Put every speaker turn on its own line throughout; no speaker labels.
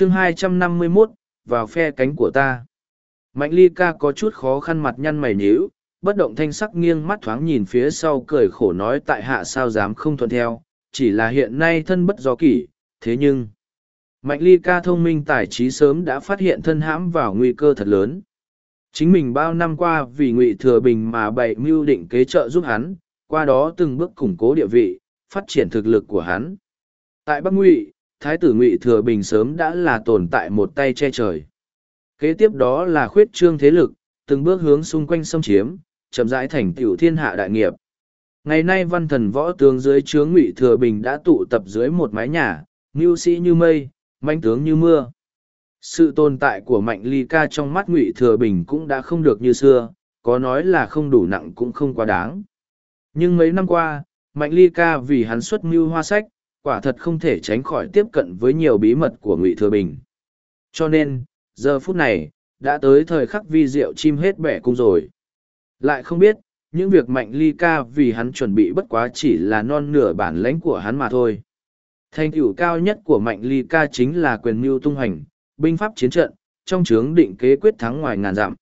chương 251, vào phe cánh của ta. Mạnh ly ca có chút khó khăn mặt nhăn mày nhíu, bất động thanh sắc nghiêng mắt thoáng nhìn phía sau cười khổ nói tại hạ sao dám không thuận theo, chỉ là hiện nay thân bất do kỷ, thế nhưng... Mạnh ly ca thông minh tài trí sớm đã phát hiện thân hãm vào nguy cơ thật lớn. Chính mình bao năm qua vì ngụy thừa bình mà bày mưu định kế trợ giúp hắn, qua đó từng bước củng cố địa vị, phát triển thực lực của hắn. Tại Bắc Ngụy, thái tử ngụy thừa bình sớm đã là tồn tại một tay che trời kế tiếp đó là khuyết trương thế lực từng bước hướng xung quanh xâm chiếm chậm rãi thành t i ể u thiên hạ đại nghiệp ngày nay văn thần võ tướng dưới trướng ngụy thừa bình đã tụ tập dưới một mái nhà ngưu sĩ như mây manh tướng như mưa sự tồn tại của mạnh ly ca trong mắt ngụy thừa bình cũng đã không được như xưa có nói là không đủ nặng cũng không quá đáng nhưng mấy năm qua mạnh ly ca vì hắn xuất mưu hoa sách quả thật không thể tránh khỏi tiếp cận với nhiều bí mật của ngụy thừa bình cho nên giờ phút này đã tới thời khắc vi diệu chim hết bẻ cung rồi lại không biết những việc mạnh ly ca vì hắn chuẩn bị bất quá chỉ là non nửa bản lãnh của hắn mà thôi thành tựu cao nhất của mạnh ly ca chính là quyền mưu tung hành binh pháp chiến trận trong chướng định kế quyết thắng ngoài ngàn dặm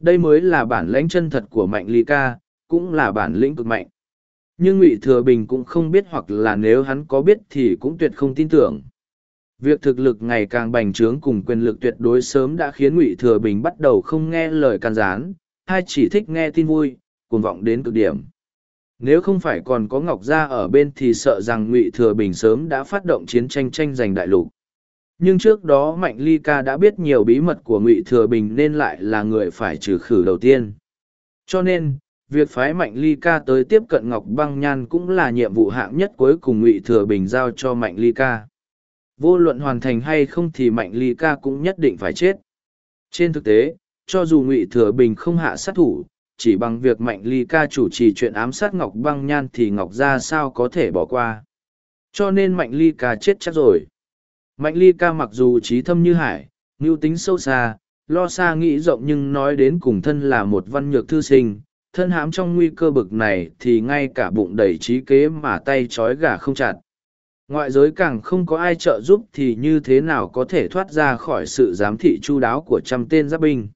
đây mới là bản lãnh chân thật của mạnh ly ca cũng là bản lĩnh cực mạnh nhưng ngụy thừa bình cũng không biết hoặc là nếu hắn có biết thì cũng tuyệt không tin tưởng việc thực lực ngày càng bành trướng cùng quyền lực tuyệt đối sớm đã khiến ngụy thừa bình bắt đầu không nghe lời can gián hay chỉ thích nghe tin vui cuồn vọng đến cực điểm nếu không phải còn có ngọc gia ở bên thì sợ rằng ngụy thừa bình sớm đã phát động chiến tranh tranh giành đại lục nhưng trước đó mạnh ly ca đã biết nhiều bí mật của ngụy thừa bình nên lại là người phải trừ khử đầu tiên cho nên việc phái mạnh ly ca tới tiếp cận ngọc băng nhan cũng là nhiệm vụ hạng nhất cuối cùng ngụy thừa bình giao cho mạnh ly ca vô luận hoàn thành hay không thì mạnh ly ca cũng nhất định phải chết trên thực tế cho dù ngụy thừa bình không hạ sát thủ chỉ bằng việc mạnh ly ca chủ trì chuyện ám sát ngọc băng nhan thì ngọc ra sao có thể bỏ qua cho nên mạnh ly ca chết chắc rồi mạnh ly ca mặc dù trí thâm như hải ngưu tính sâu xa lo xa nghĩ rộng nhưng nói đến cùng thân là một văn nhược thư sinh thân hám trong nguy cơ bực này thì ngay cả bụng đầy trí kế mà tay trói gà không chặt. Ngoại giới càng không có ai trợ giúp thì như thế nào có thể thoát ra khỏi sự giám thị chu đáo của trăm tên giáp binh.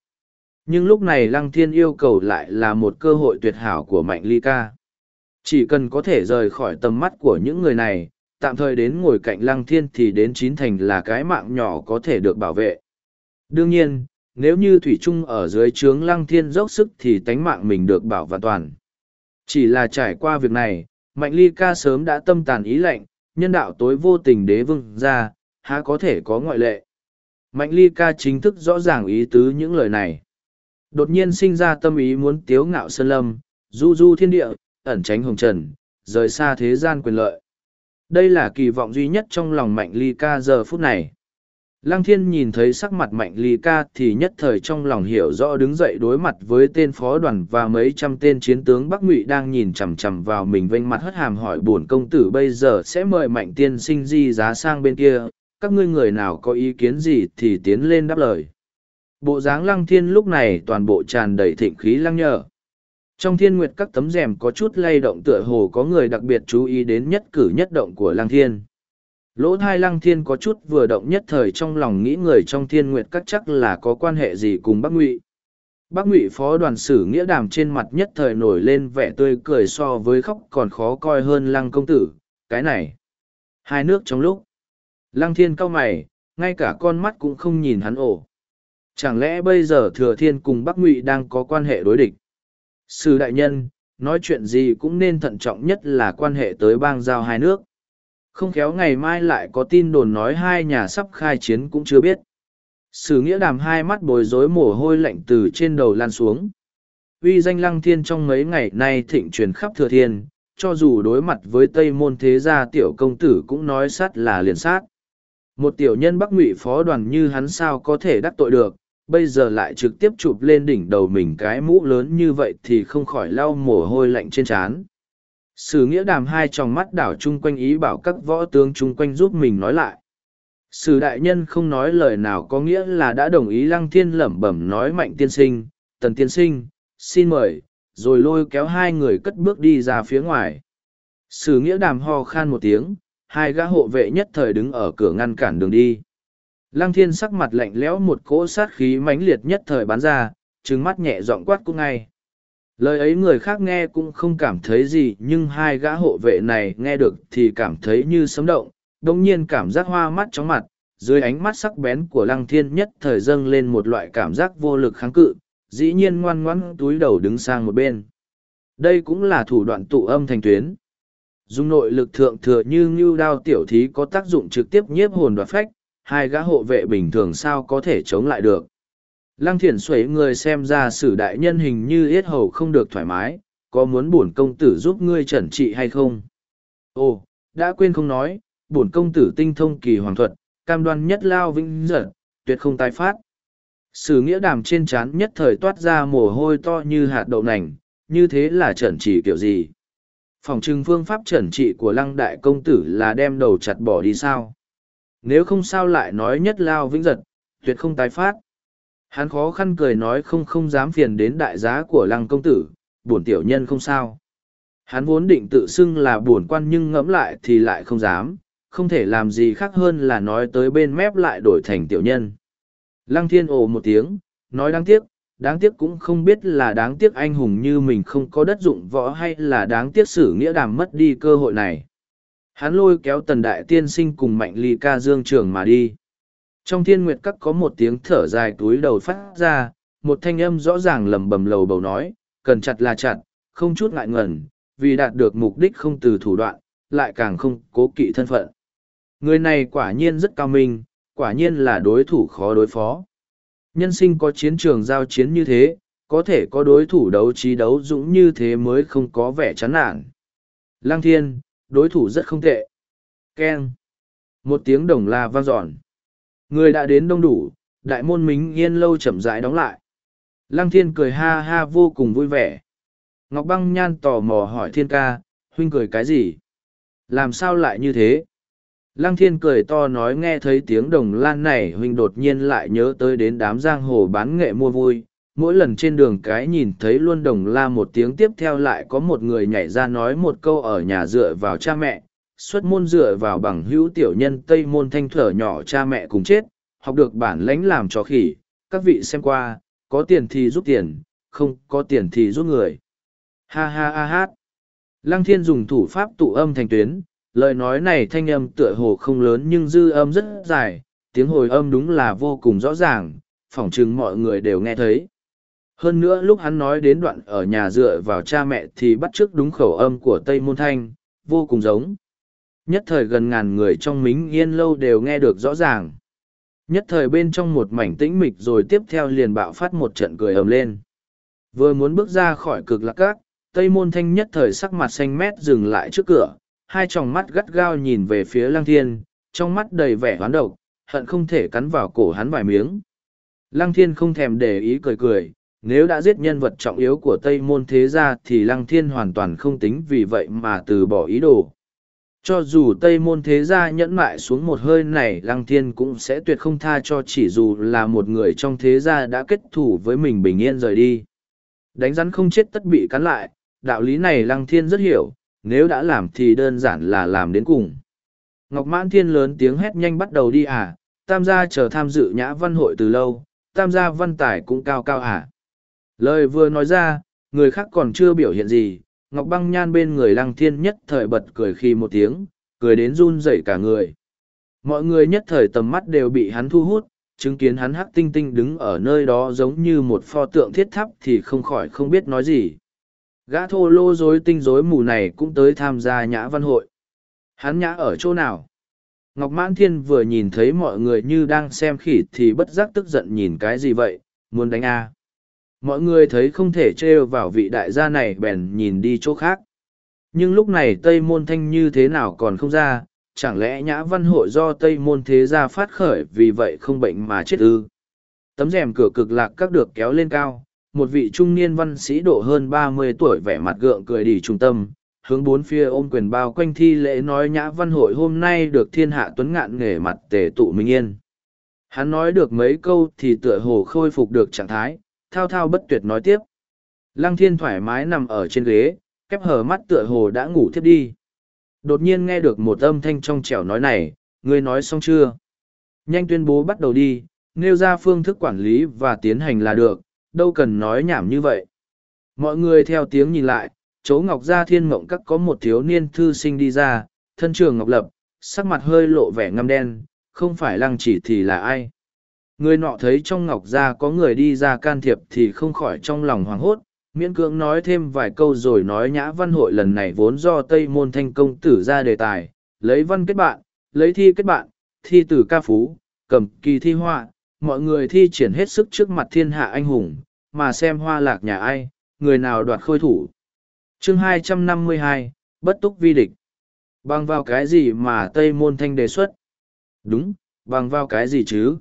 Nhưng lúc này Lăng Thiên yêu cầu lại là một cơ hội tuyệt hảo của Mạnh Ly Ca. Chỉ cần có thể rời khỏi tầm mắt của những người này, tạm thời đến ngồi cạnh Lăng Thiên thì đến chín thành là cái mạng nhỏ có thể được bảo vệ. Đương nhiên, nếu như Thủy Trung ở dưới trướng lăng thiên dốc sức thì tánh mạng mình được bảo và toàn. Chỉ là trải qua việc này, Mạnh Ly ca sớm đã tâm tàn ý lạnh nhân đạo tối vô tình đế vương ra, há có thể có ngoại lệ. Mạnh Ly ca chính thức rõ ràng ý tứ những lời này. Đột nhiên sinh ra tâm ý muốn tiếu ngạo sơn lâm, du du thiên địa, ẩn tránh hồng trần, rời xa thế gian quyền lợi. Đây là kỳ vọng duy nhất trong lòng Mạnh Ly ca giờ phút này. Lăng thiên nhìn thấy sắc mặt mạnh ly ca thì nhất thời trong lòng hiểu rõ đứng dậy đối mặt với tên phó đoàn và mấy trăm tên chiến tướng Bắc Ngụy đang nhìn chằm chằm vào mình vênh mặt hất hàm hỏi buồn công tử bây giờ sẽ mời mạnh tiên sinh di giá sang bên kia, các ngươi người nào có ý kiến gì thì tiến lên đáp lời. Bộ dáng lăng thiên lúc này toàn bộ tràn đầy thịnh khí lăng nhở. Trong thiên nguyệt các tấm rèm có chút lay động tựa hồ có người đặc biệt chú ý đến nhất cử nhất động của lăng thiên. Lỗ thai lăng thiên có chút vừa động nhất thời trong lòng nghĩ người trong thiên nguyệt các chắc là có quan hệ gì cùng bác ngụy. Bác ngụy phó đoàn sử nghĩa đàm trên mặt nhất thời nổi lên vẻ tươi cười so với khóc còn khó coi hơn lăng công tử, cái này. Hai nước trong lúc. Lăng thiên cau mày, ngay cả con mắt cũng không nhìn hắn ổ. Chẳng lẽ bây giờ thừa thiên cùng Bắc ngụy đang có quan hệ đối địch? Sư đại nhân, nói chuyện gì cũng nên thận trọng nhất là quan hệ tới bang giao hai nước không khéo ngày mai lại có tin đồn nói hai nhà sắp khai chiến cũng chưa biết sử nghĩa đàm hai mắt bối rối mồ hôi lạnh từ trên đầu lan xuống uy danh lăng thiên trong mấy ngày nay thịnh truyền khắp thừa thiên cho dù đối mặt với tây môn thế gia tiểu công tử cũng nói sát là liền sát một tiểu nhân bắc ngụy phó đoàn như hắn sao có thể đắc tội được bây giờ lại trực tiếp chụp lên đỉnh đầu mình cái mũ lớn như vậy thì không khỏi lau mồ hôi lạnh trên trán sử nghĩa đàm hai tròng mắt đảo chung quanh ý bảo các võ tướng chung quanh giúp mình nói lại sử đại nhân không nói lời nào có nghĩa là đã đồng ý lăng thiên lẩm bẩm nói mạnh tiên sinh tần tiên sinh xin mời rồi lôi kéo hai người cất bước đi ra phía ngoài sử nghĩa đàm ho khan một tiếng hai gã hộ vệ nhất thời đứng ở cửa ngăn cản đường đi lăng thiên sắc mặt lạnh lẽo một cỗ sát khí mãnh liệt nhất thời bắn ra trừng mắt nhẹ dọn quát cũng ngay lời ấy người khác nghe cũng không cảm thấy gì nhưng hai gã hộ vệ này nghe được thì cảm thấy như sấm động đ nhiên cảm giác hoa mắt chóng mặt dưới ánh mắt sắc bén của lăng thiên nhất thời dâng lên một loại cảm giác vô lực kháng cự dĩ nhiên ngoan ngoãn túi đầu đứng sang một bên đây cũng là thủ đoạn tụ âm thành tuyến dùng nội lực thượng thừa như ngưu đao tiểu thí có tác dụng trực tiếp nhiếp hồn đoạt phách hai gã hộ vệ bình thường sao có thể chống lại được Lăng thiển xuấy người xem ra sử đại nhân hình như yết hầu không được thoải mái, có muốn bổn công tử giúp ngươi trần trị hay không? Ồ, đã quên không nói, bổn công tử tinh thông kỳ hoàng thuật, cam đoan nhất lao vĩnh dật, tuyệt không tái phát. Sử nghĩa đàm trên trán nhất thời toát ra mồ hôi to như hạt đậu nành, như thế là trần trị kiểu gì? Phòng trừng phương pháp trần trị của lăng đại công tử là đem đầu chặt bỏ đi sao? Nếu không sao lại nói nhất lao vĩnh giật, tuyệt không tái phát. Hắn khó khăn cười nói không không dám phiền đến đại giá của lăng công tử, bổn tiểu nhân không sao. Hắn vốn định tự xưng là bổn quan nhưng ngẫm lại thì lại không dám, không thể làm gì khác hơn là nói tới bên mép lại đổi thành tiểu nhân. Lăng thiên ồ một tiếng, nói đáng tiếc, đáng tiếc cũng không biết là đáng tiếc anh hùng như mình không có đất dụng võ hay là đáng tiếc sử nghĩa đàm mất đi cơ hội này. Hắn lôi kéo tần đại tiên sinh cùng mạnh ly ca dương trường mà đi trong thiên nguyệt các có một tiếng thở dài túi đầu phát ra một thanh âm rõ ràng lầm bầm lầu bầu nói cần chặt là chặt không chút ngại ngần vì đạt được mục đích không từ thủ đoạn lại càng không cố kỵ thân phận người này quả nhiên rất cao minh quả nhiên là đối thủ khó đối phó nhân sinh có chiến trường giao chiến như thế có thể có đối thủ đấu trí đấu dũng như thế mới không có vẻ chán nản lang thiên đối thủ rất không tệ keng một tiếng đồng la vang dọn Người đã đến đông đủ, đại môn mính yên lâu chậm rãi đóng lại. Lăng thiên cười ha ha vô cùng vui vẻ. Ngọc băng nhan tò mò hỏi thiên ca, huynh cười cái gì? Làm sao lại như thế? Lăng thiên cười to nói nghe thấy tiếng đồng lan này huynh đột nhiên lại nhớ tới đến đám giang hồ bán nghệ mua vui. Mỗi lần trên đường cái nhìn thấy luôn đồng la một tiếng tiếp theo lại có một người nhảy ra nói một câu ở nhà dựa vào cha mẹ, xuất môn dựa vào bằng hữu tiểu nhân tây môn thanh thở nhỏ cha mẹ cùng chết, học được bản lãnh làm cho khỉ, các vị xem qua, có tiền thì giúp tiền, không có tiền thì giúp người. Ha ha ha ha Lăng thiên dùng thủ pháp tụ âm thành tuyến, lời nói này thanh âm tựa hồ không lớn nhưng dư âm rất dài, tiếng hồi âm đúng là vô cùng rõ ràng, phỏng chừng mọi người đều nghe thấy. Hơn nữa lúc hắn nói đến đoạn ở nhà dựa vào cha mẹ thì bắt chước đúng khẩu âm của Tây Môn Thanh, vô cùng giống nhất thời gần ngàn người trong mính yên lâu đều nghe được rõ ràng nhất thời bên trong một mảnh tĩnh mịch rồi tiếp theo liền bạo phát một trận cười ầm lên vừa muốn bước ra khỏi cực lạc cát tây môn thanh nhất thời sắc mặt xanh mét dừng lại trước cửa hai tròng mắt gắt gao nhìn về phía lăng thiên trong mắt đầy vẻ hoán độc hận không thể cắn vào cổ hắn vài miếng lăng thiên không thèm để ý cười cười nếu đã giết nhân vật trọng yếu của tây môn thế gia thì lăng thiên hoàn toàn không tính vì vậy mà từ bỏ ý đồ cho dù tây môn thế gia nhẫn mại xuống một hơi này lăng thiên cũng sẽ tuyệt không tha cho chỉ dù là một người trong thế gia đã kết thủ với mình bình yên rời đi đánh rắn không chết tất bị cắn lại đạo lý này lăng thiên rất hiểu nếu đã làm thì đơn giản là làm đến cùng ngọc mãn thiên lớn tiếng hét nhanh bắt đầu đi à tam gia chờ tham dự nhã văn hội từ lâu tam gia văn tài cũng cao cao à lời vừa nói ra người khác còn chưa biểu hiện gì Ngọc Băng Nhan bên người Lăng Thiên nhất thời bật cười khi một tiếng, cười đến run rẩy cả người. Mọi người nhất thời tầm mắt đều bị hắn thu hút, chứng kiến hắn hắc tinh tinh đứng ở nơi đó giống như một pho tượng thiết thắp thì không khỏi không biết nói gì. Gã thô lô dối tinh dối mù này cũng tới tham gia nhã văn hội. Hắn nhã ở chỗ nào? Ngọc Mãn Thiên vừa nhìn thấy mọi người như đang xem khỉ thì bất giác tức giận nhìn cái gì vậy, muốn đánh a mọi người thấy không thể trêu vào vị đại gia này bèn nhìn đi chỗ khác nhưng lúc này tây môn thanh như thế nào còn không ra chẳng lẽ nhã văn hội do tây môn thế gia phát khởi vì vậy không bệnh mà chết ư tấm rèm cửa cực lạc các được kéo lên cao một vị trung niên văn sĩ độ hơn ba mươi tuổi vẻ mặt gượng cười đi trung tâm hướng bốn phía ôm quyền bao quanh thi lễ nói nhã văn hội hôm nay được thiên hạ tuấn ngạn nghề mặt tề tụ minh yên hắn nói được mấy câu thì tựa hồ khôi phục được trạng thái thao thao bất tuyệt nói tiếp. Lăng thiên thoải mái nằm ở trên ghế, kép hờ mắt tựa hồ đã ngủ thiếp đi. Đột nhiên nghe được một âm thanh trong trẻo nói này, người nói xong chưa? Nhanh tuyên bố bắt đầu đi, nêu ra phương thức quản lý và tiến hành là được, đâu cần nói nhảm như vậy. Mọi người theo tiếng nhìn lại, chỗ ngọc gia thiên mộng các có một thiếu niên thư sinh đi ra, thân trường ngọc lập, sắc mặt hơi lộ vẻ ngâm đen, không phải lăng chỉ thì là ai. Người nọ thấy trong ngọc gia có người đi ra can thiệp thì không khỏi trong lòng hoảng hốt, miễn cưỡng nói thêm vài câu rồi nói nhã văn hội lần này vốn do Tây Môn Thanh Công tử ra đề tài, lấy văn kết bạn, lấy thi kết bạn, thi tử ca phú, cầm kỳ thi hoa, mọi người thi triển hết sức trước mặt thiên hạ anh hùng, mà xem hoa lạc nhà ai, người nào đoạt khôi thủ. chương 252, Bất túc vi địch. Bằng vào cái gì mà Tây Môn Thanh đề xuất? Đúng, bằng vào cái gì chứ?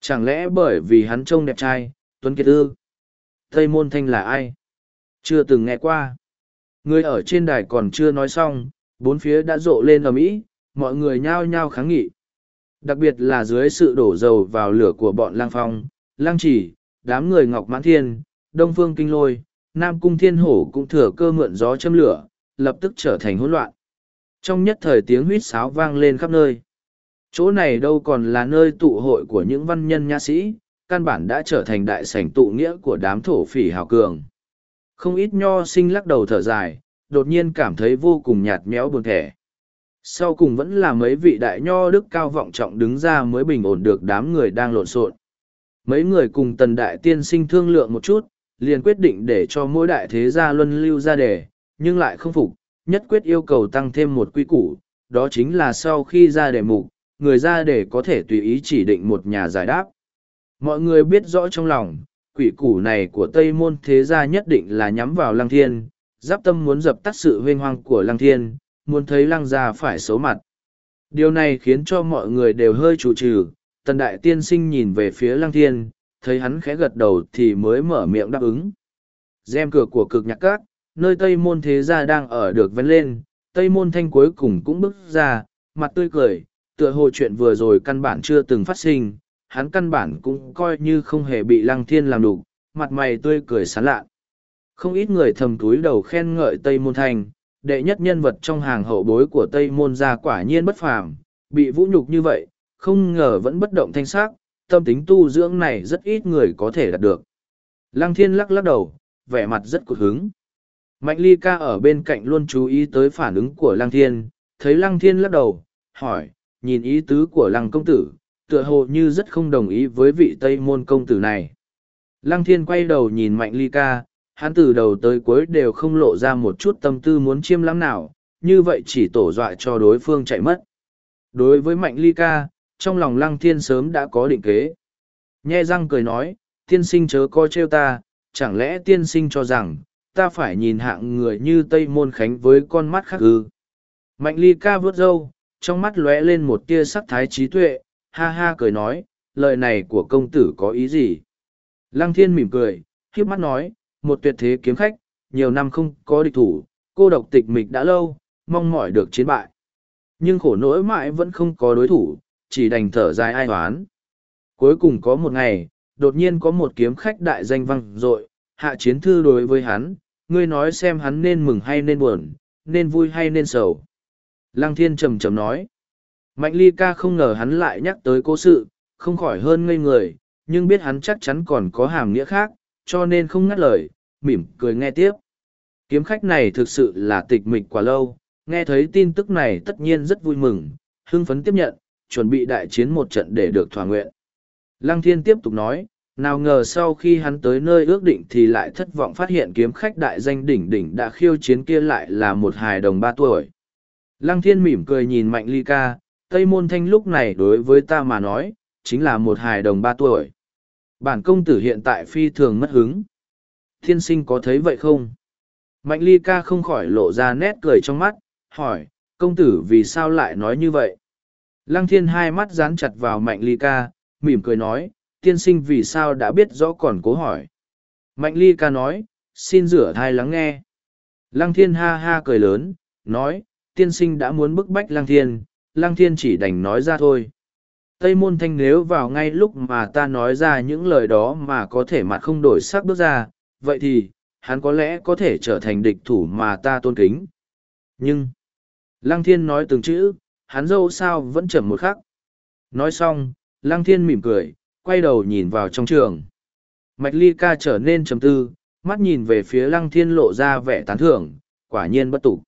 Chẳng lẽ bởi vì hắn trông đẹp trai, Tuấn Kiệt ư? Tây Môn Thanh là ai? Chưa từng nghe qua. Người ở trên đài còn chưa nói xong, bốn phía đã rộ lên ở mỹ, mọi người nhao nhao kháng nghị. Đặc biệt là dưới sự đổ dầu vào lửa của bọn lang phong, lang chỉ, đám người Ngọc Mãn Thiên, Đông Phương Kinh Lôi, Nam Cung Thiên Hổ cũng thừa cơ mượn gió châm lửa, lập tức trở thành hỗn loạn. Trong nhất thời tiếng huýt sáo vang lên khắp nơi chỗ này đâu còn là nơi tụ hội của những văn nhân nha sĩ căn bản đã trở thành đại sảnh tụ nghĩa của đám thổ phỉ hào cường không ít nho sinh lắc đầu thở dài đột nhiên cảm thấy vô cùng nhạt méo buồn thẻ sau cùng vẫn là mấy vị đại nho đức cao vọng trọng đứng ra mới bình ổn được đám người đang lộn xộn mấy người cùng tần đại tiên sinh thương lượng một chút liền quyết định để cho mỗi đại thế gia luân lưu ra đề nhưng lại không phục nhất quyết yêu cầu tăng thêm một quy củ đó chính là sau khi ra đề mục người ra để có thể tùy ý chỉ định một nhà giải đáp. Mọi người biết rõ trong lòng, quỷ củ này của Tây Môn Thế Gia nhất định là nhắm vào Lăng Thiên, giáp tâm muốn dập tắt sự vinh hoang của Lăng Thiên, muốn thấy Lăng Gia phải xấu mặt. Điều này khiến cho mọi người đều hơi chủ trừ, tần đại tiên sinh nhìn về phía Lăng Thiên, thấy hắn khẽ gật đầu thì mới mở miệng đáp ứng. Dèm cửa của cực nhạc cát, nơi Tây Môn Thế Gia đang ở được vén lên, Tây Môn Thanh cuối cùng cũng bước ra, mặt tươi cười, tựa hồ chuyện vừa rồi căn bản chưa từng phát sinh, hắn căn bản cũng coi như không hề bị lăng thiên làm đủ, mặt mày tươi cười sán lạ. Không ít người thầm túi đầu khen ngợi Tây Môn Thành, đệ nhất nhân vật trong hàng hậu bối của Tây Môn gia quả nhiên bất phàm, bị vũ nhục như vậy, không ngờ vẫn bất động thanh sắc, tâm tính tu dưỡng này rất ít người có thể đạt được. Lăng thiên lắc lắc đầu, vẻ mặt rất cụt hứng. Mạnh ly ca ở bên cạnh luôn chú ý tới phản ứng của lăng thiên, thấy lăng thiên lắc đầu, hỏi, nhìn ý tứ của lăng công tử, tựa hồ như rất không đồng ý với vị Tây Môn công tử này. Lăng thiên quay đầu nhìn mạnh ly ca, hắn từ đầu tới cuối đều không lộ ra một chút tâm tư muốn chiêm lắm nào, như vậy chỉ tổ dọa cho đối phương chạy mất. Đối với mạnh ly ca, trong lòng lăng thiên sớm đã có định kế. Nhe răng cười nói, tiên sinh chớ coi trêu ta, chẳng lẽ tiên sinh cho rằng, ta phải nhìn hạng người như Tây Môn Khánh với con mắt khác ư. Mạnh ly ca vớt râu, trong mắt lóe lên một tia sắc thái trí tuệ, ha ha cười nói, lời này của công tử có ý gì? Lăng thiên mỉm cười, khiếp mắt nói, một tuyệt thế kiếm khách, nhiều năm không có địch thủ, cô độc tịch mịch đã lâu, mong mỏi được chiến bại. Nhưng khổ nỗi mãi vẫn không có đối thủ, chỉ đành thở dài ai hoán. Cuối cùng có một ngày, đột nhiên có một kiếm khách đại danh văng dội hạ chiến thư đối với hắn, ngươi nói xem hắn nên mừng hay nên buồn, nên vui hay nên sầu. Lăng thiên trầm trầm nói. Mạnh ly ca không ngờ hắn lại nhắc tới cố sự, không khỏi hơn ngây người, nhưng biết hắn chắc chắn còn có hàm nghĩa khác, cho nên không ngắt lời, mỉm cười nghe tiếp. Kiếm khách này thực sự là tịch mịch quá lâu, nghe thấy tin tức này tất nhiên rất vui mừng, hưng phấn tiếp nhận, chuẩn bị đại chiến một trận để được thỏa nguyện. Lăng thiên tiếp tục nói, nào ngờ sau khi hắn tới nơi ước định thì lại thất vọng phát hiện kiếm khách đại danh đỉnh đỉnh đã khiêu chiến kia lại là một hài đồng ba tuổi. Lăng thiên mỉm cười nhìn mạnh ly ca, Tây Môn Thanh lúc này đối với ta mà nói, chính là một hài đồng ba tuổi. Bản công tử hiện tại phi thường mất hứng. Thiên sinh có thấy vậy không? Mạnh ly ca không khỏi lộ ra nét cười trong mắt, hỏi, công tử vì sao lại nói như vậy? Lăng thiên hai mắt dán chặt vào mạnh ly ca, mỉm cười nói, tiên sinh vì sao đã biết rõ còn cố hỏi. Mạnh ly ca nói, xin rửa thai lắng nghe. Lăng thiên ha ha cười lớn, nói, tiên sinh đã muốn bức bách lang thiên, lang thiên chỉ đành nói ra thôi. Tây môn thanh nếu vào ngay lúc mà ta nói ra những lời đó mà có thể mặt không đổi sắc bước ra, vậy thì, hắn có lẽ có thể trở thành địch thủ mà ta tôn kính. Nhưng, Lăng Thiên nói từng chữ, hắn dâu sao vẫn chậm một khắc. Nói xong, Lăng Thiên mỉm cười, quay đầu nhìn vào trong trường. Mạch Ly ca trở nên trầm tư, mắt nhìn về phía Lăng Thiên lộ ra vẻ tán thưởng, quả nhiên bất tục.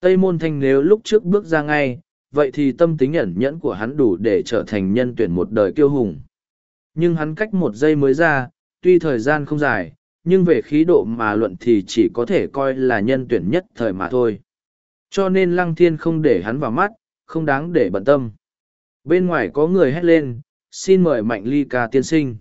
Tây môn thanh nếu lúc trước bước ra ngay, vậy thì tâm tính ẩn nhẫn của hắn đủ để trở thành nhân tuyển một đời kiêu hùng. Nhưng hắn cách một giây mới ra, tuy thời gian không dài, nhưng về khí độ mà luận thì chỉ có thể coi là nhân tuyển nhất thời mà thôi. Cho nên lăng thiên không để hắn vào mắt, không đáng để bận tâm. Bên ngoài có người hét lên, xin mời Mạnh Ly ca tiên sinh.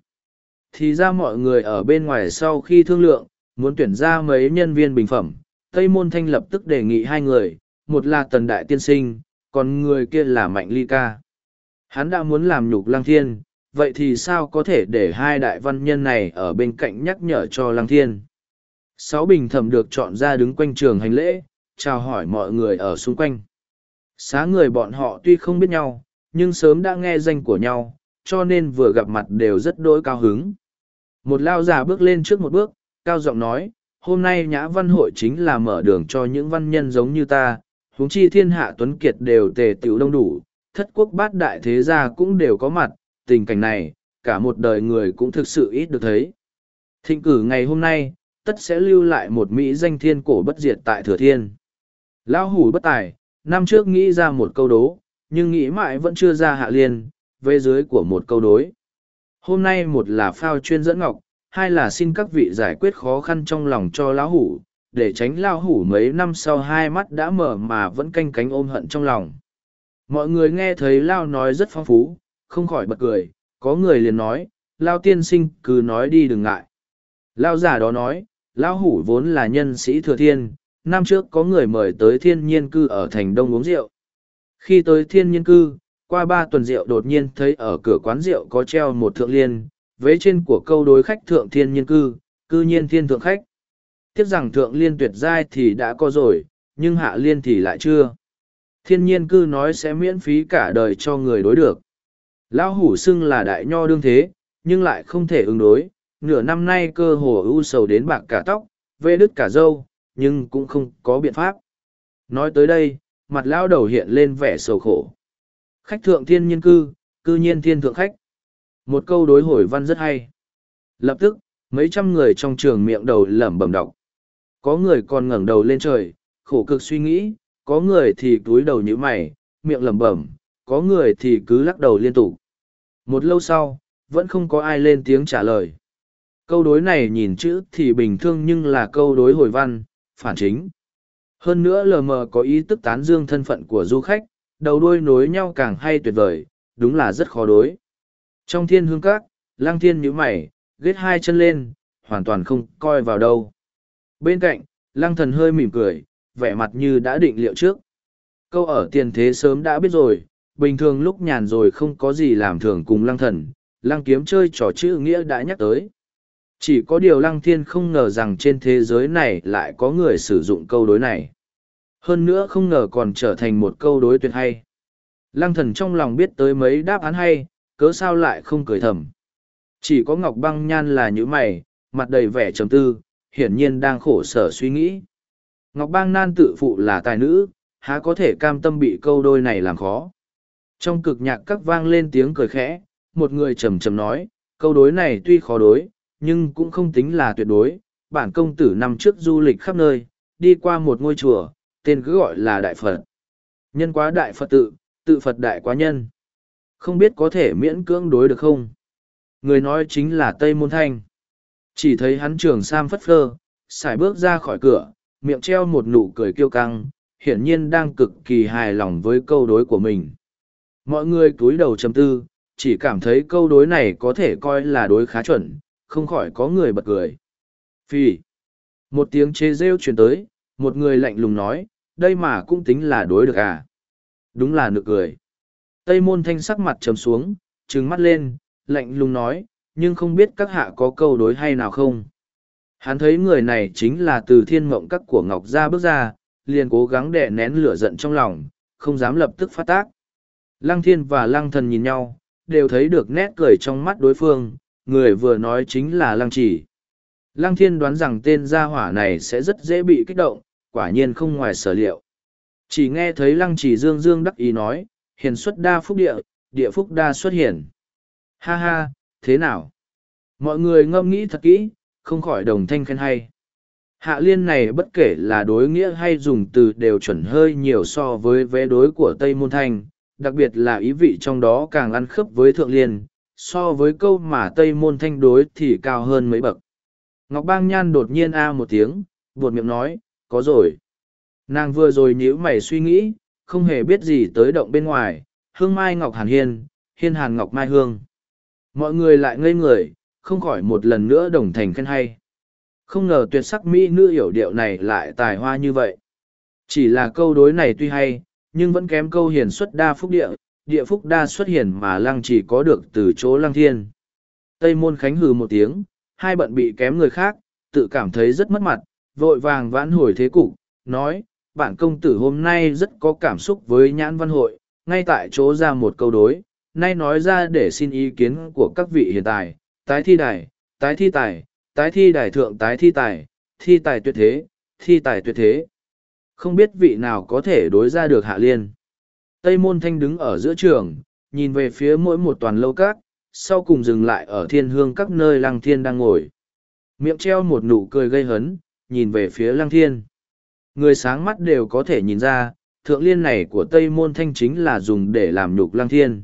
Thì ra mọi người ở bên ngoài sau khi thương lượng, muốn tuyển ra mấy nhân viên bình phẩm, Tây Môn Thanh lập tức đề nghị hai người, một là Tần Đại Tiên Sinh, còn người kia là Mạnh Ly Ca. Hắn đã muốn làm nhục Lăng Thiên, vậy thì sao có thể để hai đại văn nhân này ở bên cạnh nhắc nhở cho Lăng Thiên? Sáu bình thẩm được chọn ra đứng quanh trường hành lễ, chào hỏi mọi người ở xung quanh. Xá người bọn họ tuy không biết nhau, nhưng sớm đã nghe danh của nhau, cho nên vừa gặp mặt đều rất đối cao hứng. Một lao già bước lên trước một bước, cao giọng nói, hôm nay nhã văn hội chính là mở đường cho những văn nhân giống như ta huống chi thiên hạ tuấn kiệt đều tề tựu đông đủ thất quốc bát đại thế gia cũng đều có mặt tình cảnh này cả một đời người cũng thực sự ít được thấy thịnh cử ngày hôm nay tất sẽ lưu lại một mỹ danh thiên cổ bất diệt tại thừa thiên lão hủ bất tài năm trước nghĩ ra một câu đố nhưng nghĩ mãi vẫn chưa ra hạ liên vế dưới của một câu đối hôm nay một là phao chuyên dẫn ngọc hai là xin các vị giải quyết khó khăn trong lòng cho lão hủ, để tránh lão hủ mấy năm sau hai mắt đã mở mà vẫn canh cánh ôm hận trong lòng. Mọi người nghe thấy Lao nói rất phong phú, không khỏi bật cười, có người liền nói, Lao tiên sinh cứ nói đi đừng ngại. Lao giả đó nói, lão hủ vốn là nhân sĩ thừa thiên, năm trước có người mời tới thiên nhiên cư ở thành đông uống rượu. Khi tới thiên nhiên cư, qua ba tuần rượu đột nhiên thấy ở cửa quán rượu có treo một thượng liên, vế trên của câu đối khách thượng thiên nhiên cư, cư nhiên thiên thượng khách. Tiếc rằng thượng liên tuyệt giai thì đã có rồi, nhưng hạ liên thì lại chưa. Thiên nhiên cư nói sẽ miễn phí cả đời cho người đối được. Lão hủ xưng là đại nho đương thế, nhưng lại không thể ứng đối, nửa năm nay cơ hồ ưu sầu đến bạc cả tóc, vê đứt cả râu, nhưng cũng không có biện pháp. Nói tới đây, mặt lão đầu hiện lên vẻ sầu khổ. Khách thượng thiên nhiên cư, cư nhiên thiên thượng khách. Một câu đối hồi văn rất hay. Lập tức, mấy trăm người trong trường miệng đầu lẩm bẩm đọc. Có người còn ngẩng đầu lên trời, khổ cực suy nghĩ, có người thì túi đầu như mày, miệng lẩm bẩm, có người thì cứ lắc đầu liên tục. Một lâu sau, vẫn không có ai lên tiếng trả lời. Câu đối này nhìn chữ thì bình thường nhưng là câu đối hồi văn, phản chính. Hơn nữa lờ mờ có ý tức tán dương thân phận của du khách, đầu đuôi nối nhau càng hay tuyệt vời, đúng là rất khó đối. Trong thiên hương các, lăng thiên nhíu mày, ghét hai chân lên, hoàn toàn không coi vào đâu. Bên cạnh, lăng thần hơi mỉm cười, vẻ mặt như đã định liệu trước. Câu ở tiền thế sớm đã biết rồi, bình thường lúc nhàn rồi không có gì làm thường cùng lăng thần, lăng kiếm chơi trò chữ nghĩa đã nhắc tới. Chỉ có điều lăng thiên không ngờ rằng trên thế giới này lại có người sử dụng câu đối này. Hơn nữa không ngờ còn trở thành một câu đối tuyệt hay. Lăng thần trong lòng biết tới mấy đáp án hay, cớ sao lại không cười thầm. Chỉ có Ngọc Băng Nhan là như mày, mặt đầy vẻ trầm tư, hiển nhiên đang khổ sở suy nghĩ. Ngọc Băng Nan tự phụ là tài nữ, há có thể cam tâm bị câu đôi này làm khó. Trong cực nhạc các vang lên tiếng cười khẽ, một người trầm trầm nói, câu đối này tuy khó đối, nhưng cũng không tính là tuyệt đối. Bản công tử năm trước du lịch khắp nơi, đi qua một ngôi chùa, tên cứ gọi là Đại Phật. Nhân quá Đại Phật tự, tự Phật Đại quá nhân. Không biết có thể miễn cưỡng đối được không? Người nói chính là Tây Môn Thanh. Chỉ thấy hắn trường Sam phất phơ, xài bước ra khỏi cửa, miệng treo một nụ cười kiêu căng, hiển nhiên đang cực kỳ hài lòng với câu đối của mình. Mọi người cúi đầu chầm tư, chỉ cảm thấy câu đối này có thể coi là đối khá chuẩn, không khỏi có người bật cười. Phì! Một tiếng chê rêu truyền tới, một người lạnh lùng nói, đây mà cũng tính là đối được à? Đúng là nực cười. Tây môn thanh sắc mặt trầm xuống, trừng mắt lên, lạnh lùng nói, nhưng không biết các hạ có câu đối hay nào không. Hắn thấy người này chính là từ thiên mộng các của Ngọc Gia bước ra, liền cố gắng đè nén lửa giận trong lòng, không dám lập tức phát tác. Lăng thiên và lăng thần nhìn nhau, đều thấy được nét cười trong mắt đối phương, người vừa nói chính là lăng chỉ. Lăng thiên đoán rằng tên gia hỏa này sẽ rất dễ bị kích động, quả nhiên không ngoài sở liệu. Chỉ nghe thấy lăng chỉ dương dương đắc ý nói, hiền xuất đa phúc địa, địa phúc đa xuất hiền. Ha ha, thế nào? Mọi người ngâm nghĩ thật kỹ, không khỏi đồng thanh khen hay. Hạ liên này bất kể là đối nghĩa hay dùng từ đều chuẩn hơi nhiều so với vé đối của Tây Môn Thanh, đặc biệt là ý vị trong đó càng ăn khớp với thượng liên, so với câu mà Tây Môn Thanh đối thì cao hơn mấy bậc. Ngọc Bang Nhan đột nhiên a một tiếng, buột miệng nói, có rồi. Nàng vừa rồi nhíu mày suy nghĩ, không hề biết gì tới động bên ngoài, hương mai ngọc hàn hiên, hiên hàn ngọc mai hương. Mọi người lại ngây người, không khỏi một lần nữa đồng thành khen hay. Không ngờ tuyệt sắc mỹ nữ hiểu điệu này lại tài hoa như vậy. Chỉ là câu đối này tuy hay, nhưng vẫn kém câu hiền xuất đa phúc địa, địa phúc đa xuất hiền mà lăng chỉ có được từ chỗ lăng thiên. Tây môn khánh hừ một tiếng, hai bận bị kém người khác, tự cảm thấy rất mất mặt, vội vàng vãn hồi thế cục, nói, bản công tử hôm nay rất có cảm xúc với nhãn văn hội, ngay tại chỗ ra một câu đối, nay nói ra để xin ý kiến của các vị hiện tài tái thi đài, tái thi tài, tái thi đài thượng tái thi tài, thi tài tuyệt thế, thi tài tuyệt thế. Không biết vị nào có thể đối ra được hạ liên. Tây môn thanh đứng ở giữa trường, nhìn về phía mỗi một toàn lâu các, sau cùng dừng lại ở thiên hương các nơi lăng thiên đang ngồi. Miệng treo một nụ cười gây hấn, nhìn về phía lăng thiên người sáng mắt đều có thể nhìn ra, thượng liên này của Tây Môn Thanh chính là dùng để làm nhục lăng thiên.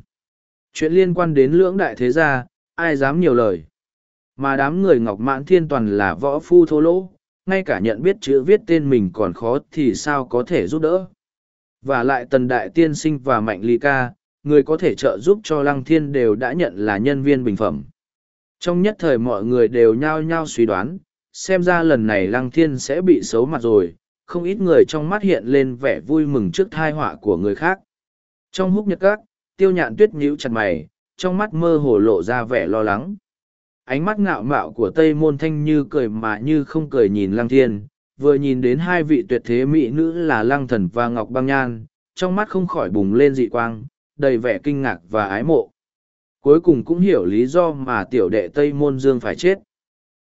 Chuyện liên quan đến lưỡng đại thế gia, ai dám nhiều lời. Mà đám người Ngọc Mãn Thiên toàn là võ phu thô lỗ, ngay cả nhận biết chữ viết tên mình còn khó thì sao có thể giúp đỡ. Và lại Tần Đại Tiên Sinh và Mạnh Ly Ca, người có thể trợ giúp cho Lăng Thiên đều đã nhận là nhân viên bình phẩm. Trong nhất thời mọi người đều nhao nhao suy đoán, xem ra lần này Lăng Thiên sẽ bị xấu mặt rồi, không ít người trong mắt hiện lên vẻ vui mừng trước thai họa của người khác. Trong húc nhật các, tiêu nhạn tuyết nhíu chặt mày, trong mắt mơ hồ lộ ra vẻ lo lắng. Ánh mắt ngạo mạo của Tây Môn Thanh như cười mà như không cười nhìn Lăng Thiên, vừa nhìn đến hai vị tuyệt thế mỹ nữ là Lăng Thần và Ngọc Băng Nhan, trong mắt không khỏi bùng lên dị quang, đầy vẻ kinh ngạc và ái mộ. Cuối cùng cũng hiểu lý do mà tiểu đệ Tây Môn Dương phải chết.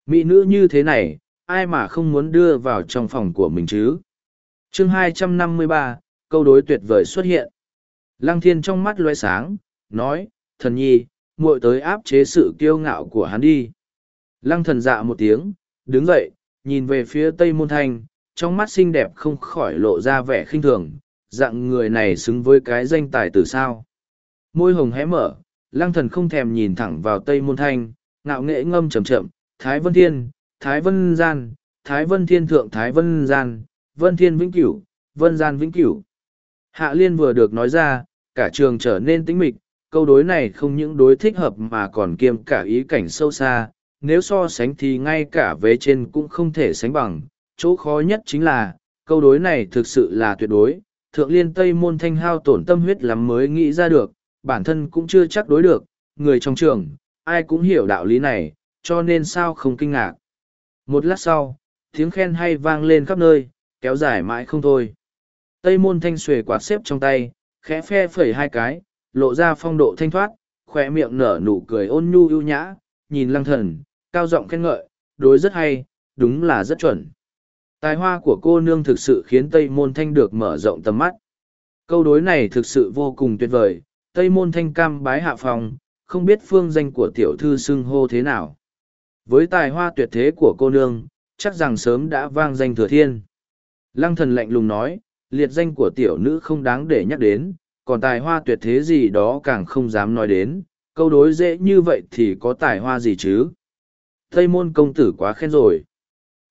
Mỹ nữ như thế này, ai mà không muốn đưa vào trong phòng của mình chứ chương 253, câu đối tuyệt vời xuất hiện lăng thiên trong mắt loe sáng nói thần nhi muội tới áp chế sự kiêu ngạo của hắn đi lăng thần dạ một tiếng đứng dậy nhìn về phía tây môn thanh trong mắt xinh đẹp không khỏi lộ ra vẻ khinh thường dạng người này xứng với cái danh tài từ sao môi hồng hé mở lăng thần không thèm nhìn thẳng vào tây môn thanh ngạo nghễ ngâm chầm chậm thái vân thiên Thái Vân Gian, Thái Vân Thiên Thượng Thái Vân Gian, Vân Thiên Vĩnh Cửu, Vân Gian Vĩnh Cửu. Hạ Liên vừa được nói ra, cả trường trở nên tĩnh mịch, câu đối này không những đối thích hợp mà còn kiêm cả ý cảnh sâu xa, nếu so sánh thì ngay cả vế trên cũng không thể sánh bằng. Chỗ khó nhất chính là, câu đối này thực sự là tuyệt đối, thượng liên Tây môn thanh hao tổn tâm huyết lắm mới nghĩ ra được, bản thân cũng chưa chắc đối được, người trong trường, ai cũng hiểu đạo lý này, cho nên sao không kinh ngạc. Một lát sau, tiếng khen hay vang lên khắp nơi, kéo dài mãi không thôi. Tây môn thanh xuề quạt xếp trong tay, khẽ phe phẩy hai cái, lộ ra phong độ thanh thoát, khỏe miệng nở nụ cười ôn nhu ưu nhã, nhìn lăng thần, cao giọng khen ngợi, đối rất hay, đúng là rất chuẩn. Tài hoa của cô nương thực sự khiến Tây môn thanh được mở rộng tầm mắt. Câu đối này thực sự vô cùng tuyệt vời, Tây môn thanh cam bái hạ phòng, không biết phương danh của tiểu thư xưng hô thế nào. Với tài hoa tuyệt thế của cô nương, chắc rằng sớm đã vang danh thừa thiên. Lăng thần lạnh lùng nói, liệt danh của tiểu nữ không đáng để nhắc đến, còn tài hoa tuyệt thế gì đó càng không dám nói đến, câu đối dễ như vậy thì có tài hoa gì chứ. Tây môn công tử quá khen rồi.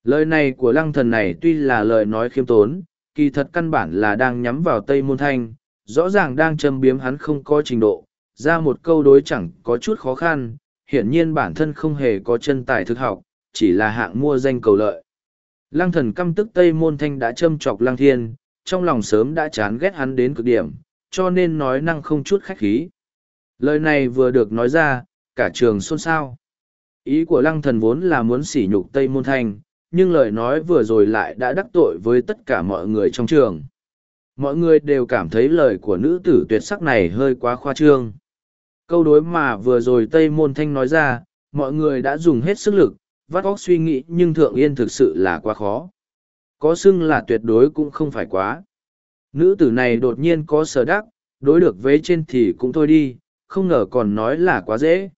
Lời này của lăng thần này tuy là lời nói khiêm tốn, kỳ thật căn bản là đang nhắm vào Tây môn thanh, rõ ràng đang châm biếm hắn không có trình độ, ra một câu đối chẳng có chút khó khăn, hiển nhiên bản thân không hề có chân tài thực học, chỉ là hạng mua danh cầu lợi. Lăng thần căm tức Tây Môn Thanh đã châm chọc Lăng Thiên, trong lòng sớm đã chán ghét hắn đến cực điểm, cho nên nói năng không chút khách khí. Lời này vừa được nói ra, cả trường xôn xao. Ý của Lăng thần vốn là muốn sỉ nhục Tây Môn Thanh, nhưng lời nói vừa rồi lại đã đắc tội với tất cả mọi người trong trường. Mọi người đều cảm thấy lời của nữ tử tuyệt sắc này hơi quá khoa trương. Câu đối mà vừa rồi Tây Môn Thanh nói ra, mọi người đã dùng hết sức lực, vắt óc suy nghĩ nhưng Thượng Yên thực sự là quá khó. Có xưng là tuyệt đối cũng không phải quá. Nữ tử này đột nhiên có sở đắc, đối được vế trên thì cũng thôi đi, không ngờ còn nói là quá dễ.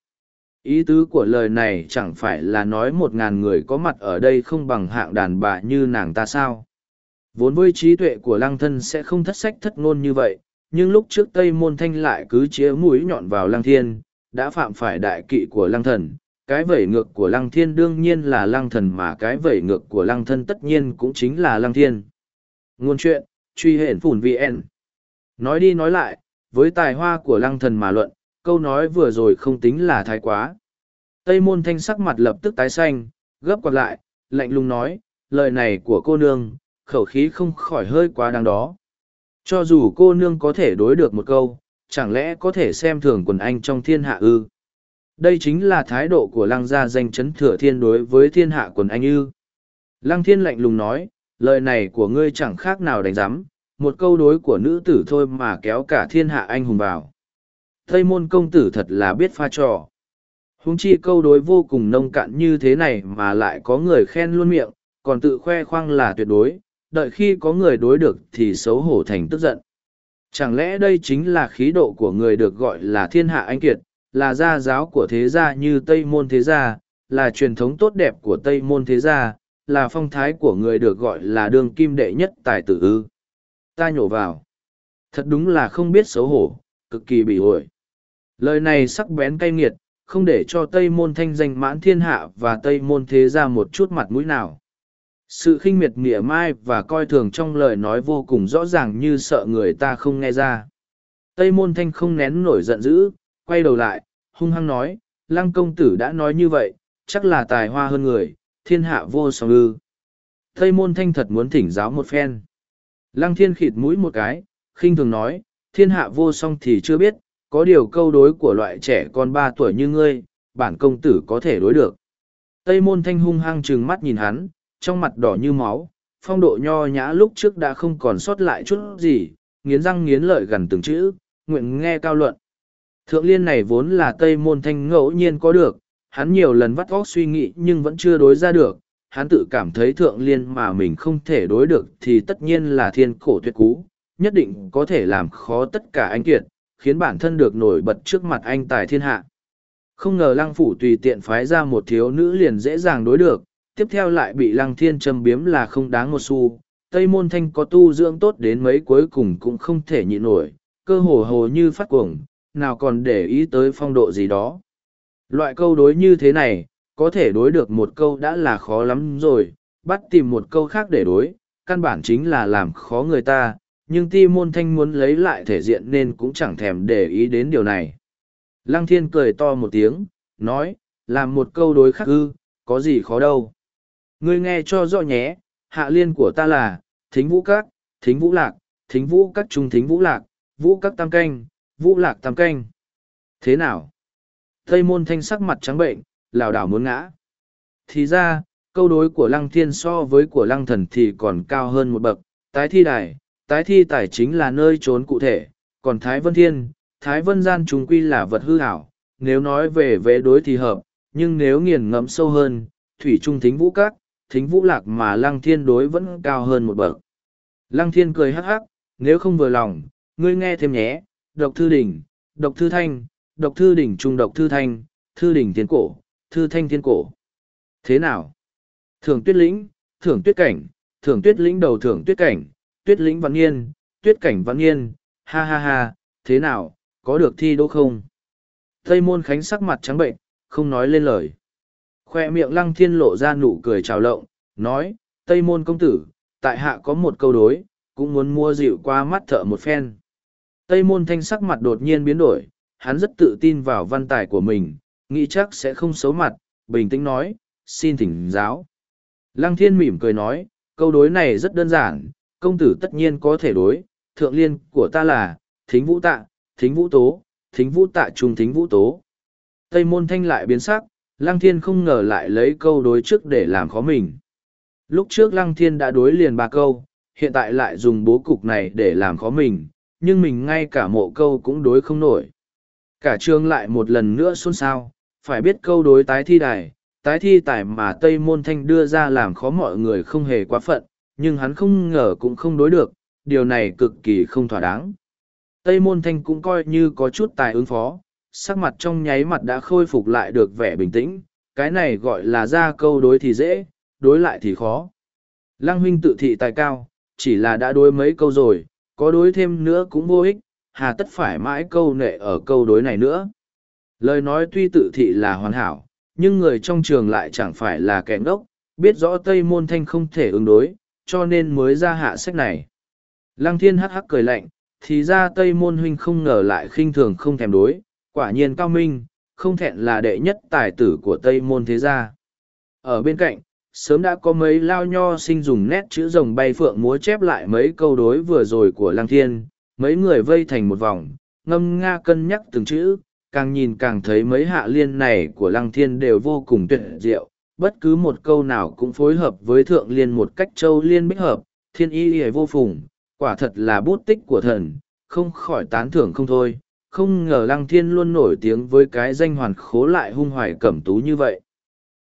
Ý tứ của lời này chẳng phải là nói một ngàn người có mặt ở đây không bằng hạng đàn bà như nàng ta sao. Vốn với trí tuệ của lăng thân sẽ không thất sách thất ngôn như vậy, nhưng lúc trước Tây Môn Thanh lại cứ chĩa mũi nhọn vào Lăng Thiên, đã phạm phải đại kỵ của Lăng Thần. Cái vẩy ngược của Lăng Thiên đương nhiên là Lăng Thần mà cái vẩy ngược của Lăng Thân tất nhiên cũng chính là Lăng Thiên. Ngôn chuyện, truy hển phủn VN. Nói đi nói lại, với tài hoa của Lăng Thần mà luận, câu nói vừa rồi không tính là thái quá. Tây Môn Thanh sắc mặt lập tức tái xanh, gấp quạt lại, lạnh lùng nói, lời này của cô nương, khẩu khí không khỏi hơi quá đáng đó, cho dù cô nương có thể đối được một câu, chẳng lẽ có thể xem thường quần anh trong thiên hạ ư? Đây chính là thái độ của lăng gia danh chấn thừa thiên đối với thiên hạ quần anh ư. Lăng thiên lạnh lùng nói, lời này của ngươi chẳng khác nào đánh giám, một câu đối của nữ tử thôi mà kéo cả thiên hạ anh hùng vào. Tây môn công tử thật là biết pha trò. huống chi câu đối vô cùng nông cạn như thế này mà lại có người khen luôn miệng, còn tự khoe khoang là tuyệt đối, đợi khi có người đối được thì xấu hổ thành tức giận. Chẳng lẽ đây chính là khí độ của người được gọi là thiên hạ anh kiệt, là gia giáo của thế gia như Tây Môn Thế Gia, là truyền thống tốt đẹp của Tây Môn Thế Gia, là phong thái của người được gọi là đường kim đệ nhất tài tử ư. Ta nhổ vào. Thật đúng là không biết xấu hổ, cực kỳ bị ổi. Lời này sắc bén cay nghiệt, không để cho Tây Môn thanh danh mãn thiên hạ và Tây Môn Thế Gia một chút mặt mũi nào sự khinh miệt mỉa mai và coi thường trong lời nói vô cùng rõ ràng như sợ người ta không nghe ra tây môn thanh không nén nổi giận dữ quay đầu lại hung hăng nói lăng công tử đã nói như vậy chắc là tài hoa hơn người thiên hạ vô song ư tây môn thanh thật muốn thỉnh giáo một phen lăng thiên khịt mũi một cái khinh thường nói thiên hạ vô song thì chưa biết có điều câu đối của loại trẻ con ba tuổi như ngươi bản công tử có thể đối được tây môn thanh hung hăng trừng mắt nhìn hắn trong mặt đỏ như máu, phong độ nho nhã lúc trước đã không còn sót lại chút gì, nghiến răng nghiến lợi gần từng chữ, nguyện nghe cao luận. Thượng liên này vốn là Tây Môn Thanh ngẫu nhiên có được, hắn nhiều lần vắt óc suy nghĩ nhưng vẫn chưa đối ra được, hắn tự cảm thấy thượng liên mà mình không thể đối được thì tất nhiên là thiên cổ tuyệt cú, nhất định có thể làm khó tất cả anh kiệt, khiến bản thân được nổi bật trước mặt anh tài thiên hạ. Không ngờ lăng phủ tùy tiện phái ra một thiếu nữ liền dễ dàng đối được, tiếp theo lại bị lăng thiên châm biếm là không đáng một xu. Tây môn thanh có tu dưỡng tốt đến mấy cuối cùng cũng không thể nhịn nổi, cơ hồ hồ như phát cuồng, nào còn để ý tới phong độ gì đó. Loại câu đối như thế này, có thể đối được một câu đã là khó lắm rồi, bắt tìm một câu khác để đối, căn bản chính là làm khó người ta, nhưng ti môn thanh muốn lấy lại thể diện nên cũng chẳng thèm để ý đến điều này. Lăng thiên cười to một tiếng, nói, làm một câu đối khác ư, có gì khó đâu. Ngươi nghe cho rõ nhé, hạ liên của ta là, thính vũ các, thính vũ lạc, thính vũ các trung thính vũ lạc, vũ các tam canh, vũ lạc tam canh. Thế nào? Tây môn thanh sắc mặt trắng bệnh, lảo đảo muốn ngã. Thì ra, câu đối của lăng thiên so với của lăng thần thì còn cao hơn một bậc, tái thi đài, tái thi tài chính là nơi trốn cụ thể, còn thái vân thiên, thái vân gian trùng quy là vật hư hảo, nếu nói về vế đối thì hợp, nhưng nếu nghiền ngẫm sâu hơn, thủy trung thính vũ các, thính vũ lạc mà lăng thiên đối vẫn cao hơn một bậc. Lăng thiên cười hắc hắc, nếu không vừa lòng, ngươi nghe thêm nhé, độc thư đỉnh, độc thư thanh, độc thư đỉnh trung độc thư thanh, thư đỉnh thiên cổ, thư thanh thiên cổ. Thế nào? Thưởng tuyết lĩnh, thưởng tuyết cảnh, thưởng tuyết lĩnh đầu thưởng tuyết cảnh, tuyết lĩnh văn nghiên, tuyết cảnh văn nghiên, ha ha ha, thế nào, có được thi đỗ không? Tây môn khánh sắc mặt trắng bệnh, không nói lên lời. Khoe miệng lăng thiên lộ ra nụ cười trào lộng, nói, Tây môn công tử, tại hạ có một câu đối, cũng muốn mua dịu qua mắt thợ một phen. Tây môn thanh sắc mặt đột nhiên biến đổi, hắn rất tự tin vào văn tài của mình, nghĩ chắc sẽ không xấu mặt, bình tĩnh nói, xin thỉnh giáo. Lăng thiên mỉm cười nói, câu đối này rất đơn giản, công tử tất nhiên có thể đối, thượng liên của ta là, thính vũ tạ, thính vũ tố, thính vũ tạ trùng thính vũ tố. Tây môn thanh lại biến sắc, Lăng Thiên không ngờ lại lấy câu đối trước để làm khó mình. Lúc trước Lăng Thiên đã đối liền ba câu, hiện tại lại dùng bố cục này để làm khó mình, nhưng mình ngay cả mộ câu cũng đối không nổi. Cả trường lại một lần nữa xôn xao, phải biết câu đối tái thi đài, tái thi tài mà Tây Môn Thanh đưa ra làm khó mọi người không hề quá phận, nhưng hắn không ngờ cũng không đối được, điều này cực kỳ không thỏa đáng. Tây Môn Thanh cũng coi như có chút tài ứng phó, sắc mặt trong nháy mặt đã khôi phục lại được vẻ bình tĩnh, cái này gọi là ra câu đối thì dễ, đối lại thì khó. Lăng huynh tự thị tài cao, chỉ là đã đối mấy câu rồi, có đối thêm nữa cũng vô ích, hà tất phải mãi câu nệ ở câu đối này nữa. Lời nói tuy tự thị là hoàn hảo, nhưng người trong trường lại chẳng phải là kẻ ngốc, biết rõ Tây Môn Thanh không thể ứng đối, cho nên mới ra hạ sách này. Lăng Thiên hắc hắc cười lạnh, thì ra Tây Môn Huynh không ngờ lại khinh thường không thèm đối, quả nhiên cao minh, không thẹn là đệ nhất tài tử của Tây Môn Thế Gia. Ở bên cạnh, sớm đã có mấy lao nho sinh dùng nét chữ rồng bay phượng múa chép lại mấy câu đối vừa rồi của Lăng Thiên, mấy người vây thành một vòng, ngâm nga cân nhắc từng chữ, càng nhìn càng thấy mấy hạ liên này của Lăng Thiên đều vô cùng tuyệt diệu, bất cứ một câu nào cũng phối hợp với thượng liên một cách châu liên bích hợp, thiên y y vô phùng, quả thật là bút tích của thần, không khỏi tán thưởng không thôi không ngờ lăng thiên luôn nổi tiếng với cái danh hoàn khố lại hung hoài cẩm tú như vậy.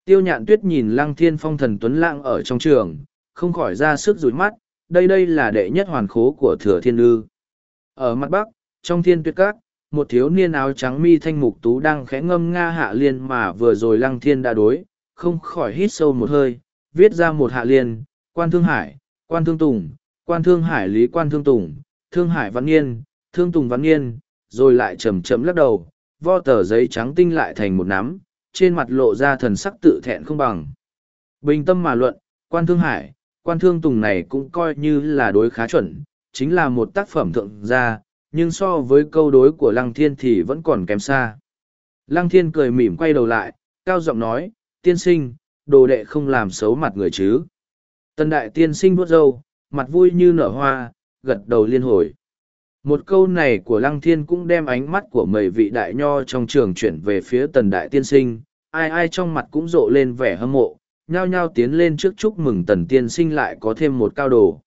Tiêu nhạn tuyết nhìn lăng thiên phong thần tuấn lãng ở trong trường, không khỏi ra sức rủi mắt, đây đây là đệ nhất hoàn khố của thừa thiên lư. Ở mặt bắc, trong thiên tuyết các, một thiếu niên áo trắng mi thanh mục tú đang khẽ ngâm nga hạ liên mà vừa rồi lăng thiên đã đối, không khỏi hít sâu một hơi, viết ra một hạ liên, quan thương hải, quan thương tùng, quan thương hải lý quan thương tùng, thương hải văn Niên, thương tùng văn nghiên, rồi lại chầm chậm lắc đầu, vo tờ giấy trắng tinh lại thành một nắm, trên mặt lộ ra thần sắc tự thẹn không bằng. Bình tâm mà luận, quan thương hải, quan thương tùng này cũng coi như là đối khá chuẩn, chính là một tác phẩm thượng gia, nhưng so với câu đối của Lăng Thiên thì vẫn còn kém xa. Lăng Thiên cười mỉm quay đầu lại, cao giọng nói, tiên sinh, đồ đệ không làm xấu mặt người chứ. Tần đại tiên sinh vuốt râu, mặt vui như nở hoa, gật đầu liên hồi. Một câu này của Lăng Thiên cũng đem ánh mắt của mấy vị đại nho trong trường chuyển về phía tần đại tiên sinh, ai ai trong mặt cũng rộ lên vẻ hâm mộ, nhao nhao tiến lên trước chúc mừng tần tiên sinh lại có thêm một cao đồ.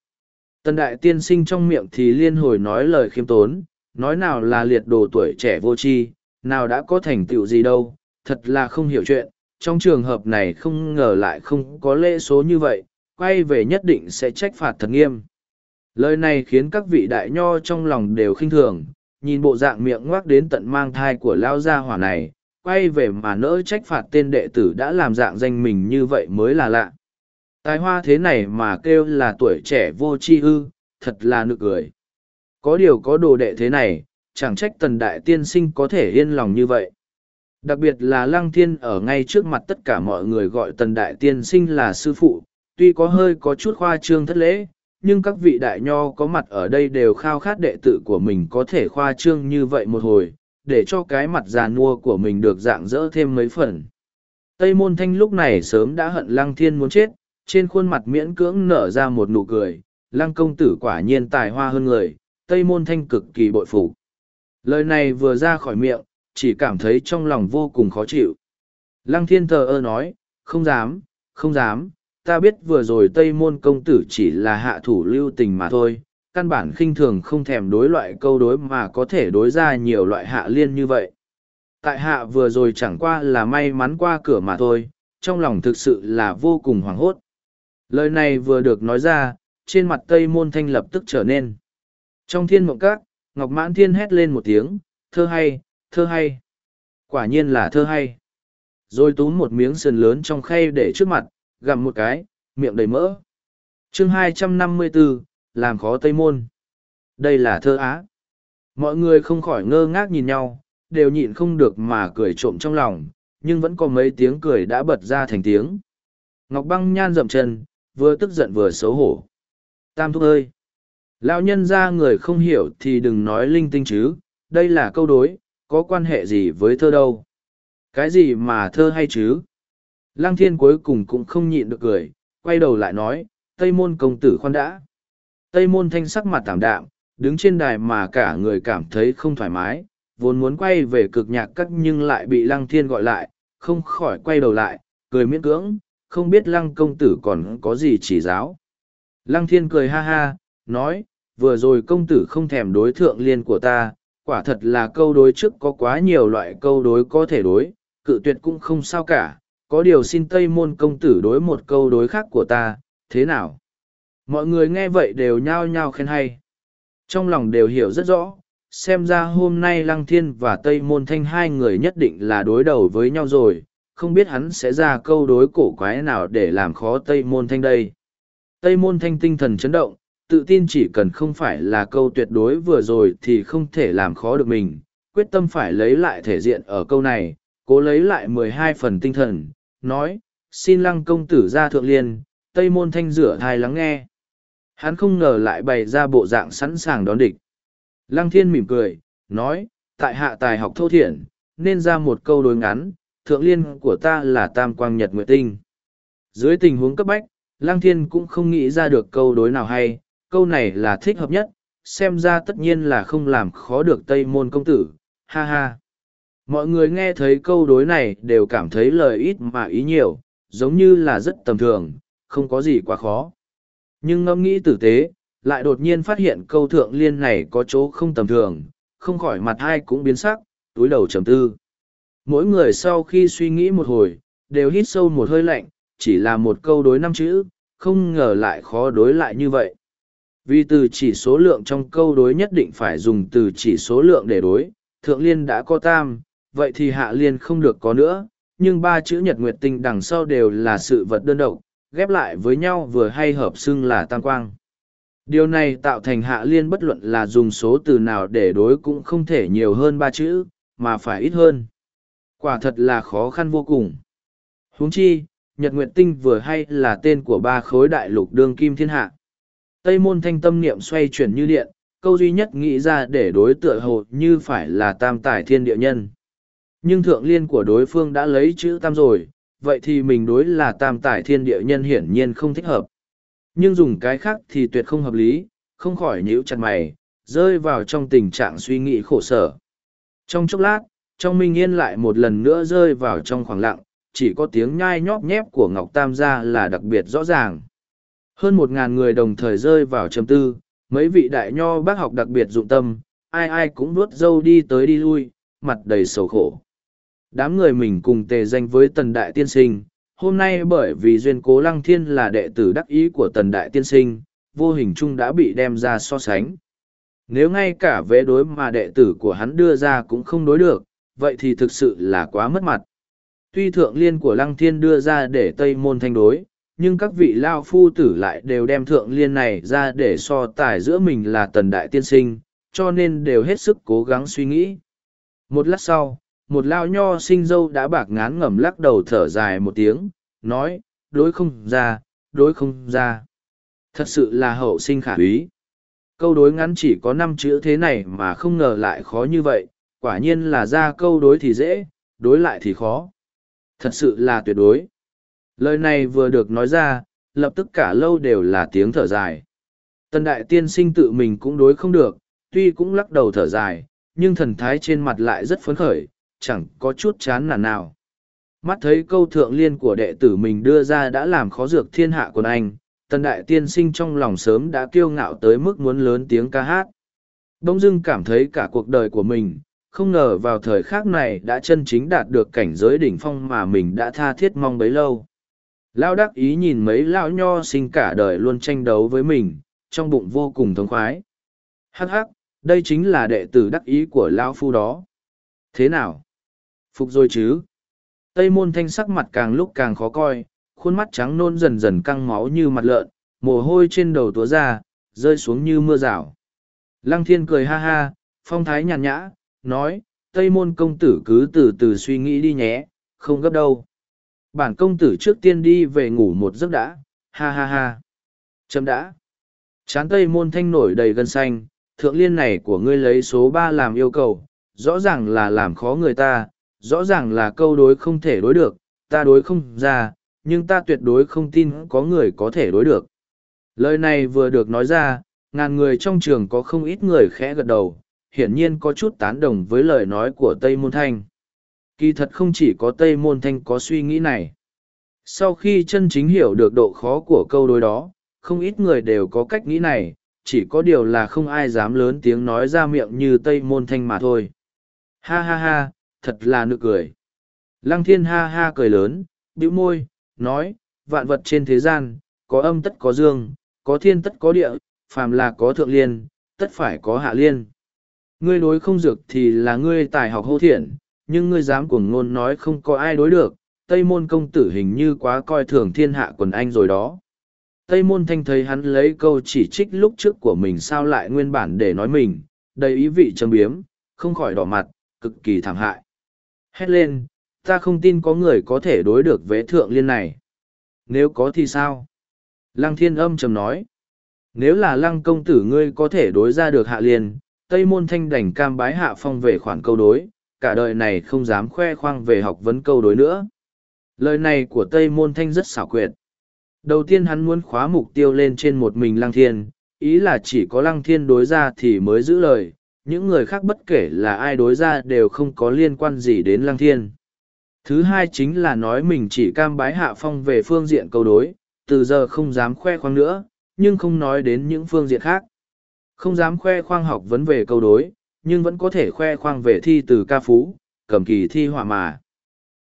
Tần đại tiên sinh trong miệng thì liên hồi nói lời khiêm tốn, nói nào là liệt đồ tuổi trẻ vô tri, nào đã có thành tựu gì đâu, thật là không hiểu chuyện, trong trường hợp này không ngờ lại không có lễ số như vậy, quay về nhất định sẽ trách phạt thật nghiêm lời này khiến các vị đại nho trong lòng đều khinh thường nhìn bộ dạng miệng ngoác đến tận mang thai của lao gia hỏa này quay về mà nỡ trách phạt tên đệ tử đã làm dạng danh mình như vậy mới là lạ tài hoa thế này mà kêu là tuổi trẻ vô tri hư thật là nực cười có điều có đồ đệ thế này chẳng trách tần đại tiên sinh có thể yên lòng như vậy đặc biệt là lăng thiên ở ngay trước mặt tất cả mọi người gọi tần đại tiên sinh là sư phụ tuy có hơi có chút khoa trương thất lễ nhưng các vị đại nho có mặt ở đây đều khao khát đệ tử của mình có thể khoa trương như vậy một hồi, để cho cái mặt già nua của mình được dạng dỡ thêm mấy phần. Tây môn thanh lúc này sớm đã hận lăng thiên muốn chết, trên khuôn mặt miễn cưỡng nở ra một nụ cười, lăng công tử quả nhiên tài hoa hơn người, Tây môn thanh cực kỳ bội phục. Lời này vừa ra khỏi miệng, chỉ cảm thấy trong lòng vô cùng khó chịu. Lăng thiên thờ ơ nói, không dám, không dám, ta biết vừa rồi Tây Môn Công Tử chỉ là hạ thủ lưu tình mà thôi, căn bản khinh thường không thèm đối loại câu đối mà có thể đối ra nhiều loại hạ liên như vậy. Tại hạ vừa rồi chẳng qua là may mắn qua cửa mà thôi, trong lòng thực sự là vô cùng hoảng hốt. Lời này vừa được nói ra, trên mặt Tây Môn Thanh lập tức trở nên. Trong thiên mộng các, Ngọc Mãn Thiên hét lên một tiếng, thơ hay, thơ hay. Quả nhiên là thơ hay. Rồi túm một miếng sườn lớn trong khay để trước mặt, gặm một cái, miệng đầy mỡ. chương 254, làm khó Tây Môn. Đây là thơ Á. Mọi người không khỏi ngơ ngác nhìn nhau, đều nhịn không được mà cười trộm trong lòng, nhưng vẫn có mấy tiếng cười đã bật ra thành tiếng. Ngọc băng nhan dậm chân, vừa tức giận vừa xấu hổ. Tam thúc ơi! Lão nhân ra người không hiểu thì đừng nói linh tinh chứ, đây là câu đối, có quan hệ gì với thơ đâu. Cái gì mà thơ hay chứ? Lăng thiên cuối cùng cũng không nhịn được cười, quay đầu lại nói, Tây môn công tử khoan đã. Tây môn thanh sắc mặt tảm đạm, đứng trên đài mà cả người cảm thấy không thoải mái, vốn muốn quay về cực nhạc cắt nhưng lại bị lăng thiên gọi lại, không khỏi quay đầu lại, cười miễn cưỡng, không biết lăng công tử còn có gì chỉ giáo. Lăng thiên cười ha ha, nói, vừa rồi công tử không thèm đối thượng liên của ta, quả thật là câu đối trước có quá nhiều loại câu đối có thể đối, cự tuyệt cũng không sao cả, có điều xin Tây Môn công tử đối một câu đối khác của ta, thế nào? Mọi người nghe vậy đều nhao nhao khen hay. Trong lòng đều hiểu rất rõ, xem ra hôm nay Lăng Thiên và Tây Môn Thanh hai người nhất định là đối đầu với nhau rồi, không biết hắn sẽ ra câu đối cổ quái nào để làm khó Tây Môn Thanh đây. Tây Môn Thanh tinh thần chấn động, tự tin chỉ cần không phải là câu tuyệt đối vừa rồi thì không thể làm khó được mình, quyết tâm phải lấy lại thể diện ở câu này, cố lấy lại mười hai phần tinh thần, nói, xin lăng công tử ra thượng liên, tây môn thanh rửa thai lắng nghe. Hắn không ngờ lại bày ra bộ dạng sẵn sàng đón địch. Lăng thiên mỉm cười, nói, tại hạ tài học thô thiển, nên ra một câu đối ngắn, thượng liên của ta là tam quang nhật nguyệt tinh. Dưới tình huống cấp bách, Lăng Thiên cũng không nghĩ ra được câu đối nào hay, câu này là thích hợp nhất, xem ra tất nhiên là không làm khó được Tây Môn Công Tử, ha ha mọi người nghe thấy câu đối này đều cảm thấy lời ít mà ý nhiều giống như là rất tầm thường không có gì quá khó nhưng ngẫm nghĩ tử tế lại đột nhiên phát hiện câu thượng liên này có chỗ không tầm thường không khỏi mặt ai cũng biến sắc túi đầu trầm tư mỗi người sau khi suy nghĩ một hồi đều hít sâu một hơi lạnh chỉ là một câu đối năm chữ không ngờ lại khó đối lại như vậy vì từ chỉ số lượng trong câu đối nhất định phải dùng từ chỉ số lượng để đối thượng liên đã có tam vậy thì hạ liên không được có nữa nhưng ba chữ nhật nguyệt tinh đằng sau đều là sự vật đơn độc ghép lại với nhau vừa hay hợp xưng là tam quang điều này tạo thành hạ liên bất luận là dùng số từ nào để đối cũng không thể nhiều hơn ba chữ mà phải ít hơn quả thật là khó khăn vô cùng huống chi nhật nguyệt tinh vừa hay là tên của ba khối đại lục đương kim thiên hạ tây môn thanh tâm niệm xoay chuyển như điện câu duy nhất nghĩ ra để đối tựa hồ như phải là tam tài thiên địa nhân nhưng thượng liên của đối phương đã lấy chữ tam rồi vậy thì mình đối là tam tải thiên địa nhân hiển nhiên không thích hợp nhưng dùng cái khác thì tuyệt không hợp lý không khỏi nhíu chặt mày rơi vào trong tình trạng suy nghĩ khổ sở trong chốc lát trong minh yên lại một lần nữa rơi vào trong khoảng lặng chỉ có tiếng nhai nhóp nhép của ngọc tam gia là đặc biệt rõ ràng hơn một ngàn người đồng thời rơi vào châm tư mấy vị đại nho bác học đặc biệt dụng tâm ai ai cũng nuốt d â u đi tới đi lui mặt đầy sầu khổ Đám người mình cùng tề danh với tần đại tiên sinh, hôm nay bởi vì duyên cố lăng thiên là đệ tử đắc ý của tần đại tiên sinh, vô hình chung đã bị đem ra so sánh. Nếu ngay cả vế đối mà đệ tử của hắn đưa ra cũng không đối được, vậy thì thực sự là quá mất mặt. Tuy thượng liên của lăng thiên đưa ra để Tây Môn thanh đối, nhưng các vị lao phu tử lại đều đem thượng liên này ra để so tài giữa mình là tần đại tiên sinh, cho nên đều hết sức cố gắng suy nghĩ. Một lát sau, một lao nho sinh dâu đã bạc ngán ngẩm lắc đầu thở dài một tiếng, nói, đối không ra, đối không ra. Thật sự là hậu sinh khả úy. Câu đối ngắn chỉ có năm chữ thế này mà không ngờ lại khó như vậy, quả nhiên là ra câu đối thì dễ, đối lại thì khó. Thật sự là tuyệt đối. Lời này vừa được nói ra, lập tức cả lâu đều là tiếng thở dài. Tần đại tiên sinh tự mình cũng đối không được, tuy cũng lắc đầu thở dài, nhưng thần thái trên mặt lại rất phấn khởi, chẳng có chút chán nản nào. Mắt thấy câu thượng liên của đệ tử mình đưa ra đã làm khó dược thiên hạ của anh, tần đại tiên sinh trong lòng sớm đã kiêu ngạo tới mức muốn lớn tiếng ca hát. Đông dưng cảm thấy cả cuộc đời của mình, không ngờ vào thời khắc này đã chân chính đạt được cảnh giới đỉnh phong mà mình đã tha thiết mong bấy lâu. Lao đắc ý nhìn mấy lão nho sinh cả đời luôn tranh đấu với mình, trong bụng vô cùng thống khoái. Hắc hắc, đây chính là đệ tử đắc ý của lão phu đó. Thế nào? phục rồi chứ tây môn thanh sắc mặt càng lúc càng khó coi khuôn mắt trắng nôn dần dần căng máu như mặt lợn mồ hôi trên đầu túa ra rơi xuống như mưa rào lăng thiên cười ha ha phong thái nhàn nhã nói tây môn công tử cứ từ từ suy nghĩ đi nhé không gấp đâu bản công tử trước tiên đi về ngủ một giấc đã ha ha ha chấm đã chán tây môn thanh nổi đầy gân xanh thượng liên này của ngươi lấy số ba làm yêu cầu rõ ràng là làm khó người ta rõ ràng là câu đối không thể đối được, ta đối không ra, nhưng ta tuyệt đối không tin có người có thể đối được. Lời này vừa được nói ra, ngàn người trong trường có không ít người khẽ gật đầu, hiển nhiên có chút tán đồng với lời nói của Tây Môn Thanh. Kỳ thật không chỉ có Tây Môn Thanh có suy nghĩ này. Sau khi chân chính hiểu được độ khó của câu đối đó, không ít người đều có cách nghĩ này, chỉ có điều là không ai dám lớn tiếng nói ra miệng như Tây Môn Thanh mà thôi. Ha ha ha, thật là nực cười. Lăng thiên ha ha cười lớn, bĩu môi, nói, vạn vật trên thế gian, có âm tất có dương, có thiên tất có địa, phàm là có thượng liên, tất phải có hạ liên. Ngươi đối không dược thì là ngươi tài học hô thiện, nhưng ngươi dám cuồng ngôn nói không có ai đối được, Tây môn công tử hình như quá coi thường thiên hạ quần anh rồi đó. Tây môn thanh thấy hắn lấy câu chỉ trích lúc trước của mình sao lại nguyên bản để nói mình, đầy ý vị châm biếm, không khỏi đỏ mặt, cực kỳ thảm hại. Hét lên, ta không tin có người có thể đối được vế thượng liên này. Nếu có thì sao? Lăng thiên âm trầm nói. Nếu là lăng công tử ngươi có thể đối ra được hạ liên, Tây môn thanh đành cam bái hạ phong về khoản câu đối, cả đời này không dám khoe khoang về học vấn câu đối nữa. Lời này của Tây môn thanh rất xảo quyệt. Đầu tiên hắn muốn khóa mục tiêu lên trên một mình lăng thiên, ý là chỉ có lăng thiên đối ra thì mới giữ lời những người khác bất kể là ai đối ra đều không có liên quan gì đến lăng thiên. Thứ hai chính là nói mình chỉ cam bái hạ phong về phương diện câu đối, từ giờ không dám khoe khoang nữa, nhưng không nói đến những phương diện khác. Không dám khoe khoang học vấn về câu đối, nhưng vẫn có thể khoe khoang về thi từ ca phú, cầm kỳ thi họa mà.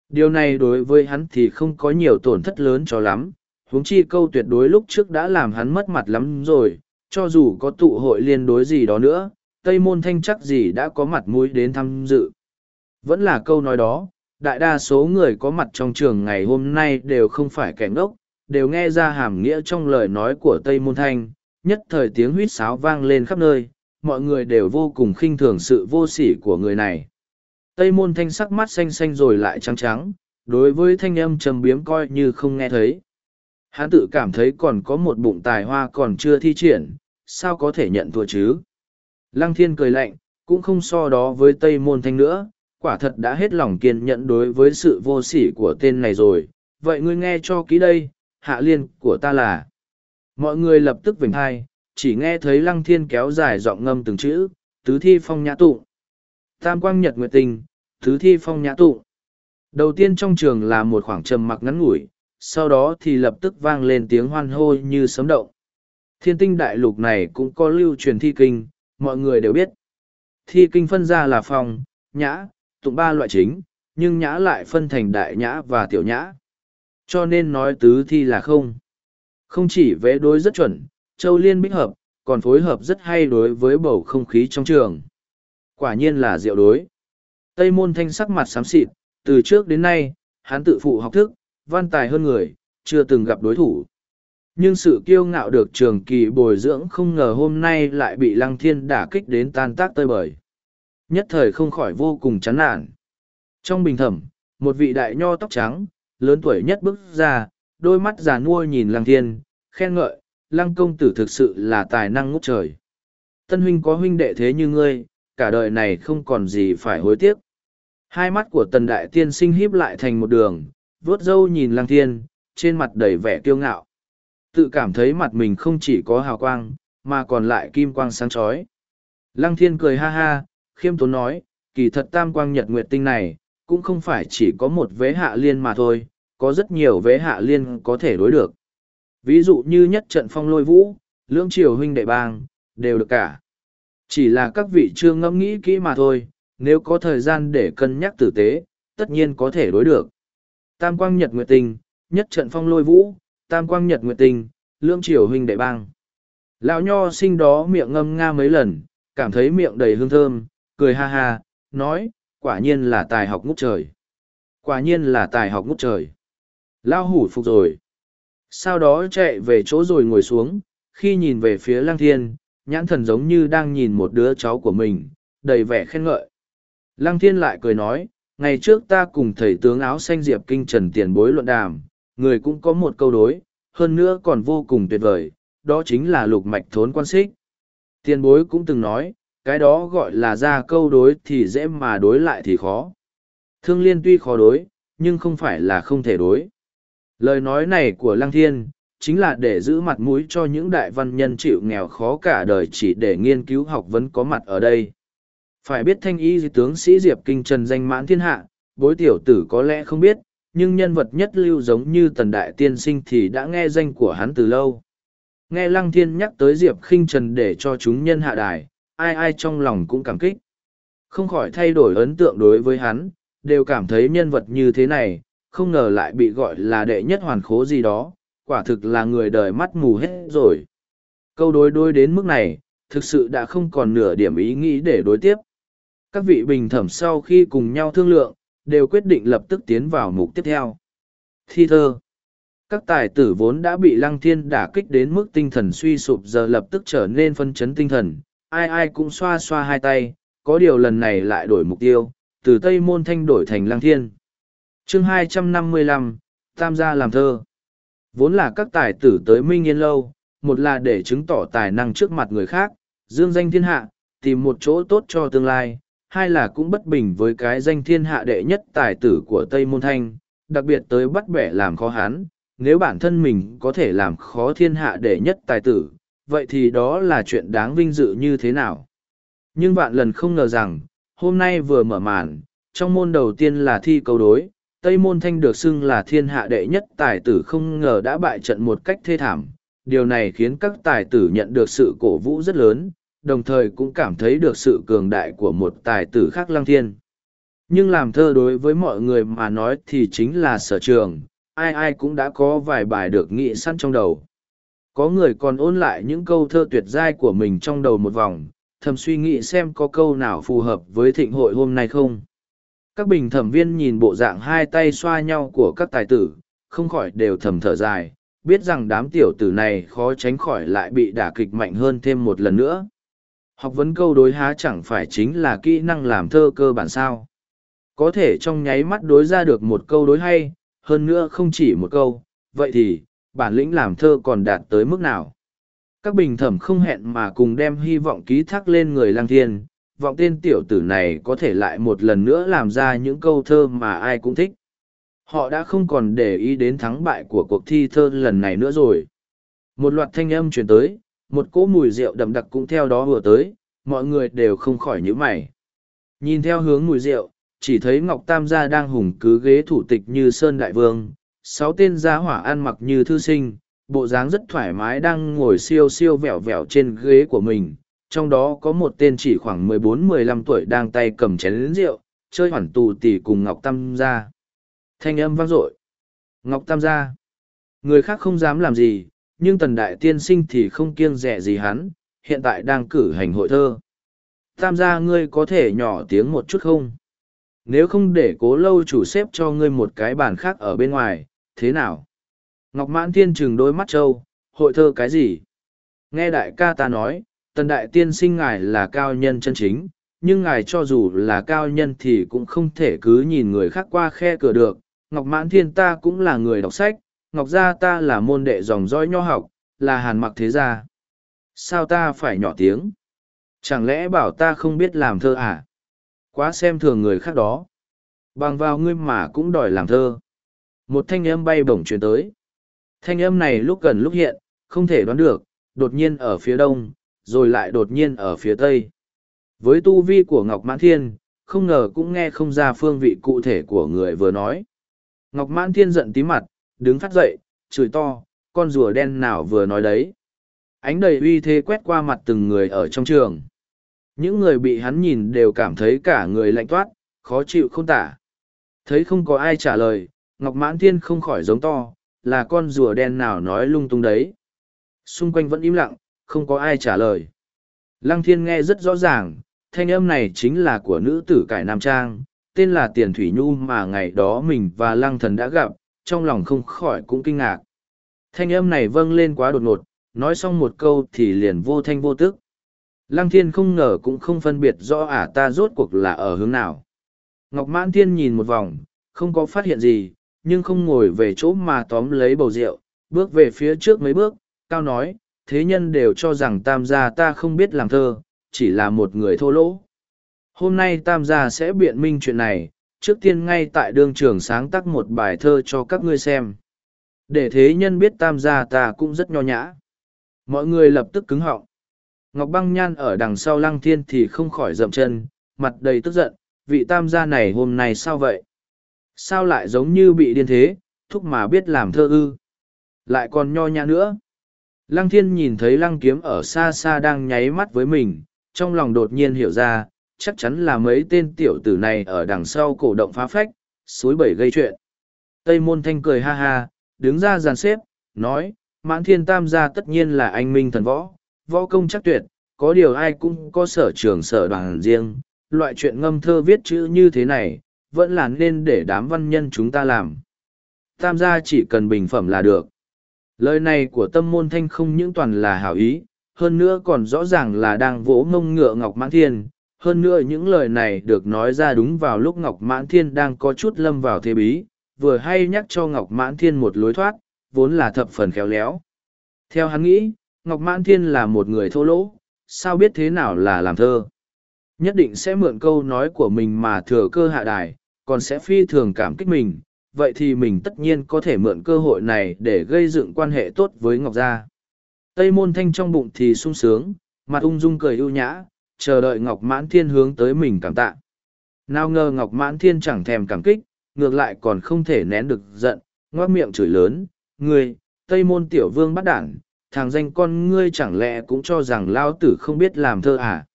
Điều này đối với hắn thì không có nhiều tổn thất lớn cho lắm, huống chi câu tuyệt đối lúc trước đã làm hắn mất mặt lắm rồi, cho dù có tụ hội liên đối gì đó nữa, Tây Môn Thanh chắc gì đã có mặt mũi đến tham dự. Vẫn là câu nói đó, đại đa số người có mặt trong trường ngày hôm nay đều không phải kẻ ngốc, đều nghe ra hàm nghĩa trong lời nói của Tây Môn Thanh, nhất thời tiếng huýt sáo vang lên khắp nơi, mọi người đều vô cùng khinh thường sự vô sỉ của người này. Tây Môn Thanh sắc mắt xanh xanh rồi lại trắng trắng, đối với thanh âm trầm biếm coi như không nghe thấy. Hắn tự cảm thấy còn có một bụng tài hoa còn chưa thi triển, sao có thể nhận thua chứ? Lăng thiên cười lạnh, cũng không so đó với Tây Môn Thanh nữa, quả thật đã hết lòng kiên nhẫn đối với sự vô sỉ của tên này rồi. Vậy ngươi nghe cho kỹ đây, hạ liên của ta là. Mọi người lập tức vỉnh hai, chỉ nghe thấy lăng thiên kéo dài giọng ngâm từng chữ, tứ thi phong nhã tụ. Tam quang nhật nguyệt tình, tứ thi phong nhã tụ. Đầu tiên trong trường là một khoảng trầm mặc ngắn ngủi, sau đó thì lập tức vang lên tiếng hoan hô như sấm động. Thiên tinh đại lục này cũng có lưu truyền thi kinh, mọi người đều biết. Thi kinh phân ra là phong, nhã, tụng ba loại chính, nhưng nhã lại phân thành đại nhã và tiểu nhã. Cho nên nói tứ thi là không. Không chỉ vẽ đối rất chuẩn, châu liên bích hợp, còn phối hợp rất hay đối với bầu không khí trong trường. Quả nhiên là diệu đối. Tây môn thanh sắc mặt xám xịt, từ trước đến nay, hắn tự phụ học thức, văn tài hơn người, chưa từng gặp đối thủ nhưng sự kiêu ngạo được trường kỳ bồi dưỡng không ngờ hôm nay lại bị lăng thiên đả kích đến tan tác tơi bời nhất thời không khỏi vô cùng chán nản trong bình thẩm một vị đại nho tóc trắng lớn tuổi nhất bước ra đôi mắt già nua nhìn lăng thiên khen ngợi lăng công tử thực sự là tài năng ngút trời tân huynh có huynh đệ thế như ngươi cả đời này không còn gì phải hối tiếc hai mắt của tần đại tiên sinh híp lại thành một đường vuốt râu nhìn lăng thiên trên mặt đầy vẻ kiêu ngạo tự cảm thấy mặt mình không chỉ có hào quang, mà còn lại kim quang sáng chói. Lăng thiên cười ha ha, khiêm tốn nói, kỳ thật tam quang nhật nguyệt tinh này, cũng không phải chỉ có một vế hạ liên mà thôi, có rất nhiều vế hạ liên có thể đối được. Ví dụ như nhất trận phong lôi vũ, lưỡng triều huynh đệ bang, đều được cả. Chỉ là các vị chưa ngẫm nghĩ kỹ mà thôi, nếu có thời gian để cân nhắc tử tế, tất nhiên có thể đối được. Tam quang nhật nguyệt tinh, nhất trận phong lôi vũ, tam quang nhật nguyệt tinh, lưỡng triều huynh đệ bang. Lão nho sinh đó miệng ngâm nga mấy lần, cảm thấy miệng đầy hương thơm, cười ha ha, nói, quả nhiên là tài học ngút trời. Quả nhiên là tài học ngút trời. Lão hủ phục rồi. Sau đó chạy về chỗ rồi ngồi xuống, khi nhìn về phía lang thiên, nhãn thần giống như đang nhìn một đứa cháu của mình, đầy vẻ khen ngợi. Lăng thiên lại cười nói, ngày trước ta cùng thầy tướng áo xanh Diệp Kinh Trần tiền bối luận đàm, người cũng có một câu đối, hơn nữa còn vô cùng tuyệt vời, đó chính là lục mạch thốn quan xích. Tiền bối cũng từng nói, cái đó gọi là ra câu đối thì dễ mà đối lại thì khó. Thương liên tuy khó đối, nhưng không phải là không thể đối. Lời nói này của Lăng Thiên, chính là để giữ mặt mũi cho những đại văn nhân chịu nghèo khó cả đời chỉ để nghiên cứu học vấn có mặt ở đây. Phải biết thanh y tướng sĩ Diệp Kinh Trần danh mãn thiên hạ, bối tiểu tử có lẽ không biết, nhưng nhân vật nhất lưu giống như tần đại tiên sinh thì đã nghe danh của hắn từ lâu nghe lăng thiên nhắc tới diệp khinh trần để cho chúng nhân hạ đài ai ai trong lòng cũng cảm kích không khỏi thay đổi ấn tượng đối với hắn đều cảm thấy nhân vật như thế này không ngờ lại bị gọi là đệ nhất hoàn khố gì đó quả thực là người đời mắt mù hết rồi câu đối đối đến mức này thực sự đã không còn nửa điểm ý nghĩ để đối tiếp các vị bình thẩm sau khi cùng nhau thương lượng đều quyết định lập tức tiến vào mục tiếp theo. Thi thơ Các tài tử vốn đã bị lăng thiên đả kích đến mức tinh thần suy sụp giờ lập tức trở nên phân chấn tinh thần, ai ai cũng xoa xoa hai tay, có điều lần này lại đổi mục tiêu, từ Tây Môn Thanh đổi thành lăng thiên. chương 255, Tam gia làm thơ Vốn là các tài tử tới Minh Yên Lâu, một là để chứng tỏ tài năng trước mặt người khác, dương danh thiên hạ, tìm một chỗ tốt cho tương lai, hai là cũng bất bình với cái danh thiên hạ đệ nhất tài tử của Tây Môn Thanh, đặc biệt tới bắt bẻ làm khó hắn, nếu bản thân mình có thể làm khó thiên hạ đệ nhất tài tử, vậy thì đó là chuyện đáng vinh dự như thế nào. Nhưng vạn lần không ngờ rằng, hôm nay vừa mở màn, trong môn đầu tiên là thi câu đối, Tây Môn Thanh được xưng là thiên hạ đệ nhất tài tử không ngờ đã bại trận một cách thê thảm. Điều này khiến các tài tử nhận được sự cổ vũ rất lớn, đồng thời cũng cảm thấy được sự cường đại của một tài tử khác lăng thiên. Nhưng làm thơ đối với mọi người mà nói thì chính là sở trường, ai ai cũng đã có vài bài được nghĩ sẵn trong đầu. Có người còn ôn lại những câu thơ tuyệt giai của mình trong đầu một vòng, thầm suy nghĩ xem có câu nào phù hợp với thịnh hội hôm nay không. Các bình thẩm viên nhìn bộ dạng hai tay xoa nhau của các tài tử, không khỏi đều thầm thở dài, biết rằng đám tiểu tử này khó tránh khỏi lại bị đả kịch mạnh hơn thêm một lần nữa. Học vấn câu đối há chẳng phải chính là kỹ năng làm thơ cơ bản sao. Có thể trong nháy mắt đối ra được một câu đối hay, hơn nữa không chỉ một câu, vậy thì, bản lĩnh làm thơ còn đạt tới mức nào? Các bình thẩm không hẹn mà cùng đem hy vọng ký thác lên người lang thiên, vọng tên tiểu tử này có thể lại một lần nữa làm ra những câu thơ mà ai cũng thích. Họ đã không còn để ý đến thắng bại của cuộc thi thơ lần này nữa rồi. Một loạt thanh âm truyền tới, một cỗ mùi rượu đậm đặc cũng theo đó vừa tới mọi người đều không khỏi nhíu mày nhìn theo hướng mùi rượu chỉ thấy ngọc tam gia đang hùng cứ ghế thủ tịch như sơn đại vương sáu tên gia hỏa ăn mặc như thư sinh bộ dáng rất thoải mái đang ngồi siêu siêu vẹo vẹo trên ghế của mình trong đó có một tên chỉ khoảng mười bốn mười lăm tuổi đang tay cầm chén lính rượu chơi hoản tù tỉ cùng ngọc tam gia thanh âm vang dội ngọc tam gia người khác không dám làm gì nhưng tần đại tiên sinh thì không kiêng rẻ gì hắn, hiện tại đang cử hành hội thơ. Tam gia ngươi có thể nhỏ tiếng một chút không? Nếu không để cố lâu chủ xếp cho ngươi một cái bàn khác ở bên ngoài, thế nào? Ngọc mãn thiên trừng đôi mắt trâu, hội thơ cái gì? Nghe đại ca ta nói, tần đại tiên sinh ngài là cao nhân chân chính, nhưng ngài cho dù là cao nhân thì cũng không thể cứ nhìn người khác qua khe cửa được. Ngọc Mãn Thiên ta cũng là người đọc sách, Ngọc gia ta là môn đệ dòng dõi nho học, là hàn mặc thế gia. Sao ta phải nhỏ tiếng? Chẳng lẽ bảo ta không biết làm thơ à? Quá xem thường người khác đó. Bằng vào ngươi mà cũng đòi làm thơ. Một thanh âm bay bổng chuyển tới. Thanh âm này lúc gần lúc hiện, không thể đoán được, đột nhiên ở phía đông, rồi lại đột nhiên ở phía tây. Với tu vi của Ngọc Mãn Thiên, không ngờ cũng nghe không ra phương vị cụ thể của người vừa nói. Ngọc Mãn Thiên giận tí mặt, đứng phát dậy, chửi to, con rùa đen nào vừa nói đấy. Ánh đầy uy thế quét qua mặt từng người ở trong trường. Những người bị hắn nhìn đều cảm thấy cả người lạnh toát, khó chịu không tả. Thấy không có ai trả lời, Ngọc Mãn Thiên không khỏi giống to, là con rùa đen nào nói lung tung đấy. Xung quanh vẫn im lặng, không có ai trả lời. Lăng Thiên nghe rất rõ ràng, thanh âm này chính là của nữ tử cải Nam Trang, tên là Tiền Thủy Nhu mà ngày đó mình và Lăng Thần đã gặp, trong lòng không khỏi cũng kinh ngạc. Thanh âm này vâng lên quá đột ngột, nói xong một câu thì liền vô thanh vô tức. Lăng thiên không ngờ cũng không phân biệt rõ ả à ta rốt cuộc là ở hướng nào. Ngọc mãn thiên nhìn một vòng, không có phát hiện gì, nhưng không ngồi về chỗ mà tóm lấy bầu rượu, bước về phía trước mấy bước, cao nói, thế nhân đều cho rằng tam gia ta không biết làm thơ, chỉ là một người thô lỗ. Hôm nay tam gia sẽ biện minh chuyện này, trước tiên ngay tại đương trường sáng tác một bài thơ cho các ngươi xem. Để thế nhân biết tam gia ta cũng rất nho nhã. Mọi người lập tức cứng họng. Ngọc băng nhan ở đằng sau lăng thiên thì không khỏi dậm chân, mặt đầy tức giận, vị tam gia này hôm nay sao vậy? Sao lại giống như bị điên thế, thúc mà biết làm thơ ư? Lại còn nho nhã nữa. Lăng thiên nhìn thấy lăng kiếm ở xa xa đang nháy mắt với mình, trong lòng đột nhiên hiểu ra, chắc chắn là mấy tên tiểu tử này ở đằng sau cổ động phá phách, suối bảy gây chuyện. Tây môn thanh cười ha ha, đứng ra giàn xếp, nói, mãn thiên tam gia tất nhiên là anh minh thần võ, võ công chắc tuyệt, có điều ai cũng có sở trường sở đoàn riêng, loại chuyện ngâm thơ viết chữ như thế này, vẫn là nên để đám văn nhân chúng ta làm. Tam gia chỉ cần bình phẩm là được. Lời này của tâm môn thanh không những toàn là hảo ý, hơn nữa còn rõ ràng là đang vỗ mông ngựa ngọc mãn thiên, hơn nữa những lời này được nói ra đúng vào lúc Ngọc Mãn Thiên đang có chút lâm vào thế bí, vừa hay nhắc cho Ngọc Mãn Thiên một lối thoát, vốn là thập phần khéo léo. Theo hắn nghĩ, Ngọc Mãn Thiên là một người thô lỗ, sao biết thế nào là làm thơ. Nhất định sẽ mượn câu nói của mình mà thừa cơ hạ đài, còn sẽ phi thường cảm kích mình, vậy thì mình tất nhiên có thể mượn cơ hội này để gây dựng quan hệ tốt với Ngọc Gia. Tây môn thanh trong bụng thì sung sướng, mặt ung dung cười ưu nhã, chờ đợi Ngọc Mãn Thiên hướng tới mình cảm tạ. Nào ngờ Ngọc Mãn Thiên chẳng thèm cảm kích, ngược lại còn không thể nén được giận, ngoác miệng chửi lớn, ngươi, Tây Môn Tiểu Vương bắt đảng, thằng danh con ngươi chẳng lẽ cũng cho rằng lao tử không biết làm thơ à?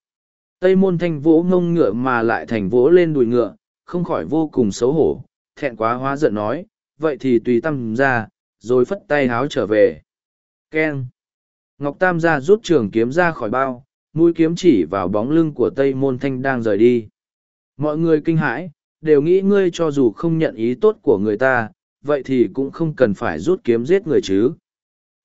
Tây Môn Thanh vỗ ngông ngựa mà lại thành vỗ lên đùi ngựa, không khỏi vô cùng xấu hổ, thẹn quá hóa giận nói, vậy thì tùy tâm ra, rồi phất tay háo trở về. Keng! Ngọc Tam gia rút trường kiếm ra khỏi bao, mũi kiếm chỉ vào bóng lưng của tây môn thanh đang rời đi mọi người kinh hãi đều nghĩ ngươi cho dù không nhận ý tốt của người ta vậy thì cũng không cần phải rút kiếm giết người chứ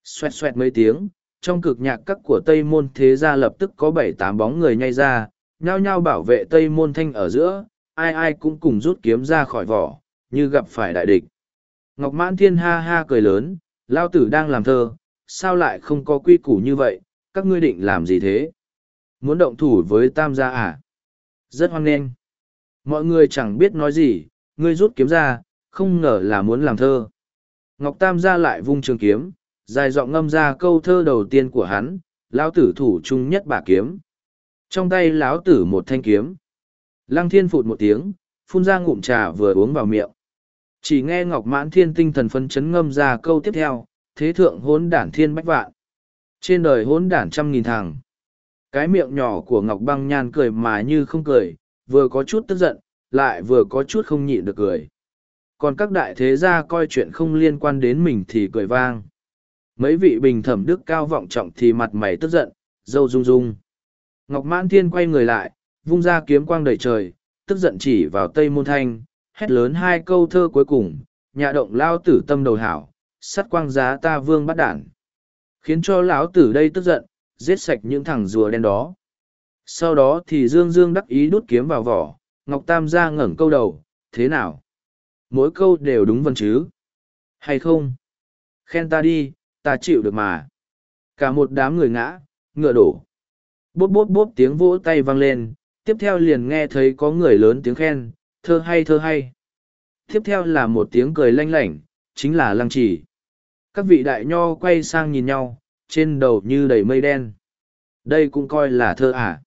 xoẹt xoẹt mấy tiếng trong cực nhạc các của tây môn thế gia lập tức có bảy tám bóng người nhay ra nhao nhao bảo vệ tây môn thanh ở giữa ai ai cũng cùng rút kiếm ra khỏi vỏ như gặp phải đại địch ngọc mãn thiên ha ha cười lớn lao tử đang làm thơ sao lại không có quy củ như vậy các ngươi định làm gì thế Muốn động thủ với tam gia à? Rất hoan nghênh. Mọi người chẳng biết nói gì, ngươi rút kiếm ra, không ngờ là muốn làm thơ. Ngọc Tam gia lại vung trường kiếm, dài dọn ngâm ra câu thơ đầu tiên của hắn, lão tử thủ trung nhất bà kiếm. Trong tay lão tử một thanh kiếm. Lăng Thiên phụt một tiếng, phun ra ngụm trà vừa uống vào miệng. Chỉ nghe Ngọc Mãn Thiên tinh thần phân chấn ngâm ra câu tiếp theo, thế thượng hốn đản thiên bách vạn. Trên đời hốn đản trăm nghìn thằng. Cái miệng nhỏ của Ngọc Băng Nhan cười mà như không cười, vừa có chút tức giận, lại vừa có chút không nhịn được cười. Còn các đại thế gia coi chuyện không liên quan đến mình thì cười vang. Mấy vị bình thẩm đức cao vọng trọng thì mặt mày tức giận, dâu rung rung. Ngọc Mãn Thiên quay người lại, vung ra kiếm quang đầy trời, tức giận chỉ vào Tây Môn Thanh, hét lớn hai câu thơ cuối cùng, nhà động lao tử tâm đầu hảo, sắt quang giá ta vương bắt đản. Khiến cho lão tử đây tức giận, giết sạch những thằng rùa đen đó. Sau đó thì Dương Dương đắc ý đút kiếm vào vỏ, Ngọc Tam ra ngẩng câu đầu, thế nào? Mỗi câu đều đúng vần chứ? Hay không? Khen ta đi, ta chịu được mà. Cả một đám người ngã, ngựa đổ. Bốp bốp bốp tiếng vỗ tay vang lên, tiếp theo liền nghe thấy có người lớn tiếng khen, thơ hay thơ hay. Tiếp theo là một tiếng cười lanh lảnh, chính là lăng trì. Các vị đại nho quay sang nhìn nhau, trên đầu như đầy mây đen. Đây cũng coi là thơ à.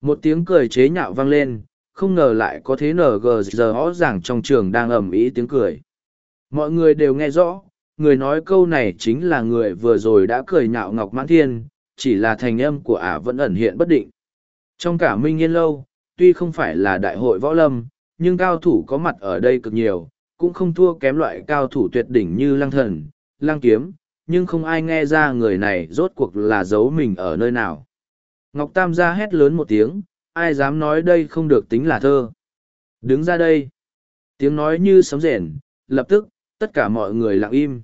Một tiếng cười chế nhạo vang lên, không ngờ lại có thế nở gờ giờ rõ ràng trong trường đang ầm ý tiếng cười. Mọi người đều nghe rõ, người nói câu này chính là người vừa rồi đã cười nhạo Ngọc Mãn Thiên, chỉ là thành âm của ả vẫn ẩn hiện bất định. Trong cả Minh Yên Lâu, tuy không phải là đại hội võ lâm, nhưng cao thủ có mặt ở đây cực nhiều, cũng không thua kém loại cao thủ tuyệt đỉnh như Lăng Thần, Lăng Kiếm, nhưng không ai nghe ra người này rốt cuộc là giấu mình ở nơi nào. Ngọc Tam ra hét lớn một tiếng, ai dám nói đây không được tính là thơ. Đứng ra đây. Tiếng nói như sấm rền, lập tức, tất cả mọi người lặng im.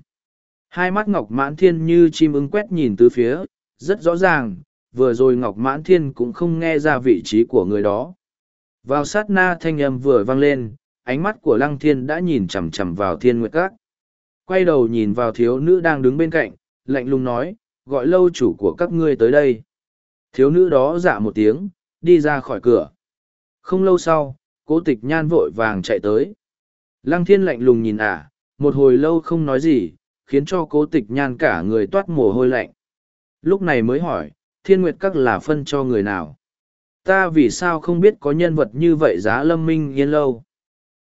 Hai mắt Ngọc Mãn Thiên như chim ưng quét nhìn từ phía, rất rõ ràng, vừa rồi Ngọc Mãn Thiên cũng không nghe ra vị trí của người đó. Vào sát na thanh âm vừa vang lên, ánh mắt của Lăng Thiên đã nhìn chằm chằm vào Thiên Nguyệt Các. Quay đầu nhìn vào thiếu nữ đang đứng bên cạnh, lạnh lùng nói, gọi lâu chủ của các ngươi tới đây. Thiếu nữ đó dạ một tiếng, đi ra khỏi cửa. Không lâu sau, cố tịch nhan vội vàng chạy tới. Lăng thiên lạnh lùng nhìn ả, à, một hồi lâu không nói gì, khiến cho cố tịch nhan cả người toát mồ hôi lạnh. Lúc này mới hỏi, thiên nguyệt các là phân cho người nào? Ta vì sao không biết có nhân vật như vậy giá lâm minh yên lâu?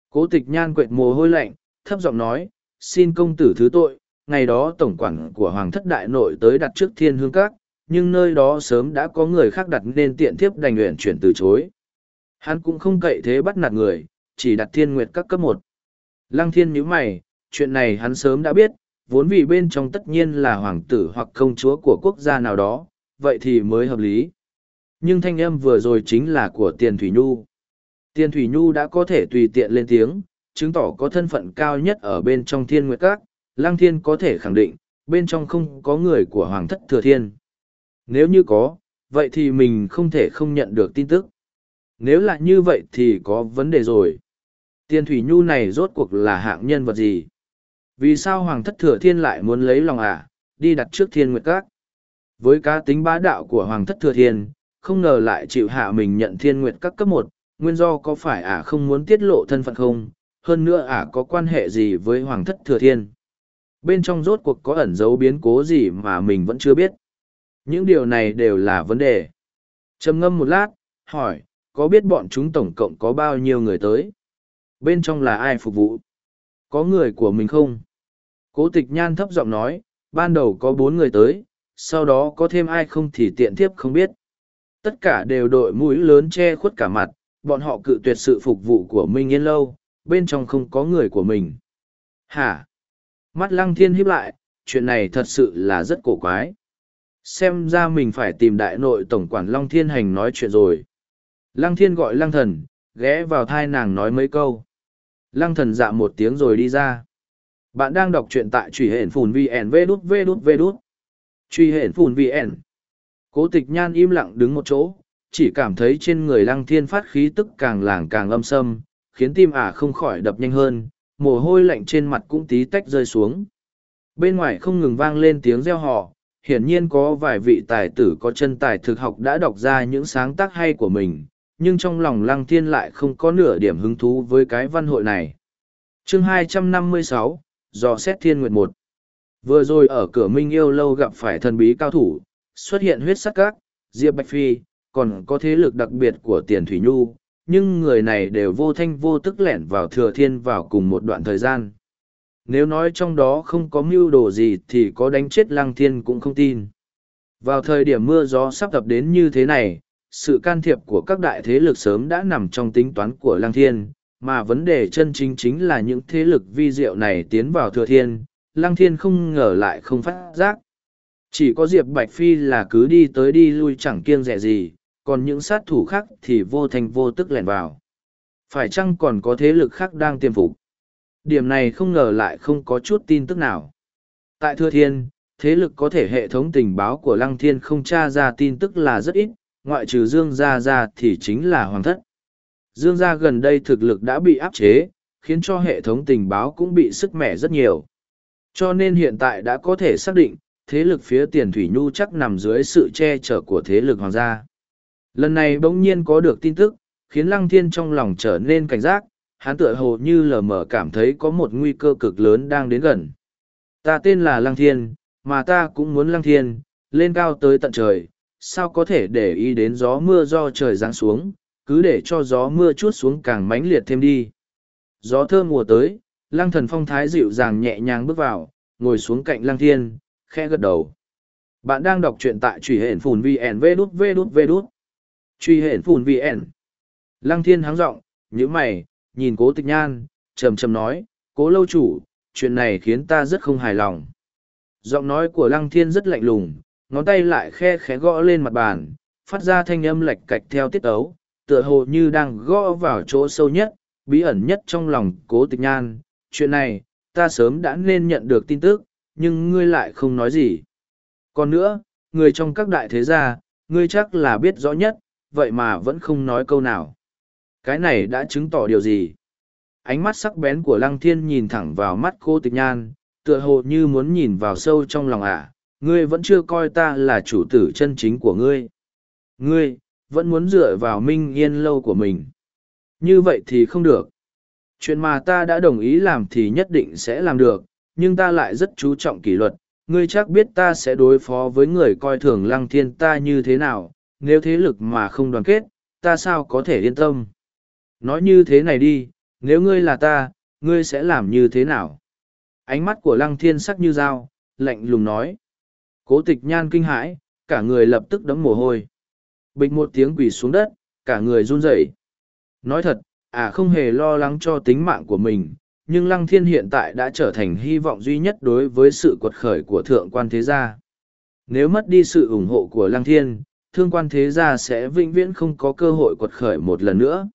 Cố tịch nhan quệt mồ hôi lạnh, thấp giọng nói, xin công tử thứ tội, ngày đó tổng quản của Hoàng thất đại nội tới đặt trước thiên hương các, nhưng nơi đó sớm đã có người khác đặt nên tiện thiếp đành nguyện chuyển từ chối. Hắn cũng không cậy thế bắt nạt người, chỉ đặt thiên nguyệt các cấp một. Lăng thiên nhíu mày, chuyện này hắn sớm đã biết, vốn vì bên trong tất nhiên là hoàng tử hoặc công chúa của quốc gia nào đó, vậy thì mới hợp lý. Nhưng thanh âm vừa rồi chính là của Tiền Thủy Nhu. Tiền Thủy Nhu đã có thể tùy tiện lên tiếng, chứng tỏ có thân phận cao nhất ở bên trong thiên nguyệt các, lang thiên có thể khẳng định, bên trong không có người của hoàng thất thừa thiên. Nếu như có, vậy thì mình không thể không nhận được tin tức. Nếu là như vậy thì có vấn đề rồi. Tiên Thủy Nhu này rốt cuộc là hạng nhân vật gì? Vì sao Hoàng thất thừa thiên lại muốn lấy lòng ả, à, đi đặt trước thiên nguyệt các? Với cá tính bá đạo của Hoàng thất thừa thiên, không ngờ lại chịu hạ mình nhận thiên nguyệt các cấp một, nguyên do có phải ả à không muốn tiết lộ thân phận không, hơn nữa ả à có quan hệ gì với hoàng thất thừa thiên bên trong rốt cuộc có ẩn dấu biến cố gì mà mình vẫn chưa biết những điều này đều là vấn đề trầm ngâm một lát hỏi có biết bọn chúng tổng cộng có bao nhiêu người tới bên trong là ai phục vụ có người của mình không cố tịch nhan thấp giọng nói ban đầu có bốn người tới sau đó có thêm ai không thì tiện thiếp không biết tất cả đều đội mũi lớn che khuất cả mặt bọn họ cự tuyệt sự phục vụ của minh yên lâu bên trong không có người của mình. Hả? Mắt lăng thiên híp lại, chuyện này thật sự là rất cổ quái. Xem ra mình phải tìm đại nội tổng quản Long Thiên Hành nói chuyện rồi. Lăng thiên gọi lăng thần, ghé vào thai nàng nói mấy câu. Lăng thần dạ một tiếng rồi đi ra. Bạn đang đọc truyện tại truy hển phùn VN vê đút vê đút vê đút. Truy hển phùn VN. Cố tịch nhan im lặng đứng một chỗ, chỉ cảm thấy trên người lăng thiên phát khí tức càng làng càng âm sâm, khiến tim ả à không khỏi đập nhanh hơn, mồ hôi lạnh trên mặt cũng tí tách rơi xuống. Bên ngoài không ngừng vang lên tiếng reo hò, hiển nhiên có vài vị tài tử có chân tài thực học đã đọc ra những sáng tác hay của mình, nhưng trong lòng Lăng Thiên lại không có nửa điểm hứng thú với cái văn hội này. Chương 256, Dò xét Thiên Nguyệt Một. Vừa rồi ở cửa Minh Yêu Lâu gặp phải thần bí cao thủ, xuất hiện huyết sắc các, Diệp Bạch Phi, còn có thế lực đặc biệt của Tiền Thủy Nhu, nhưng người này đều vô thanh vô tức lẻn vào thừa thiên vào cùng một đoạn thời gian. Nếu nói trong đó không có mưu đồ gì thì có đánh chết lăng thiên cũng không tin. Vào thời điểm mưa gió sắp tập đến như thế này, sự can thiệp của các đại thế lực sớm đã nằm trong tính toán của lăng thiên, mà vấn đề chân chính chính là những thế lực vi diệu này tiến vào thừa thiên, lăng thiên không ngờ lại không phát giác. Chỉ có Diệp Bạch Phi là cứ đi tới đi lui chẳng kiêng rẻ gì, còn những sát thủ khác thì vô thành vô tức lẻn vào. Phải chăng còn có thế lực khác đang tiêm phục? Điểm này không ngờ lại không có chút tin tức nào. Tại Thừa Thiên, thế lực có thể hệ thống tình báo của Lăng Thiên không tra ra tin tức là rất ít, ngoại trừ Dương Gia gia thì chính là Hoàng Thất. Dương Gia gần đây thực lực đã bị áp chế, khiến cho hệ thống tình báo cũng bị sức mẻ rất nhiều. Cho nên hiện tại đã có thể xác định, thế lực phía tiền Thủy Nhu chắc nằm dưới sự che chở của thế lực Hoàng gia. Lần này bỗng nhiên có được tin tức, khiến Lăng Thiên trong lòng trở nên cảnh giác, hắn tựa hồ như lờ mờ cảm thấy có một nguy cơ cực lớn đang đến gần. Ta tên là Lăng Thiên, mà ta cũng muốn Lăng Thiên, lên cao tới tận trời, sao có thể để ý đến gió mưa do trời giáng xuống, cứ để cho gió mưa chút xuống càng mãnh liệt thêm đi. Gió thơm mùa tới, Lăng Thần Phong thái dịu dàng nhẹ nhàng bước vào, ngồi xuống cạnh Lăng Thiên, khe gật đầu. Bạn đang đọc truyện tại truy hển phùn VNV đút V đút V đút truy hển phùn vn lăng thiên háng r ộ nhữ mày nhìn cố tịch nhan trầm trầm nói cố lâu chủ chuyện này khiến ta rất không hài lòng giọng nói của lăng thiên rất lạnh lùng ngón tay lại khe khẽ gõ lên mặt bàn phát ra thanh âm lạch cạch theo tiết ấu tựa hồ như đang gõ vào chỗ sâu nhất bí ẩn nhất trong lòng cố tịch nhan chuyện này ta sớm đã nên nhận được tin tức nhưng ngươi lại không nói gì còn nữa người trong các đại thế gia ngươi chắc là biết rõ nhất vậy mà vẫn không nói câu nào. Cái này đã chứng tỏ điều gì? Ánh mắt sắc bén của lăng thiên nhìn thẳng vào mắt cô tịch nhan, tựa hồ như muốn nhìn vào sâu trong lòng ả, à. ngươi vẫn chưa coi ta là chủ tử chân chính của ngươi. Ngươi, vẫn muốn dựa vào minh yên lâu của mình. Như vậy thì không được. Chuyện mà ta đã đồng ý làm thì nhất định sẽ làm được, nhưng ta lại rất chú trọng kỷ luật. Ngươi chắc biết ta sẽ đối phó với người coi thường lăng thiên ta như thế nào, nếu thế lực mà không đoàn kết, ta sao có thể yên tâm. Nói như thế này đi, nếu ngươi là ta, ngươi sẽ làm như thế nào? Ánh mắt của lăng thiên sắc như dao, lạnh lùng nói. Cố tịch nhan kinh hãi, cả người lập tức đấm mồ hôi. Bịch một tiếng quỳ xuống đất, cả người run rẩy. Nói thật, à không hề lo lắng cho tính mạng của mình, nhưng lăng thiên hiện tại đã trở thành hy vọng duy nhất đối với sự quật khởi của thượng quan thế gia. Nếu mất đi sự ủng hộ của lăng thiên, thương quan thế gia sẽ vĩnh viễn không có cơ hội quật khởi một lần nữa.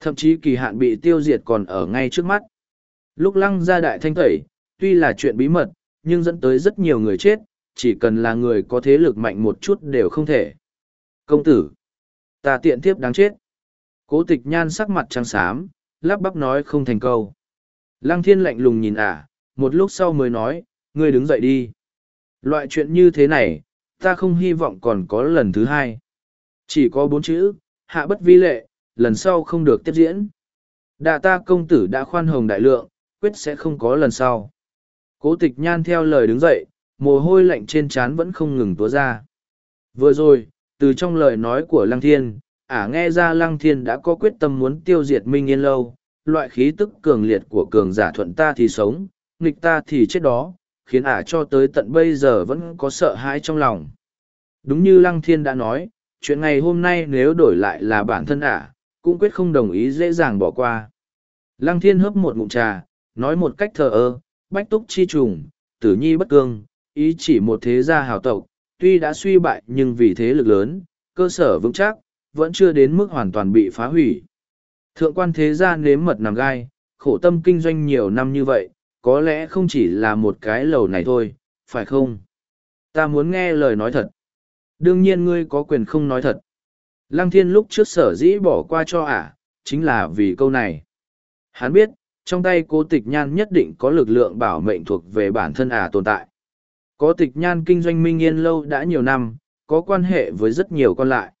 Thậm chí kỳ hạn bị tiêu diệt còn ở ngay trước mắt. Lúc lăng gia đại thanh tẩy, tuy là chuyện bí mật, nhưng dẫn tới rất nhiều người chết, chỉ cần là người có thế lực mạnh một chút đều không thể. Công tử, ta tiện tiếp đáng chết. Cố tịch nhan sắc mặt trắng xám, lắp bắp nói không thành câu. Lăng thiên lạnh lùng nhìn ả, à, một lúc sau mới nói, ngươi đứng dậy đi. Loại chuyện như thế này, ta không hy vọng còn có lần thứ hai. Chỉ có bốn chữ, hạ bất vi lệ, lần sau không được tiếp diễn. Đạ ta công tử đã khoan hồng đại lượng, quyết sẽ không có lần sau. Cố tịch nhan theo lời đứng dậy, mồ hôi lạnh trên trán vẫn không ngừng túa ra. Vừa rồi, từ trong lời nói của Lăng Thiên, ả à nghe ra Lăng Thiên đã có quyết tâm muốn tiêu diệt Minh Yên Lâu, loại khí tức cường liệt của cường giả thuận ta thì sống, nghịch ta thì chết đó, khiến ả à cho tới tận bây giờ vẫn có sợ hãi trong lòng đúng như lăng thiên đã nói chuyện ngày hôm nay nếu đổi lại là bản thân ả à, cũng quyết không đồng ý dễ dàng bỏ qua lăng thiên hớp một ngụm trà nói một cách thờ ơ bách túc chi trùng tử nhi bất cương ý chỉ một thế gia hào tộc tuy đã suy bại nhưng vì thế lực lớn cơ sở vững chắc vẫn chưa đến mức hoàn toàn bị phá hủy thượng quan thế gia nếm mật nằm gai khổ tâm kinh doanh nhiều năm như vậy có lẽ không chỉ là một cái lầu này thôi phải không ta muốn nghe lời nói thật đương nhiên ngươi có quyền không nói thật lăng thiên lúc trước sở dĩ bỏ qua cho ả à, chính là vì câu này hắn biết trong tay cố tịch nhan nhất định có lực lượng bảo mệnh thuộc về bản thân ả à tồn tại có tịch nhan kinh doanh minh yên lâu đã nhiều năm có quan hệ với rất nhiều con lại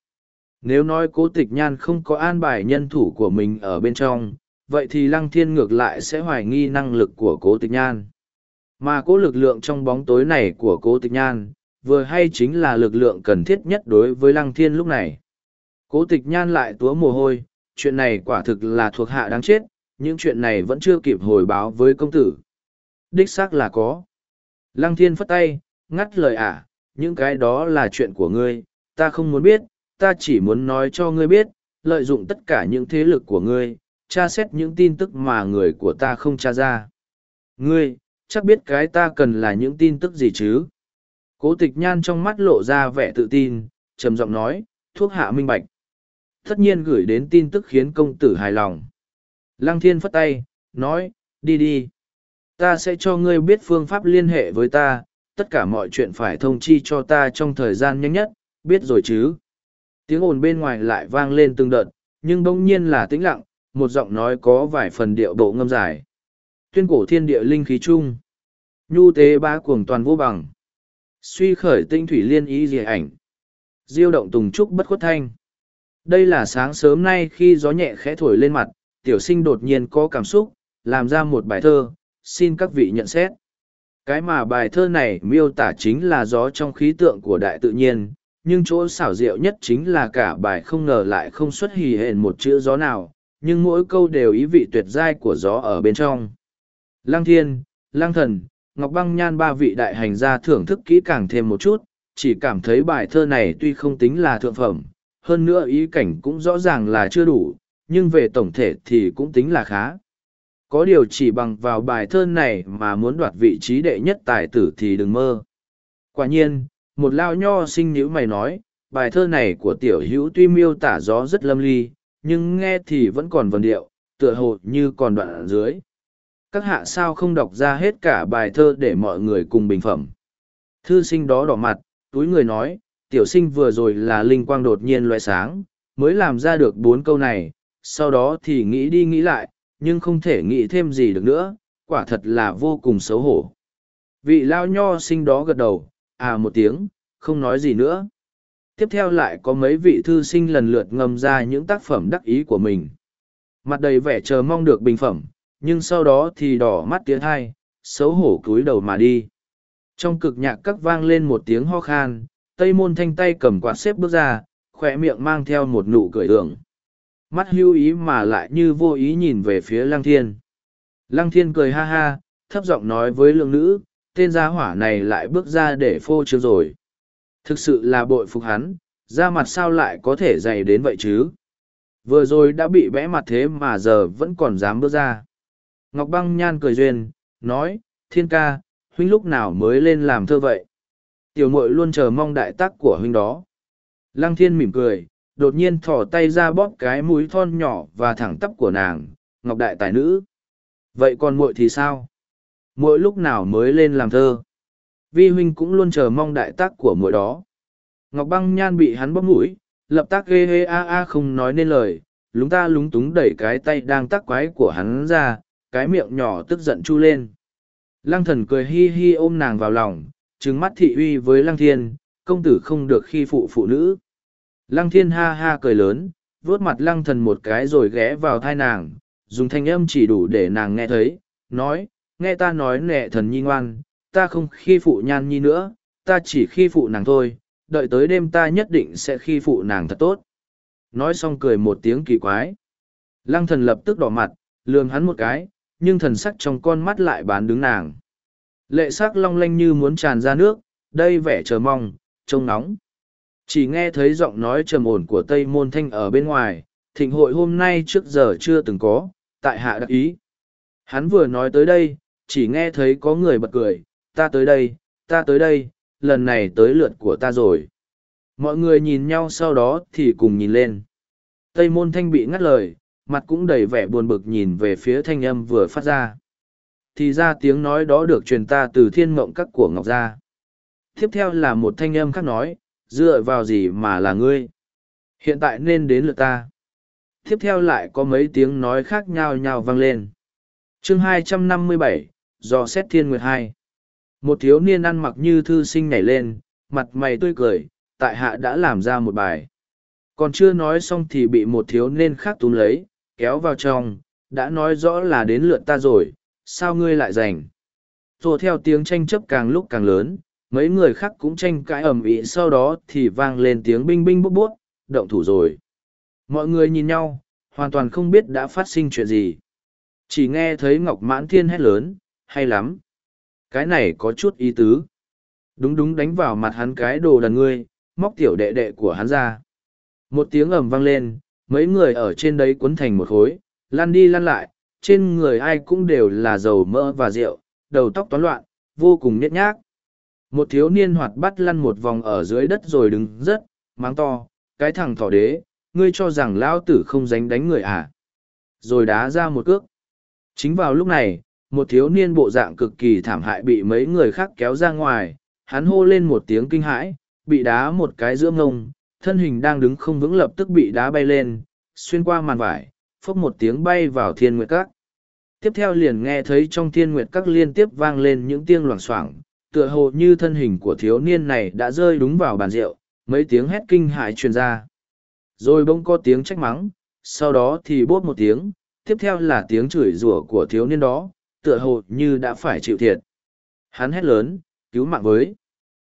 nếu nói cố tịch nhan không có an bài nhân thủ của mình ở bên trong vậy thì lăng thiên ngược lại sẽ hoài nghi năng lực của cố tịch nhan. Mà cố lực lượng trong bóng tối này của cố tịch nhan, vừa hay chính là lực lượng cần thiết nhất đối với lăng thiên lúc này. Cố tịch nhan lại túa mồ hôi, chuyện này quả thực là thuộc hạ đáng chết, những chuyện này vẫn chưa kịp hồi báo với công tử. Đích xác là có. Lăng thiên phất tay, ngắt lời ả, những cái đó là chuyện của ngươi, ta không muốn biết, ta chỉ muốn nói cho ngươi biết, lợi dụng tất cả những thế lực của ngươi, tra xét những tin tức mà người của ta không tra ra. Ngươi, chắc biết cái ta cần là những tin tức gì chứ? Cố tịch nhan trong mắt lộ ra vẻ tự tin, trầm giọng nói, thuốc hạ minh bạch. Tất nhiên gửi đến tin tức khiến công tử hài lòng. Lăng thiên phất tay, nói, đi đi. Ta sẽ cho ngươi biết phương pháp liên hệ với ta, tất cả mọi chuyện phải thông chi cho ta trong thời gian nhanh nhất, biết rồi chứ. Tiếng ồn bên ngoài lại vang lên từng đợt, nhưng bỗng nhiên là tĩnh lặng, một giọng nói có vài phần điệu bộ ngâm dài. Tuyên cổ thiên địa linh khí chung. Nhu tế ba cuồng toàn vô bằng. Suy khởi tinh thủy liên ý dì ảnh. Diêu động tùng trúc bất khuất thanh. Đây là sáng sớm nay khi gió nhẹ khẽ thổi lên mặt, tiểu sinh đột nhiên có cảm xúc, làm ra một bài thơ, xin các vị nhận xét. Cái mà bài thơ này miêu tả chính là gió trong khí tượng của đại tự nhiên, nhưng chỗ xảo diệu nhất chính là cả bài không ngờ lại không xuất hì hển một chữ gió nào, nhưng mỗi câu đều ý vị tuyệt giai của gió ở bên trong. Lăng thiên, lăng thần, ngọc băng nhan ba vị đại hành gia thưởng thức kỹ càng thêm một chút, chỉ cảm thấy bài thơ này tuy không tính là thượng phẩm, hơn nữa ý cảnh cũng rõ ràng là chưa đủ, nhưng về tổng thể thì cũng tính là khá. Có điều chỉ bằng vào bài thơ này mà muốn đoạt vị trí đệ nhất tài tử thì đừng mơ. Quả nhiên, một lao nho sinh nhữ mày nói, bài thơ này của tiểu hữu tuy miêu tả gió rất lâm ly, nhưng nghe thì vẫn còn vần điệu, tựa hồ như còn đoạn ở dưới. Các hạ sao không đọc ra hết cả bài thơ để mọi người cùng bình phẩm. Thư sinh đó đỏ mặt, túi người nói, tiểu sinh vừa rồi là linh quang đột nhiên loại sáng, mới làm ra được bốn câu này, sau đó thì nghĩ đi nghĩ lại, nhưng không thể nghĩ thêm gì được nữa, quả thật là vô cùng xấu hổ. Vị lao nho sinh đó gật đầu, à một tiếng, không nói gì nữa tiếp theo lại có mấy vị thư sinh lần lượt ngâm ra những tác phẩm đắc ý của mình mặt đầy vẻ chờ mong được bình phẩm nhưng sau đó thì đỏ mắt tiếng hai xấu hổ cúi đầu mà đi trong cực nhạc các vang lên một tiếng ho khan tây môn thanh tay cầm quạt xếp bước ra khoe miệng mang theo một nụ cười hưởng mắt hưu ý mà lại như vô ý nhìn về phía lăng thiên lăng thiên cười ha ha thấp giọng nói với lượng nữ tên gia hỏa này lại bước ra để phô trương rồi Thực sự là bội phục hắn, da mặt sao lại có thể dày đến vậy chứ? Vừa rồi đã bị bẽ mặt thế mà giờ vẫn còn dám bước ra. Ngọc Băng Nhan cười duyên, nói, thiên ca, huynh lúc nào mới lên làm thơ vậy? Tiểu mội luôn chờ mong đại tác của huynh đó. Lăng thiên mỉm cười, đột nhiên thỏ tay ra bóp cái mũi thon nhỏ và thẳng tắp của nàng, Ngọc Đại Tài Nữ. Vậy còn muội thì sao? Muội lúc nào mới lên làm thơ? vi huynh cũng luôn chờ mong đại tác của mỗi đó. Ngọc băng nhan bị hắn bóp mũi, lập tác ghê hê a a không nói nên lời, lúng ta lúng túng đẩy cái tay đang tác quái của hắn ra, cái miệng nhỏ tức giận chu lên. Lăng thần cười hi hi ôm nàng vào lòng, trừng mắt thị uy với lăng thiên, công tử không được khi phụ phụ nữ. Lăng thiên ha ha cười lớn, vuốt mặt lăng thần một cái rồi ghé vào thai nàng, dùng thanh âm chỉ đủ để nàng nghe thấy, nói, nghe ta nói nẹ thần nhi ngoan, ta không khi phụ nhan nhi nữa, ta chỉ khi phụ nàng thôi, đợi tới đêm ta nhất định sẽ khi phụ nàng thật tốt. Nói xong cười một tiếng kỳ quái. Lăng thần lập tức đỏ mặt, lườm hắn một cái, nhưng thần sắc trong con mắt lại bán đứng nàng. Lệ sắc long lanh như muốn tràn ra nước, đây vẻ chờ mong, trông nóng. Chỉ nghe thấy giọng nói trầm ổn của Tây Môn Thanh ở bên ngoài, thịnh hội hôm nay trước giờ chưa từng có, tại hạ đặc ý. Hắn vừa nói tới đây, chỉ nghe thấy có người bật cười, ta tới đây, ta tới đây, lần này tới lượt của ta rồi. Mọi người nhìn nhau sau đó thì cùng nhìn lên. Tây môn thanh bị ngắt lời, mặt cũng đầy vẻ buồn bực nhìn về phía thanh âm vừa phát ra. Thì ra tiếng nói đó được truyền ta từ thiên mộng các của Ngọc Gia. Tiếp theo là một thanh âm khác nói, dựa vào gì mà là ngươi. Hiện tại nên đến lượt ta. Tiếp theo lại có mấy tiếng nói khác nhau nhau vang lên. chương 257, do xét thiên nguyệt hai một thiếu niên ăn mặc như thư sinh nhảy lên, mặt mày tươi cười, tại hạ đã làm ra một bài. Còn chưa nói xong thì bị một thiếu niên khác túm lấy, kéo vào trong, đã nói rõ là đến lượt ta rồi, sao ngươi lại giành? Rồi theo tiếng tranh chấp càng lúc càng lớn, mấy người khác cũng tranh cãi ầm ĩ sau đó thì vang lên tiếng binh binh bút bút, động thủ rồi. Mọi người nhìn nhau, hoàn toàn không biết đã phát sinh chuyện gì. Chỉ nghe thấy Ngọc Mãn Thiên hét lớn, hay lắm cái này có chút ý tứ. Đúng đúng đánh vào mặt hắn cái đồ đần ngươi, móc tiểu đệ đệ của hắn ra. Một tiếng ầm vang lên, mấy người ở trên đấy cuốn thành một khối, lăn đi lăn lại, trên người ai cũng đều là dầu mỡ và rượu, đầu tóc toán loạn, vô cùng nhét nhác. Một thiếu niên hoạt bắt lăn một vòng ở dưới đất rồi đứng rất, máng to, cái thằng thỏ đế, ngươi cho rằng lao tử không dánh đánh người à. Rồi đá ra một cước. Chính vào lúc này, một thiếu niên bộ dạng cực kỳ thảm hại bị mấy người khác kéo ra ngoài, hắn hô lên một tiếng kinh hãi, bị đá một cái giữa ngông, thân hình đang đứng không vững lập tức bị đá bay lên, xuyên qua màn vải, phốc một tiếng bay vào thiên nguyệt các. Tiếp theo liền nghe thấy trong thiên nguyệt các liên tiếp vang lên những tiếng loảng xoảng, tựa hồ như thân hình của thiếu niên này đã rơi đúng vào bàn rượu, mấy tiếng hét kinh hãi truyền ra. Rồi bỗng có tiếng trách mắng, sau đó thì bốt một tiếng, tiếp theo là tiếng chửi rủa của thiếu niên đó, tựa hồ như đã phải chịu thiệt. Hắn hét lớn, cứu mạng với.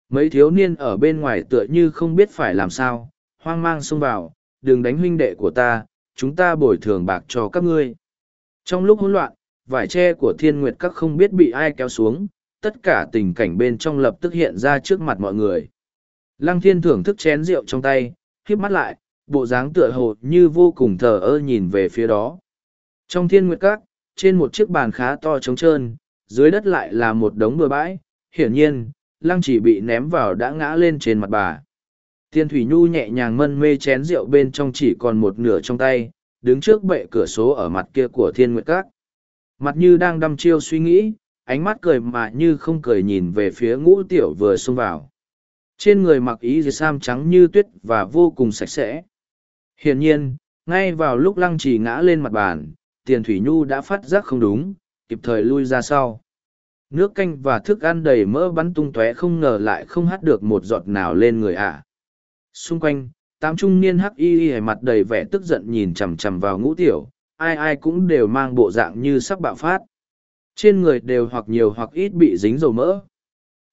Mấy thiếu niên ở bên ngoài tựa như không biết phải làm sao, hoang mang xông vào, đừng đánh huynh đệ của ta, chúng ta bồi thường bạc cho các ngươi. Trong lúc hỗn loạn, vải tre của thiên nguyệt các không biết bị ai kéo xuống, tất cả tình cảnh bên trong lập tức hiện ra trước mặt mọi người. Lăng thiên thưởng thức chén rượu trong tay, khiếp mắt lại, bộ dáng tựa hồ như vô cùng thờ ơ nhìn về phía đó. Trong thiên nguyệt các, trên một chiếc bàn khá to trống trơn, dưới đất lại là một đống bừa bãi, hiển nhiên, lăng chỉ bị ném vào đã ngã lên trên mặt bà. Tiên Thủy Nhu nhẹ nhàng mân mê chén rượu bên trong chỉ còn một nửa trong tay, đứng trước bệ cửa số ở mặt kia của Thiên Nguyệt Các. Mặt như đang đăm chiêu suy nghĩ, ánh mắt cười mà như không cười nhìn về phía ngũ tiểu vừa xông vào. Trên người mặc ý dì sam trắng như tuyết và vô cùng sạch sẽ. Hiển nhiên, ngay vào lúc lăng chỉ ngã lên mặt bàn, tiền thủy nhu đã phát giác không đúng kịp thời lui ra sau nước canh và thức ăn đầy mỡ bắn tung tóe không ngờ lại không hát được một giọt nào lên người ạ à. xung quanh tám trung niên hắc y y mặt đầy vẻ tức giận nhìn chằm chằm vào ngũ tiểu ai ai cũng đều mang bộ dạng như sắp bạo phát trên người đều hoặc nhiều hoặc ít bị dính dầu mỡ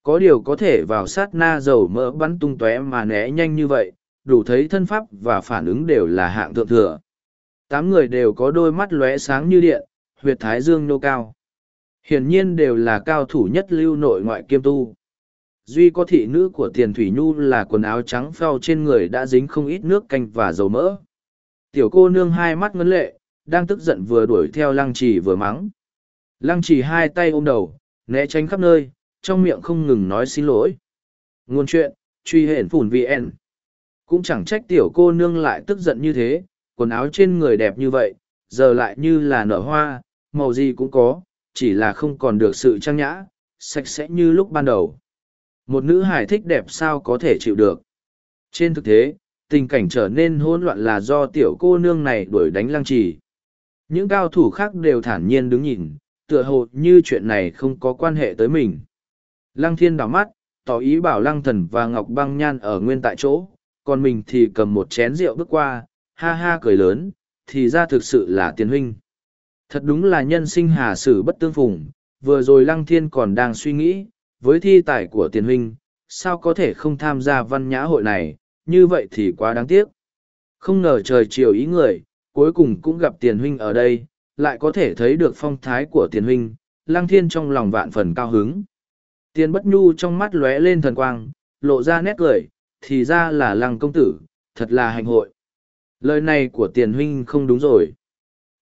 có điều có thể vào sát na dầu mỡ bắn tung tóe mà né nhanh như vậy đủ thấy thân pháp và phản ứng đều là hạng thượng thừa tám người đều có đôi mắt lóe sáng như điện huyệt thái dương nô cao hiển nhiên đều là cao thủ nhất lưu nội ngoại kiêm tu duy có thị nữ của tiền thủy nhu là quần áo trắng phao trên người đã dính không ít nước canh và dầu mỡ tiểu cô nương hai mắt ngấn lệ đang tức giận vừa đuổi theo lăng trì vừa mắng lăng trì hai tay ôm đầu né tránh khắp nơi trong miệng không ngừng nói xin lỗi ngôn chuyện truy hển phủn vn cũng chẳng trách tiểu cô nương lại tức giận như thế quần áo trên người đẹp như vậy, giờ lại như là nở hoa, màu gì cũng có, chỉ là không còn được sự trang nhã, sạch sẽ như lúc ban đầu. Một nữ hải thích đẹp sao có thể chịu được. Trên thực tế, tình cảnh trở nên hỗn loạn là do tiểu cô nương này đuổi đánh lăng trì. Những cao thủ khác đều thản nhiên đứng nhìn, tựa hồ như chuyện này không có quan hệ tới mình. Lăng thiên đảo mắt, tỏ ý bảo lăng thần và ngọc băng nhan ở nguyên tại chỗ, còn mình thì cầm một chén rượu bước qua, ha ha cười lớn, thì ra thực sự là tiền huynh. Thật đúng là nhân sinh hà sử bất tương phùng, vừa rồi Lăng Thiên còn đang suy nghĩ, với thi tài của tiền huynh, sao có thể không tham gia văn nhã hội này, như vậy thì quá đáng tiếc. Không ngờ trời chiều ý người, cuối cùng cũng gặp tiền huynh ở đây, lại có thể thấy được phong thái của tiền huynh, Lăng Thiên trong lòng vạn phần cao hứng. Tiền bất nhu trong mắt lóe lên thần quang, lộ ra nét cười, thì ra là Lăng công tử, thật là hành hội lời này của tiền huynh không đúng rồi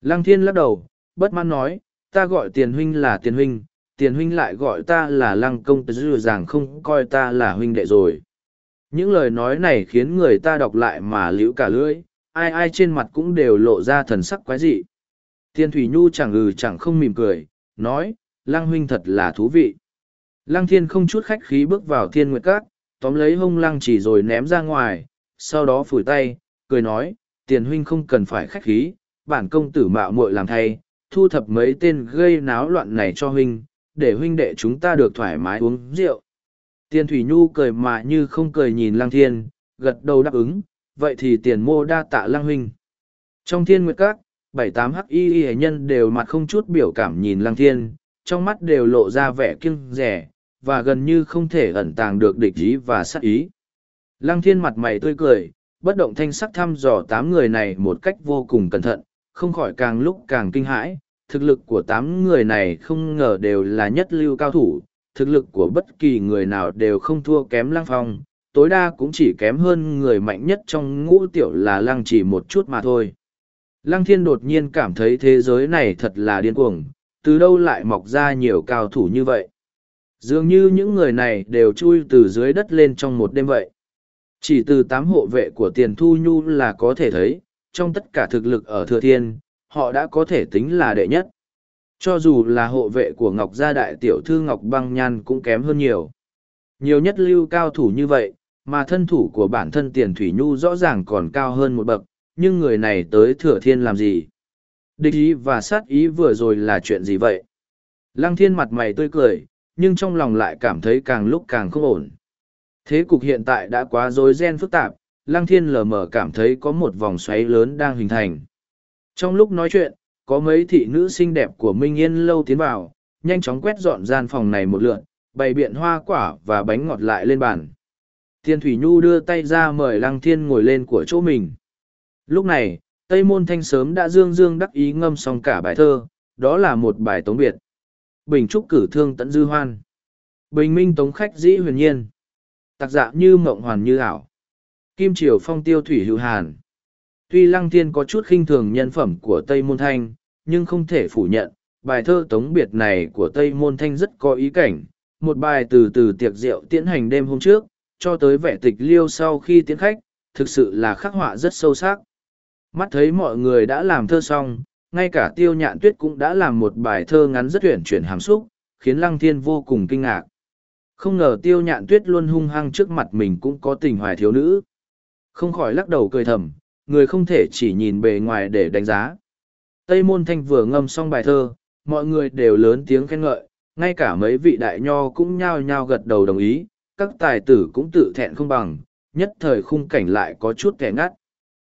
lăng thiên lắc đầu bất mãn nói ta gọi tiền huynh là tiền huynh tiền huynh lại gọi ta là lăng công tứ dư rằng không coi ta là huynh đệ rồi những lời nói này khiến người ta đọc lại mà liễu cả lưỡi ai ai trên mặt cũng đều lộ ra thần sắc quái dị tiền thủy nhu chẳng ừ chẳng không mỉm cười nói lăng huynh thật là thú vị lăng thiên không chút khách khí bước vào thiên nguyệt cát tóm lấy hông lăng chỉ rồi ném ra ngoài sau đó phủi tay cười nói tiền huynh không cần phải khách khí, bản công tử mạo muội làm thay, thu thập mấy tên gây náo loạn này cho huynh, để huynh đệ chúng ta được thoải mái uống rượu. Tiền Thủy Nhu cười mà như không cười nhìn Lăng Thiên, gật đầu đáp ứng, vậy thì tiền mô đa tạ Lăng Huynh. Trong thiên nguyệt các, bảy tám hắc y y nhân đều mặt không chút biểu cảm nhìn Lăng Thiên, trong mắt đều lộ ra vẻ kiêng rẻ, và gần như không thể ẩn tàng được địch ý và sát ý. Lăng Thiên mặt mày tươi cười, bất động thanh sắc thăm dò tám người này một cách vô cùng cẩn thận, không khỏi càng lúc càng kinh hãi, thực lực của tám người này không ngờ đều là nhất lưu cao thủ, thực lực của bất kỳ người nào đều không thua kém Lăng Phong, tối đa cũng chỉ kém hơn người mạnh nhất trong ngũ tiểu là Lăng chỉ một chút mà thôi. Lăng Thiên đột nhiên cảm thấy thế giới này thật là điên cuồng, từ đâu lại mọc ra nhiều cao thủ như vậy. Dường như những người này đều chui từ dưới đất lên trong một đêm vậy. Chỉ từ tám hộ vệ của tiền thu nhu là có thể thấy, trong tất cả thực lực ở thừa thiên, họ đã có thể tính là đệ nhất. Cho dù là hộ vệ của Ngọc Gia Đại Tiểu Thư Ngọc Băng Nhan cũng kém hơn nhiều. Nhiều nhất lưu cao thủ như vậy, mà thân thủ của bản thân tiền thủy nhu rõ ràng còn cao hơn một bậc, nhưng người này tới thừa thiên làm gì? Địch ý và sát ý vừa rồi là chuyện gì vậy? Lăng thiên mặt mày tươi cười, nhưng trong lòng lại cảm thấy càng lúc càng không ổn. Thế cục hiện tại đã quá rối ren phức tạp, Lăng Thiên lờ mờ cảm thấy có một vòng xoáy lớn đang hình thành. Trong lúc nói chuyện, có mấy thị nữ xinh đẹp của Minh Yên lâu tiến vào, nhanh chóng quét dọn gian phòng này một lượt, bày biện hoa quả và bánh ngọt lại lên bàn. Thiên Thủy Nhu đưa tay ra mời Lăng Thiên ngồi lên của chỗ mình. Lúc này, Tây Môn Thanh sớm đã dương dương đắc ý ngâm xong cả bài thơ, đó là một bài tống biệt. Bình Trúc cử thương tận dư hoan. Bình Minh tống khách dĩ huyền nhiên. Tạc dạ như mộng hoàn như ảo. Kim Triều Phong tiêu thủy hữu hàn. Tuy Lăng Thiên có chút khinh thường nhân phẩm của Tây Môn Thanh, nhưng không thể phủ nhận, bài thơ tống biệt này của Tây Môn Thanh rất có ý cảnh. Một bài từ từ tiệc rượu tiến hành đêm hôm trước, cho tới vẻ tịch liêu sau khi tiến khách, thực sự là khắc họa rất sâu sắc. Mắt thấy mọi người đã làm thơ xong, ngay cả tiêu nhạn tuyết cũng đã làm một bài thơ ngắn rất tuyển chuyển hàm xúc, khiến Lăng Thiên vô cùng kinh ngạc không ngờ tiêu nhạn tuyết luôn hung hăng trước mặt mình cũng có tình hoài thiếu nữ không khỏi lắc đầu cười thầm người không thể chỉ nhìn bề ngoài để đánh giá tây môn thanh vừa ngâm xong bài thơ mọi người đều lớn tiếng khen ngợi ngay cả mấy vị đại nho cũng nhao nhao gật đầu đồng ý các tài tử cũng tự thẹn không bằng nhất thời khung cảnh lại có chút kẻ ngắt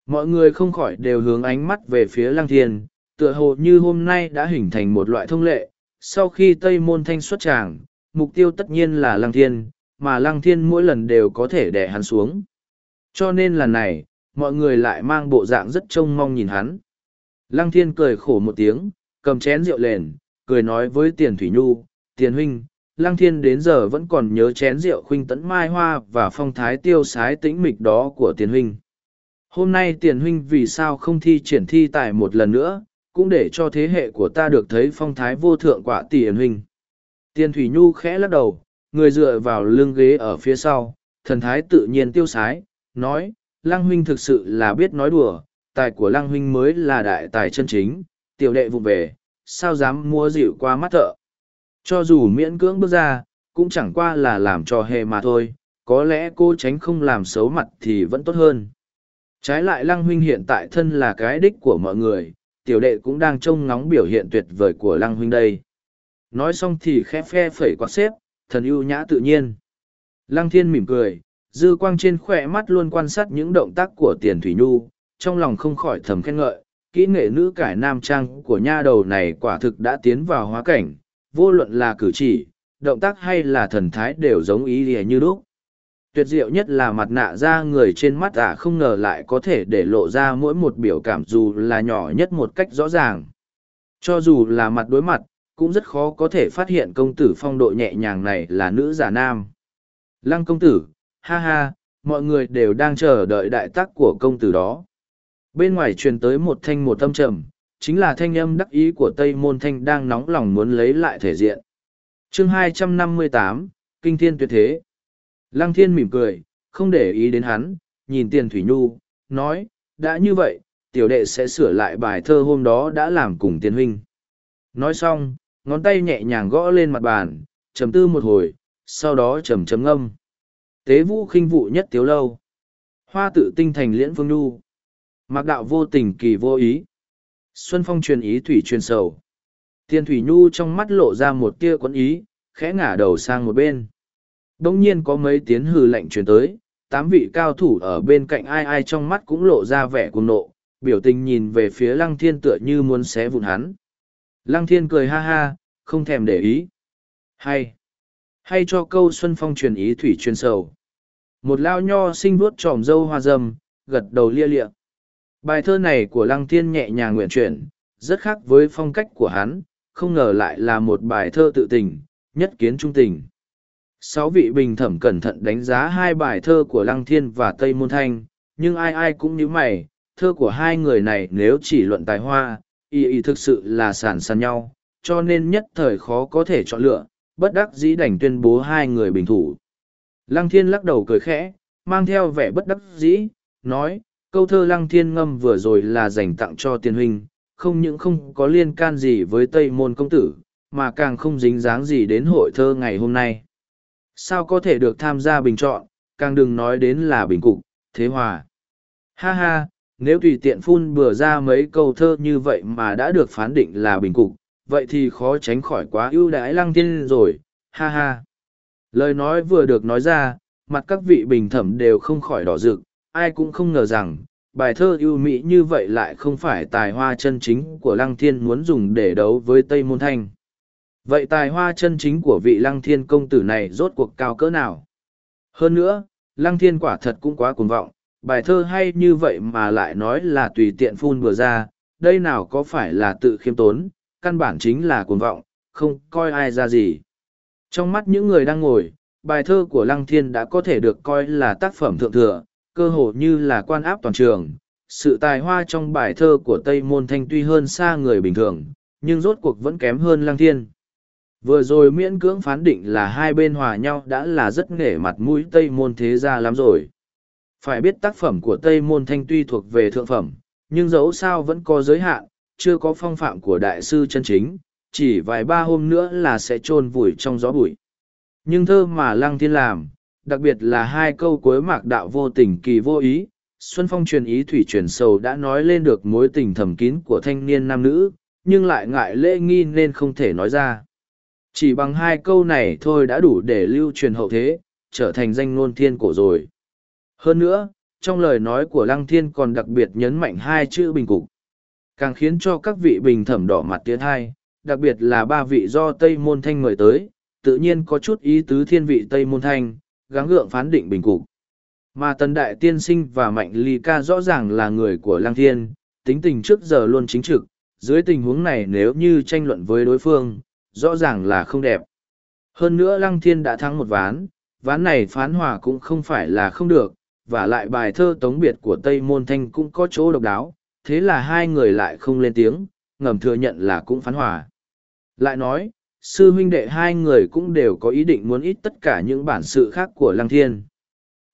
mọi người không khỏi đều hướng ánh mắt về phía lang thiên tựa hồ như hôm nay đã hình thành một loại thông lệ sau khi tây môn thanh xuất tràng mục tiêu tất nhiên là lăng thiên, mà lăng thiên mỗi lần đều có thể đè hắn xuống. Cho nên lần này, mọi người lại mang bộ dạng rất trông mong nhìn hắn. Lăng thiên cười khổ một tiếng, cầm chén rượu lền, cười nói với tiền thủy nhu, tiền huynh, lăng thiên đến giờ vẫn còn nhớ chén rượu khuynh tẫn mai hoa và phong thái tiêu sái tĩnh mịch đó của tiền huynh. Hôm nay tiền huynh vì sao không thi triển thi tài một lần nữa, cũng để cho thế hệ của ta được thấy phong thái vô thượng quả tiền huynh. Tiên Thủy Nhu khẽ lắc đầu, người dựa vào lưng ghế ở phía sau, thần thái tự nhiên tiêu sái, nói, Lăng Huynh thực sự là biết nói đùa, tài của Lăng Huynh mới là đại tài chân chính, tiểu đệ vụ về, sao dám mua dịu qua mắt thợ. Cho dù miễn cưỡng bước ra, cũng chẳng qua là làm cho hề mà thôi, có lẽ cô tránh không làm xấu mặt thì vẫn tốt hơn. Trái lại Lăng Huynh hiện tại thân là cái đích của mọi người, tiểu đệ cũng đang trông ngóng biểu hiện tuyệt vời của Lăng Huynh đây nói xong thì khẽ phe phẩy quạt xếp thần ưu nhã tự nhiên lăng thiên mỉm cười dư quang trên khỏe mắt luôn quan sát những động tác của tiền thủy nhu trong lòng không khỏi thầm khen ngợi kỹ nghệ nữ cải nam trang của nha đầu này quả thực đã tiến vào hóa cảnh vô luận là cử chỉ động tác hay là thần thái đều giống ý lìa như lúc. tuyệt diệu nhất là mặt nạ da người trên mắt ả không ngờ lại có thể để lộ ra mỗi một biểu cảm dù là nhỏ nhất một cách rõ ràng cho dù là mặt đối mặt cũng rất khó có thể phát hiện công tử phong độ nhẹ nhàng này là nữ giả nam. Lăng công tử, ha ha, mọi người đều đang chờ đợi đại tác của công tử đó. Bên ngoài truyền tới một thanh một tâm trầm, chính là thanh âm đắc ý của Tây Môn Thanh đang nóng lòng muốn lấy lại thể diện. chương 258, Kinh Thiên Tuyệt Thế. Lăng Thiên mỉm cười, không để ý đến hắn, nhìn Tiền Thủy Nhu, nói, đã như vậy, tiểu đệ sẽ sửa lại bài thơ hôm đó đã làm cùng Tiền Huynh. Nói xong, ngón tay nhẹ nhàng gõ lên mặt bàn, trầm tư một hồi, sau đó trầm trầm ngâm. Tế vũ khinh vụ nhất tiếu lâu. Hoa tự tinh thành liễn vương đu. Mạc đạo vô tình kỳ vô ý. Xuân phong truyền ý thủy truyền sầu. Tiên thủy nhu trong mắt lộ ra một tia quấn ý, khẽ ngả đầu sang một bên. Đông nhiên có mấy tiếng hừ lạnh truyền tới, tám vị cao thủ ở bên cạnh ai ai trong mắt cũng lộ ra vẻ cuồng nộ, biểu tình nhìn về phía lăng thiên tựa như muốn xé vụn hắn. Lăng thiên cười ha ha, không thèm để ý. Hay. Hay cho câu Xuân Phong truyền ý thủy truyền sầu. Một lao nho sinh vuốt tròm dâu hoa dâm, gật đầu lia lịa. Bài thơ này của Lăng Thiên nhẹ nhàng nguyện chuyển, rất khác với phong cách của hắn, không ngờ lại là một bài thơ tự tình, nhất kiến trung tình. Sáu vị bình thẩm cẩn thận đánh giá hai bài thơ của Lăng Thiên và Tây Môn Thanh, nhưng ai ai cũng như mày, thơ của hai người này nếu chỉ luận tài hoa, y y thực sự là sàn sàn nhau, cho nên nhất thời khó có thể chọn lựa, bất đắc dĩ đành tuyên bố hai người bình thủ. Lăng thiên lắc đầu cười khẽ, mang theo vẻ bất đắc dĩ, nói, câu thơ lăng thiên ngâm vừa rồi là dành tặng cho tiền huynh, không những không có liên can gì với Tây Môn Công Tử, mà càng không dính dáng gì đến hội thơ ngày hôm nay. Sao có thể được tham gia bình chọn, càng đừng nói đến là bình cục, thế hòa. Ha ha, nếu tùy tiện phun bừa ra mấy câu thơ như vậy mà đã được phán định là bình cục vậy thì khó tránh khỏi quá ưu đãi lăng tiên rồi ha ha lời nói vừa được nói ra mặt các vị bình thẩm đều không khỏi đỏ rực ai cũng không ngờ rằng bài thơ ưu mỹ như vậy lại không phải tài hoa chân chính của lăng thiên muốn dùng để đấu với tây môn thanh vậy tài hoa chân chính của vị lăng thiên công tử này rốt cuộc cao cỡ nào hơn nữa lăng thiên quả thật cũng quá cuồng vọng bài thơ hay như vậy mà lại nói là tùy tiện phun vừa ra, đây nào có phải là tự khiêm tốn, căn bản chính là cuồng vọng, không coi ai ra gì. Trong mắt những người đang ngồi, bài thơ của Lăng Thiên đã có thể được coi là tác phẩm thượng thừa, cơ hồ như là quan áp toàn trường. Sự tài hoa trong bài thơ của Tây Môn Thanh tuy hơn xa người bình thường, nhưng rốt cuộc vẫn kém hơn Lăng Thiên. Vừa rồi miễn cưỡng phán định là hai bên hòa nhau đã là rất nể mặt mũi Tây Môn Thế Gia lắm rồi. Phải biết tác phẩm của Tây Môn Thanh tuy thuộc về thượng phẩm, nhưng dẫu sao vẫn có giới hạn, chưa có phong phạm của đại sư chân chính, chỉ vài ba hôm nữa là sẽ chôn vùi trong gió bụi. Nhưng thơ mà Lăng Thiên làm, đặc biệt là hai câu cuối mạc đạo vô tình kỳ vô ý, Xuân Phong truyền ý thủy truyền sầu đã nói lên được mối tình thầm kín của thanh niên nam nữ, nhưng lại ngại lễ nghi nên không thể nói ra. Chỉ bằng hai câu này thôi đã đủ để lưu truyền hậu thế, trở thành danh ngôn thiên cổ rồi. Hơn nữa, trong lời nói của Lăng Thiên còn đặc biệt nhấn mạnh hai chữ bình cục. Càng khiến cho các vị bình thẩm đỏ mặt tiến hai, đặc biệt là ba vị do Tây Môn Thanh mời tới, tự nhiên có chút ý tứ thiên vị Tây Môn Thanh, gắng gượng phán định bình cục. Mà tân Đại Tiên Sinh và Mạnh Ly Ca rõ ràng là người của Lăng Thiên, tính tình trước giờ luôn chính trực, dưới tình huống này nếu như tranh luận với đối phương, rõ ràng là không đẹp. Hơn nữa Lăng Thiên đã thắng một ván, ván này phán hòa cũng không phải là không được, và lại bài thơ tống biệt của Tây Môn Thanh cũng có chỗ độc đáo, thế là hai người lại không lên tiếng, ngầm thừa nhận là cũng phán hòa. Lại nói, sư huynh đệ hai người cũng đều có ý định muốn ít tất cả những bản sự khác của Lăng Thiên.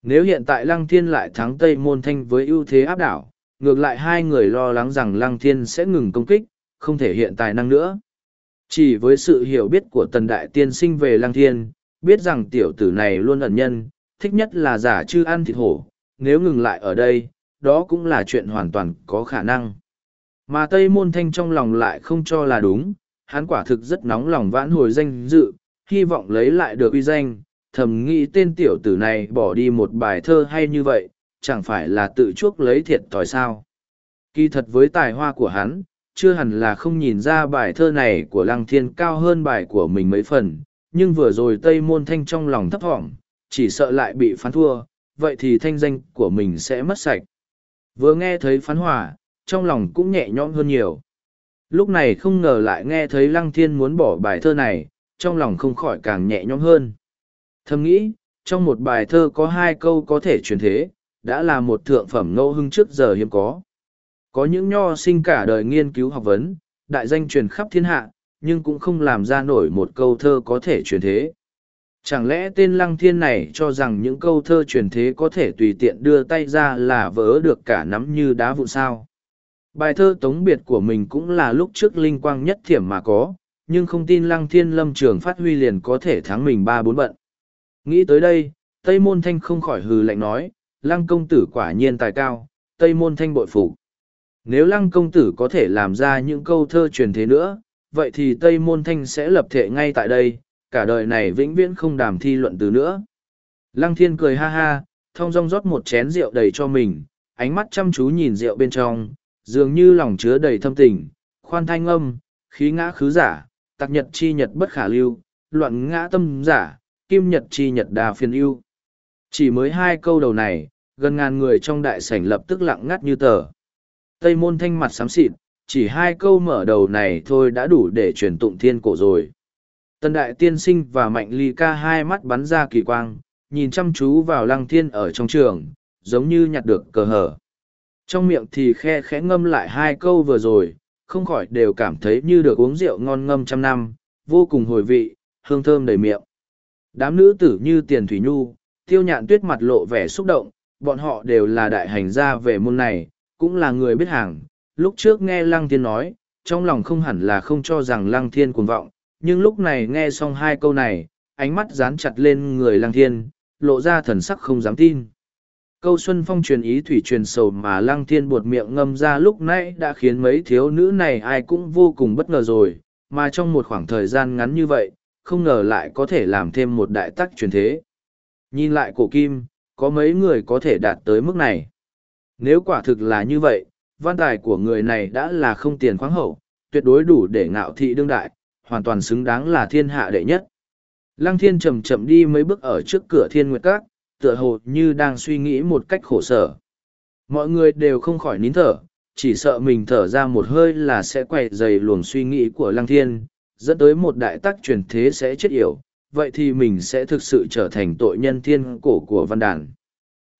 Nếu hiện tại Lăng Thiên lại thắng Tây Môn Thanh với ưu thế áp đảo, ngược lại hai người lo lắng rằng Lăng Thiên sẽ ngừng công kích, không thể hiện tài năng nữa. Chỉ với sự hiểu biết của Tần Đại Tiên Sinh về Lăng Thiên, biết rằng tiểu tử này luôn ẩn nhân, thích nhất là giả chư ăn thịt hổ, nếu ngừng lại ở đây, đó cũng là chuyện hoàn toàn có khả năng. Mà Tây Môn Thanh trong lòng lại không cho là đúng, hắn quả thực rất nóng lòng vãn hồi danh dự, hy vọng lấy lại được uy danh, thầm nghĩ tên tiểu tử này bỏ đi một bài thơ hay như vậy, chẳng phải là tự chuốc lấy thiệt tỏi sao. Kỳ thật với tài hoa của hắn, chưa hẳn là không nhìn ra bài thơ này của Lăng Thiên cao hơn bài của mình mấy phần, nhưng vừa rồi Tây Môn Thanh trong lòng thấp thỏm, chỉ sợ lại bị phán thua, vậy thì thanh danh của mình sẽ mất sạch. Vừa nghe thấy phán hòa, trong lòng cũng nhẹ nhõm hơn nhiều. Lúc này không ngờ lại nghe thấy Lăng Thiên muốn bỏ bài thơ này, trong lòng không khỏi càng nhẹ nhõm hơn. Thầm nghĩ, trong một bài thơ có hai câu có thể truyền thế, đã là một thượng phẩm ngẫu hưng trước giờ hiếm có. Có những nho sinh cả đời nghiên cứu học vấn, đại danh truyền khắp thiên hạ, nhưng cũng không làm ra nổi một câu thơ có thể truyền thế. Chẳng lẽ tên lăng thiên này cho rằng những câu thơ truyền thế có thể tùy tiện đưa tay ra là vỡ được cả nắm như đá vụn sao? Bài thơ tống biệt của mình cũng là lúc trước linh quang nhất thiểm mà có, nhưng không tin lăng thiên lâm trường phát huy liền có thể thắng mình ba bốn bận. Nghĩ tới đây, Tây Môn Thanh không khỏi hừ lạnh nói, lăng công tử quả nhiên tài cao, Tây Môn Thanh bội phục Nếu lăng công tử có thể làm ra những câu thơ truyền thế nữa, vậy thì Tây Môn Thanh sẽ lập thể ngay tại đây, cả đời này vĩnh viễn không đàm thi luận từ nữa. Lăng thiên cười ha ha, thong dong rót một chén rượu đầy cho mình, ánh mắt chăm chú nhìn rượu bên trong, dường như lòng chứa đầy thâm tình, khoan thanh âm, khí ngã khứ giả, tạc nhật chi nhật bất khả lưu, loạn ngã tâm giả, kim nhật chi nhật đà phiền ưu. Chỉ mới hai câu đầu này, gần ngàn người trong đại sảnh lập tức lặng ngắt như tờ. Tây môn thanh mặt xám xịt, chỉ hai câu mở đầu này thôi đã đủ để truyền tụng thiên cổ rồi. Tân đại tiên sinh và mạnh ly ca hai mắt bắn ra kỳ quang, nhìn chăm chú vào lăng thiên ở trong trường, giống như nhặt được cờ hở. Trong miệng thì khe khẽ ngâm lại hai câu vừa rồi, không khỏi đều cảm thấy như được uống rượu ngon ngâm trăm năm, vô cùng hồi vị, hương thơm đầy miệng. Đám nữ tử như Tiền Thủy Nhu, Tiêu Nhạn Tuyết mặt lộ vẻ xúc động, bọn họ đều là đại hành gia về môn này, cũng là người biết hàng. Lúc trước nghe Lăng Thiên nói, trong lòng không hẳn là không cho rằng Lăng Thiên cuồng vọng, nhưng lúc này nghe xong hai câu này, ánh mắt dán chặt lên người Lăng Thiên, lộ ra thần sắc không dám tin. Câu Xuân Phong truyền ý thủy truyền sầu mà Lăng Thiên buột miệng ngâm ra lúc nãy đã khiến mấy thiếu nữ này ai cũng vô cùng bất ngờ rồi, mà trong một khoảng thời gian ngắn như vậy, không ngờ lại có thể làm thêm một đại tắc truyền thế. Nhìn lại cổ kim, có mấy người có thể đạt tới mức này. Nếu quả thực là như vậy, văn tài của người này đã là không tiền khoáng hậu, tuyệt đối đủ để ngạo thị đương đại, hoàn toàn xứng đáng là thiên hạ đệ nhất. Lăng thiên chậm chậm đi mấy bước ở trước cửa thiên nguyệt các, tựa hồ như đang suy nghĩ một cách khổ sở. Mọi người đều không khỏi nín thở, chỉ sợ mình thở ra một hơi là sẽ quay dày luồng suy nghĩ của lăng thiên, dẫn tới một đại tắc truyền thế sẽ chết yểu, vậy thì mình sẽ thực sự trở thành tội nhân thiên cổ của văn đàn.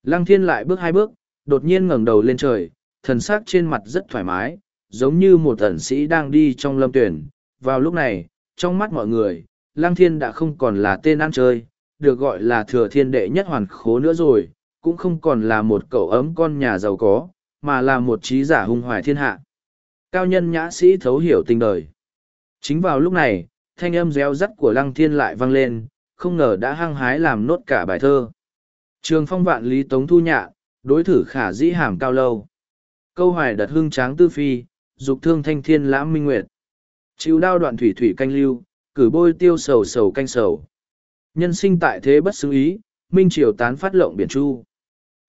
Lăng thiên lại bước hai bước, đột nhiên ngẩng đầu lên trời, thần sắc trên mặt rất thoải mái, giống như một ẩn sĩ đang đi trong lâm tuyển, vào lúc này, trong mắt mọi người, Lăng Thiên đã không còn là tên ăn chơi, được gọi là thừa thiên đệ nhất hoàn khố nữa rồi, cũng không còn là một cậu ấm con nhà giàu có, mà là một trí giả hung hoài thiên hạ. Cao nhân nhã sĩ thấu hiểu tình đời. Chính vào lúc này, thanh âm réo rắt của Lăng Thiên lại vang lên, không ngờ đã hăng hái làm nốt cả bài thơ. Trường phong vạn lý tống thu nhạ, đối thử khả dĩ hàm cao lâu. Câu hoài đặt hương tráng tư phi, dục thương thanh thiên lãm minh nguyệt chịu đao đoạn thủy thủy canh lưu cử bôi tiêu sầu sầu canh sầu nhân sinh tại thế bất xứ ý minh triều tán phát lộng biển chu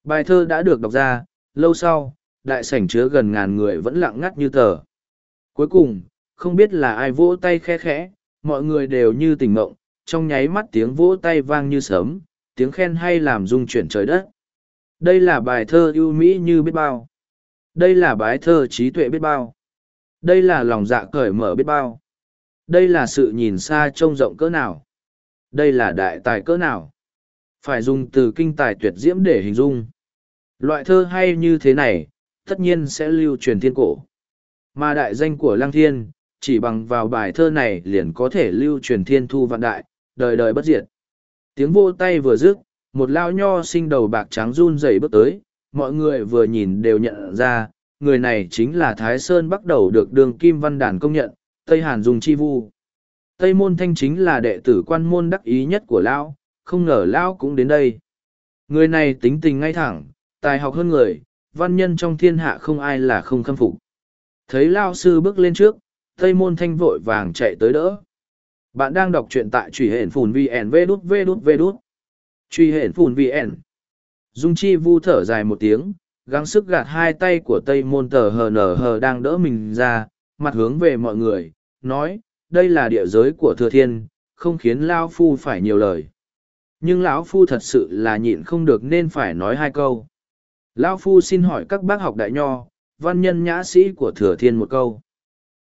bài thơ đã được đọc ra lâu sau đại sảnh chứa gần ngàn người vẫn lặng ngắt như tờ cuối cùng không biết là ai vỗ tay khe khẽ mọi người đều như tỉnh mộng trong nháy mắt tiếng vỗ tay vang như sớm tiếng khen hay làm rung chuyển trời đất đây là bài thơ ưu mỹ như biết bao đây là bài thơ trí tuệ biết bao đây là lòng dạ cởi mở biết bao đây là sự nhìn xa trông rộng cỡ nào đây là đại tài cỡ nào phải dùng từ kinh tài tuyệt diễm để hình dung loại thơ hay như thế này tất nhiên sẽ lưu truyền thiên cổ mà đại danh của lăng thiên chỉ bằng vào bài thơ này liền có thể lưu truyền thiên thu vạn đại đời đời bất diệt tiếng vô tay vừa dứt một lao nho sinh đầu bạc trắng run rẩy bước tới mọi người vừa nhìn đều nhận ra người này chính là Thái Sơn bắt đầu được đường Kim Văn Đàn công nhận, Tây Hàn Dung Chi Vu. Tây Môn Thanh chính là đệ tử quan môn đắc ý nhất của Lão, không ngờ Lão cũng đến đây. Người này tính tình ngay thẳng, tài học hơn người, văn nhân trong thiên hạ không ai là không khâm phục. Thấy Lao sư bước lên trước, Tây Môn Thanh vội vàng chạy tới đỡ. Bạn đang đọc truyện tại truy hển phùn VN vê đút vê đút vê đút. Truy hển phùn VN. Dung Chi vu thở dài một tiếng, gắng sức gạt hai tay của tây môn tờ hờ nở hờ đang đỡ mình ra mặt hướng về mọi người nói đây là địa giới của thừa thiên không khiến Lão phu phải nhiều lời nhưng lão phu thật sự là nhịn không được nên phải nói hai câu lão phu xin hỏi các bác học đại nho văn nhân nhã sĩ của thừa thiên một câu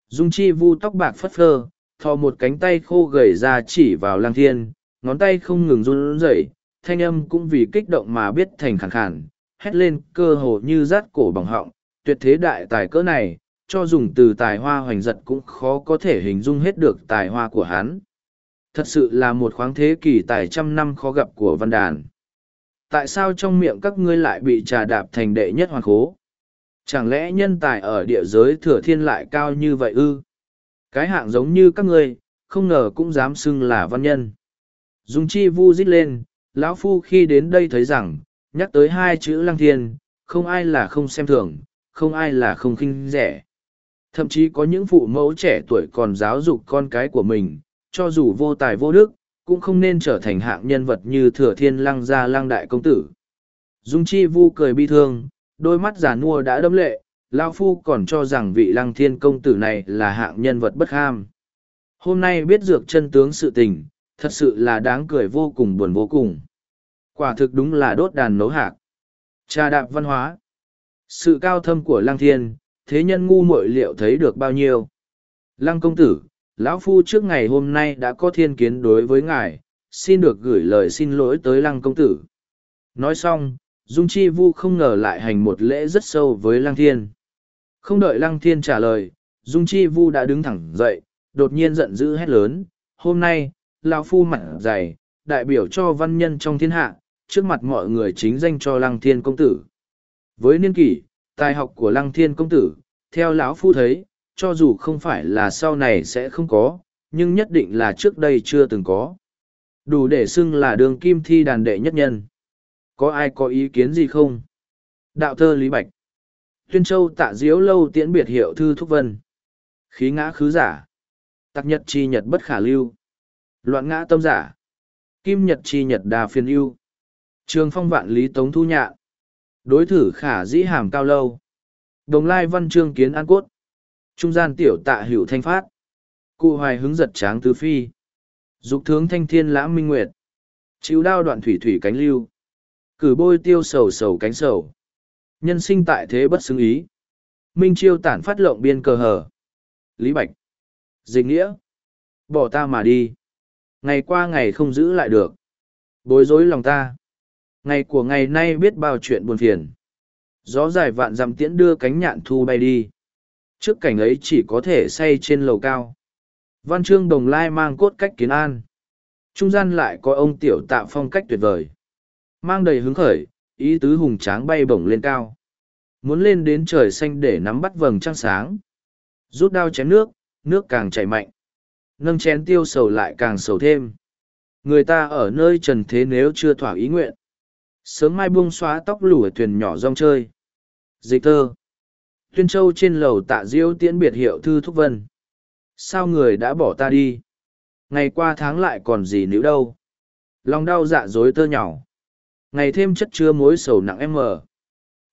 dung chi vu tóc bạc phất phơ thò một cánh tay khô gầy ra chỉ vào lang thiên ngón tay không ngừng run rẩy thanh âm cũng vì kích động mà biết thành khàn khàn hét lên cơ hồ như rát cổ bằng họng, tuyệt thế đại tài cỡ này, cho dùng từ tài hoa hoành giật cũng khó có thể hình dung hết được tài hoa của hắn. Thật sự là một khoáng thế kỷ tài trăm năm khó gặp của văn đàn. Tại sao trong miệng các ngươi lại bị trà đạp thành đệ nhất hoàn khố? Chẳng lẽ nhân tài ở địa giới thừa thiên lại cao như vậy ư? Cái hạng giống như các ngươi, không ngờ cũng dám xưng là văn nhân. Dung chi vu dít lên, lão phu khi đến đây thấy rằng, nhắc tới hai chữ lăng thiên, không ai là không xem thường, không ai là không khinh rẻ. Thậm chí có những phụ mẫu trẻ tuổi còn giáo dục con cái của mình, cho dù vô tài vô đức, cũng không nên trở thành hạng nhân vật như thừa thiên lăng gia lăng đại công tử. Dung Chi Vu cười bi thương, đôi mắt giả nua đã đâm lệ, Lao Phu còn cho rằng vị lăng thiên công tử này là hạng nhân vật bất ham. Hôm nay biết dược chân tướng sự tình, thật sự là đáng cười vô cùng buồn vô cùng. Quả thực đúng là đốt đàn nấu hạc. Trà đạp văn hóa. Sự cao thâm của lăng thiên, thế nhân ngu muội liệu thấy được bao nhiêu. Lăng công tử, lão phu trước ngày hôm nay đã có thiên kiến đối với ngài, xin được gửi lời xin lỗi tới lăng công tử. Nói xong, Dung Chi Vu không ngờ lại hành một lễ rất sâu với lăng thiên. Không đợi lăng thiên trả lời, Dung Chi Vu đã đứng thẳng dậy, đột nhiên giận dữ hét lớn, hôm nay, lão phu mặt dày, đại biểu cho văn nhân trong thiên hạ, trước mặt mọi người chính danh cho lăng thiên công tử. Với niên kỷ, tài học của lăng thiên công tử, theo lão phu thấy, cho dù không phải là sau này sẽ không có, nhưng nhất định là trước đây chưa từng có. Đủ để xưng là đường kim thi đàn đệ nhất nhân. Có ai có ý kiến gì không? Đạo thơ Lý Bạch. Tuyên Châu tạ diếu lâu tiễn biệt hiệu thư thúc vân. Khí ngã khứ giả. Tạc nhật chi nhật bất khả lưu. Loạn ngã tâm giả. Kim nhật chi nhật đà phiền ưu Trường phong vạn lý tống thu nhạ. Đối thử khả dĩ hàm cao lâu. Đồng lai văn trương kiến an cốt. Trung gian tiểu tạ hữu thanh phát. Cụ hoài hứng giật tráng tứ phi. Dục thướng thanh thiên lãm minh nguyệt. Chịu đao đoạn thủy thủy cánh lưu. Cử bôi tiêu sầu sầu cánh sầu. Nhân sinh tại thế bất xứng ý. Minh chiêu tản phát lộng biên cờ hở. Lý Bạch. Dịch nghĩa. Bỏ ta mà đi. Ngày qua ngày không giữ lại được. Bối rối lòng ta ngày của ngày nay biết bao chuyện buồn phiền gió dài vạn dặm tiễn đưa cánh nhạn thu bay đi trước cảnh ấy chỉ có thể say trên lầu cao văn chương đồng lai mang cốt cách kiến an trung gian lại có ông tiểu tạ phong cách tuyệt vời mang đầy hứng khởi ý tứ hùng tráng bay bổng lên cao muốn lên đến trời xanh để nắm bắt vầng trăng sáng rút đao chém nước nước càng chảy mạnh nâng chén tiêu sầu lại càng sầu thêm người ta ở nơi trần thế nếu chưa thỏa ý nguyện sớm mai buông xóa tóc lủ thuyền nhỏ rong chơi dịch thơ tuyên châu trên lầu tạ diễu tiễn biệt hiệu thư thúc vân sao người đã bỏ ta đi ngày qua tháng lại còn gì nữ đâu lòng đau dạ dối tơ nhỏ ngày thêm chất chứa mối sầu nặng em mờ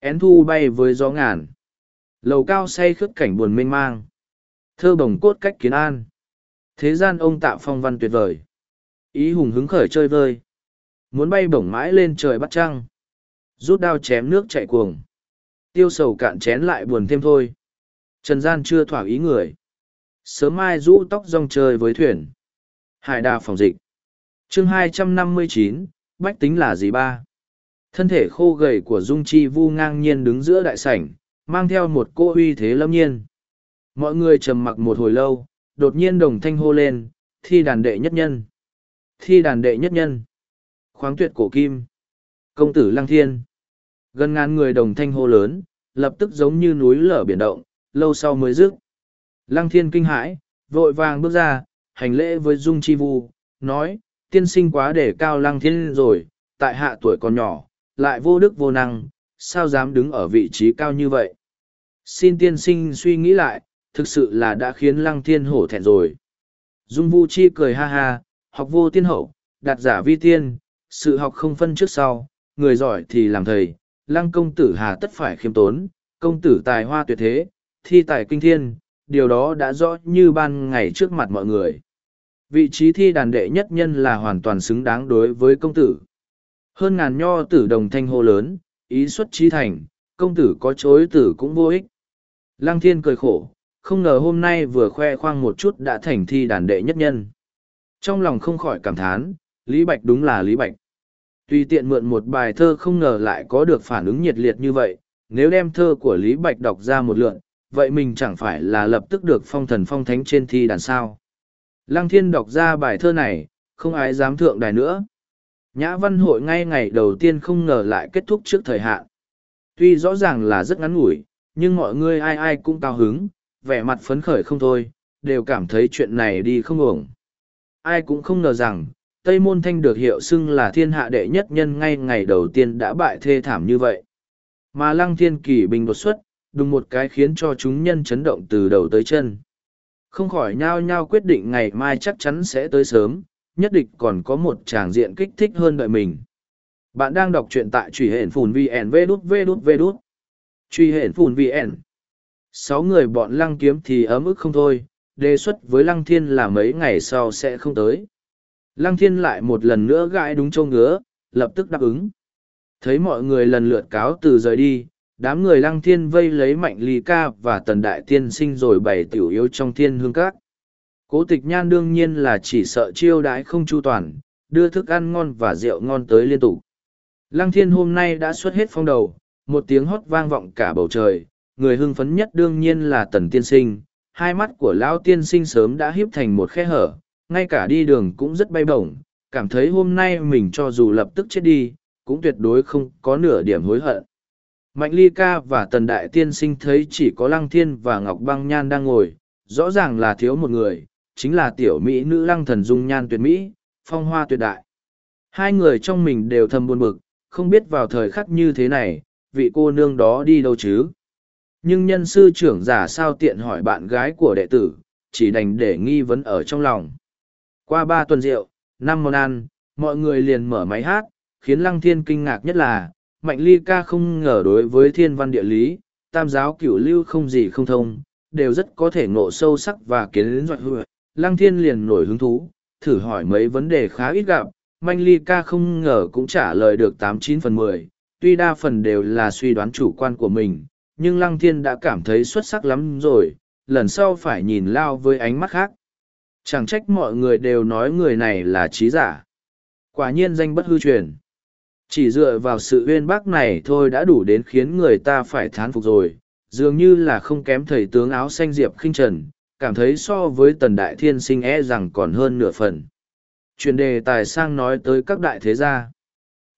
én thu bay với gió ngàn lầu cao say khướt cảnh buồn mênh mang thơ bồng cốt cách kiến an thế gian ông tạo phong văn tuyệt vời ý hùng hứng khởi chơi vơi Muốn bay bổng mãi lên trời bắt trăng. Rút đao chém nước chạy cuồng. Tiêu sầu cạn chén lại buồn thêm thôi. Trần gian chưa thỏa ý người. Sớm mai rũ tóc rong chơi với thuyền. Hải đà phòng dịch. chương hai trăm năm mươi chín bách tính là gì ba? Thân thể khô gầy của Dung Chi Vu ngang nhiên đứng giữa đại sảnh, mang theo một cô uy thế lâm nhiên. Mọi người trầm mặc một hồi lâu, đột nhiên đồng thanh hô lên, thi đàn đệ nhất nhân. Thi đàn đệ nhất nhân khoáng tuyệt cổ kim công tử lăng thiên gần ngàn người đồng thanh hô lớn lập tức giống như núi lở biển động lâu sau mới dứt lăng thiên kinh hãi vội vàng bước ra hành lễ với dung chi vu nói tiên sinh quá để cao lăng thiên rồi tại hạ tuổi còn nhỏ lại vô đức vô năng sao dám đứng ở vị trí cao như vậy xin tiên sinh suy nghĩ lại thực sự là đã khiến lăng thiên hổ thẹn rồi dung vu chi cười ha ha học vô tiên hậu đạt giả vi tiên sự học không phân trước sau, người giỏi thì làm thầy, lăng công tử hà tất phải khiêm tốn, công tử tài hoa tuyệt thế, thi tài kinh thiên, điều đó đã rõ như ban ngày trước mặt mọi người. Vị trí thi đàn đệ nhất nhân là hoàn toàn xứng đáng đối với công tử. Hơn ngàn nho tử đồng thanh hô lớn, ý xuất trí thành, công tử có chối tử cũng vô ích. Lăng thiên cười khổ, không ngờ hôm nay vừa khoe khoang một chút đã thành thi đàn đệ nhất nhân. Trong lòng không khỏi cảm thán, Lý Bạch đúng là Lý Bạch. Tùy tiện mượn một bài thơ không ngờ lại có được phản ứng nhiệt liệt như vậy, nếu đem thơ của Lý Bạch đọc ra một lượn, vậy mình chẳng phải là lập tức được phong thần phong thánh trên thi đàn sao. Lăng Thiên đọc ra bài thơ này, không ai dám thượng đài nữa. Nhã văn hội ngay ngày đầu tiên không ngờ lại kết thúc trước thời hạn. Tuy rõ ràng là rất ngắn ngủi, nhưng mọi người ai ai cũng cao hứng, vẻ mặt phấn khởi không thôi, đều cảm thấy chuyện này đi không ổn. Ai cũng không ngờ rằng, Tây Môn Thanh được hiệu xưng là thiên hạ đệ nhất nhân ngay ngày đầu tiên đã bại thê thảm như vậy. Mà lăng thiên kỳ bình đột xuất, đúng một cái khiến cho chúng nhân chấn động từ đầu tới chân. Không khỏi nhao nhao quyết định ngày mai chắc chắn sẽ tới sớm, nhất định còn có một tràng diện kích thích hơn đợi mình. Bạn đang đọc truyện tại truy hển phùn VN vê đút vê đút vê đút. Truy hển phùn VN. Sáu người bọn lăng kiếm thì ấm ức không thôi, đề xuất với lăng thiên là mấy ngày sau sẽ không tới. Lăng thiên lại một lần nữa gãi đúng châu ngứa, lập tức đáp ứng. Thấy mọi người lần lượt cáo từ rời đi, đám người lăng thiên vây lấy mạnh ly ca và tần đại tiên sinh rồi bày tiểu yêu trong thiên hương các. Cố tịch nhan đương nhiên là chỉ sợ chiêu đãi không chu toàn, đưa thức ăn ngon và rượu ngon tới liên tục. Lăng thiên hôm nay đã xuất hết phong đầu, một tiếng hót vang vọng cả bầu trời, người hưng phấn nhất đương nhiên là tần tiên sinh, hai mắt của lão tiên sinh sớm đã hiếp thành một khe hở, ngay cả đi đường cũng rất bay bổng, cảm thấy hôm nay mình cho dù lập tức chết đi, cũng tuyệt đối không có nửa điểm hối hận. Mạnh Ly Ca và Tần Đại Tiên Sinh thấy chỉ có Lăng Thiên và Ngọc Băng Nhan đang ngồi, rõ ràng là thiếu một người, chính là tiểu mỹ nữ Lăng Thần Dung Nhan tuyệt mỹ, phong hoa tuyệt đại. Hai người trong mình đều thầm buồn bực, không biết vào thời khắc như thế này, vị cô nương đó đi đâu chứ. Nhưng nhân sư trưởng giả sao tiện hỏi bạn gái của đệ tử, chỉ đành để nghi vấn ở trong lòng. Qua ba tuần rượu, năm món ăn, mọi người liền mở máy hát, khiến Lăng Thiên kinh ngạc nhất là, Mạnh Ly ca không ngờ đối với thiên văn địa lý, tam giáo cửu lưu không gì không thông, đều rất có thể ngộ sâu sắc và kiến dọa hựa. Lăng Thiên liền nổi hứng thú, thử hỏi mấy vấn đề khá ít gặp, Mạnh Ly ca không ngờ cũng trả lời được tám chín phần mười, tuy đa phần đều là suy đoán chủ quan của mình, nhưng Lăng Thiên đã cảm thấy xuất sắc lắm rồi, lần sau phải nhìn Lao với ánh mắt khác, Chẳng trách mọi người đều nói người này là trí giả. Quả nhiên danh bất hư truyền. Chỉ dựa vào sự uyên bác này thôi đã đủ đến khiến người ta phải thán phục rồi, dường như là không kém thầy tướng áo xanh Diệp khinh Trần, cảm thấy so với tần đại thiên sinh e rằng còn hơn nửa phần. Chuyển đề tài sang nói tới các đại thế gia.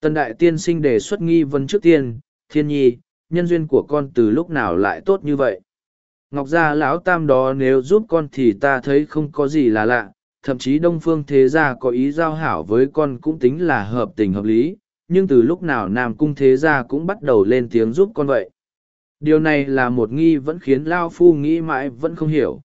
Tần đại tiên sinh đề xuất nghi vấn trước tiên, thiên nhi, nhân duyên của con từ lúc nào lại tốt như vậy? ngọc gia lão tam đó nếu giúp con thì ta thấy không có gì là lạ thậm chí đông phương thế gia có ý giao hảo với con cũng tính là hợp tình hợp lý nhưng từ lúc nào nam cung thế gia cũng bắt đầu lên tiếng giúp con vậy điều này là một nghi vẫn khiến lao phu nghĩ mãi vẫn không hiểu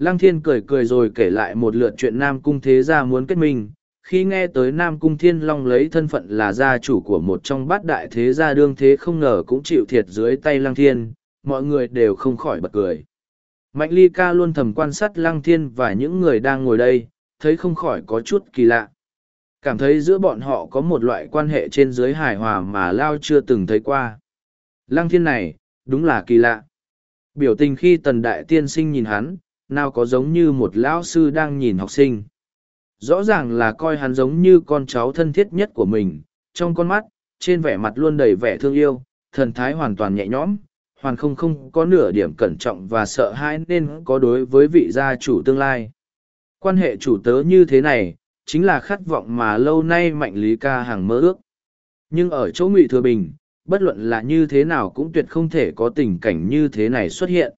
lăng thiên cười cười rồi kể lại một lượt chuyện nam cung thế gia muốn kết minh khi nghe tới nam cung thiên long lấy thân phận là gia chủ của một trong bát đại thế gia đương thế không ngờ cũng chịu thiệt dưới tay lăng thiên mọi người đều không khỏi bật cười. Mạnh ly ca luôn thầm quan sát lăng thiên và những người đang ngồi đây, thấy không khỏi có chút kỳ lạ. Cảm thấy giữa bọn họ có một loại quan hệ trên dưới hài hòa mà Lao chưa từng thấy qua. Lăng thiên này, đúng là kỳ lạ. Biểu tình khi tần đại tiên sinh nhìn hắn, nào có giống như một lão sư đang nhìn học sinh. Rõ ràng là coi hắn giống như con cháu thân thiết nhất của mình, trong con mắt, trên vẻ mặt luôn đầy vẻ thương yêu, thần thái hoàn toàn nhẹ nhõm, hoàn không không có nửa điểm cẩn trọng và sợ hãi nên có đối với vị gia chủ tương lai. Quan hệ chủ tớ như thế này, chính là khát vọng mà lâu nay mạnh lý ca hàng mơ ước. Nhưng ở chỗ ngụy Thừa Bình, bất luận là như thế nào cũng tuyệt không thể có tình cảnh như thế này xuất hiện.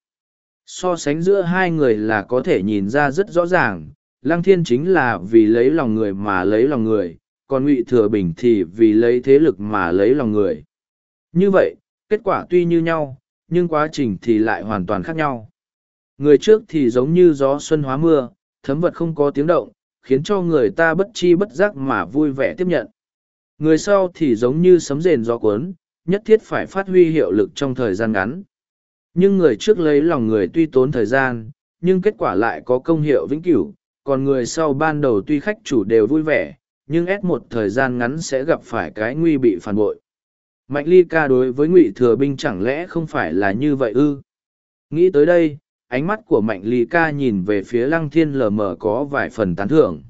So sánh giữa hai người là có thể nhìn ra rất rõ ràng, Lăng Thiên chính là vì lấy lòng người mà lấy lòng người, còn ngụy Thừa Bình thì vì lấy thế lực mà lấy lòng người. Như vậy, kết quả tuy như nhau, nhưng quá trình thì lại hoàn toàn khác nhau. Người trước thì giống như gió xuân hóa mưa, thấm vật không có tiếng động, khiến cho người ta bất chi bất giác mà vui vẻ tiếp nhận. Người sau thì giống như sấm rền gió cuốn, nhất thiết phải phát huy hiệu lực trong thời gian ngắn. Nhưng người trước lấy lòng người tuy tốn thời gian, nhưng kết quả lại có công hiệu vĩnh cửu, còn người sau ban đầu tuy khách chủ đều vui vẻ, nhưng ép một thời gian ngắn sẽ gặp phải cái nguy bị phản bội. Mạnh ly ca đối với ngụy thừa binh chẳng lẽ không phải là như vậy ư? Nghĩ tới đây, ánh mắt của mạnh ly ca nhìn về phía lăng thiên lờ mờ có vài phần tán thưởng.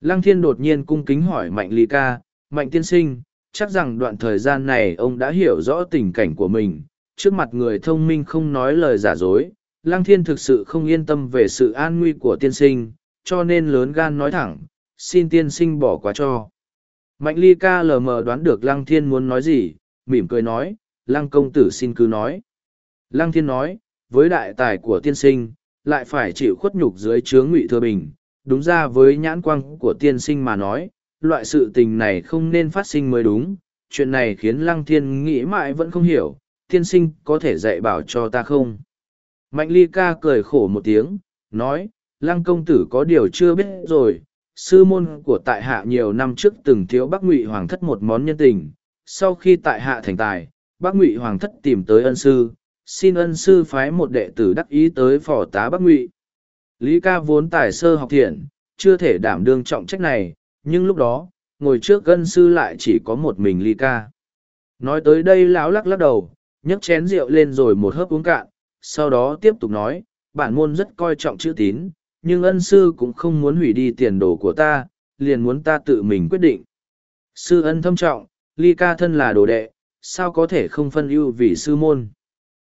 Lăng thiên đột nhiên cung kính hỏi mạnh ly ca, mạnh tiên sinh, chắc rằng đoạn thời gian này ông đã hiểu rõ tình cảnh của mình, trước mặt người thông minh không nói lời giả dối. Lăng thiên thực sự không yên tâm về sự an nguy của tiên sinh, cho nên lớn gan nói thẳng, xin tiên sinh bỏ qua cho. Mạnh ly ca lờ mờ đoán được lăng thiên muốn nói gì, mỉm cười nói, lăng công tử xin cứ nói. Lăng thiên nói, với đại tài của tiên sinh, lại phải chịu khuất nhục dưới chướng ngụy thừa bình. Đúng ra với nhãn quang của tiên sinh mà nói, loại sự tình này không nên phát sinh mới đúng. Chuyện này khiến lăng thiên nghĩ mãi vẫn không hiểu, tiên sinh có thể dạy bảo cho ta không? Mạnh ly ca cười khổ một tiếng, nói, lăng công tử có điều chưa biết rồi, sư môn của tại hạ nhiều năm trước từng thiếu bắc ngụy hoàng thất một món nhân tình sau khi tại hạ thành tài bắc ngụy hoàng thất tìm tới ân sư xin ân sư phái một đệ tử đắc ý tới phò tá bắc ngụy lý ca vốn tài sơ học thiện chưa thể đảm đương trọng trách này nhưng lúc đó ngồi trước ân sư lại chỉ có một mình lý ca nói tới đây lão lắc lắc đầu nhấc chén rượu lên rồi một hớp uống cạn sau đó tiếp tục nói bản môn rất coi trọng chữ tín nhưng ân sư cũng không muốn hủy đi tiền đồ của ta liền muốn ta tự mình quyết định sư ân thâm trọng ly ca thân là đồ đệ sao có thể không phân ưu vì sư môn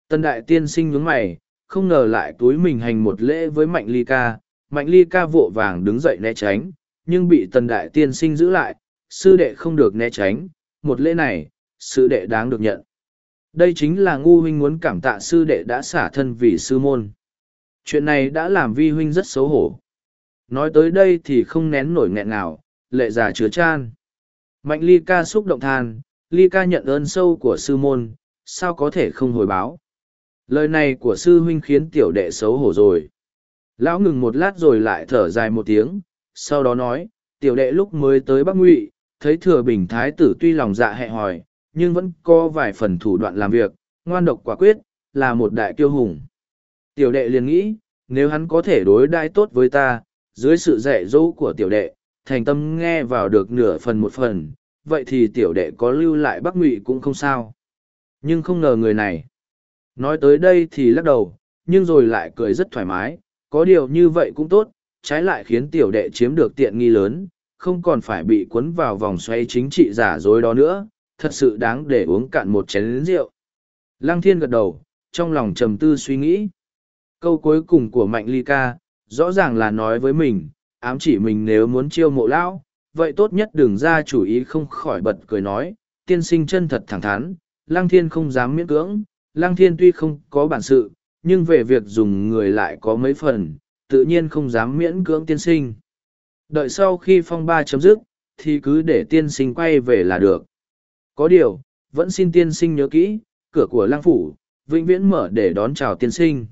tân đại tiên sinh nhướng mày không ngờ lại túi mình hành một lễ với mạnh ly ca mạnh ly ca vội vàng đứng dậy né tránh nhưng bị tần đại tiên sinh giữ lại sư đệ không được né tránh một lễ này sư đệ đáng được nhận đây chính là ngu huynh muốn cảm tạ sư đệ đã xả thân vì sư môn chuyện này đã làm vi huynh rất xấu hổ nói tới đây thì không nén nổi nghẹn nào lệ giả chứa chan mạnh ly ca xúc động than ly ca nhận ơn sâu của sư môn sao có thể không hồi báo lời này của sư huynh khiến tiểu đệ xấu hổ rồi lão ngừng một lát rồi lại thở dài một tiếng sau đó nói tiểu đệ lúc mới tới bắc ngụy thấy thừa bình thái tử tuy lòng dạ hẹ hòi nhưng vẫn có vài phần thủ đoạn làm việc ngoan độc quả quyết là một đại kiêu hùng Tiểu đệ liền nghĩ, nếu hắn có thể đối đãi tốt với ta, dưới sự dạy dỗ của tiểu đệ, thành tâm nghe vào được nửa phần một phần, vậy thì tiểu đệ có lưu lại Bắc Ngụy cũng không sao. Nhưng không ngờ người này. Nói tới đây thì lắc đầu, nhưng rồi lại cười rất thoải mái, có điều như vậy cũng tốt, trái lại khiến tiểu đệ chiếm được tiện nghi lớn, không còn phải bị cuốn vào vòng xoay chính trị giả dối đó nữa, thật sự đáng để uống cạn một chén rượu. Lăng thiên gật đầu, trong lòng trầm tư suy nghĩ. Câu cuối cùng của Mạnh Ly ca, rõ ràng là nói với mình, ám chỉ mình nếu muốn chiêu mộ lão, vậy tốt nhất đừng ra chủ ý không khỏi bật cười nói, tiên sinh chân thật thẳng thắn, Lang Thiên không dám miễn cưỡng, Lang Thiên tuy không có bản sự, nhưng về việc dùng người lại có mấy phần, tự nhiên không dám miễn cưỡng tiên sinh. Đợi sau khi phong ba chấm dứt, thì cứ để tiên sinh quay về là được. Có điều, vẫn xin tiên sinh nhớ kỹ, cửa của Lang Phủ, vĩnh viễn mở để đón chào tiên sinh.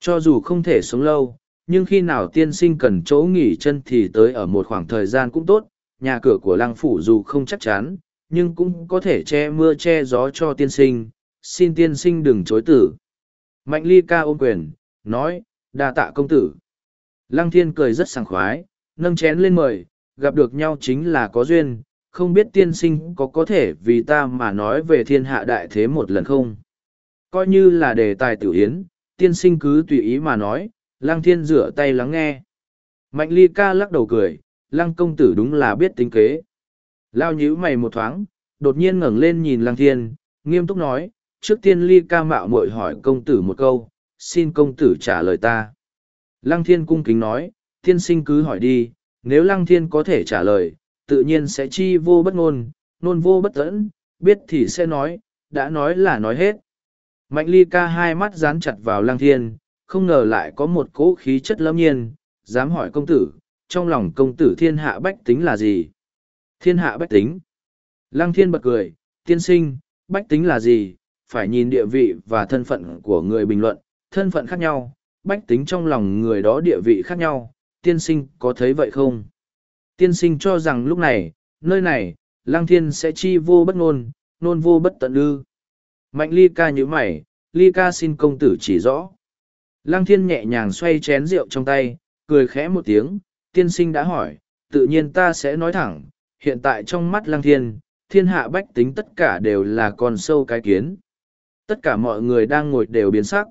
Cho dù không thể sống lâu, nhưng khi nào tiên sinh cần chỗ nghỉ chân thì tới ở một khoảng thời gian cũng tốt, nhà cửa của lăng phủ dù không chắc chắn, nhưng cũng có thể che mưa che gió cho tiên sinh, xin tiên sinh đừng chối tử. Mạnh ly ca ôm quyền, nói, đa tạ công tử. Lăng thiên cười rất sảng khoái, nâng chén lên mời, gặp được nhau chính là có duyên, không biết tiên sinh có có thể vì ta mà nói về thiên hạ đại thế một lần không. Coi như là đề tài tiểu yến, tiên sinh cứ tùy ý mà nói, lăng thiên rửa tay lắng nghe. Mạnh ly ca lắc đầu cười, lăng công tử đúng là biết tính kế. Lao nhíu mày một thoáng, đột nhiên ngẩng lên nhìn lăng thiên, nghiêm túc nói, trước tiên ly ca mạo muội hỏi công tử một câu, xin công tử trả lời ta. Lăng thiên cung kính nói, tiên sinh cứ hỏi đi, nếu lăng thiên có thể trả lời, tự nhiên sẽ chi vô bất ngôn, nôn vô bất tẫn, biết thì sẽ nói, đã nói là nói hết. Mạnh ly ca hai mắt dán chặt vào lang thiên, không ngờ lại có một cỗ khí chất lâm nhiên, dám hỏi công tử, trong lòng công tử thiên hạ bách tính là gì? Thiên hạ bách tính. Lăng thiên bật cười, tiên sinh, bách tính là gì? Phải nhìn địa vị và thân phận của người bình luận, thân phận khác nhau, bách tính trong lòng người đó địa vị khác nhau, tiên sinh có thấy vậy không? Tiên sinh cho rằng lúc này, nơi này, lăng thiên sẽ chi vô bất ngôn, nôn vô bất tận ư. Mạnh ly ca như mày, ly ca xin công tử chỉ rõ. Lăng thiên nhẹ nhàng xoay chén rượu trong tay, cười khẽ một tiếng, tiên sinh đã hỏi, tự nhiên ta sẽ nói thẳng, hiện tại trong mắt lăng thiên, thiên hạ bách tính tất cả đều là con sâu cái kiến. Tất cả mọi người đang ngồi đều biến sắc.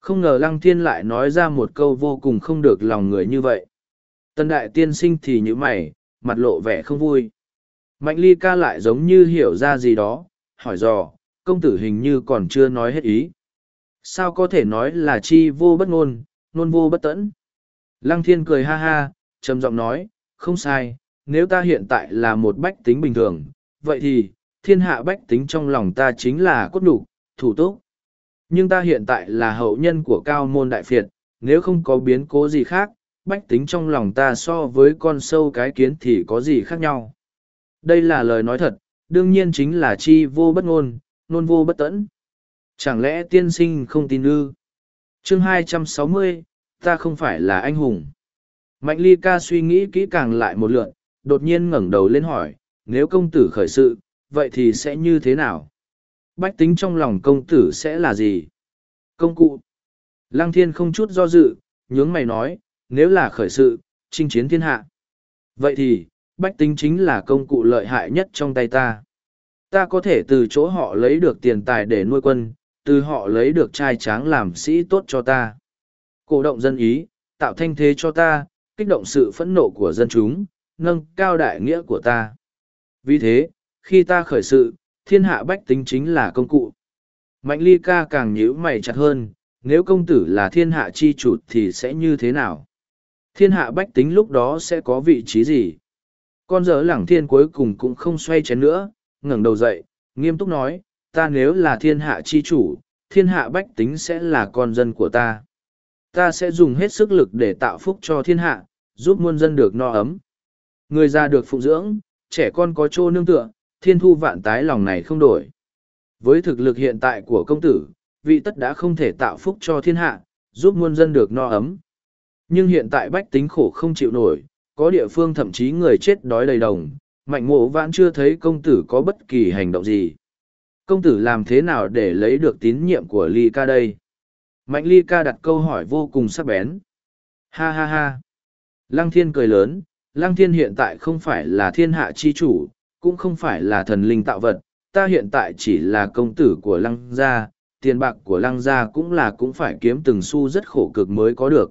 Không ngờ lăng thiên lại nói ra một câu vô cùng không được lòng người như vậy. Tân đại tiên sinh thì như mày, mặt lộ vẻ không vui. Mạnh ly ca lại giống như hiểu ra gì đó, hỏi dò, công tử hình như còn chưa nói hết ý. Sao có thể nói là chi vô bất ngôn, nôn vô bất tẫn? Lăng thiên cười ha ha, trầm giọng nói, không sai, nếu ta hiện tại là một bách tính bình thường, vậy thì, thiên hạ bách tính trong lòng ta chính là cốt đủ, thủ túc. Nhưng ta hiện tại là hậu nhân của cao môn đại phiệt, nếu không có biến cố gì khác, bách tính trong lòng ta so với con sâu cái kiến thì có gì khác nhau. Đây là lời nói thật, đương nhiên chính là chi vô bất ngôn, nôn vô bất tẫn chẳng lẽ tiên sinh không tin ư chương hai trăm sáu mươi ta không phải là anh hùng mạnh ly ca suy nghĩ kỹ càng lại một lượt, đột nhiên ngẩng đầu lên hỏi nếu công tử khởi sự vậy thì sẽ như thế nào bách tính trong lòng công tử sẽ là gì công cụ lăng thiên không chút do dự nhướng mày nói nếu là khởi sự chinh chiến thiên hạ vậy thì bách tính chính là công cụ lợi hại nhất trong tay ta Ta có thể từ chỗ họ lấy được tiền tài để nuôi quân, từ họ lấy được trai tráng làm sĩ tốt cho ta. Cổ động dân ý, tạo thanh thế cho ta, kích động sự phẫn nộ của dân chúng, nâng cao đại nghĩa của ta. Vì thế, khi ta khởi sự, thiên hạ bách tính chính là công cụ. Mạnh ly ca càng nhíu mày chặt hơn, nếu công tử là thiên hạ chi chủ thì sẽ như thế nào? Thiên hạ bách tính lúc đó sẽ có vị trí gì? Con dở lẳng thiên cuối cùng cũng không xoay chén nữa, ngẩng đầu dậy, nghiêm túc nói, ta nếu là thiên hạ chi chủ, thiên hạ bách tính sẽ là con dân của ta. Ta sẽ dùng hết sức lực để tạo phúc cho thiên hạ, giúp muôn dân được no ấm. Người già được phụ dưỡng, trẻ con có chỗ nương tựa, thiên thu vạn tái lòng này không đổi. Với thực lực hiện tại của công tử, vị tất đã không thể tạo phúc cho thiên hạ, giúp muôn dân được no ấm. Nhưng hiện tại bách tính khổ không chịu nổi, có địa phương thậm chí người chết đói đầy đồng, mạnh mộ vãn chưa thấy công tử có bất kỳ hành động gì công tử làm thế nào để lấy được tín nhiệm của ly ca đây mạnh ly ca đặt câu hỏi vô cùng sắc bén ha ha ha lăng thiên cười lớn lăng thiên hiện tại không phải là thiên hạ chi chủ cũng không phải là thần linh tạo vật ta hiện tại chỉ là công tử của lăng gia tiền bạc của lăng gia cũng là cũng phải kiếm từng xu rất khổ cực mới có được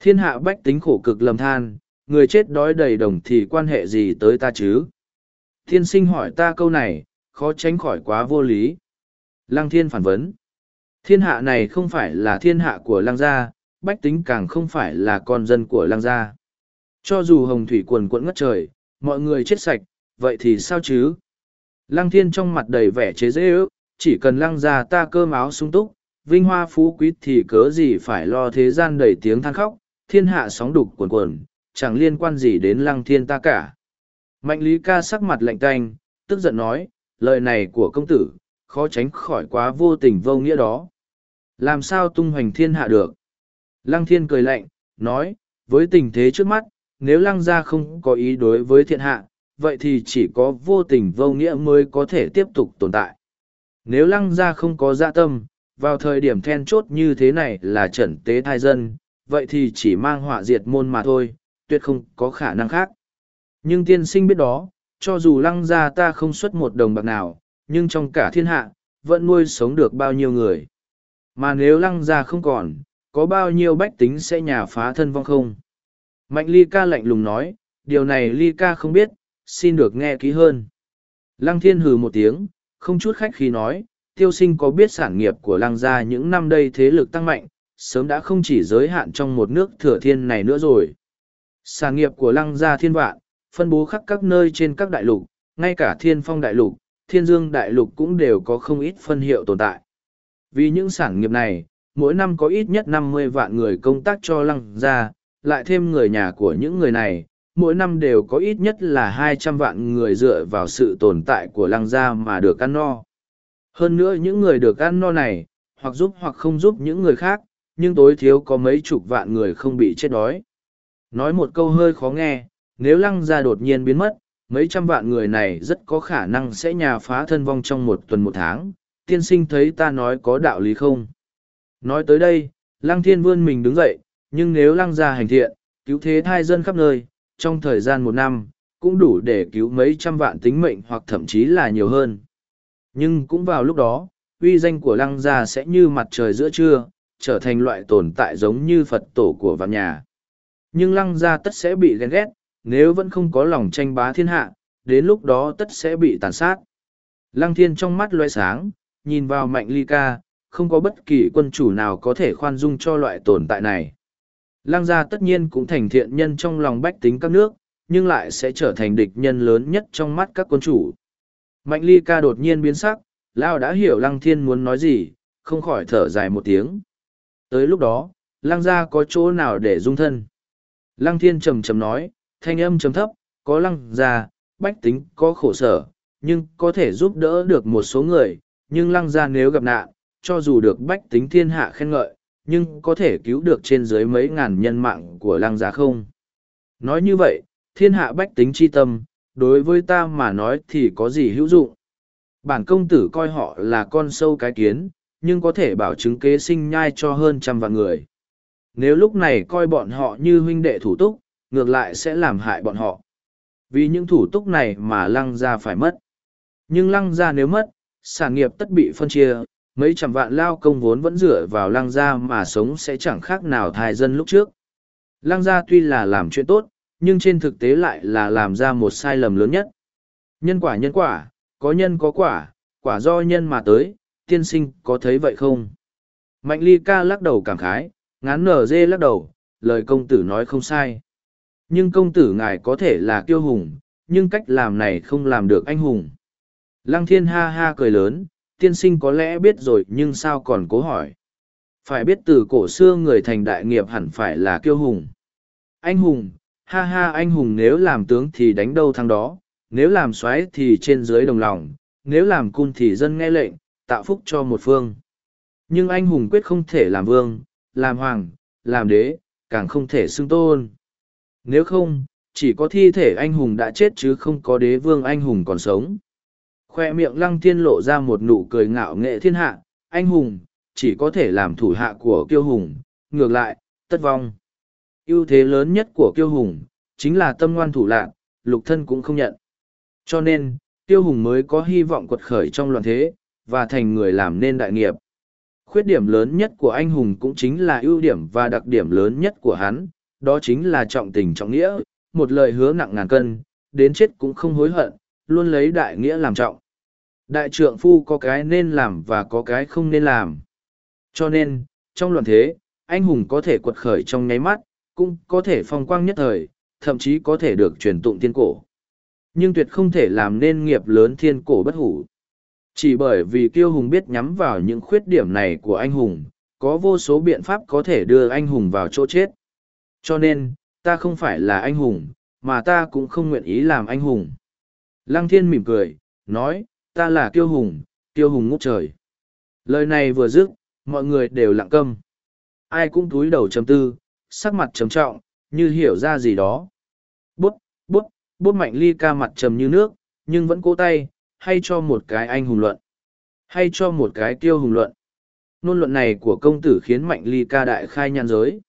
thiên hạ bách tính khổ cực lầm than người chết đói đầy đồng thì quan hệ gì tới ta chứ thiên sinh hỏi ta câu này khó tránh khỏi quá vô lý lăng thiên phản vấn thiên hạ này không phải là thiên hạ của lăng gia bách tính càng không phải là con dân của lăng gia cho dù hồng thủy quần quẫn ngất trời mọi người chết sạch vậy thì sao chứ lăng thiên trong mặt đầy vẻ chế dễ ước chỉ cần lăng gia ta cơm áo sung túc vinh hoa phú quý thì cớ gì phải lo thế gian đầy tiếng than khóc thiên hạ sóng đục cuồn cuộn chẳng liên quan gì đến lăng thiên ta cả. Mạnh lý ca sắc mặt lạnh tanh, tức giận nói, lời này của công tử, khó tránh khỏi quá vô tình vô nghĩa đó. Làm sao tung hoành thiên hạ được? Lăng thiên cười lạnh, nói, với tình thế trước mắt, nếu lăng gia không có ý đối với thiên hạ, vậy thì chỉ có vô tình vô nghĩa mới có thể tiếp tục tồn tại. Nếu lăng gia không có dạ tâm, vào thời điểm then chốt như thế này là trần tế thai dân, vậy thì chỉ mang họa diệt môn mà thôi, tuyệt không có khả năng khác. Nhưng tiên sinh biết đó, cho dù lăng ra ta không xuất một đồng bạc nào, nhưng trong cả thiên hạ, vẫn nuôi sống được bao nhiêu người. Mà nếu lăng ra không còn, có bao nhiêu bách tính sẽ nhà phá thân vong không? Mạnh ly ca lạnh lùng nói, điều này ly ca không biết, xin được nghe kỹ hơn. Lăng thiên hừ một tiếng, không chút khách khi nói, tiêu sinh có biết sản nghiệp của lăng gia những năm đây thế lực tăng mạnh, sớm đã không chỉ giới hạn trong một nước thừa thiên này nữa rồi. Sản nghiệp của lăng gia thiên vạn, phân bố khắp các nơi trên các đại lục, ngay cả thiên phong đại lục, thiên dương đại lục cũng đều có không ít phân hiệu tồn tại. Vì những sản nghiệp này, mỗi năm có ít nhất năm mươi vạn người công tác cho lăng gia, lại thêm người nhà của những người này, mỗi năm đều có ít nhất là hai trăm vạn người dựa vào sự tồn tại của lăng gia mà được ăn no. Hơn nữa những người được ăn no này, hoặc giúp hoặc không giúp những người khác, nhưng tối thiếu có mấy chục vạn người không bị chết đói. Nói một câu hơi khó nghe, nếu lăng gia đột nhiên biến mất, mấy trăm vạn người này rất có khả năng sẽ nhà phá thân vong trong một tuần một tháng. Tiên sinh thấy ta nói có đạo lý không? Nói tới đây, lăng thiên vươn mình đứng dậy, nhưng nếu lăng gia hành thiện, cứu thế thai dân khắp nơi, trong thời gian một năm, cũng đủ để cứu mấy trăm vạn tính mệnh hoặc thậm chí là nhiều hơn. Nhưng cũng vào lúc đó, uy danh của lăng gia sẽ như mặt trời giữa trưa, trở thành loại tồn tại giống như Phật tổ của vạn nhà nhưng lăng gia tất sẽ bị ghen ghét, nếu vẫn không có lòng tranh bá thiên hạ, đến lúc đó tất sẽ bị tàn sát. Lăng thiên trong mắt loe sáng, nhìn vào mạnh ly ca, không có bất kỳ quân chủ nào có thể khoan dung cho loại tồn tại này. Lăng gia tất nhiên cũng thành thiện nhân trong lòng bách tính các nước, nhưng lại sẽ trở thành địch nhân lớn nhất trong mắt các quân chủ. Mạnh ly ca đột nhiên biến sắc, Lao đã hiểu lăng thiên muốn nói gì, không khỏi thở dài một tiếng. Tới lúc đó, lăng gia có chỗ nào để dung thân. Lăng thiên trầm trầm nói, thanh âm trầm thấp, có lăng gia, bách tính có khổ sở, nhưng có thể giúp đỡ được một số người, nhưng lăng gia nếu gặp nạn, cho dù được bách tính thiên hạ khen ngợi, nhưng có thể cứu được trên dưới mấy ngàn nhân mạng của lăng gia không. Nói như vậy, thiên hạ bách tính chi tâm, đối với ta mà nói thì có gì hữu dụng. Bản công tử coi họ là con sâu cái kiến, nhưng có thể bảo chứng kế sinh nhai cho hơn trăm vạn người nếu lúc này coi bọn họ như huynh đệ thủ túc, ngược lại sẽ làm hại bọn họ. Vì những thủ túc này mà lăng ra phải mất. Nhưng lăng ra nếu mất, sản nghiệp tất bị phân chia, mấy trăm vạn lao công vốn vẫn dựa vào lăng gia mà sống sẽ chẳng khác nào thai dân lúc trước. Lăng gia tuy là làm chuyện tốt, nhưng trên thực tế lại là làm ra một sai lầm lớn nhất. Nhân quả nhân quả, có nhân có quả, quả do nhân mà tới, tiên sinh có thấy vậy không? Mạnh ly ca lắc đầu cảm khái, ngán nở dê lắc đầu lời công tử nói không sai nhưng công tử ngài có thể là kiêu hùng nhưng cách làm này không làm được anh hùng lăng thiên ha ha cười lớn tiên sinh có lẽ biết rồi nhưng sao còn cố hỏi phải biết từ cổ xưa người thành đại nghiệp hẳn phải là kiêu hùng anh hùng ha ha anh hùng nếu làm tướng thì đánh đâu thắng đó nếu làm soái thì trên dưới đồng lòng nếu làm cung thì dân nghe lệnh tạo phúc cho một phương nhưng anh hùng quyết không thể làm vương làm hoàng, làm đế, càng không thể xưng tôn. Nếu không, chỉ có thi thể anh hùng đã chết chứ không có đế vương anh hùng còn sống. Khoe miệng lăng thiên lộ ra một nụ cười ngạo nghệ thiên hạ, anh hùng, chỉ có thể làm thủ hạ của kiêu hùng, ngược lại, tất vong. ưu thế lớn nhất của kiêu hùng, chính là tâm ngoan thủ lạc, lục thân cũng không nhận. Cho nên, kiêu hùng mới có hy vọng quật khởi trong loạn thế, và thành người làm nên đại nghiệp khuyết điểm lớn nhất của anh hùng cũng chính là ưu điểm và đặc điểm lớn nhất của hắn, đó chính là trọng tình trọng nghĩa, một lời hứa nặng ngàn cân, đến chết cũng không hối hận, luôn lấy đại nghĩa làm trọng. Đại trượng phu có cái nên làm và có cái không nên làm. Cho nên, trong luận thế, anh hùng có thể quật khởi trong nháy mắt, cũng có thể phong quang nhất thời, thậm chí có thể được truyền tụng thiên cổ. Nhưng tuyệt không thể làm nên nghiệp lớn thiên cổ bất hủ. Chỉ bởi vì kiêu hùng biết nhắm vào những khuyết điểm này của anh hùng, có vô số biện pháp có thể đưa anh hùng vào chỗ chết. Cho nên, ta không phải là anh hùng, mà ta cũng không nguyện ý làm anh hùng. Lăng thiên mỉm cười, nói, ta là kiêu hùng, kiêu hùng ngút trời. Lời này vừa dứt, mọi người đều lặng câm. Ai cũng túi đầu chấm tư, sắc mặt trầm trọng, như hiểu ra gì đó. Bút, bút, bút mạnh ly ca mặt trầm như nước, nhưng vẫn cố tay, hay cho một cái anh hùng luận, hay cho một cái tiêu hùng luận. Nôn luận này của công tử khiến mạnh ly ca đại khai nhan giới.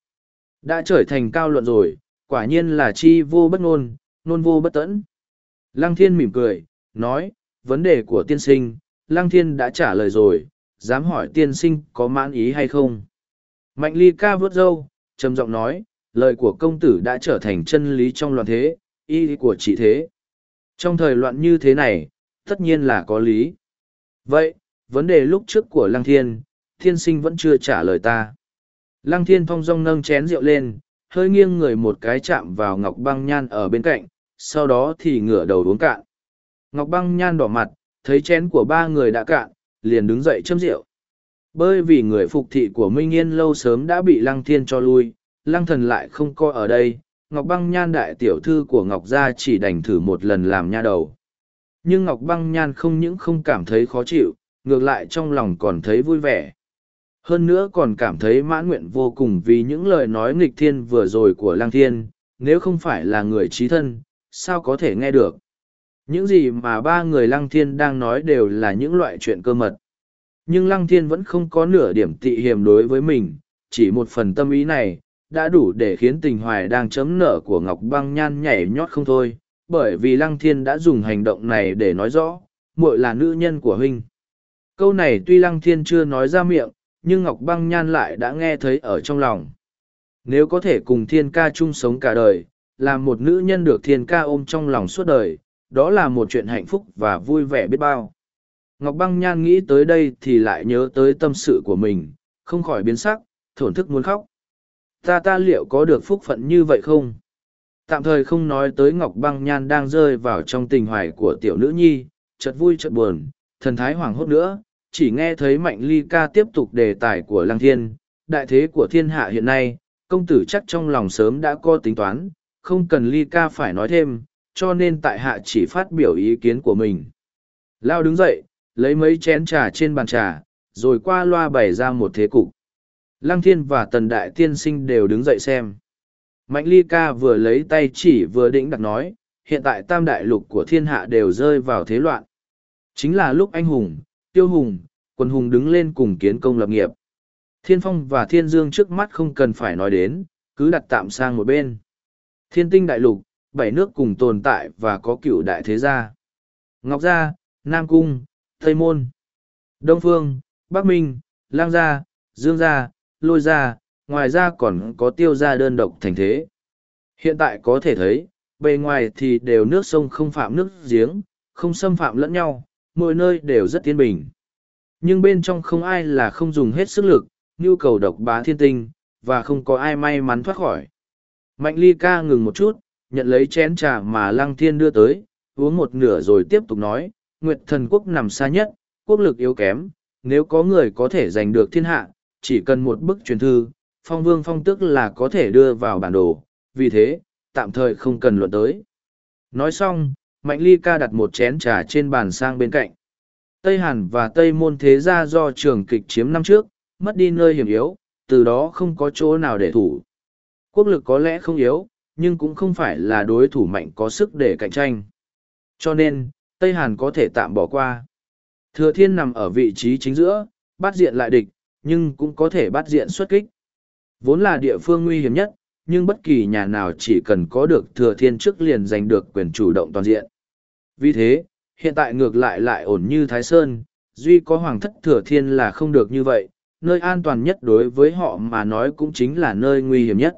Đã trở thành cao luận rồi, quả nhiên là chi vô bất ngôn, nôn vô bất tẫn. Lăng thiên mỉm cười, nói, vấn đề của tiên sinh, Lăng thiên đã trả lời rồi, dám hỏi tiên sinh có mãn ý hay không. Mạnh ly ca vớt râu, trầm giọng nói, lời của công tử đã trở thành chân lý trong loạn thế, y của trị thế. Trong thời loạn như thế này, tất nhiên là có lý. Vậy, vấn đề lúc trước của Lăng Thiên, Thiên Sinh vẫn chưa trả lời ta. Lăng Thiên phong rong nâng chén rượu lên, hơi nghiêng người một cái chạm vào Ngọc Băng Nhan ở bên cạnh, sau đó thì ngửa đầu uống cạn. Ngọc Băng Nhan đỏ mặt, thấy chén của ba người đã cạn, liền đứng dậy châm rượu. Bởi vì người phục thị của Minh Yên lâu sớm đã bị Lăng Thiên cho lui, Lăng Thần lại không coi ở đây, Ngọc Băng Nhan đại tiểu thư của Ngọc Gia chỉ đành thử một lần làm nha đầu nhưng ngọc băng nhan không những không cảm thấy khó chịu ngược lại trong lòng còn thấy vui vẻ hơn nữa còn cảm thấy mãn nguyện vô cùng vì những lời nói nghịch thiên vừa rồi của lang thiên nếu không phải là người trí thân sao có thể nghe được những gì mà ba người lăng thiên đang nói đều là những loại chuyện cơ mật nhưng lăng thiên vẫn không có nửa điểm tị hiềm đối với mình chỉ một phần tâm ý này đã đủ để khiến tình hoài đang chấm nở của ngọc băng nhan nhảy nhót không thôi bởi vì Lăng Thiên đã dùng hành động này để nói rõ, muội là nữ nhân của huynh. Câu này tuy Lăng Thiên chưa nói ra miệng, nhưng Ngọc Băng Nhan lại đã nghe thấy ở trong lòng. Nếu có thể cùng Thiên ca chung sống cả đời, làm một nữ nhân được Thiên ca ôm trong lòng suốt đời, đó là một chuyện hạnh phúc và vui vẻ biết bao. Ngọc Băng Nhan nghĩ tới đây thì lại nhớ tới tâm sự của mình, không khỏi biến sắc, thổn thức muốn khóc. Ta ta liệu có được phúc phận như vậy không? Tạm thời không nói tới Ngọc Băng Nhan đang rơi vào trong tình hoài của tiểu nữ nhi, chợt vui chợt buồn, thần thái hoảng hốt nữa, chỉ nghe thấy Mạnh Ly ca tiếp tục đề tài của Lăng Thiên, đại thế của thiên hạ hiện nay, công tử chắc trong lòng sớm đã có tính toán, không cần Ly ca phải nói thêm, cho nên tại hạ chỉ phát biểu ý kiến của mình. Lao đứng dậy, lấy mấy chén trà trên bàn trà, rồi qua loa bày ra một thế cục. Lăng Thiên và Tần Đại Tiên Sinh đều đứng dậy xem. Mạnh ly ca vừa lấy tay chỉ vừa đĩnh đặt nói, hiện tại tam đại lục của thiên hạ đều rơi vào thế loạn. Chính là lúc anh hùng, tiêu hùng, quân hùng đứng lên cùng kiến công lập nghiệp. Thiên phong và thiên dương trước mắt không cần phải nói đến, cứ đặt tạm sang một bên. Thiên tinh đại lục, bảy nước cùng tồn tại và có cựu đại thế gia. Ngọc Gia, Nam Cung, Tây Môn, Đông Phương, Bắc Minh, Lang Gia, Dương Gia, Lôi Gia, ngoài ra còn có tiêu gia đơn độc thành thế. Hiện tại có thể thấy, bề ngoài thì đều nước sông không phạm nước giếng, không xâm phạm lẫn nhau, mọi nơi đều rất yên bình. Nhưng bên trong không ai là không dùng hết sức lực, nhu cầu độc bá thiên tinh, và không có ai may mắn thoát khỏi. Mạnh ly ca ngừng một chút, nhận lấy chén trà mà lăng thiên đưa tới, uống một nửa rồi tiếp tục nói, Nguyệt thần quốc nằm xa nhất, quốc lực yếu kém, nếu có người có thể giành được thiên hạ, chỉ cần một bức truyền thư, phong vương phong tức là có thể đưa vào bản đồ, vì thế, tạm thời không cần luận tới. Nói xong, Mạnh Ly ca đặt một chén trà trên bàn sang bên cạnh. Tây Hàn và Tây Môn Thế Gia do trường kịch chiếm năm trước, mất đi nơi hiểm yếu, từ đó không có chỗ nào để thủ. Quốc lực có lẽ không yếu, nhưng cũng không phải là đối thủ mạnh có sức để cạnh tranh. Cho nên, Tây Hàn có thể tạm bỏ qua. Thừa Thiên nằm ở vị trí chính giữa, bắt diện lại địch, nhưng cũng có thể bắt diện xuất kích. Vốn là địa phương nguy hiểm nhất, nhưng bất kỳ nhà nào chỉ cần có được thừa thiên chức liền giành được quyền chủ động toàn diện. Vì thế, hiện tại ngược lại lại ổn như Thái Sơn, duy có hoàng thất thừa thiên là không được như vậy, nơi an toàn nhất đối với họ mà nói cũng chính là nơi nguy hiểm nhất.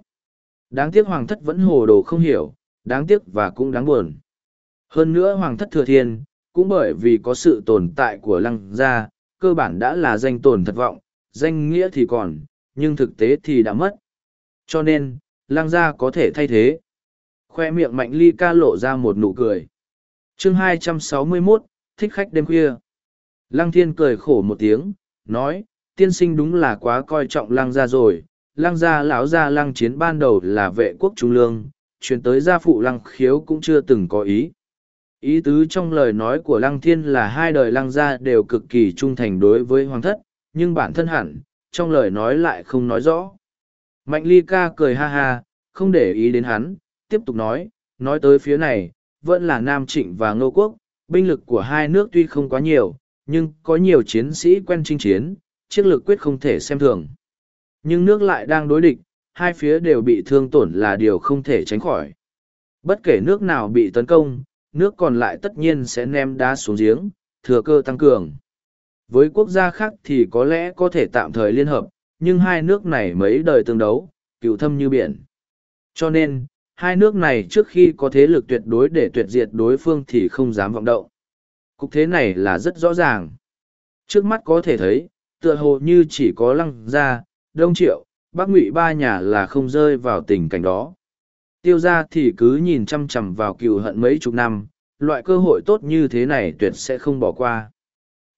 Đáng tiếc hoàng thất vẫn hồ đồ không hiểu, đáng tiếc và cũng đáng buồn. Hơn nữa hoàng thất thừa thiên, cũng bởi vì có sự tồn tại của lăng gia, cơ bản đã là danh tồn thật vọng, danh nghĩa thì còn, nhưng thực tế thì đã mất. Cho nên, lang gia có thể thay thế. Khoe miệng mạnh ly ca lộ ra một nụ cười. chương 261, thích khách đêm khuya. Lăng thiên cười khổ một tiếng, nói, tiên sinh đúng là quá coi trọng lang gia rồi. Lang gia lão gia lang chiến ban đầu là vệ quốc trung lương, chuyển tới gia phụ lăng khiếu cũng chưa từng có ý. Ý tứ trong lời nói của lăng thiên là hai đời lăng gia đều cực kỳ trung thành đối với hoàng thất, nhưng bản thân hẳn, trong lời nói lại không nói rõ. Mạnh ly ca cười ha ha, không để ý đến hắn, tiếp tục nói, nói tới phía này, vẫn là Nam Trịnh và Ngô Quốc, binh lực của hai nước tuy không quá nhiều, nhưng có nhiều chiến sĩ quen chinh chiến, chiến lực quyết không thể xem thường. Nhưng nước lại đang đối địch, hai phía đều bị thương tổn là điều không thể tránh khỏi. Bất kể nước nào bị tấn công, nước còn lại tất nhiên sẽ ném đá xuống giếng, thừa cơ tăng cường. Với quốc gia khác thì có lẽ có thể tạm thời liên hợp, nhưng hai nước này mấy đời tương đấu, cựu thâm như biển. Cho nên, hai nước này trước khi có thế lực tuyệt đối để tuyệt diệt đối phương thì không dám vọng động. Cục thế này là rất rõ ràng. Trước mắt có thể thấy, tựa hồ như chỉ có lăng gia, đông triệu, bắc ngụy ba nhà là không rơi vào tình cảnh đó. Tiêu gia thì cứ nhìn chăm chằm vào cựu hận mấy chục năm, loại cơ hội tốt như thế này tuyệt sẽ không bỏ qua.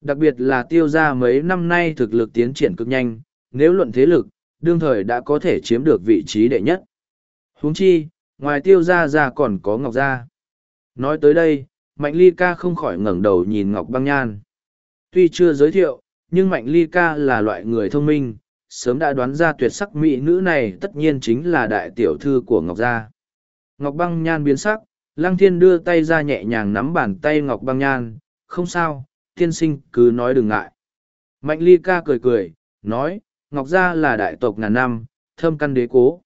Đặc biệt là tiêu gia mấy năm nay thực lực tiến triển cực nhanh, nếu luận thế lực, đương thời đã có thể chiếm được vị trí đệ nhất. huống chi, ngoài tiêu gia ra còn có ngọc gia. Nói tới đây, Mạnh Ly Ca không khỏi ngẩng đầu nhìn Ngọc Băng Nhan. Tuy chưa giới thiệu, nhưng Mạnh Ly Ca là loại người thông minh, sớm đã đoán ra tuyệt sắc mỹ nữ này tất nhiên chính là đại tiểu thư của Ngọc Gia. Ngọc Băng Nhan biến sắc, Lăng Thiên đưa tay ra nhẹ nhàng nắm bàn tay Ngọc Băng Nhan, không sao, tiên sinh cứ nói đừng ngại. Mạnh ly ca cười cười, nói, Ngọc Gia là đại tộc ngàn năm, thâm căn đế cố.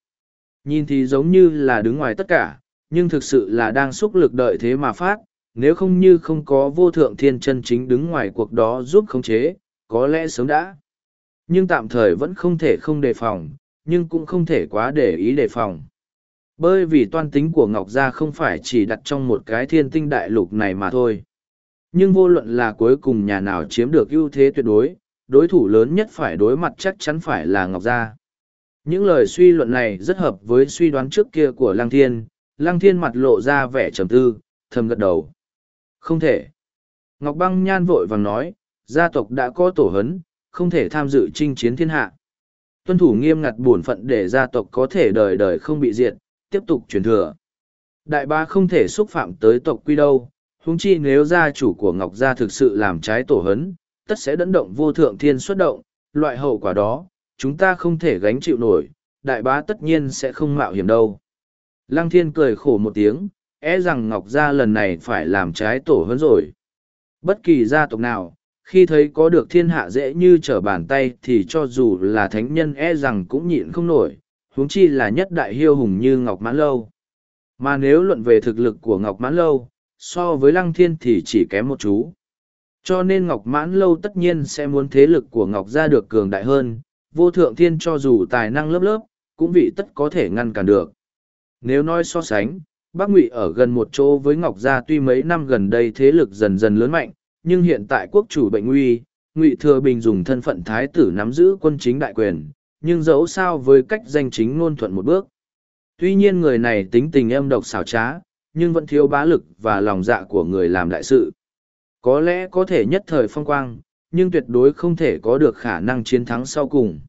Nhìn thì giống như là đứng ngoài tất cả, nhưng thực sự là đang xúc lực đợi thế mà phát, nếu không như không có vô thượng thiên chân chính đứng ngoài cuộc đó giúp khống chế, có lẽ sớm đã. Nhưng tạm thời vẫn không thể không đề phòng, nhưng cũng không thể quá để ý đề phòng. Bởi vì toan tính của Ngọc Gia không phải chỉ đặt trong một cái thiên tinh đại lục này mà thôi. Nhưng vô luận là cuối cùng nhà nào chiếm được ưu thế tuyệt đối, đối thủ lớn nhất phải đối mặt chắc chắn phải là Ngọc Gia. Những lời suy luận này rất hợp với suy đoán trước kia của Lăng Thiên, Lăng Thiên mặt lộ ra vẻ trầm tư, thầm gật đầu. Không thể. Ngọc Băng Nhan vội vàng nói, gia tộc đã có tổ hấn, không thể tham dự chinh chiến thiên hạ. Tuân thủ nghiêm ngặt bổn phận để gia tộc có thể đời đời không bị diệt, tiếp tục truyền thừa. Đại ba không thể xúc phạm tới tộc quy đâu, huống chi nếu gia chủ của Ngọc Gia thực sự làm trái tổ hấn, tất sẽ đẫn động vô thượng thiên xuất động, loại hậu quả đó, chúng ta không thể gánh chịu nổi, đại bá tất nhiên sẽ không mạo hiểm đâu. Lăng thiên cười khổ một tiếng, e rằng Ngọc Gia lần này phải làm trái tổ hấn rồi. Bất kỳ gia tộc nào, khi thấy có được thiên hạ dễ như trở bàn tay thì cho dù là thánh nhân e rằng cũng nhịn không nổi, huống chi là nhất đại hiêu hùng như Ngọc Mãn Lâu. Mà nếu luận về thực lực của Ngọc Mãn Lâu, so với lăng thiên thì chỉ kém một chú. Cho nên Ngọc Mãn Lâu tất nhiên sẽ muốn thế lực của Ngọc gia được cường đại hơn, vô thượng thiên cho dù tài năng lớp lớp, cũng vị tất có thể ngăn cản được. Nếu nói so sánh, bác Ngụy ở gần một chỗ với Ngọc gia tuy mấy năm gần đây thế lực dần dần lớn mạnh, nhưng hiện tại quốc chủ bệnh nguy, Ngụy Thừa Bình dùng thân phận thái tử nắm giữ quân chính đại quyền, nhưng dẫu sao với cách danh chính ngôn thuận một bước. Tuy nhiên người này tính tình âm độc xảo trá, nhưng vẫn thiếu bá lực và lòng dạ của người làm đại sự. Có lẽ có thể nhất thời phong quang, nhưng tuyệt đối không thể có được khả năng chiến thắng sau cùng.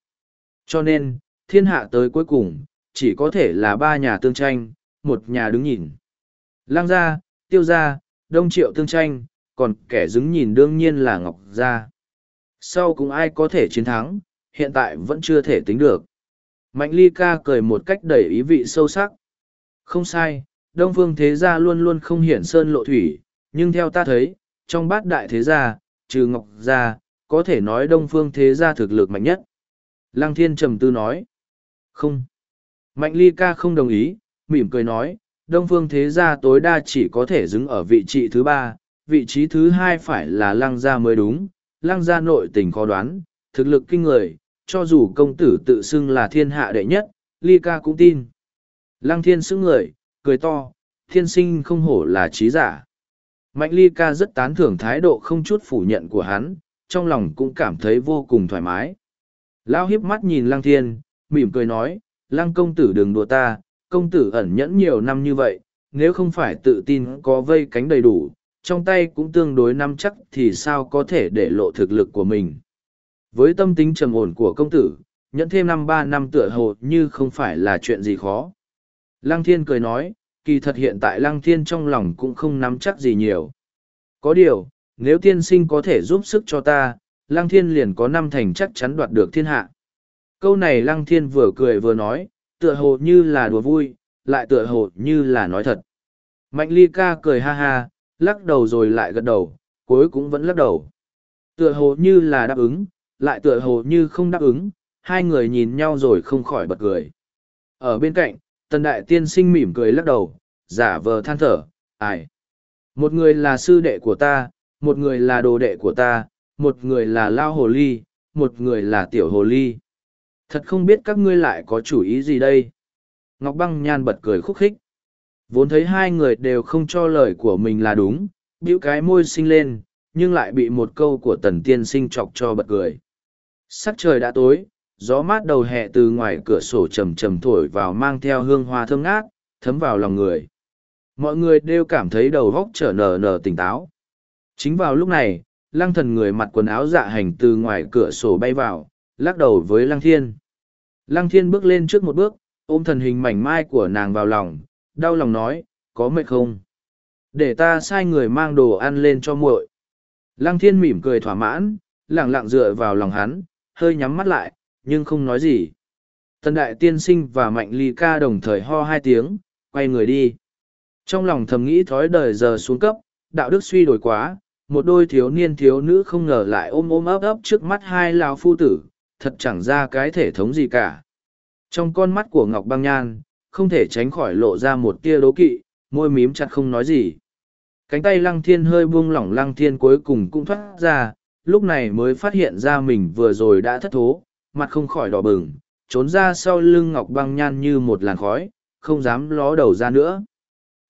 Cho nên, thiên hạ tới cuối cùng, chỉ có thể là ba nhà tương tranh, một nhà đứng nhìn. Lang gia, tiêu gia, đông triệu tương tranh, còn kẻ đứng nhìn đương nhiên là ngọc gia. Sau cùng ai có thể chiến thắng, hiện tại vẫn chưa thể tính được. Mạnh ly ca cười một cách đầy ý vị sâu sắc. Không sai, Đông Phương Thế Gia luôn luôn không hiển sơn lộ thủy, nhưng theo ta thấy, trong bát đại thế gia, trừ Ngọc Gia, có thể nói Đông Phương Thế Gia thực lực mạnh nhất. Lăng Thiên trầm tư nói, không. Mạnh Ly Ca không đồng ý, mỉm cười nói, Đông Phương Thế Gia tối đa chỉ có thể đứng ở vị trí thứ ba, vị trí thứ hai phải là Lăng Gia mới đúng, Lăng Gia nội tình khó đoán, thực lực kinh người, cho dù công tử tự xưng là thiên hạ đệ nhất, Ly Ca cũng tin. Lăng Thiên xứng người, cười to, thiên sinh không hổ là trí giả. Mạnh ly ca rất tán thưởng thái độ không chút phủ nhận của hắn, trong lòng cũng cảm thấy vô cùng thoải mái. Lao hiếp mắt nhìn lăng thiên, mỉm cười nói, lăng công tử đừng đùa ta, công tử ẩn nhẫn nhiều năm như vậy, nếu không phải tự tin có vây cánh đầy đủ, trong tay cũng tương đối nắm chắc thì sao có thể để lộ thực lực của mình. Với tâm tính trầm ổn của công tử, nhẫn thêm năm ba năm tựa hồ như không phải là chuyện gì khó. Lăng thiên cười nói, kỳ thật hiện tại lăng thiên trong lòng cũng không nắm chắc gì nhiều. Có điều, nếu tiên sinh có thể giúp sức cho ta, lăng thiên liền có năm thành chắc chắn đoạt được thiên hạ. Câu này lăng thiên vừa cười vừa nói, tựa hồ như là đùa vui, lại tựa hồ như là nói thật. Mạnh ly ca cười ha ha, lắc đầu rồi lại gật đầu, cuối cũng vẫn lắc đầu. Tựa hồ như là đáp ứng, lại tựa hồ như không đáp ứng, hai người nhìn nhau rồi không khỏi bật cười. Ở bên cạnh, Tần đại tiên sinh mỉm cười lắc đầu, giả vờ than thở, ai. Một người là sư đệ của ta, một người là đồ đệ của ta, một người là lao hồ ly, một người là tiểu hồ ly. Thật không biết các ngươi lại có chủ ý gì đây. Ngọc băng nhan bật cười khúc khích. Vốn thấy hai người đều không cho lời của mình là đúng, biểu cái môi sinh lên, nhưng lại bị một câu của tần tiên sinh chọc cho bật cười. Sắc trời đã tối, gió mát đầu hè từ ngoài cửa sổ trầm trầm thổi vào mang theo hương hoa thơm ngát thấm vào lòng người mọi người đều cảm thấy đầu góc trở nở nở tỉnh táo chính vào lúc này lăng thần người mặc quần áo dạ hành từ ngoài cửa sổ bay vào lắc đầu với lăng thiên lăng thiên bước lên trước một bước ôm thần hình mảnh mai của nàng vào lòng đau lòng nói có mệt không để ta sai người mang đồ ăn lên cho muội lăng thiên mỉm cười thỏa mãn lẳng lặng dựa vào lòng hắn hơi nhắm mắt lại nhưng không nói gì. Tần đại tiên sinh và mạnh ly ca đồng thời ho hai tiếng, quay người đi. Trong lòng thầm nghĩ thói đời giờ xuống cấp, đạo đức suy đổi quá, một đôi thiếu niên thiếu nữ không ngờ lại ôm ôm ấp ấp trước mắt hai lão phu tử, thật chẳng ra cái thể thống gì cả. Trong con mắt của Ngọc Băng Nhan, không thể tránh khỏi lộ ra một tia đố kỵ, môi mím chặt không nói gì. Cánh tay Lăng Thiên hơi buông lỏng Lăng Thiên cuối cùng cũng thoát ra, lúc này mới phát hiện ra mình vừa rồi đã thất thố, mặt không khỏi đỏ bừng, trốn ra sau lưng ngọc băng nhan như một làn khói, không dám ló đầu ra nữa.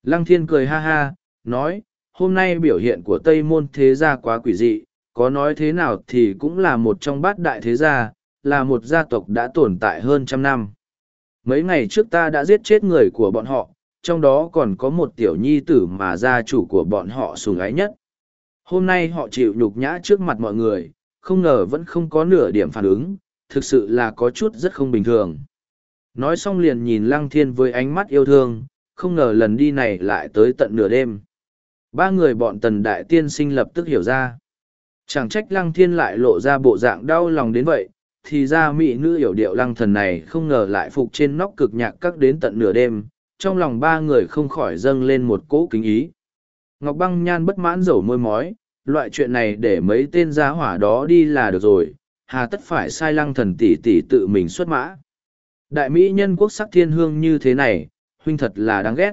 Lăng thiên cười ha ha, nói, hôm nay biểu hiện của Tây Môn thế gia quá quỷ dị, có nói thế nào thì cũng là một trong bát đại thế gia, là một gia tộc đã tồn tại hơn trăm năm. Mấy ngày trước ta đã giết chết người của bọn họ, trong đó còn có một tiểu nhi tử mà gia chủ của bọn họ sùng ái nhất. Hôm nay họ chịu nhục nhã trước mặt mọi người, không ngờ vẫn không có nửa điểm phản ứng, thực sự là có chút rất không bình thường. Nói xong liền nhìn Lăng Thiên với ánh mắt yêu thương, không ngờ lần đi này lại tới tận nửa đêm. Ba người bọn tần đại tiên sinh lập tức hiểu ra. Chẳng trách Lăng Thiên lại lộ ra bộ dạng đau lòng đến vậy, thì ra mỹ nữ hiểu điệu Lăng Thần này không ngờ lại phục trên nóc cực nhạc các đến tận nửa đêm, trong lòng ba người không khỏi dâng lên một cỗ kính ý. Ngọc Băng Nhan bất mãn rầu môi mói, loại chuyện này để mấy tên gia hỏa đó đi là được rồi, hà tất phải sai lăng thần tỷ tỷ tự mình xuất mã. Đại Mỹ nhân quốc sắc thiên hương như thế này, huynh thật là đáng ghét.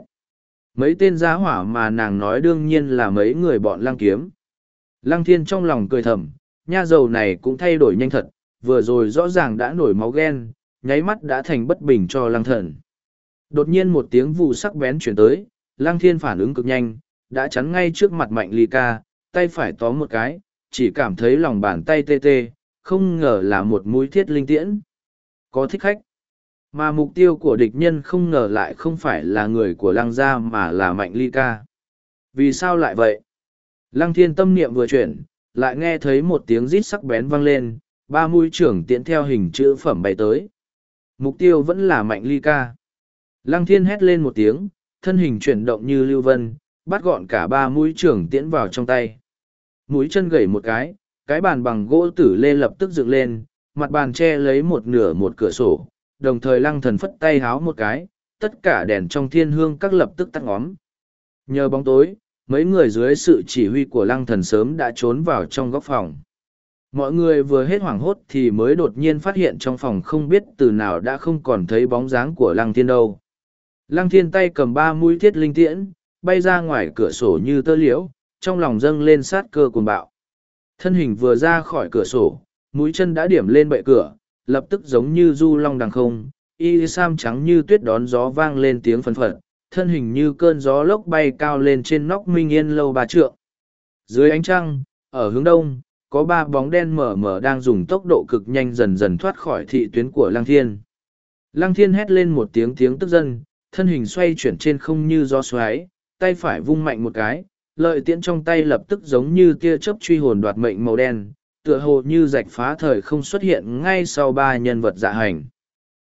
Mấy tên giá hỏa mà nàng nói đương nhiên là mấy người bọn lăng kiếm. Lăng thiên trong lòng cười thầm, nha dầu này cũng thay đổi nhanh thật, vừa rồi rõ ràng đã nổi máu ghen, nháy mắt đã thành bất bình cho lăng thần. Đột nhiên một tiếng vụ sắc bén chuyển tới, lăng thiên phản ứng cực nhanh, đã chắn ngay trước mặt mạnh ly ca, tay phải tóm một cái, chỉ cảm thấy lòng bàn tay tê tê, không ngờ là một mũi thiết linh tiễn. Có thích khách. Mà mục tiêu của địch nhân không ngờ lại không phải là người của lăng gia mà là mạnh ly ca. Vì sao lại vậy? Lăng thiên tâm niệm vừa chuyển, lại nghe thấy một tiếng rít sắc bén vang lên, ba mũi trưởng tiễn theo hình chữ phẩm bay tới. Mục tiêu vẫn là mạnh ly ca. Lăng thiên hét lên một tiếng, thân hình chuyển động như lưu vân, bắt gọn cả ba mũi trưởng tiễn vào trong tay. Mũi chân gẩy một cái, cái bàn bằng gỗ tử lê lập tức dựng lên mặt bàn che lấy một nửa một cửa sổ đồng thời lăng thần phất tay háo một cái tất cả đèn trong thiên hương các lập tức tắt ngóm nhờ bóng tối mấy người dưới sự chỉ huy của lăng thần sớm đã trốn vào trong góc phòng mọi người vừa hết hoảng hốt thì mới đột nhiên phát hiện trong phòng không biết từ nào đã không còn thấy bóng dáng của lăng thiên đâu lăng thiên tay cầm ba mũi thiết linh tiễn bay ra ngoài cửa sổ như tơ liễu trong lòng dâng lên sát cơ cuồng bạo thân hình vừa ra khỏi cửa sổ mũi chân đã điểm lên bệ cửa lập tức giống như du long đằng không y sam trắng như tuyết đón gió vang lên tiếng phân phật thân hình như cơn gió lốc bay cao lên trên nóc minh yên lâu ba trượng dưới ánh trăng ở hướng đông có ba bóng đen mờ mờ đang dùng tốc độ cực nhanh dần dần thoát khỏi thị tuyến của lăng thiên lăng thiên hét lên một tiếng tiếng tức dân thân hình xoay chuyển trên không như gió xoáy tay phải vung mạnh một cái lợi tiễn trong tay lập tức giống như tia chớp truy hồn đoạt mệnh màu đen, tựa hồ như rạch phá thời không xuất hiện ngay sau ba nhân vật dạ hành.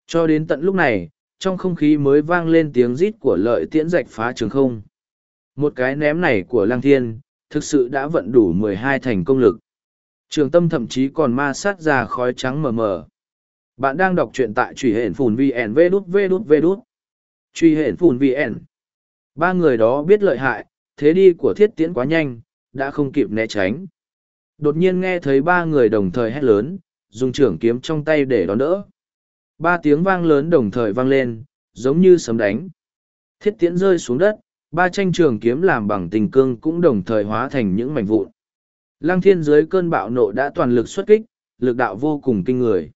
Cho đến tận lúc này, trong không khí mới vang lên tiếng rít của lợi tiễn rạch phá trường không. Một cái ném này của lang thiên, thực sự đã vận đủ mười hai thành công lực. Trường tâm thậm chí còn ma sát ra khói trắng mờ mờ. Bạn đang đọc truyện tại truy hển phùn VN vê đút vê đút vê đút. Truy hển phùn VN. Ba người đó biết lợi hại, thế đi của thiết tiễn quá nhanh, đã không kịp né tránh. Đột nhiên nghe thấy ba người đồng thời hét lớn, dùng trưởng kiếm trong tay để đón đỡ. Ba tiếng vang lớn đồng thời vang lên, giống như sấm đánh. Thiết tiễn rơi xuống đất, ba tranh trường kiếm làm bằng tình cương cũng đồng thời hóa thành những mảnh vụn. Lăng thiên dưới cơn bạo nộ đã toàn lực xuất kích, lực đạo vô cùng kinh người.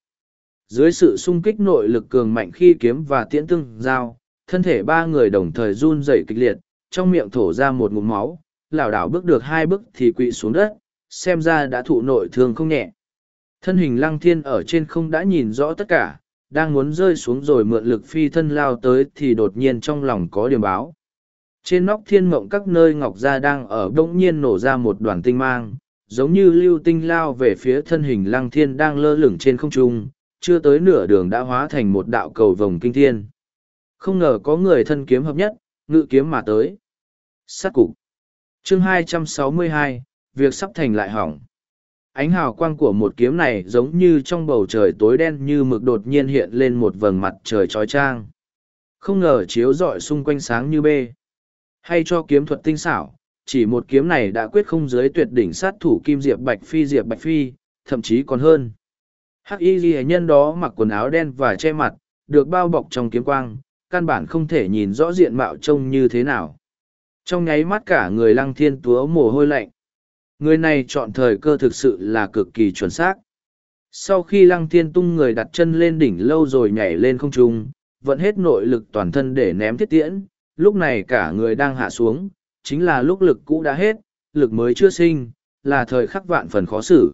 Dưới sự sung kích nội lực cường mạnh khi kiếm và tiễn tương giao, thân thể ba người đồng thời run rẩy kịch liệt, trong miệng thổ ra một ngụm máu, lảo đảo bước được hai bước thì quỵ xuống đất, xem ra đã thụ nội thương không nhẹ. Thân hình lăng thiên ở trên không đã nhìn rõ tất cả, đang muốn rơi xuống rồi mượn lực phi thân lao tới thì đột nhiên trong lòng có điểm báo. Trên nóc thiên mộng các nơi ngọc gia đang ở bỗng nhiên nổ ra một đoàn tinh mang, giống như lưu tinh lao về phía thân hình lăng thiên đang lơ lửng trên không trung, chưa tới nửa đường đã hóa thành một đạo cầu vồng kinh thiên. Không ngờ có người thân kiếm hợp nhất, ngự kiếm mà tới. Sát cục. Chương 262, việc sắp thành lại hỏng. Ánh hào quang của một kiếm này giống như trong bầu trời tối đen như mực đột nhiên hiện lên một vầng mặt trời trói trang. Không ngờ chiếu rọi xung quanh sáng như bê. Hay cho kiếm thuật tinh xảo, chỉ một kiếm này đã quyết không giới tuyệt đỉnh sát thủ kim diệp bạch phi diệp bạch phi, thậm chí còn hơn. Hắc y ghi nhân đó mặc quần áo đen và che mặt, được bao bọc trong kiếm quang, căn bản không thể nhìn rõ diện mạo trông như thế nào. Trong nháy mắt cả người lăng thiên túa mồ hôi lạnh. Người này chọn thời cơ thực sự là cực kỳ chuẩn xác. Sau khi lăng thiên tung người đặt chân lên đỉnh lâu rồi nhảy lên không trung, vận hết nội lực toàn thân để ném thiết tiễn, lúc này cả người đang hạ xuống, chính là lúc lực cũ đã hết, lực mới chưa sinh, là thời khắc vạn phần khó xử.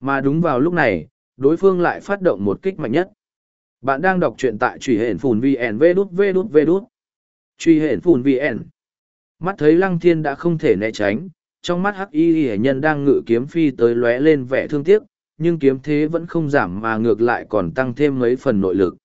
Mà đúng vào lúc này, đối phương lại phát động một kích mạnh nhất. Bạn đang đọc truyện tại truy hển phùn VN vê đút vê đút vê đút. Truy hển phùn VN. Mắt thấy lăng thiên đã không thể né tránh, trong mắt hắc y hệ nhân đang ngự kiếm phi tới lóe lên vẻ thương tiếc, nhưng kiếm thế vẫn không giảm mà ngược lại còn tăng thêm mấy phần nội lực.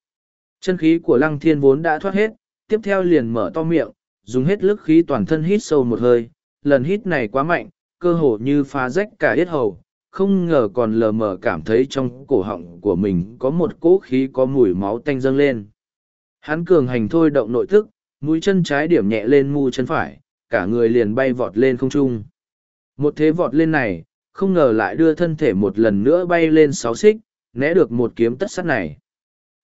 Chân khí của lăng thiên vốn đã thoát hết, tiếp theo liền mở to miệng, dùng hết lực khí toàn thân hít sâu một hơi, lần hít này quá mạnh, cơ hồ như phá rách cả yết hầu, không ngờ còn lờ mờ cảm thấy trong cổ họng của mình có một cỗ khí có mùi máu tanh dâng lên hắn cường hành thôi động nội tức mũi chân trái điểm nhẹ lên mu chân phải cả người liền bay vọt lên không trung một thế vọt lên này không ngờ lại đưa thân thể một lần nữa bay lên sáu xích né được một kiếm tất sắt này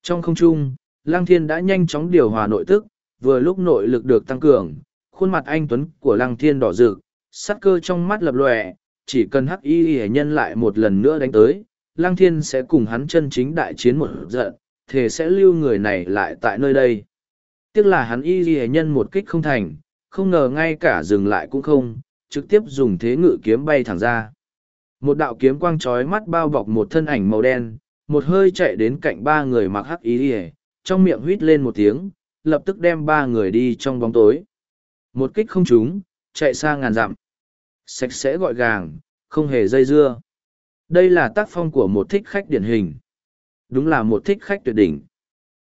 trong không trung lang thiên đã nhanh chóng điều hòa nội tức vừa lúc nội lực được tăng cường khuôn mặt anh tuấn của lăng thiên đỏ rực sắc cơ trong mắt lập lòe chỉ cần hắc y hệ nhân lại một lần nữa đánh tới lăng thiên sẽ cùng hắn chân chính đại chiến một giận thế sẽ lưu người này lại tại nơi đây tiếc là hắn y hệ nhân một kích không thành không ngờ ngay cả dừng lại cũng không trực tiếp dùng thế ngự kiếm bay thẳng ra một đạo kiếm quang trói mắt bao bọc một thân ảnh màu đen một hơi chạy đến cạnh ba người mặc hắc y ỉa trong miệng huýt lên một tiếng lập tức đem ba người đi trong bóng tối một kích không trúng chạy xa ngàn dặm sạch sẽ gọi gàng, không hề dây dưa. Đây là tác phong của một thích khách điển hình. Đúng là một thích khách tuyệt đỉnh.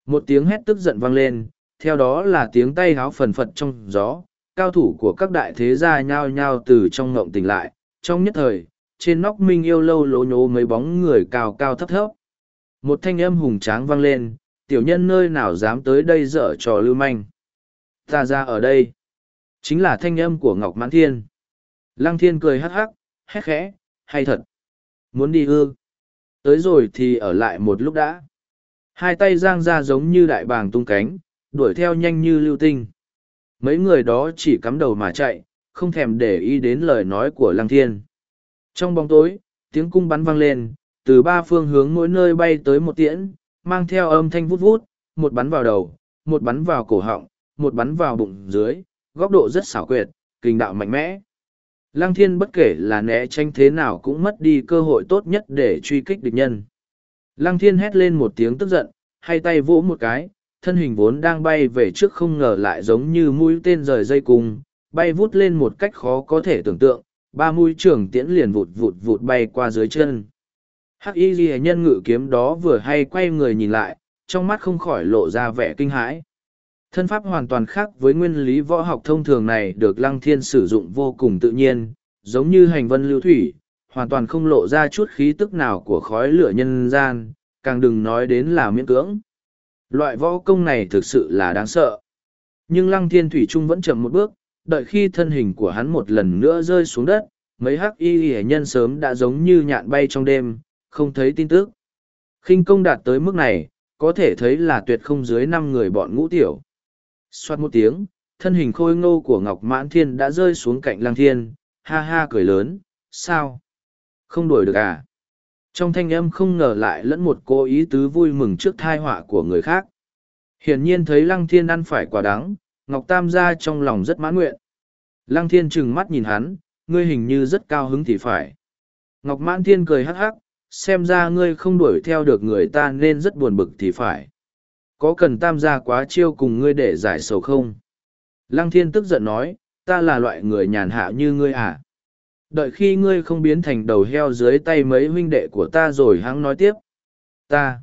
Một tiếng hét tức giận vang lên, theo đó là tiếng tay háo phần phật trong gió, cao thủ của các đại thế gia nhao nhao từ trong ngộng tỉnh lại, trong nhất thời, trên nóc minh yêu lâu lố nhố mấy bóng người cao cao thấp thấp. Một thanh âm hùng tráng vang lên, tiểu nhân nơi nào dám tới đây dở trò lưu manh. Ta ra ở đây. Chính là thanh âm của Ngọc Mãn Thiên. Lăng thiên cười hắc hắc, hét khẽ, hay thật. Muốn đi ư? Tới rồi thì ở lại một lúc đã. Hai tay giang ra giống như đại bàng tung cánh, đuổi theo nhanh như lưu tinh. Mấy người đó chỉ cắm đầu mà chạy, không thèm để ý đến lời nói của lăng thiên. Trong bóng tối, tiếng cung bắn vang lên, từ ba phương hướng mỗi nơi bay tới một tiễn, mang theo âm thanh vút vút, một bắn vào đầu, một bắn vào cổ họng, một bắn vào bụng dưới, góc độ rất xảo quyệt, kinh đạo mạnh mẽ. Lăng thiên bất kể là né tranh thế nào cũng mất đi cơ hội tốt nhất để truy kích địch nhân. Lăng thiên hét lên một tiếng tức giận, hai tay vỗ một cái, thân hình vốn đang bay về trước không ngờ lại giống như mũi tên rời dây cung, bay vút lên một cách khó có thể tưởng tượng, ba mũi trường tiễn liền vụt vụt vụt bay qua dưới chân. Hắc y ghi nhân ngự kiếm đó vừa hay quay người nhìn lại, trong mắt không khỏi lộ ra vẻ kinh hãi. Thân pháp hoàn toàn khác với nguyên lý võ học thông thường này được Lăng Thiên sử dụng vô cùng tự nhiên, giống như hành vân lưu thủy, hoàn toàn không lộ ra chút khí tức nào của khói lửa nhân gian, càng đừng nói đến là miễn cưỡng. Loại võ công này thực sự là đáng sợ. Nhưng Lăng Thiên Thủy Trung vẫn chậm một bước, đợi khi thân hình của hắn một lần nữa rơi xuống đất, mấy hắc y hệ nhân sớm đã giống như nhạn bay trong đêm, không thấy tin tức. khinh công đạt tới mức này, có thể thấy là tuyệt không dưới năm người bọn ngũ tiểu. Xoát một tiếng, thân hình khôi ngô của Ngọc Mãn Thiên đã rơi xuống cạnh Lăng Thiên, ha ha cười lớn, sao? Không đuổi được à? Trong thanh âm không ngờ lại lẫn một cô ý tứ vui mừng trước thai họa của người khác. Hiển nhiên thấy Lăng Thiên ăn phải quả đắng, Ngọc Tam gia trong lòng rất mãn nguyện. Lăng Thiên trừng mắt nhìn hắn, ngươi hình như rất cao hứng thì phải. Ngọc Mãn Thiên cười hắc hắc, xem ra ngươi không đuổi theo được người ta nên rất buồn bực thì phải có cần tam gia quá chiêu cùng ngươi để giải sầu không? Lăng thiên tức giận nói, ta là loại người nhàn hạ như ngươi à? Đợi khi ngươi không biến thành đầu heo dưới tay mấy huynh đệ của ta rồi hắn nói tiếp. Ta,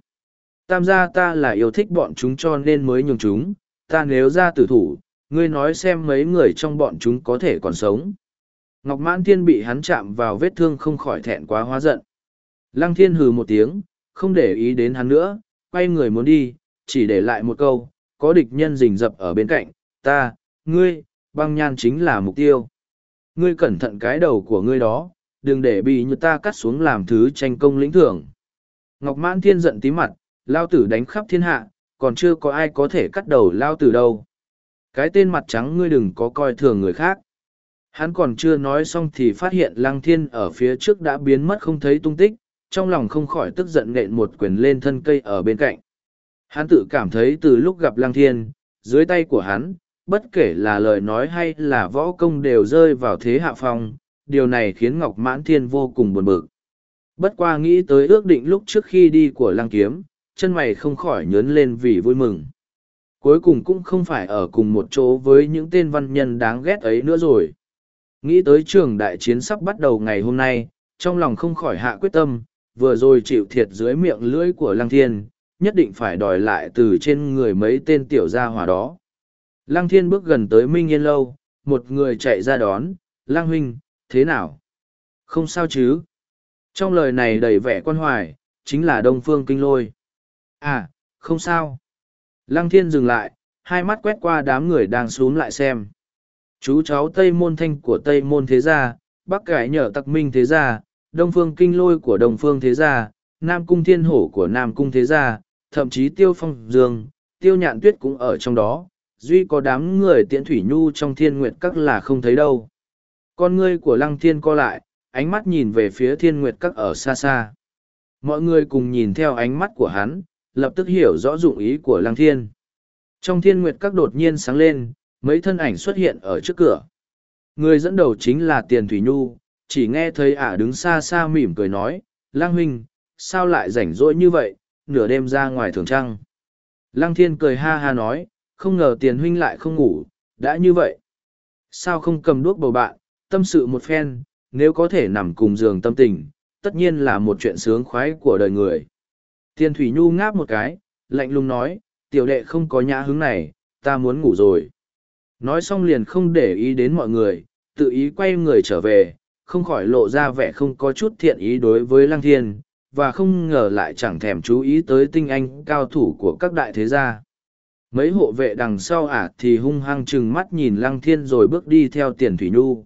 tam gia ta là yêu thích bọn chúng cho nên mới nhường chúng, ta nếu ra tử thủ, ngươi nói xem mấy người trong bọn chúng có thể còn sống. Ngọc mãn thiên bị hắn chạm vào vết thương không khỏi thẹn quá hóa giận. Lăng thiên hừ một tiếng, không để ý đến hắn nữa, quay người muốn đi, chỉ để lại một câu, có địch nhân rình rập ở bên cạnh, ta, ngươi, băng nhan chính là mục tiêu. Ngươi cẩn thận cái đầu của ngươi đó, đừng để bị như ta cắt xuống làm thứ tranh công lĩnh thưởng. Ngọc Mãn Thiên giận tí mặt, lao tử đánh khắp thiên hạ, còn chưa có ai có thể cắt đầu lao tử đâu. Cái tên mặt trắng ngươi đừng có coi thường người khác. Hắn còn chưa nói xong thì phát hiện Lăng Thiên ở phía trước đã biến mất không thấy tung tích, trong lòng không khỏi tức giận nện một quyền lên thân cây ở bên cạnh. Hắn tự cảm thấy từ lúc gặp Lăng Thiên, dưới tay của hắn, bất kể là lời nói hay là võ công đều rơi vào thế hạ phong, điều này khiến Ngọc Mãn Thiên vô cùng buồn bực. Bất qua nghĩ tới ước định lúc trước khi đi của Lăng Kiếm, chân mày không khỏi nhớn lên vì vui mừng. Cuối cùng cũng không phải ở cùng một chỗ với những tên văn nhân đáng ghét ấy nữa rồi. Nghĩ tới trường đại chiến sắp bắt đầu ngày hôm nay, trong lòng không khỏi hạ quyết tâm, vừa rồi chịu thiệt dưới miệng lưỡi của Lăng Thiên, nhất định phải đòi lại từ trên người mấy tên tiểu gia hỏa đó. Lăng thiên bước gần tới Minh Yên Lâu, một người chạy ra đón, Lăng huynh, thế nào? Không sao chứ? Trong lời này đầy vẻ quan hoài, chính là Đông Phương Kinh Lôi. À, không sao. Lăng thiên dừng lại, hai mắt quét qua đám người đang xuống lại xem. Chú cháu Tây Môn Thanh của Tây Môn Thế Gia, Bắc Cải nhờ Tặc Minh Thế Gia, Đông Phương Kinh Lôi của Đông Phương Thế Gia, Nam Cung Thiên Hổ của Nam Cung Thế Gia, thậm chí tiêu phong dương, tiêu nhạn tuyết cũng ở trong đó, duy có đám người tiễn thủy nhu trong thiên nguyệt các là không thấy đâu. Con ngươi của lăng thiên co lại, ánh mắt nhìn về phía thiên nguyệt các ở xa xa. Mọi người cùng nhìn theo ánh mắt của hắn, lập tức hiểu rõ dụng ý của lăng thiên. Trong thiên nguyệt các đột nhiên sáng lên, mấy thân ảnh xuất hiện ở trước cửa. Người dẫn đầu chính là Tiền Thủy Nhu, chỉ nghe thấy ả đứng xa xa mỉm cười nói, Lăng Huynh, sao lại rảnh rỗi như vậy, nửa đêm ra ngoài thường trăng. Lăng thiên cười ha ha nói, không ngờ tiền huynh lại không ngủ, đã như vậy. Sao không cầm đuốc bầu bạn, tâm sự một phen, nếu có thể nằm cùng giường tâm tình, tất nhiên là một chuyện sướng khoái của đời người. Tiền thủy nhu ngáp một cái, lạnh lùng nói, tiểu đệ không có nhã hứng này, ta muốn ngủ rồi. Nói xong liền không để ý đến mọi người, tự ý quay người trở về, không khỏi lộ ra vẻ không có chút thiện ý đối với lăng thiên, và không ngờ lại chẳng thèm chú ý tới tinh anh cao thủ của các đại thế gia mấy hộ vệ đằng sau ả thì hung hăng chừng mắt nhìn lăng thiên rồi bước đi theo tiền thủy Nu.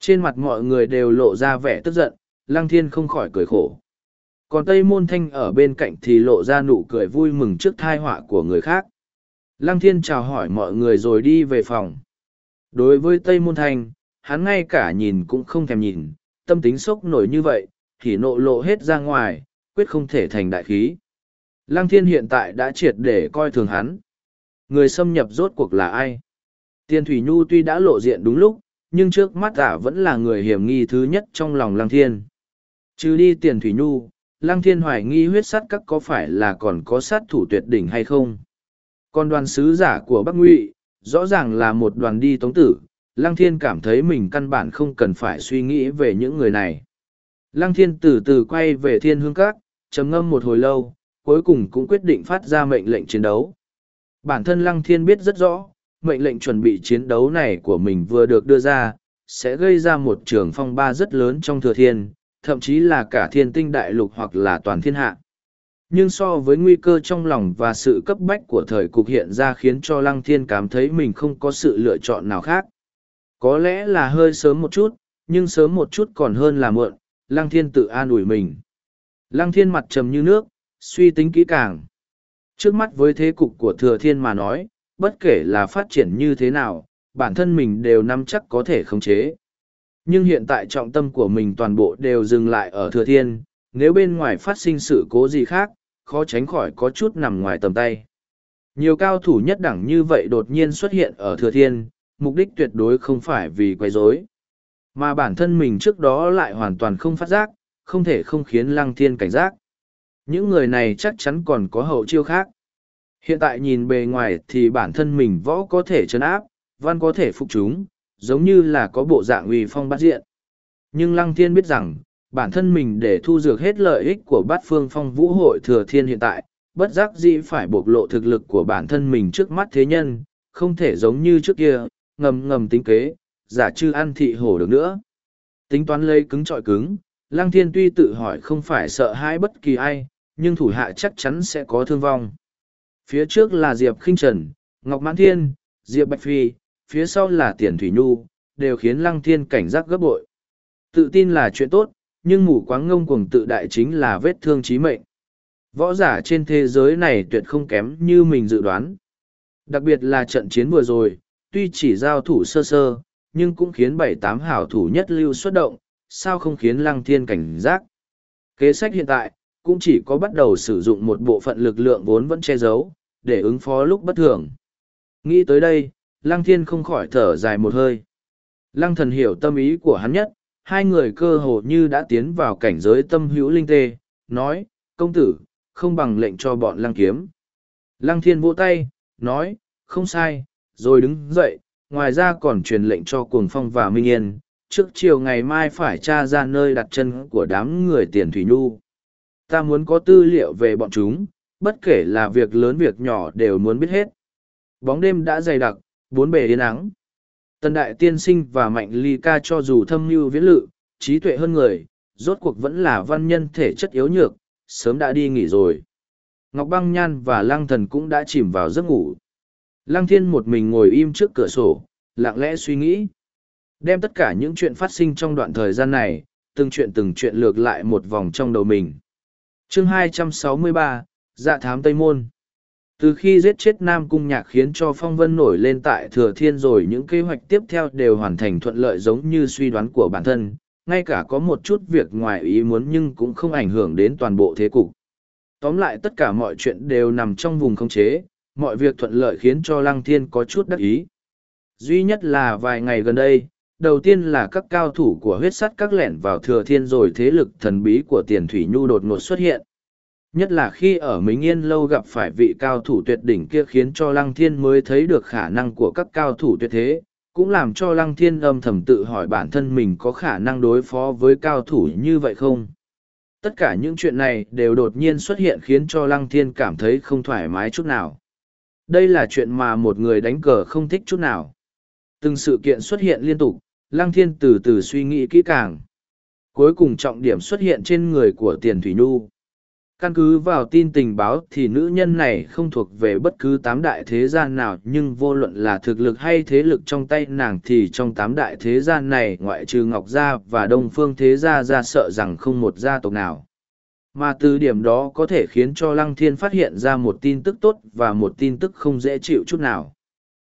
trên mặt mọi người đều lộ ra vẻ tức giận lăng thiên không khỏi cười khổ còn tây môn thanh ở bên cạnh thì lộ ra nụ cười vui mừng trước thai họa của người khác lăng thiên chào hỏi mọi người rồi đi về phòng đối với tây môn thanh hắn ngay cả nhìn cũng không thèm nhìn tâm tính sốc nổi như vậy thì nộ lộ hết ra ngoài, quyết không thể thành đại khí. Lăng thiên hiện tại đã triệt để coi thường hắn. Người xâm nhập rốt cuộc là ai? Tiên Thủy Nhu tuy đã lộ diện đúng lúc, nhưng trước mắt ả vẫn là người hiểm nghi thứ nhất trong lòng Lăng Thiên. Trừ đi Tiền Thủy Nhu, Lăng Thiên hoài nghi huyết sắt các có phải là còn có sát thủ tuyệt đỉnh hay không? Còn đoàn sứ giả của Bắc Ngụy, rõ ràng là một đoàn đi tống tử, Lăng Thiên cảm thấy mình căn bản không cần phải suy nghĩ về những người này. Lăng thiên từ từ quay về thiên hương các, trầm ngâm một hồi lâu, cuối cùng cũng quyết định phát ra mệnh lệnh chiến đấu. Bản thân lăng thiên biết rất rõ, mệnh lệnh chuẩn bị chiến đấu này của mình vừa được đưa ra, sẽ gây ra một trường phong ba rất lớn trong thừa thiên, thậm chí là cả thiên tinh đại lục hoặc là toàn thiên hạ. Nhưng so với nguy cơ trong lòng và sự cấp bách của thời cục hiện ra khiến cho lăng thiên cảm thấy mình không có sự lựa chọn nào khác. Có lẽ là hơi sớm một chút, nhưng sớm một chút còn hơn là muộn, Lăng thiên tự an ủi mình. Lăng thiên mặt trầm như nước, suy tính kỹ càng. Trước mắt với thế cục của thừa thiên mà nói, bất kể là phát triển như thế nào, bản thân mình đều nắm chắc có thể khống chế. Nhưng hiện tại trọng tâm của mình toàn bộ đều dừng lại ở thừa thiên, nếu bên ngoài phát sinh sự cố gì khác, khó tránh khỏi có chút nằm ngoài tầm tay. Nhiều cao thủ nhất đẳng như vậy đột nhiên xuất hiện ở thừa thiên, mục đích tuyệt đối không phải vì quấy rối. Mà bản thân mình trước đó lại hoàn toàn không phát giác, không thể không khiến lăng thiên cảnh giác. Những người này chắc chắn còn có hậu chiêu khác. Hiện tại nhìn bề ngoài thì bản thân mình võ có thể chấn áp, văn có thể phục chúng, giống như là có bộ dạng uy phong bát diện. Nhưng lăng thiên biết rằng, bản thân mình để thu dược hết lợi ích của bát phương phong vũ hội thừa thiên hiện tại, bất giác dĩ phải bộc lộ thực lực của bản thân mình trước mắt thế nhân, không thể giống như trước kia, ngầm ngầm tính kế, giả chư ăn thị hổ được nữa. Tính toán lấy cứng trọi cứng, Lăng Thiên tuy tự hỏi không phải sợ hãi bất kỳ ai, nhưng thủ hạ chắc chắn sẽ có thương vong. Phía trước là Diệp Kinh Trần, Ngọc Mãn Thiên, Diệp Bạch Phi, phía sau là Tiền Thủy Nhu, đều khiến Lăng Thiên cảnh giác gấp bội. Tự tin là chuyện tốt, nhưng mù quáng ngông cuồng tự đại chính là vết thương chí mệnh. Võ giả trên thế giới này tuyệt không kém như mình dự đoán. Đặc biệt là trận chiến vừa rồi, tuy chỉ giao thủ sơ sơ, nhưng cũng khiến bảy tám hảo thủ nhất lưu xuất động, sao không khiến lăng thiên cảnh giác. Kế sách hiện tại, cũng chỉ có bắt đầu sử dụng một bộ phận lực lượng vốn vẫn che giấu, để ứng phó lúc bất thường. Nghĩ tới đây, lăng thiên không khỏi thở dài một hơi. Lăng thần hiểu tâm ý của hắn nhất, hai người cơ hồ như đã tiến vào cảnh giới tâm hữu linh tê, nói, công tử, không bằng lệnh cho bọn lăng kiếm. Lăng thiên vỗ tay, nói, không sai, rồi đứng dậy, ngoài ra còn truyền lệnh cho cuồng phong và minh yên trước chiều ngày mai phải tra ra nơi đặt chân của đám người tiền thủy nhu ta muốn có tư liệu về bọn chúng bất kể là việc lớn việc nhỏ đều muốn biết hết bóng đêm đã dày đặc bốn bề yên ắng tần đại tiên sinh và mạnh ly ca cho dù thâm mưu viễn lự trí tuệ hơn người rốt cuộc vẫn là văn nhân thể chất yếu nhược sớm đã đi nghỉ rồi ngọc băng nhan và Lang thần cũng đã chìm vào giấc ngủ Lăng thiên một mình ngồi im trước cửa sổ, lặng lẽ suy nghĩ. Đem tất cả những chuyện phát sinh trong đoạn thời gian này, từng chuyện từng chuyện lược lại một vòng trong đầu mình. chương 263, Dạ Thám Tây Môn Từ khi giết chết Nam Cung Nhạc khiến cho phong vân nổi lên tại Thừa Thiên rồi những kế hoạch tiếp theo đều hoàn thành thuận lợi giống như suy đoán của bản thân, ngay cả có một chút việc ngoài ý muốn nhưng cũng không ảnh hưởng đến toàn bộ thế cục. Tóm lại tất cả mọi chuyện đều nằm trong vùng khống chế, mọi việc thuận lợi khiến cho lăng thiên có chút đắc ý duy nhất là vài ngày gần đây đầu tiên là các cao thủ của huyết sắt các lẻn vào thừa thiên rồi thế lực thần bí của tiền thủy nhu đột ngột xuất hiện nhất là khi ở mình yên lâu gặp phải vị cao thủ tuyệt đỉnh kia khiến cho lăng thiên mới thấy được khả năng của các cao thủ tuyệt thế cũng làm cho lăng thiên âm thầm tự hỏi bản thân mình có khả năng đối phó với cao thủ như vậy không tất cả những chuyện này đều đột nhiên xuất hiện khiến cho lăng thiên cảm thấy không thoải mái chút nào đây là chuyện mà một người đánh cờ không thích chút nào từng sự kiện xuất hiện liên tục lăng thiên từ từ suy nghĩ kỹ càng cuối cùng trọng điểm xuất hiện trên người của tiền thủy nhu căn cứ vào tin tình báo thì nữ nhân này không thuộc về bất cứ tám đại thế gian nào nhưng vô luận là thực lực hay thế lực trong tay nàng thì trong tám đại thế gian này ngoại trừ ngọc gia và đông phương thế gia ra sợ rằng không một gia tộc nào mà từ điểm đó có thể khiến cho Lăng Thiên phát hiện ra một tin tức tốt và một tin tức không dễ chịu chút nào.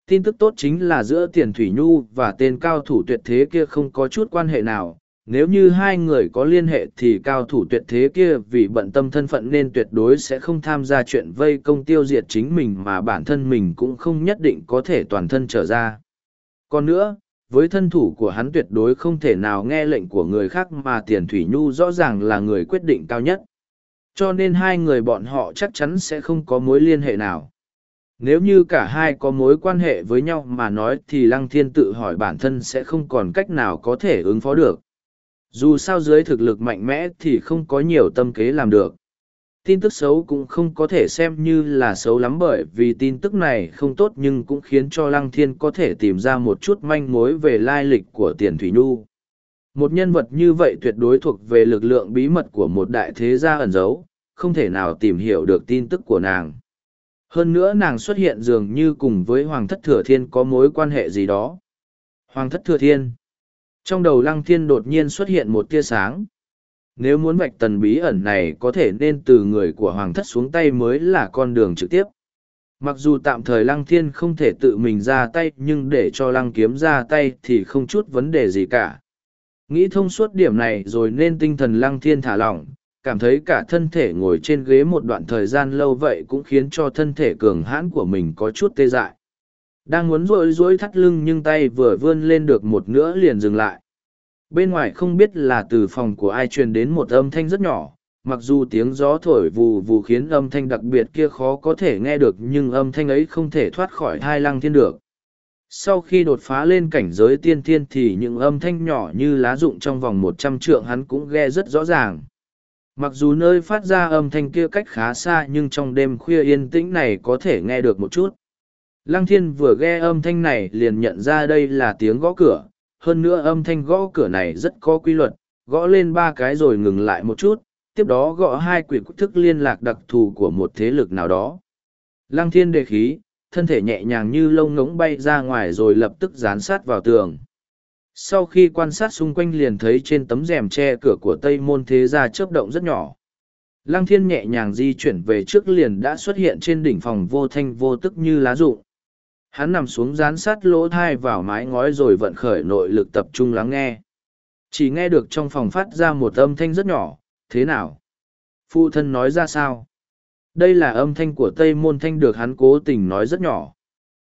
Tin tức tốt chính là giữa Tiền Thủy Nhu và tên cao thủ tuyệt thế kia không có chút quan hệ nào. Nếu như hai người có liên hệ thì cao thủ tuyệt thế kia vì bận tâm thân phận nên tuyệt đối sẽ không tham gia chuyện vây công tiêu diệt chính mình mà bản thân mình cũng không nhất định có thể toàn thân trở ra. Còn nữa, với thân thủ của hắn tuyệt đối không thể nào nghe lệnh của người khác mà tiền thủy nhu rõ ràng là người quyết định cao nhất cho nên hai người bọn họ chắc chắn sẽ không có mối liên hệ nào nếu như cả hai có mối quan hệ với nhau mà nói thì lăng thiên tự hỏi bản thân sẽ không còn cách nào có thể ứng phó được dù sao dưới thực lực mạnh mẽ thì không có nhiều tâm kế làm được tin tức xấu cũng không có thể xem như là xấu lắm bởi vì tin tức này không tốt nhưng cũng khiến cho lăng thiên có thể tìm ra một chút manh mối về lai lịch của tiền thủy nhu một nhân vật như vậy tuyệt đối thuộc về lực lượng bí mật của một đại thế gia ẩn giấu không thể nào tìm hiểu được tin tức của nàng hơn nữa nàng xuất hiện dường như cùng với hoàng thất thừa thiên có mối quan hệ gì đó hoàng thất thừa thiên trong đầu lăng thiên đột nhiên xuất hiện một tia sáng nếu muốn vạch tần bí ẩn này có thể nên từ người của hoàng thất xuống tay mới là con đường trực tiếp mặc dù tạm thời lăng thiên không thể tự mình ra tay nhưng để cho lăng kiếm ra tay thì không chút vấn đề gì cả nghĩ thông suốt điểm này rồi nên tinh thần lăng thiên thả lỏng cảm thấy cả thân thể ngồi trên ghế một đoạn thời gian lâu vậy cũng khiến cho thân thể cường hãn của mình có chút tê dại đang muốn rỗi rỗi thắt lưng nhưng tay vừa vươn lên được một nửa liền dừng lại Bên ngoài không biết là từ phòng của ai truyền đến một âm thanh rất nhỏ, mặc dù tiếng gió thổi vù vù khiến âm thanh đặc biệt kia khó có thể nghe được nhưng âm thanh ấy không thể thoát khỏi hai lăng thiên được. Sau khi đột phá lên cảnh giới tiên thiên thì những âm thanh nhỏ như lá rụng trong vòng một trăm trượng hắn cũng nghe rất rõ ràng. Mặc dù nơi phát ra âm thanh kia cách khá xa nhưng trong đêm khuya yên tĩnh này có thể nghe được một chút. Lăng thiên vừa nghe âm thanh này liền nhận ra đây là tiếng gõ cửa, hơn nữa âm thanh gõ cửa này rất có quy luật, gõ lên ba cái rồi ngừng lại một chút, tiếp đó gõ hai quyển thức liên lạc đặc thù của một thế lực nào đó. Lăng thiên đề khí, thân thể nhẹ nhàng như lông ngống bay ra ngoài rồi lập tức dán sát vào tường. Sau khi quan sát xung quanh liền thấy trên tấm rèm che cửa của Tây Môn Thế Gia chớp động rất nhỏ. Lăng thiên nhẹ nhàng di chuyển về trước liền đã xuất hiện trên đỉnh phòng vô thanh vô tức như lá rụng hắn nằm xuống dán sát lỗ thai vào mái ngói rồi vận khởi nội lực tập trung lắng nghe chỉ nghe được trong phòng phát ra một âm thanh rất nhỏ thế nào phụ thân nói ra sao đây là âm thanh của tây môn thanh được hắn cố tình nói rất nhỏ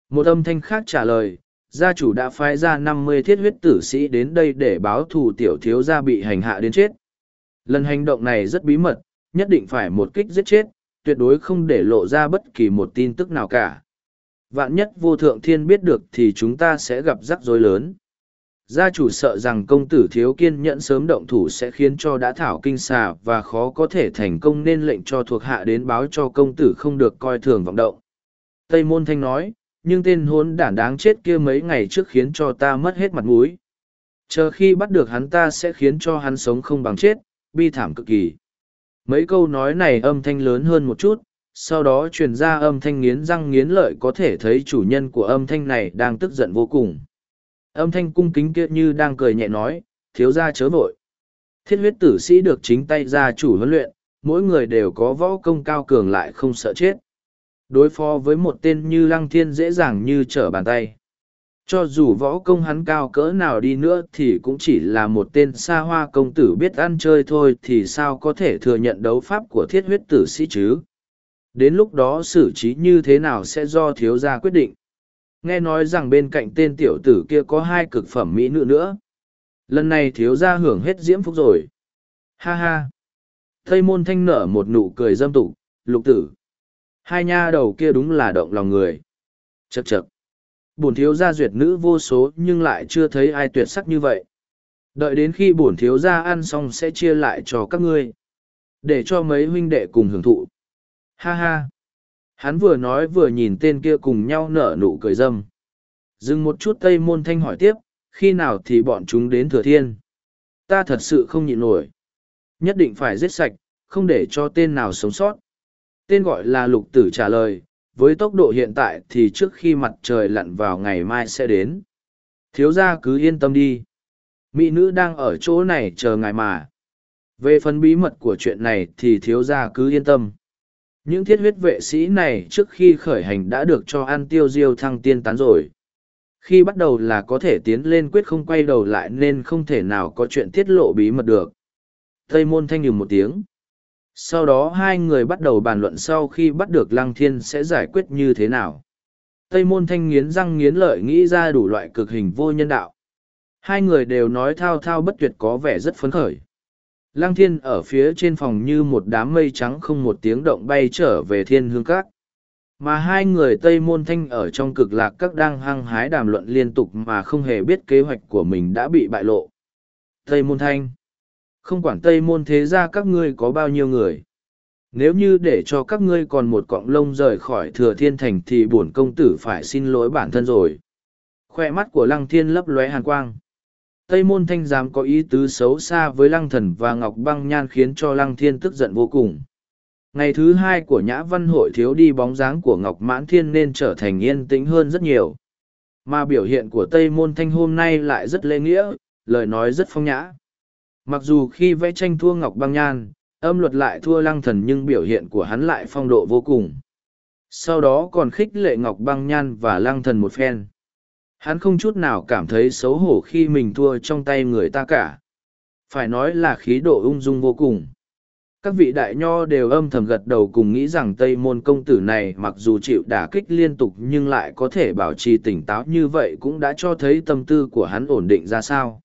một âm thanh khác trả lời gia chủ đã phái ra năm mươi thiết huyết tử sĩ đến đây để báo thù tiểu thiếu gia bị hành hạ đến chết lần hành động này rất bí mật nhất định phải một kích giết chết tuyệt đối không để lộ ra bất kỳ một tin tức nào cả vạn nhất vô thượng thiên biết được thì chúng ta sẽ gặp rắc rối lớn gia chủ sợ rằng công tử thiếu kiên nhẫn sớm động thủ sẽ khiến cho đã thảo kinh xà và khó có thể thành công nên lệnh cho thuộc hạ đến báo cho công tử không được coi thường vọng động tây môn thanh nói nhưng tên hốn đản đáng chết kia mấy ngày trước khiến cho ta mất hết mặt mũi chờ khi bắt được hắn ta sẽ khiến cho hắn sống không bằng chết bi thảm cực kỳ mấy câu nói này âm thanh lớn hơn một chút sau đó truyền ra âm thanh nghiến răng nghiến lợi có thể thấy chủ nhân của âm thanh này đang tức giận vô cùng âm thanh cung kính kia như đang cười nhẹ nói thiếu ra chớ vội thiết huyết tử sĩ được chính tay ra chủ huấn luyện mỗi người đều có võ công cao cường lại không sợ chết đối phó với một tên như lăng thiên dễ dàng như trở bàn tay cho dù võ công hắn cao cỡ nào đi nữa thì cũng chỉ là một tên xa hoa công tử biết ăn chơi thôi thì sao có thể thừa nhận đấu pháp của thiết huyết tử sĩ chứ đến lúc đó xử trí như thế nào sẽ do thiếu gia quyết định nghe nói rằng bên cạnh tên tiểu tử kia có hai cực phẩm mỹ nữ nữa lần này thiếu gia hưởng hết diễm phúc rồi ha ha tây môn thanh nở một nụ cười dâm tục lục tử hai nha đầu kia đúng là động lòng người chật chật bổn thiếu gia duyệt nữ vô số nhưng lại chưa thấy ai tuyệt sắc như vậy đợi đến khi bổn thiếu gia ăn xong sẽ chia lại cho các ngươi để cho mấy huynh đệ cùng hưởng thụ Ha ha! Hắn vừa nói vừa nhìn tên kia cùng nhau nở nụ cười dâm. Dừng một chút Tây Môn Thanh hỏi tiếp, khi nào thì bọn chúng đến Thừa Thiên? Ta thật sự không nhịn nổi. Nhất định phải giết sạch, không để cho tên nào sống sót. Tên gọi là Lục Tử trả lời, với tốc độ hiện tại thì trước khi mặt trời lặn vào ngày mai sẽ đến. Thiếu gia cứ yên tâm đi. Mỹ nữ đang ở chỗ này chờ ngài mà. Về phần bí mật của chuyện này thì thiếu gia cứ yên tâm. Những thiết huyết vệ sĩ này trước khi khởi hành đã được cho ăn tiêu diêu thăng tiên tán rồi. Khi bắt đầu là có thể tiến lên quyết không quay đầu lại nên không thể nào có chuyện tiết lộ bí mật được. Tây môn thanh nhừng một tiếng. Sau đó hai người bắt đầu bàn luận sau khi bắt được Lăng Thiên sẽ giải quyết như thế nào. Tây môn thanh nghiến răng nghiến lợi nghĩ ra đủ loại cực hình vô nhân đạo. Hai người đều nói thao thao bất tuyệt có vẻ rất phấn khởi. Lăng thiên ở phía trên phòng như một đám mây trắng không một tiếng động bay trở về thiên hương các. Mà hai người Tây Môn Thanh ở trong cực lạc các đang hăng hái đàm luận liên tục mà không hề biết kế hoạch của mình đã bị bại lộ. Tây Môn Thanh Không quản Tây Môn thế ra các ngươi có bao nhiêu người. Nếu như để cho các ngươi còn một cọng lông rời khỏi thừa thiên thành thì bổn công tử phải xin lỗi bản thân rồi. Khoe mắt của lăng thiên lấp lóe hàn quang. Tây môn thanh giám có ý tứ xấu xa với lăng thần và ngọc băng nhan khiến cho lăng thiên tức giận vô cùng. Ngày thứ hai của nhã văn hội thiếu đi bóng dáng của ngọc mãn thiên nên trở thành yên tĩnh hơn rất nhiều. Mà biểu hiện của Tây môn thanh hôm nay lại rất lễ nghĩa, lời nói rất phong nhã. Mặc dù khi vẽ tranh thua ngọc băng nhan, âm luật lại thua lăng thần nhưng biểu hiện của hắn lại phong độ vô cùng. Sau đó còn khích lệ ngọc băng nhan và lăng thần một phen hắn không chút nào cảm thấy xấu hổ khi mình thua trong tay người ta cả phải nói là khí độ ung dung vô cùng các vị đại nho đều âm thầm gật đầu cùng nghĩ rằng tây môn công tử này mặc dù chịu đả kích liên tục nhưng lại có thể bảo trì tỉnh táo như vậy cũng đã cho thấy tâm tư của hắn ổn định ra sao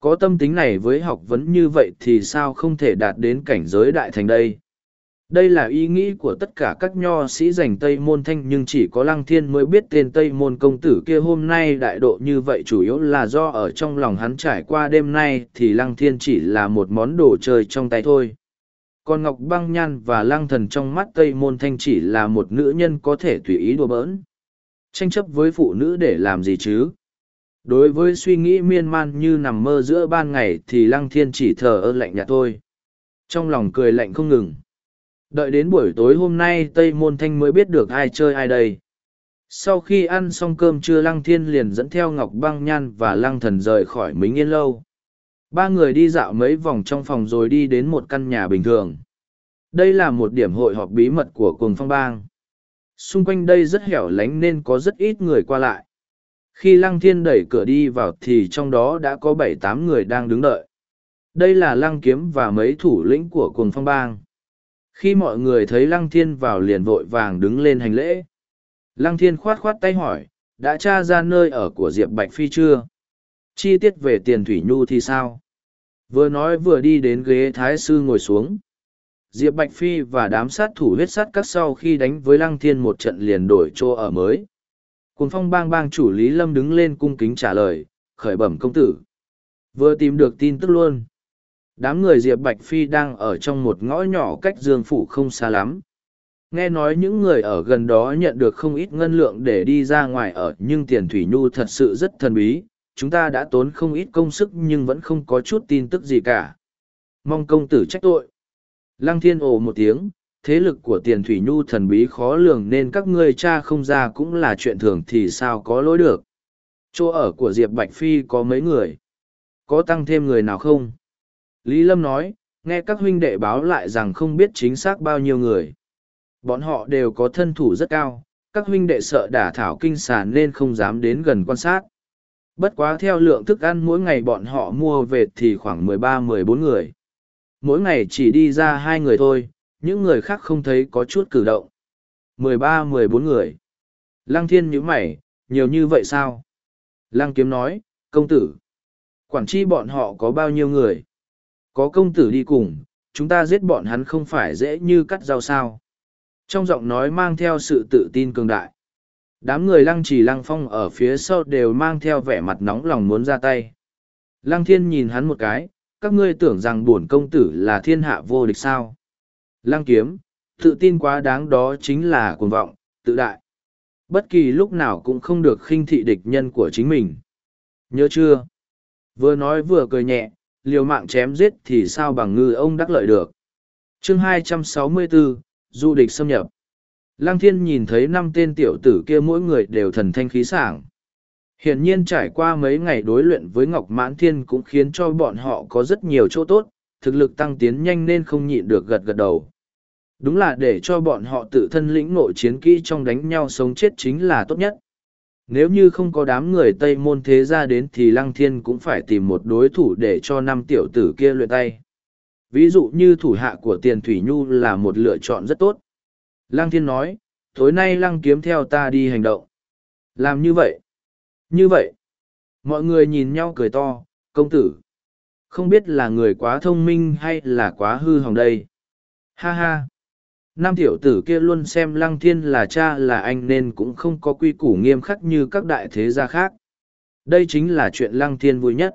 có tâm tính này với học vấn như vậy thì sao không thể đạt đến cảnh giới đại thành đây đây là ý nghĩ của tất cả các nho sĩ giành Tây Môn Thanh nhưng chỉ có Lăng Thiên mới biết tên Tây Môn công tử kia hôm nay đại độ như vậy chủ yếu là do ở trong lòng hắn trải qua đêm nay thì Lăng Thiên chỉ là một món đồ chơi trong tay thôi. Còn Ngọc Băng Nhan và Lăng Thần trong mắt Tây Môn Thanh chỉ là một nữ nhân có thể tùy ý đùa bỡn. Tranh chấp với phụ nữ để làm gì chứ? Đối với suy nghĩ miên man như nằm mơ giữa ban ngày thì Lăng Thiên chỉ thờ ơ lạnh nhạt thôi. Trong lòng cười lạnh không ngừng đợi đến buổi tối hôm nay tây môn thanh mới biết được ai chơi ai đây sau khi ăn xong cơm trưa lăng thiên liền dẫn theo ngọc băng nhan và lăng thần rời khỏi mính yên lâu ba người đi dạo mấy vòng trong phòng rồi đi đến một căn nhà bình thường đây là một điểm hội họp bí mật của cuồng phong bang xung quanh đây rất hẻo lánh nên có rất ít người qua lại khi lăng thiên đẩy cửa đi vào thì trong đó đã có bảy tám người đang đứng đợi đây là lăng kiếm và mấy thủ lĩnh của cuồng phong bang khi mọi người thấy Lăng Thiên vào liền vội vàng đứng lên hành lễ. Lăng Thiên khoát khoát tay hỏi, đã tra ra nơi ở của Diệp Bạch Phi chưa? Chi tiết về tiền Thủy Nhu thì sao? Vừa nói vừa đi đến ghế Thái Sư ngồi xuống. Diệp Bạch Phi và đám sát thủ huyết sát các sau khi đánh với Lăng Thiên một trận liền đổi chỗ ở mới. Cùng phong bang bang chủ Lý Lâm đứng lên cung kính trả lời, khởi bẩm công tử. Vừa tìm được tin tức luôn đám người diệp bạch phi đang ở trong một ngõ nhỏ cách dương phủ không xa lắm nghe nói những người ở gần đó nhận được không ít ngân lượng để đi ra ngoài ở nhưng tiền thủy nhu thật sự rất thần bí chúng ta đã tốn không ít công sức nhưng vẫn không có chút tin tức gì cả mong công tử trách tội lăng thiên ồ một tiếng thế lực của tiền thủy nhu thần bí khó lường nên các ngươi cha không ra cũng là chuyện thường thì sao có lỗi được chỗ ở của diệp bạch phi có mấy người có tăng thêm người nào không Lý Lâm nói, nghe các huynh đệ báo lại rằng không biết chính xác bao nhiêu người. Bọn họ đều có thân thủ rất cao, các huynh đệ sợ đả thảo kinh sàn nên không dám đến gần quan sát. Bất quá theo lượng thức ăn mỗi ngày bọn họ mua về thì khoảng 13-14 người. Mỗi ngày chỉ đi ra hai người thôi, những người khác không thấy có chút cử động. 13-14 người. Lăng thiên nhíu mày, nhiều như vậy sao? Lăng kiếm nói, công tử. Quản tri bọn họ có bao nhiêu người? Có công tử đi cùng, chúng ta giết bọn hắn không phải dễ như cắt rau sao. Trong giọng nói mang theo sự tự tin cường đại. Đám người lăng trì lăng phong ở phía sau đều mang theo vẻ mặt nóng lòng muốn ra tay. Lăng thiên nhìn hắn một cái, các ngươi tưởng rằng bổn công tử là thiên hạ vô địch sao. Lăng kiếm, tự tin quá đáng đó chính là cuồng vọng, tự đại. Bất kỳ lúc nào cũng không được khinh thị địch nhân của chính mình. Nhớ chưa? Vừa nói vừa cười nhẹ, liều mạng chém giết thì sao bằng ngư ông đắc lợi được. chương 264, Du địch xâm nhập. Lăng thiên nhìn thấy năm tên tiểu tử kia mỗi người đều thần thanh khí sảng. Hiển nhiên trải qua mấy ngày đối luyện với Ngọc Mãn Thiên cũng khiến cho bọn họ có rất nhiều chỗ tốt, thực lực tăng tiến nhanh nên không nhịn được gật gật đầu. Đúng là để cho bọn họ tự thân lĩnh nội chiến kỹ trong đánh nhau sống chết chính là tốt nhất. Nếu như không có đám người Tây môn thế gia đến thì Lăng Thiên cũng phải tìm một đối thủ để cho năm tiểu tử kia luyện tay. Ví dụ như thủ hạ của Tiền Thủy Nhu là một lựa chọn rất tốt. Lăng Thiên nói, tối nay Lăng kiếm theo ta đi hành động. Làm như vậy. Như vậy. Mọi người nhìn nhau cười to, công tử. Không biết là người quá thông minh hay là quá hư hỏng đây. Ha ha. Nam tiểu tử kia luôn xem lăng thiên là cha là anh nên cũng không có quy củ nghiêm khắc như các đại thế gia khác. Đây chính là chuyện lăng thiên vui nhất.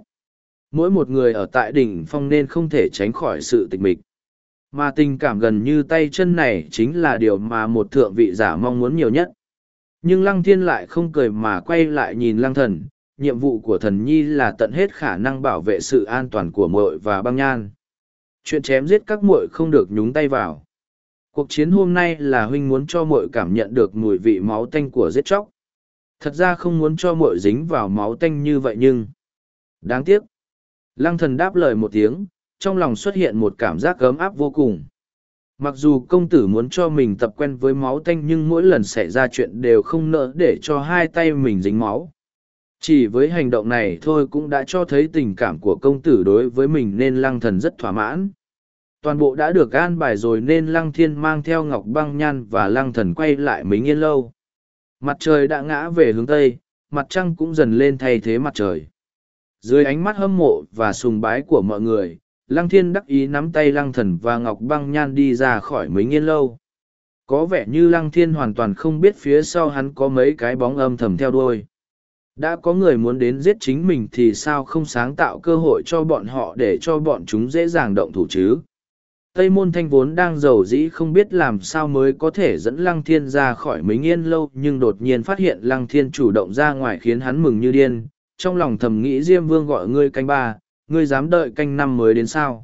Mỗi một người ở tại đỉnh phong nên không thể tránh khỏi sự tịch mịch. Mà tình cảm gần như tay chân này chính là điều mà một thượng vị giả mong muốn nhiều nhất. Nhưng lăng thiên lại không cười mà quay lại nhìn lăng thần, nhiệm vụ của thần nhi là tận hết khả năng bảo vệ sự an toàn của muội và băng nhan. Chuyện chém giết các muội không được nhúng tay vào Cuộc chiến hôm nay là huynh muốn cho muội cảm nhận được mùi vị máu tanh của giết chóc. Thật ra không muốn cho muội dính vào máu tanh như vậy nhưng... Đáng tiếc. Lăng thần đáp lời một tiếng, trong lòng xuất hiện một cảm giác gấm áp vô cùng. Mặc dù công tử muốn cho mình tập quen với máu tanh nhưng mỗi lần xảy ra chuyện đều không nỡ để cho hai tay mình dính máu. Chỉ với hành động này thôi cũng đã cho thấy tình cảm của công tử đối với mình nên lăng thần rất thỏa mãn toàn bộ đã được an bài rồi nên lăng thiên mang theo ngọc băng nhan và lăng thần quay lại mấy yên lâu mặt trời đã ngã về hướng tây mặt trăng cũng dần lên thay thế mặt trời dưới ánh mắt hâm mộ và sùng bái của mọi người lăng thiên đắc ý nắm tay lăng thần và ngọc băng nhan đi ra khỏi mấy yên lâu có vẻ như lăng thiên hoàn toàn không biết phía sau hắn có mấy cái bóng âm thầm theo đuôi đã có người muốn đến giết chính mình thì sao không sáng tạo cơ hội cho bọn họ để cho bọn chúng dễ dàng động thủ chứ Tây môn thanh vốn đang giàu dĩ không biết làm sao mới có thể dẫn lăng thiên ra khỏi mấy yên lâu nhưng đột nhiên phát hiện lăng thiên chủ động ra ngoài khiến hắn mừng như điên. Trong lòng thầm nghĩ Diêm Vương gọi ngươi canh ba, ngươi dám đợi canh năm mới đến sao.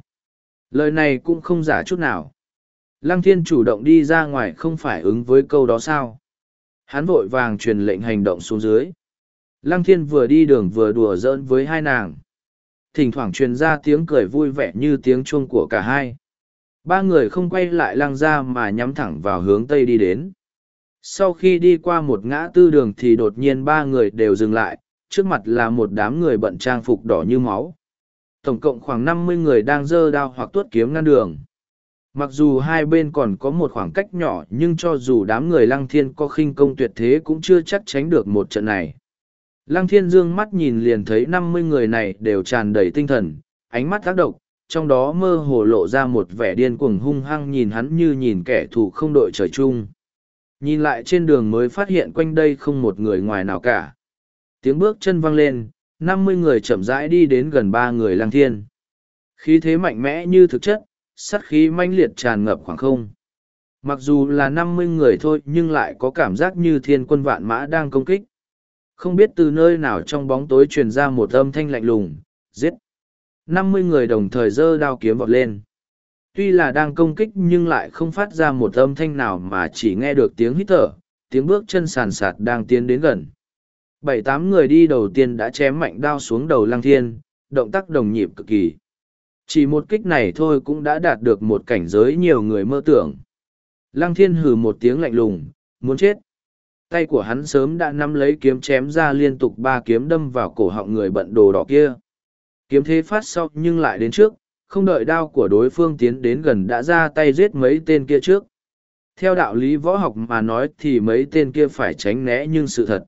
Lời này cũng không giả chút nào. Lăng thiên chủ động đi ra ngoài không phải ứng với câu đó sao. Hắn vội vàng truyền lệnh hành động xuống dưới. Lăng thiên vừa đi đường vừa đùa giỡn với hai nàng. Thỉnh thoảng truyền ra tiếng cười vui vẻ như tiếng chuông của cả hai. Ba người không quay lại lang ra mà nhắm thẳng vào hướng tây đi đến. Sau khi đi qua một ngã tư đường thì đột nhiên ba người đều dừng lại, trước mặt là một đám người bận trang phục đỏ như máu. Tổng cộng khoảng năm mươi người đang dơ đao hoặc tuốt kiếm ngăn đường. Mặc dù hai bên còn có một khoảng cách nhỏ nhưng cho dù đám người Lăng Thiên có khinh công tuyệt thế cũng chưa chắc tránh được một trận này. Lăng Thiên dương mắt nhìn liền thấy năm mươi người này đều tràn đầy tinh thần, ánh mắt tác độc, trong đó mơ hồ lộ ra một vẻ điên cuồng hung hăng nhìn hắn như nhìn kẻ thù không đội trời chung. Nhìn lại trên đường mới phát hiện quanh đây không một người ngoài nào cả. Tiếng bước chân văng lên, năm mươi người chậm rãi đi đến gần ba người lang thiên. Khí thế mạnh mẽ như thực chất, sát khí manh liệt tràn ngập khoảng không. Mặc dù là năm mươi người thôi nhưng lại có cảm giác như thiên quân vạn mã đang công kích. Không biết từ nơi nào trong bóng tối truyền ra một âm thanh lạnh lùng, giết năm mươi người đồng thời giơ đao kiếm vọt lên tuy là đang công kích nhưng lại không phát ra một âm thanh nào mà chỉ nghe được tiếng hít thở tiếng bước chân sàn sạt đang tiến đến gần bảy tám người đi đầu tiên đã chém mạnh đao xuống đầu lăng thiên động tác đồng nhịp cực kỳ chỉ một kích này thôi cũng đã đạt được một cảnh giới nhiều người mơ tưởng lăng thiên hừ một tiếng lạnh lùng muốn chết tay của hắn sớm đã nắm lấy kiếm chém ra liên tục ba kiếm đâm vào cổ họng người bận đồ đỏ kia Kiếm thế phát sau nhưng lại đến trước, không đợi đao của đối phương tiến đến gần đã ra tay giết mấy tên kia trước. Theo đạo lý võ học mà nói thì mấy tên kia phải tránh né nhưng sự thật.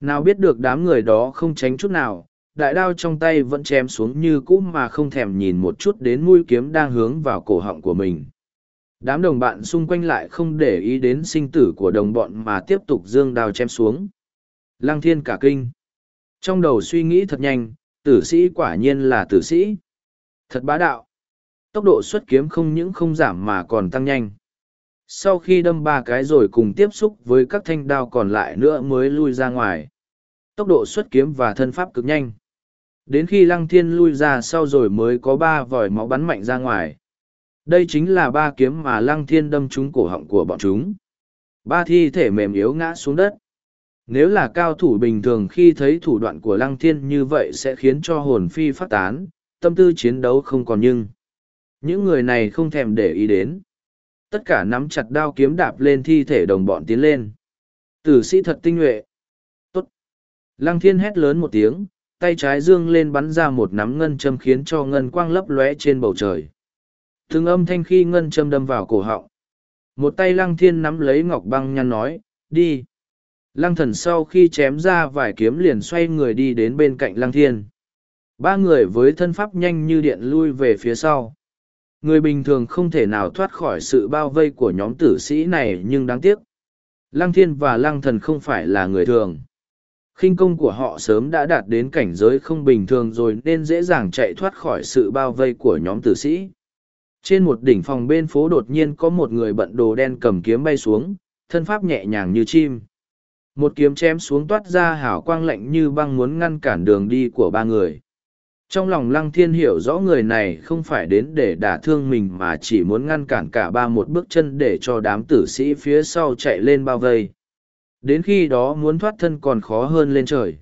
Nào biết được đám người đó không tránh chút nào, đại đao trong tay vẫn chém xuống như cũ mà không thèm nhìn một chút đến mũi kiếm đang hướng vào cổ họng của mình. Đám đồng bạn xung quanh lại không để ý đến sinh tử của đồng bọn mà tiếp tục dương đao chém xuống. Lăng thiên cả kinh. Trong đầu suy nghĩ thật nhanh, tử sĩ quả nhiên là tử sĩ. Thật bá đạo. Tốc độ xuất kiếm không những không giảm mà còn tăng nhanh. Sau khi đâm ba cái rồi cùng tiếp xúc với các thanh đao còn lại nữa mới lui ra ngoài. Tốc độ xuất kiếm và thân pháp cực nhanh. Đến khi lăng thiên lui ra sau rồi mới có ba vòi máu bắn mạnh ra ngoài. Đây chính là ba kiếm mà lăng thiên đâm trúng cổ họng của bọn chúng. Ba thi thể mềm yếu ngã xuống đất. Nếu là cao thủ bình thường khi thấy thủ đoạn của lăng thiên như vậy sẽ khiến cho hồn phi phát tán, tâm tư chiến đấu không còn nhưng. Những người này không thèm để ý đến. Tất cả nắm chặt đao kiếm đạp lên thi thể đồng bọn tiến lên. Tử sĩ thật tinh nhuệ. Tốt. Lăng thiên hét lớn một tiếng, tay trái dương lên bắn ra một nắm ngân châm khiến cho ngân quang lấp lóe trên bầu trời. thương âm thanh khi ngân châm đâm vào cổ họng. Một tay lăng thiên nắm lấy ngọc băng nhăn nói, đi. Lăng thần sau khi chém ra vài kiếm liền xoay người đi đến bên cạnh lăng thiên. Ba người với thân pháp nhanh như điện lui về phía sau. Người bình thường không thể nào thoát khỏi sự bao vây của nhóm tử sĩ này nhưng đáng tiếc. Lăng thiên và lăng thần không phải là người thường. khinh công của họ sớm đã đạt đến cảnh giới không bình thường rồi nên dễ dàng chạy thoát khỏi sự bao vây của nhóm tử sĩ. Trên một đỉnh phòng bên phố đột nhiên có một người bận đồ đen cầm kiếm bay xuống, thân pháp nhẹ nhàng như chim một kiếm chém xuống toát ra hảo quang lạnh như băng muốn ngăn cản đường đi của ba người trong lòng lăng thiên hiểu rõ người này không phải đến để đả thương mình mà chỉ muốn ngăn cản cả ba một bước chân để cho đám tử sĩ phía sau chạy lên bao vây đến khi đó muốn thoát thân còn khó hơn lên trời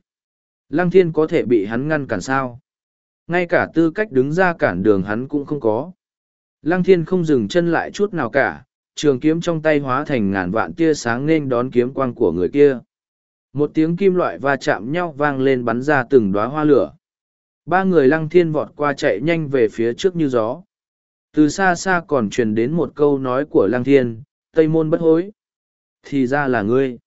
lăng thiên có thể bị hắn ngăn cản sao ngay cả tư cách đứng ra cản đường hắn cũng không có lăng thiên không dừng chân lại chút nào cả trường kiếm trong tay hóa thành ngàn vạn tia sáng nên đón kiếm quang của người kia. Một tiếng kim loại va chạm nhau vang lên bắn ra từng đóa hoa lửa. Ba người lăng thiên vọt qua chạy nhanh về phía trước như gió. Từ xa xa còn truyền đến một câu nói của lăng thiên, Tây Môn bất hối. Thì ra là ngươi.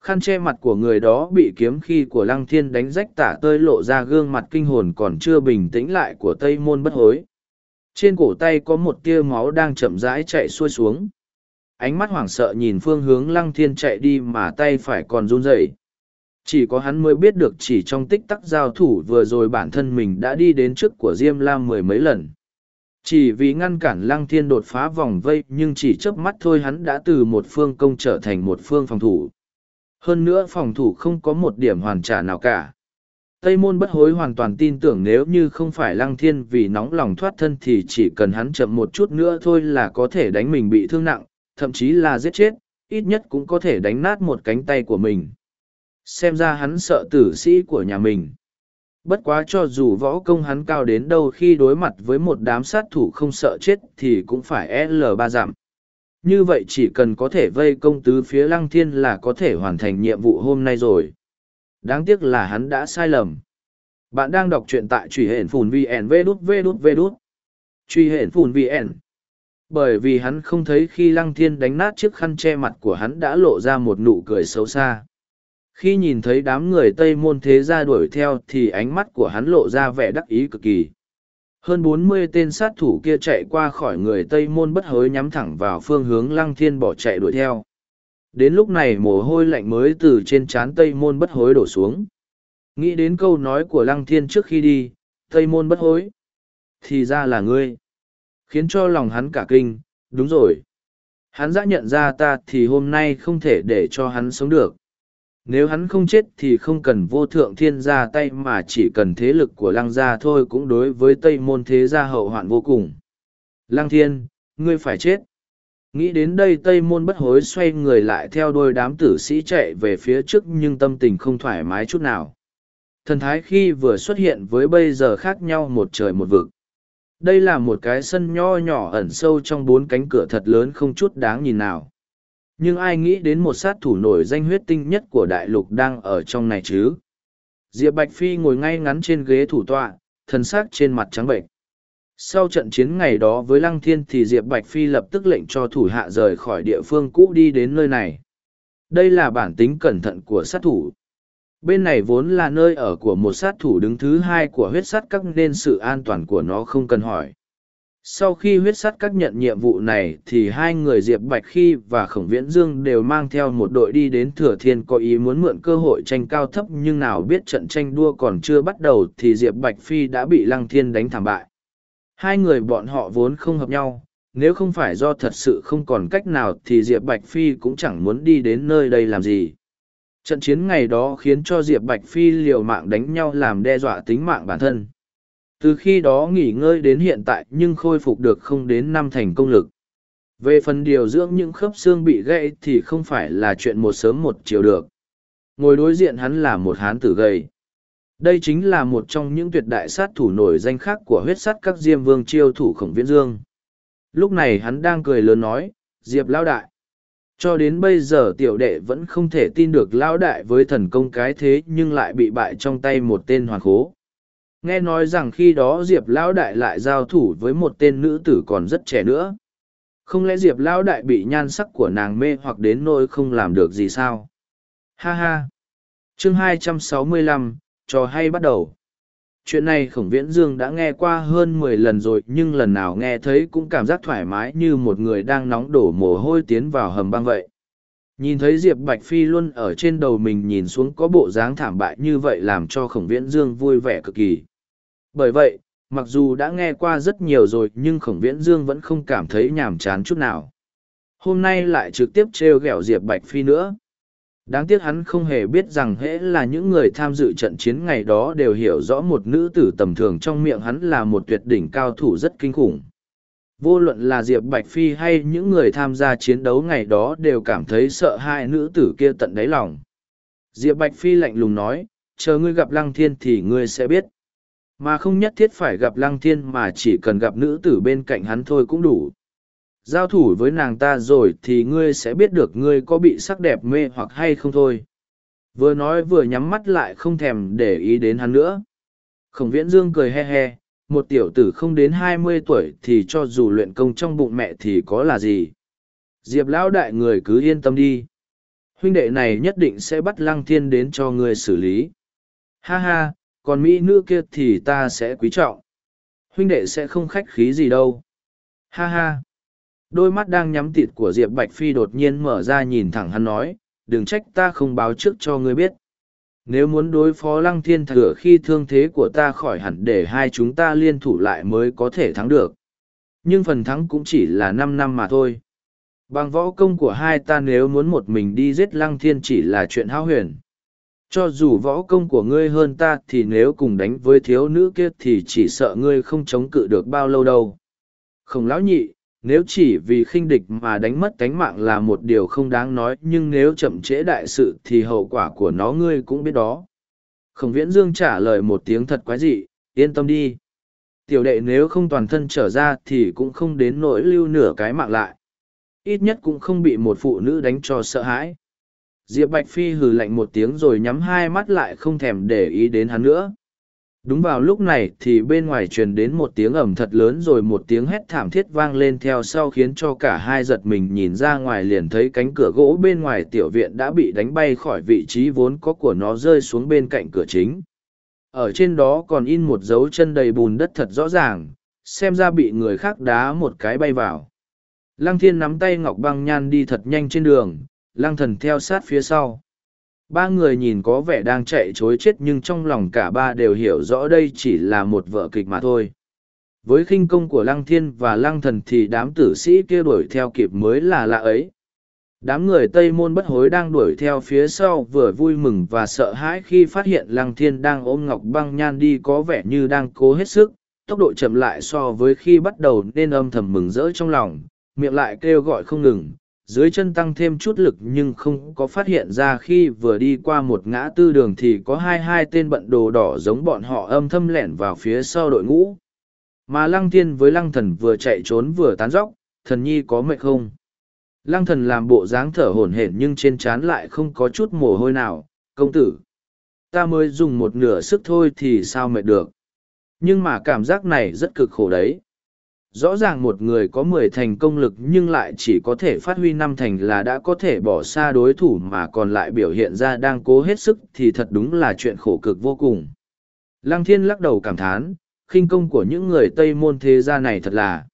Khăn che mặt của người đó bị kiếm khi của lăng thiên đánh rách tả tơi lộ ra gương mặt kinh hồn còn chưa bình tĩnh lại của Tây Môn bất hối trên cổ tay có một tia máu đang chậm rãi chạy xuôi xuống ánh mắt hoảng sợ nhìn phương hướng lăng thiên chạy đi mà tay phải còn run rẩy chỉ có hắn mới biết được chỉ trong tích tắc giao thủ vừa rồi bản thân mình đã đi đến trước của diêm lam mười mấy lần chỉ vì ngăn cản lăng thiên đột phá vòng vây nhưng chỉ chớp mắt thôi hắn đã từ một phương công trở thành một phương phòng thủ hơn nữa phòng thủ không có một điểm hoàn trả nào cả Tây môn bất hối hoàn toàn tin tưởng nếu như không phải lăng thiên vì nóng lòng thoát thân thì chỉ cần hắn chậm một chút nữa thôi là có thể đánh mình bị thương nặng, thậm chí là giết chết, ít nhất cũng có thể đánh nát một cánh tay của mình. Xem ra hắn sợ tử sĩ của nhà mình. Bất quá cho dù võ công hắn cao đến đâu khi đối mặt với một đám sát thủ không sợ chết thì cũng phải L3 giảm. Như vậy chỉ cần có thể vây công tứ phía lăng thiên là có thể hoàn thành nhiệm vụ hôm nay rồi. Đáng tiếc là hắn đã sai lầm. Bạn đang đọc truyện tại truy hển phùn VN vê đút vê đút vê đút. Truy hển phùn VN. Bởi vì hắn không thấy khi lăng thiên đánh nát chiếc khăn che mặt của hắn đã lộ ra một nụ cười xấu xa. Khi nhìn thấy đám người Tây môn thế gia đuổi theo thì ánh mắt của hắn lộ ra vẻ đắc ý cực kỳ. Hơn bốn mươi tên sát thủ kia chạy qua khỏi người Tây môn bất hối nhắm thẳng vào phương hướng lăng thiên bỏ chạy đuổi theo. Đến lúc này mồ hôi lạnh mới từ trên trán Tây Môn bất hối đổ xuống. Nghĩ đến câu nói của Lăng Thiên trước khi đi, Tây Môn bất hối. Thì ra là ngươi. Khiến cho lòng hắn cả kinh, đúng rồi. Hắn đã nhận ra ta thì hôm nay không thể để cho hắn sống được. Nếu hắn không chết thì không cần vô thượng thiên ra tay mà chỉ cần thế lực của lăng gia thôi cũng đối với tây môn thế gia hậu hoạn vô cùng. Lăng thiên, ngươi phải chết nghĩ đến đây tây môn bất hối xoay người lại theo đôi đám tử sĩ chạy về phía trước nhưng tâm tình không thoải mái chút nào thần thái khi vừa xuất hiện với bây giờ khác nhau một trời một vực đây là một cái sân nho nhỏ ẩn sâu trong bốn cánh cửa thật lớn không chút đáng nhìn nào nhưng ai nghĩ đến một sát thủ nổi danh huyết tinh nhất của đại lục đang ở trong này chứ diệp bạch phi ngồi ngay ngắn trên ghế thủ tọa thân xác trên mặt trắng bệnh sau trận chiến ngày đó với Lăng Thiên thì Diệp Bạch Phi lập tức lệnh cho thủ hạ rời khỏi địa phương cũ đi đến nơi này. Đây là bản tính cẩn thận của sát thủ. Bên này vốn là nơi ở của một sát thủ đứng thứ hai của huyết sát các nên sự an toàn của nó không cần hỏi. Sau khi huyết sát các nhận nhiệm vụ này thì hai người Diệp Bạch Khi và Khổng Viễn Dương đều mang theo một đội đi đến Thừa Thiên có ý muốn mượn cơ hội tranh cao thấp nhưng nào biết trận tranh đua còn chưa bắt đầu thì Diệp Bạch Phi đã bị Lăng Thiên đánh thảm bại hai người bọn họ vốn không hợp nhau nếu không phải do thật sự không còn cách nào thì diệp bạch phi cũng chẳng muốn đi đến nơi đây làm gì trận chiến ngày đó khiến cho diệp bạch phi liều mạng đánh nhau làm đe dọa tính mạng bản thân từ khi đó nghỉ ngơi đến hiện tại nhưng khôi phục được không đến năm thành công lực về phần điều dưỡng những khớp xương bị gãy thì không phải là chuyện một sớm một chiều được ngồi đối diện hắn là một hán tử gầy đây chính là một trong những tuyệt đại sát thủ nổi danh khác của huyết sát các diêm vương chiêu thủ khổng viễn dương. Lúc này hắn đang cười lớn nói, Diệp Lao Đại. Cho đến bây giờ tiểu đệ vẫn không thể tin được Lao Đại với thần công cái thế nhưng lại bị bại trong tay một tên hoàng khố. Nghe nói rằng khi đó Diệp Lao Đại lại giao thủ với một tên nữ tử còn rất trẻ nữa. Không lẽ Diệp Lao Đại bị nhan sắc của nàng mê hoặc đến nỗi không làm được gì sao? Ha ha! Chương 265, cho hay bắt đầu. Chuyện này Khổng Viễn Dương đã nghe qua hơn mười lần rồi nhưng lần nào nghe thấy cũng cảm giác thoải mái như một người đang nóng đổ mồ hôi tiến vào hầm băng vậy. Nhìn thấy Diệp Bạch Phi luôn ở trên đầu mình nhìn xuống có bộ dáng thảm bại như vậy làm cho Khổng Viễn Dương vui vẻ cực kỳ. Bởi vậy, mặc dù đã nghe qua rất nhiều rồi nhưng Khổng Viễn Dương vẫn không cảm thấy nhàm chán chút nào. Hôm nay lại trực tiếp trêu ghẹo Diệp Bạch Phi nữa. Đáng tiếc hắn không hề biết rằng hễ là những người tham dự trận chiến ngày đó đều hiểu rõ một nữ tử tầm thường trong miệng hắn là một tuyệt đỉnh cao thủ rất kinh khủng. Vô luận là Diệp Bạch Phi hay những người tham gia chiến đấu ngày đó đều cảm thấy sợ hai nữ tử kia tận đáy lòng. Diệp Bạch Phi lạnh lùng nói, chờ ngươi gặp Lăng Thiên thì ngươi sẽ biết. Mà không nhất thiết phải gặp Lăng Thiên mà chỉ cần gặp nữ tử bên cạnh hắn thôi cũng đủ giao thủ với nàng ta rồi thì ngươi sẽ biết được ngươi có bị sắc đẹp mê hoặc hay không thôi vừa nói vừa nhắm mắt lại không thèm để ý đến hắn nữa khổng viễn dương cười he he một tiểu tử không đến hai mươi tuổi thì cho dù luyện công trong bụng mẹ thì có là gì diệp lão đại người cứ yên tâm đi huynh đệ này nhất định sẽ bắt lăng thiên đến cho ngươi xử lý ha ha còn mỹ nữ kia thì ta sẽ quý trọng huynh đệ sẽ không khách khí gì đâu ha ha Đôi mắt đang nhắm tịt của Diệp Bạch Phi đột nhiên mở ra nhìn thẳng hắn nói, đừng trách ta không báo trước cho ngươi biết. Nếu muốn đối phó Lăng Thiên Thừa khi thương thế của ta khỏi hẳn để hai chúng ta liên thủ lại mới có thể thắng được. Nhưng phần thắng cũng chỉ là năm năm mà thôi. Bằng võ công của hai ta nếu muốn một mình đi giết Lăng Thiên chỉ là chuyện hao huyền. Cho dù võ công của ngươi hơn ta thì nếu cùng đánh với thiếu nữ kia thì chỉ sợ ngươi không chống cự được bao lâu đâu. Không lão nhị, nếu chỉ vì khinh địch mà đánh mất cánh mạng là một điều không đáng nói nhưng nếu chậm trễ đại sự thì hậu quả của nó ngươi cũng biết đó khổng viễn dương trả lời một tiếng thật quái dị yên tâm đi tiểu đệ nếu không toàn thân trở ra thì cũng không đến nỗi lưu nửa cái mạng lại ít nhất cũng không bị một phụ nữ đánh cho sợ hãi diệp bạch phi hừ lạnh một tiếng rồi nhắm hai mắt lại không thèm để ý đến hắn nữa Đúng vào lúc này thì bên ngoài truyền đến một tiếng ẩm thật lớn rồi một tiếng hét thảm thiết vang lên theo sau khiến cho cả hai giật mình nhìn ra ngoài liền thấy cánh cửa gỗ bên ngoài tiểu viện đã bị đánh bay khỏi vị trí vốn có của nó rơi xuống bên cạnh cửa chính. Ở trên đó còn in một dấu chân đầy bùn đất thật rõ ràng, xem ra bị người khác đá một cái bay vào. Lăng thiên nắm tay Ngọc Băng Nhan đi thật nhanh trên đường, lăng thần theo sát phía sau. Ba người nhìn có vẻ đang chạy chối chết nhưng trong lòng cả ba đều hiểu rõ đây chỉ là một vở kịch mà thôi. Với khinh công của Lăng Thiên và Lăng Thần thì đám tử sĩ kia đuổi theo kịp mới là lạ ấy. Đám người Tây Môn bất hối đang đuổi theo phía sau vừa vui mừng và sợ hãi khi phát hiện Lăng Thiên đang ôm Ngọc Băng Nhan đi có vẻ như đang cố hết sức, tốc độ chậm lại so với khi bắt đầu nên âm thầm mừng rỡ trong lòng, miệng lại kêu gọi không ngừng, dưới chân tăng thêm chút lực nhưng không có phát hiện ra khi vừa đi qua một ngã tư đường thì có hai hai tên bận đồ đỏ giống bọn họ âm thâm lẻn vào phía sau đội ngũ mà lăng thiên với lăng thần vừa chạy trốn vừa tán dóc thần nhi có mệt không lăng thần làm bộ dáng thở hổn hển nhưng trên trán lại không có chút mồ hôi nào công tử ta mới dùng một nửa sức thôi thì sao mệt được nhưng mà cảm giác này rất cực khổ đấy rõ ràng một người có mười thành công lực nhưng lại chỉ có thể phát huy năm thành là đã có thể bỏ xa đối thủ mà còn lại biểu hiện ra đang cố hết sức thì thật đúng là chuyện khổ cực vô cùng. Lăng Thiên lắc đầu cảm thán, khinh công của những người Tây môn thế gia này thật là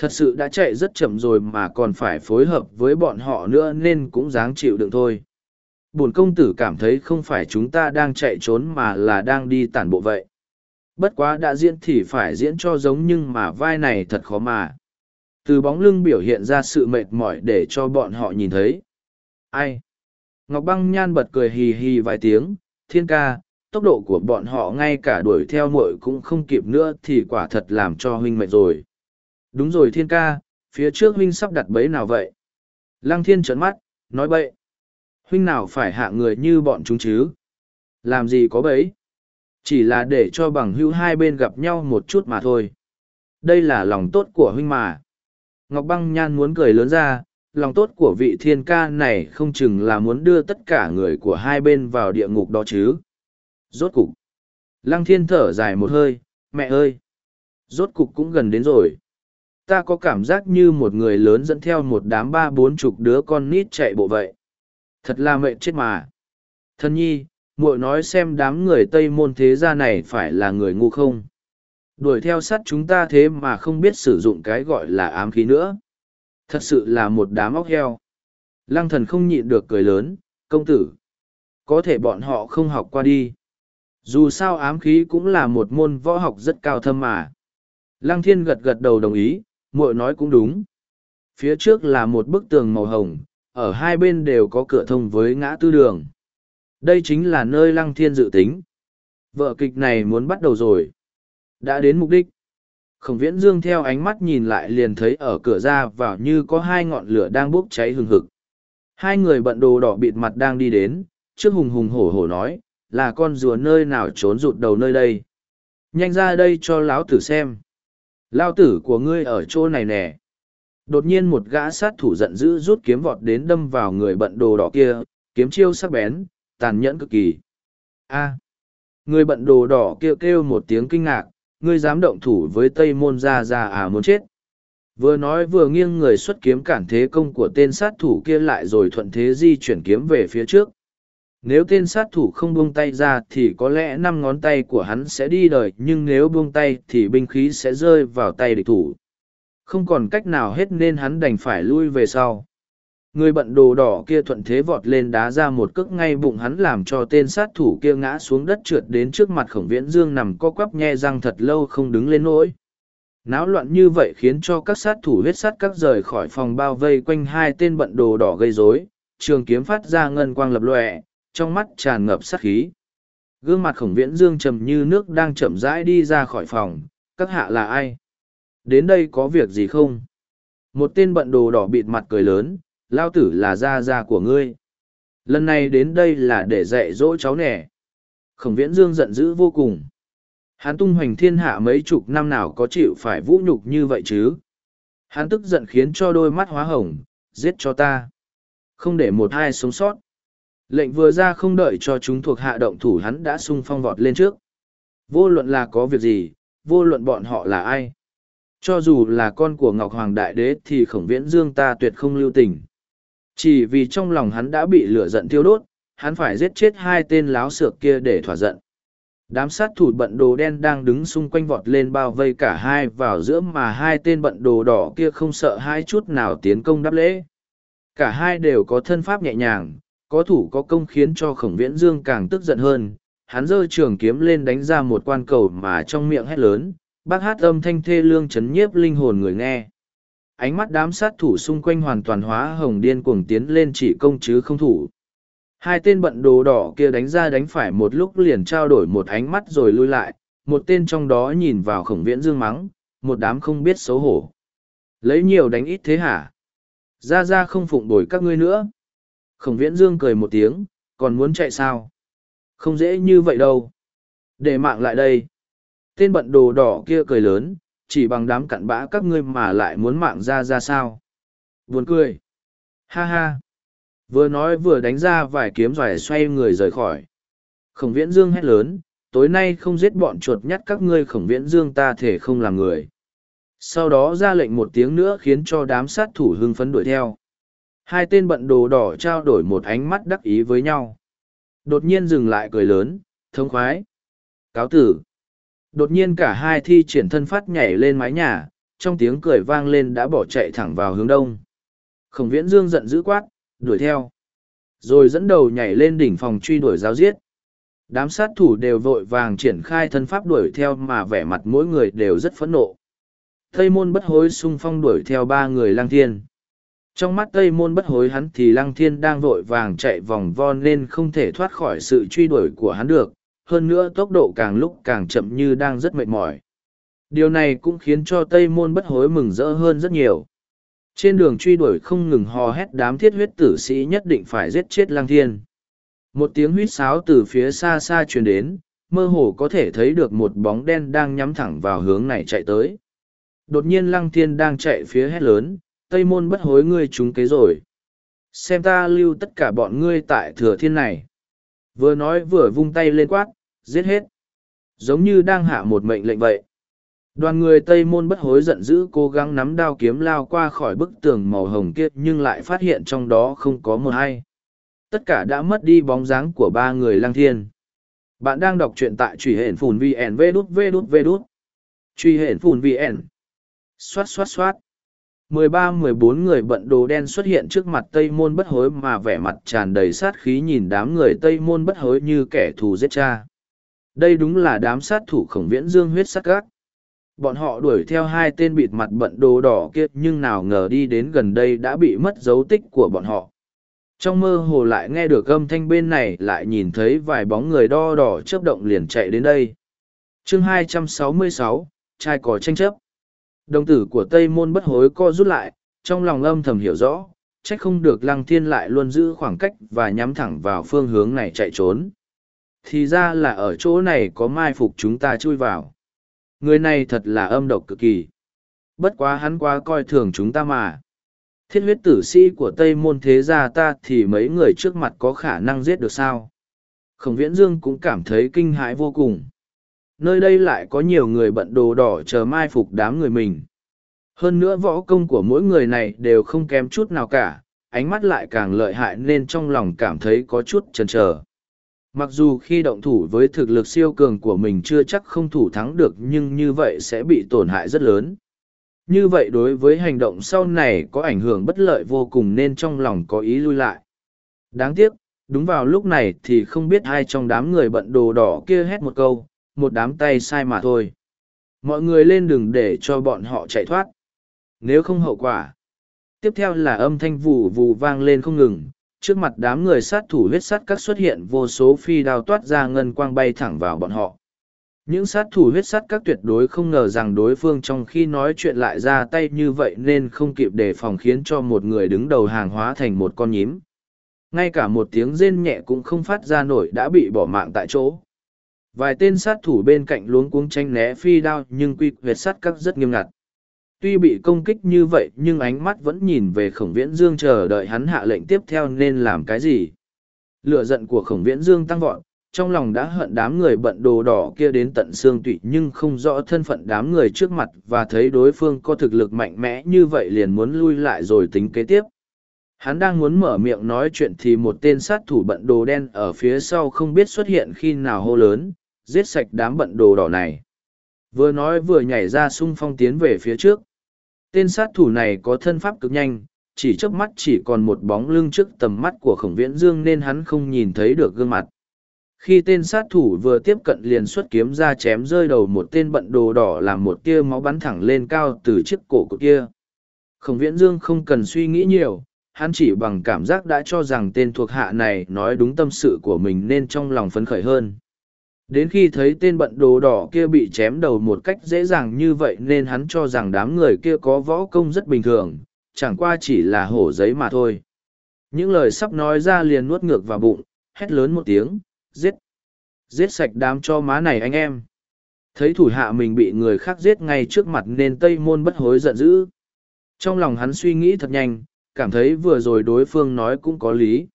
thật sự đã chạy rất chậm rồi mà còn phải phối hợp với bọn họ nữa nên cũng dáng chịu đựng thôi. Bổn công tử cảm thấy không phải chúng ta đang chạy trốn mà là đang đi tản bộ vậy. Bất quá đã diễn thì phải diễn cho giống nhưng mà vai này thật khó mà. Từ bóng lưng biểu hiện ra sự mệt mỏi để cho bọn họ nhìn thấy. Ai? Ngọc Băng Nhan bật cười hì hì vài tiếng, thiên ca, tốc độ của bọn họ ngay cả đuổi theo muội cũng không kịp nữa thì quả thật làm cho huynh mệt rồi. Đúng rồi thiên ca, phía trước huynh sắp đặt bẫy nào vậy? Lăng thiên trợn mắt, nói bậy. Huynh nào phải hạ người như bọn chúng chứ? Làm gì có bẫy? Chỉ là để cho bằng hữu hai bên gặp nhau một chút mà thôi. Đây là lòng tốt của huynh mà. Ngọc Băng Nhan muốn cười lớn ra, lòng tốt của vị thiên ca này không chừng là muốn đưa tất cả người của hai bên vào địa ngục đó chứ. Rốt cục. Lăng thiên thở dài một hơi, mẹ ơi. Rốt cục cũng gần đến rồi. Ta có cảm giác như một người lớn dẫn theo một đám ba bốn chục đứa con nít chạy bộ vậy. Thật là mệt chết mà. Thân nhi, muội nói xem đám người tây môn thế gia này phải là người ngu không đuổi theo sắt chúng ta thế mà không biết sử dụng cái gọi là ám khí nữa thật sự là một đám óc heo lăng thần không nhịn được cười lớn công tử có thể bọn họ không học qua đi dù sao ám khí cũng là một môn võ học rất cao thâm mà lăng thiên gật gật đầu đồng ý muội nói cũng đúng phía trước là một bức tường màu hồng ở hai bên đều có cửa thông với ngã tư đường đây chính là nơi lăng thiên dự tính. Vợ kịch này muốn bắt đầu rồi. Đã đến mục đích. Khổng viễn dương theo ánh mắt nhìn lại liền thấy ở cửa ra vào như có hai ngọn lửa đang bốc cháy hừng hực. Hai người bận đồ đỏ bịt mặt đang đi đến, trước hùng hùng hổ hổ nói, là con rùa nơi nào trốn rụt đầu nơi đây. Nhanh ra đây cho lão tử xem. Lao tử của ngươi ở chỗ này nè. Đột nhiên một gã sát thủ giận dữ rút kiếm vọt đến đâm vào người bận đồ đỏ kia, kiếm chiêu sắc bén, tàn nhẫn cực kỳ. A. người bận đồ đỏ kêu kêu một tiếng kinh ngạc, ngươi dám động thủ với Tây Môn ra ra à muốn chết. Vừa nói vừa nghiêng người xuất kiếm cản thế công của tên sát thủ kia lại rồi thuận thế di chuyển kiếm về phía trước. Nếu tên sát thủ không buông tay ra thì có lẽ năm ngón tay của hắn sẽ đi đời nhưng nếu buông tay thì binh khí sẽ rơi vào tay địch thủ. Không còn cách nào hết nên hắn đành phải lui về sau. Người bận đồ đỏ kia thuận thế vọt lên đá ra một cước ngay bụng hắn làm cho tên sát thủ kia ngã xuống đất trượt đến trước mặt khổng viễn dương nằm co quắp nhe răng thật lâu không đứng lên nỗi. Náo loạn như vậy khiến cho các sát thủ huyết sát các rời khỏi phòng bao vây quanh hai tên bận đồ đỏ gây rối, trường kiếm phát ra ngân quang lập lòe, trong mắt tràn ngập sát khí. Gương mặt khổng viễn dương trầm như nước đang chậm rãi đi ra khỏi phòng, các hạ là ai? Đến đây có việc gì không? Một tên bận đồ đỏ bịt mặt cười lớn, lao tử là gia gia của ngươi lần này đến đây là để dạy dỗ cháu nẻ khổng viễn dương giận dữ vô cùng hắn tung hoành thiên hạ mấy chục năm nào có chịu phải vũ nhục như vậy chứ hắn tức giận khiến cho đôi mắt hóa hồng giết cho ta không để một ai sống sót lệnh vừa ra không đợi cho chúng thuộc hạ động thủ hắn đã sung phong vọt lên trước vô luận là có việc gì vô luận bọn họ là ai cho dù là con của ngọc hoàng đại đế thì khổng viễn dương ta tuyệt không lưu tình chỉ vì trong lòng hắn đã bị lửa giận thiêu đốt, hắn phải giết chết hai tên láo xược kia để thỏa giận. Đám sát thủ bận đồ đen đang đứng xung quanh vọt lên bao vây cả hai vào giữa mà hai tên bận đồ đỏ kia không sợ hai chút nào tiến công đáp lễ. Cả hai đều có thân pháp nhẹ nhàng, có thủ có công khiến cho khổng viễn dương càng tức giận hơn. Hắn giơ trường kiếm lên đánh ra một quan cầu mà trong miệng hét lớn, bác hát âm thanh thê lương chấn nhiếp linh hồn người nghe ánh mắt đám sát thủ xung quanh hoàn toàn hóa hồng điên cuồng tiến lên chỉ công chứ không thủ hai tên bận đồ đỏ kia đánh ra đánh phải một lúc liền trao đổi một ánh mắt rồi lui lại một tên trong đó nhìn vào khổng viễn dương mắng một đám không biết xấu hổ lấy nhiều đánh ít thế hả ra ra không phụng đổi các ngươi nữa khổng viễn dương cười một tiếng còn muốn chạy sao không dễ như vậy đâu để mạng lại đây tên bận đồ đỏ kia cười lớn chỉ bằng đám cặn bã các ngươi mà lại muốn mạng ra ra sao. Buồn cười. Ha ha. Vừa nói vừa đánh ra vài kiếm rồi xoay người rời khỏi. Khổng viễn dương hét lớn, tối nay không giết bọn chuột nhắt các ngươi khổng viễn dương ta thể không làm người. Sau đó ra lệnh một tiếng nữa khiến cho đám sát thủ hưng phấn đuổi theo. Hai tên bận đồ đỏ trao đổi một ánh mắt đắc ý với nhau. Đột nhiên dừng lại cười lớn, thông khoái. Cáo tử. Đột nhiên cả hai thi triển thân phát nhảy lên mái nhà, trong tiếng cười vang lên đã bỏ chạy thẳng vào hướng đông. Khổng viễn dương giận dữ quát, đuổi theo. Rồi dẫn đầu nhảy lên đỉnh phòng truy đuổi giao giết. Đám sát thủ đều vội vàng triển khai thân pháp đuổi theo mà vẻ mặt mỗi người đều rất phẫn nộ. Tây môn bất hối xung phong đuổi theo ba người lang thiên. Trong mắt Tây môn bất hối hắn thì Lang thiên đang vội vàng chạy vòng vo nên không thể thoát khỏi sự truy đuổi của hắn được, hơn nữa tốc độ càng lúc càng chậm như đang rất mệt mỏi. Điều này cũng khiến cho Tây Môn bất hối mừng rỡ hơn rất nhiều. Trên đường truy đuổi không ngừng hò hét đám thiết huyết tử sĩ nhất định phải giết chết lang thiên. Một tiếng huýt sáo từ phía xa xa truyền đến, mơ hồ có thể thấy được một bóng đen đang nhắm thẳng vào hướng này chạy tới. Đột nhiên lăng thiên đang chạy phía hét lớn, Tây Môn bất hối ngươi chúng kế rồi. Xem ta lưu tất cả bọn ngươi tại thừa thiên này vừa nói vừa vung tay lên quát giết hết giống như đang hạ một mệnh lệnh vậy đoàn người tây môn bất hối giận dữ cố gắng nắm đao kiếm lao qua khỏi bức tường màu hồng kia nhưng lại phát hiện trong đó không có một ai tất cả đã mất đi bóng dáng của ba người lang thiên bạn đang đọc truyện tại truy hển phùn vn vê đút vê đút vê đút truy hển phùn vn xoát xoát xoát 13-14 người bận đồ đen xuất hiện trước mặt Tây Môn bất hối mà vẻ mặt tràn đầy sát khí nhìn đám người Tây Môn bất hối như kẻ thù giết cha. Đây đúng là đám sát thủ khổng viễn dương huyết sắc gác. Bọn họ đuổi theo hai tên bịt mặt bận đồ đỏ kia nhưng nào ngờ đi đến gần đây đã bị mất dấu tích của bọn họ. Trong mơ hồ lại nghe được âm thanh bên này lại nhìn thấy vài bóng người đo đỏ chớp động liền chạy đến đây. chương 266, trai cỏ tranh chấp Đồng tử của Tây Môn bất hối co rút lại, trong lòng âm thầm hiểu rõ, trách không được Lăng Thiên lại luôn giữ khoảng cách và nhắm thẳng vào phương hướng này chạy trốn. Thì ra là ở chỗ này có mai phục chúng ta chui vào. Người này thật là âm độc cực kỳ. Bất quá hắn quá coi thường chúng ta mà. Thiết huyết tử sĩ của Tây Môn thế gia ta thì mấy người trước mặt có khả năng giết được sao? Khổng Viễn Dương cũng cảm thấy kinh hãi vô cùng nơi đây lại có nhiều người bận đồ đỏ chờ mai phục đám người mình. Hơn nữa võ công của mỗi người này đều không kém chút nào cả, ánh mắt lại càng lợi hại nên trong lòng cảm thấy có chút chần chờ. Mặc dù khi động thủ với thực lực siêu cường của mình chưa chắc không thủ thắng được nhưng như vậy sẽ bị tổn hại rất lớn. Như vậy đối với hành động sau này có ảnh hưởng bất lợi vô cùng nên trong lòng có ý lui lại. Đáng tiếc, đúng vào lúc này thì không biết ai trong đám người bận đồ đỏ kia hét một câu, một đám tay sai mà thôi. Mọi người lên đừng để cho bọn họ chạy thoát. Nếu không hậu quả. Tiếp theo là âm thanh vù vù vang lên không ngừng, trước mặt đám người sát thủ huyết sắt các xuất hiện vô số phi đao toát ra ngân quang bay thẳng vào bọn họ. Những sát thủ huyết sắt các tuyệt đối không ngờ rằng đối phương trong khi nói chuyện lại ra tay như vậy nên không kịp đề phòng khiến cho một người đứng đầu hàng hóa thành một con nhím. Ngay cả một tiếng rên nhẹ cũng không phát ra nổi đã bị bỏ mạng tại chỗ vài tên sát thủ bên cạnh luống cuống tranh né phi đao nhưng quy huyệt sát các rất nghiêm ngặt tuy bị công kích như vậy nhưng ánh mắt vẫn nhìn về khổng viễn dương chờ đợi hắn hạ lệnh tiếp theo nên làm cái gì lựa giận của khổng viễn dương tăng vọt trong lòng đã hận đám người bận đồ đỏ kia đến tận xương tụy nhưng không rõ thân phận đám người trước mặt và thấy đối phương có thực lực mạnh mẽ như vậy liền muốn lui lại rồi tính kế tiếp hắn đang muốn mở miệng nói chuyện thì một tên sát thủ bận đồ đen ở phía sau không biết xuất hiện khi nào hô lớn giết sạch đám bận đồ đỏ này. Vừa nói vừa nhảy ra xung phong tiến về phía trước. Tên sát thủ này có thân pháp cực nhanh, chỉ chớp mắt chỉ còn một bóng lưng trước tầm mắt của khổng viễn dương nên hắn không nhìn thấy được gương mặt. Khi tên sát thủ vừa tiếp cận liền xuất kiếm ra chém rơi đầu một tên bận đồ đỏ làm một tia máu bắn thẳng lên cao từ chiếc cổ của kia. Khổng viễn dương không cần suy nghĩ nhiều, hắn chỉ bằng cảm giác đã cho rằng tên thuộc hạ này nói đúng tâm sự của mình nên trong lòng phấn khởi hơn. Đến khi thấy tên bận đồ đỏ kia bị chém đầu một cách dễ dàng như vậy nên hắn cho rằng đám người kia có võ công rất bình thường, chẳng qua chỉ là hổ giấy mà thôi. Những lời sắp nói ra liền nuốt ngược vào bụng, hét lớn một tiếng, giết, giết sạch đám cho má này anh em. Thấy thủ hạ mình bị người khác giết ngay trước mặt nên Tây Môn bất hối giận dữ. Trong lòng hắn suy nghĩ thật nhanh, cảm thấy vừa rồi đối phương nói cũng có lý.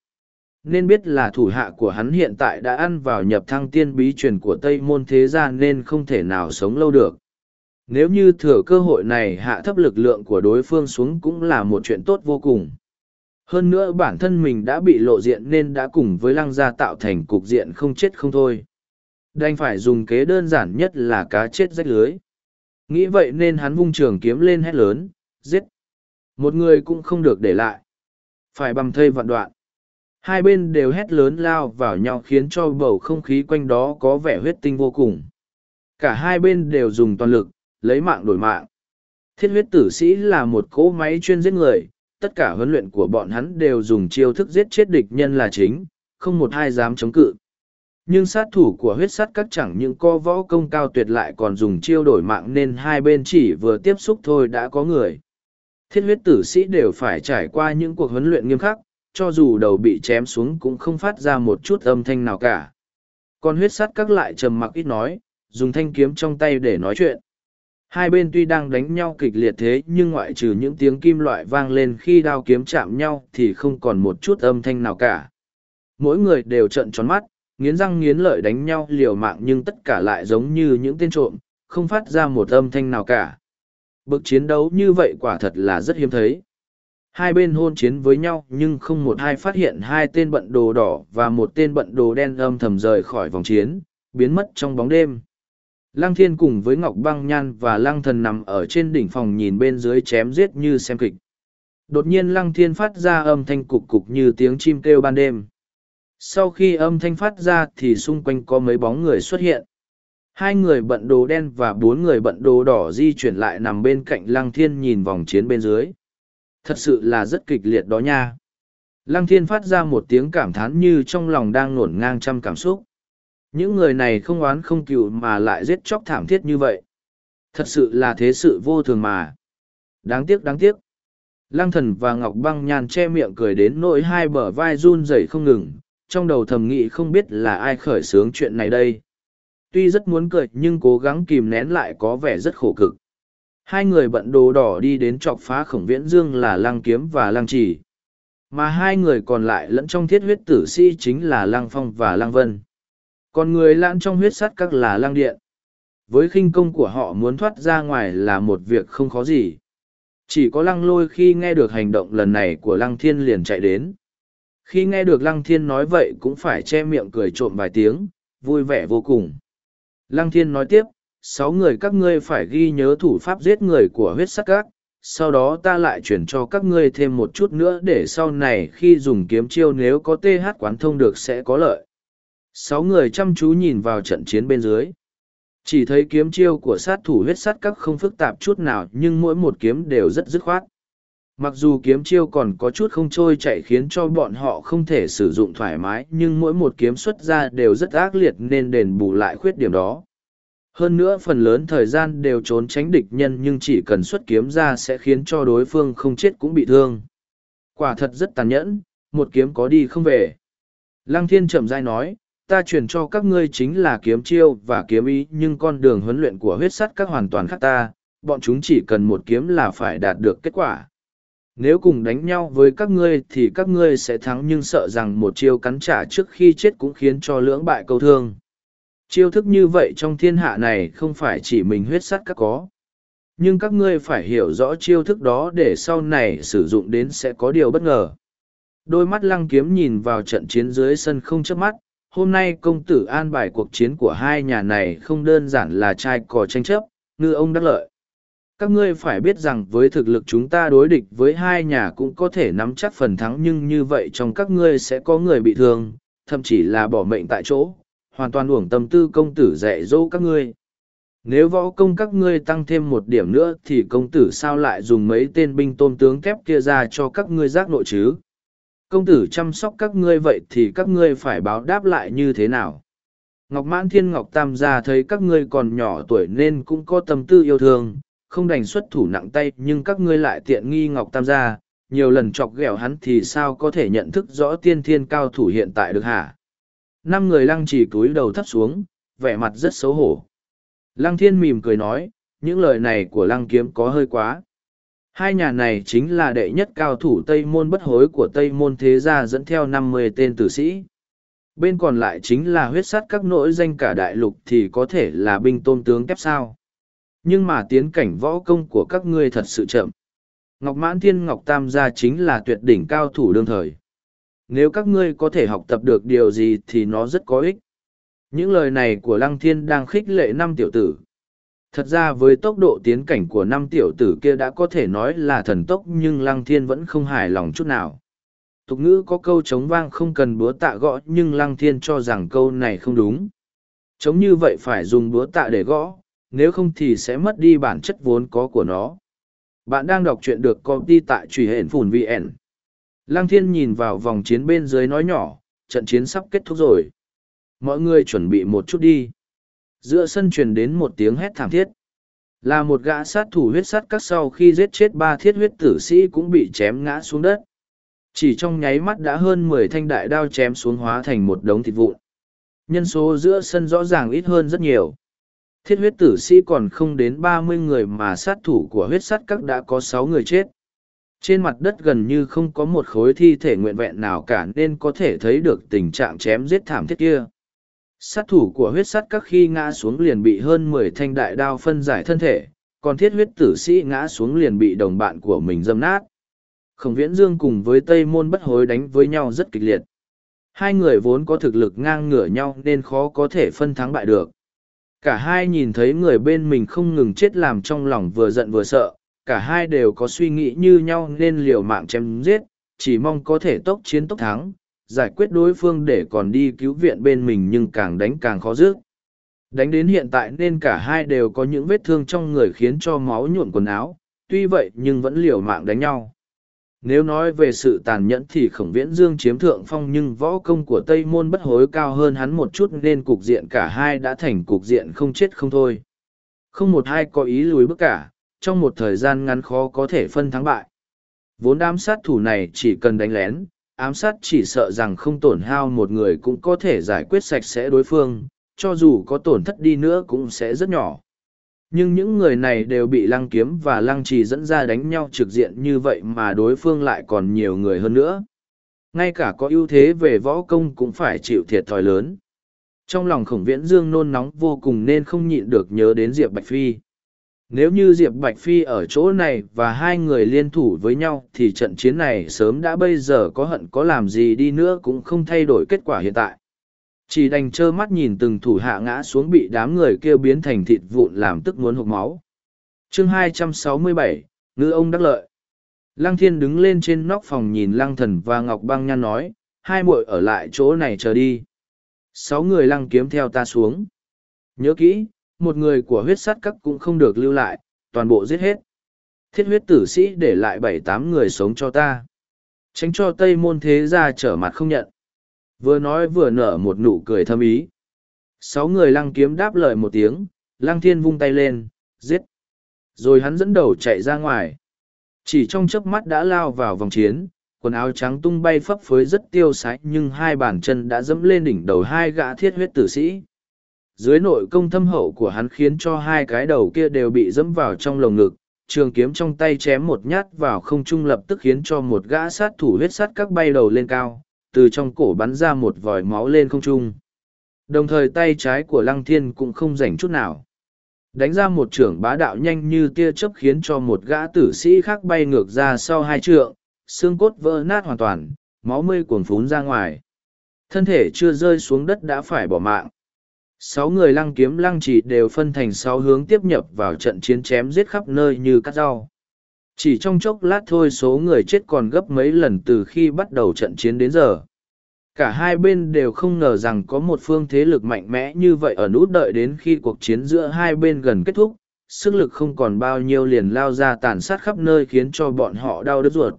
Nên biết là thủ hạ của hắn hiện tại đã ăn vào nhập thăng tiên bí truyền của Tây Môn Thế Gia nên không thể nào sống lâu được. Nếu như thừa cơ hội này hạ thấp lực lượng của đối phương xuống cũng là một chuyện tốt vô cùng. Hơn nữa bản thân mình đã bị lộ diện nên đã cùng với lăng gia tạo thành cục diện không chết không thôi. Đành phải dùng kế đơn giản nhất là cá chết rách lưới. Nghĩ vậy nên hắn vung trường kiếm lên hét lớn, giết. Một người cũng không được để lại. Phải bằng thây vạn đoạn hai bên đều hét lớn lao vào nhau khiến cho bầu không khí quanh đó có vẻ huyết tinh vô cùng cả hai bên đều dùng toàn lực lấy mạng đổi mạng thiết huyết tử sĩ là một cỗ máy chuyên giết người tất cả huấn luyện của bọn hắn đều dùng chiêu thức giết chết địch nhân là chính không một ai dám chống cự nhưng sát thủ của huyết sắt các chẳng những co võ công cao tuyệt lại còn dùng chiêu đổi mạng nên hai bên chỉ vừa tiếp xúc thôi đã có người thiết huyết tử sĩ đều phải trải qua những cuộc huấn luyện nghiêm khắc cho dù đầu bị chém xuống cũng không phát ra một chút âm thanh nào cả. Con huyết sắt các lại trầm mặc ít nói, dùng thanh kiếm trong tay để nói chuyện. Hai bên tuy đang đánh nhau kịch liệt thế nhưng ngoại trừ những tiếng kim loại vang lên khi đao kiếm chạm nhau thì không còn một chút âm thanh nào cả. Mỗi người đều trợn tròn mắt, nghiến răng nghiến lợi đánh nhau liều mạng nhưng tất cả lại giống như những tên trộm, không phát ra một âm thanh nào cả. Bực chiến đấu như vậy quả thật là rất hiếm thấy. Hai bên hôn chiến với nhau nhưng không một ai phát hiện hai tên bận đồ đỏ và một tên bận đồ đen âm thầm rời khỏi vòng chiến, biến mất trong bóng đêm. Lăng thiên cùng với Ngọc Băng Nhan và Lăng thần nằm ở trên đỉnh phòng nhìn bên dưới chém giết như xem kịch. Đột nhiên Lăng thiên phát ra âm thanh cục cục như tiếng chim kêu ban đêm. Sau khi âm thanh phát ra thì xung quanh có mấy bóng người xuất hiện. Hai người bận đồ đen và bốn người bận đồ đỏ di chuyển lại nằm bên cạnh Lăng thiên nhìn vòng chiến bên dưới Thật sự là rất kịch liệt đó nha. Lăng thiên phát ra một tiếng cảm thán như trong lòng đang nổn ngang trăm cảm xúc. Những người này không oán không cựu mà lại giết chóc thảm thiết như vậy. Thật sự là thế sự vô thường mà. Đáng tiếc đáng tiếc. Lăng thần và Ngọc băng nhàn che miệng cười đến nỗi hai bờ vai run rẩy không ngừng, trong đầu thầm nghĩ không biết là ai khởi xướng chuyện này đây. Tuy rất muốn cười nhưng cố gắng kìm nén lại có vẻ rất khổ cực hai người bận đồ đỏ đi đến chọc phá khổng viễn dương là lăng kiếm và lăng trì mà hai người còn lại lẫn trong thiết huyết tử sĩ chính là lăng phong và lăng vân còn người lãn trong huyết sắt các là lăng điện với khinh công của họ muốn thoát ra ngoài là một việc không khó gì chỉ có lăng lôi khi nghe được hành động lần này của lăng thiên liền chạy đến khi nghe được lăng thiên nói vậy cũng phải che miệng cười trộm vài tiếng vui vẻ vô cùng lăng thiên nói tiếp sáu người các ngươi phải ghi nhớ thủ pháp giết người của huyết sắc các sau đó ta lại chuyển cho các ngươi thêm một chút nữa để sau này khi dùng kiếm chiêu nếu có th quán thông được sẽ có lợi sáu người chăm chú nhìn vào trận chiến bên dưới chỉ thấy kiếm chiêu của sát thủ huyết sắt các không phức tạp chút nào nhưng mỗi một kiếm đều rất dứt khoát mặc dù kiếm chiêu còn có chút không trôi chạy khiến cho bọn họ không thể sử dụng thoải mái nhưng mỗi một kiếm xuất ra đều rất ác liệt nên đền bù lại khuyết điểm đó hơn nữa phần lớn thời gian đều trốn tránh địch nhân nhưng chỉ cần xuất kiếm ra sẽ khiến cho đối phương không chết cũng bị thương quả thật rất tàn nhẫn một kiếm có đi không về lăng thiên chậm dai nói ta truyền cho các ngươi chính là kiếm chiêu và kiếm ý nhưng con đường huấn luyện của huyết sắt các hoàn toàn khác ta bọn chúng chỉ cần một kiếm là phải đạt được kết quả nếu cùng đánh nhau với các ngươi thì các ngươi sẽ thắng nhưng sợ rằng một chiêu cắn trả trước khi chết cũng khiến cho lưỡng bại câu thương Chiêu thức như vậy trong thiên hạ này không phải chỉ mình huyết sắt các có. Nhưng các ngươi phải hiểu rõ chiêu thức đó để sau này sử dụng đến sẽ có điều bất ngờ. Đôi mắt lăng kiếm nhìn vào trận chiến dưới sân không chớp mắt, hôm nay công tử an bài cuộc chiến của hai nhà này không đơn giản là trai cò tranh chấp, ngư ông đắc lợi. Các ngươi phải biết rằng với thực lực chúng ta đối địch với hai nhà cũng có thể nắm chắc phần thắng nhưng như vậy trong các ngươi sẽ có người bị thương, thậm chí là bỏ mệnh tại chỗ, hoàn toàn uổng tâm tư công tử dạy dỗ các ngươi. Nếu võ công các ngươi tăng thêm một điểm nữa thì công tử sao lại dùng mấy tên binh tôn tướng thép kia ra cho các ngươi giác nội chứ? Công tử chăm sóc các ngươi vậy thì các ngươi phải báo đáp lại như thế nào? Ngọc Mãn Thiên Ngọc Tam gia thấy các ngươi còn nhỏ tuổi nên cũng có tâm tư yêu thương, không đành xuất thủ nặng tay nhưng các ngươi lại tiện nghi Ngọc Tam gia, nhiều lần chọc ghẹo hắn thì sao có thể nhận thức rõ tiên thiên cao thủ hiện tại được hả? Năm người lăng chỉ cúi đầu thấp xuống, vẻ mặt rất xấu hổ. Lăng thiên mỉm cười nói, những lời này của lăng kiếm có hơi quá. Hai nhà này chính là đệ nhất cao thủ Tây Môn bất hối của Tây Môn Thế Gia dẫn theo năm mươi tên tử sĩ. Bên còn lại chính là huyết sát các nỗi danh cả đại lục thì có thể là binh tôn tướng kép sao. Nhưng mà tiến cảnh võ công của các ngươi thật sự chậm. Ngọc Mãn Thiên Ngọc Tam gia chính là tuyệt đỉnh cao thủ đương thời nếu các ngươi có thể học tập được điều gì thì nó rất có ích. Những lời này của Lăng Thiên đang khích lệ năm tiểu tử. Thật ra với tốc độ tiến cảnh của năm tiểu tử kia đã có thể nói là thần tốc nhưng Lăng Thiên vẫn không hài lòng chút nào. Tục ngữ có câu chống vang không cần búa tạ gõ nhưng Lăng Thiên cho rằng câu này không đúng. Chống như vậy phải dùng búa tạ để gõ, nếu không thì sẽ mất đi bản chất vốn có của nó. Bạn đang đọc truyện được công ty tại truy hển phùn VN. Lang thiên nhìn vào vòng chiến bên dưới nói nhỏ, trận chiến sắp kết thúc rồi. Mọi người chuẩn bị một chút đi. Giữa sân truyền đến một tiếng hét thảm thiết. Là một gã sát thủ huyết sát các sau khi giết chết ba thiết huyết tử sĩ cũng bị chém ngã xuống đất. Chỉ trong nháy mắt đã hơn mười thanh đại đao chém xuống hóa thành một đống thịt vụn. Nhân số giữa sân rõ ràng ít hơn rất nhiều. Thiết huyết tử sĩ còn không đến ba mươi người mà sát thủ của huyết sắt các đã có sáu người chết. Trên mặt đất gần như không có một khối thi thể nguyện vẹn nào cả nên có thể thấy được tình trạng chém giết thảm thiết kia. Sát thủ của huyết sắt các khi ngã xuống liền bị hơn mười thanh đại đao phân giải thân thể, còn thiết huyết tử sĩ ngã xuống liền bị đồng bạn của mình dâm nát. Khổng Viễn Dương cùng với Tây Môn bất hối đánh với nhau rất kịch liệt. Hai người vốn có thực lực ngang ngửa nhau nên khó có thể phân thắng bại được. Cả hai nhìn thấy người bên mình không ngừng chết làm trong lòng vừa giận vừa sợ, cả hai đều có suy nghĩ như nhau nên liều mạng chém giết, chỉ mong có thể tốc chiến tốc thắng, giải quyết đối phương để còn đi cứu viện bên mình nhưng càng đánh càng khó dứt. Đánh đến hiện tại nên cả hai đều có những vết thương trong người khiến cho máu nhuộn quần áo, tuy vậy nhưng vẫn liều mạng đánh nhau. Nếu nói về sự tàn nhẫn thì khổng viễn dương chiếm thượng phong nhưng võ công của Tây Môn bất hối cao hơn hắn một chút nên cục diện cả hai đã thành cục diện không chết không thôi. Không một ai có ý lùi bước cả, trong một thời gian ngắn khó có thể phân thắng bại. Vốn ám sát thủ này chỉ cần đánh lén, ám sát chỉ sợ rằng không tổn hao một người cũng có thể giải quyết sạch sẽ đối phương, cho dù có tổn thất đi nữa cũng sẽ rất nhỏ. Nhưng những người này đều bị lăng kiếm và lăng trì dẫn ra đánh nhau trực diện như vậy mà đối phương lại còn nhiều người hơn nữa. Ngay cả có ưu thế về võ công cũng phải chịu thiệt thòi lớn. Trong lòng khổng viễn dương nôn nóng vô cùng nên không nhịn được nhớ đến Diệp Bạch Phi. Nếu như Diệp Bạch Phi ở chỗ này và hai người liên thủ với nhau thì trận chiến này sớm đã bây giờ có hận có làm gì đi nữa cũng không thay đổi kết quả hiện tại. Chỉ đành trơ mắt nhìn từng thủ hạ ngã xuống bị đám người kêu biến thành thịt vụn làm tức muốn hụt máu. chương 267, Ngư ông đắc lợi. Lăng thiên đứng lên trên nóc phòng nhìn lăng thần và ngọc băng nhan nói, hai muội ở lại chỗ này chờ đi. Sáu người lăng kiếm theo ta xuống. Nhớ kỹ, một người của huyết sát các cũng không được lưu lại, toàn bộ giết hết. Thiết huyết tử sĩ để lại bảy tám người sống cho ta. Tránh cho Tây môn thế gia trở mặt không nhận. Vừa nói vừa nở một nụ cười thâm ý. Sáu người lăng kiếm đáp lời một tiếng, lăng thiên vung tay lên, giết. Rồi hắn dẫn đầu chạy ra ngoài. Chỉ trong chớp mắt đã lao vào vòng chiến, quần áo trắng tung bay phấp phới rất tiêu sái nhưng hai bàn chân đã dẫm lên đỉnh đầu hai gã thiết huyết tử sĩ dưới nội công thâm hậu của hắn khiến cho hai cái đầu kia đều bị dẫm vào trong lồng ngực trường kiếm trong tay chém một nhát vào không trung lập tức khiến cho một gã sát thủ huyết sắt các bay đầu lên cao từ trong cổ bắn ra một vòi máu lên không trung đồng thời tay trái của lăng thiên cũng không rảnh chút nào đánh ra một trưởng bá đạo nhanh như tia chớp khiến cho một gã tử sĩ khác bay ngược ra sau hai trượng xương cốt vỡ nát hoàn toàn máu mây cuồn phún ra ngoài thân thể chưa rơi xuống đất đã phải bỏ mạng sáu người lăng kiếm lăng chỉ đều phân thành sáu hướng tiếp nhập vào trận chiến chém giết khắp nơi như cắt rau chỉ trong chốc lát thôi số người chết còn gấp mấy lần từ khi bắt đầu trận chiến đến giờ cả hai bên đều không ngờ rằng có một phương thế lực mạnh mẽ như vậy ở nút đợi đến khi cuộc chiến giữa hai bên gần kết thúc sức lực không còn bao nhiêu liền lao ra tàn sát khắp nơi khiến cho bọn họ đau đớn ruột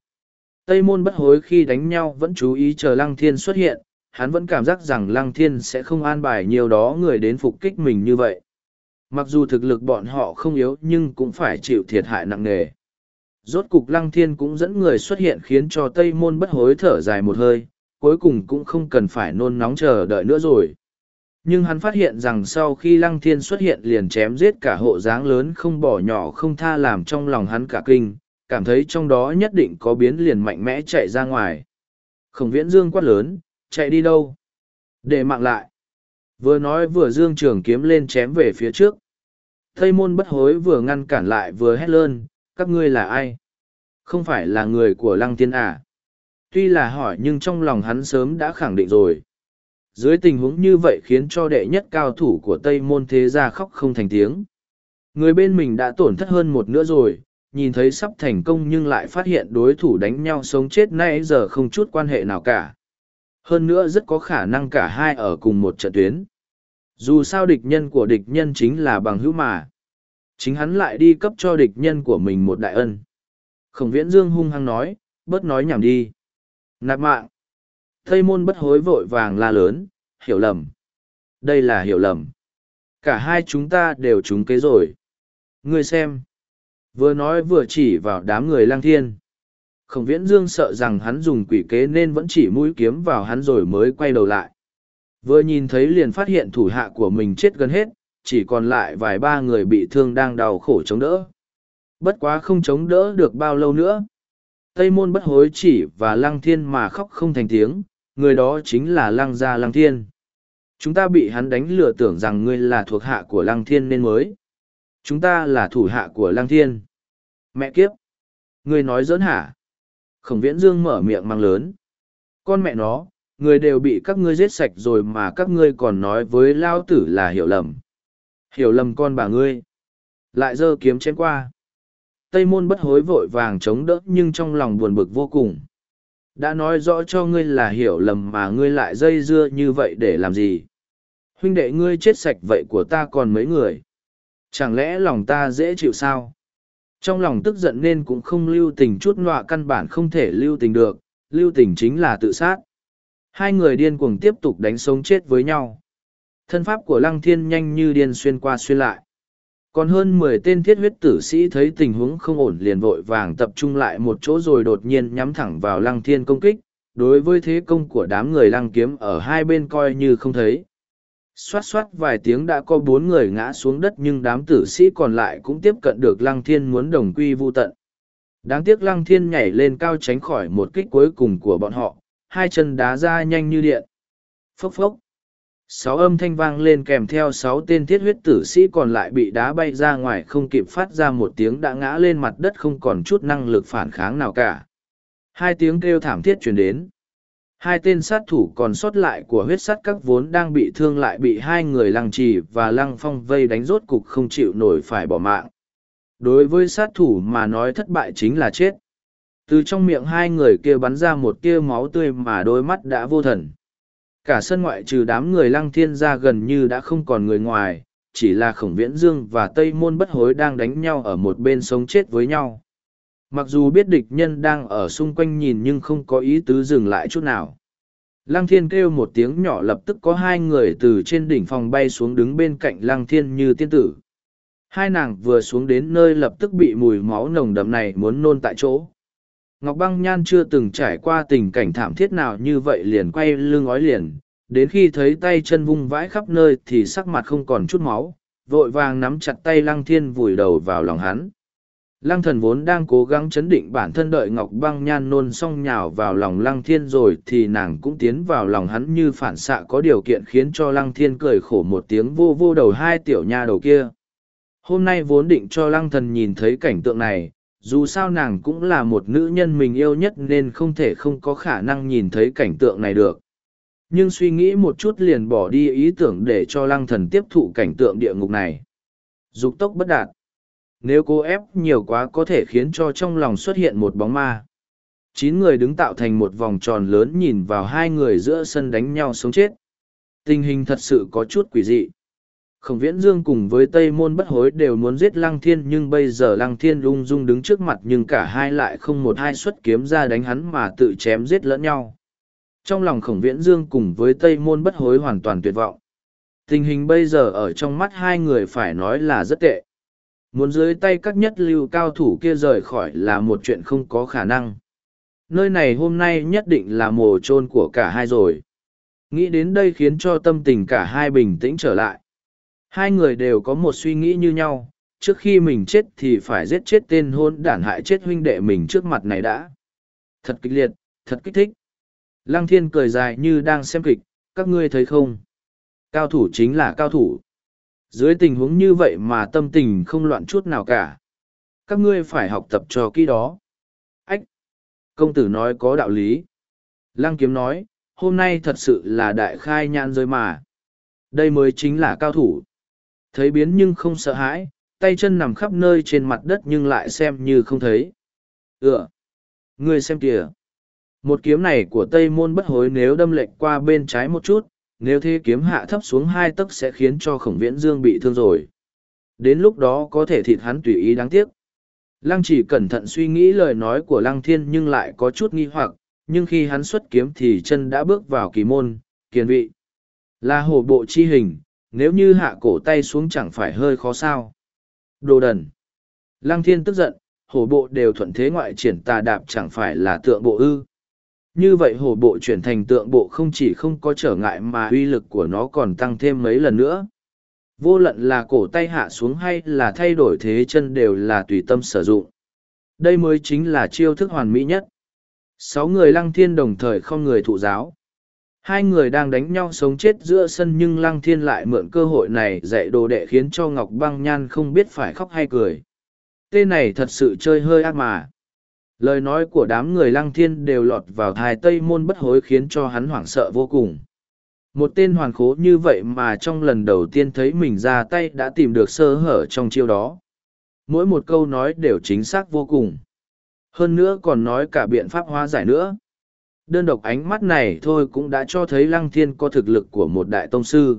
tây môn bất hối khi đánh nhau vẫn chú ý chờ lăng thiên xuất hiện hắn vẫn cảm giác rằng Lăng Thiên sẽ không an bài nhiều đó người đến phục kích mình như vậy. Mặc dù thực lực bọn họ không yếu nhưng cũng phải chịu thiệt hại nặng nề. Rốt cục Lăng Thiên cũng dẫn người xuất hiện khiến cho Tây Môn bất hối thở dài một hơi, cuối cùng cũng không cần phải nôn nóng chờ đợi nữa rồi. Nhưng hắn phát hiện rằng sau khi Lăng Thiên xuất hiện liền chém giết cả hộ dáng lớn không bỏ nhỏ không tha làm trong lòng hắn cả kinh, cảm thấy trong đó nhất định có biến liền mạnh mẽ chạy ra ngoài. Khổng viễn dương quát lớn, chạy đi đâu để mạng lại vừa nói vừa dương trường kiếm lên chém về phía trước tây môn bất hối vừa ngăn cản lại vừa hét lơn các ngươi là ai không phải là người của lăng tiên à. tuy là hỏi nhưng trong lòng hắn sớm đã khẳng định rồi dưới tình huống như vậy khiến cho đệ nhất cao thủ của tây môn thế gia khóc không thành tiếng người bên mình đã tổn thất hơn một nữa rồi nhìn thấy sắp thành công nhưng lại phát hiện đối thủ đánh nhau sống chết nay giờ không chút quan hệ nào cả hơn nữa rất có khả năng cả hai ở cùng một trận tuyến. Dù sao địch nhân của địch nhân chính là bằng hữu mà. Chính hắn lại đi cấp cho địch nhân của mình một đại ân. Khổng viễn dương hung hăng nói, bớt nói nhảm đi. Nạp mạng. Tây môn bất hối vội vàng la lớn, hiểu lầm. Đây là hiểu lầm. Cả hai chúng ta đều trúng kế rồi. Ngươi xem. Vừa nói vừa chỉ vào đám người lang thiên khổng viễn dương sợ rằng hắn dùng quỷ kế nên vẫn chỉ mũi kiếm vào hắn rồi mới quay đầu lại vừa nhìn thấy liền phát hiện thủ hạ của mình chết gần hết chỉ còn lại vài ba người bị thương đang đau khổ chống đỡ bất quá không chống đỡ được bao lâu nữa tây môn bất hối chỉ và lăng thiên mà khóc không thành tiếng người đó chính là lăng gia lăng thiên chúng ta bị hắn đánh lừa tưởng rằng ngươi là thuộc hạ của lăng thiên nên mới chúng ta là thủ hạ của lăng thiên mẹ kiếp ngươi nói dỡn hả Khổng viễn dương mở miệng mang lớn. Con mẹ nó, người đều bị các ngươi giết sạch rồi mà các ngươi còn nói với lao tử là hiểu lầm. Hiểu lầm con bà ngươi. Lại giơ kiếm chém qua. Tây môn bất hối vội vàng chống đỡ nhưng trong lòng buồn bực vô cùng. Đã nói rõ cho ngươi là hiểu lầm mà ngươi lại dây dưa như vậy để làm gì. Huynh đệ ngươi chết sạch vậy của ta còn mấy người. Chẳng lẽ lòng ta dễ chịu sao? Trong lòng tức giận nên cũng không lưu tình chút nọa căn bản không thể lưu tình được, lưu tình chính là tự sát. Hai người điên cuồng tiếp tục đánh sống chết với nhau. Thân pháp của lăng thiên nhanh như điên xuyên qua xuyên lại. Còn hơn mười tên thiết huyết tử sĩ thấy tình huống không ổn liền vội vàng tập trung lại một chỗ rồi đột nhiên nhắm thẳng vào lăng thiên công kích. Đối với thế công của đám người lăng kiếm ở hai bên coi như không thấy xoát xoát vài tiếng đã có bốn người ngã xuống đất nhưng đám tử sĩ còn lại cũng tiếp cận được lăng thiên muốn đồng quy vô tận. Đáng tiếc lăng thiên nhảy lên cao tránh khỏi một kích cuối cùng của bọn họ, hai chân đá ra nhanh như điện. Phốc phốc. Sáu âm thanh vang lên kèm theo sáu tên thiết huyết tử sĩ còn lại bị đá bay ra ngoài không kịp phát ra một tiếng đã ngã lên mặt đất không còn chút năng lực phản kháng nào cả. Hai tiếng kêu thảm thiết truyền đến hai tên sát thủ còn sót lại của huyết sắt các vốn đang bị thương lại bị hai người lăng trì và lăng phong vây đánh rốt cục không chịu nổi phải bỏ mạng đối với sát thủ mà nói thất bại chính là chết từ trong miệng hai người kia bắn ra một tia máu tươi mà đôi mắt đã vô thần cả sân ngoại trừ đám người lăng thiên ra gần như đã không còn người ngoài chỉ là khổng viễn dương và tây môn bất hối đang đánh nhau ở một bên sống chết với nhau mặc dù biết địch nhân đang ở xung quanh nhìn nhưng không có ý tứ dừng lại chút nào lăng thiên kêu một tiếng nhỏ lập tức có hai người từ trên đỉnh phòng bay xuống đứng bên cạnh lăng thiên như tiên tử hai nàng vừa xuống đến nơi lập tức bị mùi máu nồng đậm này muốn nôn tại chỗ ngọc băng nhan chưa từng trải qua tình cảnh thảm thiết nào như vậy liền quay lưng ói liền đến khi thấy tay chân vung vãi khắp nơi thì sắc mặt không còn chút máu vội vàng nắm chặt tay lăng thiên vùi đầu vào lòng hắn Lăng thần vốn đang cố gắng chấn định bản thân đợi Ngọc băng nhan nôn xong nhào vào lòng lăng thiên rồi thì nàng cũng tiến vào lòng hắn như phản xạ có điều kiện khiến cho lăng thiên cười khổ một tiếng vô vô đầu hai tiểu nha đầu kia. Hôm nay vốn định cho lăng thần nhìn thấy cảnh tượng này, dù sao nàng cũng là một nữ nhân mình yêu nhất nên không thể không có khả năng nhìn thấy cảnh tượng này được. Nhưng suy nghĩ một chút liền bỏ đi ý tưởng để cho lăng thần tiếp thụ cảnh tượng địa ngục này. Dục tốc bất đạt nếu cố ép nhiều quá có thể khiến cho trong lòng xuất hiện một bóng ma chín người đứng tạo thành một vòng tròn lớn nhìn vào hai người giữa sân đánh nhau sống chết tình hình thật sự có chút quỷ dị khổng viễn dương cùng với tây môn bất hối đều muốn giết lăng thiên nhưng bây giờ lăng thiên lung dung đứng trước mặt nhưng cả hai lại không một hai xuất kiếm ra đánh hắn mà tự chém giết lẫn nhau trong lòng khổng viễn dương cùng với tây môn bất hối hoàn toàn tuyệt vọng tình hình bây giờ ở trong mắt hai người phải nói là rất tệ Muốn dưới tay các nhất lưu cao thủ kia rời khỏi là một chuyện không có khả năng. Nơi này hôm nay nhất định là mồ chôn của cả hai rồi. Nghĩ đến đây khiến cho tâm tình cả hai bình tĩnh trở lại. Hai người đều có một suy nghĩ như nhau, trước khi mình chết thì phải giết chết tên hôn đản hại chết huynh đệ mình trước mặt này đã. Thật kịch liệt, thật kích thích. Lăng thiên cười dài như đang xem kịch, các ngươi thấy không? Cao thủ chính là cao thủ. Dưới tình huống như vậy mà tâm tình không loạn chút nào cả. Các ngươi phải học tập cho kỹ đó. Ách! Công tử nói có đạo lý. Lăng kiếm nói, hôm nay thật sự là đại khai nhãn giới mà. Đây mới chính là cao thủ. Thấy biến nhưng không sợ hãi, tay chân nằm khắp nơi trên mặt đất nhưng lại xem như không thấy. Ựa! Ngươi xem kìa! Một kiếm này của Tây Môn bất hối nếu đâm lệch qua bên trái một chút, nếu thế kiếm hạ thấp xuống hai tấc sẽ khiến cho khổng viễn dương bị thương rồi đến lúc đó có thể thịt hắn tùy ý đáng tiếc lăng chỉ cẩn thận suy nghĩ lời nói của lăng thiên nhưng lại có chút nghi hoặc nhưng khi hắn xuất kiếm thì chân đã bước vào kỳ môn kiền vị là hổ bộ chi hình nếu như hạ cổ tay xuống chẳng phải hơi khó sao đồ đần lăng thiên tức giận hổ bộ đều thuận thế ngoại triển tà đạp chẳng phải là tượng bộ ư như vậy hổ bộ chuyển thành tượng bộ không chỉ không có trở ngại mà uy lực của nó còn tăng thêm mấy lần nữa. Vô lận là cổ tay hạ xuống hay là thay đổi thế chân đều là tùy tâm sử dụng. Đây mới chính là chiêu thức hoàn mỹ nhất. Sáu người lăng thiên đồng thời không người thụ giáo. Hai người đang đánh nhau sống chết giữa sân nhưng Lăng Thiên lại mượn cơ hội này dạy đồ đệ khiến cho Ngọc Băng Nhan không biết phải khóc hay cười. Tên này thật sự chơi hơi ác mà lời nói của đám người lăng thiên đều lọt vào thai tây môn bất hối khiến cho hắn hoảng sợ vô cùng một tên hoàn khố như vậy mà trong lần đầu tiên thấy mình ra tay đã tìm được sơ hở trong chiêu đó mỗi một câu nói đều chính xác vô cùng hơn nữa còn nói cả biện pháp hóa giải nữa đơn độc ánh mắt này thôi cũng đã cho thấy lăng thiên có thực lực của một đại tông sư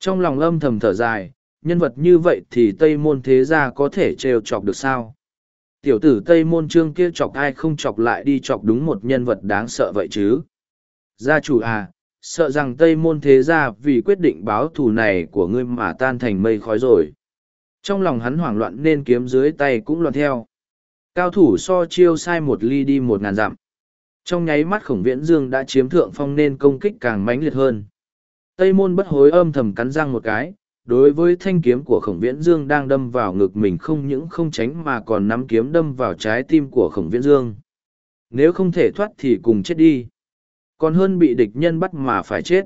trong lòng âm thầm thở dài nhân vật như vậy thì tây môn thế gia có thể trêu chọc được sao tiểu tử tây môn trương kia chọc ai không chọc lại đi chọc đúng một nhân vật đáng sợ vậy chứ gia chủ à sợ rằng tây môn thế gia vì quyết định báo thù này của ngươi mà tan thành mây khói rồi trong lòng hắn hoảng loạn nên kiếm dưới tay cũng loạn theo cao thủ so chiêu sai một ly đi một ngàn dặm trong nháy mắt khổng viễn dương đã chiếm thượng phong nên công kích càng mãnh liệt hơn tây môn bất hối âm thầm cắn răng một cái đối với thanh kiếm của khổng viễn dương đang đâm vào ngực mình không những không tránh mà còn nắm kiếm đâm vào trái tim của khổng viễn dương nếu không thể thoát thì cùng chết đi còn hơn bị địch nhân bắt mà phải chết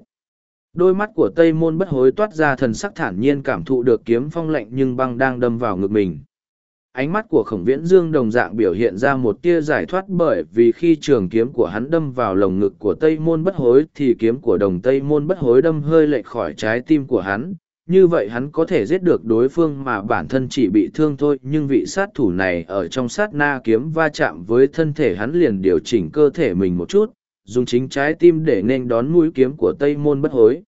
đôi mắt của tây môn bất hối toát ra thần sắc thản nhiên cảm thụ được kiếm phong lạnh nhưng băng đang đâm vào ngực mình ánh mắt của khổng viễn dương đồng dạng biểu hiện ra một tia giải thoát bởi vì khi trường kiếm của hắn đâm vào lồng ngực của tây môn bất hối thì kiếm của đồng tây môn bất hối đâm hơi lệch khỏi trái tim của hắn như vậy hắn có thể giết được đối phương mà bản thân chỉ bị thương thôi nhưng vị sát thủ này ở trong sát na kiếm va chạm với thân thể hắn liền điều chỉnh cơ thể mình một chút dùng chính trái tim để nên đón mũi kiếm của tây môn bất hối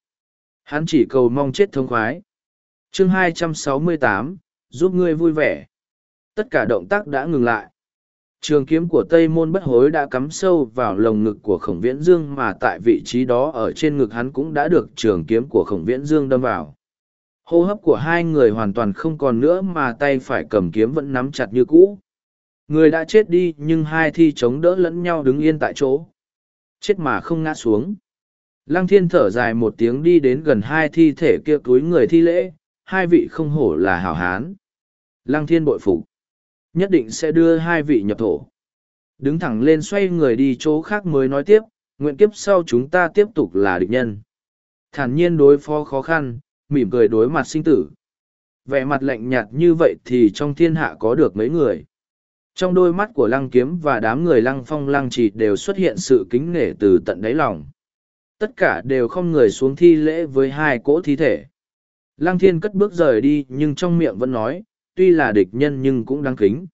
hắn chỉ cầu mong chết thông khoái chương 268, giúp ngươi vui vẻ tất cả động tác đã ngừng lại trường kiếm của tây môn bất hối đã cắm sâu vào lồng ngực của khổng viễn dương mà tại vị trí đó ở trên ngực hắn cũng đã được trường kiếm của khổng viễn dương đâm vào hô hấp của hai người hoàn toàn không còn nữa mà tay phải cầm kiếm vẫn nắm chặt như cũ người đã chết đi nhưng hai thi chống đỡ lẫn nhau đứng yên tại chỗ chết mà không ngã xuống lăng thiên thở dài một tiếng đi đến gần hai thi thể kia túi người thi lễ hai vị không hổ là hảo hán lăng thiên bội phục nhất định sẽ đưa hai vị nhập thổ đứng thẳng lên xoay người đi chỗ khác mới nói tiếp nguyện kiếp sau chúng ta tiếp tục là địch nhân thản nhiên đối phó khó khăn mỉm cười đối mặt sinh tử. Vẻ mặt lạnh nhạt như vậy thì trong thiên hạ có được mấy người. Trong đôi mắt của lăng kiếm và đám người lăng phong lăng Chỉ đều xuất hiện sự kính nể từ tận đáy lòng. Tất cả đều không người xuống thi lễ với hai cỗ thi thể. Lăng thiên cất bước rời đi nhưng trong miệng vẫn nói, tuy là địch nhân nhưng cũng đáng kính.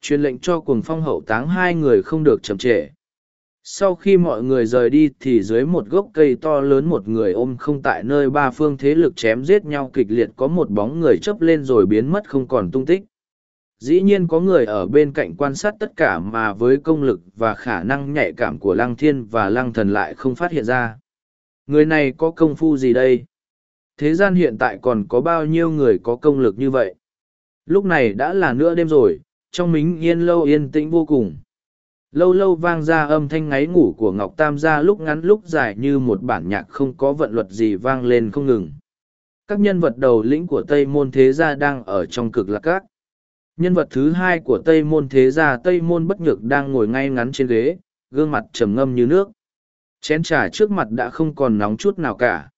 Truyền lệnh cho cuồng phong hậu táng hai người không được chậm trễ sau khi mọi người rời đi thì dưới một gốc cây to lớn một người ôm không tại nơi ba phương thế lực chém giết nhau kịch liệt có một bóng người chớp lên rồi biến mất không còn tung tích dĩ nhiên có người ở bên cạnh quan sát tất cả mà với công lực và khả năng nhạy cảm của lăng thiên và lăng thần lại không phát hiện ra người này có công phu gì đây thế gian hiện tại còn có bao nhiêu người có công lực như vậy lúc này đã là nửa đêm rồi trong mính yên lâu yên tĩnh vô cùng lâu lâu vang ra âm thanh ngáy ngủ của ngọc tam gia lúc ngắn lúc dài như một bản nhạc không có vận luật gì vang lên không ngừng các nhân vật đầu lĩnh của tây môn thế gia đang ở trong cực lạc các nhân vật thứ hai của tây môn thế gia tây môn bất nhược đang ngồi ngay ngắn trên ghế gương mặt trầm ngâm như nước chén trà trước mặt đã không còn nóng chút nào cả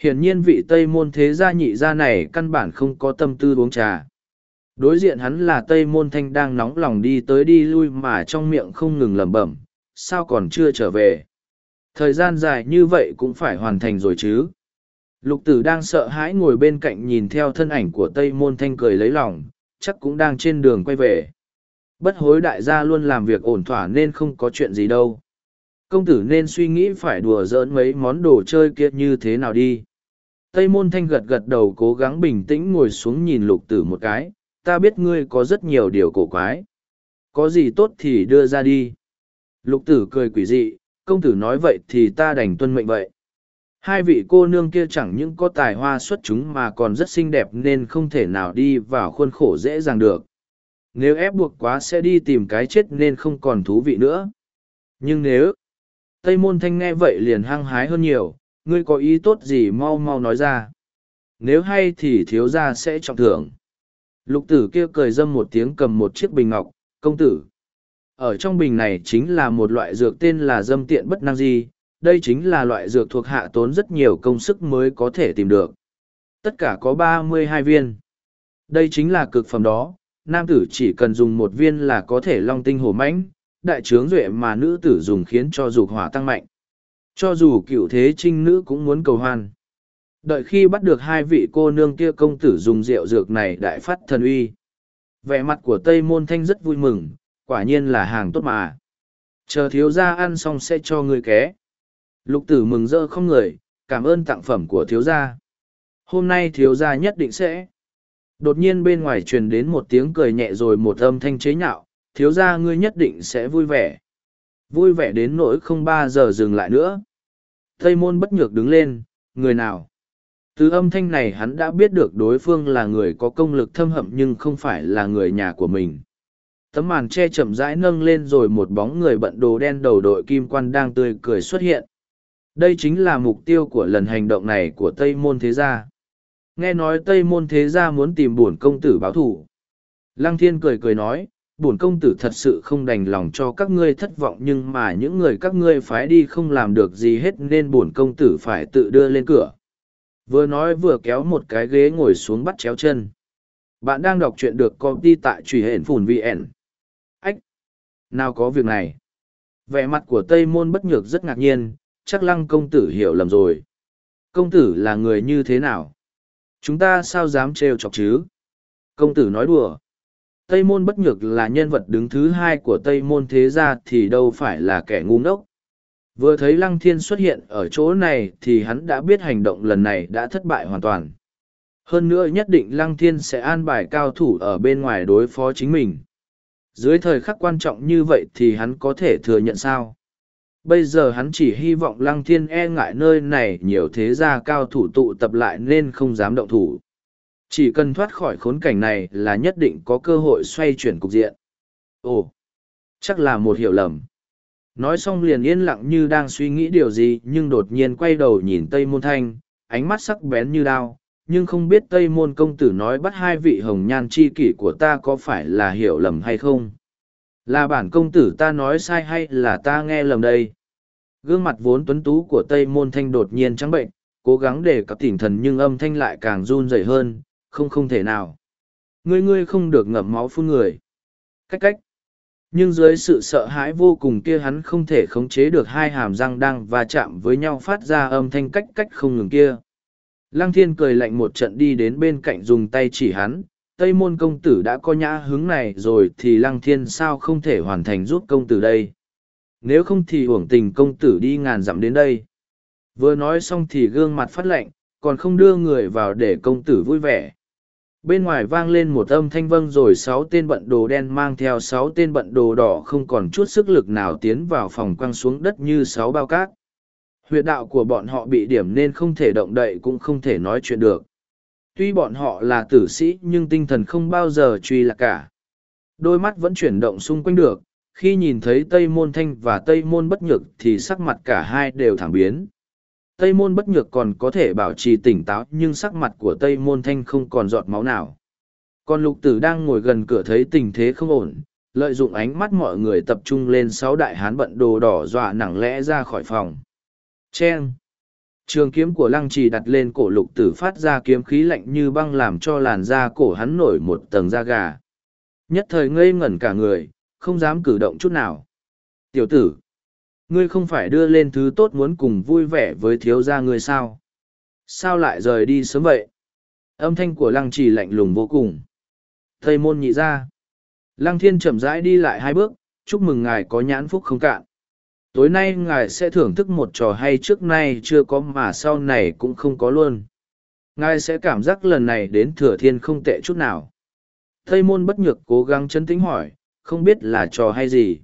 hiển nhiên vị tây môn thế gia nhị gia này căn bản không có tâm tư uống trà đối diện hắn là tây môn thanh đang nóng lòng đi tới đi lui mà trong miệng không ngừng lẩm bẩm sao còn chưa trở về thời gian dài như vậy cũng phải hoàn thành rồi chứ lục tử đang sợ hãi ngồi bên cạnh nhìn theo thân ảnh của tây môn thanh cười lấy lòng chắc cũng đang trên đường quay về bất hối đại gia luôn làm việc ổn thỏa nên không có chuyện gì đâu công tử nên suy nghĩ phải đùa giỡn mấy món đồ chơi kia như thế nào đi tây môn thanh gật gật đầu cố gắng bình tĩnh ngồi xuống nhìn lục tử một cái ta biết ngươi có rất nhiều điều cổ quái. Có gì tốt thì đưa ra đi. Lục tử cười quỷ dị, công tử nói vậy thì ta đành tuân mệnh vậy. Hai vị cô nương kia chẳng những có tài hoa xuất chúng mà còn rất xinh đẹp nên không thể nào đi vào khuôn khổ dễ dàng được. Nếu ép buộc quá sẽ đi tìm cái chết nên không còn thú vị nữa. Nhưng nếu... Tây môn thanh nghe vậy liền hăng hái hơn nhiều, ngươi có ý tốt gì mau mau nói ra. Nếu hay thì thiếu gia sẽ trọng thưởng. Lục tử kia cười dâm một tiếng cầm một chiếc bình ngọc, công tử. Ở trong bình này chính là một loại dược tên là dâm tiện bất năng di, đây chính là loại dược thuộc hạ tốn rất nhiều công sức mới có thể tìm được. Tất cả có ba mươi hai viên. Đây chính là cực phẩm đó, nam tử chỉ cần dùng một viên là có thể long tinh hổ mãnh, đại trướng duệ mà nữ tử dùng khiến cho dục hỏa tăng mạnh. Cho dù cựu thế trinh nữ cũng muốn cầu hoan. Đợi khi bắt được hai vị cô nương kia công tử dùng rượu dược này đại phát thần uy. Vẻ mặt của Tây Môn Thanh rất vui mừng, quả nhiên là hàng tốt mà. Chờ thiếu gia ăn xong sẽ cho ngươi ké. Lục tử mừng rỡ không người, cảm ơn tặng phẩm của thiếu gia. Hôm nay thiếu gia nhất định sẽ. Đột nhiên bên ngoài truyền đến một tiếng cười nhẹ rồi một âm thanh chế nhạo, thiếu gia ngươi nhất định sẽ vui vẻ. Vui vẻ đến nỗi không ba giờ dừng lại nữa. Tây môn bất nhược đứng lên, người nào? Từ âm thanh này hắn đã biết được đối phương là người có công lực thâm hậm nhưng không phải là người nhà của mình. Tấm màn che chậm rãi nâng lên rồi một bóng người bận đồ đen đầu đội kim quan đang tươi cười xuất hiện. Đây chính là mục tiêu của lần hành động này của Tây Môn Thế Gia. Nghe nói Tây Môn Thế Gia muốn tìm bổn công tử báo thù. Lăng Thiên cười cười nói, bổn công tử thật sự không đành lòng cho các ngươi thất vọng nhưng mà những người các ngươi phái đi không làm được gì hết nên bổn công tử phải tự đưa lên cửa vừa nói vừa kéo một cái ghế ngồi xuống bắt chéo chân bạn đang đọc truyện được công ty tại truy hển phùn vn ách nào có việc này vẻ mặt của tây môn bất nhược rất ngạc nhiên chắc lăng công tử hiểu lầm rồi công tử là người như thế nào chúng ta sao dám trêu chọc chứ công tử nói đùa tây môn bất nhược là nhân vật đứng thứ hai của tây môn thế gia thì đâu phải là kẻ ngu ngốc Vừa thấy Lăng Thiên xuất hiện ở chỗ này thì hắn đã biết hành động lần này đã thất bại hoàn toàn. Hơn nữa nhất định Lăng Thiên sẽ an bài cao thủ ở bên ngoài đối phó chính mình. Dưới thời khắc quan trọng như vậy thì hắn có thể thừa nhận sao? Bây giờ hắn chỉ hy vọng Lăng Thiên e ngại nơi này nhiều thế gia cao thủ tụ tập lại nên không dám động thủ. Chỉ cần thoát khỏi khốn cảnh này là nhất định có cơ hội xoay chuyển cục diện. Ồ, chắc là một hiểu lầm nói xong liền yên lặng như đang suy nghĩ điều gì nhưng đột nhiên quay đầu nhìn tây môn thanh ánh mắt sắc bén như đao nhưng không biết tây môn công tử nói bắt hai vị hồng nhan chi kỷ của ta có phải là hiểu lầm hay không là bản công tử ta nói sai hay là ta nghe lầm đây gương mặt vốn tuấn tú của tây môn thanh đột nhiên trắng bệnh cố gắng để cặp tỉnh thần nhưng âm thanh lại càng run rẩy hơn không không thể nào ngươi ngươi không được ngậm máu phun người cách cách nhưng dưới sự sợ hãi vô cùng kia hắn không thể khống chế được hai hàm răng đang va chạm với nhau phát ra âm thanh cách cách không ngừng kia. Lăng thiên cười lạnh một trận đi đến bên cạnh dùng tay chỉ hắn, Tây môn công tử đã có nhã hứng này rồi thì lăng thiên sao không thể hoàn thành giúp công tử đây. Nếu không thì uổng tình công tử đi ngàn dặm đến đây. Vừa nói xong thì gương mặt phát lạnh, còn không đưa người vào để công tử vui vẻ bên ngoài vang lên một âm thanh vâng rồi sáu tên bận đồ đen mang theo sáu tên bận đồ đỏ không còn chút sức lực nào tiến vào phòng quăng xuống đất như sáu bao cát huyệt đạo của bọn họ bị điểm nên không thể động đậy cũng không thể nói chuyện được tuy bọn họ là tử sĩ nhưng tinh thần không bao giờ truy lạc cả đôi mắt vẫn chuyển động xung quanh được khi nhìn thấy tây môn thanh và tây môn bất nhược thì sắc mặt cả hai đều thảm biến Tây môn bất nhược còn có thể bảo trì tỉnh táo nhưng sắc mặt của Tây môn thanh không còn giọt máu nào. Còn lục tử đang ngồi gần cửa thấy tình thế không ổn, lợi dụng ánh mắt mọi người tập trung lên sáu đại hán bận đồ đỏ dọa nặng lẽ ra khỏi phòng. Chen! Trường kiếm của lăng trì đặt lên cổ lục tử phát ra kiếm khí lạnh như băng làm cho làn da cổ hắn nổi một tầng da gà. Nhất thời ngây ngẩn cả người, không dám cử động chút nào. Tiểu tử! Ngươi không phải đưa lên thứ tốt muốn cùng vui vẻ với thiếu gia ngươi sao? Sao lại rời đi sớm vậy? Âm thanh của lăng trì lạnh lùng vô cùng. Thầy môn nhị ra. Lăng thiên chậm rãi đi lại hai bước, chúc mừng ngài có nhãn phúc không cạn. Tối nay ngài sẽ thưởng thức một trò hay trước nay chưa có mà sau này cũng không có luôn. Ngài sẽ cảm giác lần này đến thừa thiên không tệ chút nào. Thầy môn bất nhược cố gắng chấn tĩnh hỏi, không biết là trò hay gì.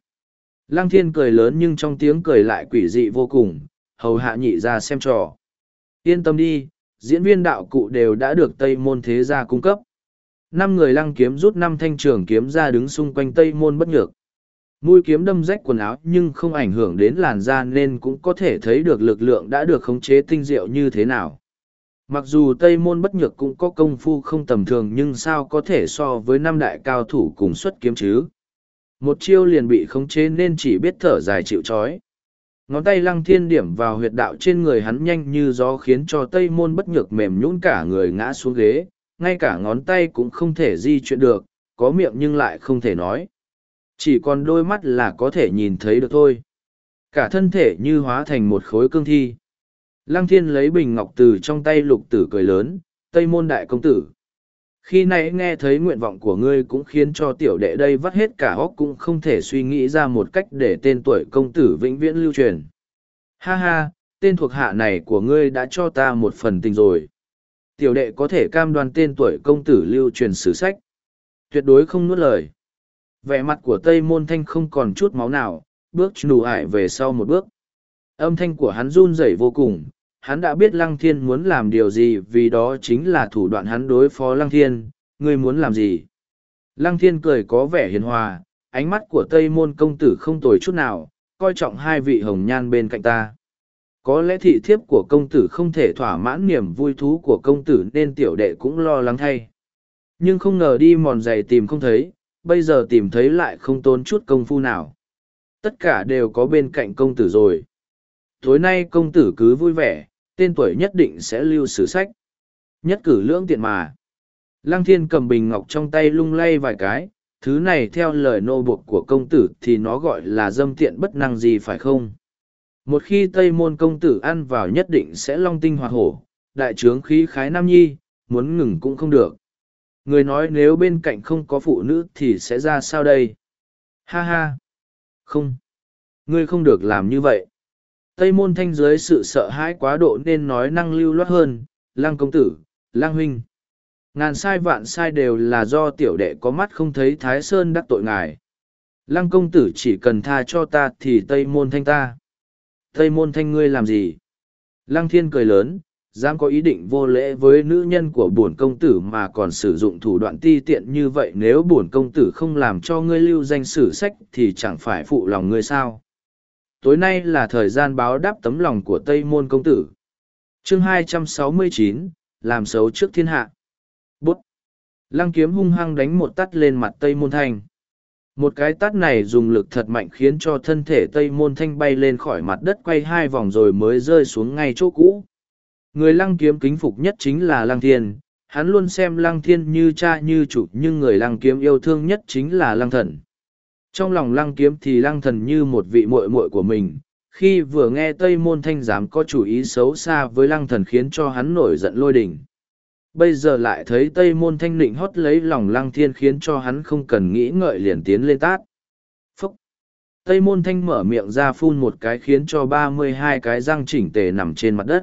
Lăng thiên cười lớn nhưng trong tiếng cười lại quỷ dị vô cùng, hầu hạ nhị ra xem trò. Yên tâm đi, diễn viên đạo cụ đều đã được Tây Môn Thế Gia cung cấp. Năm người lăng kiếm rút năm thanh trường kiếm ra đứng xung quanh Tây Môn bất nhược. Mũi kiếm đâm rách quần áo nhưng không ảnh hưởng đến làn da nên cũng có thể thấy được lực lượng đã được khống chế tinh diệu như thế nào. Mặc dù Tây Môn bất nhược cũng có công phu không tầm thường nhưng sao có thể so với năm đại cao thủ cùng xuất kiếm chứ một chiêu liền bị khống chế nên chỉ biết thở dài chịu c ngón tay lăng thiên điểm vào huyệt đạo trên người hắn nhanh như gió khiến cho tây môn bất nhược mềm nhũn cả người ngã xuống ghế ngay cả ngón tay cũng không thể di chuyển được có miệng nhưng lại không thể nói chỉ còn đôi mắt là có thể nhìn thấy được thôi cả thân thể như hóa thành một khối cương thi lăng thiên lấy bình ngọc từ trong tay lục tử cười lớn tây môn đại công tử khi nãy nghe thấy nguyện vọng của ngươi cũng khiến cho tiểu đệ đây vắt hết cả óc cũng không thể suy nghĩ ra một cách để tên tuổi công tử vĩnh viễn lưu truyền. Ha ha, tên thuộc hạ này của ngươi đã cho ta một phần tình rồi. Tiểu đệ có thể cam đoan tên tuổi công tử lưu truyền sử sách. Tuyệt đối không nuốt lời. Vẻ mặt của Tây Môn Thanh không còn chút máu nào, bước nù ải về sau một bước. Âm thanh của hắn run rẩy vô cùng, hắn đã biết lăng thiên muốn làm điều gì vì đó chính là thủ đoạn hắn đối phó lăng thiên ngươi muốn làm gì lăng thiên cười có vẻ hiền hòa ánh mắt của tây môn công tử không tồi chút nào coi trọng hai vị hồng nhan bên cạnh ta có lẽ thị thiếp của công tử không thể thỏa mãn niềm vui thú của công tử nên tiểu đệ cũng lo lắng thay nhưng không ngờ đi mòn giày tìm không thấy bây giờ tìm thấy lại không tốn chút công phu nào tất cả đều có bên cạnh công tử rồi tối nay công tử cứ vui vẻ Tên tuổi nhất định sẽ lưu sử sách. Nhất cử lưỡng tiện mà. Lăng thiên cầm bình ngọc trong tay lung lay vài cái, thứ này theo lời nô buộc của công tử thì nó gọi là dâm tiện bất năng gì phải không? Một khi Tây Môn công tử ăn vào nhất định sẽ long tinh hoạt hổ, đại trướng khí khái nam nhi, muốn ngừng cũng không được. Người nói nếu bên cạnh không có phụ nữ thì sẽ ra sao đây? Ha ha! Không! Ngươi không được làm như vậy. Tây môn thanh dưới sự sợ hãi quá độ nên nói năng lưu loát hơn, lang công tử, lang huynh. Ngàn sai vạn sai đều là do tiểu đệ có mắt không thấy Thái Sơn đắc tội ngài. Lăng công tử chỉ cần tha cho ta thì Tây môn thanh ta. Tây môn thanh ngươi làm gì? Lăng thiên cười lớn, dám có ý định vô lễ với nữ nhân của bổn công tử mà còn sử dụng thủ đoạn ti tiện như vậy nếu bổn công tử không làm cho ngươi lưu danh sử sách thì chẳng phải phụ lòng ngươi sao tối nay là thời gian báo đáp tấm lòng của Tây Môn Công Tử. chương 269, làm xấu trước thiên hạ. Bút! Lăng kiếm hung hăng đánh một tắt lên mặt Tây Môn Thanh. Một cái tát này dùng lực thật mạnh khiến cho thân thể Tây Môn Thanh bay lên khỏi mặt đất quay hai vòng rồi mới rơi xuống ngay chỗ cũ. Người lăng kiếm kính phục nhất chính là lăng thiên, hắn luôn xem lăng thiên như cha như chủ nhưng người lăng kiếm yêu thương nhất chính là lăng thần. Trong lòng lăng kiếm thì lăng thần như một vị muội muội của mình, khi vừa nghe Tây Môn Thanh Giám có chủ ý xấu xa với lăng thần khiến cho hắn nổi giận lôi đình. Bây giờ lại thấy Tây Môn Thanh nịnh hót lấy lòng lăng thiên khiến cho hắn không cần nghĩ ngợi liền tiến lên tát. Phúc! Tây Môn Thanh mở miệng ra phun một cái khiến cho ba mươi hai cái răng chỉnh tề nằm trên mặt đất.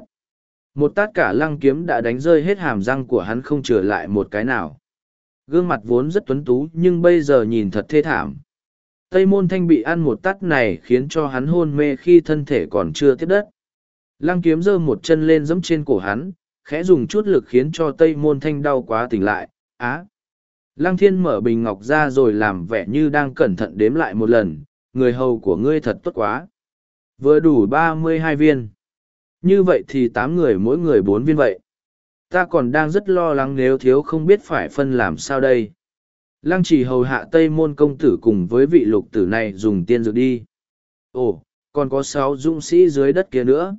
Một tát cả lăng kiếm đã đánh rơi hết hàm răng của hắn không trở lại một cái nào. Gương mặt vốn rất tuấn tú nhưng bây giờ nhìn thật thê thảm Tây môn thanh bị ăn một tắt này khiến cho hắn hôn mê khi thân thể còn chưa tiếp đất. Lăng kiếm giơ một chân lên giẫm trên cổ hắn, khẽ dùng chút lực khiến cho tây môn thanh đau quá tỉnh lại, á. À. Lăng thiên mở bình ngọc ra rồi làm vẻ như đang cẩn thận đếm lại một lần, người hầu của ngươi thật tốt quá. Vừa đủ ba mươi hai viên. Như vậy thì tám người mỗi người bốn viên vậy. Ta còn đang rất lo lắng nếu thiếu không biết phải phân làm sao đây. Lăng chỉ hầu hạ Tây Môn Công Tử cùng với vị lục tử này dùng tiên dược đi. Ồ, còn có sáu dũng sĩ dưới đất kia nữa.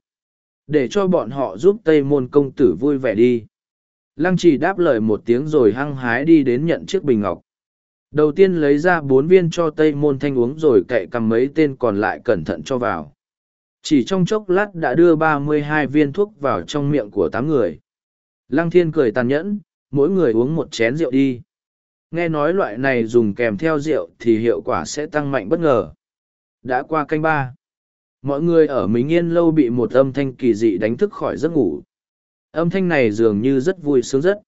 Để cho bọn họ giúp Tây Môn Công Tử vui vẻ đi. Lăng chỉ đáp lời một tiếng rồi hăng hái đi đến nhận chiếc bình ngọc. Đầu tiên lấy ra bốn viên cho Tây Môn Thanh uống rồi cậy cầm mấy tên còn lại cẩn thận cho vào. Chỉ trong chốc lát đã đưa ba mươi hai viên thuốc vào trong miệng của tám người. Lăng thiên cười tàn nhẫn, mỗi người uống một chén rượu đi nghe nói loại này dùng kèm theo rượu thì hiệu quả sẽ tăng mạnh bất ngờ đã qua canh ba mọi người ở mình yên lâu bị một âm thanh kỳ dị đánh thức khỏi giấc ngủ âm thanh này dường như rất vui sướng rất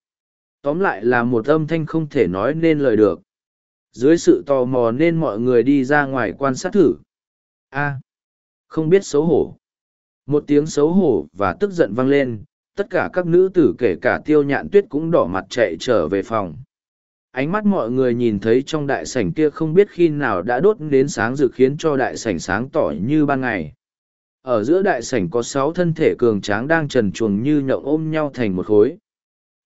tóm lại là một âm thanh không thể nói nên lời được dưới sự tò mò nên mọi người đi ra ngoài quan sát thử a à, không biết xấu hổ một tiếng xấu hổ và tức giận vang lên tất cả các nữ tử kể cả tiêu nhạn tuyết cũng đỏ mặt chạy trở về phòng ánh mắt mọi người nhìn thấy trong đại sảnh kia không biết khi nào đã đốt đến sáng dự khiến cho đại sảnh sáng tỏ như ban ngày. Ở giữa đại sảnh có sáu thân thể cường tráng đang trần chuồng như nhậu ôm nhau thành một khối.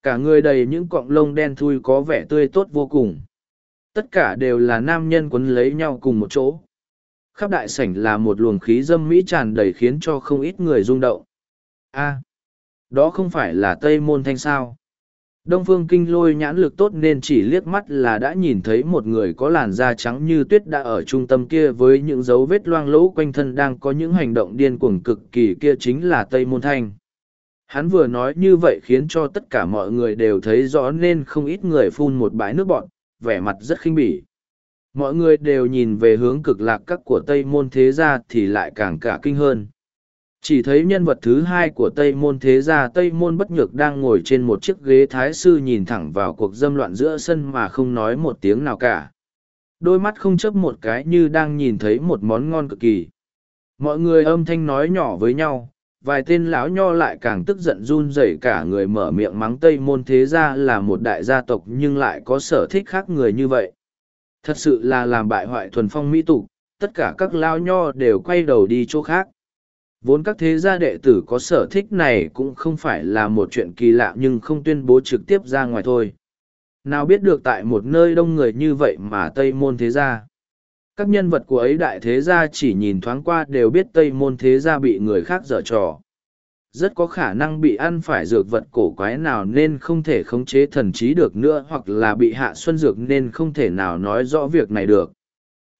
Cả người đầy những cọng lông đen thui có vẻ tươi tốt vô cùng. Tất cả đều là nam nhân quấn lấy nhau cùng một chỗ. Khắp đại sảnh là một luồng khí dâm mỹ tràn đầy khiến cho không ít người rung động. a à, đó không phải là Tây Môn Thanh sao? Đông phương kinh lôi nhãn lực tốt nên chỉ liếc mắt là đã nhìn thấy một người có làn da trắng như tuyết đã ở trung tâm kia với những dấu vết loang lỗ quanh thân đang có những hành động điên cuồng cực kỳ kia chính là Tây Môn Thanh. Hắn vừa nói như vậy khiến cho tất cả mọi người đều thấy rõ nên không ít người phun một bãi nước bọt, vẻ mặt rất khinh bỉ. Mọi người đều nhìn về hướng cực lạc các của Tây Môn Thế Gia thì lại càng cả kinh hơn chỉ thấy nhân vật thứ hai của tây môn thế gia tây môn bất nhược đang ngồi trên một chiếc ghế thái sư nhìn thẳng vào cuộc dâm loạn giữa sân mà không nói một tiếng nào cả đôi mắt không chấp một cái như đang nhìn thấy một món ngon cực kỳ mọi người âm thanh nói nhỏ với nhau vài tên lão nho lại càng tức giận run rẩy cả người mở miệng mắng tây môn thế gia là một đại gia tộc nhưng lại có sở thích khác người như vậy thật sự là làm bại hoại thuần phong mỹ tục tất cả các lao nho đều quay đầu đi chỗ khác Vốn các thế gia đệ tử có sở thích này cũng không phải là một chuyện kỳ lạ nhưng không tuyên bố trực tiếp ra ngoài thôi. Nào biết được tại một nơi đông người như vậy mà Tây Môn Thế Gia. Các nhân vật của ấy đại thế gia chỉ nhìn thoáng qua đều biết Tây Môn Thế Gia bị người khác dở trò. Rất có khả năng bị ăn phải dược vật cổ quái nào nên không thể khống chế thần trí được nữa hoặc là bị hạ xuân dược nên không thể nào nói rõ việc này được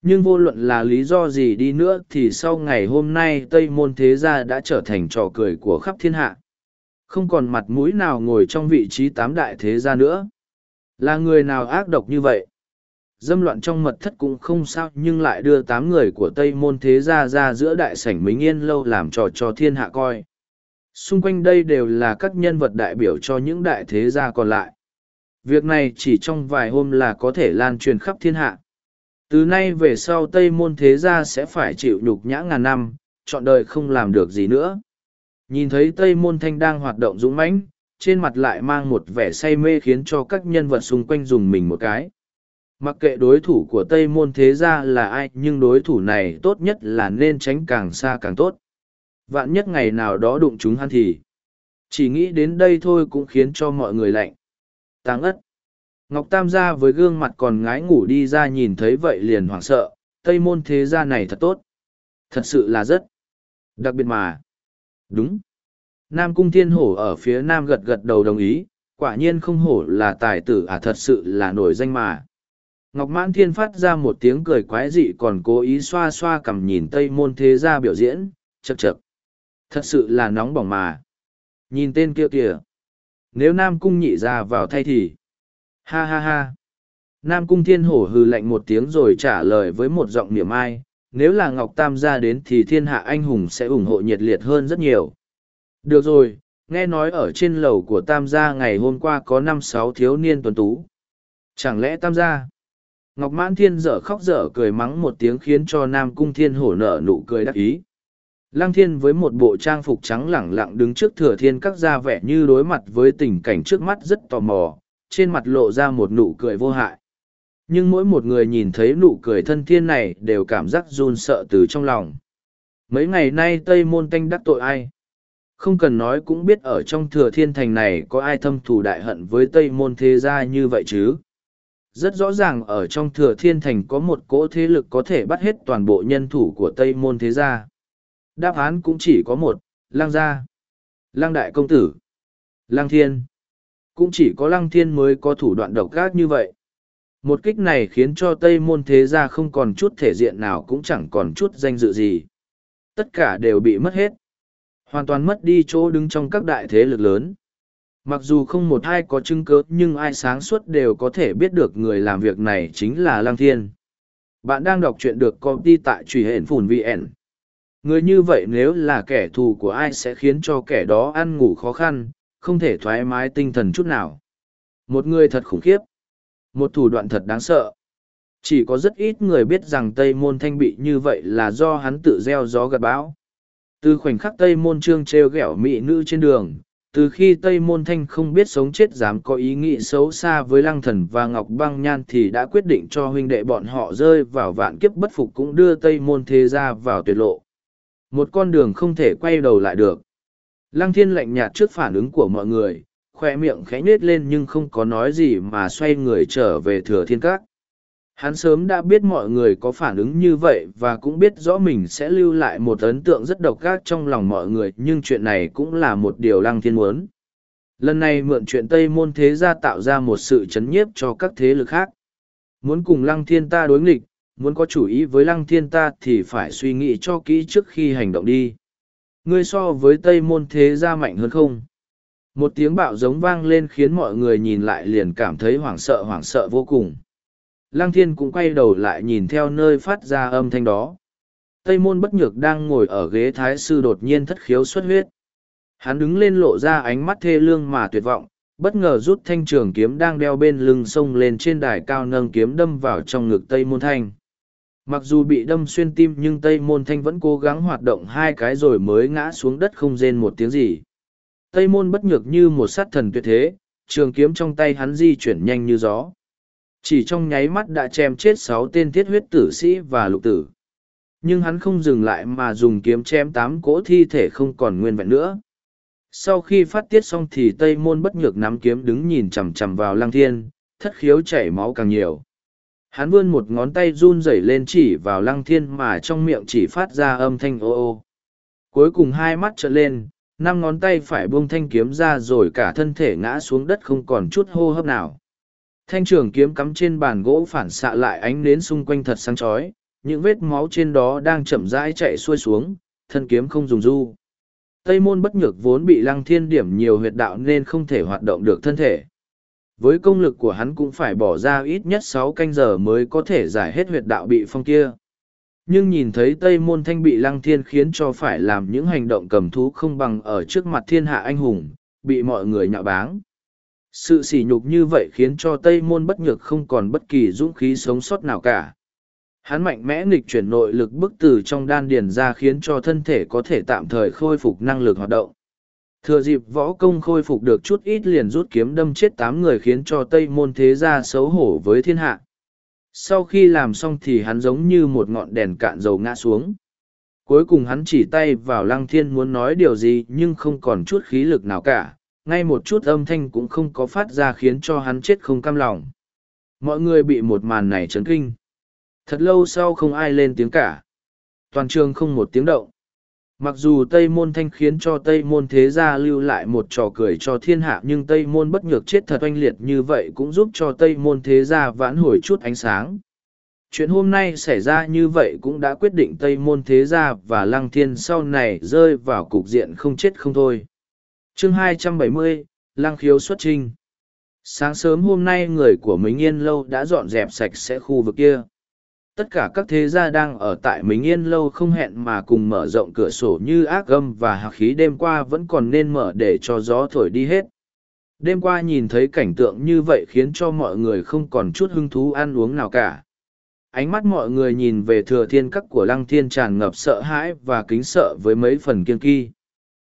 nhưng vô luận là lý do gì đi nữa thì sau ngày hôm nay tây môn thế gia đã trở thành trò cười của khắp thiên hạ không còn mặt mũi nào ngồi trong vị trí tám đại thế gia nữa là người nào ác độc như vậy dâm loạn trong mật thất cũng không sao nhưng lại đưa tám người của tây môn thế gia ra giữa đại sảnh mình yên lâu làm trò cho thiên hạ coi xung quanh đây đều là các nhân vật đại biểu cho những đại thế gia còn lại việc này chỉ trong vài hôm là có thể lan truyền khắp thiên hạ từ nay về sau tây môn thế gia sẽ phải chịu nhục nhã ngàn năm chọn đời không làm được gì nữa nhìn thấy tây môn thanh đang hoạt động dũng mãnh trên mặt lại mang một vẻ say mê khiến cho các nhân vật xung quanh dùng mình một cái mặc kệ đối thủ của tây môn thế gia là ai nhưng đối thủ này tốt nhất là nên tránh càng xa càng tốt vạn nhất ngày nào đó đụng chúng hắn thì chỉ nghĩ đến đây thôi cũng khiến cho mọi người lạnh táng ất Ngọc Tam gia với gương mặt còn ngái ngủ đi ra nhìn thấy vậy liền hoảng sợ, Tây môn thế gia này thật tốt. Thật sự là rất. Đặc biệt mà. Đúng. Nam Cung Thiên Hổ ở phía Nam gật gật đầu đồng ý, quả nhiên không hổ là tài tử à thật sự là nổi danh mà. Ngọc Mãn Thiên phát ra một tiếng cười quái dị còn cố ý xoa xoa cầm nhìn Tây môn thế gia biểu diễn, chậc chậc. Thật sự là nóng bỏng mà. Nhìn tên kia kìa. Nếu Nam Cung nhị ra vào thay thì Ha ha ha. Nam Cung Thiên Hổ hừ lạnh một tiếng rồi trả lời với một giọng niềm ai, nếu là Ngọc Tam gia đến thì thiên hạ anh hùng sẽ ủng hộ nhiệt liệt hơn rất nhiều. Được rồi, nghe nói ở trên lầu của Tam gia ngày hôm qua có năm sáu thiếu niên tuần tú. Chẳng lẽ Tam gia? Ngọc Mãn Thiên dở khóc dở cười mắng một tiếng khiến cho Nam Cung Thiên Hổ nở nụ cười đắc ý. Lăng Thiên với một bộ trang phục trắng lẳng lặng đứng trước thừa thiên các gia vẻ như đối mặt với tình cảnh trước mắt rất tò mò, trên mặt lộ ra một nụ cười vô hại. Nhưng mỗi một người nhìn thấy nụ cười thân thiên này đều cảm giác run sợ từ trong lòng. Mấy ngày nay Tây Môn thanh đắc tội ai? Không cần nói cũng biết ở trong thừa thiên thành này có ai thâm thù đại hận với Tây Môn thế gia như vậy chứ? Rất rõ ràng ở trong thừa thiên thành có một cỗ thế lực có thể bắt hết toàn bộ nhân thủ của Tây Môn thế gia. Đáp án cũng chỉ có một, lang gia, lang đại công tử, lang thiên cũng chỉ có lăng thiên mới có thủ đoạn độc gác như vậy. Một kích này khiến cho Tây môn thế gia không còn chút thể diện nào cũng chẳng còn chút danh dự gì. Tất cả đều bị mất hết. Hoàn toàn mất đi chỗ đứng trong các đại thế lực lớn. Mặc dù không một ai có chứng cớ, nhưng ai sáng suốt đều có thể biết được người làm việc này chính là Lăng Thiên. Bạn đang đọc truyện được công ty tại truy hển phùn VN. Người như vậy nếu là kẻ thù của ai sẽ khiến cho kẻ đó ăn ngủ khó khăn, không thể thoải mái tinh thần chút nào. Một người thật khủng khiếp. Một thủ đoạn thật đáng sợ. Chỉ có rất ít người biết rằng Tây Môn Thanh bị như vậy là do hắn tự gieo gió gặt bão. Từ khoảnh khắc Tây Môn Trương treo ghẹo mị nữ trên đường, từ khi Tây Môn Thanh không biết sống chết dám có ý nghĩ xấu xa với Lăng Thần và Ngọc Băng Nhan thì đã quyết định cho huynh đệ bọn họ rơi vào vạn kiếp bất phục cũng đưa Tây Môn Thế ra vào tuyệt lộ. Một con đường không thể quay đầu lại được. Lăng thiên lạnh nhạt trước phản ứng của mọi người, khoe miệng khẽ nết lên nhưng không có nói gì mà xoay người trở về thừa thiên các. Hắn sớm đã biết mọi người có phản ứng như vậy và cũng biết rõ mình sẽ lưu lại một ấn tượng rất độc ác trong lòng mọi người nhưng chuyện này cũng là một điều lăng thiên muốn. Lần này mượn chuyện Tây Môn Thế Gia tạo ra một sự chấn nhiếp cho các thế lực khác. Muốn cùng lăng thiên ta đối nghịch, muốn có chủ ý với lăng thiên ta thì phải suy nghĩ cho kỹ trước khi hành động đi ngươi so với tây môn thế gia mạnh hơn không một tiếng bạo giống vang lên khiến mọi người nhìn lại liền cảm thấy hoảng sợ hoảng sợ vô cùng lăng thiên cũng quay đầu lại nhìn theo nơi phát ra âm thanh đó tây môn bất nhược đang ngồi ở ghế thái sư đột nhiên thất khiếu xuất huyết hắn đứng lên lộ ra ánh mắt thê lương mà tuyệt vọng bất ngờ rút thanh trường kiếm đang đeo bên lưng sông lên trên đài cao nâng kiếm đâm vào trong ngực tây môn thanh Mặc dù bị đâm xuyên tim nhưng Tây Môn Thanh vẫn cố gắng hoạt động hai cái rồi mới ngã xuống đất không rên một tiếng gì. Tây Môn bất nhược như một sát thần tuyệt thế, trường kiếm trong tay hắn di chuyển nhanh như gió. Chỉ trong nháy mắt đã chém chết sáu tên thiết huyết tử sĩ và lục tử. Nhưng hắn không dừng lại mà dùng kiếm chém tám cỗ thi thể không còn nguyên vẹn nữa. Sau khi phát tiết xong thì Tây Môn bất nhược nắm kiếm đứng nhìn chằm chằm vào Lăng Thiên, thất khiếu chảy máu càng nhiều hắn vươn một ngón tay run rẩy lên chỉ vào lăng thiên mà trong miệng chỉ phát ra âm thanh ô ô. Cuối cùng hai mắt trợn lên, năm ngón tay phải buông thanh kiếm ra rồi cả thân thể ngã xuống đất không còn chút hô hấp nào. Thanh trường kiếm cắm trên bàn gỗ phản xạ lại ánh nến xung quanh thật sáng chói, những vết máu trên đó đang chậm rãi chạy xuôi xuống, thân kiếm không dùng du. Tây môn bất nhược vốn bị lăng thiên điểm nhiều huyệt đạo nên không thể hoạt động được thân thể. Với công lực của hắn cũng phải bỏ ra ít nhất sáu canh giờ mới có thể giải hết huyệt đạo bị phong kia. Nhưng nhìn thấy Tây Môn Thanh bị Lăng Thiên khiến cho phải làm những hành động cầm thú không bằng ở trước mặt thiên hạ anh hùng, bị mọi người nhạo báng. Sự sỉ nhục như vậy khiến cho Tây Môn bất nhược không còn bất kỳ dũng khí sống sót nào cả. Hắn mạnh mẽ nghịch chuyển nội lực bức từ trong đan điền ra khiến cho thân thể có thể tạm thời khôi phục năng lực hoạt động Thừa dịp võ công khôi phục được chút ít liền rút kiếm đâm chết tám người khiến cho Tây môn thế gia xấu hổ với thiên hạ. Sau khi làm xong thì hắn giống như một ngọn đèn cạn dầu ngã xuống. Cuối cùng hắn chỉ tay vào lăng thiên muốn nói điều gì nhưng không còn chút khí lực nào cả, ngay một chút âm thanh cũng không có phát ra khiến cho hắn chết không cam lòng. Mọi người bị một màn này chấn kinh. Thật lâu sau không ai lên tiếng cả. Toàn trường không một tiếng động. Mặc dù Tây Môn Thanh khiến cho Tây Môn Thế Gia lưu lại một trò cười cho thiên hạ nhưng Tây Môn bất nhược chết thật oanh liệt như vậy cũng giúp cho Tây Môn Thế Gia vãn hồi chút ánh sáng. Chuyện hôm nay xảy ra như vậy cũng đã quyết định Tây Môn Thế Gia và Lăng Thiên sau này rơi vào cục diện không chết không thôi. chương 270, Lăng Khiếu xuất trinh. Sáng sớm hôm nay người của Mính Yên Lâu đã dọn dẹp sạch sẽ khu vực kia tất cả các thế gia đang ở tại mình yên lâu không hẹn mà cùng mở rộng cửa sổ như ác gâm và hạc khí đêm qua vẫn còn nên mở để cho gió thổi đi hết đêm qua nhìn thấy cảnh tượng như vậy khiến cho mọi người không còn chút hứng thú ăn uống nào cả ánh mắt mọi người nhìn về thừa thiên các của lăng thiên tràn ngập sợ hãi và kính sợ với mấy phần kiên kỳ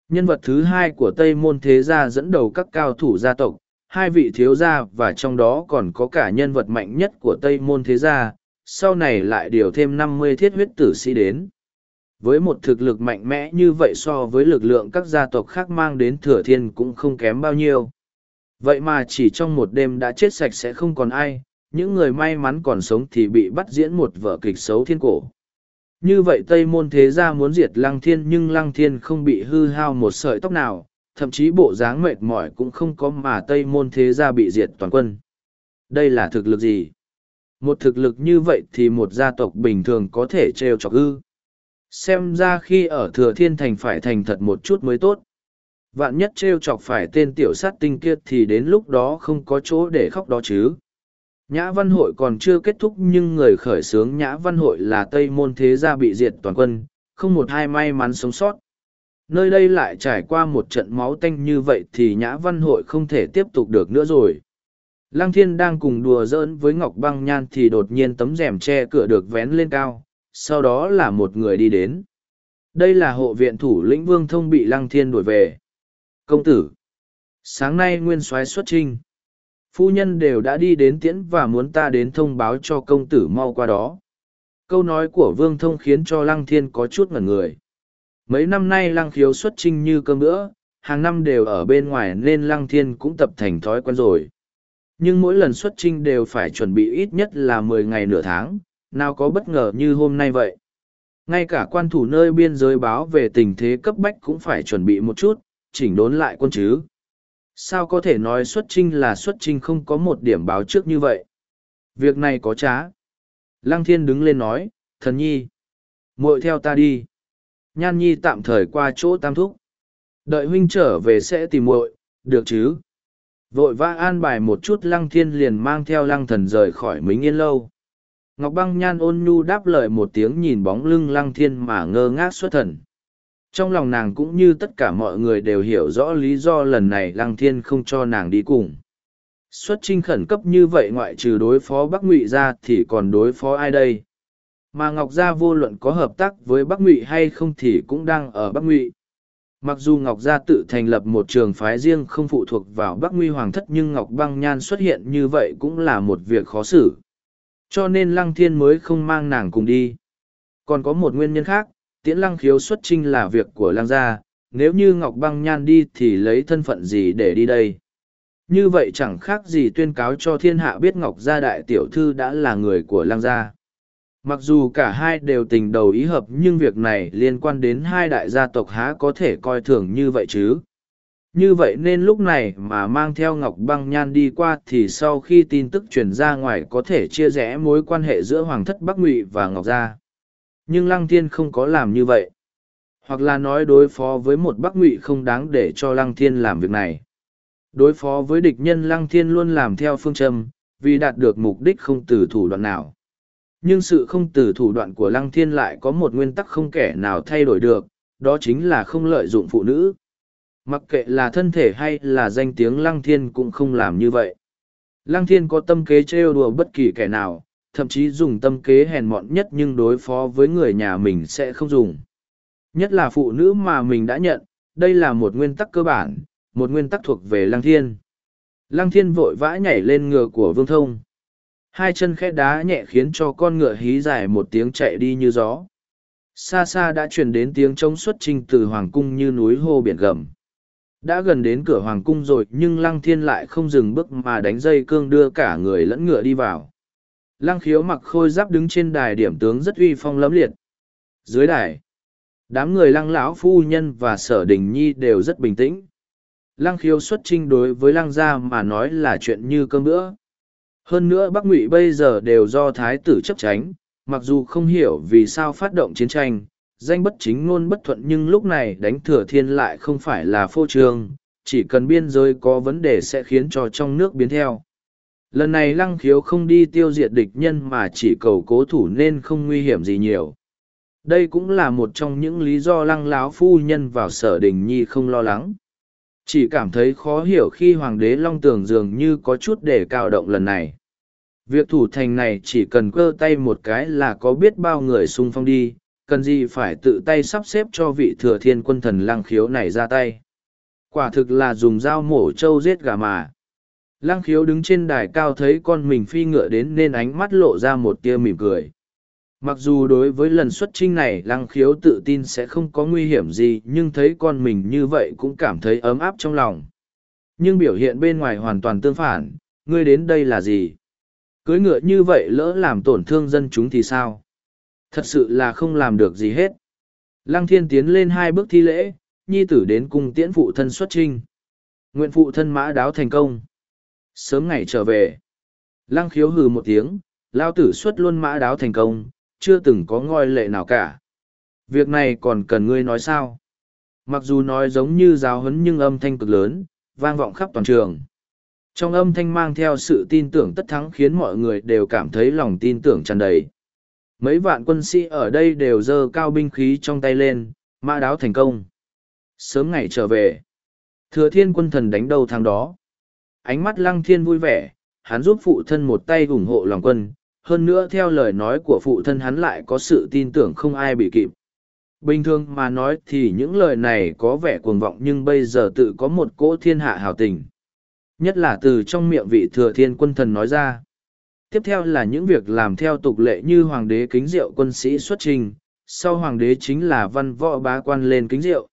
nhân vật thứ hai của tây môn thế gia dẫn đầu các cao thủ gia tộc hai vị thiếu gia và trong đó còn có cả nhân vật mạnh nhất của tây môn thế gia sau này lại điều thêm năm mươi thiết huyết tử sĩ đến. Với một thực lực mạnh mẽ như vậy so với lực lượng các gia tộc khác mang đến thừa thiên cũng không kém bao nhiêu. Vậy mà chỉ trong một đêm đã chết sạch sẽ không còn ai, những người may mắn còn sống thì bị bắt diễn một vở kịch xấu thiên cổ. Như vậy Tây Môn Thế Gia muốn diệt Lăng Thiên nhưng Lăng Thiên không bị hư hao một sợi tóc nào, thậm chí bộ dáng mệt mỏi cũng không có mà Tây Môn Thế Gia bị diệt toàn quân. Đây là thực lực gì? một thực lực như vậy thì một gia tộc bình thường có thể trêu chọc ư xem ra khi ở thừa thiên thành phải thành thật một chút mới tốt vạn nhất trêu chọc phải tên tiểu sát tinh kia thì đến lúc đó không có chỗ để khóc đó chứ Nhã Văn Hội còn chưa kết thúc nhưng người khởi xướng Nhã Văn Hội là Tây Môn Thế Gia bị diệt toàn quân, không một hai may mắn sống sót. Nơi đây lại trải qua một trận máu tanh như vậy thì Nhã Văn Hội không thể tiếp tục được nữa rồi. Lăng thiên đang cùng đùa giỡn với Ngọc băng nhan thì đột nhiên tấm rèm che cửa được vén lên cao, sau đó là một người đi đến. Đây là hộ viện thủ lĩnh vương thông bị lăng thiên đuổi về. Công tử! Sáng nay nguyên soái xuất trinh. Phu nhân đều đã đi đến tiễn và muốn ta đến thông báo cho công tử mau qua đó. Câu nói của vương thông khiến cho lăng thiên có chút ngẩn người. Mấy năm nay lăng khiếu xuất trinh như cơm bữa, hàng năm đều ở bên ngoài nên lăng thiên cũng tập thành thói quen rồi nhưng mỗi lần xuất trinh đều phải chuẩn bị ít nhất là mười ngày nửa tháng, nào có bất ngờ như hôm nay vậy. Ngay cả quan thủ nơi biên giới báo về tình thế cấp bách cũng phải chuẩn bị một chút, chỉnh đốn lại quân chứ. Sao có thể nói xuất trinh là xuất trinh không có một điểm báo trước như vậy? Việc này có trá. Lăng thiên đứng lên nói, thần nhi. muội theo ta đi. Nhan nhi tạm thời qua chỗ tam thúc. Đợi huynh trở về sẽ tìm muội được chứ? vội vã an bài một chút lăng thiên liền mang theo lăng thần rời khỏi mính yên lâu ngọc băng nhan ôn nhu đáp lời một tiếng nhìn bóng lưng lăng thiên mà ngơ ngác xuất thần trong lòng nàng cũng như tất cả mọi người đều hiểu rõ lý do lần này lăng thiên không cho nàng đi cùng xuất trinh khẩn cấp như vậy ngoại trừ đối phó bắc ngụy ra thì còn đối phó ai đây mà ngọc gia vô luận có hợp tác với bắc ngụy hay không thì cũng đang ở bắc ngụy Mặc dù Ngọc Gia tự thành lập một trường phái riêng không phụ thuộc vào Bắc Nguy Hoàng thất nhưng Ngọc Băng Nhan xuất hiện như vậy cũng là một việc khó xử. Cho nên Lăng Thiên mới không mang nàng cùng đi. Còn có một nguyên nhân khác, Tiễn Lăng Khiếu xuất trinh là việc của Lăng Gia, nếu như Ngọc Băng Nhan đi thì lấy thân phận gì để đi đây? Như vậy chẳng khác gì tuyên cáo cho thiên hạ biết Ngọc Gia Đại Tiểu Thư đã là người của Lăng Gia mặc dù cả hai đều tình đầu ý hợp nhưng việc này liên quan đến hai đại gia tộc há có thể coi thường như vậy chứ như vậy nên lúc này mà mang theo ngọc băng nhan đi qua thì sau khi tin tức truyền ra ngoài có thể chia rẽ mối quan hệ giữa hoàng thất bắc ngụy và ngọc gia nhưng lăng thiên không có làm như vậy hoặc là nói đối phó với một bắc ngụy không đáng để cho lăng thiên làm việc này đối phó với địch nhân lăng thiên luôn làm theo phương châm vì đạt được mục đích không từ thủ đoạn nào nhưng sự không từ thủ đoạn của lăng thiên lại có một nguyên tắc không kẻ nào thay đổi được đó chính là không lợi dụng phụ nữ mặc kệ là thân thể hay là danh tiếng lăng thiên cũng không làm như vậy lăng thiên có tâm kế trêu đùa bất kỳ kẻ nào thậm chí dùng tâm kế hèn mọn nhất nhưng đối phó với người nhà mình sẽ không dùng nhất là phụ nữ mà mình đã nhận đây là một nguyên tắc cơ bản một nguyên tắc thuộc về lăng thiên lăng thiên vội vã nhảy lên ngựa của vương thông hai chân khẽ đá nhẹ khiến cho con ngựa hí dài một tiếng chạy đi như gió xa xa đã truyền đến tiếng trống xuất trình từ hoàng cung như núi hô biển gầm đã gần đến cửa hoàng cung rồi nhưng lăng thiên lại không dừng bước mà đánh dây cương đưa cả người lẫn ngựa đi vào lăng khiếu mặc khôi giáp đứng trên đài điểm tướng rất uy phong lẫm liệt dưới đài đám người lăng lão phu nhân và sở đình nhi đều rất bình tĩnh lăng khiếu xuất trinh đối với lăng gia mà nói là chuyện như cơm bữa hơn nữa bắc ngụy bây giờ đều do thái tử chấp tránh mặc dù không hiểu vì sao phát động chiến tranh danh bất chính ngôn bất thuận nhưng lúc này đánh thừa thiên lại không phải là phô trương chỉ cần biên giới có vấn đề sẽ khiến cho trong nước biến theo lần này lăng khiếu không đi tiêu diệt địch nhân mà chỉ cầu cố thủ nên không nguy hiểm gì nhiều đây cũng là một trong những lý do lăng láo phu nhân vào sở đình nhi không lo lắng chỉ cảm thấy khó hiểu khi hoàng đế long tường dường như có chút để cạo động lần này việc thủ thành này chỉ cần cơ tay một cái là có biết bao người xung phong đi cần gì phải tự tay sắp xếp cho vị thừa thiên quân thần lăng khiếu này ra tay quả thực là dùng dao mổ trâu giết gà mà lăng khiếu đứng trên đài cao thấy con mình phi ngựa đến nên ánh mắt lộ ra một tia mỉm cười mặc dù đối với lần xuất trinh này lăng khiếu tự tin sẽ không có nguy hiểm gì nhưng thấy con mình như vậy cũng cảm thấy ấm áp trong lòng nhưng biểu hiện bên ngoài hoàn toàn tương phản ngươi đến đây là gì cưỡi ngựa như vậy lỡ làm tổn thương dân chúng thì sao thật sự là không làm được gì hết lăng thiên tiến lên hai bước thi lễ nhi tử đến cùng tiễn phụ thân xuất trinh nguyện phụ thân mã đáo thành công sớm ngày trở về lăng khiếu hừ một tiếng lao tử xuất luôn mã đáo thành công chưa từng có ngôi lệ nào cả. Việc này còn cần ngươi nói sao? Mặc dù nói giống như giáo huấn nhưng âm thanh cực lớn, vang vọng khắp toàn trường. Trong âm thanh mang theo sự tin tưởng tất thắng khiến mọi người đều cảm thấy lòng tin tưởng tràn đầy. Mấy vạn quân sĩ ở đây đều giơ cao binh khí trong tay lên, mã đáo thành công. Sớm ngày trở về. Thừa thiên quân thần đánh đầu thằng đó. Ánh mắt lăng thiên vui vẻ, hắn giúp phụ thân một tay ủng hộ lòng quân, hơn nữa theo lời nói của phụ thân hắn lại có sự tin tưởng không ai bị kịp. Bình thường mà nói thì những lời này có vẻ cuồng vọng nhưng bây giờ tự có một cỗ thiên hạ hào tình. Nhất là từ trong miệng vị thừa thiên quân thần nói ra. Tiếp theo là những việc làm theo tục lệ như hoàng đế kính rượu quân sĩ xuất trình, sau hoàng đế chính là văn võ bá quan lên kính rượu.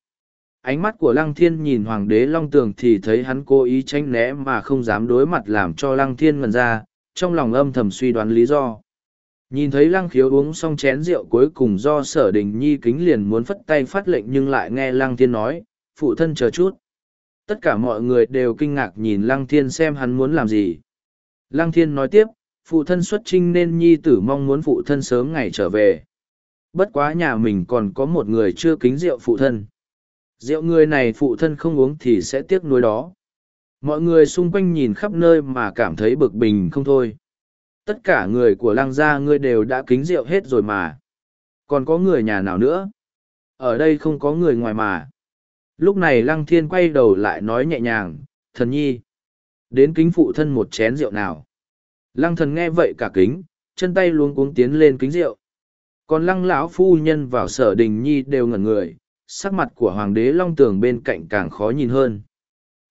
Ánh mắt của Lăng Thiên nhìn hoàng đế Long Tường thì thấy hắn cố ý tránh né mà không dám đối mặt làm cho Lăng Thiên ngần ra, trong lòng âm thầm suy đoán lý do. Nhìn thấy lăng khiếu uống xong chén rượu cuối cùng do sở đình nhi kính liền muốn phất tay phát lệnh nhưng lại nghe lăng thiên nói, phụ thân chờ chút. Tất cả mọi người đều kinh ngạc nhìn lăng thiên xem hắn muốn làm gì. Lăng thiên nói tiếp, phụ thân xuất trinh nên nhi tử mong muốn phụ thân sớm ngày trở về. Bất quá nhà mình còn có một người chưa kính rượu phụ thân. Rượu người này phụ thân không uống thì sẽ tiếc nuối đó mọi người xung quanh nhìn khắp nơi mà cảm thấy bực bình không thôi tất cả người của lăng gia ngươi đều đã kính rượu hết rồi mà còn có người nhà nào nữa ở đây không có người ngoài mà lúc này lăng thiên quay đầu lại nói nhẹ nhàng thần nhi đến kính phụ thân một chén rượu nào lăng thần nghe vậy cả kính chân tay luống cuống tiến lên kính rượu còn lăng lão phu nhân vào sở đình nhi đều ngẩn người sắc mặt của hoàng đế long tường bên cạnh càng khó nhìn hơn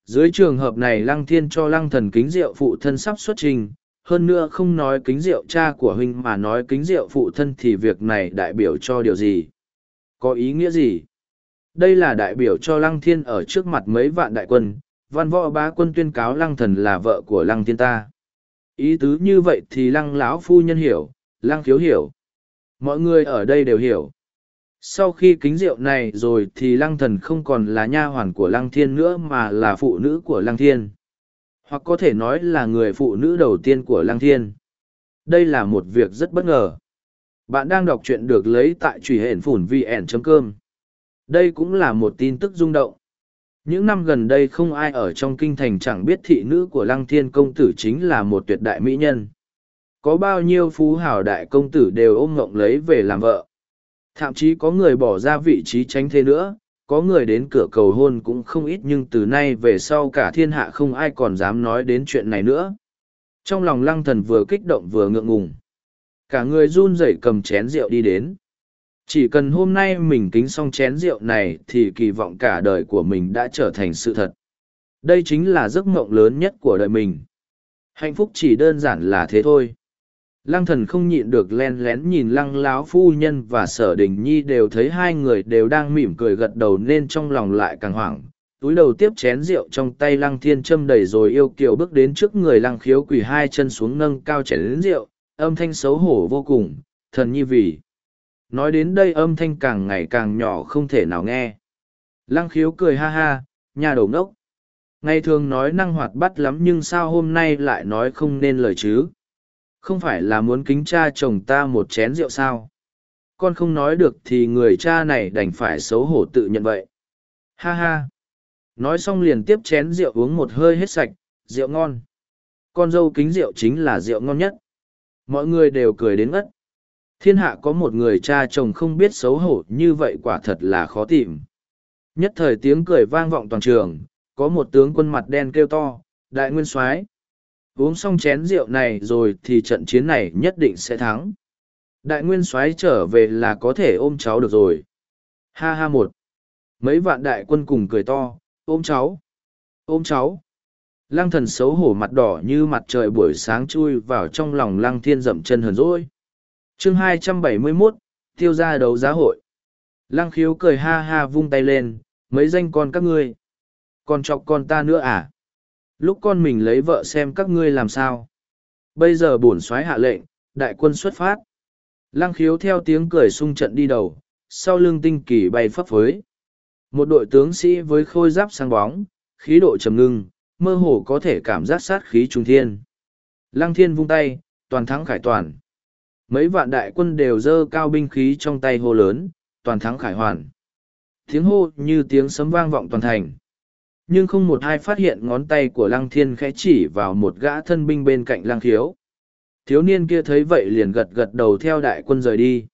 dưới trường hợp này lăng thiên cho lăng thần kính rượu phụ thân sắp xuất trình, hơn nữa không nói kính rượu cha của huynh mà nói kính rượu phụ thân thì việc này đại biểu cho điều gì? Có ý nghĩa gì? Đây là đại biểu cho lăng thiên ở trước mặt mấy vạn đại quân, văn võ bá quân tuyên cáo lăng thần là vợ của lăng thiên ta. Ý tứ như vậy thì lăng lão phu nhân hiểu, lăng thiếu hiểu. Mọi người ở đây đều hiểu. Sau khi kính rượu này rồi thì lăng thần không còn là nha hoàn của lăng thiên nữa mà là phụ nữ của lăng thiên. Hoặc có thể nói là người phụ nữ đầu tiên của lăng thiên. Đây là một việc rất bất ngờ. Bạn đang đọc truyện được lấy tại truy hển phủn vn.com. Đây cũng là một tin tức rung động. Những năm gần đây không ai ở trong kinh thành chẳng biết thị nữ của lăng thiên công tử chính là một tuyệt đại mỹ nhân. Có bao nhiêu phú hào đại công tử đều ôm ngộng lấy về làm vợ thậm chí có người bỏ ra vị trí tránh thế nữa, có người đến cửa cầu hôn cũng không ít nhưng từ nay về sau cả thiên hạ không ai còn dám nói đến chuyện này nữa. Trong lòng lăng thần vừa kích động vừa ngượng ngùng. Cả người run rẩy cầm chén rượu đi đến. Chỉ cần hôm nay mình kính xong chén rượu này thì kỳ vọng cả đời của mình đã trở thành sự thật. Đây chính là giấc mộng lớn nhất của đời mình. Hạnh phúc chỉ đơn giản là thế thôi lăng thần không nhịn được len lén nhìn lăng láo phu nhân và sở đình nhi đều thấy hai người đều đang mỉm cười gật đầu nên trong lòng lại càng hoảng túi đầu tiếp chén rượu trong tay lăng thiên châm đầy rồi yêu kiều bước đến trước người lăng khiếu quỳ hai chân xuống nâng cao chén đến rượu âm thanh xấu hổ vô cùng thần nhi vì nói đến đây âm thanh càng ngày càng nhỏ không thể nào nghe lăng khiếu cười ha ha nhà đầu ngốc ngày thường nói năng hoạt bắt lắm nhưng sao hôm nay lại nói không nên lời chứ không phải là muốn kính cha chồng ta một chén rượu sao con không nói được thì người cha này đành phải xấu hổ tự nhận vậy ha ha nói xong liền tiếp chén rượu uống một hơi hết sạch rượu ngon con dâu kính rượu chính là rượu ngon nhất mọi người đều cười đến ngất thiên hạ có một người cha chồng không biết xấu hổ như vậy quả thật là khó tìm nhất thời tiếng cười vang vọng toàn trường có một tướng quân mặt đen kêu to đại nguyên soái Uống xong chén rượu này rồi thì trận chiến này nhất định sẽ thắng. Đại nguyên soái trở về là có thể ôm cháu được rồi. Ha ha một. Mấy vạn đại quân cùng cười to, ôm cháu, ôm cháu. Lăng thần xấu hổ mặt đỏ như mặt trời buổi sáng chui vào trong lòng lăng thiên dậm chân hờn rỗi. chương 271, tiêu ra đấu giá hội. Lăng khiếu cười ha ha vung tay lên, mấy danh con các ngươi. Còn chọc con ta nữa à? lúc con mình lấy vợ xem các ngươi làm sao bây giờ bổn soái hạ lệnh đại quân xuất phát lăng khiếu theo tiếng cười sung trận đi đầu sau lưng tinh kỳ bay phấp phới một đội tướng sĩ với khôi giáp sang bóng khí độ trầm ngưng mơ hồ có thể cảm giác sát khí trung thiên lăng thiên vung tay toàn thắng khải toàn mấy vạn đại quân đều dơ cao binh khí trong tay hô lớn toàn thắng khải hoàn tiếng hô như tiếng sấm vang vọng toàn thành nhưng không một ai phát hiện ngón tay của lăng thiên khẽ chỉ vào một gã thân binh bên cạnh lăng Thiếu Thiếu niên kia thấy vậy liền gật gật đầu theo đại quân rời đi.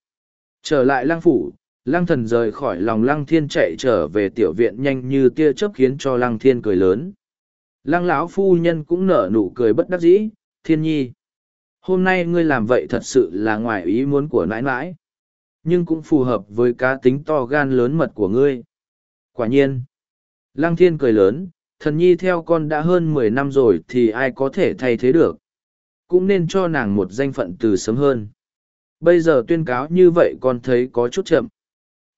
Trở lại lăng phủ, lăng thần rời khỏi lòng lăng thiên chạy trở về tiểu viện nhanh như tia chớp khiến cho lăng thiên cười lớn. Lăng lão phu nhân cũng nở nụ cười bất đắc dĩ, thiên nhi. Hôm nay ngươi làm vậy thật sự là ngoài ý muốn của nãi nãi, nhưng cũng phù hợp với cá tính to gan lớn mật của ngươi. Quả nhiên Lăng thiên cười lớn, thần nhi theo con đã hơn mười năm rồi thì ai có thể thay thế được. Cũng nên cho nàng một danh phận từ sớm hơn. Bây giờ tuyên cáo như vậy con thấy có chút chậm.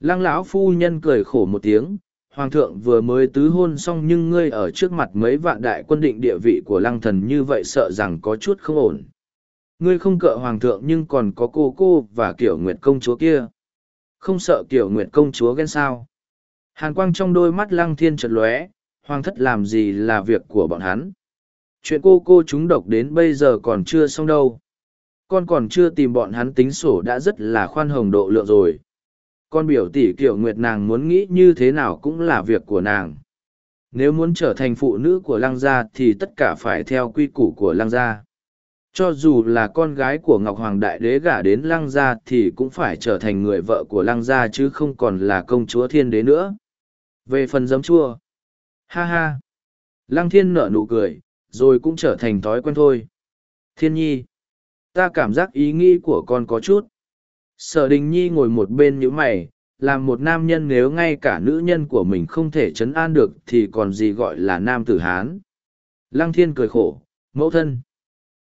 Lăng lão phu nhân cười khổ một tiếng, hoàng thượng vừa mới tứ hôn xong nhưng ngươi ở trước mặt mấy vạn đại quân định địa vị của lăng thần như vậy sợ rằng có chút không ổn. Ngươi không cợ hoàng thượng nhưng còn có cô cô và kiểu nguyệt công chúa kia. Không sợ kiểu nguyệt công chúa ghen sao? Hàn quang trong đôi mắt lăng thiên chật lóe, hoàng thất làm gì là việc của bọn hắn. Chuyện cô cô chúng độc đến bây giờ còn chưa xong đâu. Con còn chưa tìm bọn hắn tính sổ đã rất là khoan hồng độ lượng rồi. Con biểu tỷ kiểu nguyệt nàng muốn nghĩ như thế nào cũng là việc của nàng. Nếu muốn trở thành phụ nữ của lăng gia thì tất cả phải theo quy củ của lăng gia. Cho dù là con gái của Ngọc Hoàng Đại Đế gả đến lăng gia thì cũng phải trở thành người vợ của lăng gia chứ không còn là công chúa thiên đế nữa về phần giấm chua. Ha ha. Lăng thiên nở nụ cười, rồi cũng trở thành thói quen thôi. Thiên nhi. Ta cảm giác ý nghĩ của con có chút. Sở đình nhi ngồi một bên như mày, làm một nam nhân nếu ngay cả nữ nhân của mình không thể chấn an được thì còn gì gọi là nam tử Hán. Lăng thiên cười khổ, mẫu thân.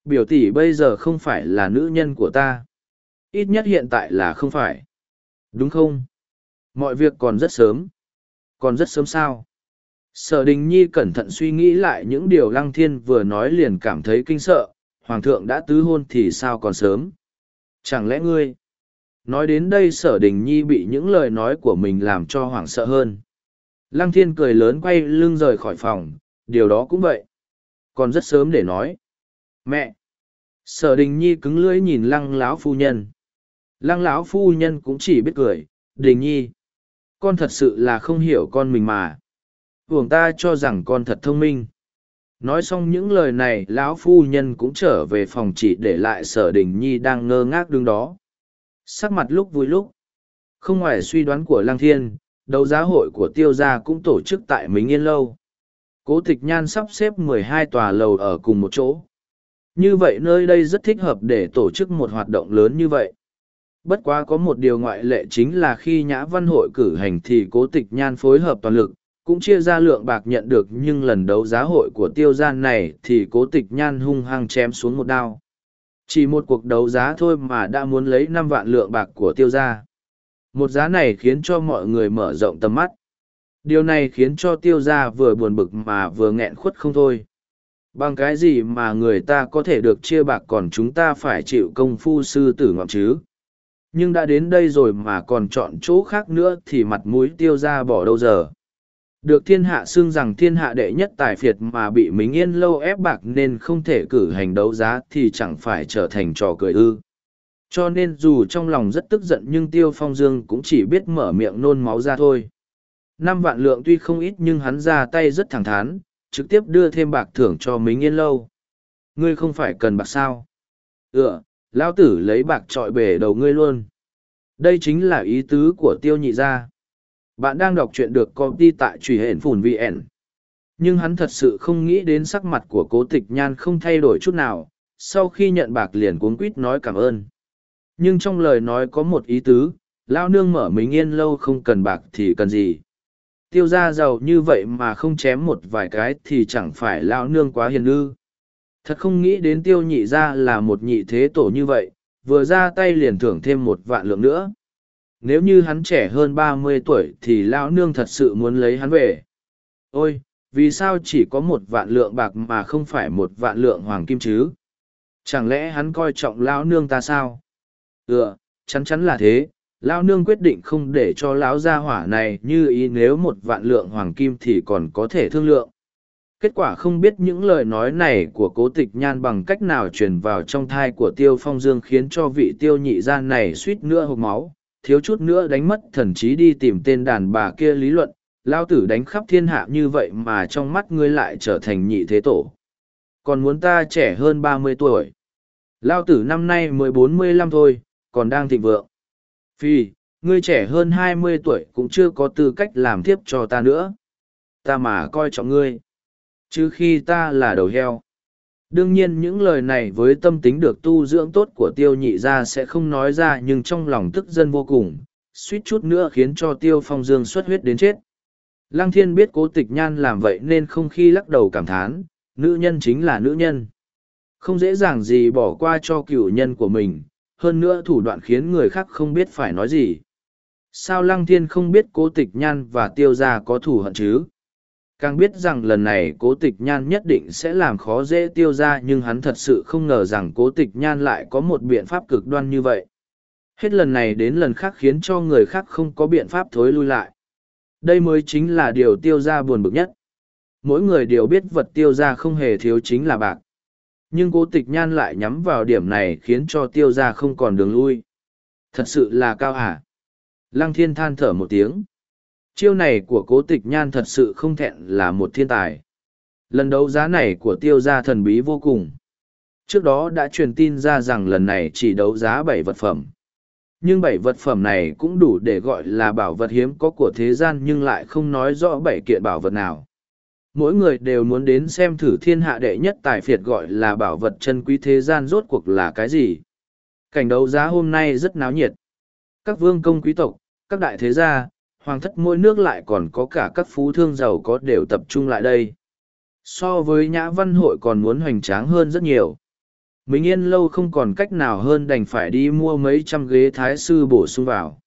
Biểu tỷ bây giờ không phải là nữ nhân của ta. Ít nhất hiện tại là không phải. Đúng không? Mọi việc còn rất sớm còn rất sớm sao sở đình nhi cẩn thận suy nghĩ lại những điều lăng thiên vừa nói liền cảm thấy kinh sợ hoàng thượng đã tứ hôn thì sao còn sớm chẳng lẽ ngươi nói đến đây sở đình nhi bị những lời nói của mình làm cho hoảng sợ hơn lăng thiên cười lớn quay lưng rời khỏi phòng điều đó cũng vậy còn rất sớm để nói mẹ sở đình nhi cứng lưỡi nhìn lăng lão phu nhân lăng lão phu nhân cũng chỉ biết cười đình nhi con thật sự là không hiểu con mình mà uổng ta cho rằng con thật thông minh nói xong những lời này lão phu nhân cũng trở về phòng chỉ để lại sở đình nhi đang ngơ ngác đứng đó sắc mặt lúc vui lúc không ngoài suy đoán của lang thiên đấu giá hội của tiêu gia cũng tổ chức tại mình yên lâu cố tịch nhan sắp xếp mười hai tòa lầu ở cùng một chỗ như vậy nơi đây rất thích hợp để tổ chức một hoạt động lớn như vậy Bất quá có một điều ngoại lệ chính là khi nhã văn hội cử hành thì cố tịch nhan phối hợp toàn lực, cũng chia ra lượng bạc nhận được nhưng lần đấu giá hội của tiêu gian này thì cố tịch nhan hung hăng chém xuống một đao. Chỉ một cuộc đấu giá thôi mà đã muốn lấy năm vạn lượng bạc của tiêu gia. Một giá này khiến cho mọi người mở rộng tầm mắt. Điều này khiến cho tiêu gia vừa buồn bực mà vừa nghẹn khuất không thôi. Bằng cái gì mà người ta có thể được chia bạc còn chúng ta phải chịu công phu sư tử ngọc chứ? nhưng đã đến đây rồi mà còn chọn chỗ khác nữa thì mặt mũi tiêu ra bỏ đâu giờ được thiên hạ xưng rằng thiên hạ đệ nhất tài phiệt mà bị mình yên lâu ép bạc nên không thể cử hành đấu giá thì chẳng phải trở thành trò cười ư cho nên dù trong lòng rất tức giận nhưng tiêu phong dương cũng chỉ biết mở miệng nôn máu ra thôi năm vạn lượng tuy không ít nhưng hắn ra tay rất thẳng thắn trực tiếp đưa thêm bạc thưởng cho mình yên lâu ngươi không phải cần bạc sao ựa ừ, Lão tử lấy bạc trọi bể đầu ngươi luôn. Đây chính là ý tứ của tiêu nhị gia. Bạn đang đọc truyện được công ty tại Trùy hển phùn VN. Nhưng hắn thật sự không nghĩ đến sắc mặt của cố tịch nhan không thay đổi chút nào, sau khi nhận bạc liền cuống quýt nói cảm ơn. Nhưng trong lời nói có một ý tứ, lao nương mở mình yên lâu không cần bạc thì cần gì. Tiêu ra giàu như vậy mà không chém một vài cái thì chẳng phải lao nương quá hiền ư. Thật không nghĩ đến tiêu nhị ra là một nhị thế tổ như vậy, vừa ra tay liền thưởng thêm một vạn lượng nữa. Nếu như hắn trẻ hơn ba mươi tuổi thì lão nương thật sự muốn lấy hắn về. Ôi, vì sao chỉ có một vạn lượng bạc mà không phải một vạn lượng hoàng kim chứ? Chẳng lẽ hắn coi trọng lão nương ta sao? Ừ, chắn chắn là thế, lão nương quyết định không để cho lão gia hỏa này như ý nếu một vạn lượng hoàng kim thì còn có thể thương lượng kết quả không biết những lời nói này của cố tịch nhan bằng cách nào truyền vào trong thai của tiêu phong dương khiến cho vị tiêu nhị gian này suýt nữa hộp máu thiếu chút nữa đánh mất thần trí đi tìm tên đàn bà kia lý luận lao tử đánh khắp thiên hạ như vậy mà trong mắt ngươi lại trở thành nhị thế tổ còn muốn ta trẻ hơn ba mươi tuổi lao tử năm nay mười bốn mươi lăm thôi còn đang thịnh vượng phi ngươi trẻ hơn hai mươi tuổi cũng chưa có tư cách làm thiếp cho ta nữa ta mà coi trọng ngươi chứ khi ta là đầu heo đương nhiên những lời này với tâm tính được tu dưỡng tốt của tiêu nhị gia sẽ không nói ra nhưng trong lòng tức dân vô cùng suýt chút nữa khiến cho tiêu phong dương xuất huyết đến chết lăng thiên biết cố tịch nhan làm vậy nên không khi lắc đầu cảm thán nữ nhân chính là nữ nhân không dễ dàng gì bỏ qua cho cựu nhân của mình hơn nữa thủ đoạn khiến người khác không biết phải nói gì sao lăng thiên không biết cố tịch nhan và tiêu gia có thủ hận chứ càng biết rằng lần này cố tịch nhan nhất định sẽ làm khó dễ tiêu ra nhưng hắn thật sự không ngờ rằng cố tịch nhan lại có một biện pháp cực đoan như vậy hết lần này đến lần khác khiến cho người khác không có biện pháp thối lui lại đây mới chính là điều tiêu ra buồn bực nhất mỗi người đều biết vật tiêu ra không hề thiếu chính là bạc nhưng cố tịch nhan lại nhắm vào điểm này khiến cho tiêu ra không còn đường lui thật sự là cao ả à? lăng thiên than thở một tiếng Chiêu này của cố tịch nhan thật sự không thẹn là một thiên tài. Lần đấu giá này của tiêu gia thần bí vô cùng. Trước đó đã truyền tin ra rằng lần này chỉ đấu giá bảy vật phẩm. Nhưng bảy vật phẩm này cũng đủ để gọi là bảo vật hiếm có của thế gian nhưng lại không nói rõ bảy kiện bảo vật nào. Mỗi người đều muốn đến xem thử thiên hạ đệ nhất tài phiệt gọi là bảo vật chân quý thế gian rốt cuộc là cái gì. Cảnh đấu giá hôm nay rất náo nhiệt. Các vương công quý tộc, các đại thế gia, hoàng thất mỗi nước lại còn có cả các phú thương giàu có đều tập trung lại đây. So với nhã văn hội còn muốn hoành tráng hơn rất nhiều. Mình yên lâu không còn cách nào hơn đành phải đi mua mấy trăm ghế thái sư bổ sung vào.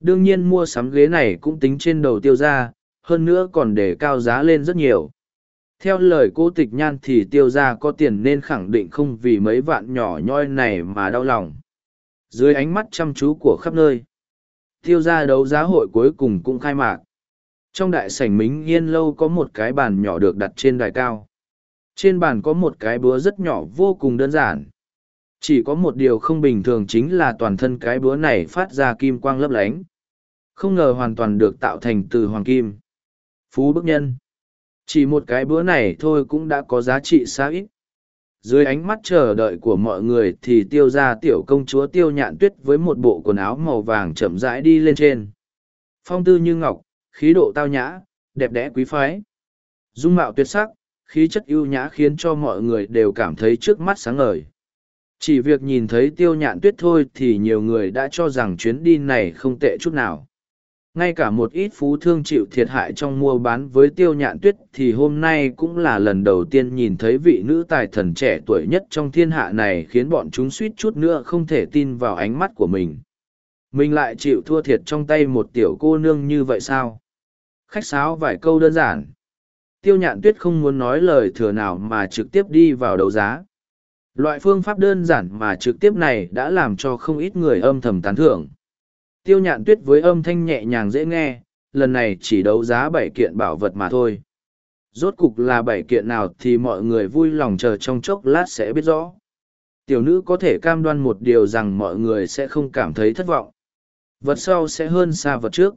Đương nhiên mua sắm ghế này cũng tính trên đầu tiêu ra, hơn nữa còn để cao giá lên rất nhiều. Theo lời cô tịch nhan thì tiêu ra có tiền nên khẳng định không vì mấy vạn nhỏ nhoi này mà đau lòng. Dưới ánh mắt chăm chú của khắp nơi Tiêu gia đấu giá hội cuối cùng cũng khai mạc. Trong đại sảnh Mính Yên lâu có một cái bàn nhỏ được đặt trên đài cao. Trên bàn có một cái búa rất nhỏ vô cùng đơn giản. Chỉ có một điều không bình thường chính là toàn thân cái búa này phát ra kim quang lấp lánh. Không ngờ hoàn toàn được tạo thành từ hoàng kim. Phú bức nhân. Chỉ một cái búa này thôi cũng đã có giá trị xa ít dưới ánh mắt chờ đợi của mọi người thì tiêu ra tiểu công chúa tiêu nhạn tuyết với một bộ quần áo màu vàng chậm rãi đi lên trên phong tư như ngọc khí độ tao nhã đẹp đẽ quý phái dung mạo tuyệt sắc khí chất ưu nhã khiến cho mọi người đều cảm thấy trước mắt sáng ngời chỉ việc nhìn thấy tiêu nhạn tuyết thôi thì nhiều người đã cho rằng chuyến đi này không tệ chút nào ngay cả một ít phú thương chịu thiệt hại trong mua bán với tiêu nhạn tuyết thì hôm nay cũng là lần đầu tiên nhìn thấy vị nữ tài thần trẻ tuổi nhất trong thiên hạ này khiến bọn chúng suýt chút nữa không thể tin vào ánh mắt của mình mình lại chịu thua thiệt trong tay một tiểu cô nương như vậy sao khách sáo vài câu đơn giản tiêu nhạn tuyết không muốn nói lời thừa nào mà trực tiếp đi vào đấu giá loại phương pháp đơn giản mà trực tiếp này đã làm cho không ít người âm thầm tán thưởng tiêu nhạn tuyết với âm thanh nhẹ nhàng dễ nghe, lần này chỉ đấu giá bảy kiện bảo vật mà thôi. Rốt cục là bảy kiện nào thì mọi người vui lòng chờ trong chốc lát sẽ biết rõ. Tiểu nữ có thể cam đoan một điều rằng mọi người sẽ không cảm thấy thất vọng. Vật sau sẽ hơn xa vật trước.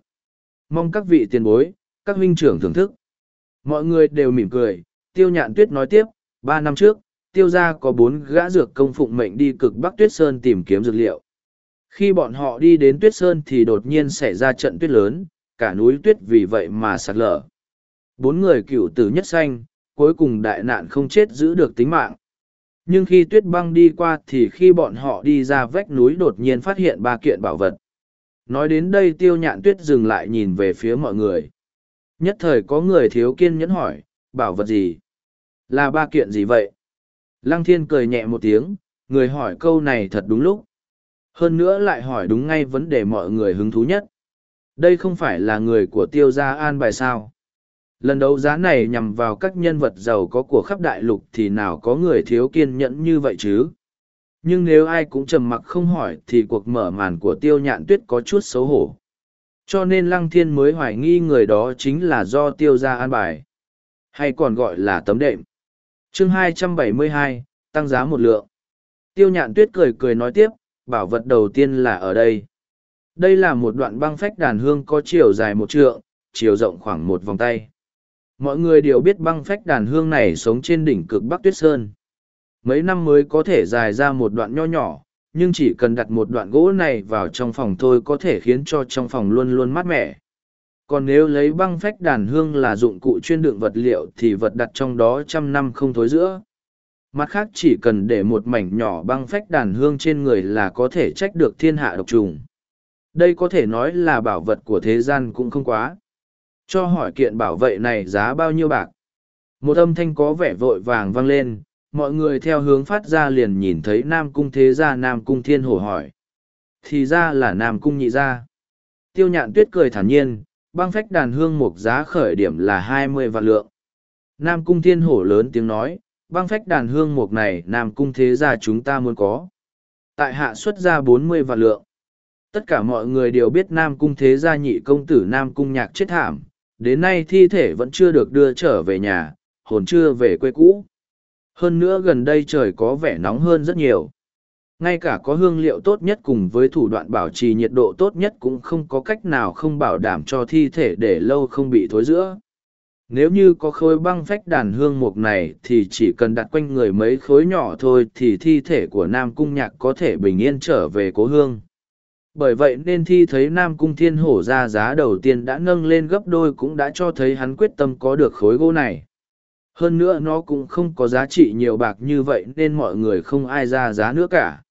Mong các vị tiền bối, các huynh trưởng thưởng thức. Mọi người đều mỉm cười, tiêu nhạn tuyết nói tiếp, ba năm trước, tiêu gia có bốn gã dược công phụng mệnh đi cực bắc tuyết sơn tìm kiếm dược liệu khi bọn họ đi đến tuyết sơn thì đột nhiên xảy ra trận tuyết lớn, cả núi tuyết vì vậy mà sạt lở. Bốn người cựu tử nhất xanh, cuối cùng đại nạn không chết giữ được tính mạng. Nhưng khi tuyết băng đi qua thì khi bọn họ đi ra vách núi đột nhiên phát hiện ba kiện bảo vật. Nói đến đây tiêu nhạn tuyết dừng lại nhìn về phía mọi người. Nhất thời có người thiếu kiên nhẫn hỏi, bảo vật gì? Là ba kiện gì vậy? Lăng thiên cười nhẹ một tiếng, người hỏi câu này thật đúng lúc. Hơn nữa lại hỏi đúng ngay vấn đề mọi người hứng thú nhất. Đây không phải là người của tiêu gia an bài sao. Lần đấu giá này nhằm vào các nhân vật giàu có của khắp đại lục thì nào có người thiếu kiên nhẫn như vậy chứ. Nhưng nếu ai cũng trầm mặc không hỏi thì cuộc mở màn của tiêu nhạn tuyết có chút xấu hổ. Cho nên Lăng Thiên mới hoài nghi người đó chính là do tiêu gia an bài. Hay còn gọi là tấm đệm. chương 272, tăng giá một lượng. Tiêu nhạn tuyết cười cười nói tiếp, bảo vật đầu tiên là ở đây. Đây là một đoạn băng phách đàn hương có chiều dài một trượng, chiều rộng khoảng một vòng tay. Mọi người đều biết băng phách đàn hương này sống trên đỉnh cực Bắc Tuyết Sơn. Mấy năm mới có thể dài ra một đoạn nho nhỏ, nhưng chỉ cần đặt một đoạn gỗ này vào trong phòng thôi có thể khiến cho trong phòng luôn luôn mát mẻ. Còn nếu lấy băng phách đàn hương là dụng cụ chuyên đựng vật liệu thì vật đặt trong đó trăm năm không thối giữa mặt khác chỉ cần để một mảnh nhỏ băng phách đàn hương trên người là có thể trách được thiên hạ độc trùng đây có thể nói là bảo vật của thế gian cũng không quá cho hỏi kiện bảo vệ này giá bao nhiêu bạc một âm thanh có vẻ vội vàng vang lên mọi người theo hướng phát ra liền nhìn thấy nam cung thế gia nam cung thiên hồ hỏi thì ra là nam cung nhị gia tiêu nhạn tuyết cười thản nhiên băng phách đàn hương mục giá khởi điểm là hai mươi vạn lượng nam cung thiên hổ lớn tiếng nói băng phách đàn hương mục này nam cung thế gia chúng ta muốn có. Tại hạ xuất ra bốn mươi vạn lượng. Tất cả mọi người đều biết nam cung thế gia nhị công tử nam cung nhạc chết thảm, đến nay thi thể vẫn chưa được đưa trở về nhà, hồn chưa về quê cũ. Hơn nữa gần đây trời có vẻ nóng hơn rất nhiều. Ngay cả có hương liệu tốt nhất cùng với thủ đoạn bảo trì nhiệt độ tốt nhất cũng không có cách nào không bảo đảm cho thi thể để lâu không bị thối rữa. Nếu như có khối băng phách đàn hương mục này thì chỉ cần đặt quanh người mấy khối nhỏ thôi thì thi thể của Nam Cung Nhạc có thể bình yên trở về cố hương. Bởi vậy nên thi thấy Nam Cung Thiên Hổ ra giá đầu tiên đã nâng lên gấp đôi cũng đã cho thấy hắn quyết tâm có được khối gỗ này. Hơn nữa nó cũng không có giá trị nhiều bạc như vậy nên mọi người không ai ra giá nữa cả.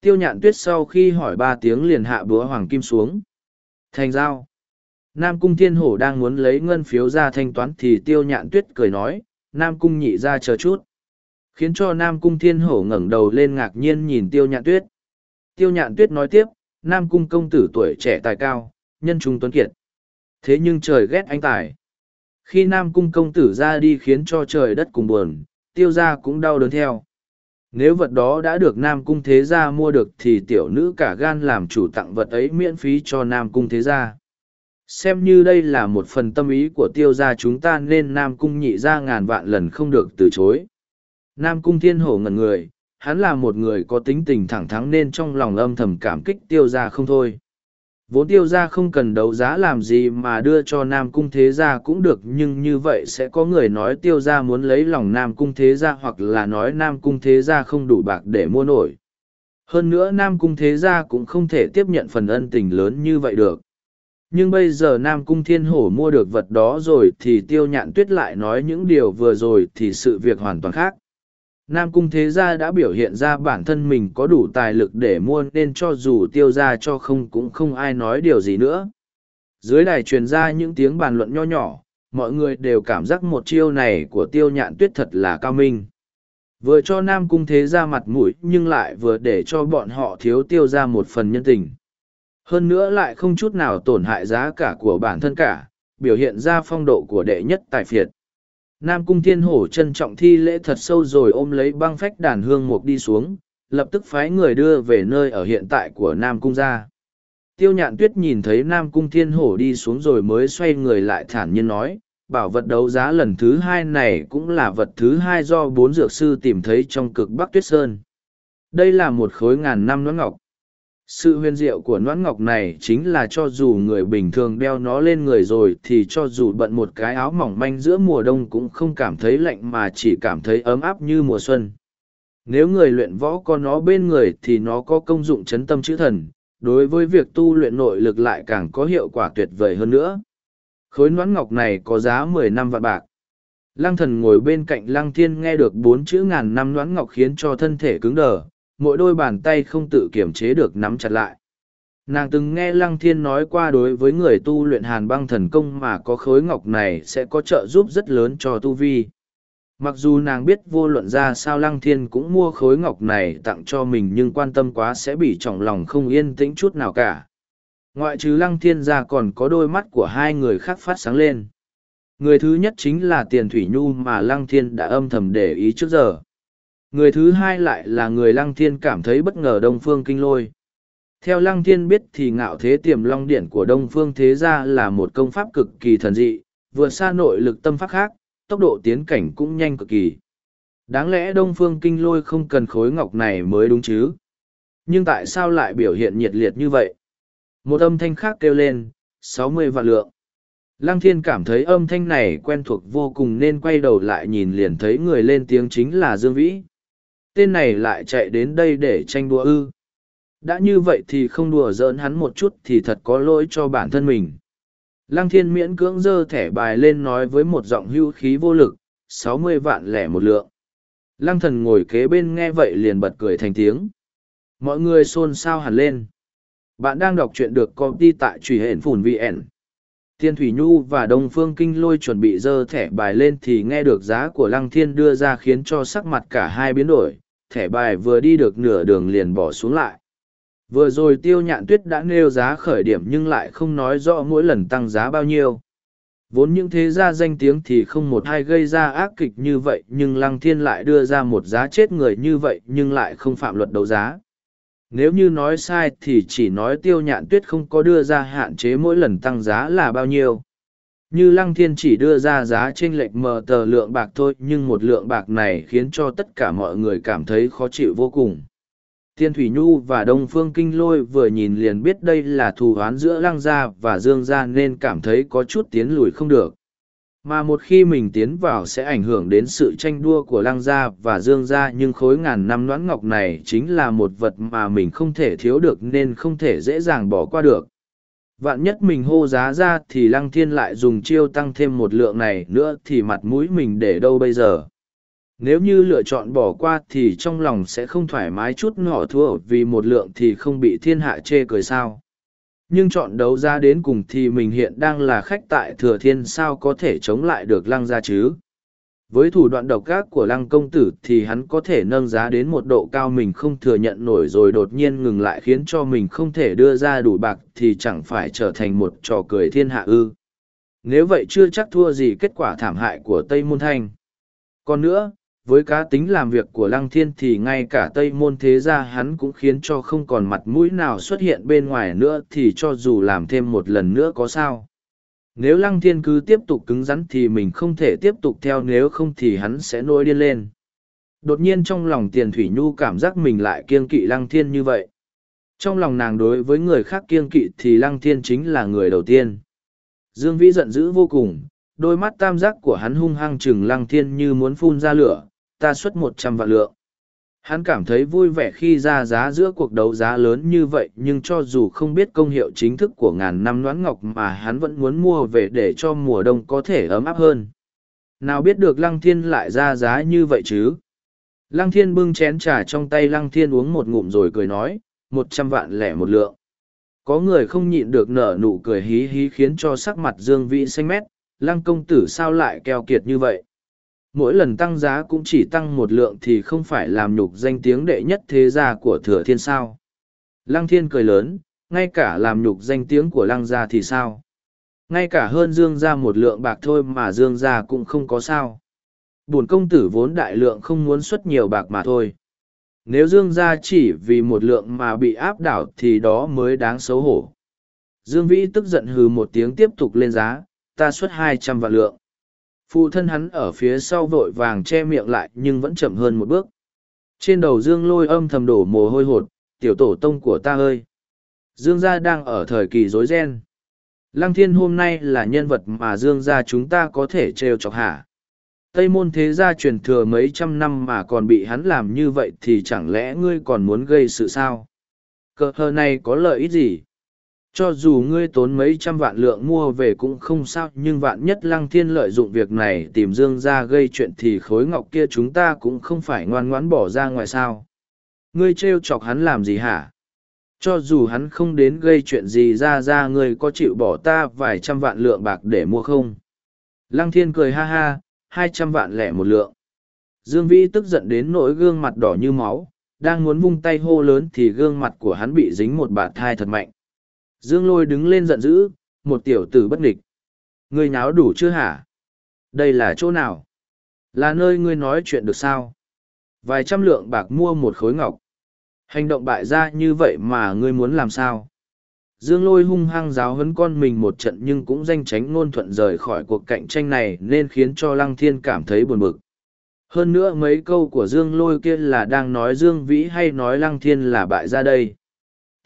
Tiêu nhạn tuyết sau khi hỏi ba tiếng liền hạ búa hoàng kim xuống. Thành giao Nam Cung Thiên Hổ đang muốn lấy ngân phiếu ra thanh toán thì Tiêu Nhạn Tuyết cười nói, Nam Cung nhị ra chờ chút. Khiến cho Nam Cung Thiên Hổ ngẩng đầu lên ngạc nhiên nhìn Tiêu Nhạn Tuyết. Tiêu Nhạn Tuyết nói tiếp, Nam Cung công tử tuổi trẻ tài cao, nhân trung tuấn kiệt. Thế nhưng trời ghét anh tài. Khi Nam Cung công tử ra đi khiến cho trời đất cùng buồn, Tiêu gia cũng đau đớn theo. Nếu vật đó đã được Nam Cung Thế Gia mua được thì tiểu nữ cả gan làm chủ tặng vật ấy miễn phí cho Nam Cung Thế Gia xem như đây là một phần tâm ý của tiêu gia chúng ta nên nam cung nhị ra ngàn vạn lần không được từ chối nam cung thiên hổ ngần người hắn là một người có tính tình thẳng thắn nên trong lòng âm thầm cảm kích tiêu gia không thôi vốn tiêu gia không cần đấu giá làm gì mà đưa cho nam cung thế gia cũng được nhưng như vậy sẽ có người nói tiêu gia muốn lấy lòng nam cung thế gia hoặc là nói nam cung thế gia không đủ bạc để mua nổi hơn nữa nam cung thế gia cũng không thể tiếp nhận phần ân tình lớn như vậy được nhưng bây giờ nam cung thiên hổ mua được vật đó rồi thì tiêu nhạn tuyết lại nói những điều vừa rồi thì sự việc hoàn toàn khác nam cung thế gia đã biểu hiện ra bản thân mình có đủ tài lực để mua nên cho dù tiêu ra cho không cũng không ai nói điều gì nữa dưới đài truyền ra những tiếng bàn luận nho nhỏ mọi người đều cảm giác một chiêu này của tiêu nhạn tuyết thật là cao minh vừa cho nam cung thế ra mặt mũi nhưng lại vừa để cho bọn họ thiếu tiêu ra một phần nhân tình hơn nữa lại không chút nào tổn hại giá cả của bản thân cả, biểu hiện ra phong độ của đệ nhất tài phiệt. Nam Cung Thiên Hổ trân trọng thi lễ thật sâu rồi ôm lấy băng phách đàn hương mục đi xuống, lập tức phái người đưa về nơi ở hiện tại của Nam Cung ra. Tiêu nhạn tuyết nhìn thấy Nam Cung Thiên Hổ đi xuống rồi mới xoay người lại thản nhiên nói, bảo vật đấu giá lần thứ hai này cũng là vật thứ hai do bốn dược sư tìm thấy trong cực Bắc Tuyết Sơn. Đây là một khối ngàn năm nón ngọc sự huyền diệu của noãn ngọc này chính là cho dù người bình thường đeo nó lên người rồi thì cho dù bận một cái áo mỏng manh giữa mùa đông cũng không cảm thấy lạnh mà chỉ cảm thấy ấm áp như mùa xuân nếu người luyện võ có nó bên người thì nó có công dụng chấn tâm chữ thần đối với việc tu luyện nội lực lại càng có hiệu quả tuyệt vời hơn nữa khối noãn ngọc này có giá mười năm vạn bạc lăng thần ngồi bên cạnh lăng thiên nghe được bốn chữ ngàn năm noãn ngọc khiến cho thân thể cứng đờ mỗi đôi bàn tay không tự kiểm chế được nắm chặt lại. Nàng từng nghe Lăng Thiên nói qua đối với người tu luyện hàn băng thần công mà có khối ngọc này sẽ có trợ giúp rất lớn cho tu vi. Mặc dù nàng biết vô luận ra sao Lăng Thiên cũng mua khối ngọc này tặng cho mình nhưng quan tâm quá sẽ bị trọng lòng không yên tĩnh chút nào cả. Ngoại trừ Lăng Thiên ra còn có đôi mắt của hai người khác phát sáng lên. Người thứ nhất chính là Tiền Thủy Nhu mà Lăng Thiên đã âm thầm để ý trước giờ. Người thứ hai lại là người lăng thiên cảm thấy bất ngờ đông phương kinh lôi. Theo lăng thiên biết thì ngạo thế tiềm long điển của đông phương thế gia là một công pháp cực kỳ thần dị, vượt xa nội lực tâm pháp khác, tốc độ tiến cảnh cũng nhanh cực kỳ. Đáng lẽ đông phương kinh lôi không cần khối ngọc này mới đúng chứ. Nhưng tại sao lại biểu hiện nhiệt liệt như vậy? Một âm thanh khác kêu lên, sáu mươi vạn lượng. Lăng thiên cảm thấy âm thanh này quen thuộc vô cùng nên quay đầu lại nhìn liền thấy người lên tiếng chính là Dương Vĩ tên này lại chạy đến đây để tranh đùa ư đã như vậy thì không đùa giỡn hắn một chút thì thật có lỗi cho bản thân mình lăng thiên miễn cưỡng giơ thẻ bài lên nói với một giọng hưu khí vô lực sáu mươi vạn lẻ một lượng lăng thần ngồi kế bên nghe vậy liền bật cười thành tiếng mọi người xôn xao hẳn lên bạn đang đọc truyện được công ty tại truy hển phùn vn Thiên Thủy Nhu và Đông Phương Kinh Lôi chuẩn bị dơ thẻ bài lên thì nghe được giá của Lăng Thiên đưa ra khiến cho sắc mặt cả hai biến đổi, thẻ bài vừa đi được nửa đường liền bỏ xuống lại. Vừa rồi tiêu nhạn tuyết đã nêu giá khởi điểm nhưng lại không nói rõ mỗi lần tăng giá bao nhiêu. Vốn những thế gia danh tiếng thì không một ai gây ra ác kịch như vậy nhưng Lăng Thiên lại đưa ra một giá chết người như vậy nhưng lại không phạm luật đấu giá. Nếu như nói sai thì chỉ nói tiêu nhạn tuyết không có đưa ra hạn chế mỗi lần tăng giá là bao nhiêu. Như Lăng Thiên chỉ đưa ra giá chênh lệch mờ tờ lượng bạc thôi nhưng một lượng bạc này khiến cho tất cả mọi người cảm thấy khó chịu vô cùng. Tiên Thủy Nhu và Đông Phương Kinh Lôi vừa nhìn liền biết đây là thù oán giữa Lăng Gia và Dương Gia nên cảm thấy có chút tiến lùi không được. Mà một khi mình tiến vào sẽ ảnh hưởng đến sự tranh đua của Lăng Gia và Dương Gia nhưng khối ngàn năm đoán ngọc này chính là một vật mà mình không thể thiếu được nên không thể dễ dàng bỏ qua được vạn nhất mình hô giá ra thì lăng thiên lại dùng chiêu tăng thêm một lượng này nữa thì mặt mũi mình để đâu bây giờ nếu như lựa chọn bỏ qua thì trong lòng sẽ không thoải mái chút nọ thua vì một lượng thì không bị thiên hạ chê cười sao nhưng chọn đấu ra đến cùng thì mình hiện đang là khách tại thừa thiên sao có thể chống lại được lăng gia chứ với thủ đoạn độc ác của lăng công tử thì hắn có thể nâng giá đến một độ cao mình không thừa nhận nổi rồi đột nhiên ngừng lại khiến cho mình không thể đưa ra đủ bạc thì chẳng phải trở thành một trò cười thiên hạ ư. Nếu vậy chưa chắc thua gì kết quả thảm hại của Tây Môn Thanh. Còn nữa, với cá tính làm việc của Lăng Thiên thì ngay cả Tây Môn Thế Gia hắn cũng khiến cho không còn mặt mũi nào xuất hiện bên ngoài nữa thì cho dù làm thêm một lần nữa có sao nếu lăng thiên cứ tiếp tục cứng rắn thì mình không thể tiếp tục theo nếu không thì hắn sẽ nổi điên lên đột nhiên trong lòng tiền thủy nhu cảm giác mình lại kiên kỵ lăng thiên như vậy trong lòng nàng đối với người khác kiên kỵ thì lăng thiên chính là người đầu tiên dương vĩ giận dữ vô cùng đôi mắt tam giác của hắn hung hăng chừng lăng thiên như muốn phun ra lửa ta xuất một trăm vạn lượng Hắn cảm thấy vui vẻ khi ra giá giữa cuộc đấu giá lớn như vậy nhưng cho dù không biết công hiệu chính thức của ngàn năm noãn ngọc mà hắn vẫn muốn mua về để cho mùa đông có thể ấm áp hơn. Nào biết được Lăng Thiên lại ra giá như vậy chứ? Lăng Thiên bưng chén trà trong tay Lăng Thiên uống một ngụm rồi cười nói, một trăm vạn lẻ một lượng. Có người không nhịn được nở nụ cười hí hí khiến cho sắc mặt Dương Vĩ xanh mét, Lăng công tử sao lại keo kiệt như vậy? mỗi lần tăng giá cũng chỉ tăng một lượng thì không phải làm nhục danh tiếng đệ nhất thế gia của thừa thiên sao lăng thiên cười lớn ngay cả làm nhục danh tiếng của lăng gia thì sao ngay cả hơn dương gia một lượng bạc thôi mà dương gia cũng không có sao bổn công tử vốn đại lượng không muốn xuất nhiều bạc mà thôi nếu dương gia chỉ vì một lượng mà bị áp đảo thì đó mới đáng xấu hổ dương vĩ tức giận hừ một tiếng tiếp tục lên giá ta xuất hai trăm vạn lượng phụ thân hắn ở phía sau vội vàng che miệng lại nhưng vẫn chậm hơn một bước trên đầu dương lôi âm thầm đổ mồ hôi hột tiểu tổ tông của ta ơi dương gia đang ở thời kỳ rối ren lăng thiên hôm nay là nhân vật mà dương gia chúng ta có thể trêu chọc hả tây môn thế gia truyền thừa mấy trăm năm mà còn bị hắn làm như vậy thì chẳng lẽ ngươi còn muốn gây sự sao cờ hờ này có lợi ích gì cho dù ngươi tốn mấy trăm vạn lượng mua về cũng không sao nhưng vạn nhất lăng thiên lợi dụng việc này tìm dương ra gây chuyện thì khối ngọc kia chúng ta cũng không phải ngoan ngoãn bỏ ra ngoài sao. Ngươi trêu chọc hắn làm gì hả? Cho dù hắn không đến gây chuyện gì ra ra ngươi có chịu bỏ ta vài trăm vạn lượng bạc để mua không? Lăng thiên cười ha ha, hai trăm vạn lẻ một lượng. Dương Vĩ tức giận đến nỗi gương mặt đỏ như máu, đang muốn vung tay hô lớn thì gương mặt của hắn bị dính một bạt thai thật mạnh. Dương lôi đứng lên giận dữ, một tiểu tử bất nghịch. Ngươi nháo đủ chưa hả? Đây là chỗ nào? Là nơi ngươi nói chuyện được sao? Vài trăm lượng bạc mua một khối ngọc. Hành động bại gia như vậy mà ngươi muốn làm sao? Dương lôi hung hăng giáo hấn con mình một trận nhưng cũng danh tránh ngôn thuận rời khỏi cuộc cạnh tranh này nên khiến cho Lăng Thiên cảm thấy buồn bực. Hơn nữa mấy câu của Dương lôi kia là đang nói Dương Vĩ hay nói Lăng Thiên là bại gia đây.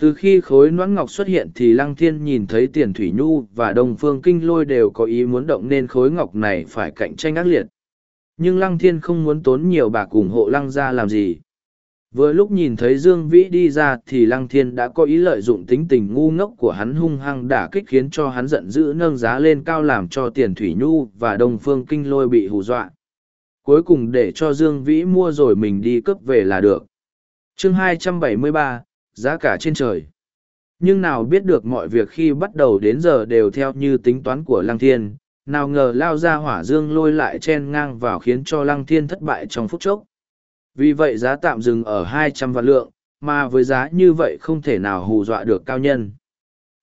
Từ khi khối noãn ngọc xuất hiện thì Lăng Thiên nhìn thấy Tiền Thủy Nhu và Đông Phương Kinh Lôi đều có ý muốn động nên khối ngọc này phải cạnh tranh ác liệt. Nhưng Lăng Thiên không muốn tốn nhiều bạc ủng hộ Lăng ra làm gì. Vừa lúc nhìn thấy Dương Vĩ đi ra thì Lăng Thiên đã có ý lợi dụng tính tình ngu ngốc của hắn hung hăng đả kích khiến cho hắn giận dữ nâng giá lên cao làm cho Tiền Thủy Nhu và Đông Phương Kinh Lôi bị hù dọa. Cuối cùng để cho Dương Vĩ mua rồi mình đi cướp về là được. Chương hai trăm bảy mươi ba giá cả trên trời. Nhưng nào biết được mọi việc khi bắt đầu đến giờ đều theo như tính toán của Lăng Thiên, nào ngờ lao ra hỏa dương lôi lại chen ngang vào khiến cho Lăng Thiên thất bại trong phút chốc. Vì vậy giá tạm dừng ở hai trăm vạn lượng, mà với giá như vậy không thể nào hù dọa được cao nhân.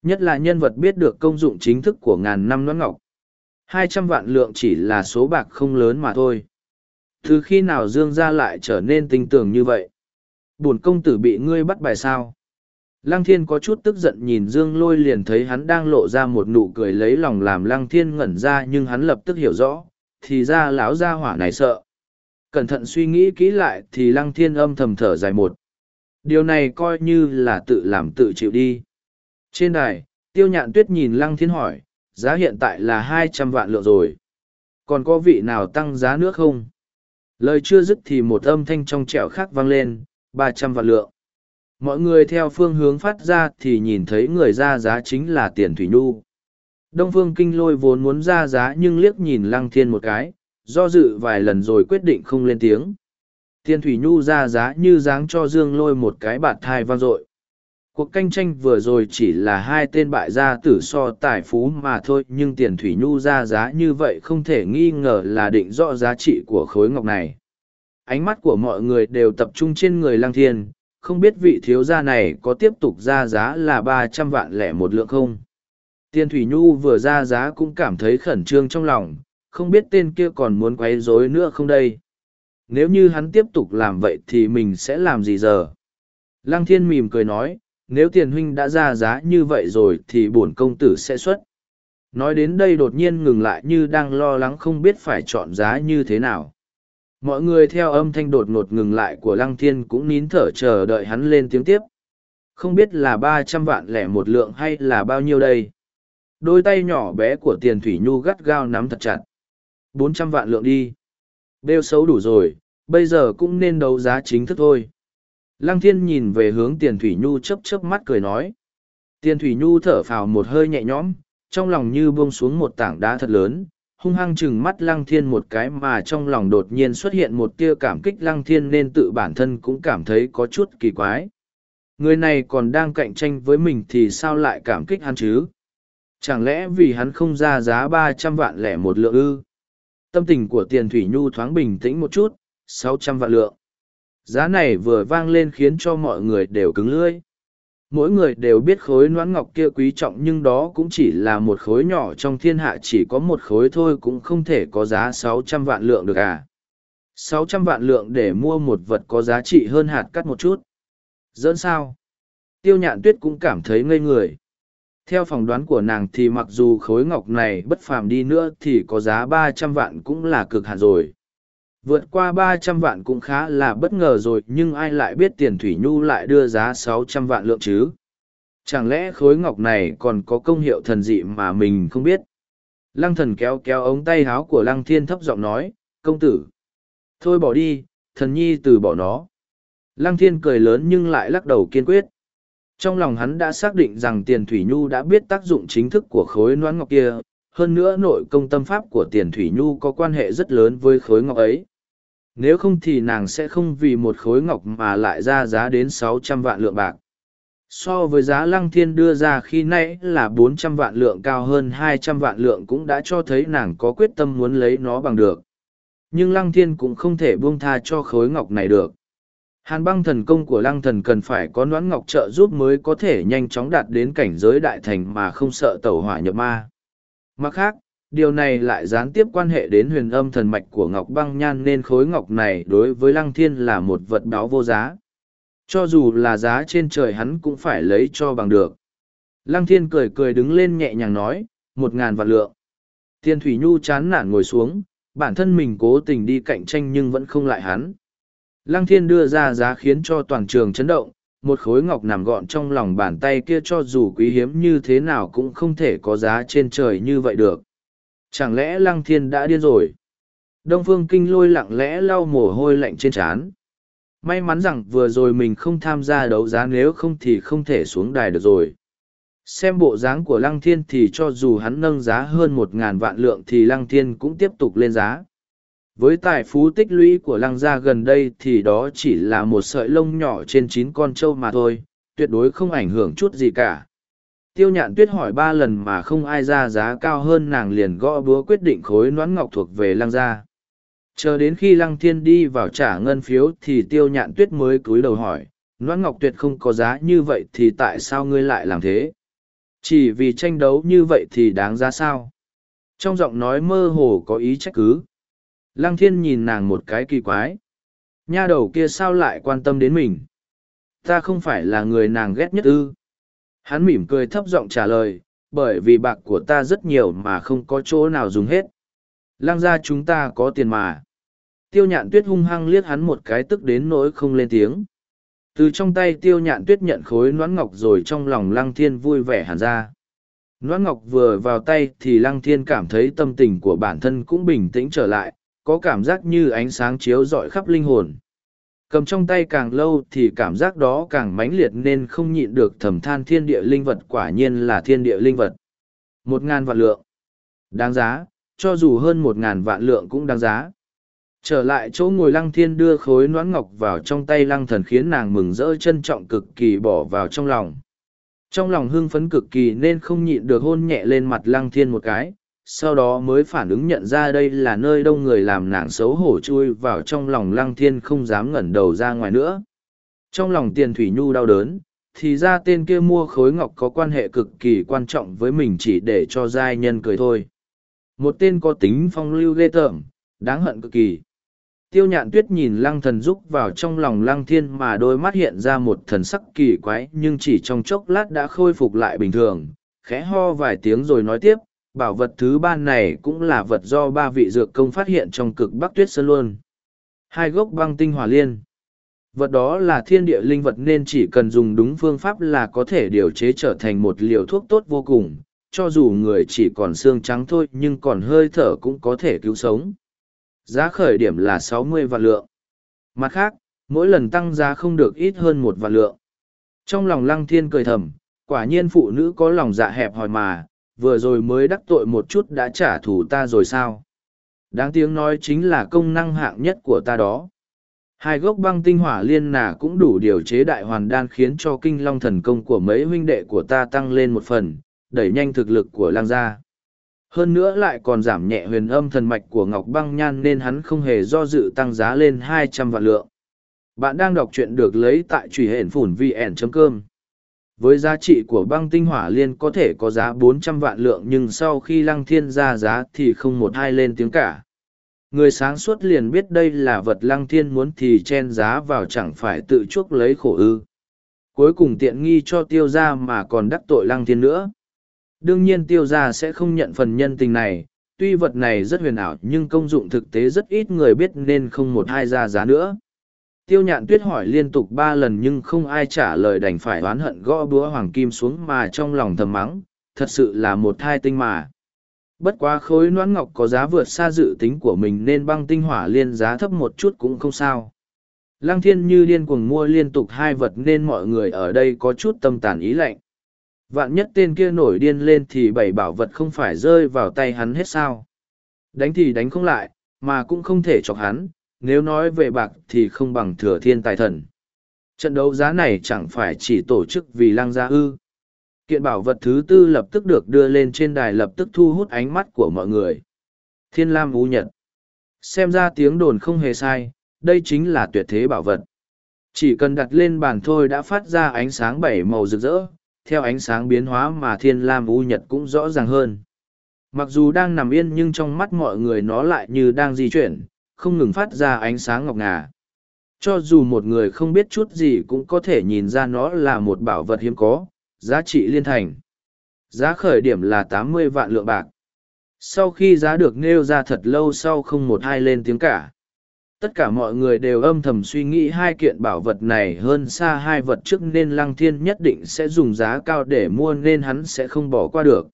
Nhất là nhân vật biết được công dụng chính thức của ngàn năm nón ngọc. hai trăm vạn lượng chỉ là số bạc không lớn mà thôi. Từ khi nào Dương gia lại trở nên tinh tưởng như vậy? bổn công tử bị ngươi bắt bài sao lăng thiên có chút tức giận nhìn dương lôi liền thấy hắn đang lộ ra một nụ cười lấy lòng làm lăng thiên ngẩn ra nhưng hắn lập tức hiểu rõ thì ra lão gia hỏa này sợ cẩn thận suy nghĩ kỹ lại thì lăng thiên âm thầm thở dài một điều này coi như là tự làm tự chịu đi trên đài tiêu nhạn tuyết nhìn lăng thiên hỏi giá hiện tại là hai trăm vạn lượng rồi còn có vị nào tăng giá nữa không lời chưa dứt thì một âm thanh trong trẻo khác vang lên ba trăm vạn lượng. Mọi người theo phương hướng phát ra thì nhìn thấy người ra giá chính là tiền Thủy Nhu. Đông Phương Kinh Lôi vốn muốn ra giá nhưng liếc nhìn Lăng Thiên một cái, do dự vài lần rồi quyết định không lên tiếng. Tiền Thủy Nhu ra giá như dáng cho Dương Lôi một cái bạt thai vang dội. Cuộc canh tranh vừa rồi chỉ là hai tên bại gia tử so tài phú mà thôi nhưng tiền Thủy Nhu ra giá như vậy không thể nghi ngờ là định rõ giá trị của khối ngọc này ánh mắt của mọi người đều tập trung trên người lang thiên, không biết vị thiếu gia này có tiếp tục ra giá là ba trăm vạn lẻ một lượng không. Tiên Thủy Nhu vừa ra giá cũng cảm thấy khẩn trương trong lòng, không biết tên kia còn muốn quấy rối nữa không đây. Nếu như hắn tiếp tục làm vậy thì mình sẽ làm gì giờ? Lăng thiên mỉm cười nói, nếu tiền huynh đã ra giá như vậy rồi thì bổn công tử sẽ xuất. Nói đến đây đột nhiên ngừng lại như đang lo lắng không biết phải chọn giá như thế nào mọi người theo âm thanh đột ngột ngừng lại của lăng thiên cũng nín thở chờ đợi hắn lên tiếng tiếp không biết là ba trăm vạn lẻ một lượng hay là bao nhiêu đây đôi tay nhỏ bé của tiền thủy nhu gắt gao nắm thật chặt bốn trăm vạn lượng đi bêu xấu đủ rồi bây giờ cũng nên đấu giá chính thức thôi lăng thiên nhìn về hướng tiền thủy nhu chấp chấp mắt cười nói tiền thủy nhu thở phào một hơi nhẹ nhõm trong lòng như buông xuống một tảng đá thật lớn hung hăng chừng mắt lăng thiên một cái mà trong lòng đột nhiên xuất hiện một tia cảm kích lăng thiên nên tự bản thân cũng cảm thấy có chút kỳ quái. Người này còn đang cạnh tranh với mình thì sao lại cảm kích hắn chứ? Chẳng lẽ vì hắn không ra giá ba trăm vạn lẻ một lượng ư? Tâm tình của tiền thủy nhu thoáng bình tĩnh một chút, sáu trăm vạn lượng. Giá này vừa vang lên khiến cho mọi người đều cứng lưỡi mỗi người đều biết khối noãn ngọc kia quý trọng nhưng đó cũng chỉ là một khối nhỏ trong thiên hạ chỉ có một khối thôi cũng không thể có giá sáu trăm vạn lượng được à. Sáu trăm vạn lượng để mua một vật có giá trị hơn hạt cắt một chút. Dẫn sao? Tiêu nhạn tuyết cũng cảm thấy ngây người. Theo phỏng đoán của nàng thì mặc dù khối ngọc này bất phàm đi nữa thì có giá ba trăm vạn cũng là cực hạn rồi. Vượt qua ba trăm vạn cũng khá là bất ngờ rồi nhưng ai lại biết tiền Thủy Nhu lại đưa giá sáu trăm vạn lượng chứ? Chẳng lẽ khối ngọc này còn có công hiệu thần dị mà mình không biết? Lăng thần kéo kéo ống tay háo của lăng thiên thấp giọng nói, công tử. Thôi bỏ đi, thần nhi từ bỏ nó. Lăng thiên cười lớn nhưng lại lắc đầu kiên quyết. Trong lòng hắn đã xác định rằng tiền Thủy Nhu đã biết tác dụng chính thức của khối noãn ngọc kia, hơn nữa nội công tâm pháp của tiền thủy nhu có quan hệ rất lớn với khối ngọc ấy nếu không thì nàng sẽ không vì một khối ngọc mà lại ra giá đến sáu trăm vạn lượng bạc so với giá lăng thiên đưa ra khi n ã y là bốn trăm vạn lượng cao hơn hai trăm vạn lượng cũng đã cho thấy nàng có quyết tâm muốn lấy nó bằng được nhưng lăng thiên cũng không thể buông tha cho khối ngọc này được hàn băng thần công của lăng thần cần phải có noãn ngọc trợ giúp mới có thể nhanh chóng đạt đến cảnh giới đại thành mà không sợ tẩu hỏa nhập ma Mặt khác, điều này lại gián tiếp quan hệ đến huyền âm thần mạch của ngọc băng nhan nên khối ngọc này đối với lăng thiên là một vật báo vô giá. Cho dù là giá trên trời hắn cũng phải lấy cho bằng được. Lăng thiên cười cười đứng lên nhẹ nhàng nói, một ngàn vạn lượng. Thiên thủy nhu chán nản ngồi xuống, bản thân mình cố tình đi cạnh tranh nhưng vẫn không lại hắn. Lăng thiên đưa ra giá khiến cho toàn trường chấn động, một khối ngọc nằm gọn trong lòng bàn tay kia cho dù quý hiếm như thế nào cũng không thể có giá trên trời như vậy được chẳng lẽ lăng thiên đã điên rồi đông phương kinh lôi lặng lẽ lau mồ hôi lạnh trên trán may mắn rằng vừa rồi mình không tham gia đấu giá nếu không thì không thể xuống đài được rồi xem bộ dáng của lăng thiên thì cho dù hắn nâng giá hơn một ngàn vạn lượng thì lăng thiên cũng tiếp tục lên giá với tài phú tích lũy của lăng gia gần đây thì đó chỉ là một sợi lông nhỏ trên chín con trâu mà thôi tuyệt đối không ảnh hưởng chút gì cả tiêu nhạn tuyết hỏi ba lần mà không ai ra giá cao hơn nàng liền gõ búa quyết định khối noãn ngọc thuộc về lăng gia chờ đến khi lăng thiên đi vào trả ngân phiếu thì tiêu nhạn tuyết mới cúi đầu hỏi noãn ngọc tuyệt không có giá như vậy thì tại sao ngươi lại làm thế chỉ vì tranh đấu như vậy thì đáng ra sao trong giọng nói mơ hồ có ý trách cứ Lăng thiên nhìn nàng một cái kỳ quái. Nha đầu kia sao lại quan tâm đến mình? Ta không phải là người nàng ghét nhất ư. Hắn mỉm cười thấp giọng trả lời, bởi vì bạc của ta rất nhiều mà không có chỗ nào dùng hết. Lăng ra chúng ta có tiền mà. Tiêu nhạn tuyết hung hăng liếc hắn một cái tức đến nỗi không lên tiếng. Từ trong tay tiêu nhạn tuyết nhận khối noãn ngọc rồi trong lòng lăng thiên vui vẻ hẳn ra. Noãn ngọc vừa vào tay thì lăng thiên cảm thấy tâm tình của bản thân cũng bình tĩnh trở lại, có cảm giác như ánh sáng chiếu rọi khắp linh hồn cầm trong tay càng lâu thì cảm giác đó càng mãnh liệt nên không nhịn được thầm than thiên địa linh vật quả nhiên là thiên địa linh vật một ngàn vạn lượng đáng giá cho dù hơn một ngàn vạn lượng cũng đáng giá trở lại chỗ ngồi lăng thiên đưa khối noãn ngọc vào trong tay lăng thần khiến nàng mừng rỡ trân trọng cực kỳ bỏ vào trong lòng trong lòng hưng phấn cực kỳ nên không nhịn được hôn nhẹ lên mặt lăng thiên một cái sau đó mới phản ứng nhận ra đây là nơi đông người làm nàng xấu hổ chui vào trong lòng lăng thiên không dám ngẩng đầu ra ngoài nữa. Trong lòng tiền thủy nhu đau đớn, thì ra tên kia mua khối ngọc có quan hệ cực kỳ quan trọng với mình chỉ để cho giai nhân cười thôi. Một tên có tính phong lưu ghê tởm, đáng hận cực kỳ. Tiêu nhạn tuyết nhìn lăng thần rúc vào trong lòng lăng thiên mà đôi mắt hiện ra một thần sắc kỳ quái nhưng chỉ trong chốc lát đã khôi phục lại bình thường, khẽ ho vài tiếng rồi nói tiếp, bảo vật thứ ba này cũng là vật do ba vị dược công phát hiện trong cực bắc tuyết sơn luôn hai gốc băng tinh hòa liên vật đó là thiên địa linh vật nên chỉ cần dùng đúng phương pháp là có thể điều chế trở thành một liều thuốc tốt vô cùng cho dù người chỉ còn xương trắng thôi nhưng còn hơi thở cũng có thể cứu sống giá khởi điểm là sáu mươi vạn lượng mặt khác mỗi lần tăng giá không được ít hơn một vạn lượng trong lòng lăng thiên cười thầm quả nhiên phụ nữ có lòng dạ hẹp hòi mà vừa rồi mới đắc tội một chút đã trả thù ta rồi sao đáng tiếng nói chính là công năng hạng nhất của ta đó hai gốc băng tinh hỏa liên nà cũng đủ điều chế đại hoàn đan khiến cho kinh long thần công của mấy huynh đệ của ta tăng lên một phần đẩy nhanh thực lực của lang gia hơn nữa lại còn giảm nhẹ huyền âm thần mạch của ngọc băng nhan nên hắn không hề do dự tăng giá lên hai trăm vạn lượng bạn đang đọc truyện được lấy tại truy hển phủn vn com với giá trị của băng tinh hỏa liên có thể có giá 400 vạn lượng nhưng sau khi lăng thiên ra giá thì không một ai lên tiếng cả. Người sáng suốt liền biết đây là vật lăng thiên muốn thì chen giá vào chẳng phải tự chuốc lấy khổ ư. Cuối cùng tiện nghi cho tiêu gia mà còn đắc tội lăng thiên nữa. Đương nhiên tiêu gia sẽ không nhận phần nhân tình này, tuy vật này rất huyền ảo nhưng công dụng thực tế rất ít người biết nên không một ai ra giá nữa. Tiêu nhạn tuyết hỏi liên tục ba lần nhưng không ai trả lời đành phải oán hận gõ búa hoàng kim xuống mà trong lòng thầm mắng, thật sự là một thai tinh mà. Bất quá khối noãn ngọc có giá vượt xa dự tính của mình nên băng tinh hỏa liên giá thấp một chút cũng không sao. Lăng thiên như liên cuồng mua liên tục hai vật nên mọi người ở đây có chút tâm tàn ý lạnh. Vạn nhất tên kia nổi điên lên thì bảy bảo vật không phải rơi vào tay hắn hết sao. Đánh thì đánh không lại, mà cũng không thể chọc hắn, nếu nói về bạc thì không bằng thừa thiên tài thần. Trận đấu giá này chẳng phải chỉ tổ chức vì lang gia ư. Kiện bảo vật thứ tư lập tức được đưa lên trên đài lập tức thu hút ánh mắt của mọi người. Thiên Lam Vũ Nhật. Xem ra tiếng đồn không hề sai, đây chính là tuyệt thế bảo vật. Chỉ cần đặt lên bàn thôi đã phát ra ánh sáng bảy màu rực rỡ, theo ánh sáng biến hóa mà Thiên Lam Vũ Nhật cũng rõ ràng hơn. Mặc dù đang nằm yên nhưng trong mắt mọi người nó lại như đang di chuyển, không ngừng phát ra ánh sáng ngọc ngà cho dù một người không biết chút gì cũng có thể nhìn ra nó là một bảo vật hiếm có giá trị liên thành giá khởi điểm là tám mươi vạn lượng bạc sau khi giá được nêu ra thật lâu sau không một ai lên tiếng cả tất cả mọi người đều âm thầm suy nghĩ hai kiện bảo vật này hơn xa hai vật trước nên lăng thiên nhất định sẽ dùng giá cao để mua nên hắn sẽ không bỏ qua được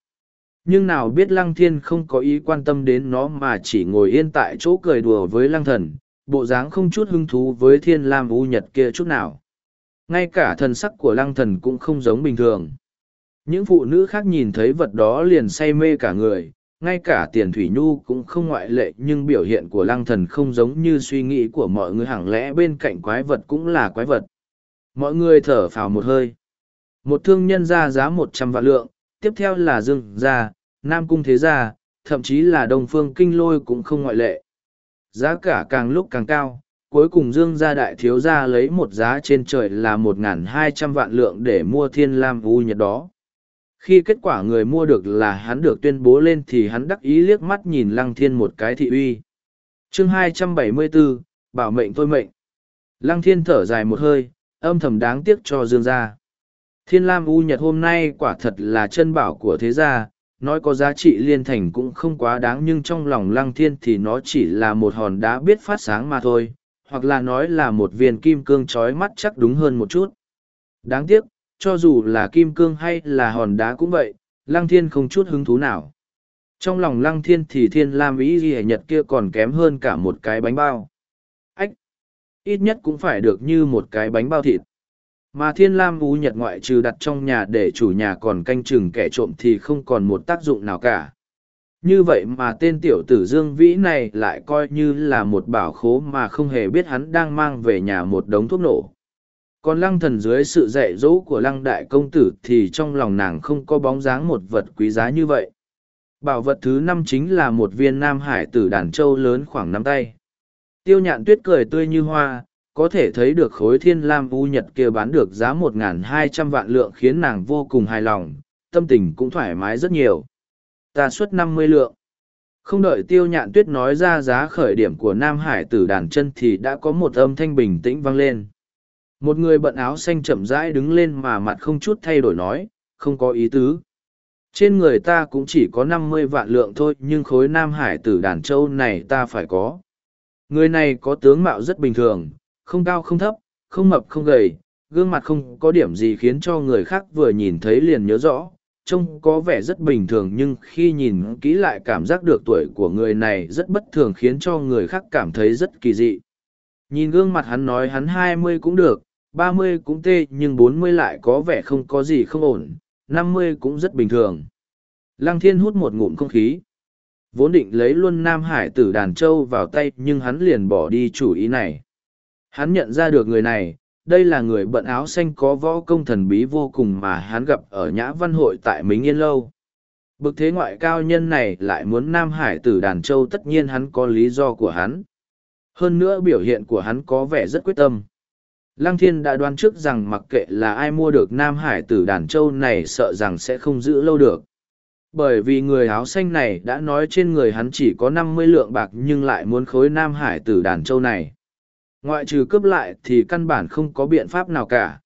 nhưng nào biết lăng thiên không có ý quan tâm đến nó mà chỉ ngồi yên tại chỗ cười đùa với lăng thần, bộ dáng không chút hứng thú với thiên lam u nhật kia chút nào. Ngay cả thần sắc của lăng thần cũng không giống bình thường. Những phụ nữ khác nhìn thấy vật đó liền say mê cả người, ngay cả tiền thủy nhu cũng không ngoại lệ nhưng biểu hiện của lăng thần không giống như suy nghĩ của mọi người hẳn lẽ bên cạnh quái vật cũng là quái vật. Mọi người thở phào một hơi. Một thương nhân ra giá một trăm vạn lượng, tiếp theo là dương gia, Nam Cung thế gia, thậm chí là Đông Phương Kinh Lôi cũng không ngoại lệ. Giá cả càng lúc càng cao, cuối cùng Dương gia đại thiếu gia lấy một giá trên trời là 1.200 vạn lượng để mua thiên lam u nhật đó. Khi kết quả người mua được là hắn được tuyên bố lên thì hắn đắc ý liếc mắt nhìn Lăng Thiên một cái thị uy. chương 274, bảo mệnh tôi mệnh. Lăng Thiên thở dài một hơi, âm thầm đáng tiếc cho Dương gia. Thiên lam u nhật hôm nay quả thật là chân bảo của thế gia nói có giá trị liên thành cũng không quá đáng nhưng trong lòng lăng thiên thì nó chỉ là một hòn đá biết phát sáng mà thôi, hoặc là nói là một viên kim cương trói mắt chắc đúng hơn một chút. Đáng tiếc, cho dù là kim cương hay là hòn đá cũng vậy, lăng thiên không chút hứng thú nào. Trong lòng lăng thiên thì thiên lam ý gì nhật kia còn kém hơn cả một cái bánh bao. Ách! Ít nhất cũng phải được như một cái bánh bao thịt. Mà thiên lam u nhật ngoại trừ đặt trong nhà để chủ nhà còn canh chừng kẻ trộm thì không còn một tác dụng nào cả. Như vậy mà tên tiểu tử Dương Vĩ này lại coi như là một bảo khố mà không hề biết hắn đang mang về nhà một đống thuốc nổ. Còn lăng thần dưới sự dạy dỗ của lăng đại công tử thì trong lòng nàng không có bóng dáng một vật quý giá như vậy. Bảo vật thứ năm chính là một viên nam hải tử đàn châu lớn khoảng năm tay. Tiêu nhạn tuyết cười tươi như hoa, có thể thấy được khối thiên lam u nhật kia bán được giá 1.200 vạn lượng khiến nàng vô cùng hài lòng, tâm tình cũng thoải mái rất nhiều. Ta suất 50 lượng. Không đợi tiêu nhạn tuyết nói ra giá khởi điểm của Nam Hải tử đàn chân thì đã có một âm thanh bình tĩnh vang lên. Một người bận áo xanh chậm rãi đứng lên mà mặt không chút thay đổi nói, không có ý tứ. Trên người ta cũng chỉ có 50 vạn lượng thôi nhưng khối Nam Hải tử đàn châu này ta phải có. Người này có tướng mạo rất bình thường, không cao không thấp, không mập không gầy, gương mặt không có điểm gì khiến cho người khác vừa nhìn thấy liền nhớ rõ. Trông có vẻ rất bình thường nhưng khi nhìn kỹ lại cảm giác được tuổi của người này rất bất thường khiến cho người khác cảm thấy rất kỳ dị. Nhìn gương mặt hắn nói hắn hai mươi cũng được, ba mươi cũng tê nhưng bốn mươi lại có vẻ không có gì không ổn, năm mươi cũng rất bình thường. Lăng thiên hút một ngụm không khí. Vốn định lấy luôn Nam Hải tử đàn châu vào tay nhưng hắn liền bỏ đi chủ ý này. Hắn nhận ra được người này, đây là người bận áo xanh có võ công thần bí vô cùng mà hắn gặp ở Nhã Văn Hội tại Mính Yên Lâu. Bực thế ngoại cao nhân này lại muốn Nam Hải tử Đàn Châu tất nhiên hắn có lý do của hắn. Hơn nữa biểu hiện của hắn có vẻ rất quyết tâm. Lăng Thiên đã đoán trước rằng mặc kệ là ai mua được Nam Hải tử Đàn Châu này sợ rằng sẽ không giữ lâu được. Bởi vì người áo xanh này đã nói trên người hắn chỉ có năm mươi lượng bạc nhưng lại muốn khối Nam Hải tử Đàn Châu này ngoại trừ cướp lại thì căn bản không có biện pháp nào cả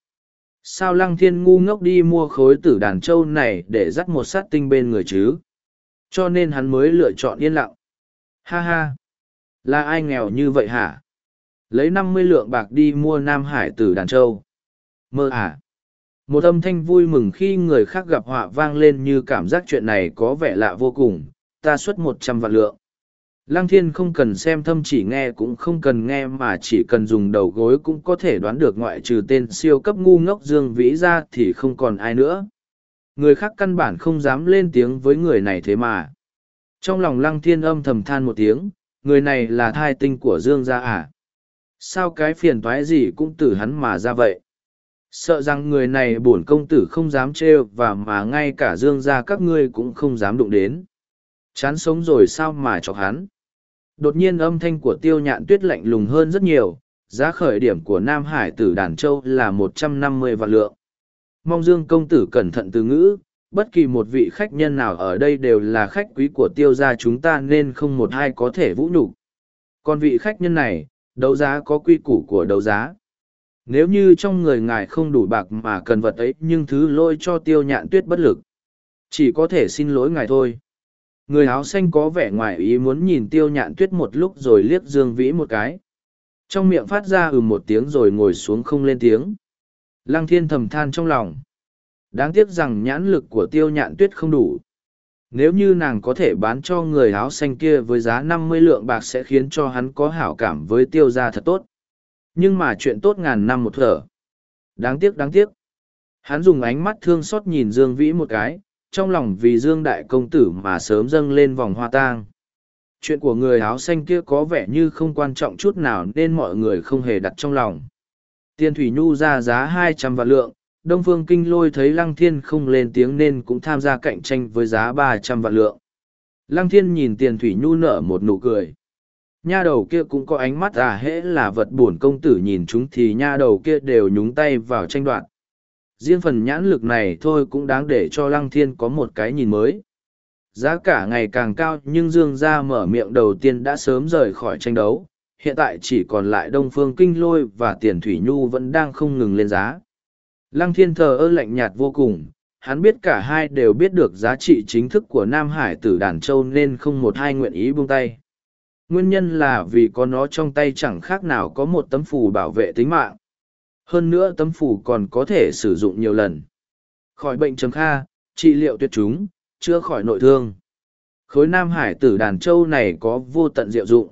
sao lăng thiên ngu ngốc đi mua khối tử đàn trâu này để dắt một sát tinh bên người chứ cho nên hắn mới lựa chọn yên lặng ha ha là ai nghèo như vậy hả lấy năm mươi lượng bạc đi mua nam hải tử đàn trâu mơ à một âm thanh vui mừng khi người khác gặp họa vang lên như cảm giác chuyện này có vẻ lạ vô cùng ta xuất một trăm vạn lượng Lăng thiên không cần xem thâm chỉ nghe cũng không cần nghe mà chỉ cần dùng đầu gối cũng có thể đoán được ngoại trừ tên siêu cấp ngu ngốc Dương Vĩ ra thì không còn ai nữa. Người khác căn bản không dám lên tiếng với người này thế mà. Trong lòng lăng thiên âm thầm than một tiếng, người này là thai tinh của Dương gia à? Sao cái phiền toái gì cũng tử hắn mà ra vậy? Sợ rằng người này bổn công tử không dám trêu và mà ngay cả Dương gia các ngươi cũng không dám đụng đến. Chán sống rồi sao mà chọc hắn? Đột nhiên âm thanh của tiêu nhạn tuyết lạnh lùng hơn rất nhiều, giá khởi điểm của Nam Hải tử Đàn Châu là một trăm năm mươi vạn lượng. Mong Dương công tử cẩn thận từ ngữ, bất kỳ một vị khách nhân nào ở đây đều là khách quý của tiêu gia chúng ta nên không một ai có thể vũ nhục. Còn vị khách nhân này, đấu giá có quy củ của đấu giá. Nếu như trong người ngài không đủ bạc mà cần vật ấy nhưng thứ lôi cho tiêu nhạn tuyết bất lực. Chỉ có thể xin lỗi ngài thôi. Người áo xanh có vẻ ngoài ý muốn nhìn tiêu nhạn tuyết một lúc rồi liếc Dương Vĩ một cái. Trong miệng phát ra ừ một tiếng rồi ngồi xuống không lên tiếng. Lăng thiên thầm than trong lòng. Đáng tiếc rằng nhãn lực của tiêu nhạn tuyết không đủ. Nếu như nàng có thể bán cho người áo xanh kia với giá năm mươi lượng bạc sẽ khiến cho hắn có hảo cảm với tiêu gia thật tốt. Nhưng mà chuyện tốt ngàn năm một thở. Đáng tiếc đáng tiếc. Hắn dùng ánh mắt thương xót nhìn Dương Vĩ một cái, trong lòng vì Dương Đại Công Tử mà sớm dâng lên vòng hoa tang. Chuyện của người áo xanh kia có vẻ như không quan trọng chút nào nên mọi người không hề đặt trong lòng. Tiền Thủy Nhu ra giá hai trăm vạn lượng, Đông Phương Kinh lôi thấy Lăng Thiên không lên tiếng nên cũng tham gia cạnh tranh với giá ba trăm vạn lượng. Lăng Thiên nhìn Tiền Thủy Nhu nở một nụ cười. Nha đầu kia cũng có ánh mắt à hễ là vật buồn công tử nhìn chúng thì nha đầu kia đều nhúng tay vào tranh đoạt riêng phần nhãn lực này thôi cũng đáng để cho lăng thiên có một cái nhìn mới giá cả ngày càng cao nhưng dương gia mở miệng đầu tiên đã sớm rời khỏi tranh đấu hiện tại chỉ còn lại đông phương kinh lôi và tiền thủy nhu vẫn đang không ngừng lên giá lăng thiên thờ ơ lạnh nhạt vô cùng hắn biết cả hai đều biết được giá trị chính thức của nam hải tử đàn châu nên không một hai nguyện ý buông tay nguyên nhân là vì có nó trong tay chẳng khác nào có một tấm phù bảo vệ tính mạng hơn nữa tấm phủ còn có thể sử dụng nhiều lần. Khỏi bệnh trầm kha, trị liệu tuyệt chúng, chữa khỏi nội thương. Khối Nam Hải tử đàn châu này có vô tận diệu dụng.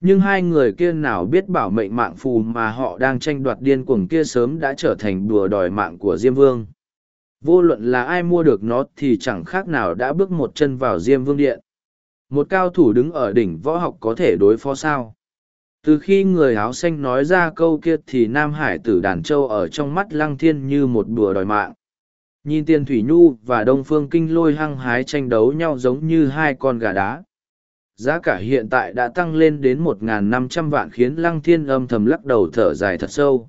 Nhưng hai người kia nào biết bảo mệnh mạng phù mà họ đang tranh đoạt điên cuồng kia sớm đã trở thành đùa đòi mạng của Diêm Vương. Vô luận là ai mua được nó thì chẳng khác nào đã bước một chân vào Diêm Vương Điện. Một cao thủ đứng ở đỉnh võ học có thể đối phó sao? từ khi người áo xanh nói ra câu kia thì nam hải tử đàn châu ở trong mắt lăng thiên như một bùa đòi mạng nhìn tiền thủy nhu và đông phương kinh lôi hăng hái tranh đấu nhau giống như hai con gà đá giá cả hiện tại đã tăng lên đến 1.500 vạn khiến lăng thiên âm thầm lắc đầu thở dài thật sâu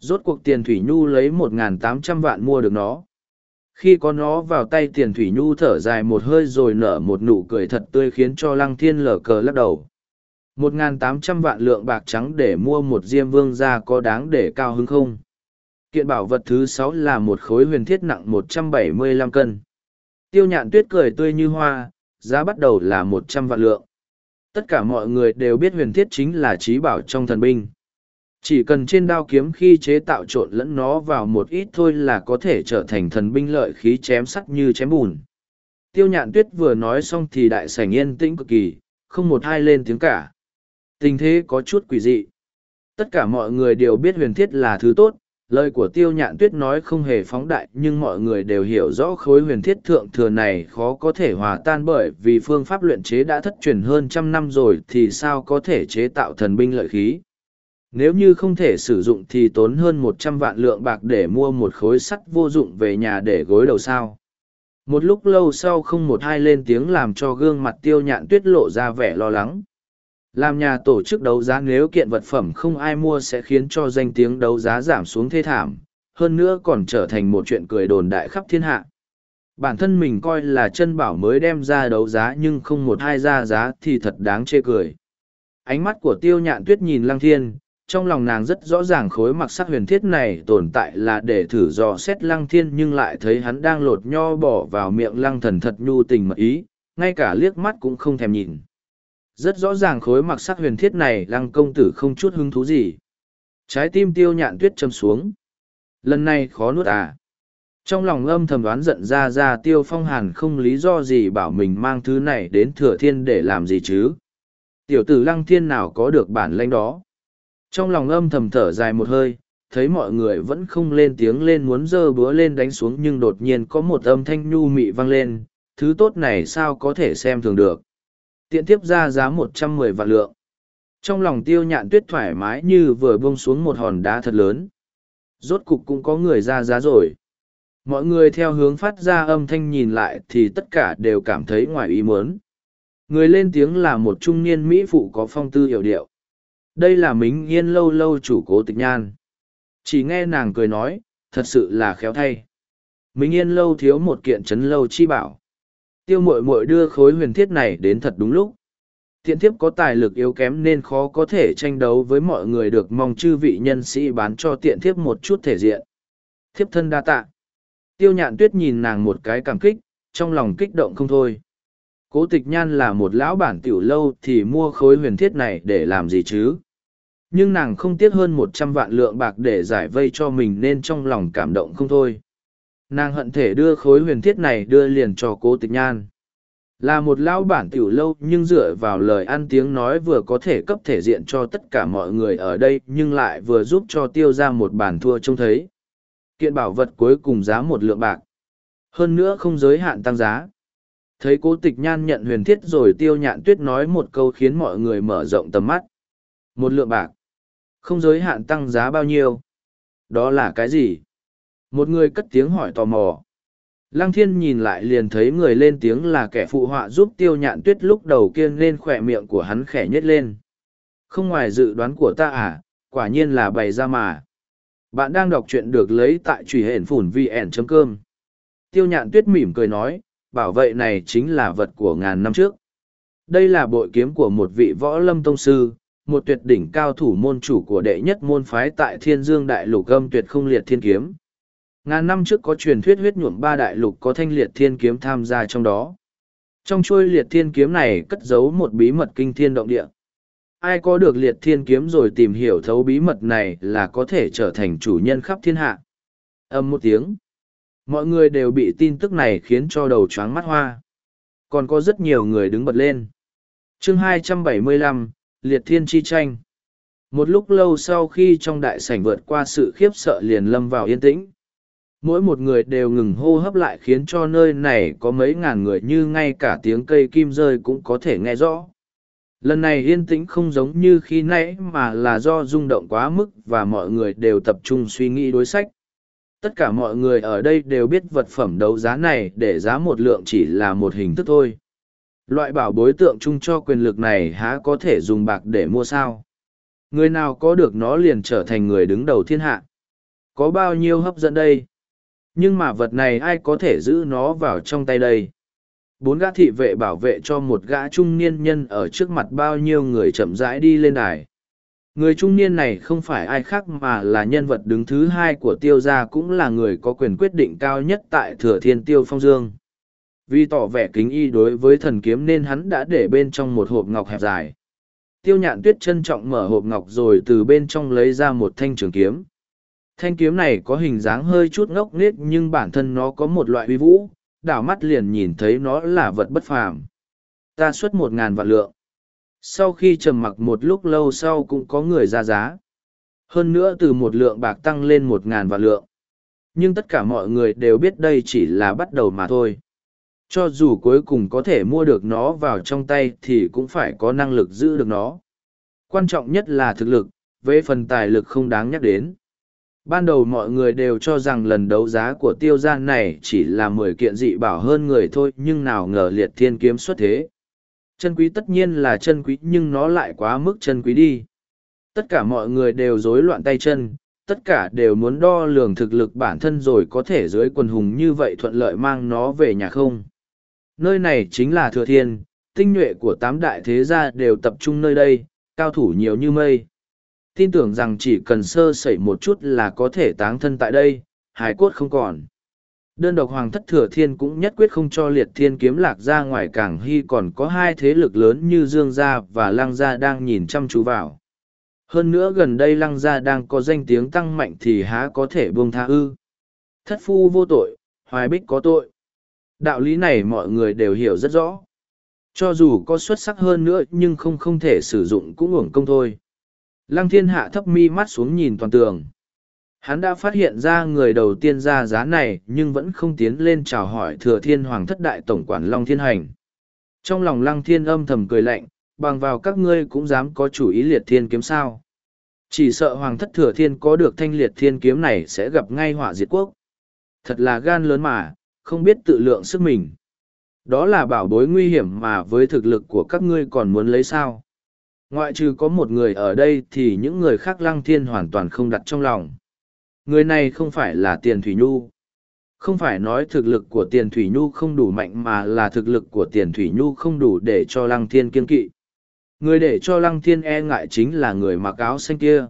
rốt cuộc tiền thủy nhu lấy 1.800 vạn mua được nó khi có nó vào tay tiền thủy nhu thở dài một hơi rồi nở một nụ cười thật tươi khiến cho lăng thiên lở cờ lắc đầu 1.800 vạn lượng bạc trắng để mua một diêm vương ra có đáng để cao hứng không kiện bảo vật thứ sáu là một khối huyền thiết nặng 175 cân tiêu nhạn tuyết cười tươi như hoa giá bắt đầu là 100 vạn lượng tất cả mọi người đều biết huyền thiết chính là trí bảo trong thần binh chỉ cần trên đao kiếm khi chế tạo trộn lẫn nó vào một ít thôi là có thể trở thành thần binh lợi khí chém sắt như chém bùn tiêu nhạn tuyết vừa nói xong thì đại sảnh yên tĩnh cực kỳ không một ai lên tiếng cả Tình thế có chút quỷ dị. Tất cả mọi người đều biết huyền thiết là thứ tốt, lời của tiêu nhạn tuyết nói không hề phóng đại nhưng mọi người đều hiểu rõ khối huyền thiết thượng thừa này khó có thể hòa tan bởi vì phương pháp luyện chế đã thất truyền hơn trăm năm rồi thì sao có thể chế tạo thần binh lợi khí nếu như không thể sử dụng thì tốn hơn một trăm vạn lượng bạc để mua một khối sắt vô dụng về nhà để gối đầu sao một lúc lâu sau không một hai lên tiếng làm cho gương mặt tiêu nhạn tuyết lộ ra vẻ lo lắng làm nhà tổ chức đấu giá nếu kiện vật phẩm không ai mua sẽ khiến cho danh tiếng đấu giá giảm xuống thê thảm, hơn nữa còn trở thành một chuyện cười đồn đại khắp thiên hạ. Bản thân mình coi là chân bảo mới đem ra đấu giá nhưng không một hai ra giá thì thật đáng chê cười. Ánh mắt của tiêu nhạn tuyết nhìn lăng thiên, trong lòng nàng rất rõ ràng khối mặc sắc huyền thiết này tồn tại là để thử dò xét lăng thiên nhưng lại thấy hắn đang lột nho bỏ vào miệng lăng thần thật nhu tình mật ý, ngay cả liếc mắt cũng không thèm nhìn. Rất rõ ràng khối mặc sắc huyền thiết này lăng công tử không chút hứng thú gì. Trái tim tiêu nhạn tuyết châm xuống. Lần này khó nuốt à. Trong lòng âm thầm đoán giận ra ra tiêu phong hàn không lý do gì bảo mình mang thứ này đến thừa thiên để làm gì chứ. Tiểu tử lăng thiên nào có được bản lãnh đó. Trong lòng âm thầm thở dài một hơi, thấy mọi người vẫn không lên tiếng lên muốn giơ búa lên đánh xuống nhưng đột nhiên có một âm thanh nhu mị vang lên, thứ tốt này sao có thể xem thường được tiện tiếp ra giá một trăm mười vạn lượng. Trong lòng tiêu nhạn tuyết thoải mái như vừa bông xuống một hòn đá thật lớn. Rốt cục cũng có người ra giá rồi. Mọi người theo hướng phát ra âm thanh nhìn lại thì tất cả đều cảm thấy ngoài ý muốn. Người lên tiếng là một trung niên Mỹ phụ có phong tư hiểu điệu. Đây là Mính Yên lâu lâu chủ cố tịch nhan. Chỉ nghe nàng cười nói, thật sự là khéo thay. Mính Yên lâu thiếu một kiện trấn lâu chi bảo tiêu mội mội đưa khối huyền thiết này đến thật đúng lúc thiện thiếp có tài lực yếu kém nên khó có thể tranh đấu với mọi người được mong chư vị nhân sĩ bán cho tiện thiếp một chút thể diện thiếp thân đa tạ tiêu nhạn tuyết nhìn nàng một cái cảm kích trong lòng kích động không thôi cố tịch nhan là một lão bản tiểu lâu thì mua khối huyền thiết này để làm gì chứ nhưng nàng không tiếc hơn một trăm vạn lượng bạc để giải vây cho mình nên trong lòng cảm động không thôi nàng hận thể đưa khối huyền thiết này đưa liền cho cố tịch nhan là một lão bản tiểu lâu nhưng dựa vào lời ăn tiếng nói vừa có thể cấp thể diện cho tất cả mọi người ở đây nhưng lại vừa giúp cho tiêu ra một bản thua trông thấy kiện bảo vật cuối cùng giá một lượng bạc hơn nữa không giới hạn tăng giá thấy cố tịch nhan nhận huyền thiết rồi tiêu nhạn tuyết nói một câu khiến mọi người mở rộng tầm mắt một lượng bạc không giới hạn tăng giá bao nhiêu đó là cái gì một người cất tiếng hỏi tò mò. Lăng thiên nhìn lại liền thấy người lên tiếng là kẻ phụ họa giúp tiêu nhạn tuyết lúc đầu kia lên khỏe miệng của hắn khẽ nhất lên. Không ngoài dự đoán của ta à, quả nhiên là bày ra mà. Bạn đang đọc truyện được lấy tại truy hển phủn vn cơm. Tiêu nhạn tuyết mỉm cười nói, bảo vệ này chính là vật của ngàn năm trước. Đây là bội kiếm của một vị võ lâm tông sư, một tuyệt đỉnh cao thủ môn chủ của đệ nhất môn phái tại thiên dương đại lục âm tuyệt không liệt thiên kiếm Ngàn năm trước có truyền thuyết huyết nhuộm ba đại lục có thanh liệt thiên kiếm tham gia trong đó. Trong chuôi liệt thiên kiếm này cất giấu một bí mật kinh thiên động địa. Ai có được liệt thiên kiếm rồi tìm hiểu thấu bí mật này là có thể trở thành chủ nhân khắp thiên hạ. Âm một tiếng. Mọi người đều bị tin tức này khiến cho đầu chóng mắt hoa. Còn có rất nhiều người đứng bật lên. chương 275, Liệt Thiên Chi Tranh. Một lúc lâu sau khi trong đại sảnh vượt qua sự khiếp sợ liền lâm vào yên tĩnh mỗi một người đều ngừng hô hấp lại khiến cho nơi này có mấy ngàn người như ngay cả tiếng cây kim rơi cũng có thể nghe rõ lần này yên tĩnh không giống như khi nãy mà là do rung động quá mức và mọi người đều tập trung suy nghĩ đối sách tất cả mọi người ở đây đều biết vật phẩm đấu giá này để giá một lượng chỉ là một hình thức thôi loại bảo bối tượng chung cho quyền lực này há có thể dùng bạc để mua sao người nào có được nó liền trở thành người đứng đầu thiên hạ có bao nhiêu hấp dẫn đây nhưng mà vật này ai có thể giữ nó vào trong tay đây bốn gã thị vệ bảo vệ cho một gã trung niên nhân ở trước mặt bao nhiêu người chậm rãi đi lên đài người trung niên này không phải ai khác mà là nhân vật đứng thứ hai của tiêu gia cũng là người có quyền quyết định cao nhất tại thừa thiên tiêu phong dương vì tỏ vẻ kính y đối với thần kiếm nên hắn đã để bên trong một hộp ngọc hẹp dài tiêu nhạn tuyết trân trọng mở hộp ngọc rồi từ bên trong lấy ra một thanh trường kiếm thanh kiếm này có hình dáng hơi chút ngốc nghếch nhưng bản thân nó có một loại uy vũ đảo mắt liền nhìn thấy nó là vật bất phàm ta xuất một ngàn vạn lượng sau khi trầm mặc một lúc lâu sau cũng có người ra giá hơn nữa từ một lượng bạc tăng lên một ngàn vạn lượng nhưng tất cả mọi người đều biết đây chỉ là bắt đầu mà thôi cho dù cuối cùng có thể mua được nó vào trong tay thì cũng phải có năng lực giữ được nó quan trọng nhất là thực lực về phần tài lực không đáng nhắc đến Ban đầu mọi người đều cho rằng lần đấu giá của tiêu gia này chỉ là mười kiện dị bảo hơn người thôi nhưng nào ngờ liệt thiên kiếm xuất thế. Chân quý tất nhiên là chân quý nhưng nó lại quá mức chân quý đi. Tất cả mọi người đều rối loạn tay chân, tất cả đều muốn đo lường thực lực bản thân rồi có thể dưới quần hùng như vậy thuận lợi mang nó về nhà không. Nơi này chính là thừa thiên, tinh nhuệ của tám đại thế gia đều tập trung nơi đây, cao thủ nhiều như mây tin tưởng rằng chỉ cần sơ sẩy một chút là có thể táng thân tại đây, hải cốt không còn. Đơn độc Hoàng thất thừa thiên cũng nhất quyết không cho liệt thiên kiếm lạc ra ngoài cảng hy còn có hai thế lực lớn như Dương Gia và Lăng Gia đang nhìn chăm chú vào. Hơn nữa gần đây Lăng Gia đang có danh tiếng tăng mạnh thì há có thể buông tha ư. Thất phu vô tội, hoài bích có tội. Đạo lý này mọi người đều hiểu rất rõ. Cho dù có xuất sắc hơn nữa nhưng không không thể sử dụng cũng uổng công thôi. Lăng thiên hạ thấp mi mắt xuống nhìn toàn tường. Hắn đã phát hiện ra người đầu tiên ra giá này nhưng vẫn không tiến lên chào hỏi thừa thiên hoàng thất đại tổng quản Long Thiên Hành. Trong lòng lăng thiên âm thầm cười lạnh, bằng vào các ngươi cũng dám có chủ ý liệt thiên kiếm sao. Chỉ sợ hoàng thất thừa thiên có được thanh liệt thiên kiếm này sẽ gặp ngay họa diệt quốc. Thật là gan lớn mà, không biết tự lượng sức mình. Đó là bảo bối nguy hiểm mà với thực lực của các ngươi còn muốn lấy sao. Ngoại trừ có một người ở đây thì những người khác lăng thiên hoàn toàn không đặt trong lòng. Người này không phải là tiền thủy nhu. Không phải nói thực lực của tiền thủy nhu không đủ mạnh mà là thực lực của tiền thủy nhu không đủ để cho lăng thiên kiên kỵ. Người để cho lăng thiên e ngại chính là người mặc áo xanh kia.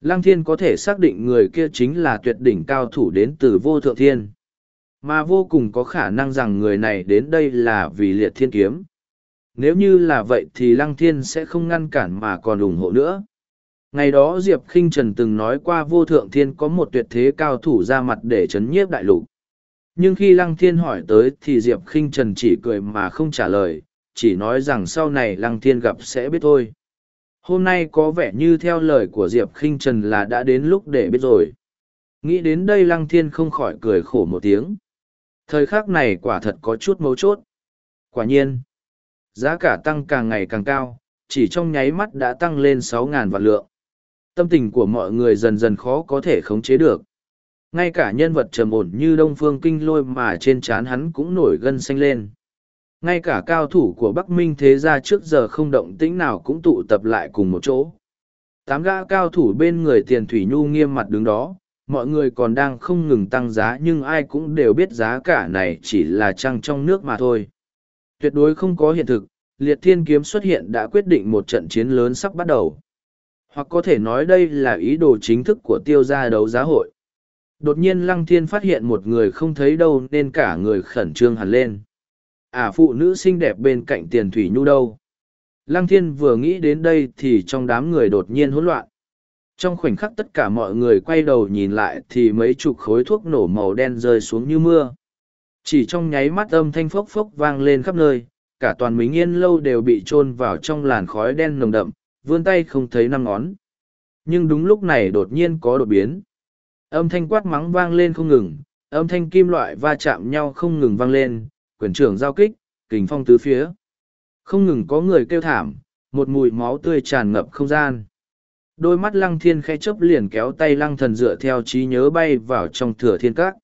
Lăng thiên có thể xác định người kia chính là tuyệt đỉnh cao thủ đến từ vô thượng thiên. Mà vô cùng có khả năng rằng người này đến đây là vì liệt thiên kiếm. Nếu như là vậy thì Lăng Thiên sẽ không ngăn cản mà còn ủng hộ nữa. Ngày đó Diệp Kinh Trần từng nói qua vô thượng thiên có một tuyệt thế cao thủ ra mặt để chấn nhiếp đại lục. Nhưng khi Lăng Thiên hỏi tới thì Diệp Kinh Trần chỉ cười mà không trả lời, chỉ nói rằng sau này Lăng Thiên gặp sẽ biết thôi. Hôm nay có vẻ như theo lời của Diệp Kinh Trần là đã đến lúc để biết rồi. Nghĩ đến đây Lăng Thiên không khỏi cười khổ một tiếng. Thời khắc này quả thật có chút mấu chốt. Quả nhiên giá cả tăng càng ngày càng cao, chỉ trong nháy mắt đã tăng lên sáu ngàn vạn lượng. Tâm tình của mọi người dần dần khó có thể khống chế được. Ngay cả nhân vật trầm ổn như Đông Phương Kinh Lôi mà trên trán hắn cũng nổi gân xanh lên. Ngay cả cao thủ của Bắc Minh thế gia trước giờ không động tĩnh nào cũng tụ tập lại cùng một chỗ. Tám gã cao thủ bên người Tiền Thủy Nhu nghiêm mặt đứng đó, mọi người còn đang không ngừng tăng giá nhưng ai cũng đều biết giá cả này chỉ là trăng trong nước mà thôi tuyệt đối không có hiện thực liệt thiên kiếm xuất hiện đã quyết định một trận chiến lớn sắp bắt đầu hoặc có thể nói đây là ý đồ chính thức của tiêu g i a đấu giá hội đột nhiên lăng thiên phát hiện một người không thấy đâu nên cả người khẩn trương hẳn lên à phụ nữ xinh đẹp bên cạnh tiền thủy nhu đâu lăng thiên vừa nghĩ đến đây thì trong đám người đột nhiên hỗn loạn trong khoảnh khắc tất cả mọi người quay đầu nhìn lại thì mấy chục khối thuốc nổ màu đen rơi xuống như mưa chỉ trong nháy mắt âm thanh phốc phốc vang lên khắp nơi, cả toàn Mính Yên lâu đều bị chôn vào trong làn khói đen nồng đậm, vươn tay không thấy năm ngón. Nhưng đúng lúc này đột nhiên có đột biến. Âm thanh quát mắng vang lên không ngừng, âm thanh kim loại va chạm nhau không ngừng vang lên, quyền trưởng giao kích, kình phong tứ phía. Không ngừng có người kêu thảm, một mùi máu tươi tràn ngập không gian. Đôi mắt lăng thiên khẽ chớp liền kéo tay lăng thần dựa theo trí nhớ bay vào trong thừa thiên các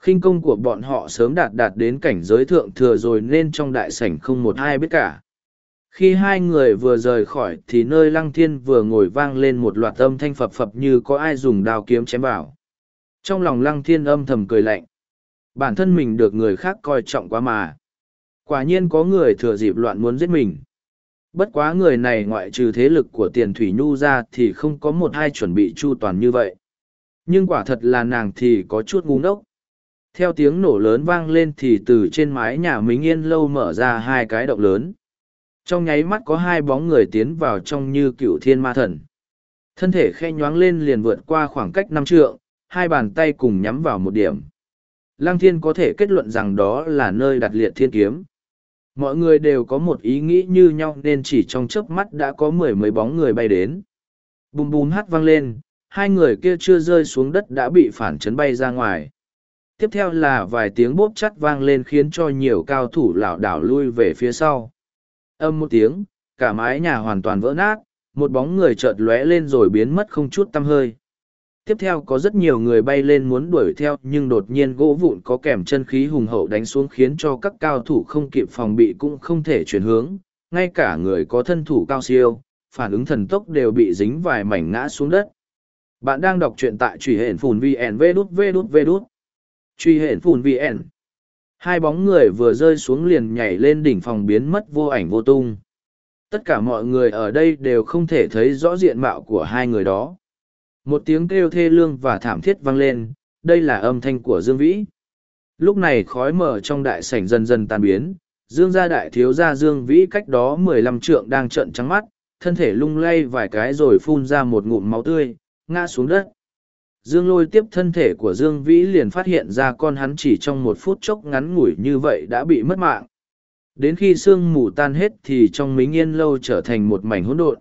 khinh công của bọn họ sớm đạt đạt đến cảnh giới thượng thừa rồi nên trong đại sảnh không một ai biết cả khi hai người vừa rời khỏi thì nơi lăng thiên vừa ngồi vang lên một loạt âm thanh phập phập như có ai dùng đao kiếm chém vào trong lòng lăng thiên âm thầm cười lạnh bản thân mình được người khác coi trọng quá mà quả nhiên có người thừa dịp loạn muốn giết mình bất quá người này ngoại trừ thế lực của tiền thủy nhu ra thì không có một ai chuẩn bị chu toàn như vậy nhưng quả thật là nàng thì có chút ngu ngốc theo tiếng nổ lớn vang lên thì từ trên mái nhà mình yên lâu mở ra hai cái động lớn trong nháy mắt có hai bóng người tiến vào trong như cựu thiên ma thần thân thể khe nhoáng lên liền vượt qua khoảng cách năm trượng hai bàn tay cùng nhắm vào một điểm lăng thiên có thể kết luận rằng đó là nơi đặt liệt thiên kiếm mọi người đều có một ý nghĩ như nhau nên chỉ trong chớp mắt đã có mười mấy bóng người bay đến bùm bùm hát vang lên hai người kia chưa rơi xuống đất đã bị phản chấn bay ra ngoài tiếp theo là vài tiếng bốp chắt vang lên khiến cho nhiều cao thủ lảo đảo lui về phía sau âm một tiếng cả mái nhà hoàn toàn vỡ nát một bóng người chợt lóe lên rồi biến mất không chút tăm hơi tiếp theo có rất nhiều người bay lên muốn đuổi theo nhưng đột nhiên gỗ vụn có kèm chân khí hùng hậu đánh xuống khiến cho các cao thủ không kịp phòng bị cũng không thể chuyển hướng ngay cả người có thân thủ cao siêu phản ứng thần tốc đều bị dính vài mảnh ngã xuống đất bạn đang đọc truyện tại truy hển phùn vn vê đút vê đút vê đút truy hển phùn vn hai bóng người vừa rơi xuống liền nhảy lên đỉnh phòng biến mất vô ảnh vô tung tất cả mọi người ở đây đều không thể thấy rõ diện mạo của hai người đó một tiếng kêu thê lương và thảm thiết vang lên đây là âm thanh của dương vĩ lúc này khói mờ trong đại sảnh dần dần tan biến dương gia đại thiếu gia dương vĩ cách đó mười lăm trượng đang trợn trắng mắt thân thể lung lay vài cái rồi phun ra một ngụm máu tươi ngã xuống đất Dương lôi tiếp thân thể của Dương Vĩ liền phát hiện ra con hắn chỉ trong một phút chốc ngắn ngủi như vậy đã bị mất mạng. Đến khi sương mù tan hết thì trong mính nghiên lâu trở thành một mảnh hỗn độn.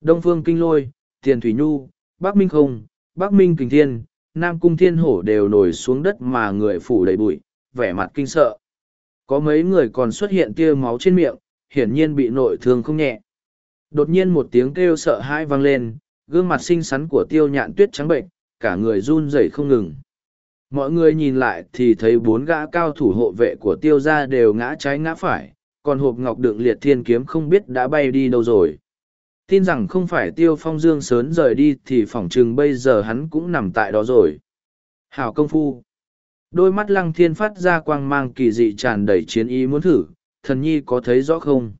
Đông Phương Kinh Lôi, Tiền Thủy Nhu, Bắc Minh Không, Bắc Minh Kình Thiên, Nam Cung Thiên Hổ đều nổi xuống đất mà người phủ đầy bụi, vẻ mặt kinh sợ. Có mấy người còn xuất hiện tia máu trên miệng, hiển nhiên bị nội thương không nhẹ. Đột nhiên một tiếng kêu sợ hãi vang lên, gương mặt xinh xắn của tiêu nhạn tuyết trắng bệnh, cả người run rẩy không ngừng. Mọi người nhìn lại thì thấy bốn gã cao thủ hộ vệ của tiêu gia đều ngã trái ngã phải, còn hộp ngọc đựng liệt thiên kiếm không biết đã bay đi đâu rồi. Tin rằng không phải tiêu phong dương sớn rời đi thì phỏng chừng bây giờ hắn cũng nằm tại đó rồi. Hảo công phu. Đôi mắt lăng thiên phát ra quang mang kỳ dị tràn đầy chiến ý muốn thử, thần nhi có thấy rõ không?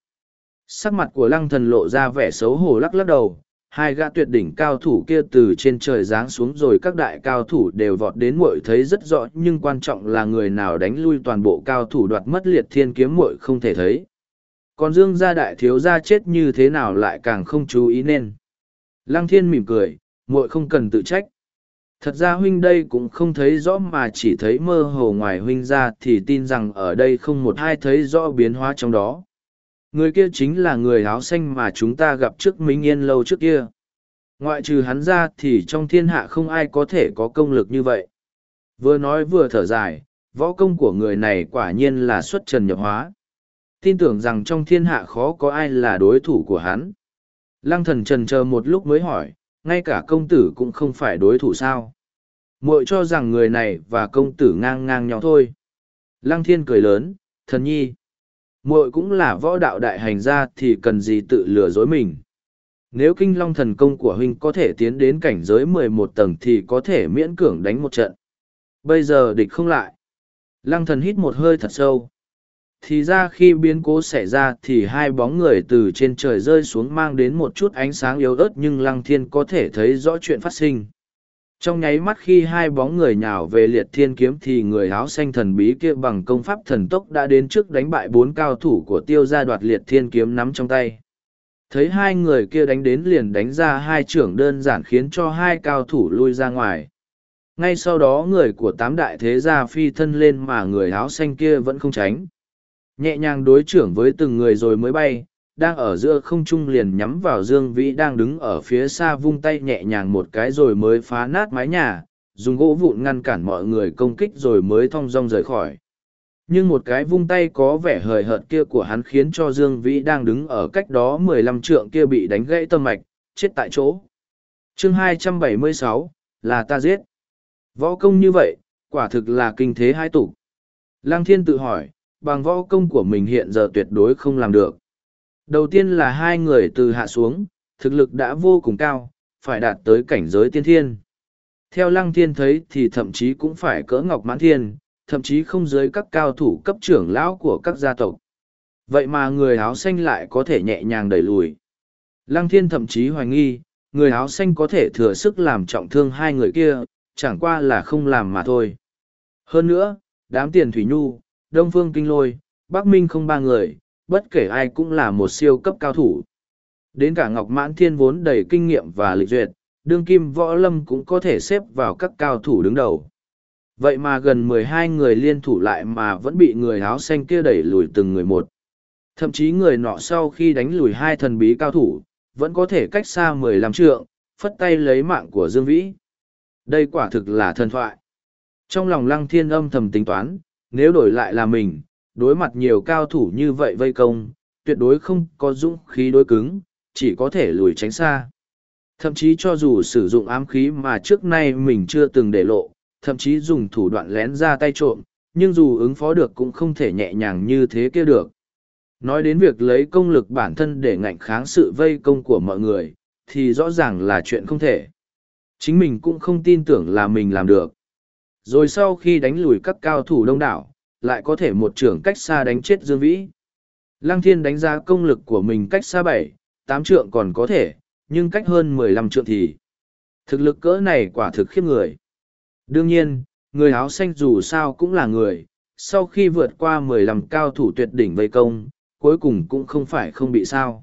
Sắc mặt của lăng thần lộ ra vẻ xấu hổ lắc lắc đầu, hai gã tuyệt đỉnh cao thủ kia từ trên trời giáng xuống rồi các đại cao thủ đều vọt đến muội thấy rất rõ nhưng quan trọng là người nào đánh lui toàn bộ cao thủ đoạt mất liệt thiên kiếm muội không thể thấy còn dương gia đại thiếu gia chết như thế nào lại càng không chú ý nên lăng thiên mỉm cười muội không cần tự trách thật ra huynh đây cũng không thấy rõ mà chỉ thấy mơ hồ ngoài huynh ra thì tin rằng ở đây không một ai thấy rõ biến hóa trong đó Người kia chính là người áo xanh mà chúng ta gặp trước Minh Yên lâu trước kia. Ngoại trừ hắn ra thì trong thiên hạ không ai có thể có công lực như vậy. Vừa nói vừa thở dài, võ công của người này quả nhiên là xuất trần nhập hóa. Tin tưởng rằng trong thiên hạ khó có ai là đối thủ của hắn. Lăng thần trần chờ một lúc mới hỏi, ngay cả công tử cũng không phải đối thủ sao. Muội cho rằng người này và công tử ngang ngang nhau thôi. Lăng thiên cười lớn, thần nhi muội cũng là võ đạo đại hành gia thì cần gì tự lừa dối mình nếu kinh long thần công của huynh có thể tiến đến cảnh giới mười một tầng thì có thể miễn cưỡng đánh một trận bây giờ địch không lại lăng thần hít một hơi thật sâu thì ra khi biến cố xảy ra thì hai bóng người từ trên trời rơi xuống mang đến một chút ánh sáng yếu ớt nhưng lăng thiên có thể thấy rõ chuyện phát sinh trong nháy mắt khi hai bóng người nhào về liệt thiên kiếm thì người áo xanh thần bí kia bằng công pháp thần tốc đã đến trước đánh bại bốn cao thủ của tiêu gia đoạt liệt thiên kiếm nắm trong tay. Thấy hai người kia đánh đến liền đánh ra hai trưởng đơn giản khiến cho hai cao thủ lui ra ngoài. Ngay sau đó người của tám đại thế gia phi thân lên mà người áo xanh kia vẫn không tránh. Nhẹ nhàng đối trưởng với từng người rồi mới bay, đang ở giữa không trung liền nhắm vào Dương Vĩ đang đứng ở phía xa vung tay nhẹ nhàng một cái rồi mới phá nát mái nhà, dùng gỗ vụn ngăn cản mọi người công kích rồi mới thong dong rời khỏi. Nhưng một cái vung tay có vẻ hời hợt kia của hắn khiến cho Dương Vĩ đang đứng ở cách đó mười lăm trượng kia bị đánh gãy tâm mạch, chết tại chỗ. Chương hai trăm bảy mươi sáu là ta giết. Võ công như vậy, quả thực là kinh thế hai tục. Lang Thiên tự hỏi, bằng võ công của mình hiện giờ tuyệt đối không làm được. Đầu tiên là hai người từ hạ xuống, thực lực đã vô cùng cao, phải đạt tới cảnh giới tiên thiên. Theo lăng thiên thấy thì thậm chí cũng phải cỡ ngọc mãn thiên, thậm chí không dưới các cao thủ cấp trưởng lão của các gia tộc. Vậy mà người áo xanh lại có thể nhẹ nhàng đẩy lùi. Lăng thiên thậm chí hoài nghi, người áo xanh có thể thừa sức làm trọng thương hai người kia, chẳng qua là không làm mà thôi. Hơn nữa, đám tiền Thủy Nhu, Đông Phương Kinh Lôi, Bắc Minh không ba người, bất kể ai cũng là một siêu cấp cao thủ. Đến cả Ngọc Mãn Thiên vốn đầy kinh nghiệm và lịch duyệt, đương kim võ lâm cũng có thể xếp vào các cao thủ đứng đầu. Vậy mà gần mười hai người liên thủ lại mà vẫn bị người áo xanh kia đẩy lùi từng người một. Thậm chí người nọ sau khi đánh lùi hai thần bí cao thủ, vẫn có thể cách xa mười lăm trượng, phất tay lấy mạng của Dương Vĩ. Đây quả thực là thần thoại. Trong lòng Lăng Thiên âm thầm tính toán, nếu đổi lại là mình, đối mặt nhiều cao thủ như vậy vây công, tuyệt đối không có dũng khí đối cứng, chỉ có thể lùi tránh xa. Thậm chí cho dù sử dụng ám khí mà trước nay mình chưa từng để lộ, thậm chí dùng thủ đoạn lén ra tay trộm, nhưng dù ứng phó được cũng không thể nhẹ nhàng như thế kia được. Nói đến việc lấy công lực bản thân để ngạnh kháng sự vây công của mọi người, thì rõ ràng là chuyện không thể. Chính mình cũng không tin tưởng là mình làm được. Rồi sau khi đánh lùi các cao thủ đông đảo, lại có thể một trưởng cách xa đánh chết Dương Vĩ. Lăng Thiên đánh giá công lực của mình cách xa bảy, tám trượng còn có thể, nhưng cách hơn mười lăm trượng thì. Thực lực cỡ này quả thực khiếp người. Đương nhiên, người áo xanh dù sao cũng là người, sau khi vượt qua mười lăm cao thủ tuyệt đỉnh vây công, cuối cùng cũng không phải không bị sao.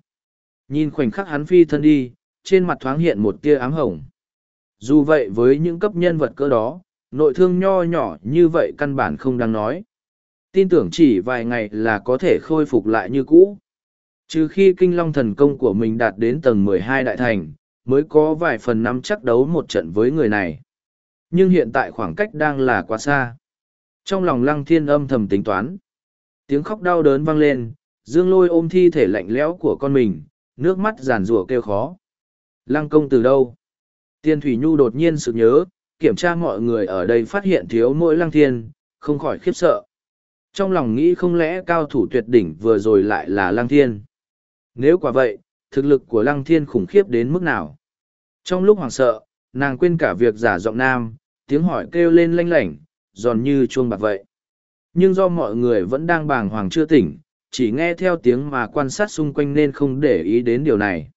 Nhìn khoảnh khắc hắn phi thân đi, trên mặt thoáng hiện một tia ám hồng. Dù vậy với những cấp nhân vật cỡ đó, nội thương nho nhỏ như vậy căn bản không đáng nói tin tưởng chỉ vài ngày là có thể khôi phục lại như cũ. Trừ khi kinh long thần công của mình đạt đến tầng 12 đại thành, mới có vài phần nắm chắc đấu một trận với người này. Nhưng hiện tại khoảng cách đang là quá xa. Trong lòng lăng thiên âm thầm tính toán, tiếng khóc đau đớn vang lên, dương lôi ôm thi thể lạnh lẽo của con mình, nước mắt giàn rủa kêu khó. Lăng công từ đâu? Tiên Thủy Nhu đột nhiên sự nhớ, kiểm tra mọi người ở đây phát hiện thiếu mỗi lăng thiên, không khỏi khiếp sợ. Trong lòng nghĩ không lẽ cao thủ tuyệt đỉnh vừa rồi lại là Lăng Thiên. Nếu quả vậy, thực lực của Lăng Thiên khủng khiếp đến mức nào? Trong lúc hoảng sợ, nàng quên cả việc giả giọng nam, tiếng hỏi kêu lên lanh lảnh, giòn như chuông bạc vậy. Nhưng do mọi người vẫn đang bàng hoàng chưa tỉnh, chỉ nghe theo tiếng mà quan sát xung quanh nên không để ý đến điều này.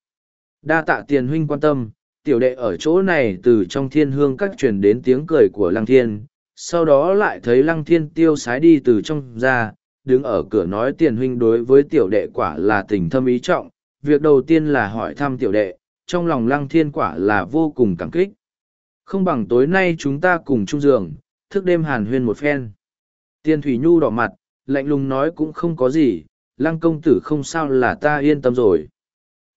Đa tạ tiền huynh quan tâm, tiểu đệ ở chỗ này từ trong thiên hương các truyền đến tiếng cười của lăng thiên, sau đó lại thấy lăng thiên tiêu sái đi từ trong ra, đứng ở cửa nói tiền huynh đối với tiểu đệ quả là tình thâm ý trọng, việc đầu tiên là hỏi thăm tiểu đệ, trong lòng lăng thiên quả là vô cùng cảm kích. Không bằng tối nay chúng ta cùng chung giường, thức đêm hàn huyên một phen. Tiền thủy nhu đỏ mặt, lạnh lùng nói cũng không có gì, lăng công tử không sao là ta yên tâm rồi.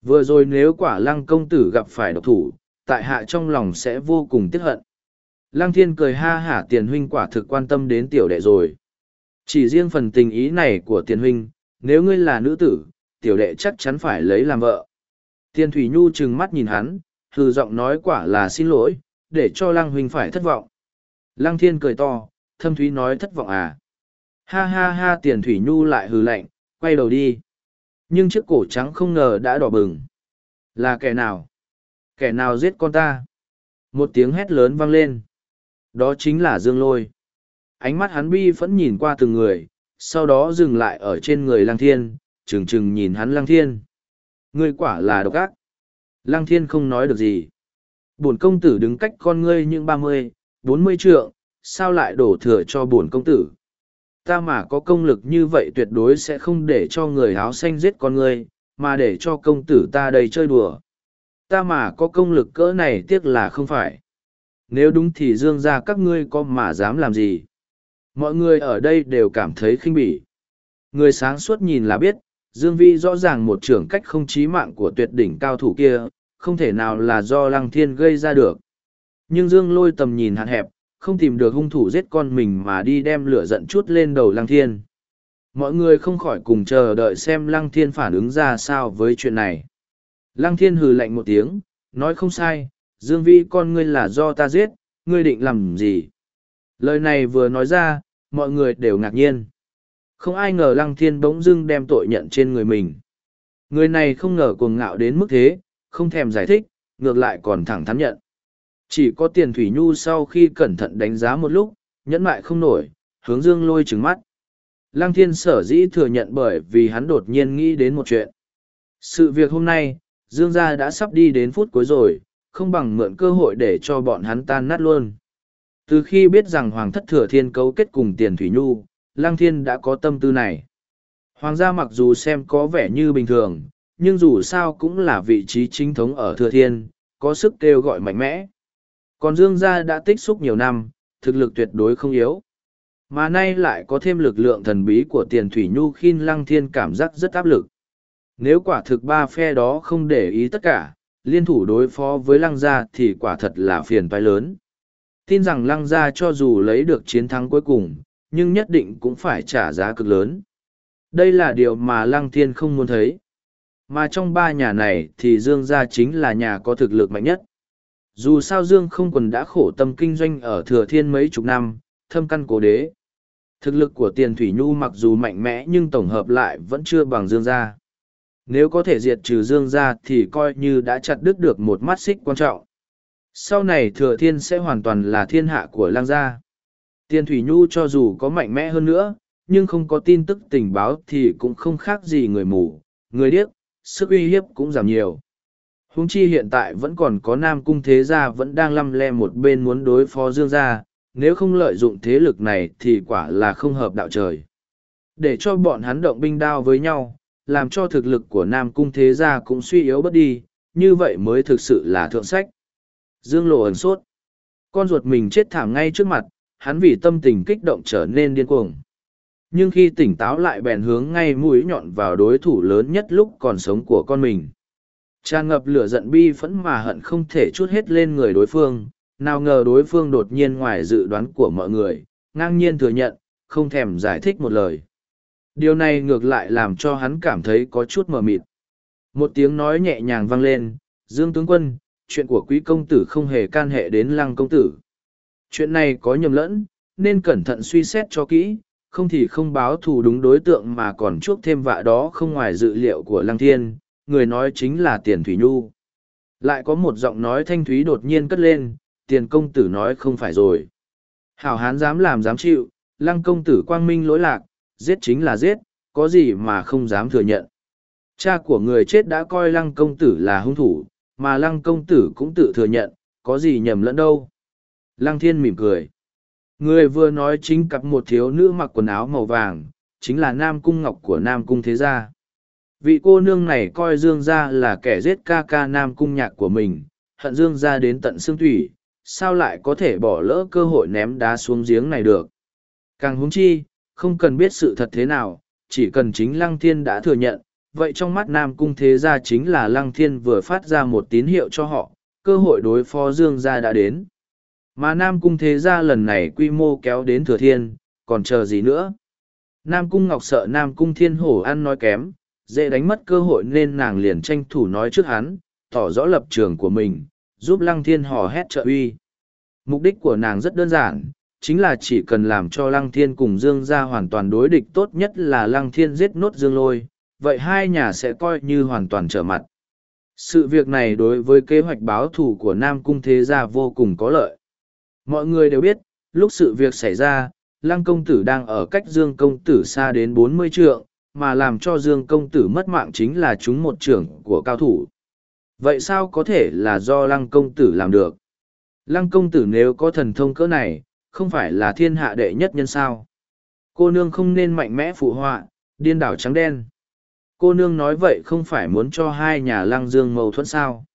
Vừa rồi nếu quả lăng công tử gặp phải độc thủ, tại hạ trong lòng sẽ vô cùng tiếc hận. Lăng thiên cười ha hả tiền huynh quả thực quan tâm đến tiểu đệ rồi. Chỉ riêng phần tình ý này của tiền huynh, nếu ngươi là nữ tử, tiểu đệ chắc chắn phải lấy làm vợ. Tiền thủy nhu trừng mắt nhìn hắn, hừ giọng nói quả là xin lỗi, để cho lăng huynh phải thất vọng. Lăng thiên cười to, thâm thúy nói thất vọng à. Ha ha ha tiền thủy nhu lại hừ lạnh, quay đầu đi. Nhưng chiếc cổ trắng không ngờ đã đỏ bừng. Là kẻ nào? Kẻ nào giết con ta? Một tiếng hét lớn vang lên. Đó chính là Dương Lôi. Ánh mắt hắn bi vẫn nhìn qua từng người, sau đó dừng lại ở trên người lang Thiên, trừng trừng nhìn hắn lang Thiên. Ngươi quả là độc ác. lang Thiên không nói được gì. Bổn công tử đứng cách con ngươi những ba mươi, bốn mươi trượng, sao lại đổ thừa cho bổn công tử. Ta mà có công lực như vậy tuyệt đối sẽ không để cho người áo xanh giết con ngươi, mà để cho công tử ta đây chơi đùa. Ta mà có công lực cỡ này tiếc là không phải nếu đúng thì dương ra các ngươi có mà dám làm gì mọi người ở đây đều cảm thấy khinh bỉ người sáng suốt nhìn là biết dương vi rõ ràng một trưởng cách không chí mạng của tuyệt đỉnh cao thủ kia không thể nào là do lăng thiên gây ra được nhưng dương lôi tầm nhìn hạn hẹp không tìm được hung thủ giết con mình mà đi đem lửa giận chút lên đầu lăng thiên mọi người không khỏi cùng chờ đợi xem lăng thiên phản ứng ra sao với chuyện này lăng thiên hừ lạnh một tiếng nói không sai Dương Vĩ con ngươi là do ta giết, ngươi định làm gì? Lời này vừa nói ra, mọi người đều ngạc nhiên. Không ai ngờ Lăng Thiên bỗng dưng đem tội nhận trên người mình. Người này không ngờ cuồng ngạo đến mức thế, không thèm giải thích, ngược lại còn thẳng thắn nhận. Chỉ có tiền Thủy Nhu sau khi cẩn thận đánh giá một lúc, nhẫn mại không nổi, hướng dương lôi trừng mắt. Lăng Thiên sở dĩ thừa nhận bởi vì hắn đột nhiên nghĩ đến một chuyện. Sự việc hôm nay, Dương gia đã sắp đi đến phút cuối rồi, không bằng mượn cơ hội để cho bọn hắn tan nát luôn. Từ khi biết rằng Hoàng thất thừa thiên cấu kết cùng tiền Thủy Nhu, Lăng Thiên đã có tâm tư này. Hoàng gia mặc dù xem có vẻ như bình thường, nhưng dù sao cũng là vị trí chính thống ở thừa thiên, có sức kêu gọi mạnh mẽ. Còn Dương gia đã tích xúc nhiều năm, thực lực tuyệt đối không yếu. Mà nay lại có thêm lực lượng thần bí của tiền Thủy Nhu khiến Lăng Thiên cảm giác rất áp lực. Nếu quả thực ba phe đó không để ý tất cả, liên thủ đối phó với lăng gia thì quả thật là phiền toái lớn. Tin rằng lăng gia cho dù lấy được chiến thắng cuối cùng, nhưng nhất định cũng phải trả giá cực lớn. Đây là điều mà lăng thiên không muốn thấy. Mà trong ba nhà này thì Dương gia chính là nhà có thực lực mạnh nhất. Dù sao Dương không quần đã khổ tâm kinh doanh ở thừa thiên mấy chục năm, thâm căn cố đế. Thực lực của tiền thủy nhu mặc dù mạnh mẽ nhưng tổng hợp lại vẫn chưa bằng Dương gia. Nếu có thể diệt trừ Dương ra thì coi như đã chặt đứt được một mắt xích quan trọng. Sau này thừa thiên sẽ hoàn toàn là thiên hạ của lang gia. Tiên Thủy Nhu cho dù có mạnh mẽ hơn nữa, nhưng không có tin tức tình báo thì cũng không khác gì người mù, người điếc, sức uy hiếp cũng giảm nhiều. Hùng chi hiện tại vẫn còn có Nam Cung Thế Gia vẫn đang lăm le một bên muốn đối phó Dương Gia, nếu không lợi dụng thế lực này thì quả là không hợp đạo trời. Để cho bọn hắn động binh đao với nhau, làm cho thực lực của Nam Cung Thế Gia cũng suy yếu bớt đi, như vậy mới thực sự là thượng sách. Dương Lộ ẩn sốt. Con ruột mình chết thảm ngay trước mặt, hắn vì tâm tình kích động trở nên điên cuồng. Nhưng khi tỉnh táo lại bèn hướng ngay mũi nhọn vào đối thủ lớn nhất lúc còn sống của con mình. Tràn ngập lửa giận bi phẫn mà hận không thể chút hết lên người đối phương, nào ngờ đối phương đột nhiên ngoài dự đoán của mọi người, ngang nhiên thừa nhận, không thèm giải thích một lời. Điều này ngược lại làm cho hắn cảm thấy có chút mờ mịt. Một tiếng nói nhẹ nhàng vang lên, Dương tướng quân, chuyện của quý công tử không hề can hệ đến lăng công tử. Chuyện này có nhầm lẫn, nên cẩn thận suy xét cho kỹ, không thì không báo thù đúng đối tượng mà còn chuốc thêm vạ đó không ngoài dự liệu của lăng thiên, người nói chính là tiền thủy nhu. Lại có một giọng nói thanh thúy đột nhiên cất lên, tiền công tử nói không phải rồi. Hảo hán dám làm dám chịu, lăng công tử quang minh lỗi lạc, giết chính là giết, có gì mà không dám thừa nhận. Cha của người chết đã coi lăng công tử là hung thủ, mà lăng công tử cũng tự thừa nhận, có gì nhầm lẫn đâu. Lăng thiên mỉm cười. Người vừa nói chính cặp một thiếu nữ mặc quần áo màu vàng, chính là Nam Cung Ngọc của Nam Cung Thế Gia. Vị cô nương này coi Dương Gia là kẻ giết ca ca Nam Cung nhạc của mình, hận Dương Gia đến tận xương thủy, sao lại có thể bỏ lỡ cơ hội ném đá xuống giếng này được. Càng húng chi, không cần biết sự thật thế nào, chỉ cần chính Lăng Thiên đã thừa nhận, vậy trong mắt Nam Cung Thế Gia chính là Lăng Thiên vừa phát ra một tín hiệu cho họ, cơ hội đối phó Dương Gia đã đến. Mà Nam Cung Thế Gia lần này quy mô kéo đến Thừa Thiên, còn chờ gì nữa? Nam Cung Ngọc sợ Nam Cung Thiên Hổ ăn nói kém, dễ đánh mất cơ hội nên nàng liền tranh thủ nói trước hắn, tỏ rõ lập trường của mình, giúp Lăng Thiên hò hét trợ uy. Mục đích của nàng rất đơn giản, chính là chỉ cần làm cho Lăng Thiên cùng Dương gia hoàn toàn đối địch tốt nhất là Lăng Thiên giết nốt Dương Lôi, vậy hai nhà sẽ coi như hoàn toàn trở mặt. Sự việc này đối với kế hoạch báo thù của Nam Cung Thế Gia vô cùng có lợi. Mọi người đều biết, lúc sự việc xảy ra, Lăng Công Tử đang ở cách Dương Công Tử xa đến bốn mươi trượng, mà làm cho Dương Công Tử mất mạng chính là chúng một trưởng của cao thủ. Vậy sao có thể là do Lăng Công Tử làm được? Lăng Công Tử nếu có thần thông cỡ này, không phải là thiên hạ đệ nhất nhân sao. Cô nương không nên mạnh mẽ phụ họa, điên đảo trắng đen. Cô nương nói vậy không phải muốn cho hai nhà lăng dương mâu thuẫn sao.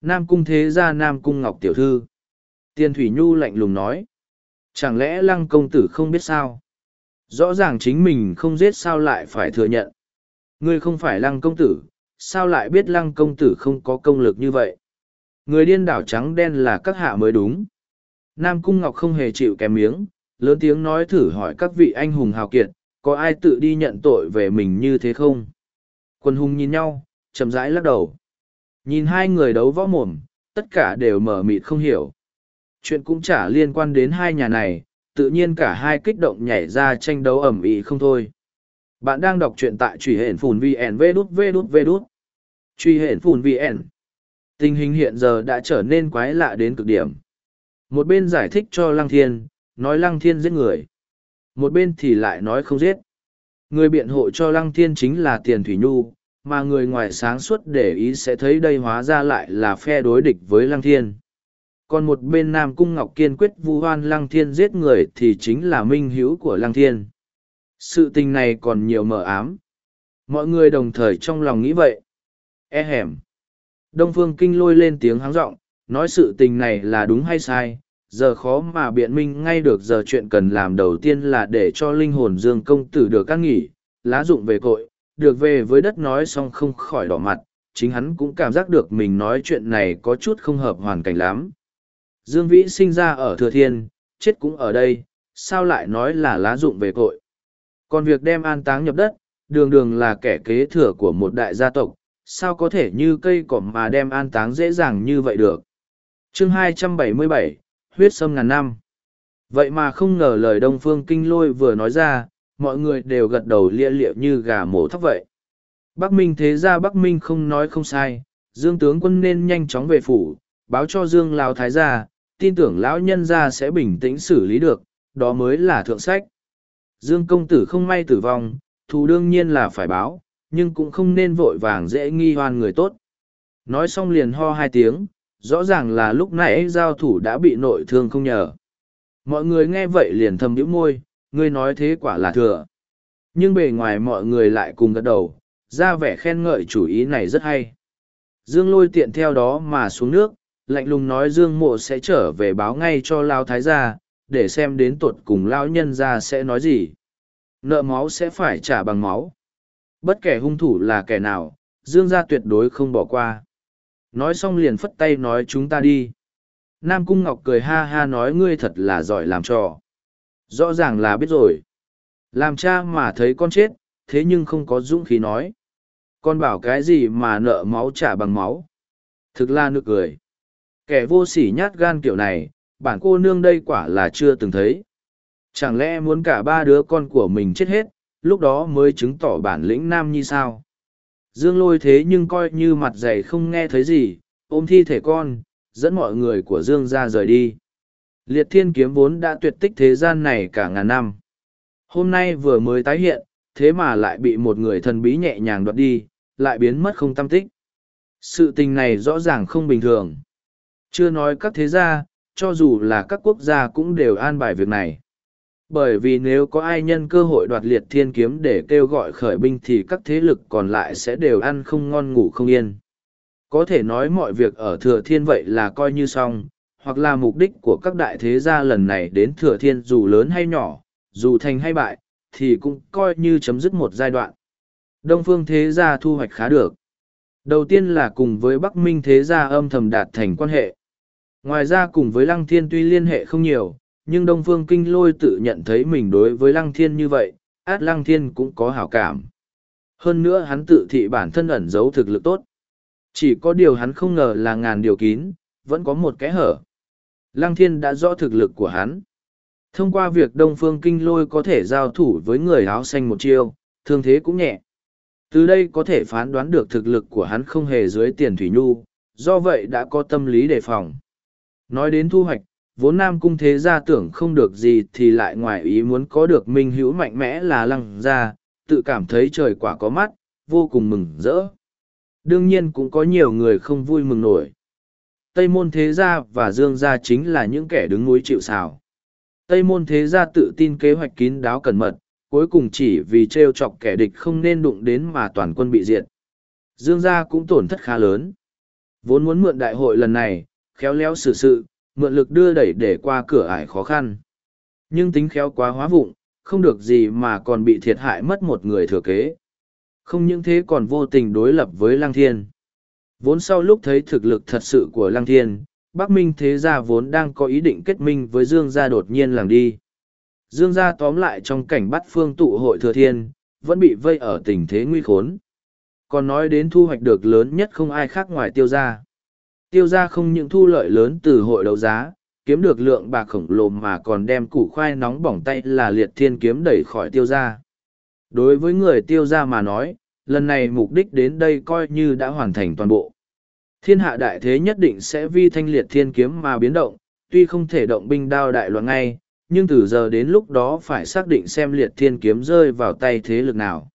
Nam cung thế gia Nam cung ngọc tiểu thư. Tiên Thủy Nhu lạnh lùng nói. Chẳng lẽ lăng công tử không biết sao? Rõ ràng chính mình không giết sao lại phải thừa nhận. Ngươi không phải lăng công tử, sao lại biết lăng công tử không có công lực như vậy? Người điên đảo trắng đen là các hạ mới đúng. Nam Cung Ngọc không hề chịu kém miếng, lớn tiếng nói thử hỏi các vị anh hùng hào kiệt, có ai tự đi nhận tội về mình như thế không? Quân hùng nhìn nhau, chậm rãi lắc đầu. Nhìn hai người đấu võ mồm, tất cả đều mở mịt không hiểu. Chuyện cũng chả liên quan đến hai nhà này, tự nhiên cả hai kích động nhảy ra tranh đấu ẩm ĩ không thôi. Bạn đang đọc truyện tại truy hển phùn VN vê đút vê đút vê đút. Truy hển phùn VN. Tình hình hiện giờ đã trở nên quái lạ đến cực điểm. Một bên giải thích cho Lăng Thiên, nói Lăng Thiên giết người. Một bên thì lại nói không giết. Người biện hộ cho Lăng Thiên chính là Tiền Thủy Nhu, mà người ngoài sáng suốt để ý sẽ thấy đây hóa ra lại là phe đối địch với Lăng Thiên. Còn một bên Nam Cung Ngọc kiên quyết vu hoan Lăng Thiên giết người thì chính là minh hữu của Lăng Thiên. Sự tình này còn nhiều mờ ám. Mọi người đồng thời trong lòng nghĩ vậy. E hẻm. Đông Phương Kinh lôi lên tiếng háng giọng nói sự tình này là đúng hay sai, giờ khó mà biện minh ngay được giờ chuyện cần làm đầu tiên là để cho linh hồn dương công tử được các nghỉ lá dụng về cội được về với đất nói xong không khỏi đỏ mặt chính hắn cũng cảm giác được mình nói chuyện này có chút không hợp hoàn cảnh lắm dương vĩ sinh ra ở thừa thiên chết cũng ở đây sao lại nói là lá dụng về cội còn việc đem an táng nhập đất đường đường là kẻ kế thừa của một đại gia tộc sao có thể như cây cỏ mà đem an táng dễ dàng như vậy được chương hai trăm bảy mươi bảy huyết sâm ngàn năm. Vậy mà không ngờ lời Đông Phương Kinh Lôi vừa nói ra, mọi người đều gật đầu lia liệu như gà mổ thóc vậy. Bắc Minh thế ra Bắc Minh không nói không sai, Dương tướng quân nên nhanh chóng về phủ, báo cho Dương Lão Thái gia, tin tưởng lão nhân gia sẽ bình tĩnh xử lý được, đó mới là thượng sách. Dương công tử không may tử vong, thù đương nhiên là phải báo, nhưng cũng không nên vội vàng dễ nghi hoan người tốt. Nói xong liền ho hai tiếng, rõ ràng là lúc nãy giao thủ đã bị nội thương không nhờ. Mọi người nghe vậy liền thầm nhíu môi, ngươi nói thế quả là thừa. Nhưng bề ngoài mọi người lại cùng gật đầu, ra vẻ khen ngợi chủ ý này rất hay. Dương lôi tiện theo đó mà xuống nước, lạnh lùng nói Dương mộ sẽ trở về báo ngay cho Lao Thái gia, để xem đến tuột cùng Lao nhân gia sẽ nói gì. Nợ máu sẽ phải trả bằng máu. Bất kể hung thủ là kẻ nào, Dương gia tuyệt đối không bỏ qua nói xong liền phất tay nói chúng ta đi nam cung ngọc cười ha ha nói ngươi thật là giỏi làm trò rõ ràng là biết rồi làm cha mà thấy con chết thế nhưng không có dũng khí nói con bảo cái gì mà nợ máu trả bằng máu thực là nực cười kẻ vô sỉ nhát gan kiểu này bản cô nương đây quả là chưa từng thấy chẳng lẽ muốn cả ba đứa con của mình chết hết lúc đó mới chứng tỏ bản lĩnh nam như sao Dương lôi thế nhưng coi như mặt dày không nghe thấy gì, ôm thi thể con, dẫn mọi người của Dương ra rời đi. Liệt thiên kiếm vốn đã tuyệt tích thế gian này cả ngàn năm. Hôm nay vừa mới tái hiện, thế mà lại bị một người thần bí nhẹ nhàng đoạt đi, lại biến mất không tam tích. Sự tình này rõ ràng không bình thường. Chưa nói các thế gia, cho dù là các quốc gia cũng đều an bài việc này bởi vì nếu có ai nhân cơ hội đoạt liệt thiên kiếm để kêu gọi khởi binh thì các thế lực còn lại sẽ đều ăn không ngon ngủ không yên. Có thể nói mọi việc ở thừa thiên vậy là coi như xong, hoặc là mục đích của các đại thế gia lần này đến thừa thiên dù lớn hay nhỏ, dù thành hay bại, thì cũng coi như chấm dứt một giai đoạn. Đông phương thế gia thu hoạch khá được. Đầu tiên là cùng với Bắc Minh thế gia âm thầm đạt thành quan hệ. Ngoài ra cùng với Lăng Thiên tuy liên hệ không nhiều, nhưng Đông Phương Kinh Lôi tự nhận thấy mình đối với Lăng Thiên như vậy, át Lăng Thiên cũng có hảo cảm. Hơn nữa hắn tự thị bản thân ẩn giấu thực lực tốt. Chỉ có điều hắn không ngờ là ngàn điều kín, vẫn có một cái hở. Lăng Thiên đã rõ thực lực của hắn. Thông qua việc Đông Phương Kinh Lôi có thể giao thủ với người áo xanh một chiêu, thương thế cũng nhẹ. Từ đây có thể phán đoán được thực lực của hắn không hề dưới tiền Thủy Nhu, do vậy đã có tâm lý đề phòng. Nói đến thu hoạch, vốn nam cung thế gia tưởng không được gì thì lại ngoài ý muốn có được minh hữu mạnh mẽ là lăng gia tự cảm thấy trời quả có mắt vô cùng mừng rỡ đương nhiên cũng có nhiều người không vui mừng nổi tây môn thế gia và dương gia chính là những kẻ đứng núi chịu xào tây môn thế gia tự tin kế hoạch kín đáo cẩn mật cuối cùng chỉ vì t r e o chọc kẻ địch không nên đụng đến mà toàn quân bị diệt dương gia cũng tổn thất khá lớn vốn muốn mượn đại hội lần này khéo léo xử sự, sự mượn lực đưa đẩy để qua cửa ải khó khăn. Nhưng tính khéo quá hóa vụng, không được gì mà còn bị thiệt hại mất một người thừa kế. Không những thế còn vô tình đối lập với Lăng Thiên. Vốn sau lúc thấy thực lực thật sự của Lăng Thiên, Bắc Minh thế gia vốn đang có ý định kết minh với Dương gia đột nhiên làng đi. Dương gia tóm lại trong cảnh bắt phương tụ hội thừa thiên, vẫn bị vây ở tình thế nguy khốn. Còn nói đến thu hoạch được lớn nhất không ai khác ngoài tiêu gia. Tiêu ra không những thu lợi lớn từ hội đấu giá, kiếm được lượng bạc khổng lồ mà còn đem củ khoai nóng bỏng tay là liệt thiên kiếm đẩy khỏi tiêu ra. Đối với người tiêu ra mà nói, lần này mục đích đến đây coi như đã hoàn thành toàn bộ. Thiên hạ đại thế nhất định sẽ vi thanh liệt thiên kiếm mà biến động, tuy không thể động binh đao đại loạn ngay, nhưng từ giờ đến lúc đó phải xác định xem liệt thiên kiếm rơi vào tay thế lực nào.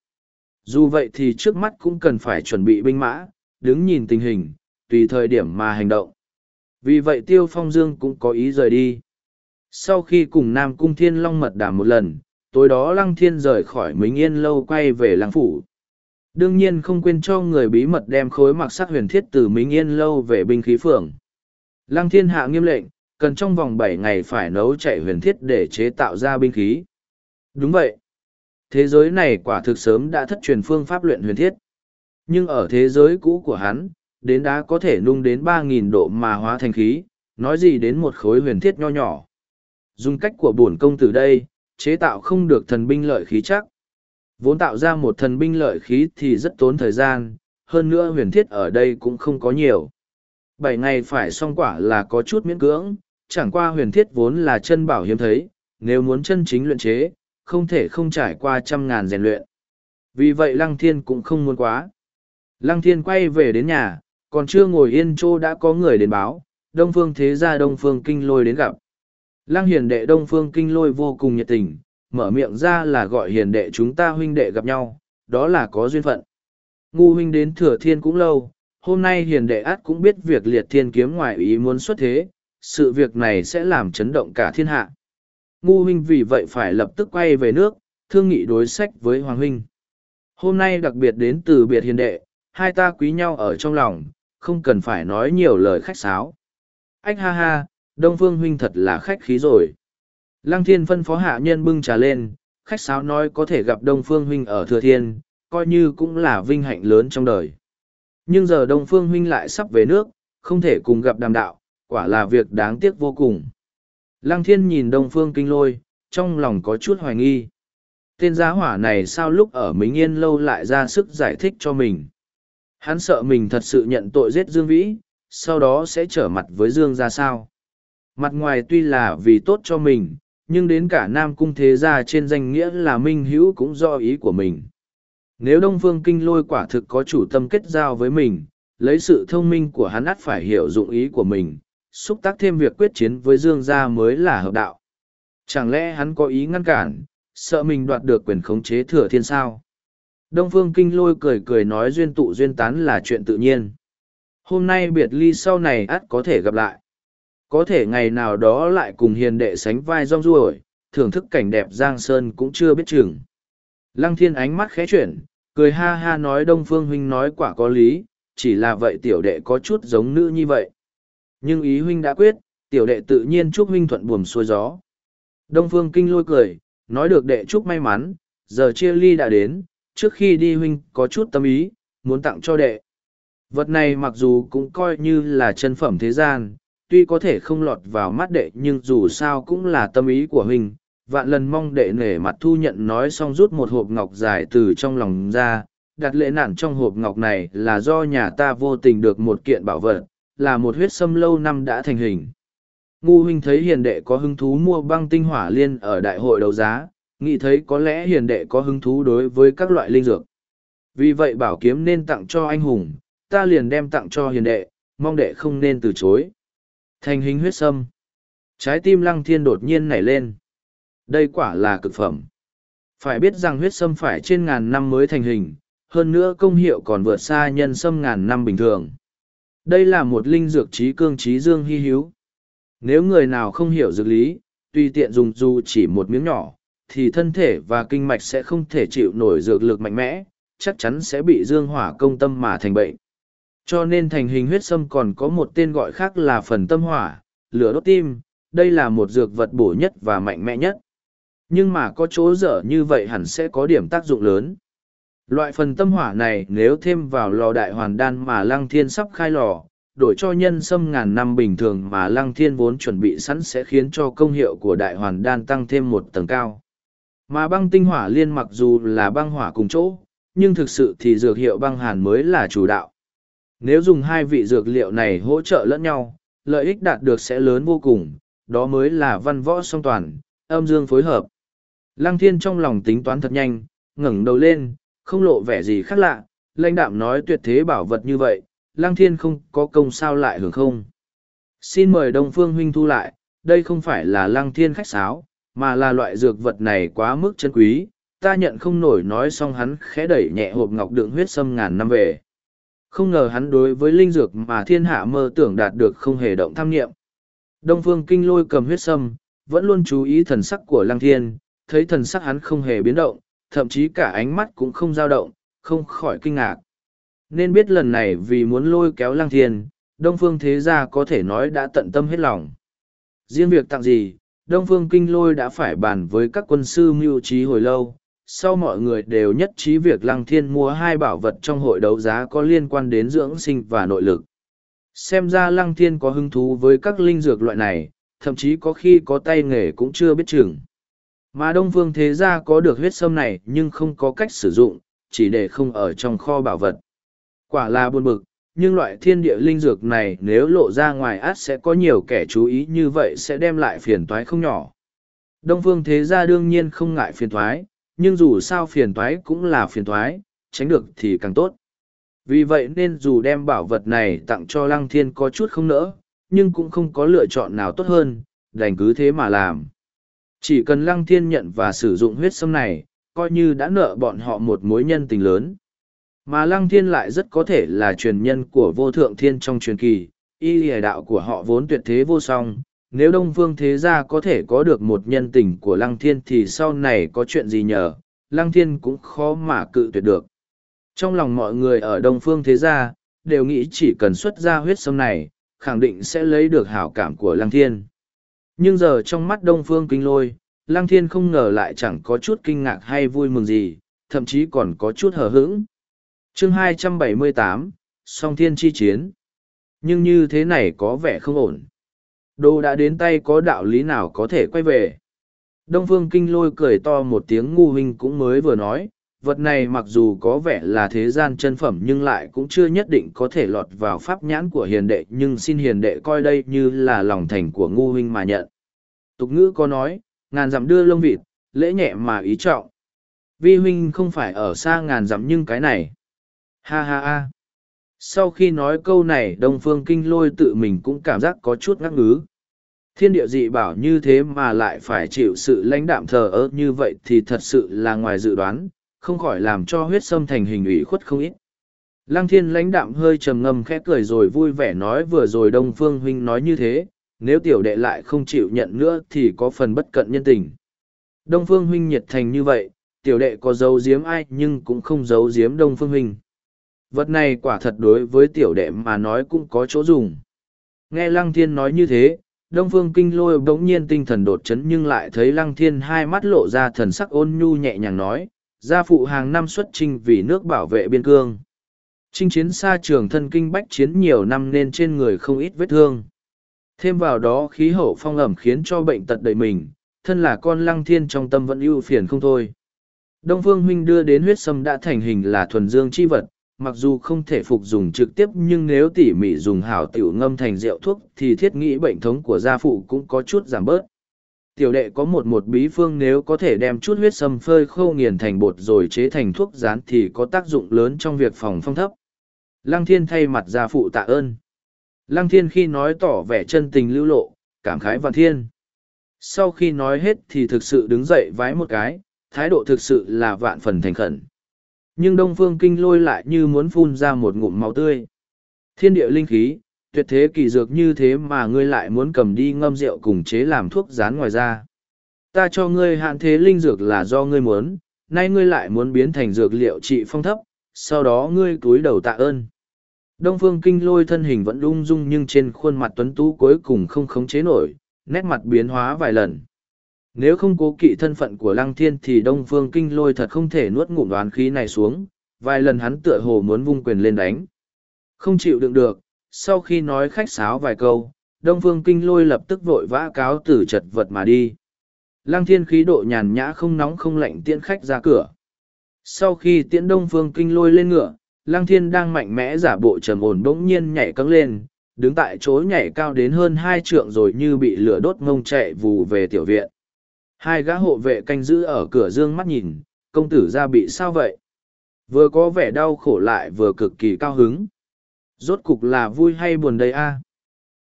Dù vậy thì trước mắt cũng cần phải chuẩn bị binh mã, đứng nhìn tình hình, tùy thời điểm mà hành động. Vì vậy Tiêu Phong Dương cũng có ý rời đi. Sau khi cùng Nam Cung Thiên Long mật đàm một lần, tối đó Lăng Thiên rời khỏi Mính Yên lâu quay về Lăng Phủ. Đương nhiên không quên cho người bí mật đem khối mặc sắc huyền thiết từ Mính Yên lâu về binh khí phường. Lăng Thiên hạ nghiêm lệnh, cần trong vòng bảy ngày phải nấu chạy huyền thiết để chế tạo ra binh khí. Đúng vậy. Thế giới này quả thực sớm đã thất truyền phương pháp luyện huyền thiết. Nhưng ở thế giới cũ của hắn, đến đá có thể nung đến 3.000 độ mà hóa thành khí, nói gì đến một khối huyền thiết nho nhỏ. Dùng cách của bổn công tử đây, chế tạo không được thần binh lợi khí chắc. Vốn tạo ra một thần binh lợi khí thì rất tốn thời gian, hơn nữa huyền thiết ở đây cũng không có nhiều. Bảy ngày phải xong quả là có chút miễn cưỡng, chẳng qua huyền thiết vốn là chân bảo hiếm thấy, nếu muốn chân chính luyện chế, không thể không trải qua trăm ngàn rèn luyện. Vì vậy Lăng Thiên cũng không muốn quá. Lăng Thiên quay về đến nhà, còn chưa ngồi yên chỗ đã có người đến báo, Đông Phương Thế Gia Đông Phương Kinh Lôi đến gặp. Lăng hiền đệ Đông Phương Kinh Lôi vô cùng nhiệt tình, mở miệng ra là gọi hiền đệ chúng ta huynh đệ gặp nhau, đó là có duyên phận. Ngu huynh đến Thừa Thiên cũng lâu, hôm nay hiền đệ át cũng biết việc liệt thiên kiếm ngoại ý muốn xuất thế, sự việc này sẽ làm chấn động cả thiên hạ. Ngu huynh vì vậy phải lập tức quay về nước, thương nghị đối sách với Hoàng huynh. Hôm nay đặc biệt đến từ biệt hiền đệ, hai ta quý nhau ở trong lòng, không cần phải nói nhiều lời khách sáo. Ách ha ha, Đông Phương huynh thật là khách khí rồi. Lăng Thiên phân phó hạ nhân bưng trà lên, khách sáo nói có thể gặp Đông Phương huynh ở Thừa Thiên, coi như cũng là vinh hạnh lớn trong đời. Nhưng giờ Đông Phương huynh lại sắp về nước, không thể cùng gặp đàm đạo, quả là việc đáng tiếc vô cùng. Lăng Thiên nhìn Đông Phương kinh lôi, trong lòng có chút hoài nghi. Tên giá hỏa này sao lúc ở Mính Yên lâu lại ra sức giải thích cho mình. Hắn sợ mình thật sự nhận tội giết Dương Vĩ, sau đó sẽ trở mặt với Dương ra sao. Mặt ngoài tuy là vì tốt cho mình, nhưng đến cả Nam Cung Thế Gia trên danh nghĩa là Minh Hữu cũng do ý của mình. Nếu Đông Phương Kinh lôi quả thực có chủ tâm kết giao với mình, lấy sự thông minh của hắn ắt phải hiểu dụng ý của mình, xúc tác thêm việc quyết chiến với Dương gia mới là hợp đạo. Chẳng lẽ hắn có ý ngăn cản, sợ mình đoạt được quyền khống chế thừa thiên sao? Đông Phương Kinh Lôi cười cười nói duyên tụ duyên tán là chuyện tự nhiên. Hôm nay biệt ly sau này ắt có thể gặp lại. Có thể ngày nào đó lại cùng hiền đệ sánh vai rong ruổi, thưởng thức cảnh đẹp Giang Sơn cũng chưa biết chừng. Lăng Thiên ánh mắt khẽ chuyển, cười ha ha nói Đông Phương Huynh nói quả có lý, chỉ là vậy tiểu đệ có chút giống nữ như vậy. Nhưng ý Huynh đã quyết, tiểu đệ tự nhiên chúc Huynh thuận buồm xuôi gió. Đông Phương Kinh Lôi cười, nói được đệ chúc may mắn, giờ chia ly đã đến trước khi đi huynh có chút tâm ý, muốn tặng cho đệ. Vật này mặc dù cũng coi như là chân phẩm thế gian, tuy có thể không lọt vào mắt đệ nhưng dù sao cũng là tâm ý của huynh. Vạn lần mong đệ nể mặt thu nhận nói xong rút một hộp ngọc dài từ trong lòng ra, đặt lễ nản trong hộp ngọc này là do nhà ta vô tình được một kiện bảo vật, là một huyết sâm lâu năm đã thành hình. Ngu huynh thấy hiền đệ có hứng thú mua băng tinh hỏa liên ở đại hội đấu giá, Nghĩ thấy có lẽ hiền đệ có hứng thú đối với các loại linh dược. Vì vậy bảo kiếm nên tặng cho anh hùng, ta liền đem tặng cho hiền đệ, mong đệ không nên từ chối. Thành hình huyết sâm. Trái tim lăng thiên đột nhiên nảy lên. Đây quả là cực phẩm. Phải biết rằng huyết sâm phải trên ngàn năm mới thành hình, hơn nữa công hiệu còn vượt xa nhân sâm ngàn năm bình thường. Đây là một linh dược trí cương trí dương hy hữu. Nếu người nào không hiểu dược lý, tùy tiện dùng dù chỉ một miếng nhỏ, thì thân thể và kinh mạch sẽ không thể chịu nổi dược lực mạnh mẽ, chắc chắn sẽ bị dương hỏa công tâm mà thành bệnh. Cho nên thành hình huyết sâm còn có một tên gọi khác là phần tâm hỏa, lửa đốt tim, đây là một dược vật bổ nhất và mạnh mẽ nhất. Nhưng mà có chỗ dở như vậy hẳn sẽ có điểm tác dụng lớn. Loại phần tâm hỏa này nếu thêm vào lò đại hoàn đan mà lăng thiên sắp khai lò, đổi cho nhân sâm ngàn năm bình thường mà lăng thiên vốn chuẩn bị sẵn sẽ khiến cho công hiệu của đại hoàn đan tăng thêm một tầng cao. Mà băng tinh hỏa liên mặc dù là băng hỏa cùng chỗ, nhưng thực sự thì dược hiệu băng hàn mới là chủ đạo. Nếu dùng hai vị dược liệu này hỗ trợ lẫn nhau, lợi ích đạt được sẽ lớn vô cùng, đó mới là văn võ song toàn, âm dương phối hợp. Lăng thiên trong lòng tính toán thật nhanh, ngẩng đầu lên, không lộ vẻ gì khác lạ, lãnh đạm nói tuyệt thế bảo vật như vậy, lăng thiên không có công sao lại hưởng không. Xin mời Đông Phương Huynh thu lại, đây không phải là lăng thiên khách sáo, mà là loại dược vật này quá mức chân quý, ta nhận không nổi nói xong hắn khẽ đẩy nhẹ hộp ngọc đựng huyết sâm ngàn năm về. Không ngờ hắn đối với linh dược mà thiên hạ mơ tưởng đạt được không hề động tham nghiệm. Đông phương kinh lôi cầm huyết sâm, vẫn luôn chú ý thần sắc của lăng thiên, thấy thần sắc hắn không hề biến động, thậm chí cả ánh mắt cũng không dao động, không khỏi kinh ngạc. Nên biết lần này vì muốn lôi kéo lăng thiên, đông phương thế gia có thể nói đã tận tâm hết lòng. Riêng việc tặng gì, Đông Phương Kinh Lôi đã phải bàn với các quân sư mưu trí hồi lâu, sau mọi người đều nhất trí việc Lăng Thiên mua hai bảo vật trong hội đấu giá có liên quan đến dưỡng sinh và nội lực. Xem ra Lăng Thiên có hứng thú với các linh dược loại này, thậm chí có khi có tay nghề cũng chưa biết chừng. Mà Đông Phương Thế Gia có được huyết sâm này nhưng không có cách sử dụng, chỉ để không ở trong kho bảo vật. Quả là buồn bực, nhưng loại thiên địa linh dược này nếu lộ ra ngoài át sẽ có nhiều kẻ chú ý như vậy sẽ đem lại phiền toái không nhỏ. Đông phương thế gia đương nhiên không ngại phiền toái, nhưng dù sao phiền toái cũng là phiền toái, tránh được thì càng tốt. Vì vậy nên dù đem bảo vật này tặng cho lăng thiên có chút không nỡ, nhưng cũng không có lựa chọn nào tốt hơn, đành cứ thế mà làm. Chỉ cần lăng thiên nhận và sử dụng huyết sâm này, coi như đã nợ bọn họ một mối nhân tình lớn mà lăng thiên lại rất có thể là truyền nhân của vô thượng thiên trong truyền kỳ y lìa đạo của họ vốn tuyệt thế vô song nếu đông phương thế gia có thể có được một nhân tình của lăng thiên thì sau này có chuyện gì nhờ lăng thiên cũng khó mà cự tuyệt được trong lòng mọi người ở đông phương thế gia đều nghĩ chỉ cần xuất ra huyết sông này khẳng định sẽ lấy được hảo cảm của lăng thiên nhưng giờ trong mắt đông phương kinh lôi lăng thiên không ngờ lại chẳng có chút kinh ngạc hay vui mừng gì thậm chí còn có chút hờ hững chương 278, song thiên chi chiến. Nhưng như thế này có vẻ không ổn. Đồ đã đến tay có đạo lý nào có thể quay về. Đông Phương Kinh Lôi cười to một tiếng ngu huynh cũng mới vừa nói, vật này mặc dù có vẻ là thế gian chân phẩm nhưng lại cũng chưa nhất định có thể lọt vào pháp nhãn của hiền đệ nhưng xin hiền đệ coi đây như là lòng thành của ngu huynh mà nhận. Tục ngữ có nói, ngàn dặm đưa lông vịt, lễ nhẹ mà ý trọng. Vi huynh không phải ở xa ngàn dặm nhưng cái này. Ha ha ha. Sau khi nói câu này Đông Phương Kinh Lôi tự mình cũng cảm giác có chút ngắc ngứ. Thiên địa dị bảo như thế mà lại phải chịu sự lãnh đạm thờ ơ như vậy thì thật sự là ngoài dự đoán, không khỏi làm cho huyết sâm thành hình ủy khuất không ít. Lăng thiên lãnh đạm hơi trầm ngâm khẽ cười rồi vui vẻ nói vừa rồi Đông Phương Huynh nói như thế, nếu tiểu đệ lại không chịu nhận nữa thì có phần bất cận nhân tình. Đông Phương Huynh nhiệt thành như vậy, tiểu đệ có giấu giếm ai nhưng cũng không giấu giếm Đông Phương Huynh. Vật này quả thật đối với tiểu đệ mà nói cũng có chỗ dùng. Nghe Lăng Thiên nói như thế, Đông Phương Kinh Lôi bỗng nhiên tinh thần đột chấn nhưng lại thấy Lăng Thiên hai mắt lộ ra thần sắc ôn nhu nhẹ nhàng nói, gia phụ hàng năm xuất trinh vì nước bảo vệ biên cương. Trinh chiến xa trường thân kinh bách chiến nhiều năm nên trên người không ít vết thương. Thêm vào đó khí hậu phong ẩm khiến cho bệnh tật đầy mình, thân là con Lăng Thiên trong tâm vẫn ưu phiền không thôi. Đông Phương Huynh đưa đến huyết sâm đã thành hình là thuần dương chi vật, mặc dù không thể phục dùng trực tiếp nhưng nếu tỉ mỉ dùng hảo tiểu ngâm thành rượu thuốc thì thiết nghĩ bệnh thống của gia phụ cũng có chút giảm bớt. Tiểu đệ có một một bí phương nếu có thể đem chút huyết sâm phơi khô nghiền thành bột rồi chế thành thuốc rán thì có tác dụng lớn trong việc phòng phong thấp. Lăng thiên thay mặt gia phụ tạ ơn. Lăng thiên khi nói tỏ vẻ chân tình lưu lộ, cảm khái vạn thiên. Sau khi nói hết thì thực sự đứng dậy vái một cái, thái độ thực sự là vạn phần thành khẩn nhưng đông phương kinh lôi lại như muốn phun ra một ngụm máu tươi thiên địa linh khí tuyệt thế kỳ dược như thế mà ngươi lại muốn cầm đi ngâm rượu cùng chế làm thuốc rán ngoài ra ta cho ngươi hạn thế linh dược là do ngươi muốn nay ngươi lại muốn biến thành dược liệu trị phong thấp sau đó ngươi cúi đầu tạ ơn đông phương kinh lôi thân hình vẫn đung dung nhưng trên khuôn mặt tuấn tú cuối cùng không khống chế nổi nét mặt biến hóa vài lần nếu không cố kỵ thân phận của lăng thiên thì đông phương kinh lôi thật không thể nuốt ngụm đoán khí này xuống vài lần hắn tựa hồ muốn vung quyền lên đánh không chịu đựng được sau khi nói khách sáo vài câu đông phương kinh lôi lập tức vội vã cáo từ chật vật mà đi lăng thiên khí độ nhàn nhã không nóng không lạnh tiễn khách ra cửa sau khi tiễn đông phương kinh lôi lên ngựa lăng thiên đang mạnh mẽ giả bộ trầm ổn bỗng nhiên nhảy cấng lên đứng tại chỗ nhảy cao đến hơn hai trượng rồi như bị lửa đốt ngông chạy vù về tiểu viện Hai gã hộ vệ canh giữ ở cửa dương mắt nhìn, công tử ra bị sao vậy? Vừa có vẻ đau khổ lại vừa cực kỳ cao hứng. Rốt cục là vui hay buồn đây a?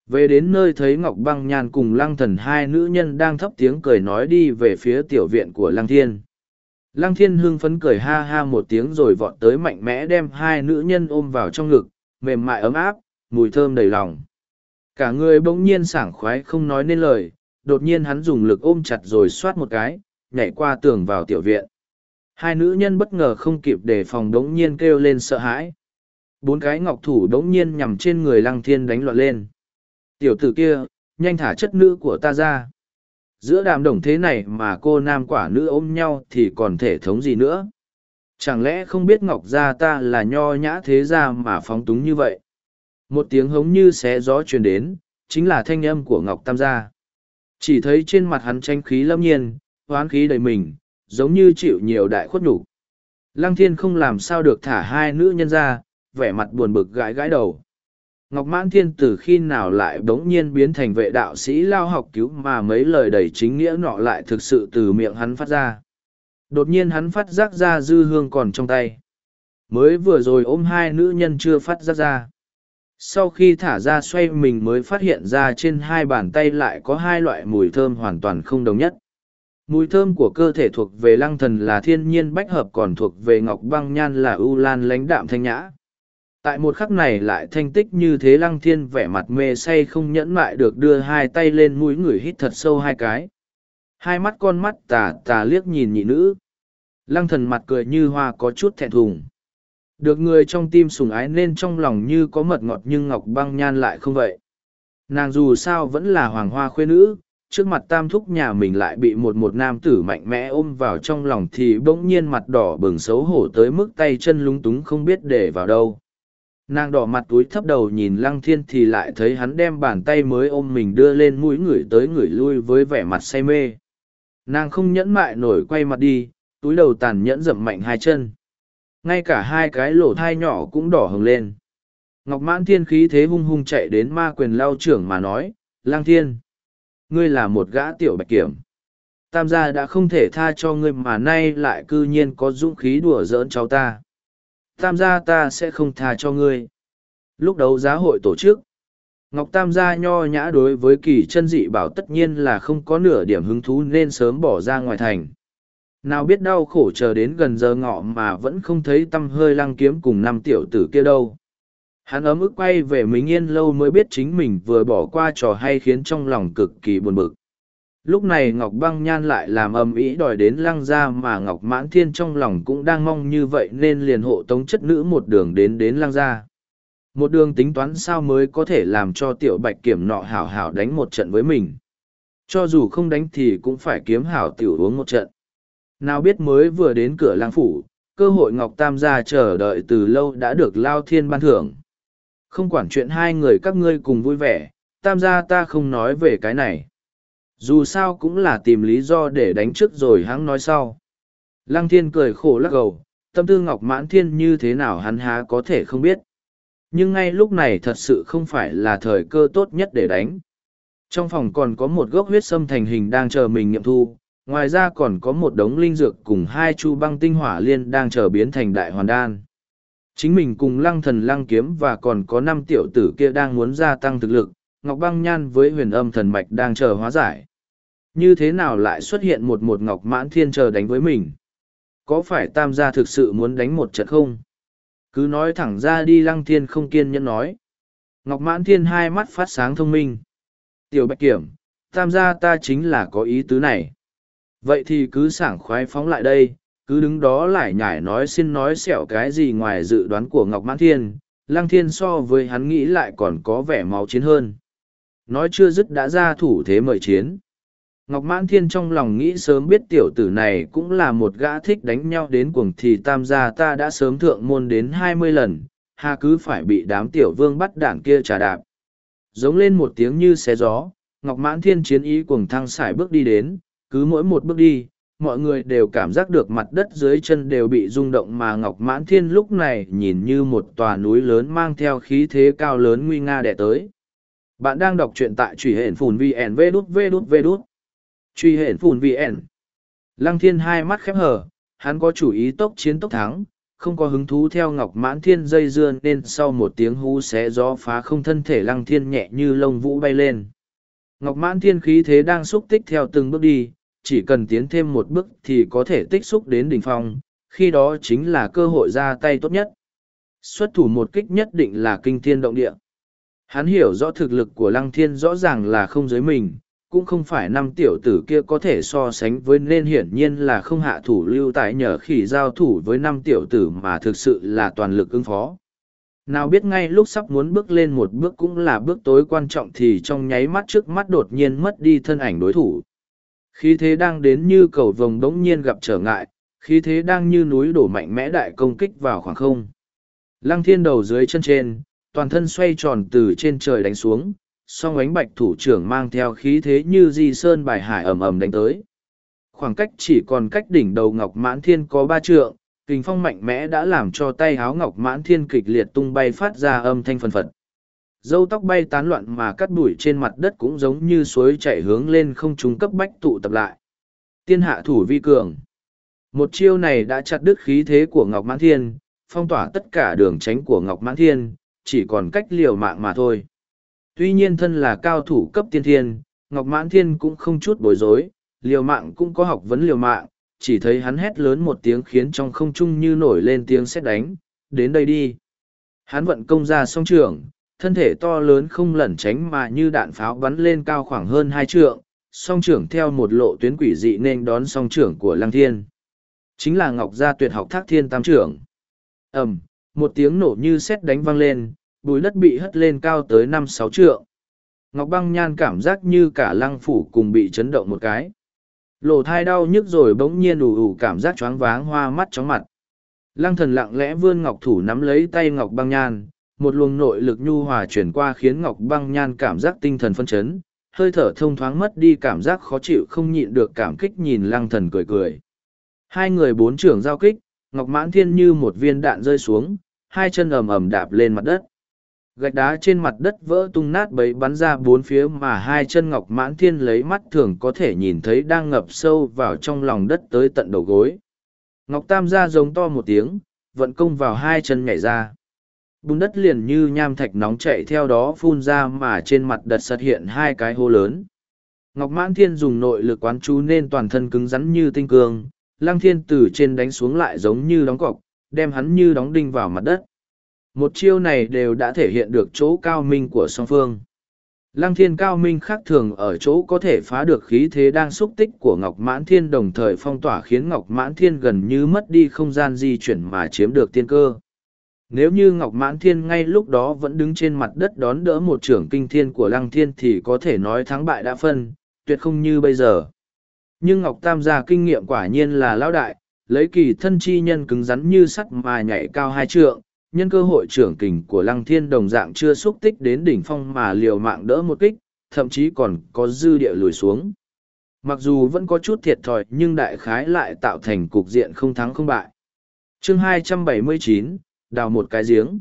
Về đến nơi thấy Ngọc Băng Nhan cùng Lăng Thần hai nữ nhân đang thấp tiếng cười nói đi về phía tiểu viện của Lăng Thiên. Lăng Thiên hưng phấn cười ha ha một tiếng rồi vọt tới mạnh mẽ đem hai nữ nhân ôm vào trong ngực, mềm mại ấm áp, mùi thơm đầy lòng. Cả người bỗng nhiên sảng khoái không nói nên lời, đột nhiên hắn dùng lực ôm chặt rồi xoát một cái, nhảy qua tường vào tiểu viện. Hai nữ nhân bất ngờ không kịp đề phòng đống nhiên kêu lên sợ hãi. Bốn cái ngọc thủ đống nhiên nhằm trên người lăng thiên đánh loạn lên. Tiểu tử kia, nhanh thả chất nữ của ta ra. Giữa đàm đồng thế này mà cô nam quả nữ ôm nhau thì còn thể thống gì nữa. Chẳng lẽ không biết ngọc gia ta là nho nhã thế gia mà phóng túng như vậy? Một tiếng hống như xé gió truyền đến, chính là thanh âm của ngọc tam gia chỉ thấy trên mặt hắn tranh khí lâm nhiên, hoán khí đầy mình, giống như chịu nhiều đại khuất nhục Lăng thiên không làm sao được thả hai nữ nhân ra, vẻ mặt buồn bực gãi gãi đầu. Ngọc Mãn Thiên từ khi nào lại bỗng nhiên biến thành vệ đạo sĩ lao học cứu mà mấy lời đầy chính nghĩa nọ lại thực sự từ miệng hắn phát ra. Đột nhiên hắn phát giác ra dư hương còn trong tay. Mới vừa rồi ôm hai nữ nhân chưa phát giác ra sau khi thả ra xoay mình mới phát hiện ra trên hai bàn tay lại có hai loại mùi thơm hoàn toàn không đồng nhất mùi thơm của cơ thể thuộc về lăng thần là thiên nhiên bách hợp còn thuộc về ngọc băng nhan là ưu lan lãnh đạm thanh nhã tại một khắc này lại thanh tích như thế lăng thiên vẻ mặt mê say không nhẫn lại được đưa hai tay lên mũi người hít thật sâu hai cái hai mắt con mắt tà tà liếc nhìn nhị nữ lăng thần mặt cười như hoa có chút thẹn thùng được người trong tim sùng ái nên trong lòng như có mật ngọt nhưng Ngọc Băng Nhan lại không vậy. Nàng dù sao vẫn là hoàng hoa khuê nữ, trước mặt tam thúc nhà mình lại bị một một nam tử mạnh mẽ ôm vào trong lòng thì bỗng nhiên mặt đỏ bừng xấu hổ tới mức tay chân lúng túng không biết để vào đâu. Nàng đỏ mặt túi thấp đầu nhìn lăng thiên thì lại thấy hắn đem bàn tay mới ôm mình đưa lên mũi người tới người lui với vẻ mặt say mê. Nàng không nhẫn mại nổi quay mặt đi, túi đầu tàn nhẫn dậm mạnh hai chân ngay cả hai cái lỗ thai nhỏ cũng đỏ hừng lên ngọc mãn thiên khí thế hung hung chạy đến ma quyền lao trưởng mà nói lang thiên ngươi là một gã tiểu bạch kiểm tam gia đã không thể tha cho ngươi mà nay lại cư nhiên có dũng khí đùa giỡn cháu ta tam gia ta sẽ không tha cho ngươi lúc đấu giá hội tổ chức ngọc tam gia nho nhã đối với kỳ chân dị bảo tất nhiên là không có nửa điểm hứng thú nên sớm bỏ ra ngoài thành nào biết đau khổ chờ đến gần giờ ngọ mà vẫn không thấy tâm hơi lăng kiếm cùng năm tiểu tử kia đâu. Hắn ấm ức quay về mình yên lâu mới biết chính mình vừa bỏ qua trò hay khiến trong lòng cực kỳ buồn bực. Lúc này Ngọc Băng Nhan lại làm ầm ĩ đòi đến lăng ra mà Ngọc Mãn Thiên trong lòng cũng đang mong như vậy nên liền hộ tống chất nữ một đường đến đến lăng ra. Một đường tính toán sao mới có thể làm cho tiểu bạch kiểm nọ hảo hảo đánh một trận với mình. Cho dù không đánh thì cũng phải kiếm hảo tiểu uống một trận nào biết mới vừa đến cửa lang phủ cơ hội ngọc tam gia chờ đợi từ lâu đã được lao thiên ban thưởng không quản chuyện hai người các ngươi cùng vui vẻ tam gia ta không nói về cái này dù sao cũng là tìm lý do để đánh trước rồi hắn nói sau lăng thiên cười khổ lắc gầu tâm tư ngọc mãn thiên như thế nào hắn há có thể không biết nhưng ngay lúc này thật sự không phải là thời cơ tốt nhất để đánh trong phòng còn có một gốc huyết sâm thành hình đang chờ mình nghiệm thu Ngoài ra còn có một đống linh dược cùng hai chu băng tinh hỏa liên đang chờ biến thành đại hoàn đan. Chính mình cùng lăng thần lăng kiếm và còn có năm tiểu tử kia đang muốn gia tăng thực lực, Ngọc Băng Nhan với huyền âm thần mạch đang chờ hóa giải. Như thế nào lại xuất hiện một một Ngọc Mãn Thiên chờ đánh với mình? Có phải tam gia thực sự muốn đánh một trận không? Cứ nói thẳng ra đi lăng thiên không kiên nhẫn nói. Ngọc Mãn Thiên hai mắt phát sáng thông minh. Tiểu Bạch Kiểm, tam gia ta chính là có ý tứ này vậy thì cứ sảng khoái phóng lại đây cứ đứng đó lại nhải nói xin nói xẻo cái gì ngoài dự đoán của ngọc mãn thiên lăng thiên so với hắn nghĩ lại còn có vẻ máu chiến hơn nói chưa dứt đã ra thủ thế mời chiến ngọc mãn thiên trong lòng nghĩ sớm biết tiểu tử này cũng là một gã thích đánh nhau đến cuồng thì tam gia ta đã sớm thượng môn đến hai mươi lần hà cứ phải bị đám tiểu vương bắt đảng kia trà đạp giống lên một tiếng như xé gió ngọc mãn thiên chiến ý cuồng thăng sải bước đi đến cứ mỗi một bước đi mọi người đều cảm giác được mặt đất dưới chân đều bị rung động mà ngọc mãn thiên lúc này nhìn như một tòa núi lớn mang theo khí thế cao lớn nguy nga đẻ tới bạn đang đọc truyện tại truy hển phùn vn vê đút vê đút vê đút truy hển phùn vn lăng thiên hai mắt khép hở hắn có chủ ý tốc chiến tốc thắng không có hứng thú theo ngọc mãn thiên dây dưa nên sau một tiếng hú xé gió phá không thân thể lăng thiên nhẹ như lông vũ bay lên ngọc mãn thiên khí thế đang xúc tích theo từng bước đi chỉ cần tiến thêm một bước thì có thể tích xúc đến đỉnh phong khi đó chính là cơ hội ra tay tốt nhất xuất thủ một kích nhất định là kinh thiên động địa hắn hiểu rõ thực lực của lăng thiên rõ ràng là không giới mình cũng không phải năm tiểu tử kia có thể so sánh với nên hiển nhiên là không hạ thủ lưu tại nhờ khỉ giao thủ với năm tiểu tử mà thực sự là toàn lực ứng phó nào biết ngay lúc sắp muốn bước lên một bước cũng là bước tối quan trọng thì trong nháy mắt trước mắt đột nhiên mất đi thân ảnh đối thủ khí thế đang đến như cầu vồng đ ố n g nhiên gặp trở ngại khí thế đang như núi đổ mạnh mẽ đại công kích vào khoảng không lăng thiên đầu dưới chân trên toàn thân xoay tròn từ trên trời đánh xuống song ánh bạch thủ trưởng mang theo khí thế như di sơn bài hải ầm ầm đánh tới khoảng cách chỉ còn cách đỉnh đầu ngọc mãn thiên có ba trượng kình phong mạnh mẽ đã làm cho tay Áo ngọc mãn thiên kịch liệt tung bay phát ra âm thanh phần phật dâu tóc bay tán loạn mà cắt bụi trên mặt đất cũng giống như suối chảy hướng lên không trung cấp bách tụ tập lại. Tiên hạ thủ vi cường. Một chiêu này đã chặt đứt khí thế của Ngọc Mãn Thiên, phong tỏa tất cả đường tránh của Ngọc Mãn Thiên, chỉ còn cách liều mạng mà thôi. Tuy nhiên thân là cao thủ cấp tiên thiên, Ngọc Mãn Thiên cũng không chút bối rối, liều mạng cũng có học vấn liều mạng, chỉ thấy hắn hét lớn một tiếng khiến trong không trung như nổi lên tiếng sét đánh, đến đây đi. Hắn vận công ra song trường, thân thể to lớn không lẩn tránh mà như đạn pháo bắn lên cao khoảng hơn hai trượng song trưởng theo một lộ tuyến quỷ dị nên đón song trưởng của lăng thiên chính là ngọc gia tuyệt học thác thiên tam trưởng ầm một tiếng nổ như sét đánh văng lên bùi đất bị hất lên cao tới năm sáu trượng ngọc băng nhan cảm giác như cả lăng phủ cùng bị chấn động một cái lộ thai đau nhức rồi bỗng nhiên ù ù cảm giác choáng váng hoa mắt chóng mặt lăng thần lặng lẽ vươn ngọc thủ nắm lấy tay ngọc băng nhan một luồng nội lực nhu hòa chuyển qua khiến Ngọc Băng Nhan cảm giác tinh thần phân chấn, hơi thở thông thoáng mất đi cảm giác khó chịu không nhịn được cảm kích nhìn lăng thần cười cười. Hai người bốn trưởng giao kích, Ngọc Mãn Thiên như một viên đạn rơi xuống, hai chân ầm ầm đạp lên mặt đất. Gạch đá trên mặt đất vỡ tung nát bấy bắn ra bốn phía mà hai chân Ngọc Mãn Thiên lấy mắt thường có thể nhìn thấy đang ngập sâu vào trong lòng đất tới tận đầu gối. Ngọc Tam ra giống to một tiếng, vận công vào hai chân nhảy ra bùn đất liền như nham thạch nóng chạy theo đó phun ra mà trên mặt đất xuất hiện hai cái hô lớn. Ngọc Mãn Thiên dùng nội lực quán chú nên toàn thân cứng rắn như tinh cương, Lăng Thiên từ trên đánh xuống lại giống như đóng cọc, đem hắn như đóng đinh vào mặt đất. Một chiêu này đều đã thể hiện được chỗ cao minh của song phương. Lăng Thiên cao minh khác thường ở chỗ có thể phá được khí thế đang xúc tích của Ngọc Mãn Thiên đồng thời phong tỏa khiến Ngọc Mãn Thiên gần như mất đi không gian di chuyển mà chiếm được tiên cơ nếu như Ngọc Mãn Thiên ngay lúc đó vẫn đứng trên mặt đất đón đỡ một trưởng kinh thiên của Lăng Thiên thì có thể nói thắng bại đã phân, tuyệt không như bây giờ. Nhưng Ngọc Tam gia kinh nghiệm quả nhiên là lão đại, lấy kỳ thân chi nhân cứng rắn như sắt mà nhảy cao hai trượng, nhân cơ hội trưởng kình của Lăng Thiên đồng dạng chưa xúc tích đến đỉnh phong mà liều mạng đỡ một kích, thậm chí còn có dư địa lùi xuống. Mặc dù vẫn có chút thiệt thòi nhưng đại khái lại tạo thành cục diện không thắng không bại. Chương 279, đào một cái giếng.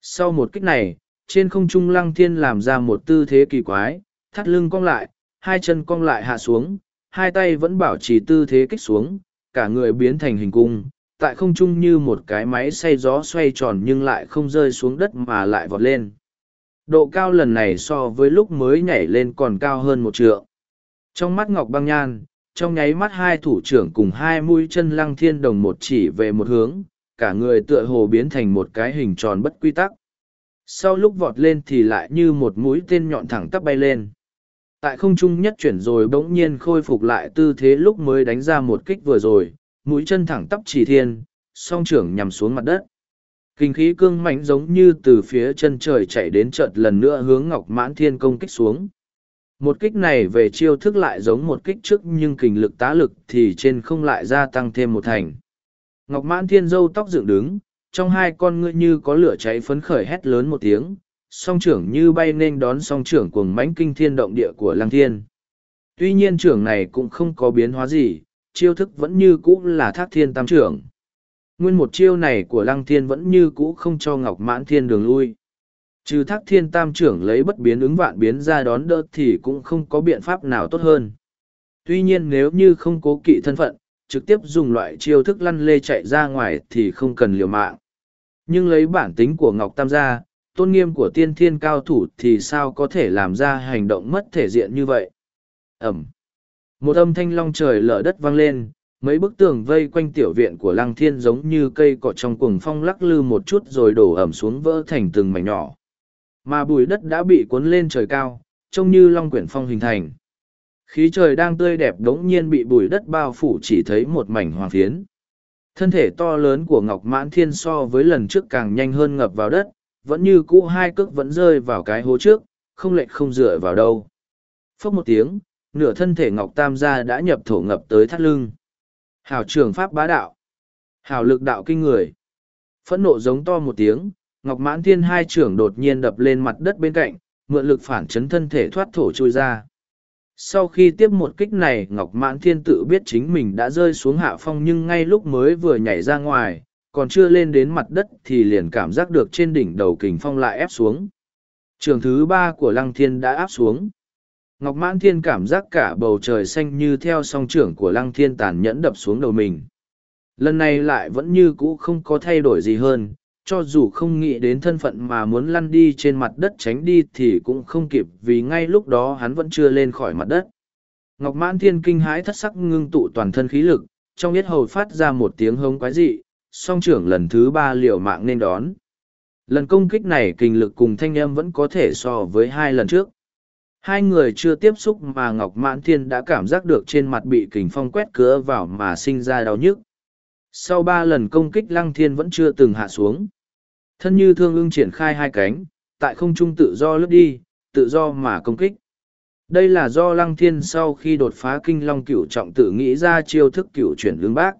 Sau một kích này, trên không trung lăng thiên làm ra một tư thế kỳ quái, thắt lưng cong lại, hai chân cong lại hạ xuống, hai tay vẫn bảo trì tư thế kích xuống, cả người biến thành hình cung, tại không trung như một cái máy xay gió xoay tròn nhưng lại không rơi xuống đất mà lại vọt lên. Độ cao lần này so với lúc mới nhảy lên còn cao hơn một trượng. Trong mắt Ngọc Băng Nhan, trong nháy mắt hai thủ trưởng cùng hai mũi chân lăng thiên đồng một chỉ về một hướng, cả người tựa hồ biến thành một cái hình tròn bất quy tắc. Sau lúc vọt lên thì lại như một mũi tên nhọn thẳng tắp bay lên. Tại không trung nhất chuyển rồi bỗng nhiên khôi phục lại tư thế lúc mới đánh ra một kích vừa rồi, mũi chân thẳng tắp chỉ thiên, song trưởng nhằm xuống mặt đất. Kinh khí cương mãnh giống như từ phía chân trời chạy đến chợt lần nữa hướng Ngọc Mãn Thiên công kích xuống. Một kích này về chiêu thức lại giống một kích trước nhưng kình lực tá lực thì trên không lại gia tăng thêm một thành. Ngọc Mãn Thiên dâu tóc dựng đứng, trong hai con ngươi như có lửa cháy phấn khởi hét lớn một tiếng, song trưởng như bay nên đón song trưởng cuồng mãnh kinh thiên động địa của Lăng Thiên. Tuy nhiên trưởng này cũng không có biến hóa gì, chiêu thức vẫn như cũ là Thác Thiên Tam trưởng. Nguyên một chiêu này của Lăng Thiên vẫn như cũ không cho Ngọc Mãn Thiên đường lui. Trừ Thác Thiên Tam trưởng lấy bất biến ứng vạn biến ra đón đỡ thì cũng không có biện pháp nào tốt hơn. Tuy nhiên nếu như không cố kỵ thân phận, trực tiếp dùng loại chiêu thức lăn lê chạy ra ngoài thì không cần liều mạng. Nhưng lấy bản tính của Ngọc Tam gia, tôn nghiêm của tiên thiên cao thủ thì sao có thể làm ra hành động mất thể diện như vậy? Ẩm. Một âm thanh long trời lở đất vang lên, mấy bức tường vây quanh tiểu viện của lăng thiên giống như cây cọ trong cuồng phong lắc lư một chút rồi đổ ẩm xuống vỡ thành từng mảnh nhỏ. Mà bùi đất đã bị cuốn lên trời cao, trông như long quyển phong hình thành khí trời đang tươi đẹp đ ố n g nhiên bị bùi đất bao phủ chỉ thấy một mảnh hoàng phiến thân thể to lớn của ngọc mãn thiên so với lần trước càng nhanh hơn ngập vào đất vẫn như cũ hai cước vẫn rơi vào cái hố trước không lệch không dựa vào đâu phốc một tiếng nửa thân thể ngọc tam gia đã nhập thổ ngập tới thắt lưng hào trường pháp bá đạo hào lực đạo kinh người phẫn nộ giống to một tiếng ngọc mãn thiên hai trưởng đột nhiên đập lên mặt đất bên cạnh mượn lực phản chấn thân thể thoát thổ trôi ra sau khi tiếp một kích này ngọc mãn thiên tự biết chính mình đã rơi xuống hạ phong nhưng ngay lúc mới vừa nhảy ra ngoài còn chưa lên đến mặt đất thì liền cảm giác được trên đỉnh đầu kình phong lại ép xuống trường thứ ba của lăng thiên đã áp xuống ngọc mãn thiên cảm giác cả bầu trời xanh như theo song trưởng của lăng thiên tàn nhẫn đập xuống đầu mình lần này lại vẫn như cũ không có thay đổi gì hơn cho dù không nghĩ đến thân phận mà muốn lăn đi trên mặt đất tránh đi thì cũng không kịp vì ngay lúc đó hắn vẫn chưa lên khỏi mặt đất. Ngọc Mãn Thiên kinh hãi thất sắc ngưng tụ toàn thân khí lực, trong yết hầu phát ra một tiếng hống quái dị, song trưởng lần thứ ba liều mạng nên đón. Lần công kích này kinh lực cùng thanh âm vẫn có thể so với hai lần trước. Hai người chưa tiếp xúc mà Ngọc Mãn Thiên đã cảm giác được trên mặt bị kình phong quét cửa vào mà sinh ra đau nhức. Sau ba lần công kích Lăng Thiên vẫn chưa từng hạ xuống. Thân như thương ưng triển khai hai cánh, tại không trung tự do lướt đi, tự do mà công kích. Đây là do lăng thiên sau khi đột phá kinh long cửu trọng tự nghĩ ra chiêu thức cửu chuyển lương bác.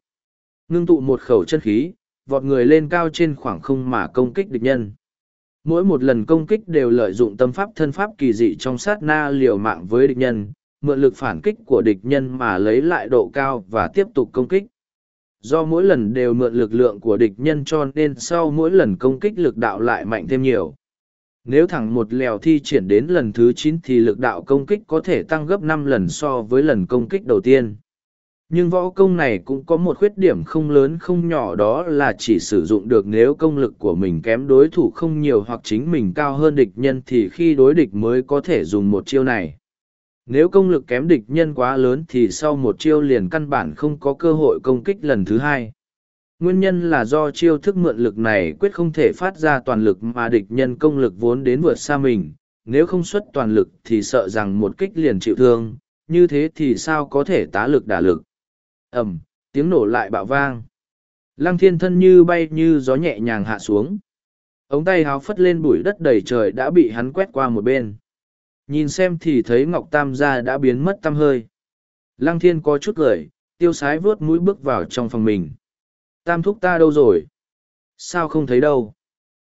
Ngưng tụ một khẩu chân khí, vọt người lên cao trên khoảng không mà công kích địch nhân. Mỗi một lần công kích đều lợi dụng tâm pháp thân pháp kỳ dị trong sát na liều mạng với địch nhân, mượn lực phản kích của địch nhân mà lấy lại độ cao và tiếp tục công kích do mỗi lần đều mượn lực lượng của địch nhân cho nên sau mỗi lần công kích lực đạo lại mạnh thêm nhiều nếu thẳng một lèo thi triển đến lần thứ chín thì lực đạo công kích có thể tăng gấp năm lần so với lần công kích đầu tiên nhưng võ công này cũng có một khuyết điểm không lớn không nhỏ đó là chỉ sử dụng được nếu công lực của mình kém đối thủ không nhiều hoặc chính mình cao hơn địch nhân thì khi đối địch mới có thể dùng một chiêu này nếu công lực kém địch nhân quá lớn thì sau một chiêu liền căn bản không có cơ hội công kích lần thứ hai. Nguyên nhân là do chiêu thức mượn lực này quyết không thể phát ra toàn lực mà địch nhân công lực vốn đến vượt xa mình, nếu không xuất toàn lực thì sợ rằng một kích liền chịu thương, như thế thì sao có thể tá lực đả lực. Ẩm, tiếng nổ lại bạo vang. Lăng thiên thân như bay như gió nhẹ nhàng hạ xuống. Ống tay háo phất lên bụi đất đầy trời đã bị hắn quét qua một bên. Nhìn xem thì thấy Ngọc Tam gia đã biến mất tăm hơi. Lăng thiên có chút cười, tiêu sái vớt mũi bước vào trong phòng mình. Tam thúc ta đâu rồi? Sao không thấy đâu?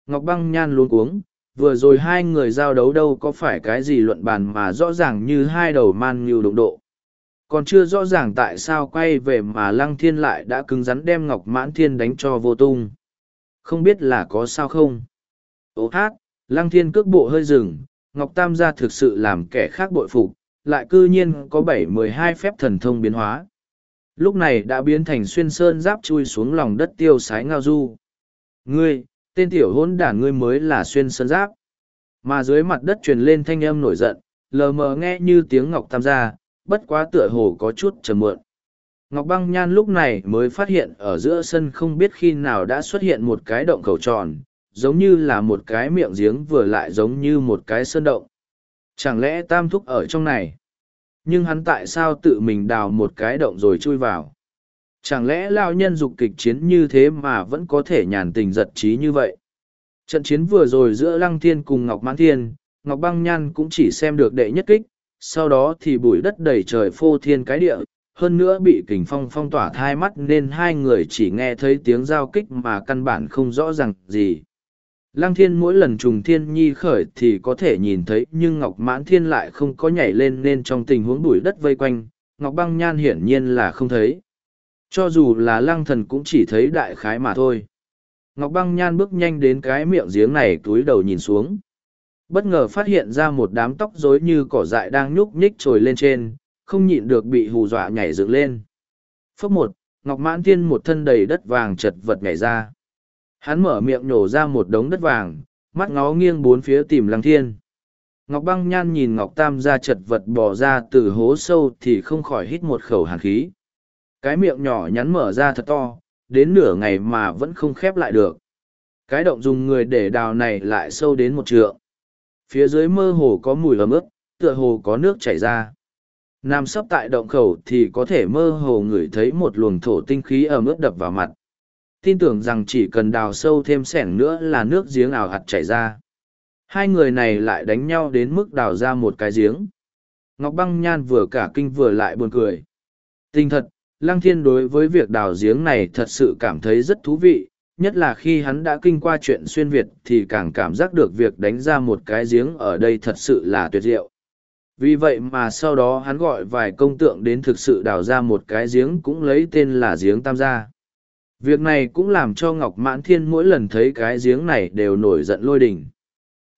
Ngọc băng nhan luôn cuống, vừa rồi hai người giao đấu đâu có phải cái gì luận bàn mà rõ ràng như hai đầu man như đụng độ. Còn chưa rõ ràng tại sao quay về mà lăng thiên lại đã cứng rắn đem Ngọc mãn thiên đánh cho vô tung. Không biết là có sao không? ố hát, lăng thiên cước bộ hơi rừng, Ngọc Tam gia thực sự làm kẻ khác bội phục, lại cư nhiên có bảy mười hai phép thần thông biến hóa. Lúc này đã biến thành xuyên sơn giáp chui xuống lòng đất tiêu sái ngao du. Ngươi, tên tiểu hỗn đản ngươi mới là xuyên sơn giáp. Mà dưới mặt đất truyền lên thanh âm nổi giận, lờ mờ nghe như tiếng Ngọc Tam gia, bất quá tựa hồ có chút trầm mượn. Ngọc Băng Nhan lúc này mới phát hiện ở giữa sân không biết khi nào đã xuất hiện một cái động cầu tròn, giống như là một cái miệng giếng vừa lại giống như một cái sơn động. Chẳng lẽ tam thúc ở trong này? Nhưng hắn tại sao tự mình đào một cái động rồi chui vào? Chẳng lẽ lao nhân dục kịch chiến như thế mà vẫn có thể nhàn tình giật trí như vậy? Trận chiến vừa rồi giữa Lăng Thiên cùng Ngọc Mãn Thiên, Ngọc Băng Nhan cũng chỉ xem được đệ nhất kích, sau đó thì bụi đất đầy trời phô thiên cái địa, hơn nữa bị kình phong phong tỏa thai mắt nên hai người chỉ nghe thấy tiếng giao kích mà căn bản không rõ ràng gì. Lăng thiên mỗi lần trùng thiên nhi khởi thì có thể nhìn thấy nhưng Ngọc mãn thiên lại không có nhảy lên nên trong tình huống bụi đất vây quanh, Ngọc băng nhan hiển nhiên là không thấy. Cho dù là lăng thần cũng chỉ thấy đại khái mà thôi. Ngọc băng nhan bước nhanh đến cái miệng giếng này túi đầu nhìn xuống. Bất ngờ phát hiện ra một đám tóc rối như cỏ dại đang nhúc nhích trồi lên trên, không nhịn được bị hù dọa nhảy dựng lên. Phước một, Ngọc mãn thiên một thân đầy đất vàng chật vật nhảy ra Hắn mở miệng nổ ra một đống đất vàng, mắt ngó nghiêng bốn phía tìm lăng thiên. Ngọc băng nhan nhìn Ngọc Tam ra chật vật bò ra từ hố sâu thì không khỏi hít một khẩu hàn khí. Cái miệng nhỏ nhắn mở ra thật to, đến nửa ngày mà vẫn không khép lại được. Cái động dùng người để đào này lại sâu đến một trượng. Phía dưới mơ hồ có mùi ấm ướp, tựa hồ có nước chảy ra. Nam sắp tại động khẩu thì có thể mơ hồ ngửi thấy một luồng thổ tinh khí ấm ướt đập vào mặt tin tưởng rằng chỉ cần đào sâu thêm sẻng nữa là nước giếng ảo hạt chảy ra. Hai người này lại đánh nhau đến mức đào ra một cái giếng. Ngọc Băng Nhan vừa cả kinh vừa lại buồn cười. Tình thật, Lăng Thiên đối với việc đào giếng này thật sự cảm thấy rất thú vị, nhất là khi hắn đã kinh qua chuyện xuyên Việt thì càng cảm giác được việc đánh ra một cái giếng ở đây thật sự là tuyệt diệu. Vì vậy mà sau đó hắn gọi vài công tượng đến thực sự đào ra một cái giếng cũng lấy tên là giếng Tam Gia. Việc này cũng làm cho Ngọc Mãn Thiên mỗi lần thấy cái giếng này đều nổi giận lôi đình.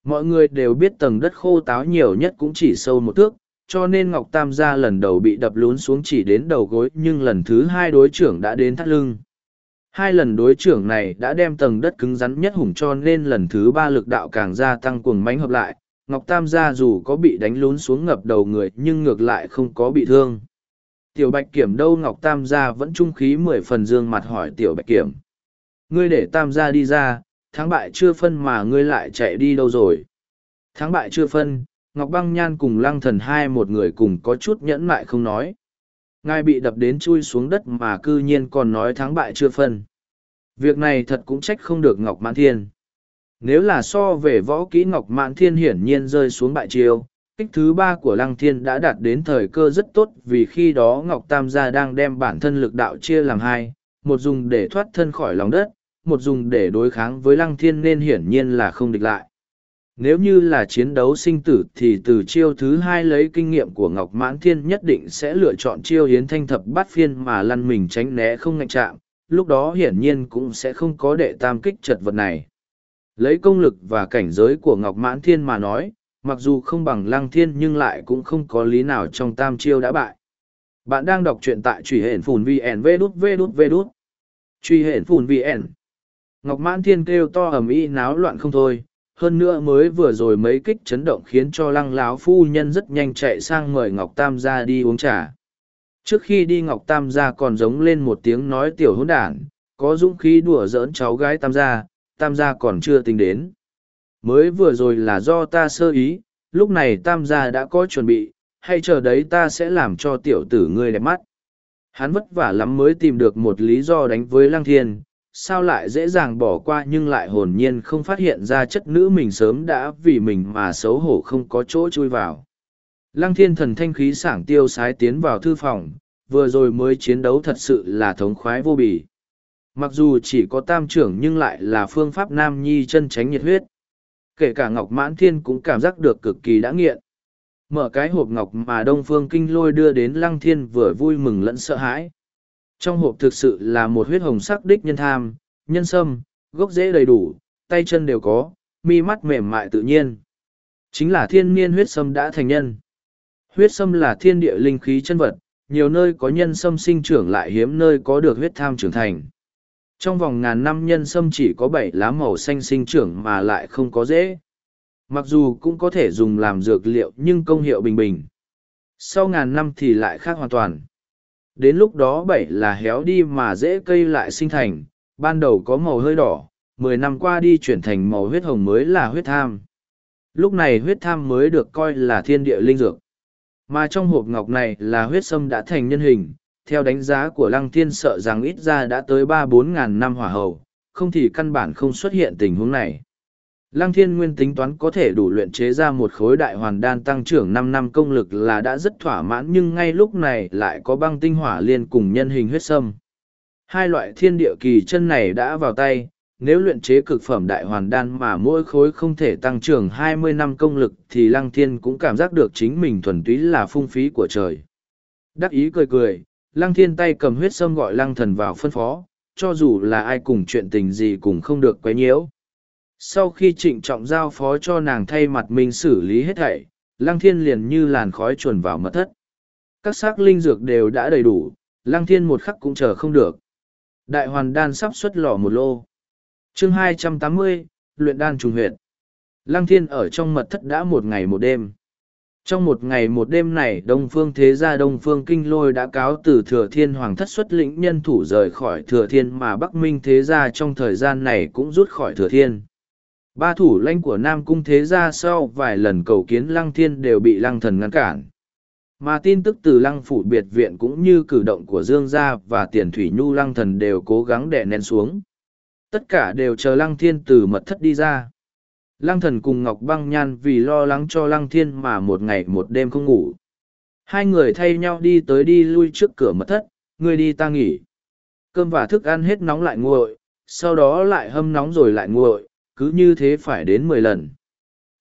Mọi người đều biết tầng đất khô táo nhiều nhất cũng chỉ sâu một thước, cho nên Ngọc Tam gia lần đầu bị đập lún xuống chỉ đến đầu gối nhưng lần thứ hai đối trưởng đã đến thắt lưng. Hai lần đối trưởng này đã đem tầng đất cứng rắn nhất hùng cho nên lần thứ ba lực đạo càng gia tăng cuồng mánh hợp lại, Ngọc Tam gia dù có bị đánh lún xuống ngập đầu người nhưng ngược lại không có bị thương. Tiểu Bạch Kiểm đâu Ngọc Tam gia vẫn trung khí mười phần dương mặt hỏi Tiểu Bạch Kiểm. Ngươi để Tam gia đi ra, thắng bại chưa phân mà ngươi lại chạy đi đâu rồi. Thắng bại chưa phân, Ngọc Băng Nhan cùng Lăng Thần hai một người cùng có chút nhẫn mại không nói. Ngài bị đập đến chui xuống đất mà cư nhiên còn nói thắng bại chưa phân. Việc này thật cũng trách không được Ngọc Mãn Thiên. Nếu là so về võ kỹ Ngọc Mãn Thiên hiển nhiên rơi xuống bại chiêu, kích thứ ba của lăng thiên đã đạt đến thời cơ rất tốt vì khi đó ngọc tam gia đang đem bản thân lực đạo chia làm hai một dùng để thoát thân khỏi lòng đất một dùng để đối kháng với lăng thiên nên hiển nhiên là không địch lại nếu như là chiến đấu sinh tử thì từ chiêu thứ hai lấy kinh nghiệm của ngọc mãn thiên nhất định sẽ lựa chọn chiêu hiến thanh thập bát phiên mà lăn mình tránh né không ngạnh chạm lúc đó hiển nhiên cũng sẽ không có đệ tam kích chật vật này lấy công lực và cảnh giới của ngọc mãn thiên mà nói mặc dù không bằng lăng thiên nhưng lại cũng không có lý nào trong tam chiêu đã bại. Bạn đang đọc truyện tại truy hển phùn VN vê đút vê đút vê đút. Truy hển phùn VN. Ngọc mãn thiên kêu to ầm ĩ náo loạn không thôi, hơn nữa mới vừa rồi mấy kích chấn động khiến cho lăng láo phu nhân rất nhanh chạy sang mời Ngọc Tam ra đi uống trà. Trước khi đi Ngọc Tam ra còn giống lên một tiếng nói tiểu hỗn đản, có dũng khí đùa giỡn cháu gái Tam gia, Tam gia còn chưa tính đến mới vừa rồi là do ta sơ ý lúc này tam gia đã có chuẩn bị hay chờ đấy ta sẽ làm cho tiểu tử ngươi đẹp mắt hắn vất vả lắm mới tìm được một lý do đánh với lăng thiên sao lại dễ dàng bỏ qua nhưng lại hồn nhiên không phát hiện ra chất nữ mình sớm đã vì mình mà xấu hổ không có chỗ chui vào lăng thiên thần thanh khí sảng tiêu sái tiến vào thư phòng vừa rồi mới chiến đấu thật sự là thống khoái vô bì, mặc dù chỉ có tam trưởng nhưng lại là phương pháp nam nhi chân tránh nhiệt huyết kể cả ngọc mãn thiên cũng cảm giác được cực kỳ đã nghiện mở cái hộp ngọc mà đông phương kinh lôi đưa đến lăng thiên vừa vui mừng lẫn sợ hãi trong hộp thực sự là một huyết hồng sắc đích nhân tham nhân sâm gốc rễ đầy đủ tay chân đều có mi mắt mềm mại tự nhiên chính là thiên niên huyết sâm đã thành nhân huyết sâm là thiên địa linh khí chân vật nhiều nơi có nhân sâm sinh trưởng lại hiếm nơi có được huyết tham trưởng thành trong vòng ngàn năm nhân sâm chỉ có bảy lá màu xanh sinh trưởng mà lại không có dễ mặc dù cũng có thể dùng làm dược liệu nhưng công hiệu bình bình sau ngàn năm thì lại khác hoàn toàn đến lúc đó bảy là héo đi mà dễ cây lại sinh thành ban đầu có màu hơi đỏ mười năm qua đi chuyển thành màu huyết hồng mới là huyết tham lúc này huyết tham mới được coi là thiên địa linh dược mà trong hộp ngọc này là huyết sâm đã thành nhân hình theo đánh giá của lăng thiên sợ rằng ít ra đã tới ba bốn ngàn năm hỏa hầu, không thì căn bản không xuất hiện tình huống này. Lăng thiên nguyên tính toán có thể đủ luyện chế ra một khối đại hoàn đan tăng trưởng năm năm công lực là đã rất thỏa mãn nhưng ngay lúc này lại có băng tinh hỏa liên cùng nhân hình huyết sâm. Hai loại thiên địa kỳ chân này đã vào tay, nếu luyện chế cực phẩm đại hoàn đan mà mỗi khối không thể tăng trưởng hai mươi năm công lực thì lăng thiên cũng cảm giác được chính mình thuần túy là phung phí của trời. Đắc ý cười cười, lăng thiên tay cầm huyết sâm gọi lăng thần vào phân phó, cho dù là ai cùng chuyện tình gì cũng không được quấy nhiễu. Sau khi trịnh trọng giao phó cho nàng thay mặt mình xử lý hết thảy, lăng thiên liền như làn khói chuồn vào mật thất. Các xác linh dược đều đã đầy đủ, lăng thiên một khắc cũng chờ không được. Đại hoàn đan sắp xuất lò một lô. chương 280, luyện đan trùng huyệt. Lăng thiên ở trong mật thất đã một ngày một đêm trong một ngày một đêm này đông phương thế gia đông phương kinh lôi đã cáo từ thừa thiên hoàng thất xuất lĩnh nhân thủ rời khỏi thừa thiên mà bắc minh thế gia trong thời gian này cũng rút khỏi thừa thiên ba thủ lãnh của nam cung thế gia sau vài lần cầu kiến lăng thiên đều bị lăng thần ngăn cản mà tin tức từ lăng phủ biệt viện cũng như cử động của dương gia và tiền thủy nhu lăng thần đều cố gắng đè nén xuống tất cả đều chờ lăng thiên từ mật thất đi ra Lăng thần cùng Ngọc Băng Nhan vì lo lắng cho Lăng Thiên mà một ngày một đêm không ngủ. Hai người thay nhau đi tới đi lui trước cửa mật thất, người đi ta nghỉ. Cơm và thức ăn hết nóng lại nguội, sau đó lại hâm nóng rồi lại nguội, cứ như thế phải đến mười lần.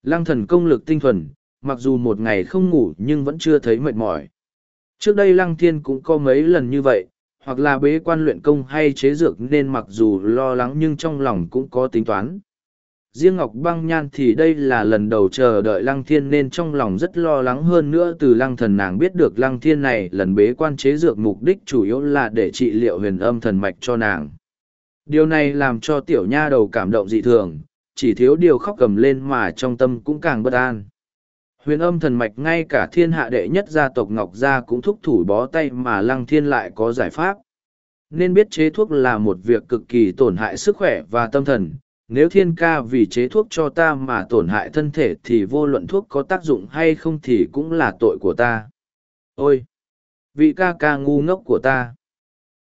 Lăng thần công lực tinh thuần, mặc dù một ngày không ngủ nhưng vẫn chưa thấy mệt mỏi. Trước đây Lăng Thiên cũng có mấy lần như vậy, hoặc là bế quan luyện công hay chế dược nên mặc dù lo lắng nhưng trong lòng cũng có tính toán riêng ngọc băng nhan thì đây là lần đầu chờ đợi lăng thiên nên trong lòng rất lo lắng hơn nữa từ lăng thần nàng biết được lăng thiên này lần bế quan chế dược mục đích chủ yếu là để trị liệu huyền âm thần mạch cho nàng điều này làm cho tiểu nha đầu cảm động dị thường chỉ thiếu điều khóc cầm lên mà trong tâm cũng càng bất an huyền âm thần mạch ngay cả thiên hạ đệ nhất gia tộc ngọc gia cũng thúc thủ bó tay mà lăng thiên lại có giải pháp nên biết chế thuốc là một việc cực kỳ tổn hại sức khỏe và tâm thần nếu thiên ca vì chế thuốc cho ta mà tổn hại thân thể thì vô luận thuốc có tác dụng hay không thì cũng là tội của ta ôi vị ca ca ngu ngốc của ta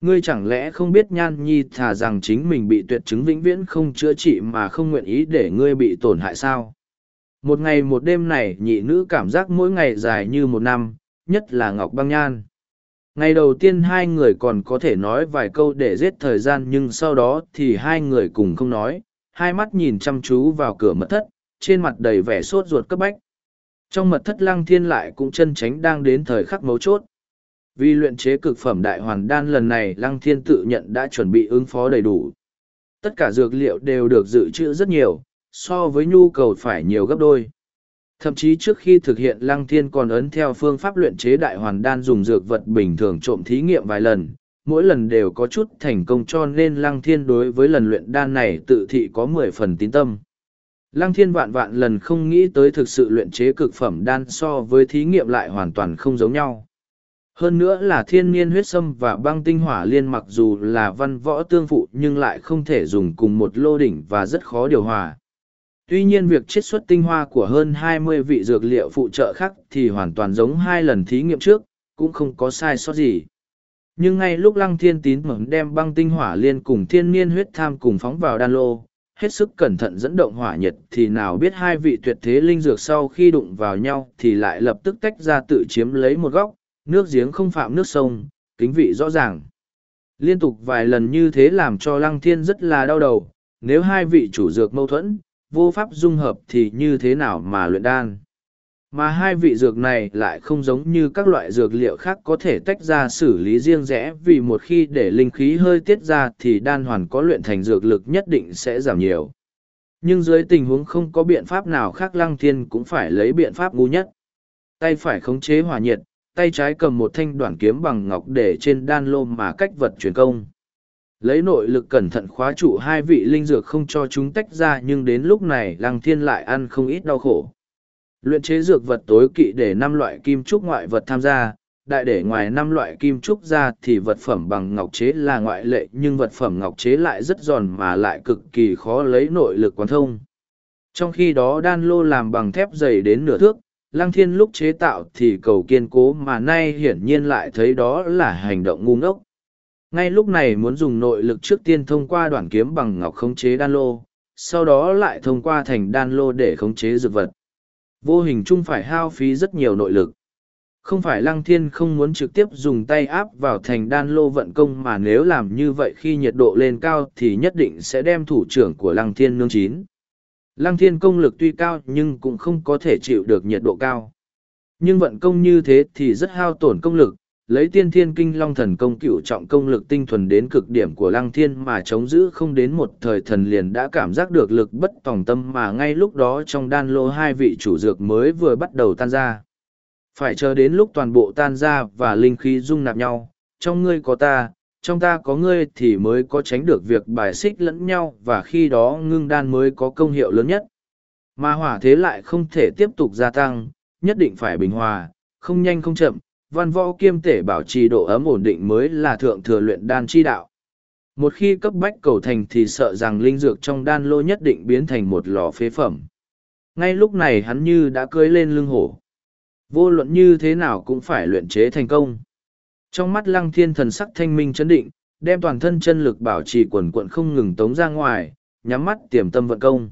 ngươi chẳng lẽ không biết nhan nhi thà rằng chính mình bị tuyệt chứng vĩnh viễn không chữa trị mà không nguyện ý để ngươi bị tổn hại sao một ngày một đêm này nhị nữ cảm giác mỗi ngày dài như một năm nhất là ngọc băng nhan ngày đầu tiên hai người còn có thể nói vài câu để giết thời gian nhưng sau đó thì hai người cùng không nói hai mắt nhìn chăm chú vào cửa mật thất, trên mặt đầy vẻ sốt ruột cấp bách. Trong mật thất lăng thiên lại cũng chân tránh đang đến thời khắc mấu chốt. Vì luyện chế cực phẩm đại hoàn đan lần này lăng thiên tự nhận đã chuẩn bị ứng phó đầy đủ. Tất cả dược liệu đều được dự trữ rất nhiều, so với nhu cầu phải nhiều gấp đôi. Thậm chí trước khi thực hiện lăng thiên còn ấn theo phương pháp luyện chế đại hoàn đan dùng dược vật bình thường trộm thí nghiệm vài lần, mỗi lần đều có chút thành công cho nên lăng thiên đối với lần luyện đan này tự thị có mười phần tín tâm. Lăng thiên vạn vạn lần không nghĩ tới thực sự luyện chế cực phẩm đan so với thí nghiệm lại hoàn toàn không giống nhau. Hơn nữa là thiên niên huyết sâm và băng tinh hỏa liên mặc dù là văn võ tương phụ nhưng lại không thể dùng cùng một lô đỉnh và rất khó điều hòa. Tuy nhiên việc chiết xuất tinh hoa của hơn 20 vị dược liệu phụ trợ khác thì hoàn toàn giống hai lần thí nghiệm trước, cũng không có sai sót gì nhưng ngay lúc lăng thiên tín mởm đem băng tinh hỏa liên cùng thiên niên huyết tham cùng phóng vào đan lô hết sức cẩn thận dẫn động hỏa nhiệt thì nào biết hai vị tuyệt thế linh dược sau khi đụng vào nhau thì lại lập tức tách ra tự chiếm lấy một góc nước giếng không phạm nước sông kính vị rõ ràng liên tục vài lần như thế làm cho lăng thiên rất là đau đầu nếu hai vị chủ dược mâu thuẫn vô pháp dung hợp thì như thế nào mà luyện đan mà hai vị dược này lại không giống như các loại dược liệu khác có thể tách ra xử lý riêng rẽ vì một khi để linh khí hơi tiết ra thì đan hoàn có luyện thành dược lực nhất định sẽ giảm nhiều nhưng dưới tình huống không có biện pháp nào khác lăng thiên cũng phải lấy biện pháp ngu nhất tay phải khống chế hòa nhiệt tay trái cầm một thanh đoạn kiếm bằng ngọc để trên đan lô mà cách vật truyền công lấy nội lực cẩn thận khóa trụ hai vị linh dược không cho chúng tách ra nhưng đến lúc này lăng thiên lại ăn không ít đau khổ Luyện chế dược vật tối kỵ để năm loại kim trúc ngoại vật tham gia, đại để ngoài năm loại kim trúc ra thì vật phẩm bằng ngọc chế là ngoại lệ nhưng vật phẩm ngọc chế lại rất giòn mà lại cực kỳ khó lấy nội lực quán thông. Trong khi đó đan lô làm bằng thép dày đến nửa thước, lăng thiên lúc chế tạo thì cầu kiên cố mà nay hiển nhiên lại thấy đó là hành động ngu ngốc. Ngay lúc này muốn dùng nội lực trước tiên thông qua đoạn kiếm bằng ngọc khống chế đan lô, sau đó lại thông qua thành đan lô để khống chế dược vật. Vô hình chung phải hao phí rất nhiều nội lực. Không phải lăng thiên không muốn trực tiếp dùng tay áp vào thành đan lô vận công mà nếu làm như vậy khi nhiệt độ lên cao thì nhất định sẽ đem thủ trưởng của lăng thiên nương chín. Lăng thiên công lực tuy cao nhưng cũng không có thể chịu được nhiệt độ cao. Nhưng vận công như thế thì rất hao tổn công lực, lấy tiên thiên kinh long thần công cựu trọng công lực tinh thuần đến cực điểm của lăng thiên mà chống giữ không đến một thời thần liền đã cảm giác được lực bất tòng tâm mà ngay lúc đó trong đan lô hai vị chủ dược mới vừa bắt đầu tan ra. Phải chờ đến lúc toàn bộ tan ra và linh khí dung nạp nhau, trong ngươi có ta, trong ta có ngươi thì mới có tránh được việc bài xích lẫn nhau và khi đó ngưng đan mới có công hiệu lớn nhất. Mà hỏa thế lại không thể tiếp tục gia tăng, nhất định phải bình hòa, không nhanh không chậm, văn võ kiêm tể bảo trì độ ấm ổn định mới là thượng thừa luyện đan chi đạo. Một khi cấp bách cầu thành thì sợ rằng linh dược trong đan lô nhất định biến thành một lò phế phẩm. Ngay lúc này hắn như đã cưới lên lưng hổ. Vô luận như thế nào cũng phải luyện chế thành công. Trong mắt lăng thiên thần sắc thanh minh chấn định, đem toàn thân chân lực bảo trì quần quận không ngừng tống ra ngoài, nhắm mắt tiềm tâm vận công.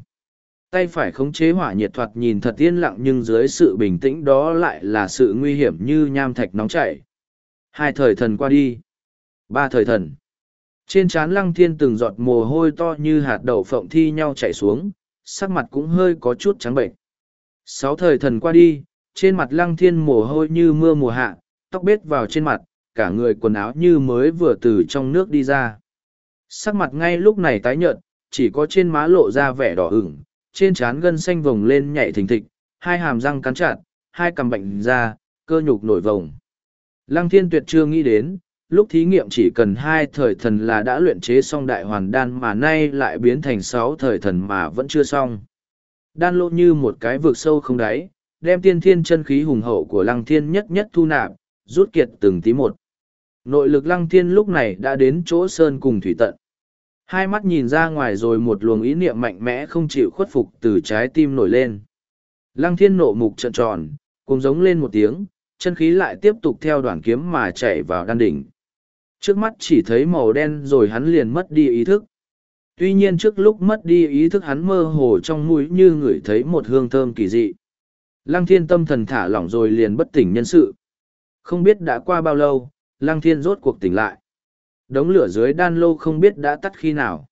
Tay phải khống chế hỏa nhiệt thoạt nhìn thật yên lặng nhưng dưới sự bình tĩnh đó lại là sự nguy hiểm như nham thạch nóng chảy. Hai thời thần qua đi. Ba thời thần. Trên trán lăng thiên từng giọt mồ hôi to như hạt đậu phộng thi nhau chảy xuống, sắc mặt cũng hơi có chút trắng bệnh. Sáu thời thần qua đi, trên mặt lăng thiên mồ hôi như mưa mùa hạ, tóc bết vào trên mặt, cả người quần áo như mới vừa từ trong nước đi ra. Sắc mặt ngay lúc này tái nhợt, chỉ có trên má lộ ra vẻ đỏ ửng, trên trán gân xanh vồng lên nhảy thình thịch, hai hàm răng cắn chặt, hai cằm bệnh ra, cơ nhục nổi vồng. Lăng thiên tuyệt chưa nghĩ đến, lúc thí nghiệm chỉ cần hai thời thần là đã luyện chế xong đại hoàn đan mà nay lại biến thành sáu thời thần mà vẫn chưa xong. Đan lộ như một cái vực sâu không đáy, đem tiên thiên chân khí hùng hậu của lăng thiên nhất nhất thu nạp, rút kiệt từng tí một. Nội lực lăng thiên lúc này đã đến chỗ sơn cùng thủy tận hai mắt nhìn ra ngoài rồi một luồng ý niệm mạnh mẽ không chịu khuất phục từ trái tim nổi lên lăng thiên nộ mục trợn tròn cùng giống lên một tiếng chân khí lại tiếp tục theo đoàn kiếm mà chạy vào đan đỉnh trước mắt chỉ thấy màu đen rồi hắn liền mất đi ý thức tuy nhiên trước lúc mất đi ý thức hắn mơ hồ trong mũi như ngửi thấy một hương thơm kỳ dị lăng thiên tâm thần thả lỏng rồi liền bất tỉnh nhân sự không biết đã qua bao lâu lăng thiên rốt cuộc tỉnh lại Đống lửa dưới đan lô không biết đã tắt khi nào.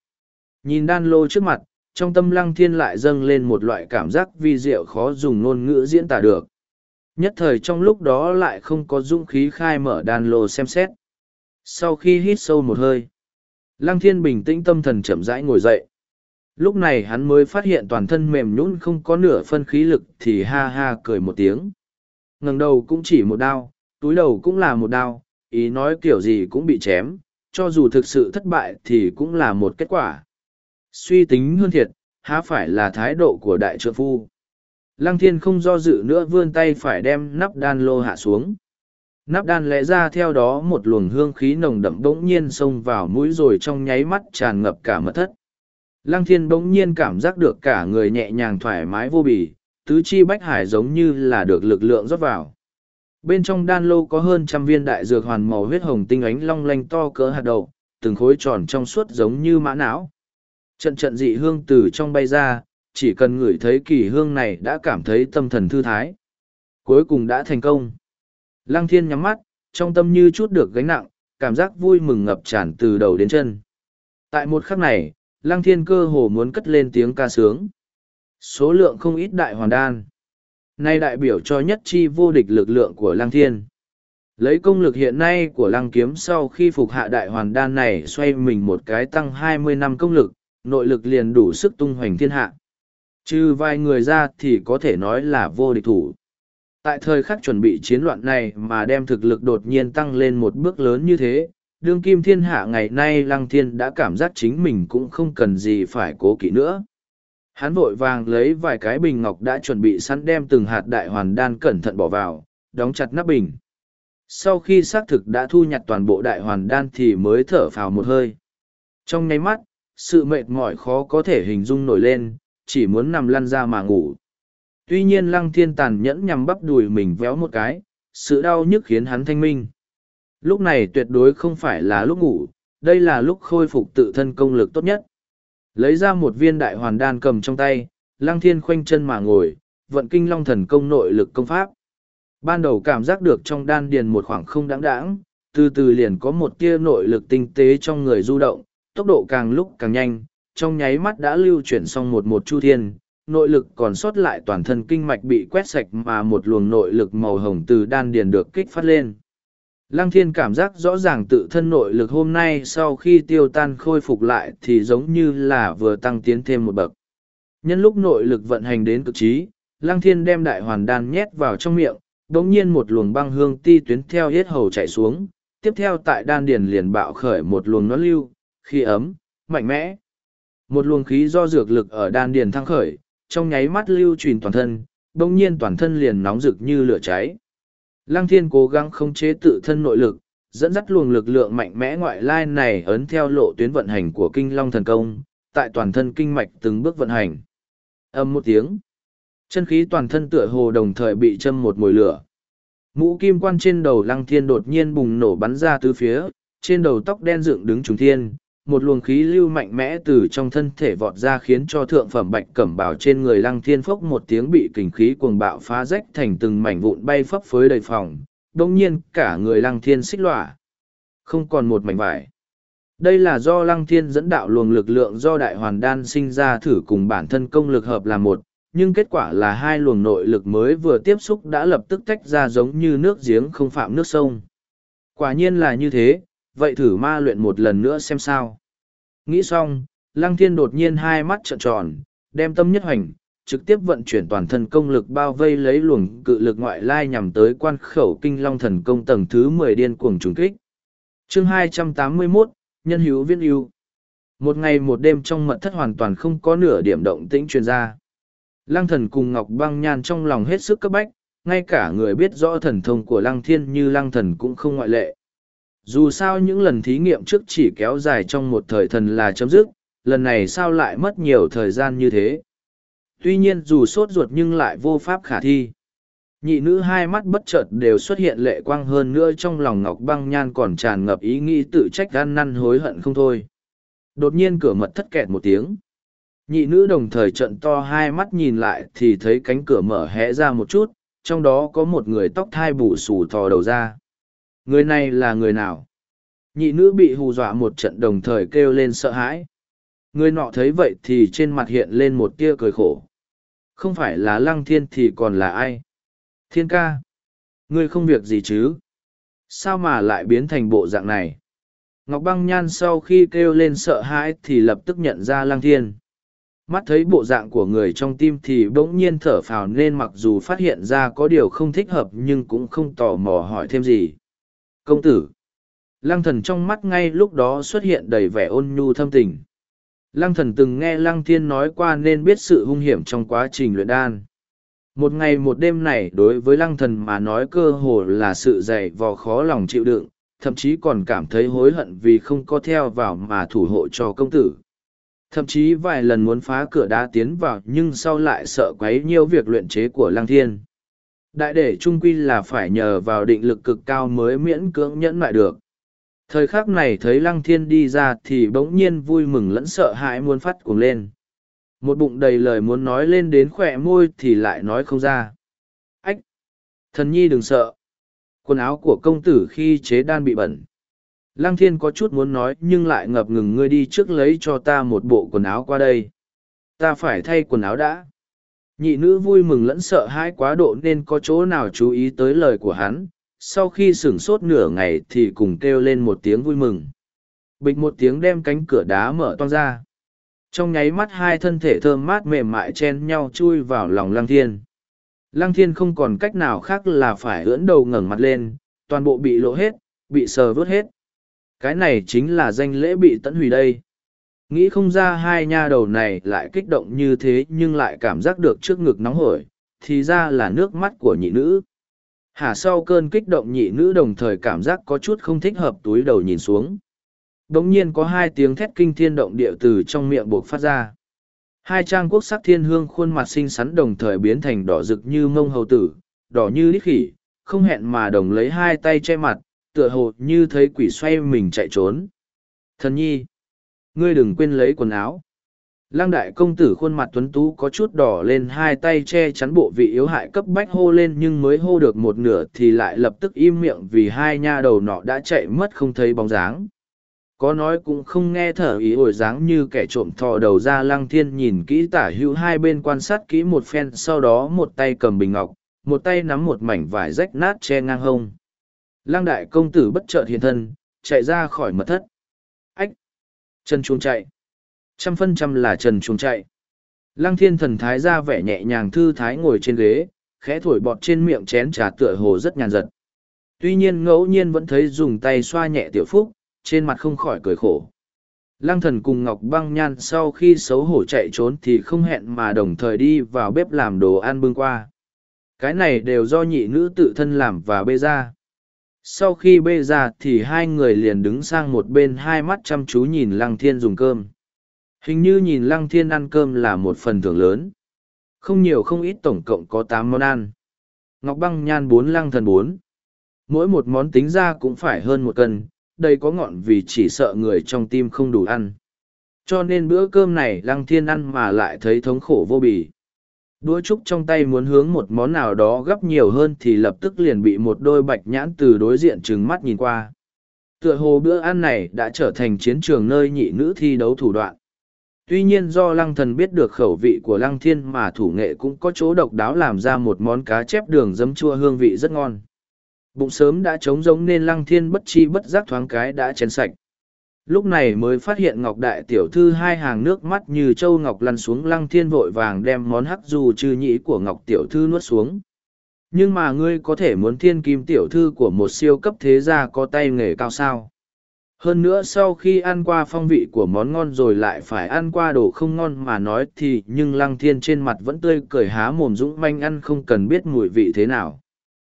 Nhìn đan lô trước mặt, trong tâm lăng thiên lại dâng lên một loại cảm giác vi diệu khó dùng ngôn ngữ diễn tả được. Nhất thời trong lúc đó lại không có dũng khí khai mở đan lô xem xét. Sau khi hít sâu một hơi, lăng thiên bình tĩnh tâm thần chậm rãi ngồi dậy. Lúc này hắn mới phát hiện toàn thân mềm nhũn không có nửa phân khí lực thì ha ha cười một tiếng. ngẩng đầu cũng chỉ một đao, túi đầu cũng là một đao, ý nói kiểu gì cũng bị chém, cho dù thực sự thất bại thì cũng là một kết quả. Suy tính hơn thiệt, há phải là thái độ của đại trượng phu. Lăng thiên không do dự nữa vươn tay phải đem nắp đan lô hạ xuống. Nắp đan lẽ ra theo đó một luồng hương khí nồng đậm bỗng nhiên xông vào mũi rồi trong nháy mắt tràn ngập cả mật thất. Lăng thiên bỗng nhiên cảm giác được cả người nhẹ nhàng thoải mái vô bì, tứ chi bách hải giống như là được lực lượng rót vào bên trong đan lô có hơn trăm viên đại dược hoàn màu huyết hồng tinh ánh long lanh to cỡ hạt đậu từng khối tròn trong suốt giống như mã não trận trận dị hương từ trong bay ra chỉ cần ngửi thấy kỳ hương này đã cảm thấy tâm thần thư thái cuối cùng đã thành công lăng thiên nhắm mắt trong tâm như chút được gánh nặng cảm giác vui mừng ngập tràn từ đầu đến chân tại một khắc này lăng thiên cơ hồ muốn cất lên tiếng ca sướng số lượng không ít đại hoàn đan Nay đại biểu cho nhất chi vô địch lực lượng của Lăng Thiên. Lấy công lực hiện nay của Lăng Kiếm sau khi phục hạ đại hoàn đan này xoay mình một cái tăng hai mươi năm công lực, nội lực liền đủ sức tung hoành thiên hạ. Trừ vài người ra thì có thể nói là vô địch thủ. Tại thời khắc chuẩn bị chiến loạn này mà đem thực lực đột nhiên tăng lên một bước lớn như thế, đương kim thiên hạ ngày nay Lăng Thiên đã cảm giác chính mình cũng không cần gì phải cố kỵ nữa. Hắn vội vàng lấy vài cái bình ngọc đã chuẩn bị sẵn đem từng hạt đại hoàn đan cẩn thận bỏ vào, đóng chặt nắp bình. Sau khi xác thực đã thu nhặt toàn bộ đại hoàn đan thì mới thở phào một hơi. Trong ngay mắt, sự mệt mỏi khó có thể hình dung nổi lên, chỉ muốn nằm lăn ra mà ngủ. Tuy nhiên lăng thiên tàn nhẫn nhằm bắp đùi mình véo một cái, sự đau nhức khiến hắn thanh minh. Lúc này tuyệt đối không phải là lúc ngủ, đây là lúc khôi phục tự thân công lực tốt nhất. Lấy ra một viên đại hoàn đan cầm trong tay, lăng thiên khoanh chân mà ngồi, vận kinh long thần công nội lực công pháp. Ban đầu cảm giác được trong đan điền một khoảng không đáng đáng, từ từ liền có một tia nội lực tinh tế trong người du động, tốc độ càng lúc càng nhanh, trong nháy mắt đã lưu chuyển xong một một chu thiên, nội lực còn sót lại toàn thân kinh mạch bị quét sạch mà một luồng nội lực màu hồng từ đan điền được kích phát lên. Lăng thiên cảm giác rõ ràng tự thân nội lực hôm nay sau khi tiêu tan khôi phục lại thì giống như là vừa tăng tiến thêm một bậc. Nhân lúc nội lực vận hành đến cực trí, lăng thiên đem đại hoàn đan nhét vào trong miệng, đống nhiên một luồng băng hương ti tuyến theo hết hầu chạy xuống, tiếp theo tại đan điền liền bạo khởi một luồng nó lưu, khi ấm, mạnh mẽ. Một luồng khí do dược lực ở đan điền thăng khởi, trong nháy mắt lưu truyền toàn thân, đống nhiên toàn thân liền nóng rực như lửa cháy. Lăng thiên cố gắng khống chế tự thân nội lực, dẫn dắt luồng lực lượng mạnh mẽ ngoại lai này ấn theo lộ tuyến vận hành của kinh long thần công, tại toàn thân kinh mạch từng bước vận hành. Âm một tiếng, chân khí toàn thân tựa hồ đồng thời bị châm một mùi lửa. Mũ kim quan trên đầu lăng thiên đột nhiên bùng nổ bắn ra tứ phía, trên đầu tóc đen dựng đứng trùng thiên, một luồng khí lưu mạnh mẽ từ trong thân thể vọt ra khiến cho thượng phẩm bạch cẩm bào trên người lăng thiên phốc một tiếng bị kình khí cuồng bạo phá rách thành từng mảnh vụn bay phấp phới đầy phòng đông nhiên cả người lăng thiên xích lọa không còn một mảnh vải đây là do lăng thiên dẫn đạo luồng lực lượng do đại hoàn đan sinh ra thử cùng bản thân công lực hợp là một nhưng kết quả là hai luồng nội lực mới vừa tiếp xúc đã lập tức tách ra giống như nước giếng không phạm nước sông quả nhiên là như thế vậy thử ma luyện một lần nữa xem sao. Nghĩ xong, Lăng Thiên đột nhiên hai mắt trợn tròn, đem tâm nhất hành trực tiếp vận chuyển toàn thân công lực bao vây lấy luồng cự lực ngoại lai nhằm tới quan khẩu kinh long thần công tầng thứ mười điên cuồng trùng kích. Chương hai trăm tám mươi 281, Nhân hữu viên ưu. Một ngày một đêm trong mật thất hoàn toàn không có nửa điểm động tĩnh truyền ra. Lăng thần cùng Ngọc băng nhan trong lòng hết sức cấp bách, ngay cả người biết rõ thần thông của Lăng Thiên như Lăng thần cũng không ngoại lệ. Dù sao những lần thí nghiệm trước chỉ kéo dài trong một thời thần là chấm dứt, lần này sao lại mất nhiều thời gian như thế. Tuy nhiên dù sốt ruột nhưng lại vô pháp khả thi. Nhị nữ hai mắt bất chợt đều xuất hiện lệ quang hơn nữa trong lòng Ngọc Băng Nhan còn tràn ngập ý nghĩ tự trách gan năn hối hận không thôi. Đột nhiên cửa mật thất kẹt một tiếng. Nhị nữ đồng thời trận to hai mắt nhìn lại thì thấy cánh cửa mở hé ra một chút, trong đó có một người tóc thai bù xù thò đầu ra. Người này là người nào? Nhị nữ bị hù dọa một trận đồng thời kêu lên sợ hãi. Người nọ thấy vậy thì trên mặt hiện lên một tia cười khổ. Không phải là lăng thiên thì còn là ai? Thiên ca. Ngươi không việc gì chứ? Sao mà lại biến thành bộ dạng này? Ngọc băng nhan sau khi kêu lên sợ hãi thì lập tức nhận ra lăng thiên mắt thấy bộ dạng của người trong tim thì bỗng nhiên thở phào nên mặc dù phát hiện ra có điều không thích hợp nhưng cũng không tò mò hỏi thêm gì công tử lăng thần trong mắt ngay lúc đó xuất hiện đầy vẻ ôn nhu thâm tình lăng thần từng nghe lăng thiên nói qua nên biết sự hung hiểm trong quá trình luyện đan một ngày một đêm này đối với lăng thần mà nói cơ hồ là sự dày vò khó lòng chịu đựng thậm chí còn cảm thấy hối hận vì không có theo vào mà thủ hộ cho công tử thậm chí vài lần muốn phá cửa đá tiến vào nhưng sau lại sợ quấy nhiêu việc luyện chế của lăng thiên đại để trung quy là phải nhờ vào định lực cực cao mới miễn cưỡng nhẫn lại được thời khắc này thấy lăng thiên đi ra thì bỗng nhiên vui mừng lẫn sợ hãi muốn phát cuồng lên một bụng đầy lời muốn nói lên đến khỏe môi thì lại nói không ra ách thần nhi đừng sợ quần áo của công tử khi chế đan bị bẩn lăng thiên có chút muốn nói nhưng lại ngập ngừng ngươi đi trước lấy cho ta một bộ quần áo qua đây ta phải thay quần áo đã Nhị nữ vui mừng lẫn sợ hãi quá độ nên có chỗ nào chú ý tới lời của hắn, sau khi sửng sốt nửa ngày thì cùng kêu lên một tiếng vui mừng. Bịch một tiếng đem cánh cửa đá mở toan ra. Trong nháy mắt hai thân thể thơm mát mềm mại chen nhau chui vào lòng lăng thiên. Lăng thiên không còn cách nào khác là phải ưỡn đầu ngẩng mặt lên, toàn bộ bị lộ hết, bị sờ vớt hết. Cái này chính là danh lễ bị tẫn hủy đây. Nghĩ không ra hai nha đầu này lại kích động như thế nhưng lại cảm giác được trước ngực nóng hổi, thì ra là nước mắt của nhị nữ. Hả sau cơn kích động nhị nữ đồng thời cảm giác có chút không thích hợp túi đầu nhìn xuống. Đống nhiên có hai tiếng thét kinh thiên động địa từ trong miệng buộc phát ra. Hai trang quốc sắc thiên hương khuôn mặt xinh xắn đồng thời biến thành đỏ rực như mông hầu tử, đỏ như đít khỉ, không hẹn mà đồng lấy hai tay che mặt, tựa hồ như thấy quỷ xoay mình chạy trốn. Thần nhi! ngươi đừng quên lấy quần áo lăng đại công tử khuôn mặt tuấn tú có chút đỏ lên hai tay che chắn bộ vị yếu hại cấp bách hô lên nhưng mới hô được một nửa thì lại lập tức im miệng vì hai nha đầu nọ đã chạy mất không thấy bóng dáng có nói cũng không nghe thở ý ổi dáng như kẻ trộm thò đầu ra lăng thiên nhìn kỹ tả hữu hai bên quan sát kỹ một phen sau đó một tay cầm bình ngọc một tay nắm một mảnh vải rách nát che ngang hông lăng đại công tử bất chợt hiện thân chạy ra khỏi mật thất Trần chuông chạy. Trăm phân trăm là trần chuông chạy. Lăng thiên thần thái ra vẻ nhẹ nhàng thư thái ngồi trên ghế, khẽ thổi bọt trên miệng chén trà tựa hồ rất nhàn giật. Tuy nhiên ngẫu nhiên vẫn thấy dùng tay xoa nhẹ tiểu phúc, trên mặt không khỏi cười khổ. Lăng thần cùng Ngọc băng nhan sau khi xấu hổ chạy trốn thì không hẹn mà đồng thời đi vào bếp làm đồ ăn bưng qua. Cái này đều do nhị nữ tự thân làm và bê ra sau khi bê ra thì hai người liền đứng sang một bên hai mắt chăm chú nhìn lăng thiên dùng cơm hình như nhìn lăng thiên ăn cơm là một phần thưởng lớn không nhiều không ít tổng cộng có tám món ăn ngọc băng nhan bốn lăng thần bốn mỗi một món tính ra cũng phải hơn một cân đây có ngọn vì chỉ sợ người trong tim không đủ ăn cho nên bữa cơm này lăng thiên ăn mà lại thấy thống khổ vô bì đũa trúc trong tay muốn hướng một món nào đó gấp nhiều hơn thì lập tức liền bị một đôi bạch nhãn từ đối diện trừng mắt nhìn qua tựa hồ bữa ăn này đã trở thành chiến trường nơi nhị nữ thi đấu thủ đoạn tuy nhiên do lăng thần biết được khẩu vị của lăng thiên mà thủ nghệ cũng có chỗ độc đáo làm ra một món cá chép đường dấm chua hương vị rất ngon bụng sớm đã trống rỗng nên lăng thiên bất chi bất giác thoáng cái đã chén sạch lúc này mới phát hiện ngọc đại tiểu thư hai hàng nước mắt như châu ngọc lăn xuống lăng thiên vội vàng đem món hắc dù trừ nhĩ của ngọc tiểu thư nuốt xuống nhưng mà ngươi có thể muốn thiên kim tiểu thư của một siêu cấp thế gia có tay nghề cao sao hơn nữa sau khi ăn qua phong vị của món ngon rồi lại phải ăn qua đồ không ngon mà nói thì nhưng lăng thiên trên mặt vẫn tươi cười há mồm dũng manh ăn không cần biết mùi vị thế nào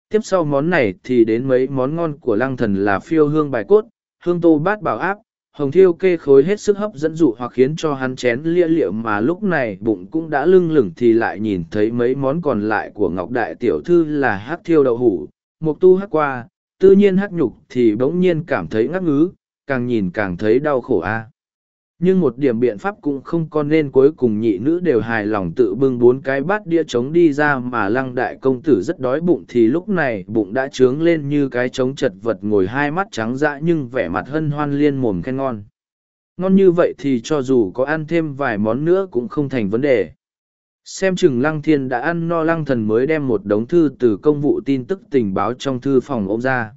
tiếp sau món này thì đến mấy món ngon của lăng thần là phiêu hương bài cốt hương tô bát bảo áp hồng thiêu kê khối hết sức hấp dẫn dụ hoặc khiến cho hắn chén lia liệu mà lúc này bụng cũng đã lưng lửng thì lại nhìn thấy mấy món còn lại của ngọc đại tiểu thư là hát thiêu đậu hủ mục tu hát qua tư nhiên hát nhục thì bỗng nhiên cảm thấy ngắc ngứ càng nhìn càng thấy đau khổ a nhưng một điểm biện pháp cũng không còn nên cuối cùng nhị nữ đều hài lòng tự bưng bốn cái bát đĩa trống đi ra mà lăng đại công tử rất đói bụng thì lúc này bụng đã trướng lên như cái trống chật vật ngồi hai mắt trắng dã nhưng vẻ mặt hân hoan liên mồm khen ngon ngon như vậy thì cho dù có ăn thêm vài món nữa cũng không thành vấn đề xem chừng lăng thiên đã ăn no lăng thần mới đem một đống thư từ công vụ tin tức tình báo trong thư phòng ôm ra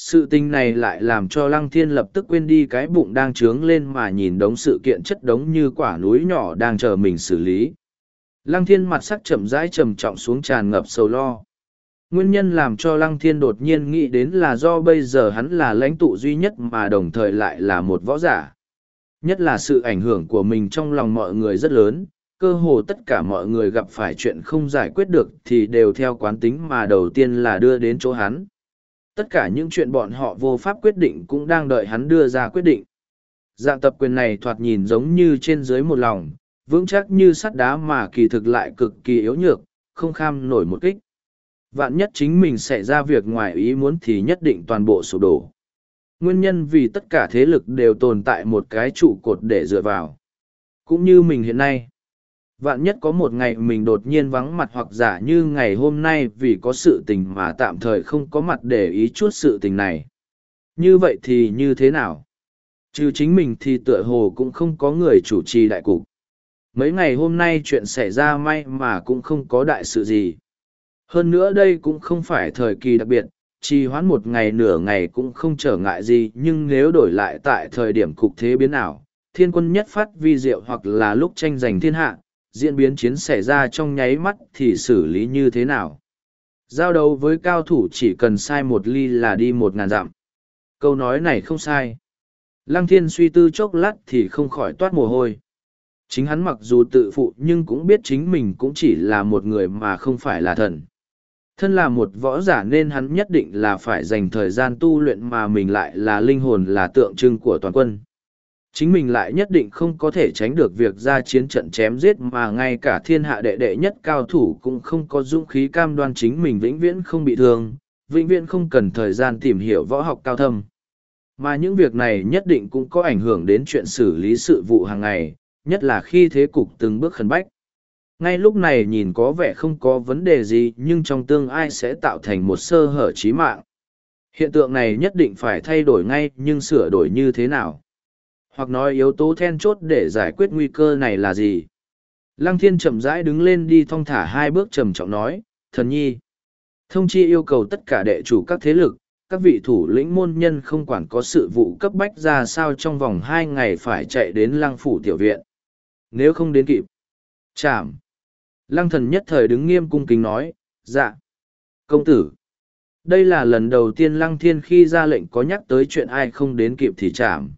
sự tình này lại làm cho lăng thiên lập tức quên đi cái bụng đang trướng lên mà nhìn đống sự kiện chất đống như quả núi nhỏ đang chờ mình xử lý lăng thiên mặt sắc chậm rãi trầm trọng xuống tràn ngập sầu lo nguyên nhân làm cho lăng thiên đột nhiên nghĩ đến là do bây giờ hắn là lãnh tụ duy nhất mà đồng thời lại là một võ giả nhất là sự ảnh hưởng của mình trong lòng mọi người rất lớn cơ hồ tất cả mọi người gặp phải chuyện không giải quyết được thì đều theo quán tính mà đầu tiên là đưa đến chỗ hắn tất cả những chuyện bọn họ vô pháp quyết định cũng đang đợi hắn đưa ra quyết định dạng tập quyền này thoạt nhìn giống như trên dưới một lòng vững chắc như sắt đá mà kỳ thực lại cực kỳ yếu nhược không kham nổi một kích vạn nhất chính mình xảy ra việc ngoài ý muốn thì nhất định toàn bộ sụp đổ nguyên nhân vì tất cả thế lực đều tồn tại một cái trụ cột để dựa vào cũng như mình hiện nay vạn nhất có một ngày mình đột nhiên vắng mặt hoặc giả như ngày hôm nay vì có sự tình mà tạm thời không có mặt để ý chút sự tình này như vậy thì như thế nào trừ chính mình thì tựa hồ cũng không có người chủ trì đại cục mấy ngày hôm nay chuyện xảy ra may mà cũng không có đại sự gì hơn nữa đây cũng không phải thời kỳ đặc biệt trì hoãn một ngày nửa ngày cũng không trở ngại gì nhưng nếu đổi lại tại thời điểm cục thế biến ảo thiên quân nhất phát vi diệu hoặc là lúc tranh giành thiên hạ diễn biến chiến xảy ra trong nháy mắt thì xử lý như thế nào. Giao đấu với cao thủ chỉ cần sai một ly là đi một ngàn dặm. Câu nói này không sai. Lăng thiên suy tư chốc lát thì không khỏi toát mồ hôi. Chính hắn mặc dù tự phụ nhưng cũng biết chính mình cũng chỉ là một người mà không phải là thần. Thân là một võ giả nên hắn nhất định là phải dành thời gian tu luyện mà mình lại là linh hồn là tượng trưng của toàn quân chính mình lại nhất định không có thể tránh được việc ra chiến trận chém giết mà ngay cả thiên hạ đệ đệ nhất cao thủ cũng không có dũng khí cam đoan chính mình vĩnh viễn không bị thương vĩnh viễn không cần thời gian tìm hiểu võ học cao thâm mà những việc này nhất định cũng có ảnh hưởng đến chuyện xử lý sự vụ hàng ngày nhất là khi thế cục từng bước khẩn bách ngay lúc này nhìn có vẻ không có vấn đề gì nhưng trong tương ai sẽ tạo thành một sơ hở trí mạng hiện tượng này nhất định phải thay đổi ngay nhưng sửa đổi như thế nào hoặc nói yếu tố then chốt để giải quyết nguy cơ này là gì lăng thiên chậm rãi đứng lên đi thong thả hai bước trầm trọng nói thần nhi thông chi yêu cầu tất cả đệ chủ các thế lực các vị thủ lĩnh môn nhân không quản có sự vụ cấp bách ra sao trong vòng hai ngày phải chạy đến lăng phủ tiểu viện nếu không đến kịp chảm lăng thần nhất thời đứng nghiêm cung kính nói dạ công tử đây là lần đầu tiên lăng thiên khi ra lệnh có nhắc tới chuyện ai không đến kịp thì chảm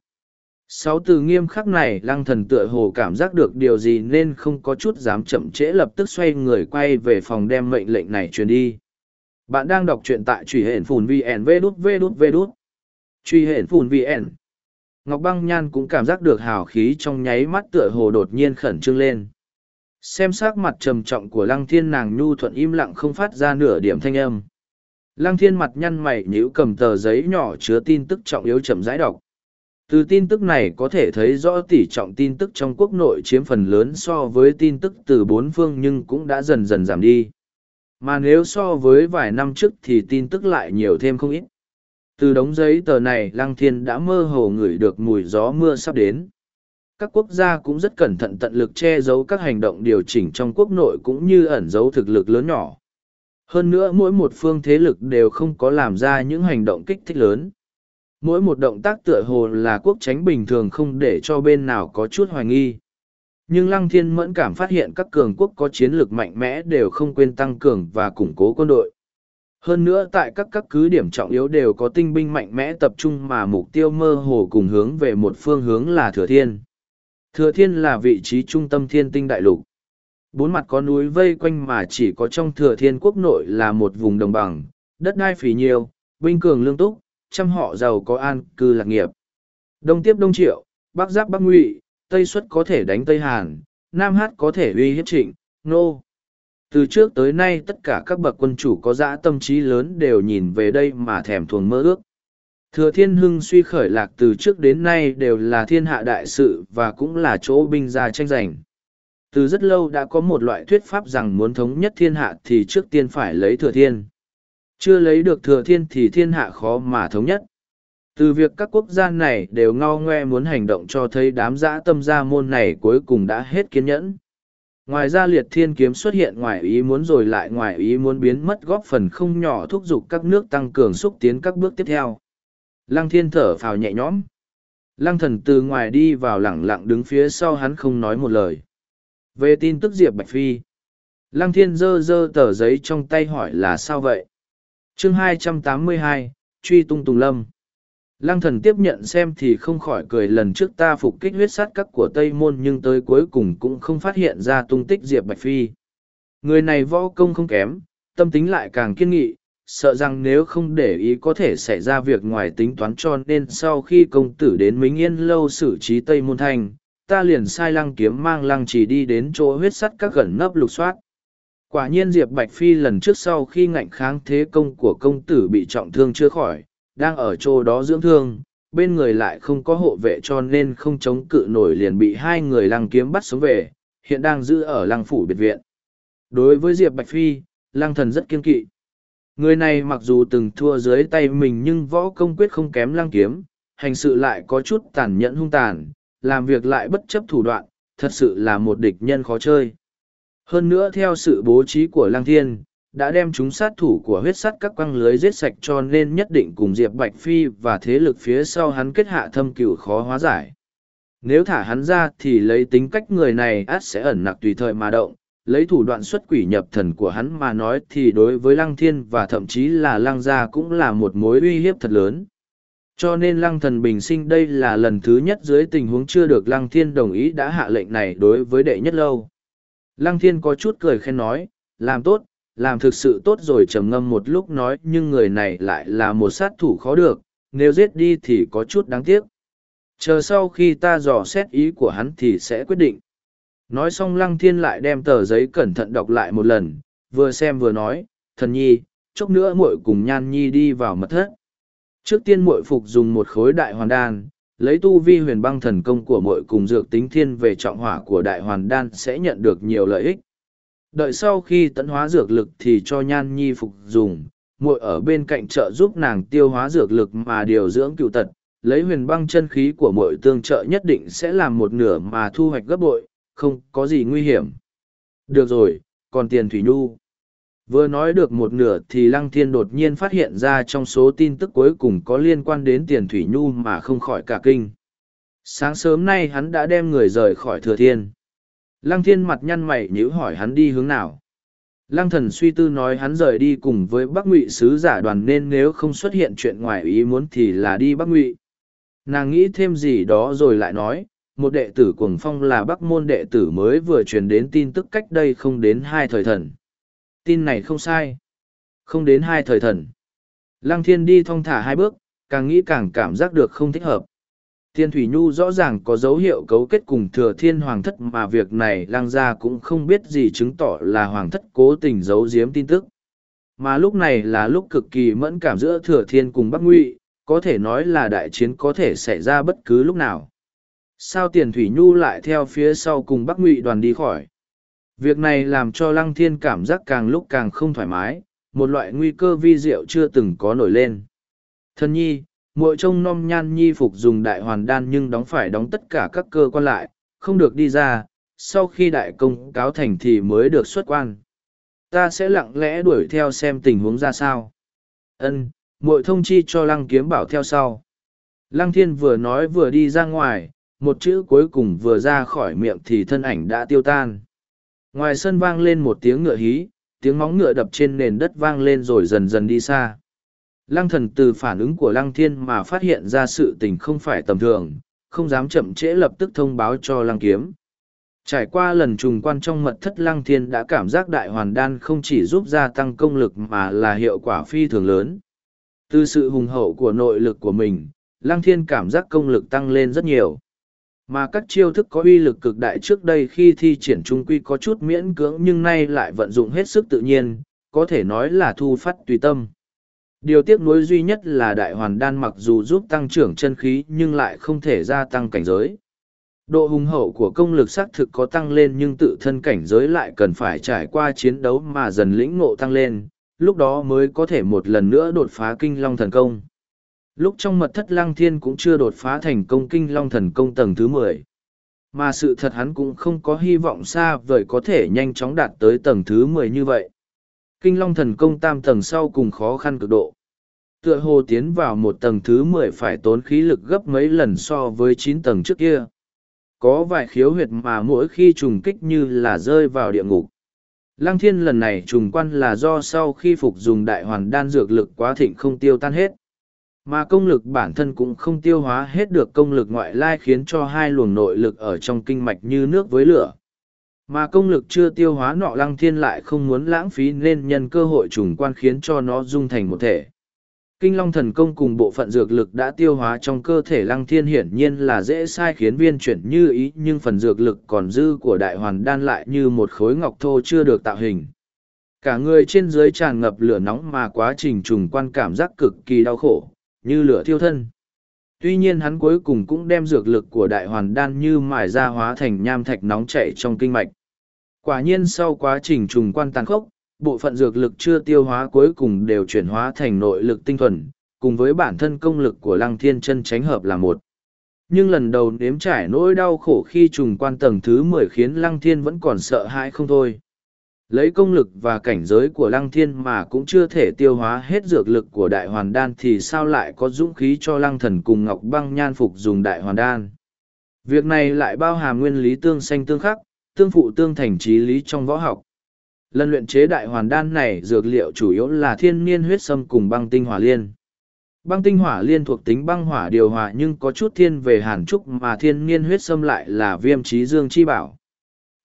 sáu từ nghiêm khắc này lăng thần tựa hồ cảm giác được điều gì nên không có chút dám chậm trễ lập tức xoay người quay về phòng đem mệnh lệnh này truyền đi bạn đang đọc truyện tại truy hển phùn vn vê đút vê đút vê đút truy hển phùn vn ngọc băng nhan cũng cảm giác được hào khí trong nháy mắt tựa hồ đột nhiên khẩn trương lên xem s mặt trầm trọng của lăng thiên nàng nhu thuận im lặng không phát ra nửa điểm thanh âm lăng thiên mặt nhăn mày nhữ cầm tờ giấy nhỏ chứa tin tức trọng yếu chậm rãi đọc từ tin tức này có thể thấy rõ tỷ trọng tin tức trong quốc nội chiếm phần lớn so với tin tức từ bốn phương nhưng cũng đã dần dần giảm đi. Mà nếu so với vài năm trước thì tin tức lại nhiều thêm không ít. Từ đống giấy tờ này Lăng Thiên đã mơ hồ ngửi được mùi gió mưa sắp đến. Các quốc gia cũng rất cẩn thận tận lực che giấu các hành động điều chỉnh trong quốc nội cũng như ẩn giấu thực lực lớn nhỏ. Hơn nữa mỗi một phương thế lực đều không có làm ra những hành động kích thích lớn mỗi một động tác tựa hồ là quốc tránh bình thường không để cho bên nào có chút hoài nghi nhưng lăng thiên mẫn cảm phát hiện các cường quốc có chiến lược mạnh mẽ đều không quên tăng cường và củng cố quân đội hơn nữa tại các các cứ điểm trọng yếu đều có tinh binh mạnh mẽ tập trung mà mục tiêu mơ hồ cùng hướng về một phương hướng là thừa thiên thừa thiên là vị trí trung tâm thiên tinh đại lục bốn mặt có núi vây quanh mà chỉ có trong thừa thiên quốc nội là một vùng đồng bằng đất đai phì nhiều binh cường lương túc trăm họ giàu có an cư lạc nghiệp. Đông tiếp Đông Triệu, Bắc giáp Bắc Ngụy, Tây xuất có thể đánh Tây Hàn, Nam Hát có thể uy hiếp trịnh, nô. Từ trước tới nay tất cả các bậc quân chủ có dã tâm trí lớn đều nhìn về đây mà thèm thuồng mơ ước. Thừa thiên hưng suy khởi lạc từ trước đến nay đều là thiên hạ đại sự và cũng là chỗ binh gia tranh giành. Từ rất lâu đã có một loại thuyết pháp rằng muốn thống nhất thiên hạ thì trước tiên phải lấy thừa thiên. Chưa lấy được thừa thiên thì thiên hạ khó mà thống nhất. Từ việc các quốc gia này đều ngao ngoe muốn hành động cho thấy đám dã tâm gia môn này cuối cùng đã hết kiên nhẫn. Ngoài ra liệt thiên kiếm xuất hiện ngoài ý muốn rồi lại ngoài ý muốn biến mất góp phần không nhỏ thúc giục các nước tăng cường xúc tiến các bước tiếp theo. Lăng thiên thở phào nhẹ nhõm. Lăng thần từ ngoài đi vào lẳng lặng đứng phía sau hắn không nói một lời. Về tin tức Diệp Bạch Phi. Lăng thiên giơ giơ tờ giấy trong tay hỏi là sao vậy? chương 282, truy tung tùng lâm lăng thần tiếp nhận xem thì không khỏi cười lần trước ta phục kích huyết sát các của tây môn nhưng tới cuối cùng cũng không phát hiện ra tung tích diệp bạch phi người này võ công không kém tâm tính lại càng kiên nghị sợ rằng nếu không để ý có thể xảy ra việc ngoài tính toán cho nên sau khi công tử đến Mính Yên lâu xử trí Tây Môn thành ta liền sai lăng kiếm mang lăng chỉ đi đến chỗ huyết sắt các gần nấp lục soát quả nhiên diệp bạch phi lần trước sau khi ngạnh kháng thế công của công tử bị trọng thương chưa khỏi đang ở chỗ đó dưỡng thương bên người lại không có hộ vệ cho nên không chống cự nổi liền bị hai người lăng kiếm bắt sống về hiện đang giữ ở lăng phủ biệt viện đối với diệp bạch phi lăng thần rất kiên kỵ người này mặc dù từng thua dưới tay mình nhưng võ công quyết không kém lăng kiếm hành sự lại có chút tàn nhẫn hung tàn làm việc lại bất chấp thủ đoạn thật sự là một địch nhân khó chơi hơn nữa theo sự bố trí của Lăng Thiên, đã đem chúng sát thủ của huyết sắt các quăng lưới giết sạch cho nên nhất định cùng Diệp Bạch Phi và thế lực phía sau hắn kết hạ thâm cửu khó hóa giải. Nếu thả hắn ra thì lấy tính cách người này át sẽ ẩn nặc tùy thời mà động, lấy thủ đoạn xuất quỷ nhập thần của hắn mà nói thì đối với Lăng Thiên và thậm chí là Lăng Gia cũng là một mối uy hiếp thật lớn. Cho nên Lăng Thần Bình Sinh đây là lần thứ nhất dưới tình huống chưa được Lăng Thiên đồng ý đã hạ lệnh này đối với đệ nhất lâu. Lăng thiên có chút cười khen nói, làm tốt, làm thực sự tốt rồi trầm ngâm một lúc nói nhưng người này lại là một sát thủ khó được, nếu giết đi thì có chút đáng tiếc. Chờ sau khi ta dò xét ý của hắn thì sẽ quyết định. Nói xong lăng thiên lại đem tờ giấy cẩn thận đọc lại một lần, vừa xem vừa nói, thần nhi, chốc nữa muội cùng nhan nhi đi vào mật thất. Trước tiên muội phục dùng một khối đại hoàn đan, lấy tu vi huyền băng thần công của mội cùng dược tính thiên về trọng hỏa của đại hoàn đan sẽ nhận được nhiều lợi ích. Đợi sau khi tấn hóa dược lực thì cho nhan nhi phục dùng, muội ở bên cạnh trợ giúp nàng tiêu hóa dược lực mà điều dưỡng cựu tật, lấy huyền băng chân khí của muội tương trợ nhất định sẽ làm một nửa mà thu hoạch gấp bội, không có gì nguy hiểm. Được rồi, còn tiền Thủy Nhu. Vừa nói được một nửa thì Lăng Thiên đột nhiên phát hiện ra trong số tin tức cuối cùng có liên quan đến tiền Thủy Nhu mà không khỏi cả kinh. Sáng sớm nay hắn đã đem người rời khỏi Thừa Thiên. Lăng Thiên mặt nhăn mày nhíu hỏi hắn đi hướng nào. Lăng thần suy tư nói hắn rời đi cùng với Bắc Ngụy sứ giả đoàn nên nếu không xuất hiện chuyện ngoài ý muốn thì là đi Bắc Ngụy. Nàng nghĩ thêm gì đó rồi lại nói, một đệ tử cuồng phong là Bắc môn đệ tử mới vừa truyền đến tin tức cách đây không đến hai thời thần. Tin này không sai. Không đến hai thời thần. Lăng thiên đi thong thả hai bước, càng nghĩ càng cảm giác được không thích hợp. Thiên Thủy Nhu rõ ràng có dấu hiệu cấu kết cùng thừa thiên hoàng thất mà việc này lang gia cũng không biết gì chứng tỏ là hoàng thất cố tình giấu giếm tin tức. Mà lúc này là lúc cực kỳ mẫn cảm giữa thừa thiên cùng bắc ngụy, có thể nói là đại chiến có thể xảy ra bất cứ lúc nào. Sao tiền Thủy Nhu lại theo phía sau cùng bắc ngụy đoàn đi khỏi? Việc này làm cho Lăng Thiên cảm giác càng lúc càng không thoải mái, một loại nguy cơ vi diệu chưa từng có nổi lên. Thân nhi, muội trông nom nhan nhi phục dùng đại hoàn đan nhưng đóng phải đóng tất cả các cơ quan lại, không được đi ra, sau khi đại công cáo thành thì mới được xuất quan. Ta sẽ lặng lẽ đuổi theo xem tình huống ra sao. Ân, muội thông chi cho Lăng Kiếm bảo theo sau. Lăng Thiên vừa nói vừa đi ra ngoài, một chữ cuối cùng vừa ra khỏi miệng thì thân ảnh đã tiêu tan ngoài sân vang lên một tiếng ngựa hí tiếng móng ngựa đập trên nền đất vang lên rồi dần dần đi xa lăng thần từ phản ứng của lăng thiên mà phát hiện ra sự tình không phải tầm thường không dám chậm trễ lập tức thông báo cho lăng kiếm trải qua lần trùng quan trong mật thất lăng thiên đã cảm giác đại hoàn đan không chỉ giúp gia tăng công lực mà là hiệu quả phi thường lớn từ sự hùng hậu của nội lực của mình lăng thiên cảm giác công lực tăng lên rất nhiều mà các chiêu thức có uy lực cực đại trước đây khi thi triển trung quy có chút miễn cưỡng nhưng nay lại vận dụng hết sức tự nhiên có thể nói là thu phát tùy tâm điều tiếc nuối duy nhất là đại hoàn đan mặc dù giúp tăng trưởng chân khí nhưng lại không thể gia tăng cảnh giới độ hùng hậu của công lực xác thực có tăng lên nhưng tự thân cảnh giới lại cần phải trải qua chiến đấu mà dần lĩnh ngộ tăng lên lúc đó mới có thể một lần nữa đột phá kinh long thần công lúc trong mật thất lăng thiên cũng chưa đột phá thành công kinh long thần công tầng thứ mười mà sự thật hắn cũng không có hy vọng xa vời có thể nhanh chóng đạt tới tầng thứ mười như vậy kinh long thần công tam tầng sau cùng khó khăn cực độ tựa hồ tiến vào một tầng thứ mười phải tốn khí lực gấp mấy lần so với chín tầng trước kia có vài khiếu huyệt mà mỗi khi trùng kích như là rơi vào địa ngục lăng thiên lần này trùng quan là do sau khi phục dùng đại hoàn đan dược lực quá thịnh không tiêu tan hết mà công lực bản thân cũng không tiêu hóa hết được công lực ngoại lai khiến cho hai luồng nội lực ở trong kinh mạch như nước với lửa mà công lực chưa tiêu hóa nọ lăng thiên lại không muốn lãng phí nên nhân cơ hội trùng quan khiến cho nó dung thành một thể kinh long thần công cùng bộ phận dược lực đã tiêu hóa trong cơ thể lăng thiên hiển nhiên là dễ sai khiến viên chuyển như ý nhưng phần dược lực còn dư của đại hoàn đan lại như một khối ngọc thô chưa được tạo hình cả người trên dưới tràn ngập lửa nóng mà quá trình trùng quan cảm giác cực kỳ đau khổ như lửa thiêu thân. Tuy nhiên hắn cuối cùng cũng đem dược lực của đại hoàn đan như mài ra hóa thành nham thạch nóng chảy trong kinh mạch. Quả nhiên sau quá trình trùng quan tàn khốc, bộ phận dược lực chưa tiêu hóa cuối cùng đều chuyển hóa thành nội lực tinh thuần, cùng với bản thân công lực của lăng thiên chân tránh hợp là một. Nhưng lần đầu nếm trải nỗi đau khổ khi trùng quan tầng thứ mười khiến lăng thiên vẫn còn sợ hãi không thôi lấy công lực và cảnh giới của lăng thiên mà cũng chưa thể tiêu hóa hết dược lực của đại hoàn đan thì sao lại có dũng khí cho lăng thần cùng ngọc băng nhan phục dùng đại hoàn đan việc này lại bao hàm nguyên lý tương sanh tương khắc tương phụ tương thành trí lý trong võ học lần luyện chế đại hoàn đan này dược liệu chủ yếu là thiên niên huyết sâm cùng băng tinh hỏa liên băng tinh hỏa liên thuộc tính băng hỏa điều hòa nhưng có chút thiên về hàn trúc mà thiên niên huyết sâm lại là viêm trí dương chi bảo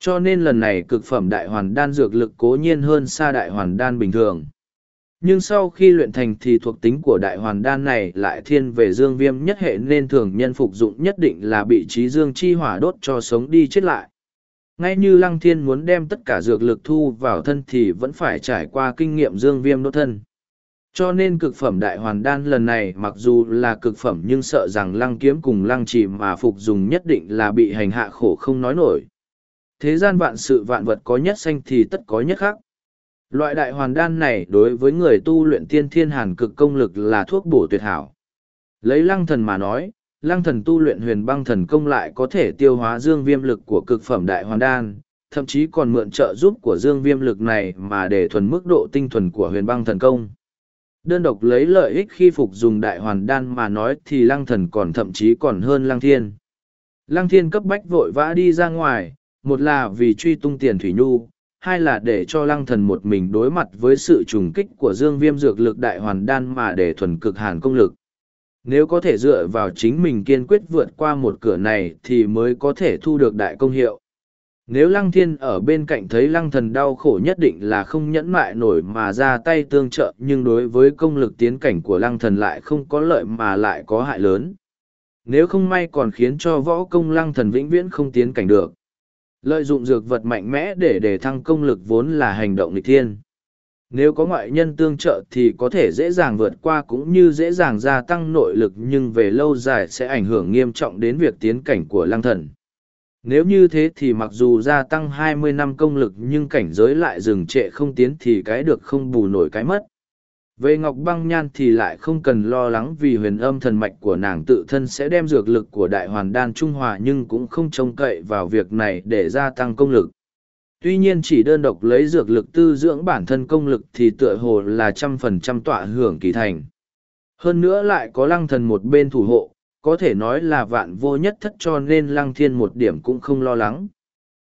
cho nên lần này cực phẩm đại hoàn đan dược lực cố nhiên hơn xa đại hoàn đan bình thường. Nhưng sau khi luyện thành thì thuộc tính của đại hoàn đan này lại thiên về dương viêm nhất hệ nên thường nhân phục dụng nhất định là bị trí dương chi hỏa đốt cho sống đi chết lại. Ngay như lăng thiên muốn đem tất cả dược lực thu vào thân thì vẫn phải trải qua kinh nghiệm dương viêm đốt thân. Cho nên cực phẩm đại hoàn đan lần này mặc dù là cực phẩm nhưng sợ rằng lăng kiếm cùng lăng trì mà phục dùng nhất định là bị hành hạ khổ không nói nổi thế gian vạn sự vạn vật có nhất xanh thì tất có nhất khác. Loại đại hoàn đan này đối với người tu luyện tiên thiên hàn cực công lực là thuốc bổ tuyệt hảo. Lấy lăng thần mà nói, lăng thần tu luyện huyền băng thần công lại có thể tiêu hóa dương viêm lực của cực phẩm đại hoàn đan, thậm chí còn mượn trợ giúp của dương viêm lực này mà để thuần mức độ tinh thuần của huyền băng thần công. Đơn độc lấy lợi ích khi phục dùng đại hoàn đan mà nói thì lăng thần còn thậm chí còn hơn lăng thiên. Lăng thiên cấp bách vội vã đi ra ngoài, một là vì truy tung tiền Thủy Nhu, hai là để cho lăng thần một mình đối mặt với sự trùng kích của dương viêm dược lực đại hoàn đan mà để thuần cực hàn công lực. Nếu có thể dựa vào chính mình kiên quyết vượt qua một cửa này thì mới có thể thu được đại công hiệu. Nếu lăng thiên ở bên cạnh thấy lăng thần đau khổ nhất định là không nhẫn mại nổi mà ra tay tương trợ nhưng đối với công lực tiến cảnh của lăng thần lại không có lợi mà lại có hại lớn. Nếu không may còn khiến cho võ công lăng thần vĩnh viễn không tiến cảnh được. Lợi dụng dược vật mạnh mẽ để để thăng công lực vốn là hành động lịch thiên. Nếu có ngoại nhân tương trợ thì có thể dễ dàng vượt qua cũng như dễ dàng gia tăng nội lực nhưng về lâu dài sẽ ảnh hưởng nghiêm trọng đến việc tiến cảnh của lăng thần. Nếu như thế thì mặc dù gia tăng 20 năm công lực nhưng cảnh giới lại dừng trệ không tiến thì cái được không bù nổi cái mất về ngọc băng nhan thì lại không cần lo lắng vì huyền âm thần mạch của nàng tự thân sẽ đem dược lực của đại hoàn đan trung hòa nhưng cũng không trông cậy vào việc này để gia tăng công lực tuy nhiên chỉ đơn độc lấy dược lực tư dưỡng bản thân công lực thì tựa hồ là trăm phần trăm tọa hưởng kỳ thành hơn nữa lại có lăng thần một bên thủ hộ có thể nói là vạn vô nhất thất cho nên lăng thiên một điểm cũng không lo lắng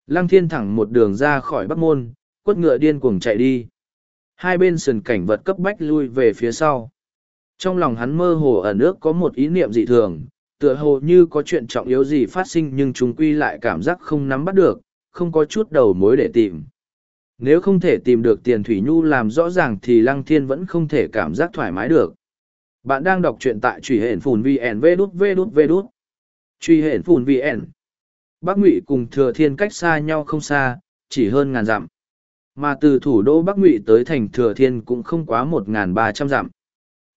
lăng thiên thẳng một đường ra khỏi bắc môn quất ngựa điên cuồng chạy đi hai bên sườn cảnh vật cấp bách lui về phía sau trong lòng hắn mơ hồ ở nước có một ý niệm dị thường tựa hồ như có chuyện trọng yếu gì phát sinh nhưng chúng quy lại cảm giác không nắm bắt được không có chút đầu mối để tìm nếu không thể tìm được tiền thủy nhu làm rõ ràng thì lăng thiên vẫn không thể cảm giác thoải mái được bạn đang đọc truyện tại truy hển phùn vn vê đút vê đút vê đút truy hển phùn vn bác ngụy cùng thừa thiên cách xa nhau không xa chỉ hơn ngàn dặm mà từ thủ đô bắc ngụy tới thành thừa thiên cũng không quá một n ba trăm dặm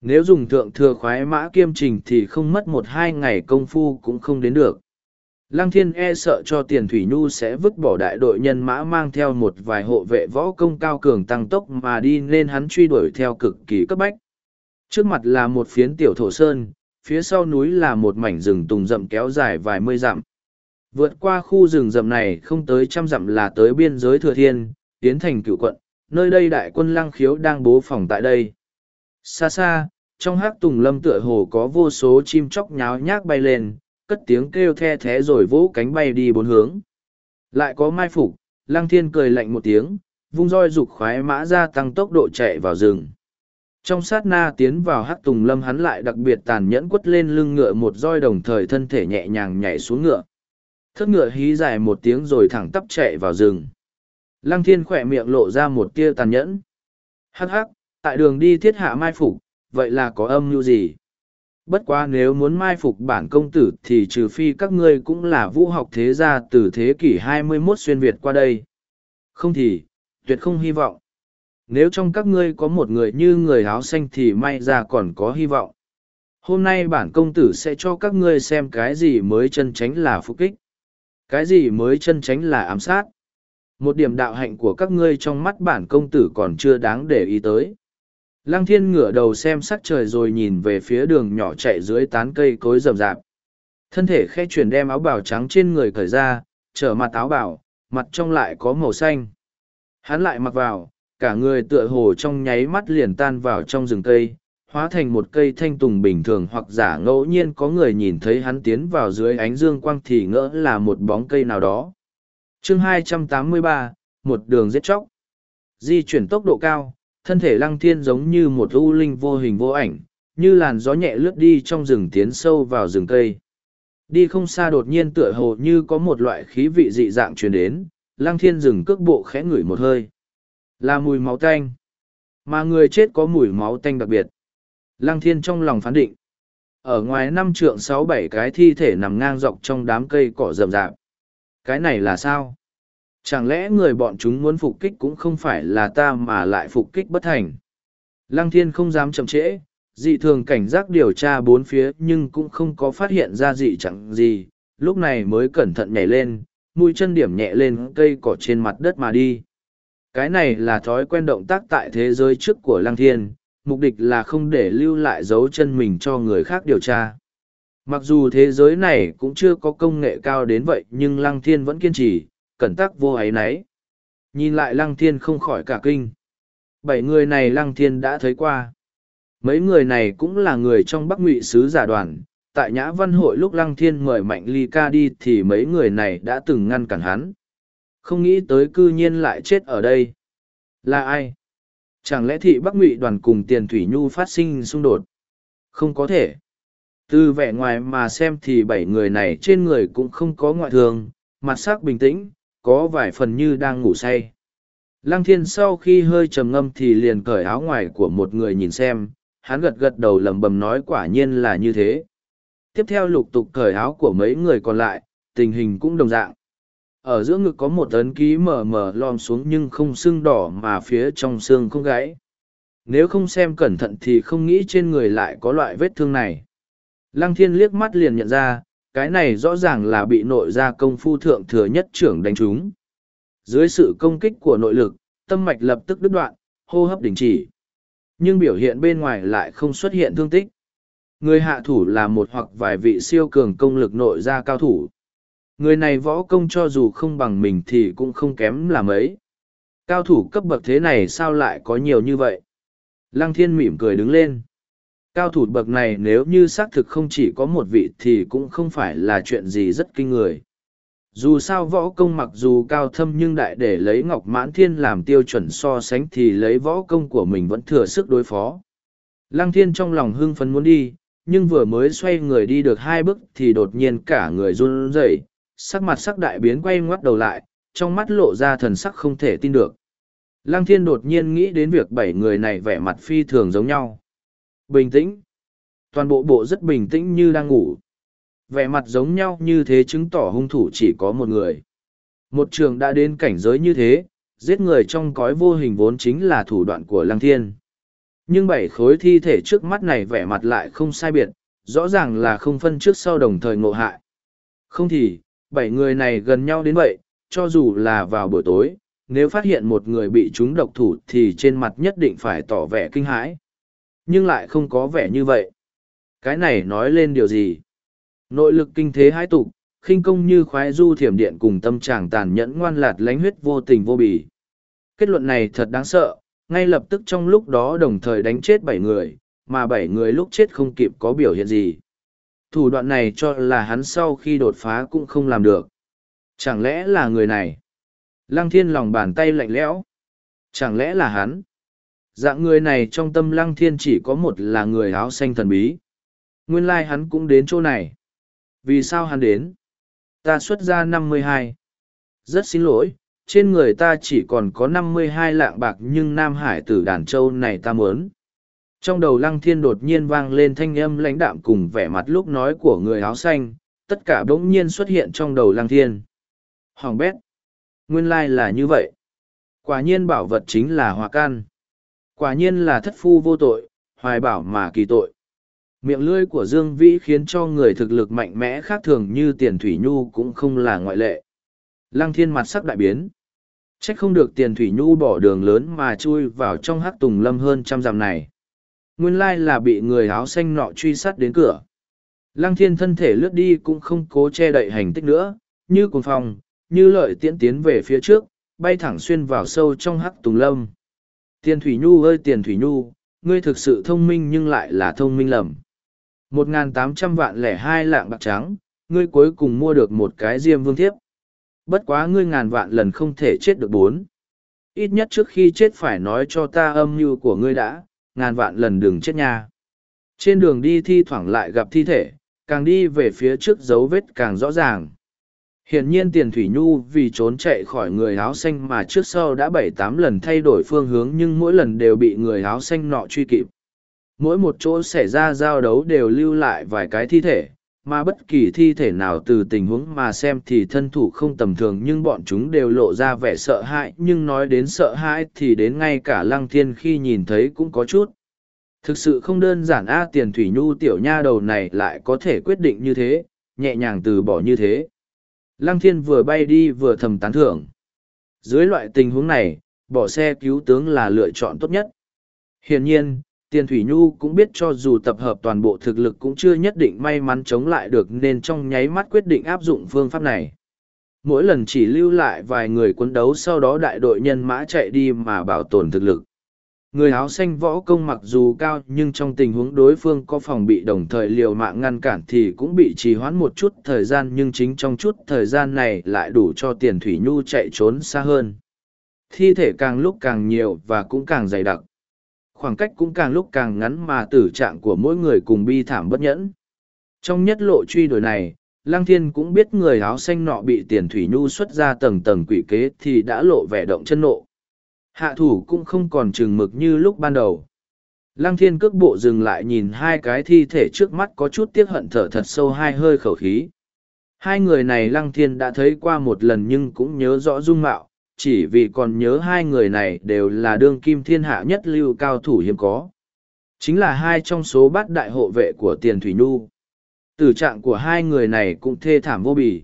nếu dùng thượng thừa khoái mã kiêm trình thì không mất một hai ngày công phu cũng không đến được lăng thiên e sợ cho tiền thủy nhu sẽ vứt bỏ đại đội nhân mã mang theo một vài hộ vệ võ công cao cường tăng tốc mà đi nên hắn truy đuổi theo cực kỳ cấp bách trước mặt là một phiến tiểu thổ sơn phía sau núi là một mảnh rừng tùng rậm kéo dài vài mươi dặm vượt qua khu rừng rậm này không tới trăm dặm là tới biên giới thừa thiên tiến thành cựu quận, nơi đây đại quân lăng khiếu đang bố phòng tại đây. Xa xa, trong hát tùng lâm tựa hồ có vô số chim chóc nháo nhác bay lên, cất tiếng kêu the thé rồi vỗ cánh bay đi bốn hướng. Lại có mai phục, lăng thiên cười lạnh một tiếng, vung roi dục khoái mã ra tăng tốc độ chạy vào rừng. Trong sát na tiến vào hát tùng lâm hắn lại đặc biệt tàn nhẫn quất lên lưng ngựa một roi đồng thời thân thể nhẹ nhàng nhảy xuống ngựa. Thất ngựa hí dài một tiếng rồi thẳng tắp chạy vào rừng. Lăng thiên khỏe miệng lộ ra một tia tàn nhẫn. Hắc hắc, tại đường đi thiết hạ mai phục, vậy là có âm mưu gì? Bất quá nếu muốn mai phục bản công tử thì trừ phi các ngươi cũng là vũ học thế gia từ thế kỷ 21 xuyên Việt qua đây. Không thì, tuyệt không hy vọng. Nếu trong các ngươi có một người như người áo xanh thì may ra còn có hy vọng. Hôm nay bản công tử sẽ cho các ngươi xem cái gì mới chân tránh là phục kích. Cái gì mới chân tránh là ám sát một điểm đạo hạnh của các ngươi trong mắt bản công tử còn chưa đáng để ý tới. Lăng thiên ngửa đầu xem sắc trời rồi nhìn về phía đường nhỏ chạy dưới tán cây cối rậm rạp. Thân thể khẽ chuyển đem áo bào trắng trên người cởi ra, trở mặt áo bào, mặt trong lại có màu xanh. Hắn lại mặc vào, cả người tựa hồ trong nháy mắt liền tan vào trong rừng cây, hóa thành một cây thanh tùng bình thường hoặc giả ngẫu nhiên có người nhìn thấy hắn tiến vào dưới ánh dương quang thì ngỡ là một bóng cây nào đó chương 283, một đường giết chóc. Di chuyển tốc độ cao, thân thể lăng thiên giống như một u linh vô hình vô ảnh, như làn gió nhẹ lướt đi trong rừng tiến sâu vào rừng cây. Đi không xa đột nhiên tựa hồ như có một loại khí vị dị dạng truyền đến, lăng thiên dừng cước bộ khẽ ngửi một hơi. Là mùi máu tanh. Mà người chết có mùi máu tanh đặc biệt. Lăng thiên trong lòng phán định. Ở ngoài năm trượng sáu bảy cái thi thể nằm ngang dọc trong đám cây cỏ rậm rạp. Cái này là sao? Chẳng lẽ người bọn chúng muốn phục kích cũng không phải là ta mà lại phục kích bất thành? Lăng thiên không dám chậm trễ, dị thường cảnh giác điều tra bốn phía nhưng cũng không có phát hiện ra dị chẳng gì, lúc này mới cẩn thận nhảy lên, mũi chân điểm nhẹ lên cây cỏ trên mặt đất mà đi. Cái này là thói quen động tác tại thế giới trước của Lăng Thiên, mục đích là không để lưu lại dấu chân mình cho người khác điều tra. Mặc dù thế giới này cũng chưa có công nghệ cao đến vậy nhưng Lăng Thiên vẫn kiên trì, cẩn tắc vô ấy nấy. Nhìn lại Lăng Thiên không khỏi cả kinh. Bảy người này Lăng Thiên đã thấy qua. Mấy người này cũng là người trong Bắc Ngụy Sứ giả đoàn. Tại Nhã Văn Hội lúc Lăng Thiên mời Mạnh Ly Ca đi thì mấy người này đã từng ngăn cản hắn. Không nghĩ tới cư nhiên lại chết ở đây. Là ai? Chẳng lẽ thị Bắc Ngụy đoàn cùng Tiền Thủy Nhu phát sinh xung đột? Không có thể từ vẻ ngoài mà xem thì bảy người này trên người cũng không có ngoại thường mặt s ắ c bình tĩnh có vài phần như đang ngủ say lăng thiên sau khi hơi trầm ngâm thì liền cởi áo ngoài của một người nhìn xem hắn gật gật đầu lẩm bẩm nói quả nhiên là như thế tiếp theo lục tục cởi áo của mấy người còn lại tình hình cũng đồng dạng ở giữa ngực có một tấn ký mờ mờ lom xuống nhưng không xương đỏ mà phía trong xương không gãy nếu không xem cẩn thận thì không nghĩ trên người lại có loại vết thương này Lăng thiên liếc mắt liền nhận ra, cái này rõ ràng là bị nội gia công phu thượng thừa nhất trưởng đánh trúng. Dưới sự công kích của nội lực, tâm mạch lập tức đứt đoạn, hô hấp đình chỉ. Nhưng biểu hiện bên ngoài lại không xuất hiện thương tích. Người hạ thủ là một hoặc vài vị siêu cường công lực nội gia cao thủ. Người này võ công cho dù không bằng mình thì cũng không kém là mấy. Cao thủ cấp bậc thế này sao lại có nhiều như vậy? Lăng thiên mỉm cười đứng lên. Cao thủ bậc này nếu như xác thực không chỉ có một vị thì cũng không phải là chuyện gì rất kinh người. Dù sao võ công mặc dù cao thâm nhưng đại để lấy Ngọc Mãn Thiên làm tiêu chuẩn so sánh thì lấy võ công của mình vẫn thừa sức đối phó. Lăng Thiên trong lòng hưng phấn muốn đi, nhưng vừa mới xoay người đi được hai bước thì đột nhiên cả người run rẩy, sắc mặt sắc đại biến quay ngoắt đầu lại, trong mắt lộ ra thần sắc không thể tin được. Lăng Thiên đột nhiên nghĩ đến việc bảy người này vẻ mặt phi thường giống nhau. Bình tĩnh. Toàn bộ bộ rất bình tĩnh như đang ngủ. Vẻ mặt giống nhau như thế chứng tỏ hung thủ chỉ có một người. Một trường đã đến cảnh giới như thế, giết người trong cõi vô hình vốn chính là thủ đoạn của Lăng Thiên. Nhưng bảy khối thi thể trước mắt này vẻ mặt lại không sai biệt, rõ ràng là không phân trước sau đồng thời ngộ hại. Không thì, bảy người này gần nhau đến vậy, cho dù là vào buổi tối, nếu phát hiện một người bị chúng độc thủ thì trên mặt nhất định phải tỏ vẻ kinh hãi nhưng lại không có vẻ như vậy. Cái này nói lên điều gì? Nội lực kinh thế hãi tục, khinh công như khoái du thiểm điện cùng tâm trạng tàn nhẫn ngoan lạt lánh huyết vô tình vô bì Kết luận này thật đáng sợ, ngay lập tức trong lúc đó đồng thời đánh chết bảy người, mà bảy người lúc chết không kịp có biểu hiện gì. Thủ đoạn này cho là hắn sau khi đột phá cũng không làm được. Chẳng lẽ là người này? Lăng thiên lòng bàn tay lạnh lẽo. Chẳng lẽ là hắn? Dạng người này trong tâm lăng thiên chỉ có một là người áo xanh thần bí. Nguyên lai like hắn cũng đến chỗ này. Vì sao hắn đến? Ta xuất ra năm mươi hai. Rất xin lỗi, trên người ta chỉ còn có năm mươi hai lạng bạc nhưng Nam Hải tử đàn châu này ta mớn. Trong đầu lăng thiên đột nhiên vang lên thanh âm lãnh đạm cùng vẻ mặt lúc nói của người áo xanh, tất cả bỗng nhiên xuất hiện trong đầu lăng thiên. Hoàng bét! Nguyên lai like là như vậy. Quả nhiên bảo vật chính là hòa can. Quả nhiên là thất phu vô tội, hoài bảo mà kỳ tội. Miệng lưỡi của Dương Vĩ khiến cho người thực lực mạnh mẽ khác thường như Tiền Thủy Nhu cũng không là ngoại lệ. Lăng Thiên mặt sắc đại biến. Trách không được Tiền Thủy Nhu bỏ đường lớn mà chui vào trong hắc tùng lâm hơn trăm dặm này. Nguyên lai là bị người áo xanh nọ truy sát đến cửa. Lăng Thiên thân thể lướt đi cũng không cố che đậy hành tích nữa, như cuồng phong, như lợi tiễn tiến về phía trước, bay thẳng xuyên vào sâu trong hắc tùng lâm. Tiền Thủy Nhu ơi Tiền Thủy Nhu, ngươi thực sự thông minh nhưng lại là thông minh lầm. Một tám trăm vạn lẻ hai lạng bạc trắng, ngươi cuối cùng mua được một cái diêm vương thiếp. Bất quá ngươi ngàn vạn lần không thể chết được bốn. Ít nhất trước khi chết phải nói cho ta âm mưu của ngươi đã, ngàn vạn lần đừng chết nha. Trên đường đi thi thoảng lại gặp thi thể, càng đi về phía trước dấu vết càng rõ ràng. Hiển nhiên tiền thủy nhu vì trốn chạy khỏi người áo xanh mà trước sau đã bảy tám lần thay đổi phương hướng nhưng mỗi lần đều bị người áo xanh nọ truy kịp. Mỗi một chỗ xảy ra giao đấu đều lưu lại vài cái thi thể, mà bất kỳ thi thể nào từ tình huống mà xem thì thân thủ không tầm thường nhưng bọn chúng đều lộ ra vẻ sợ hãi nhưng nói đến sợ hãi thì đến ngay cả lăng thiên khi nhìn thấy cũng có chút. Thực sự không đơn giản a tiền thủy nhu tiểu nha đầu này lại có thể quyết định như thế, nhẹ nhàng từ bỏ như thế Lăng thiên vừa bay đi vừa thầm tán thưởng. Dưới loại tình huống này, bỏ xe cứu tướng là lựa chọn tốt nhất. Hiển nhiên, Tiền Thủy Nhu cũng biết cho dù tập hợp toàn bộ thực lực cũng chưa nhất định may mắn chống lại được nên trong nháy mắt quyết định áp dụng phương pháp này. Mỗi lần chỉ lưu lại vài người quân đấu sau đó đại đội nhân mã chạy đi mà bảo tồn thực lực người áo xanh võ công mặc dù cao nhưng trong tình huống đối phương có phòng bị đồng thời liều mạng ngăn cản thì cũng bị trì hoãn một chút thời gian nhưng chính trong chút thời gian này lại đủ cho tiền thủy nhu chạy trốn xa hơn thi thể càng lúc càng nhiều và cũng càng dày đặc khoảng cách cũng càng lúc càng ngắn mà tử trạng của mỗi người cùng bi thảm bất nhẫn trong nhất lộ truy đuổi này Lang thiên cũng biết người áo xanh nọ bị tiền thủy nhu xuất ra tầng tầng quỷ kế thì đã lộ vẻ động chân nộ Hạ thủ cũng không còn chừng mực như lúc ban đầu. Lăng thiên cước bộ dừng lại nhìn hai cái thi thể trước mắt có chút tiếc hận thở thật sâu hai hơi khẩu khí. Hai người này lăng thiên đã thấy qua một lần nhưng cũng nhớ rõ dung mạo, chỉ vì còn nhớ hai người này đều là đương kim thiên hạ nhất lưu cao thủ hiếm có. Chính là hai trong số bát đại hộ vệ của tiền Thủy Nhu. Tử trạng của hai người này cũng thê thảm vô bì.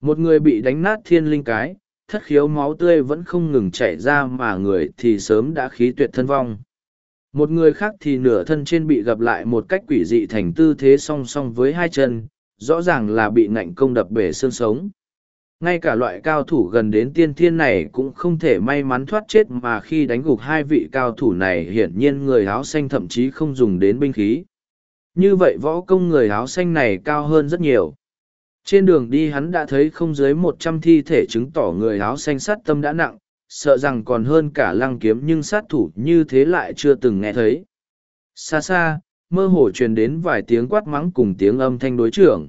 Một người bị đánh nát thiên linh cái, thất khiếu máu tươi vẫn không ngừng chảy ra mà người thì sớm đã khí tuyệt thân vong. Một người khác thì nửa thân trên bị gặp lại một cách quỷ dị thành tư thế song song với hai chân, rõ ràng là bị ngạnh công đập bể xương sống. Ngay cả loại cao thủ gần đến tiên thiên này cũng không thể may mắn thoát chết mà khi đánh gục hai vị cao thủ này hiển nhiên người áo xanh thậm chí không dùng đến binh khí. Như vậy võ công người áo xanh này cao hơn rất nhiều, trên đường đi hắn đã thấy không dưới một trăm thi thể chứng tỏ người áo xanh sát tâm đã nặng, sợ rằng còn hơn cả lăng kiếm nhưng sát thủ như thế lại chưa từng nghe thấy. Xa xa, mơ hồ truyền đến vài tiếng quát mắng cùng tiếng âm thanh đối trưởng.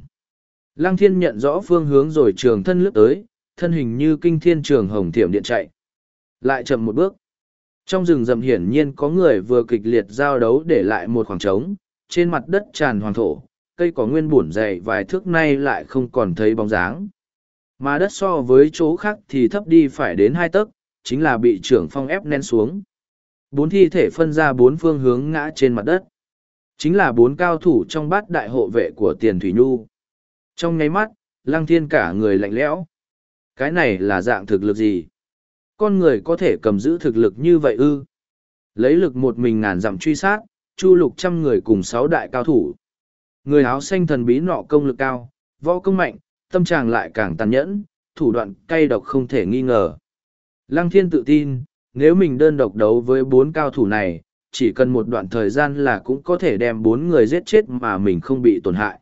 Lăng thiên nhận rõ phương hướng rồi trường thân lướt tới, thân hình như kinh thiên trường hồng thiểm điện chạy. Lại chậm một bước. Trong rừng rậm hiển nhiên có người vừa kịch liệt giao đấu để lại một khoảng trống, trên mặt đất tràn hoàng thổ, cây có nguyên bổn dày vài thước nay lại không còn thấy bóng dáng. Mà đất so với chỗ khác thì thấp đi phải đến hai tấc, chính là bị trưởng phong ép nén xuống. Bốn thi thể phân ra bốn phương hướng ngã trên mặt đất. Chính là bốn cao thủ trong bát đại hộ vệ của tiền Thủy Nhu. Trong nháy mắt, lăng thiên cả người lạnh lẽo. Cái này là dạng thực lực gì? Con người có thể cầm giữ thực lực như vậy ư? Lấy lực một mình ngàn dặm truy sát, chu lục trăm người cùng sáu đại cao thủ. Người áo xanh thần bí nọ công lực cao, võ công mạnh, tâm trạng lại càng tàn nhẫn, thủ đoạn cay độc không thể nghi ngờ. Lăng thiên tự tin, nếu mình đơn độc đấu với bốn cao thủ này, chỉ cần một đoạn thời gian là cũng có thể đem bốn người giết chết mà mình không bị tổn hại.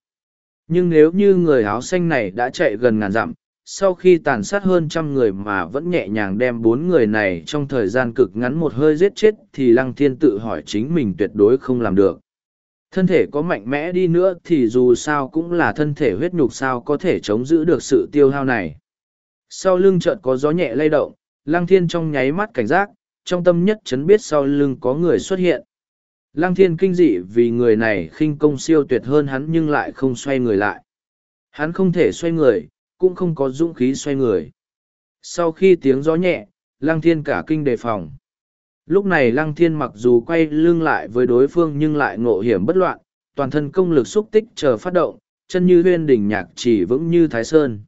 Nhưng nếu như người áo xanh này đã chạy gần ngàn dặm, sau khi tàn sát hơn trăm người mà vẫn nhẹ nhàng đem bốn người này trong thời gian cực ngắn một hơi giết chết thì lăng thiên tự hỏi chính mình tuyệt đối không làm được. Thân thể có mạnh mẽ đi nữa thì dù sao cũng là thân thể huyết nhục sao có thể chống giữ được sự tiêu hao này. Sau lưng chợt có gió nhẹ lay động, Lang Thiên trong nháy mắt cảnh giác, trong tâm nhất chấn biết sau lưng có người xuất hiện. Lang Thiên kinh dị vì người này khinh công siêu tuyệt hơn hắn nhưng lại không xoay người lại. Hắn không thể xoay người, cũng không có dũng khí xoay người. Sau khi tiếng gió nhẹ, Lang Thiên cả kinh đề phòng. Lúc này lăng thiên mặc dù quay lưng lại với đối phương nhưng lại ngộ hiểm bất loạn, toàn thân công lực xúc tích chờ phát động, chân như huyên đỉnh nhạc chỉ vững như thái sơn.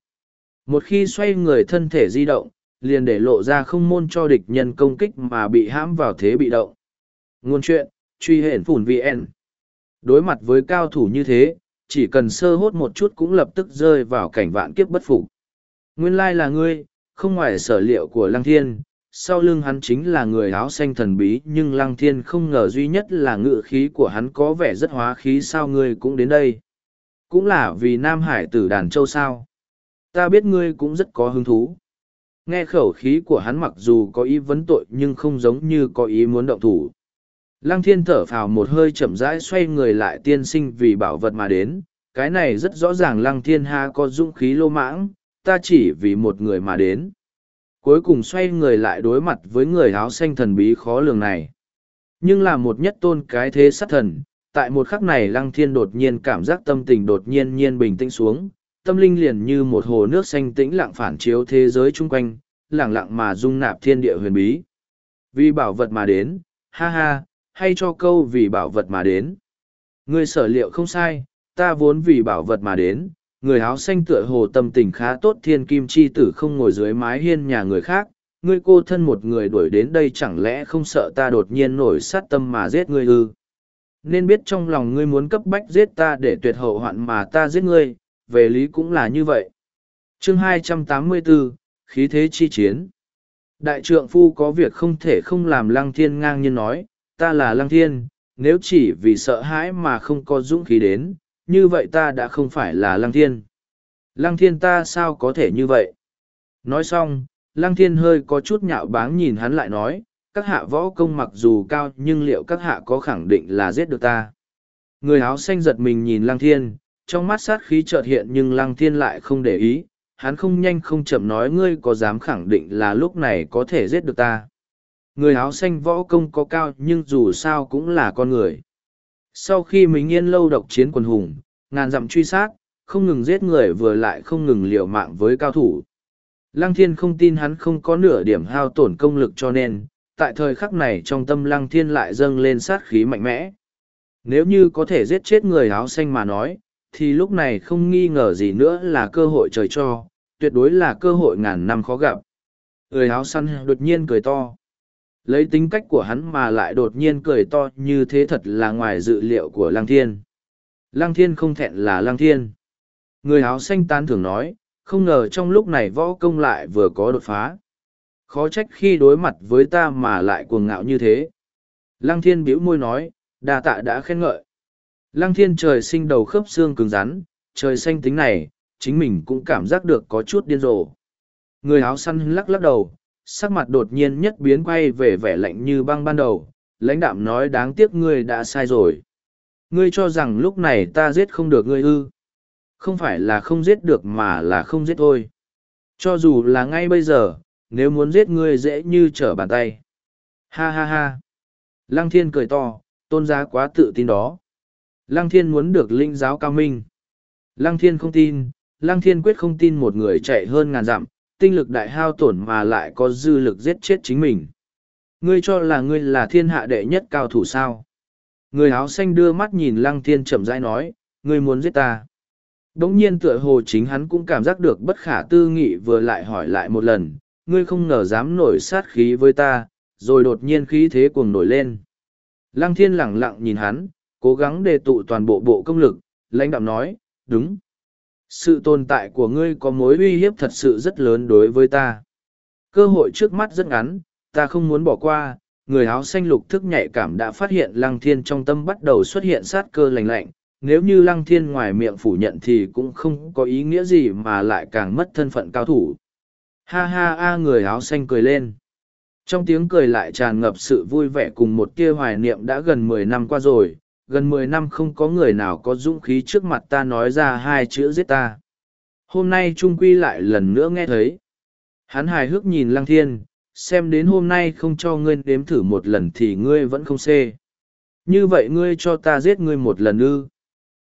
Một khi xoay người thân thể di động, liền để lộ ra không môn cho địch nhân công kích mà bị hãm vào thế bị động. Nguồn chuyện, truy hển phủn VN. Đối mặt với cao thủ như thế, chỉ cần sơ hốt một chút cũng lập tức rơi vào cảnh vạn kiếp bất phục. Nguyên lai là ngươi, không ngoài sở liệu của Lăng Thiên, sau lưng hắn chính là người áo xanh thần bí nhưng lăng thiên không ngờ duy nhất là ngự khí của hắn có vẻ rất hóa khí sao ngươi cũng đến đây cũng là vì nam hải tử đàn châu sao ta biết ngươi cũng rất có hứng thú nghe khẩu khí của hắn mặc dù có ý vấn tội nhưng không giống như có ý muốn động thủ lăng thiên thở phào một hơi chậm rãi xoay người lại tiên sinh vì bảo vật mà đến cái này rất rõ ràng lăng thiên ha có dũng khí lô mãng ta chỉ vì một người mà đến cuối cùng xoay người lại đối mặt với người áo xanh thần bí khó lường này nhưng là một nhất tôn cái thế sát thần tại một khắc này lăng thiên đột nhiên cảm giác tâm tình đột nhiên nhiên bình tĩnh xuống tâm linh liền như một hồ nước xanh tĩnh lặng phản chiếu thế giới chung quanh lặng lặng mà dung nạp thiên địa huyền bí vì bảo vật mà đến ha ha hay cho câu vì bảo vật mà đến Người sở liệu không sai ta vốn vì bảo vật mà đến người áo xanh tựa hồ tâm tình khá tốt thiên kim chi tử không ngồi dưới mái hiên nhà người khác ngươi cô thân một người đuổi đến đây chẳng lẽ không sợ ta đột nhiên nổi sát tâm mà giết ngươi ư nên biết trong lòng ngươi muốn cấp bách giết ta để tuyệt hậu hoạn mà ta giết ngươi về lý cũng là như vậy chương 284, khí thế chi chiến đại trượng phu có việc không thể không làm lăng thiên ngang nhiên nói ta là lăng thiên nếu chỉ vì sợ hãi mà không có dũng khí đến như vậy ta đã không phải là lăng thiên. Lăng thiên ta sao có thể như vậy? Nói xong, lăng thiên hơi có chút nhạo báng nhìn hắn lại nói, các hạ võ công mặc dù cao nhưng liệu các hạ có khẳng định là giết được ta? Người áo xanh giật mình nhìn lăng thiên, trong mắt sát khí chợt hiện nhưng lăng thiên lại không để ý, hắn không nhanh không chậm nói ngươi có dám khẳng định là lúc này có thể giết được ta. Người áo xanh võ công có cao nhưng dù sao cũng là con người. Sau khi mình yên lâu độc chiến quần hùng, ngàn dặm truy sát, không ngừng giết người vừa lại không ngừng liều mạng với cao thủ. Lăng thiên không tin hắn không có nửa điểm hao tổn công lực cho nên, tại thời khắc này trong tâm lăng thiên lại dâng lên sát khí mạnh mẽ. Nếu như có thể giết chết người áo xanh mà nói, thì lúc này không nghi ngờ gì nữa là cơ hội trời cho, tuyệt đối là cơ hội ngàn năm khó gặp. Người áo xanh đột nhiên cười to. Lấy tính cách của hắn mà lại đột nhiên cười to như thế thật là ngoài dự liệu của Lăng Thiên. Lăng Thiên không thẹn là Lăng Thiên. Người áo xanh tan thường nói, không ngờ trong lúc này võ công lại vừa có đột phá. Khó trách khi đối mặt với ta mà lại cuồng ngạo như thế. Lăng Thiên bĩu môi nói, Đa tạ đã khen ngợi. Lăng Thiên trời sinh đầu khớp xương cứng rắn, trời xanh tính này, chính mình cũng cảm giác được có chút điên rồ. Người áo săn lắc lắc đầu, sắc mặt đột nhiên nhất biến quay về vẻ lạnh như băng ban đầu, lãnh đạm nói đáng tiếc ngươi đã sai rồi. Ngươi cho rằng lúc này ta giết không được ngươi ư. Không phải là không giết được mà là không giết thôi. Cho dù là ngay bây giờ, nếu muốn giết ngươi dễ như trở bàn tay. Ha ha ha. Lăng thiên cười to, tôn giá quá tự tin đó. Lăng thiên muốn được linh giáo cao minh. Lăng thiên không tin, lăng thiên quyết không tin một người chạy hơn ngàn dặm, tinh lực đại hao tổn mà lại có dư lực giết chết chính mình. Ngươi cho là ngươi là thiên hạ đệ nhất cao thủ sao? Người áo xanh đưa mắt nhìn lăng thiên chậm rãi nói, ngươi muốn giết ta. Đống nhiên tựa hồ chính hắn cũng cảm giác được bất khả tư nghị vừa lại hỏi lại một lần, ngươi không ngờ dám nổi sát khí với ta, rồi đột nhiên khí thế cuồng nổi lên. Lăng thiên lẳng lặng nhìn hắn, cố gắng đề tụ toàn bộ bộ công lực, lãnh đạo nói, đúng, sự tồn tại của ngươi có mối uy hiếp thật sự rất lớn đối với ta cơ hội trước mắt rất ngắn ta không muốn bỏ qua người áo xanh lục thức nhạy cảm đã phát hiện lăng thiên trong tâm bắt đầu xuất hiện sát cơ lành lạnh nếu như lăng thiên ngoài miệng phủ nhận thì cũng không có ý nghĩa gì mà lại càng mất thân phận cao thủ ha ha a người áo xanh cười lên trong tiếng cười lại tràn ngập sự vui vẻ cùng một tia hoài niệm đã gần mười năm qua rồi gần mười năm không có người nào có dũng khí trước mặt ta nói ra hai chữ giết ta. Hôm nay Trung Quy lại lần nữa nghe thấy. Hắn hài hước nhìn Lăng Thiên, xem đến hôm nay không cho ngươi đếm thử một lần thì ngươi vẫn không xê. Như vậy ngươi cho ta giết ngươi một lần ư.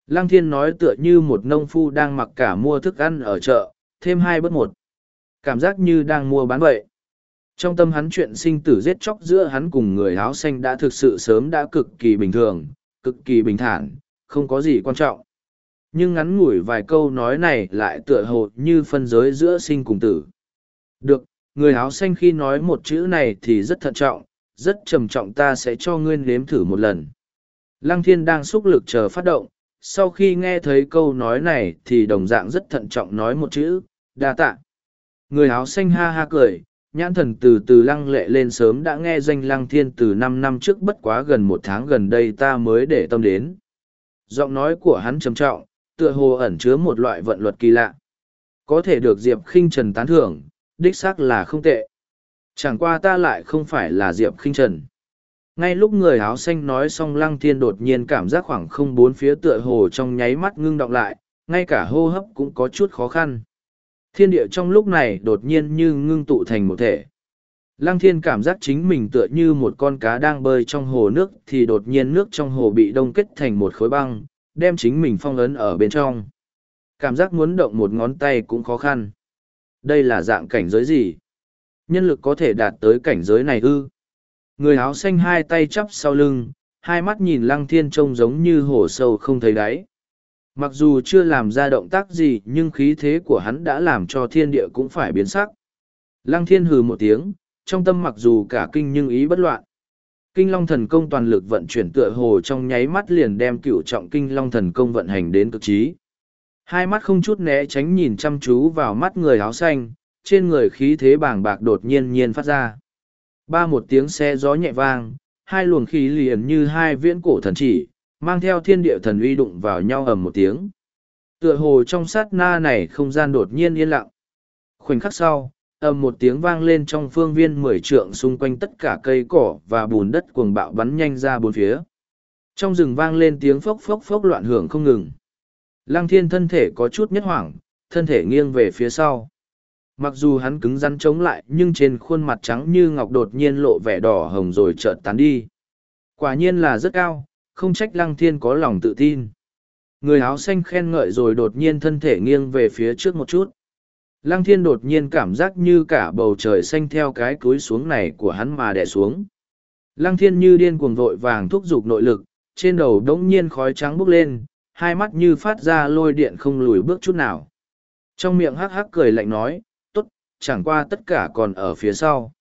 Lăng Thiên nói tựa như một nông phu đang mặc cả mua thức ăn ở chợ, thêm hai bớt một. Cảm giác như đang mua bán vậy. Trong tâm hắn chuyện sinh tử giết chóc giữa hắn cùng người áo xanh đã thực sự sớm đã cực kỳ bình thường, cực kỳ bình thản, không có gì quan trọng. Nhưng ngắn ngủi vài câu nói này lại tựa hồ như phân giới giữa sinh cùng tử. Được, người áo xanh khi nói một chữ này thì rất thận trọng, rất trầm trọng ta sẽ cho ngươi nếm thử một lần. Lăng thiên đang xúc lực chờ phát động, sau khi nghe thấy câu nói này thì đồng dạng rất thận trọng nói một chữ, đa tạ. Người áo xanh ha ha cười, nhãn thần từ từ lăng lệ lên sớm đã nghe danh lăng thiên từ năm năm trước bất quá gần một tháng gần đây ta mới để tâm đến. Giọng nói của hắn trầm trọng, tựa hồ ẩn chứa một loại vận luật kỳ lạ. Có thể được Diệp khinh Trần tán thưởng, đích xác là không tệ. Chẳng qua ta lại không phải là Diệp khinh Trần. Ngay lúc người áo xanh nói xong lăng thiên đột nhiên cảm giác khoảng không bốn phía tựa hồ trong nháy mắt ngưng đọng lại, ngay cả hô hấp cũng có chút khó khăn. Thiên địa trong lúc này đột nhiên như ngưng tụ thành một thể. Lăng thiên cảm giác chính mình tựa như một con cá đang bơi trong hồ nước thì đột nhiên nước trong hồ bị đông kết thành một khối băng, đem chính mình phong ấn ở bên trong. Cảm giác muốn động một ngón tay cũng khó khăn. Đây là dạng cảnh giới gì? Nhân lực có thể đạt tới cảnh giới này ư? Người áo xanh hai tay chắp sau lưng, hai mắt nhìn lăng thiên trông giống như hồ sâu không thấy đáy mặc dù chưa làm ra động tác gì nhưng khí thế của hắn đã làm cho thiên địa cũng phải biến sắc lăng thiên hừ một tiếng trong tâm mặc dù cả kinh nhưng ý bất loạn kinh long thần công toàn lực vận chuyển tựa hồ trong nháy mắt liền đem cựu trọng kinh long thần công vận hành đến cực trí hai mắt không chút né tránh nhìn chăm chú vào mắt người áo xanh trên người khí thế bàng bạc đột nhiên nhiên phát ra ba một tiếng xe gió nhẹ vang hai luồng khí liền như hai viễn cổ thần chỉ mang theo thiên địa thần uy đụng vào nhau ầm một tiếng. Tựa hồ trong sát na này không gian đột nhiên yên lặng. Khoảnh khắc sau, ầm một tiếng vang lên trong phương viên mười trượng xung quanh tất cả cây cỏ và bùn đất cuồng bạo bắn nhanh ra bốn phía. Trong rừng vang lên tiếng phốc phốc phốc loạn hưởng không ngừng. Lăng thiên thân thể có chút nhất hoảng, thân thể nghiêng về phía sau. Mặc dù hắn cứng rắn chống lại nhưng trên khuôn mặt trắng như ngọc đột nhiên lộ vẻ đỏ hồng rồi chợt tán đi. Quả nhiên là rất cao, không trách lăng thiên có lòng tự tin. Người áo xanh khen ngợi rồi đột nhiên thân thể nghiêng về phía trước một chút. Lăng thiên đột nhiên cảm giác như cả bầu trời xanh theo cái cúi xuống này của hắn mà đè xuống. Lăng thiên như điên cuồng vội vàng thúc giục nội lực, trên đầu đống nhiên khói trắng bốc lên, hai mắt như phát ra lôi điện không lùi bước chút nào. Trong miệng hắc hắc cười lạnh nói, tốt, chẳng qua tất cả còn ở phía sau.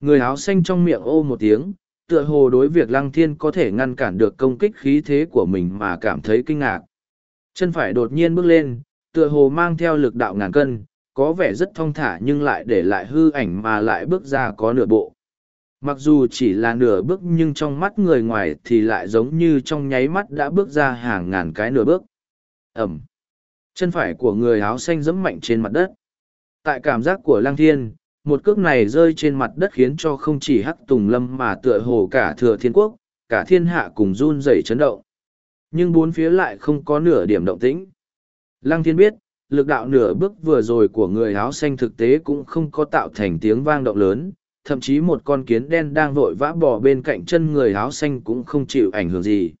Người áo xanh trong miệng ô một tiếng, tựa hồ đối việc lăng thiên có thể ngăn cản được công kích khí thế của mình mà cảm thấy kinh ngạc. Chân phải đột nhiên bước lên, tựa hồ mang theo lực đạo ngàn cân, có vẻ rất thong thả nhưng lại để lại hư ảnh mà lại bước ra có nửa bộ. Mặc dù chỉ là nửa bước nhưng trong mắt người ngoài thì lại giống như trong nháy mắt đã bước ra hàng ngàn cái nửa bước. Ẩm. Chân phải của người áo xanh dẫm mạnh trên mặt đất. Tại cảm giác của Lăng Thiên, một cước này rơi trên mặt đất khiến cho không chỉ hắc tùng lâm mà tựa hồ cả thừa thiên quốc cả thiên hạ cùng run rẩy chấn động nhưng bốn phía lại không có nửa điểm động tĩnh lăng thiên biết lực đạo nửa bước vừa rồi của người áo xanh thực tế cũng không có tạo thành tiếng vang động lớn thậm chí một con kiến đen đang vội vã bỏ bên cạnh chân người áo xanh cũng không chịu ảnh hưởng gì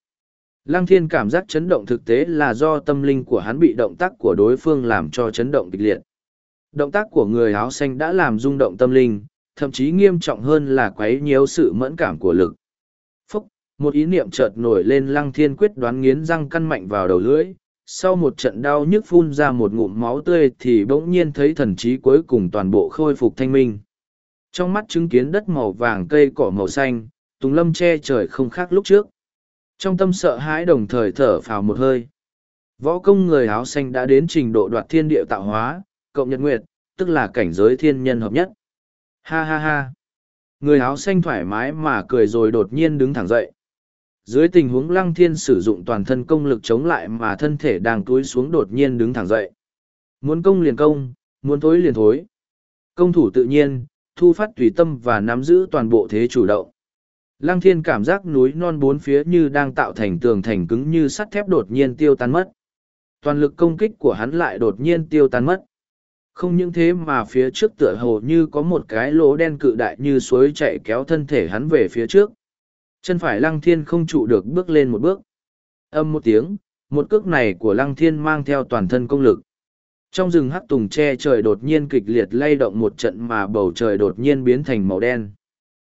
lăng thiên cảm giác chấn động thực tế là do tâm linh của hắn bị động tác của đối phương làm cho chấn động kịch liệt Động tác của người áo xanh đã làm rung động tâm linh, thậm chí nghiêm trọng hơn là quấy nhiễu sự mẫn cảm của lực. Phúc, một ý niệm chợt nổi lên lăng thiên quyết đoán nghiến răng căn mạnh vào đầu lưỡi. Sau một trận đau nhức phun ra một ngụm máu tươi thì bỗng nhiên thấy thần trí cuối cùng toàn bộ khôi phục thanh minh. Trong mắt chứng kiến đất màu vàng cây cỏ màu xanh, tùng lâm che trời không khác lúc trước. Trong tâm sợ hãi đồng thời thở phào một hơi. Võ công người áo xanh đã đến trình độ đoạt thiên địa tạo hóa, cộng nhật nguyệt, tức là cảnh giới thiên nhân hợp nhất. Ha ha ha. Người áo xanh thoải mái mà cười rồi đột nhiên đứng thẳng dậy. Dưới tình huống lăng thiên sử dụng toàn thân công lực chống lại mà thân thể đang túi xuống đột nhiên đứng thẳng dậy. Muốn công liền công, muốn thối liền thối. Công thủ tự nhiên, thu phát tùy tâm và nắm giữ toàn bộ thế chủ động. Lăng thiên cảm giác núi non bốn phía như đang tạo thành tường thành cứng như sắt thép đột nhiên tiêu tan mất. Toàn lực công kích của hắn lại đột nhiên tiêu tan mất không những thế mà phía trước tựa hồ như có một cái lỗ đen cự đại như suối chạy kéo thân thể hắn về phía trước chân phải lăng thiên không trụ được bước lên một bước âm một tiếng một cước này của lăng thiên mang theo toàn thân công lực trong rừng hắc tùng tre trời đột nhiên kịch liệt lay động một trận mà bầu trời đột nhiên biến thành màu đen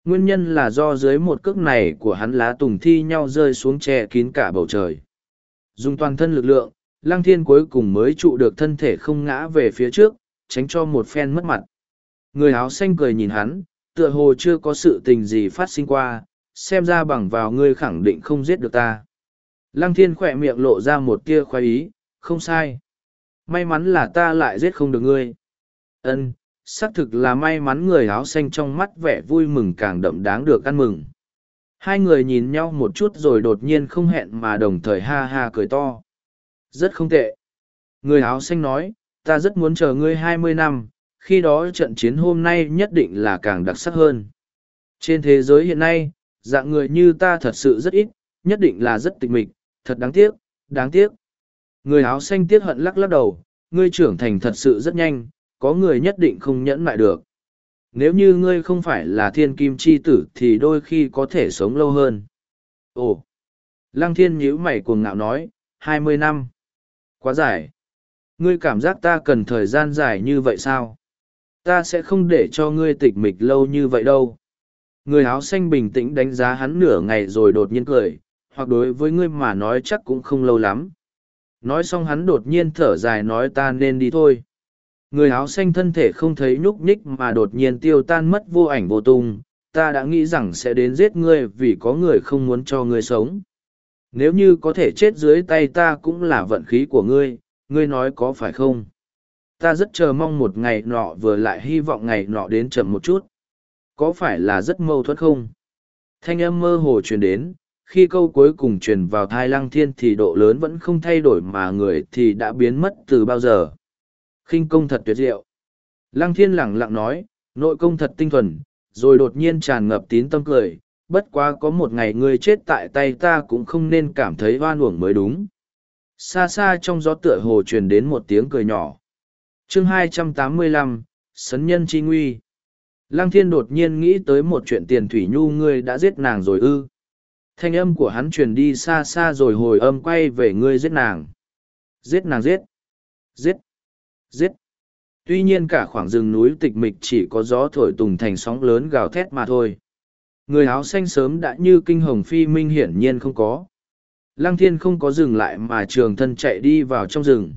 nguyên nhân là do dưới một cước này của hắn lá tùng thi nhau rơi xuống tre kín cả bầu trời dùng toàn thân lực lượng lăng thiên cuối cùng mới trụ được thân thể không ngã về phía trước tránh cho một phen mất mặt. Người áo xanh cười nhìn hắn, tựa hồ chưa có sự tình gì phát sinh qua, xem ra bằng vào ngươi khẳng định không giết được ta. Lăng thiên khỏe miệng lộ ra một tia khoái ý, không sai. May mắn là ta lại giết không được ngươi. Ân, xác thực là may mắn người áo xanh trong mắt vẻ vui mừng càng đậm đáng được ăn mừng. Hai người nhìn nhau một chút rồi đột nhiên không hẹn mà đồng thời ha ha cười to. Rất không tệ. Người áo xanh nói, ta rất muốn chờ ngươi hai mươi năm, khi đó trận chiến hôm nay nhất định là càng đặc sắc hơn. Trên thế giới hiện nay, dạng người như ta thật sự rất ít, nhất định là rất tịch mịch, thật đáng tiếc, đáng tiếc. Người áo xanh tiếc hận lắc lắc đầu, ngươi trưởng thành thật sự rất nhanh, có người nhất định không nhẫn lại được. Nếu như ngươi không phải là thiên kim chi tử thì đôi khi có thể sống lâu hơn. Ồ! Lăng thiên nhíu mày cuồng ngạo nói, hai mươi năm. Quá dài ngươi cảm giác ta cần thời gian dài như vậy sao ta sẽ không để cho ngươi tịch mịch lâu như vậy đâu người áo xanh bình tĩnh đánh giá hắn nửa ngày rồi đột nhiên cười hoặc đối với ngươi mà nói chắc cũng không lâu lắm nói xong hắn đột nhiên thở dài nói ta nên đi thôi người áo xanh thân thể không thấy nhúc nhích mà đột nhiên tiêu tan mất vô ảnh vô tung ta đã nghĩ rằng sẽ đến giết ngươi vì có người không muốn cho ngươi sống nếu như có thể chết dưới tay ta cũng là vận khí của ngươi ngươi nói có phải không? Ta rất chờ mong một ngày nọ vừa lại hy vọng ngày nọ đến chậm một chút. Có phải là rất mâu thuẫn không? Thanh âm mơ hồ truyền đến, khi câu cuối cùng truyền vào thai lăng thiên thì độ lớn vẫn không thay đổi mà người thì đã biến mất từ bao giờ. khinh công thật tuyệt diệu. Lăng thiên lẳng lặng nói, nội công thật tinh thuần, rồi đột nhiên tràn ngập tín tâm cười, bất quá có một ngày ngươi chết tại tay ta cũng không nên cảm thấy oan uổng mới đúng xa xa trong gió tựa hồ truyền đến một tiếng cười nhỏ chương 285, sấn nhân chi nguy lăng thiên đột nhiên nghĩ tới một chuyện tiền thủy nhu ngươi đã giết nàng rồi ư thanh âm của hắn truyền đi xa xa rồi hồi âm quay về ngươi giết nàng giết nàng giết giết giết tuy nhiên cả khoảng rừng núi tịch mịch chỉ có gió thổi tùng thành sóng lớn gào thét mà thôi người áo xanh sớm đã như kinh hồng phi minh hiển nhiên không có Lăng thiên không có dừng lại mà trường thân chạy đi vào trong rừng.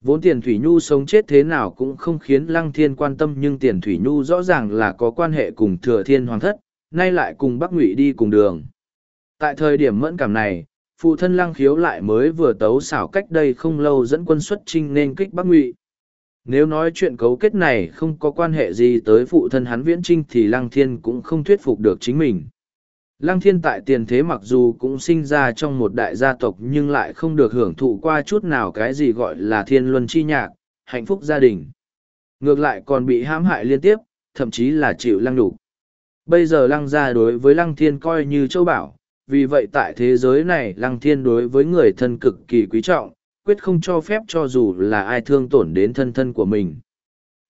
Vốn tiền Thủy Nhu sống chết thế nào cũng không khiến Lăng Thiên quan tâm nhưng tiền Thủy Nhu rõ ràng là có quan hệ cùng Thừa Thiên Hoàng Thất, nay lại cùng Bắc Ngụy đi cùng đường. Tại thời điểm mẫn cảm này, phụ thân Lăng Khiếu lại mới vừa tấu xảo cách đây không lâu dẫn quân xuất trinh nên kích Bắc Ngụy. Nếu nói chuyện cấu kết này không có quan hệ gì tới phụ thân hắn viễn trinh thì Lăng Thiên cũng không thuyết phục được chính mình. Lăng thiên tại tiền thế mặc dù cũng sinh ra trong một đại gia tộc nhưng lại không được hưởng thụ qua chút nào cái gì gọi là thiên luân chi nhạc, hạnh phúc gia đình. Ngược lại còn bị hãm hại liên tiếp, thậm chí là chịu lăng đủ. Bây giờ lăng gia đối với lăng thiên coi như châu bảo, vì vậy tại thế giới này lăng thiên đối với người thân cực kỳ quý trọng, quyết không cho phép cho dù là ai thương tổn đến thân thân của mình.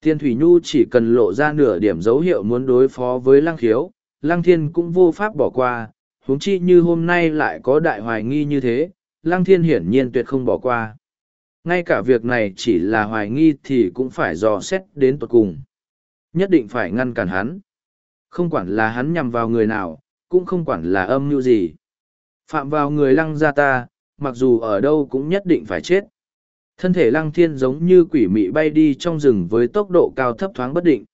Tiên Thủy Nhu chỉ cần lộ ra nửa điểm dấu hiệu muốn đối phó với lăng khiếu, Lăng Thiên cũng vô pháp bỏ qua, huống chi như hôm nay lại có đại hoài nghi như thế, Lăng Thiên hiển nhiên tuyệt không bỏ qua. Ngay cả việc này chỉ là hoài nghi thì cũng phải dò xét đến tuật cùng. Nhất định phải ngăn cản hắn. Không quản là hắn nhằm vào người nào, cũng không quản là âm mưu gì. Phạm vào người lăng gia ta, mặc dù ở đâu cũng nhất định phải chết. Thân thể lăng thiên giống như quỷ mị bay đi trong rừng với tốc độ cao thấp thoáng bất định.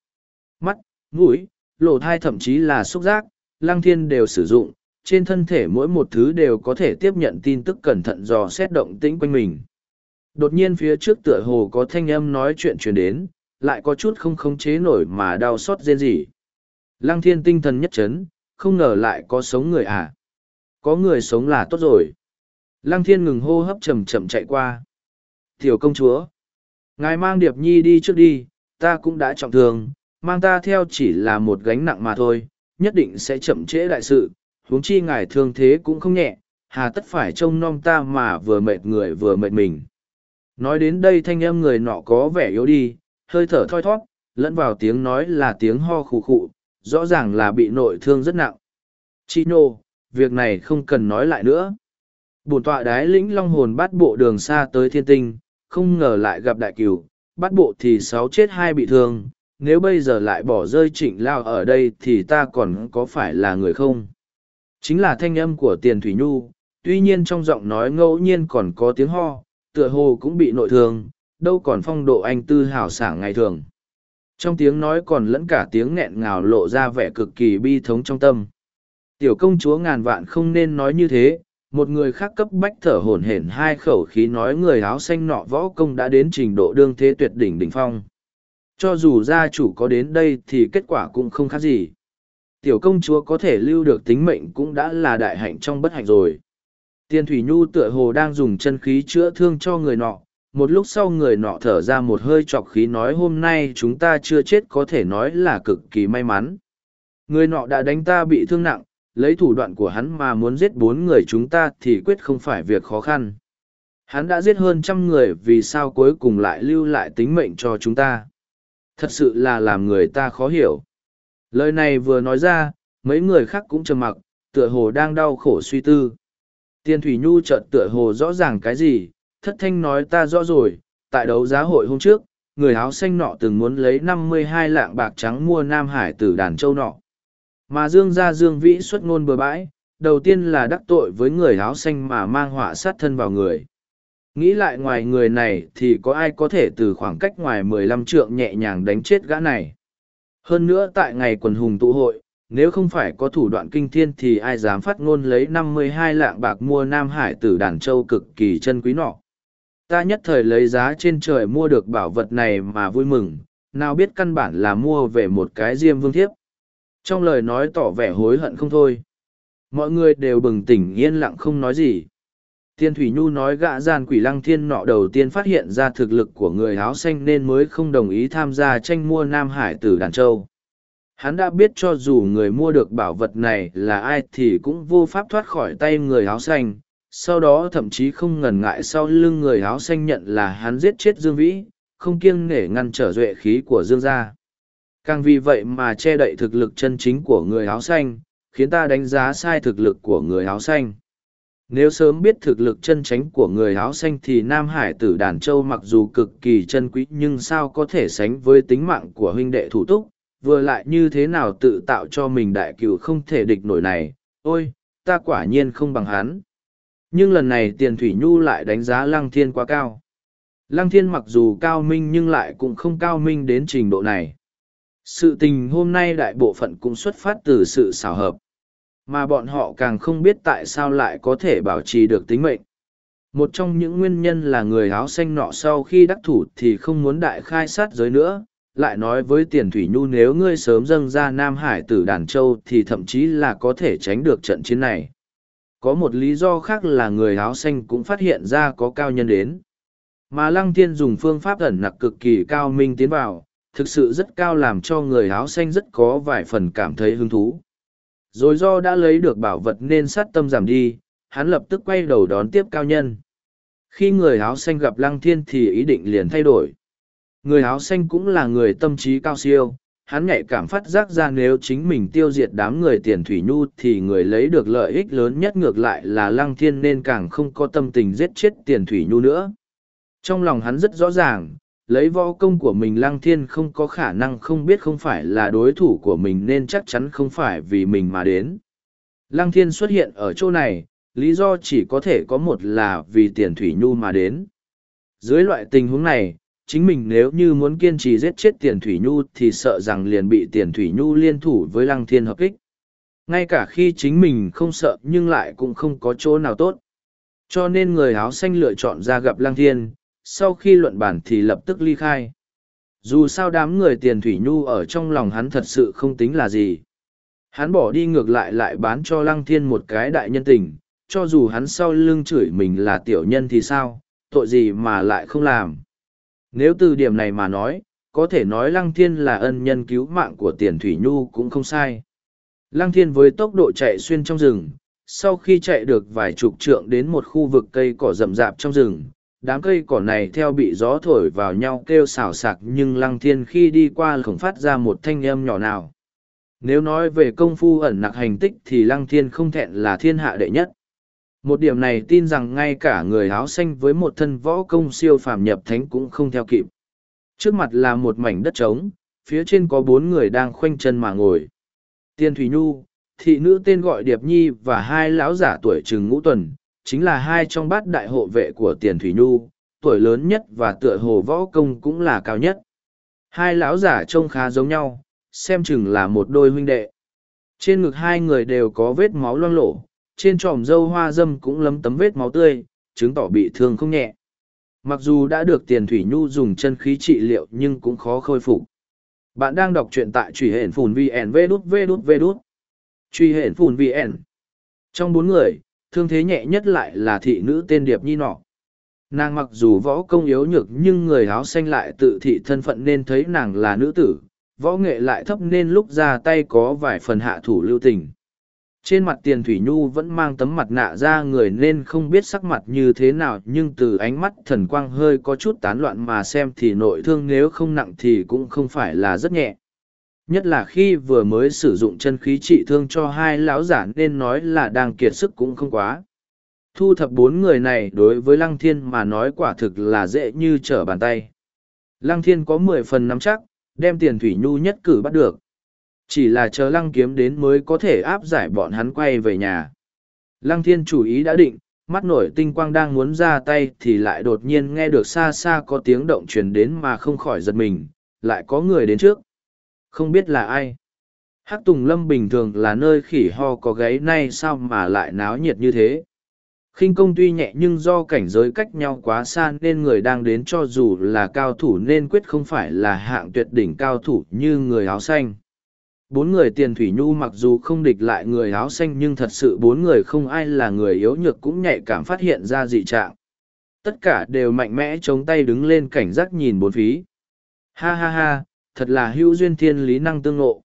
Mắt, mũi, lỗ thai thậm chí là xúc giác, lăng thiên đều sử dụng, trên thân thể mỗi một thứ đều có thể tiếp nhận tin tức cẩn thận dò xét động tĩnh quanh mình. Đột nhiên phía trước tựa hồ có thanh âm nói chuyện truyền đến, lại có chút không khống chế nổi mà đau xót rên rỉ. Lăng thiên tinh thần nhất chấn, không ngờ lại có sống người à. Có người sống là tốt rồi. Lăng thiên ngừng hô hấp chậm chậm chạy qua. Tiểu công chúa. Ngài mang Điệp Nhi đi trước đi, ta cũng đã trọng thương, mang ta theo chỉ là một gánh nặng mà thôi, nhất định sẽ chậm trễ đại sự, huống chi ngài thương thế cũng không nhẹ, hà tất phải trông nom ta mà vừa mệt người vừa mệt mình. Nói đến đây thanh âm người nọ có vẻ yếu đi, hơi thở thoi thót, lẫn vào tiếng nói là tiếng ho khụ khụ, rõ ràng là bị nội thương rất nặng. Chi nô, việc này không cần nói lại nữa. Bổn tọa đái lĩnh long hồn bắt bộ đường xa tới thiên tinh, không ngờ lại gặp đại cửu, bắt bộ thì sáu chết hai bị thương, nếu bây giờ lại bỏ rơi trịnh lao ở đây thì ta còn có phải là người không? Chính là thanh âm của tiền thủy nhu, tuy nhiên trong giọng nói ngẫu nhiên còn có tiếng ho, tựa hồ cũng bị nội thương, đâu còn phong độ anh tư hào sảng ngày thường. Trong tiếng nói còn lẫn cả tiếng nghẹn ngào lộ ra vẻ cực kỳ bi thống trong tâm. Tiểu công chúa ngàn vạn không nên nói như thế, một người khác cấp bách thở hổn hển hai khẩu khí nói người áo xanh nọ võ công đã đến trình độ đương thế tuyệt đỉnh đỉnh phong cho dù gia chủ có đến đây thì kết quả cũng không khác gì tiểu công chúa có thể lưu được tính mệnh cũng đã là đại hạnh trong bất hạnh rồi tiên thủy nhu tựa hồ đang dùng chân khí chữa thương cho người nọ một lúc sau người nọ thở ra một hơi chọc khí nói hôm nay chúng ta chưa chết có thể nói là cực kỳ may mắn người nọ đã đánh ta bị thương nặng lấy thủ đoạn của hắn mà muốn giết bốn người chúng ta thì quyết không phải việc khó khăn hắn đã giết hơn trăm người vì sao cuối cùng lại lưu lại tính mệnh cho chúng ta Thật sự là làm người ta khó hiểu. Lời này vừa nói ra, mấy người khác cũng trầm mặc, tựa hồ đang đau khổ suy tư. Tiên Thủy Nhu chợt tựa hồ rõ ràng cái gì, thất thanh nói ta rõ rồi, tại đấu giá hội hôm trước, người áo xanh nọ từng muốn lấy năm mươi hai lạng bạc trắng mua Nam Hải tử đàn châu nọ. Mà Dương gia Dương Vĩ xuất ngôn bừa bãi, đầu tiên là đắc tội với người áo xanh mà mang họa sát thân vào người. Nghĩ lại ngoài người này thì có ai có thể từ khoảng cách ngoài mười lăm trượng nhẹ nhàng đánh chết gã này. Hơn nữa tại ngày quần hùng tụ hội, nếu không phải có thủ đoạn kinh thiên thì ai dám phát ngôn lấy năm mươi hai lạng bạc mua Nam Hải từ đàn châu cực kỳ chân quý nọ. Ta nhất thời lấy giá trên trời mua được bảo vật này mà vui mừng, nào biết căn bản là mua về một cái diêm vương thiếp. Trong lời nói tỏ vẻ hối hận không thôi. Mọi người đều bừng tỉnh yên lặng không nói gì. Tiên Thủy Nhu nói gã gian quỷ lăng thiên nọ đầu tiên phát hiện ra thực lực của người áo xanh nên mới không đồng ý tham gia tranh mua Nam Hải từ Đàn Châu. Hắn đã biết cho dù người mua được bảo vật này là ai thì cũng vô pháp thoát khỏi tay người áo xanh, sau đó thậm chí không ngần ngại sau lưng người áo xanh nhận là hắn giết chết Dương Vĩ, không kiêng nể ngăn trở duệ khí của Dương gia. Càng vì vậy mà che đậy thực lực chân chính của người áo xanh, khiến ta đánh giá sai thực lực của người áo xanh nếu sớm biết thực lực chân tránh của người áo xanh thì nam hải tử đàn châu mặc dù cực kỳ chân quý nhưng sao có thể sánh với tính mạng của huynh đệ thủ túc vừa lại như thế nào tự tạo cho mình đại cựu không thể địch nổi này ôi ta quả nhiên không bằng hắn nhưng lần này tiền thủy nhu lại đánh giá lăng thiên quá cao lăng thiên mặc dù cao minh nhưng lại cũng không cao minh đến trình độ này sự tình hôm nay đại bộ phận cũng xuất phát từ sự xảo hợp mà bọn họ càng không biết tại sao lại có thể bảo trì được tính mệnh. Một trong những nguyên nhân là người áo xanh nọ sau khi đắc thủ thì không muốn đại khai sát giới nữa, lại nói với tiền thủy nhu nếu ngươi sớm dâng ra Nam Hải từ Đàn Châu thì thậm chí là có thể tránh được trận chiến này. Có một lý do khác là người áo xanh cũng phát hiện ra có cao nhân đến. Mà Lăng Thiên dùng phương pháp ẩn nặc cực kỳ cao minh tiến vào, thực sự rất cao làm cho người áo xanh rất có vài phần cảm thấy hứng thú rồi do đã lấy được bảo vật nên sát tâm giảm đi hắn lập tức quay đầu đón tiếp cao nhân khi người áo xanh gặp lăng thiên thì ý định liền thay đổi người áo xanh cũng là người tâm trí cao siêu hắn nhạy cảm phát giác ra nếu chính mình tiêu diệt đám người tiền thủy nhu thì người lấy được lợi ích lớn nhất ngược lại là lăng thiên nên càng không có tâm tình giết chết tiền thủy nhu nữa trong lòng hắn rất rõ ràng lấy võ công của mình lăng thiên không có khả năng không biết không phải là đối thủ của mình nên chắc chắn không phải vì mình mà đến. Lăng thiên xuất hiện ở chỗ này, lý do chỉ có thể có một là vì tiền thủy nhu mà đến. Dưới loại tình huống này, chính mình nếu như muốn kiên trì giết chết tiền thủy nhu thì sợ rằng liền bị tiền thủy nhu liên thủ với lăng thiên hợp kích. Ngay cả khi chính mình không sợ nhưng lại cũng không có chỗ nào tốt. Cho nên người áo xanh lựa chọn ra gặp lăng thiên, sau khi luận bản thì lập tức ly khai. Dù sao đám người tiền thủy nhu ở trong lòng hắn thật sự không tính là gì. Hắn bỏ đi ngược lại lại bán cho lăng thiên một cái đại nhân tình, cho dù hắn sau lưng chửi mình là tiểu nhân thì sao, tội gì mà lại không làm. Nếu từ điểm này mà nói, có thể nói lăng thiên là ân nhân cứu mạng của tiền thủy nhu cũng không sai. Lăng thiên với tốc độ chạy xuyên trong rừng, sau khi chạy được vài chục trượng đến một khu vực cây cỏ rậm rạp trong rừng, đám cây cỏ này theo bị gió thổi vào nhau kêu xào sạc nhưng lăng thiên khi đi qua không phát ra một thanh âm nhỏ nào. Nếu nói về công phu ẩn nặc hành tích thì lăng thiên không thẹn là thiên hạ đệ nhất. Một điểm này tin rằng ngay cả người áo xanh với một thân võ công siêu phàm nhập thánh cũng không theo kịp. Trước mặt là một mảnh đất trống, phía trên có bốn người đang khoanh chân mà ngồi. Tiên Thủy Nhu, thị nữ tên gọi Điệp Nhi và hai lão giả tuổi trừng ngũ tuần, chính là hai trong bát đại hộ vệ của tiền thủy nhu tuổi lớn nhất và tựa hồ võ công cũng là cao nhất hai lão giả trông khá giống nhau xem chừng là một đôi huynh đệ trên ngực hai người đều có vết máu loang lổ trên tròm dâu hoa dâm cũng lấm tấm vết máu tươi chứng tỏ bị thương không nhẹ mặc dù đã được tiền thủy nhu dùng chân khí trị liệu nhưng cũng khó khôi phục bạn đang đọc truyện tại truy hển phùn vn vê đút vê đút truy hển phùn vn trong bốn người thương thế nhẹ nhất lại là thị nữ tên điệp nhi nọ nàng mặc dù võ công yếu nhược nhưng người áo xanh lại tự thị thân phận nên thấy nàng là nữ tử võ nghệ lại thấp nên lúc ra tay có vài phần hạ thủ lưu tình trên mặt tiền thủy nhu vẫn mang tấm mặt nạ ra người nên không biết sắc mặt như thế nào nhưng từ ánh mắt thần quang hơi có chút tán loạn mà xem thì nội thương nếu không nặng thì cũng không phải là rất nhẹ nhất là khi vừa mới sử dụng chân khí trị thương cho hai lão giả nên nói là đang kiệt sức cũng không quá thu thập bốn người này đối với lăng thiên mà nói quả thực là dễ như trở bàn tay lăng thiên có mười phần nắm chắc đem tiền thủy nhu nhất cử bắt được chỉ là chờ lăng kiếm đến mới có thể áp giải bọn hắn quay về nhà lăng thiên chủ ý đã định mắt nổi tinh quang đang muốn ra tay thì lại đột nhiên nghe được xa xa có tiếng động truyền đến mà không khỏi giật mình lại có người đến trước không biết là ai? Hắc Tùng Lâm bình thường là nơi khỉ ho có gáy nay sao mà lại náo nhiệt như thế? khinh công tuy nhẹ nhưng do cảnh giới cách nhau quá xa nên người đang đến cho dù là cao thủ nên quyết không phải là hạng tuyệt đỉnh cao thủ như người áo xanh bốn người tiền thủy nhu mặc dù không địch lại người áo xanh nhưng thật sự bốn người không ai là người yếu nhược cũng nhạy cảm phát hiện ra dị trạng tất cả đều mạnh mẽ chống tay đứng lên cảnh giác nhìn bốn phí ha ha ha thật là hữu duyên thiên lý năng tương ngộ.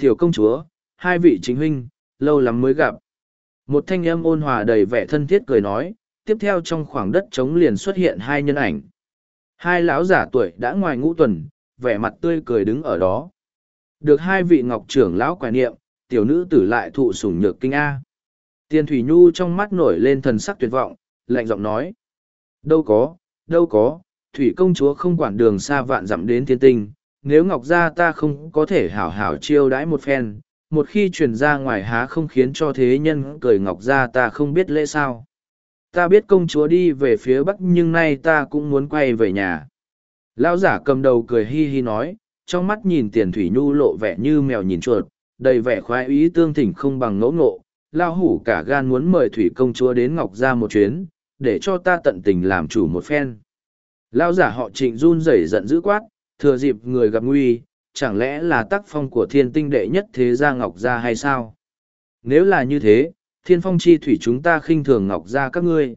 Tiểu công chúa, hai vị chính huynh, lâu lắm mới gặp. Một thanh âm ôn hòa đầy vẻ thân thiết cười nói, tiếp theo trong khoảng đất trống liền xuất hiện hai nhân ảnh. Hai lão giả tuổi đã ngoài ngũ tuần, vẻ mặt tươi cười đứng ở đó. Được hai vị ngọc trưởng lão quả niệm, tiểu nữ tử lại thụ sủng nhược kinh A. tiên Thủy Nhu trong mắt nổi lên thần sắc tuyệt vọng, lạnh giọng nói. Đâu có, đâu có, Thủy công chúa không quản đường xa vạn dặm đến thiên tinh, nếu ngọc gia ta không có thể hảo hảo chiêu đãi một phen một khi truyền ra ngoài há không khiến cho thế nhân cười ngọc gia ta không biết lễ sao ta biết công chúa đi về phía bắc nhưng nay ta cũng muốn quay về nhà lão giả cầm đầu cười hi hi nói trong mắt nhìn tiền thủy nhu lộ vẻ như mèo nhìn chuột đầy vẻ khoái ý tương thỉnh không bằng ngẫu ngộ lao hủ cả gan muốn mời thủy công chúa đến ngọc gia một chuyến để cho ta tận tình làm chủ một phen lao giả họ trịnh run rẩy giận dữ quát thừa dịp người gặp nguy, chẳng lẽ là tác phong của thiên tinh đệ nhất thế gia Ngọc Gia hay sao? Nếu là như thế, thiên phong chi thủy chúng ta khinh thường Ngọc Gia các ngươi.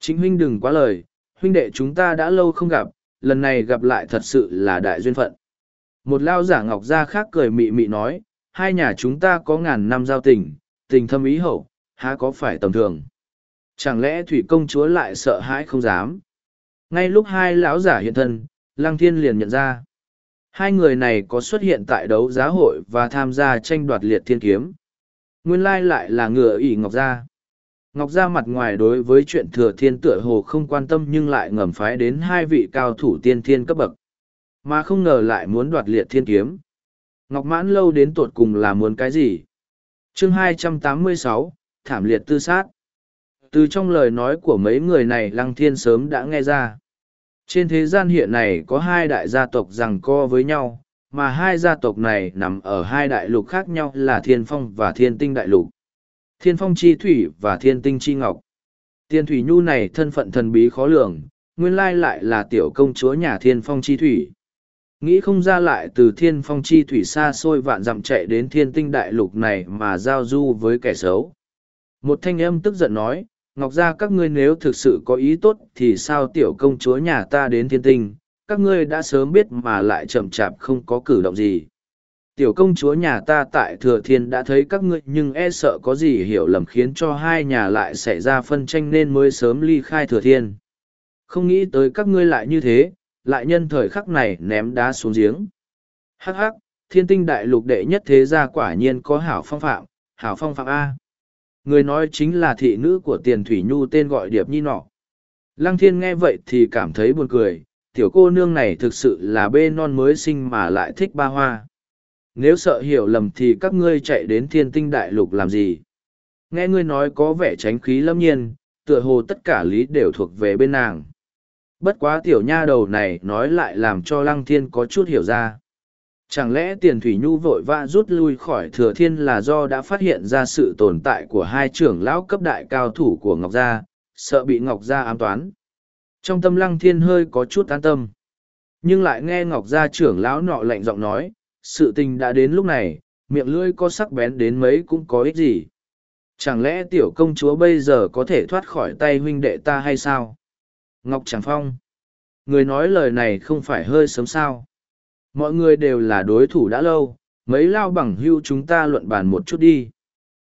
Chính huynh đừng quá lời, huynh đệ chúng ta đã lâu không gặp, lần này gặp lại thật sự là đại duyên phận. Một lao giả Ngọc Gia khác cười mị mị nói, hai nhà chúng ta có ngàn năm giao tình, tình thâm ý hậu, há có phải tầm thường. Chẳng lẽ thủy công chúa lại sợ hãi không dám? Ngay lúc hai lão giả hiện thân, Lăng Thiên liền nhận ra. Hai người này có xuất hiện tại đấu giá hội và tham gia tranh đoạt liệt thiên kiếm. Nguyên lai lại là ngựa ỷ Ngọc Gia. Ngọc Gia mặt ngoài đối với chuyện thừa thiên tựa hồ không quan tâm nhưng lại ngầm phái đến hai vị cao thủ tiên thiên cấp bậc. Mà không ngờ lại muốn đoạt liệt thiên kiếm. Ngọc Mãn lâu đến tột cùng là muốn cái gì? chương 286, Thảm liệt tư sát. Từ trong lời nói của mấy người này Lăng Thiên sớm đã nghe ra. Trên thế gian hiện này có hai đại gia tộc rằng co với nhau, mà hai gia tộc này nằm ở hai đại lục khác nhau là Thiên Phong và Thiên Tinh Đại Lục. Thiên Phong Chi Thủy và Thiên Tinh Chi Ngọc. Tiên Thủy Nhu này thân phận thần bí khó lường, nguyên lai lại là tiểu công chúa nhà Thiên Phong Chi Thủy. Nghĩ không ra lại từ Thiên Phong Chi Thủy xa xôi vạn dặm chạy đến Thiên Tinh Đại Lục này mà giao du với kẻ xấu. Một thanh âm tức giận nói, ngọc gia các ngươi nếu thực sự có ý tốt thì sao tiểu công chúa nhà ta đến thiên tinh các ngươi đã sớm biết mà lại chậm chạp không có cử động gì tiểu công chúa nhà ta tại thừa thiên đã thấy các ngươi nhưng e sợ có gì hiểu lầm khiến cho hai nhà lại xảy ra phân tranh nên mới sớm ly khai thừa thiên không nghĩ tới các ngươi lại như thế lại nhân thời khắc này ném đá xuống giếng hắc hắc thiên tinh đại lục đệ nhất thế gia quả nhiên có hảo phong phạm hảo phong phạm a Người nói chính là thị nữ của tiền thủy nhu tên gọi điệp nhi nọ. Lăng thiên nghe vậy thì cảm thấy buồn cười, tiểu cô nương này thực sự là bê non mới sinh mà lại thích ba hoa. Nếu sợ hiểu lầm thì các ngươi chạy đến thiên tinh đại lục làm gì? Nghe ngươi nói có vẻ tránh khí lâm nhiên, tựa hồ tất cả lý đều thuộc về bên nàng. Bất quá tiểu nha đầu này nói lại làm cho lăng thiên có chút hiểu ra. Chẳng lẽ tiền thủy nhu vội vã rút lui khỏi thừa thiên là do đã phát hiện ra sự tồn tại của hai trưởng lão cấp đại cao thủ của Ngọc Gia, sợ bị Ngọc Gia ám toán. Trong tâm lăng thiên hơi có chút an tâm. Nhưng lại nghe Ngọc Gia trưởng lão nọ lạnh giọng nói, sự tình đã đến lúc này, miệng lưỡi có sắc bén đến mấy cũng có ích gì. Chẳng lẽ tiểu công chúa bây giờ có thể thoát khỏi tay huynh đệ ta hay sao? Ngọc Tràng Phong. Người nói lời này không phải hơi sớm sao? mọi người đều là đối thủ đã lâu mấy lao bằng hưu chúng ta luận bàn một chút đi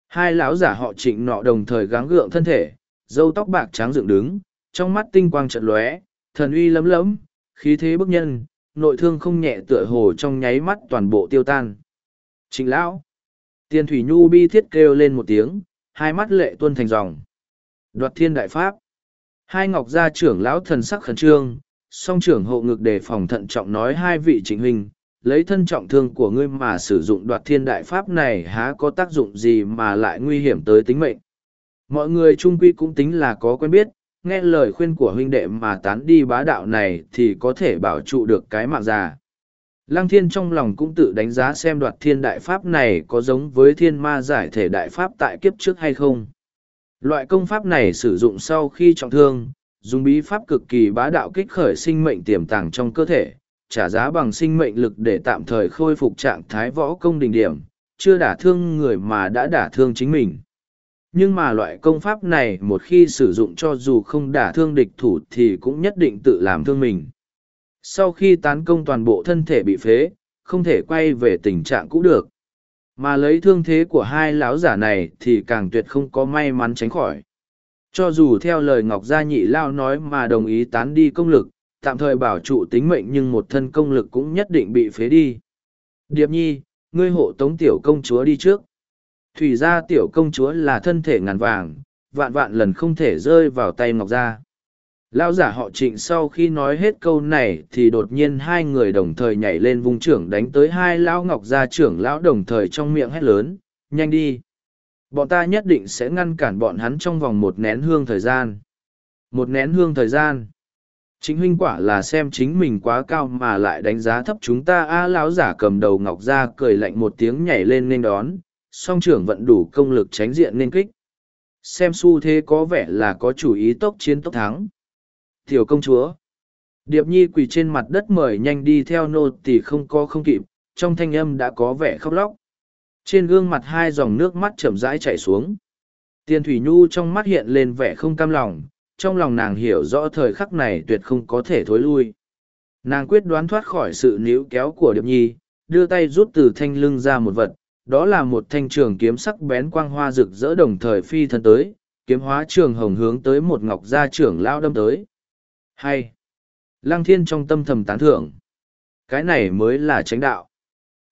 hai lão giả họ trịnh nọ đồng thời gắng gượng thân thể dâu tóc bạc trắng dựng đứng trong mắt tinh quang trận lóe thần uy lấm lấm khí thế bức nhân nội thương không nhẹ tựa hồ trong nháy mắt toàn bộ tiêu tan trịnh lão tiền thủy nhu bi thiết kêu lên một tiếng hai mắt lệ tuân thành dòng đoạt thiên đại pháp hai ngọc gia trưởng lão thần sắc khẩn trương song trưởng hộ ngực đề phòng thận trọng nói hai vị chính huynh lấy thân trọng thương của ngươi mà sử dụng đoạt thiên đại pháp này há có tác dụng gì mà lại nguy hiểm tới tính mệnh mọi người trung quy cũng tính là có quen biết nghe lời khuyên của huynh đệ mà tán đi bá đạo này thì có thể bảo trụ được cái mạng già lăng thiên trong lòng cũng tự đánh giá xem đoạt thiên đại pháp này có giống với thiên ma giải thể đại pháp tại kiếp trước hay không loại công pháp này sử dụng sau khi trọng thương dùng bí pháp cực kỳ bá đạo kích khởi sinh mệnh tiềm tàng trong cơ thể, trả giá bằng sinh mệnh lực để tạm thời khôi phục trạng thái võ công đỉnh điểm, chưa đả thương người mà đã đả thương chính mình. Nhưng mà loại công pháp này một khi sử dụng cho dù không đả thương địch thủ thì cũng nhất định tự làm thương mình. Sau khi tán công toàn bộ thân thể bị phế, không thể quay về tình trạng cũ được. Mà lấy thương thế của hai lão giả này thì càng tuyệt không có may mắn tránh khỏi. Cho dù theo lời Ngọc Gia Nhị Lao nói mà đồng ý tán đi công lực, tạm thời bảo trụ tính mệnh nhưng một thân công lực cũng nhất định bị phế đi. Điệp Nhi, ngươi hộ tống tiểu công chúa đi trước. Thủy ra tiểu công chúa là thân thể ngàn vàng, vạn vạn lần không thể rơi vào tay Ngọc Gia. Lao giả họ trịnh sau khi nói hết câu này thì đột nhiên hai người đồng thời nhảy lên vùng trưởng đánh tới hai lão Ngọc Gia trưởng lão đồng thời trong miệng hét lớn, nhanh đi bọn ta nhất định sẽ ngăn cản bọn hắn trong vòng một nén hương thời gian một nén hương thời gian chính huynh quả là xem chính mình quá cao mà lại đánh giá thấp chúng ta a lão giả cầm đầu ngọc ra cười lạnh một tiếng nhảy lên nên đón song trưởng vận đủ công lực tránh diện nên kích xem xu thế có vẻ là có chủ ý tốc chiến tốc thắng tiểu công chúa điệp nhi quỳ trên mặt đất mời nhanh đi theo nô thì không có không kịp trong thanh âm đã có vẻ khóc lóc trên gương mặt hai dòng nước mắt chậm rãi chảy xuống. Tiền Thủy Nhu trong mắt hiện lên vẻ không cam lòng, trong lòng nàng hiểu rõ thời khắc này tuyệt không có thể thối lui. Nàng quyết đoán thoát khỏi sự níu kéo của Điệp Nhi, đưa tay rút từ thanh lưng ra một vật, đó là một thanh trường kiếm sắc bén quang hoa rực rỡ đồng thời phi thân tới, kiếm hóa trường hồng hướng tới một ngọc gia trưởng lao đâm tới. Hay! Lăng thiên trong tâm thầm tán thưởng. Cái này mới là tránh đạo.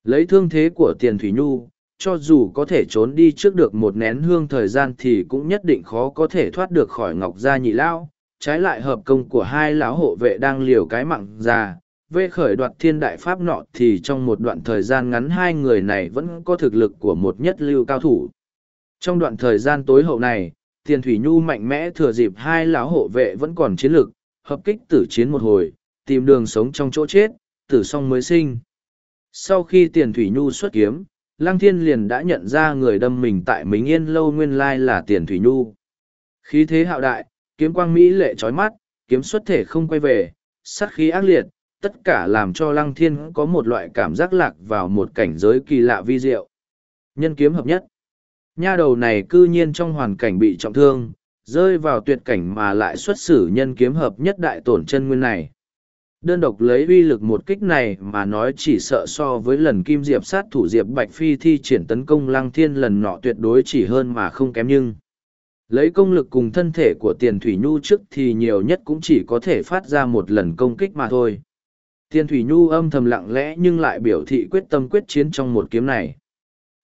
Lấy thương thế của tiền thủy nhu, cho dù có thể trốn đi trước được một nén hương thời gian thì cũng nhất định khó có thể thoát được khỏi ngọc gia nhị lão trái lại hợp công của hai lão hộ vệ đang liều cái mặng già vê khởi đoạt thiên đại pháp nọ thì trong một đoạn thời gian ngắn hai người này vẫn có thực lực của một nhất lưu cao thủ trong đoạn thời gian tối hậu này tiền thủy nhu mạnh mẽ thừa dịp hai lão hộ vệ vẫn còn chiến lực hợp kích tử chiến một hồi tìm đường sống trong chỗ chết tử s o n g mới sinh sau khi tiền thủy nhu xuất kiếm Lăng Thiên liền đã nhận ra người đâm mình tại Mính Yên lâu nguyên lai là Tiền Thủy Nhu. Khí thế hạo đại, kiếm quang mỹ lệ chói mắt, kiếm xuất thể không quay về, sát khí ác liệt, tất cả làm cho Lăng Thiên có một loại cảm giác lạc vào một cảnh giới kỳ lạ vi diệu. Nhân kiếm hợp nhất. Nha đầu này cư nhiên trong hoàn cảnh bị trọng thương, rơi vào tuyệt cảnh mà lại xuất xử nhân kiếm hợp nhất đại tổn chân nguyên này đơn độc lấy uy lực một kích này mà nói chỉ sợ so với lần kim diệp sát thủ diệp bạch phi thi triển tấn công lăng thiên lần nọ tuyệt đối chỉ hơn mà không kém nhưng lấy công lực cùng thân thể của tiền thủy nhu trước thì nhiều nhất cũng chỉ có thể phát ra một lần công kích mà thôi tiền thủy nhu âm thầm lặng lẽ nhưng lại biểu thị quyết tâm quyết chiến trong một kiếm này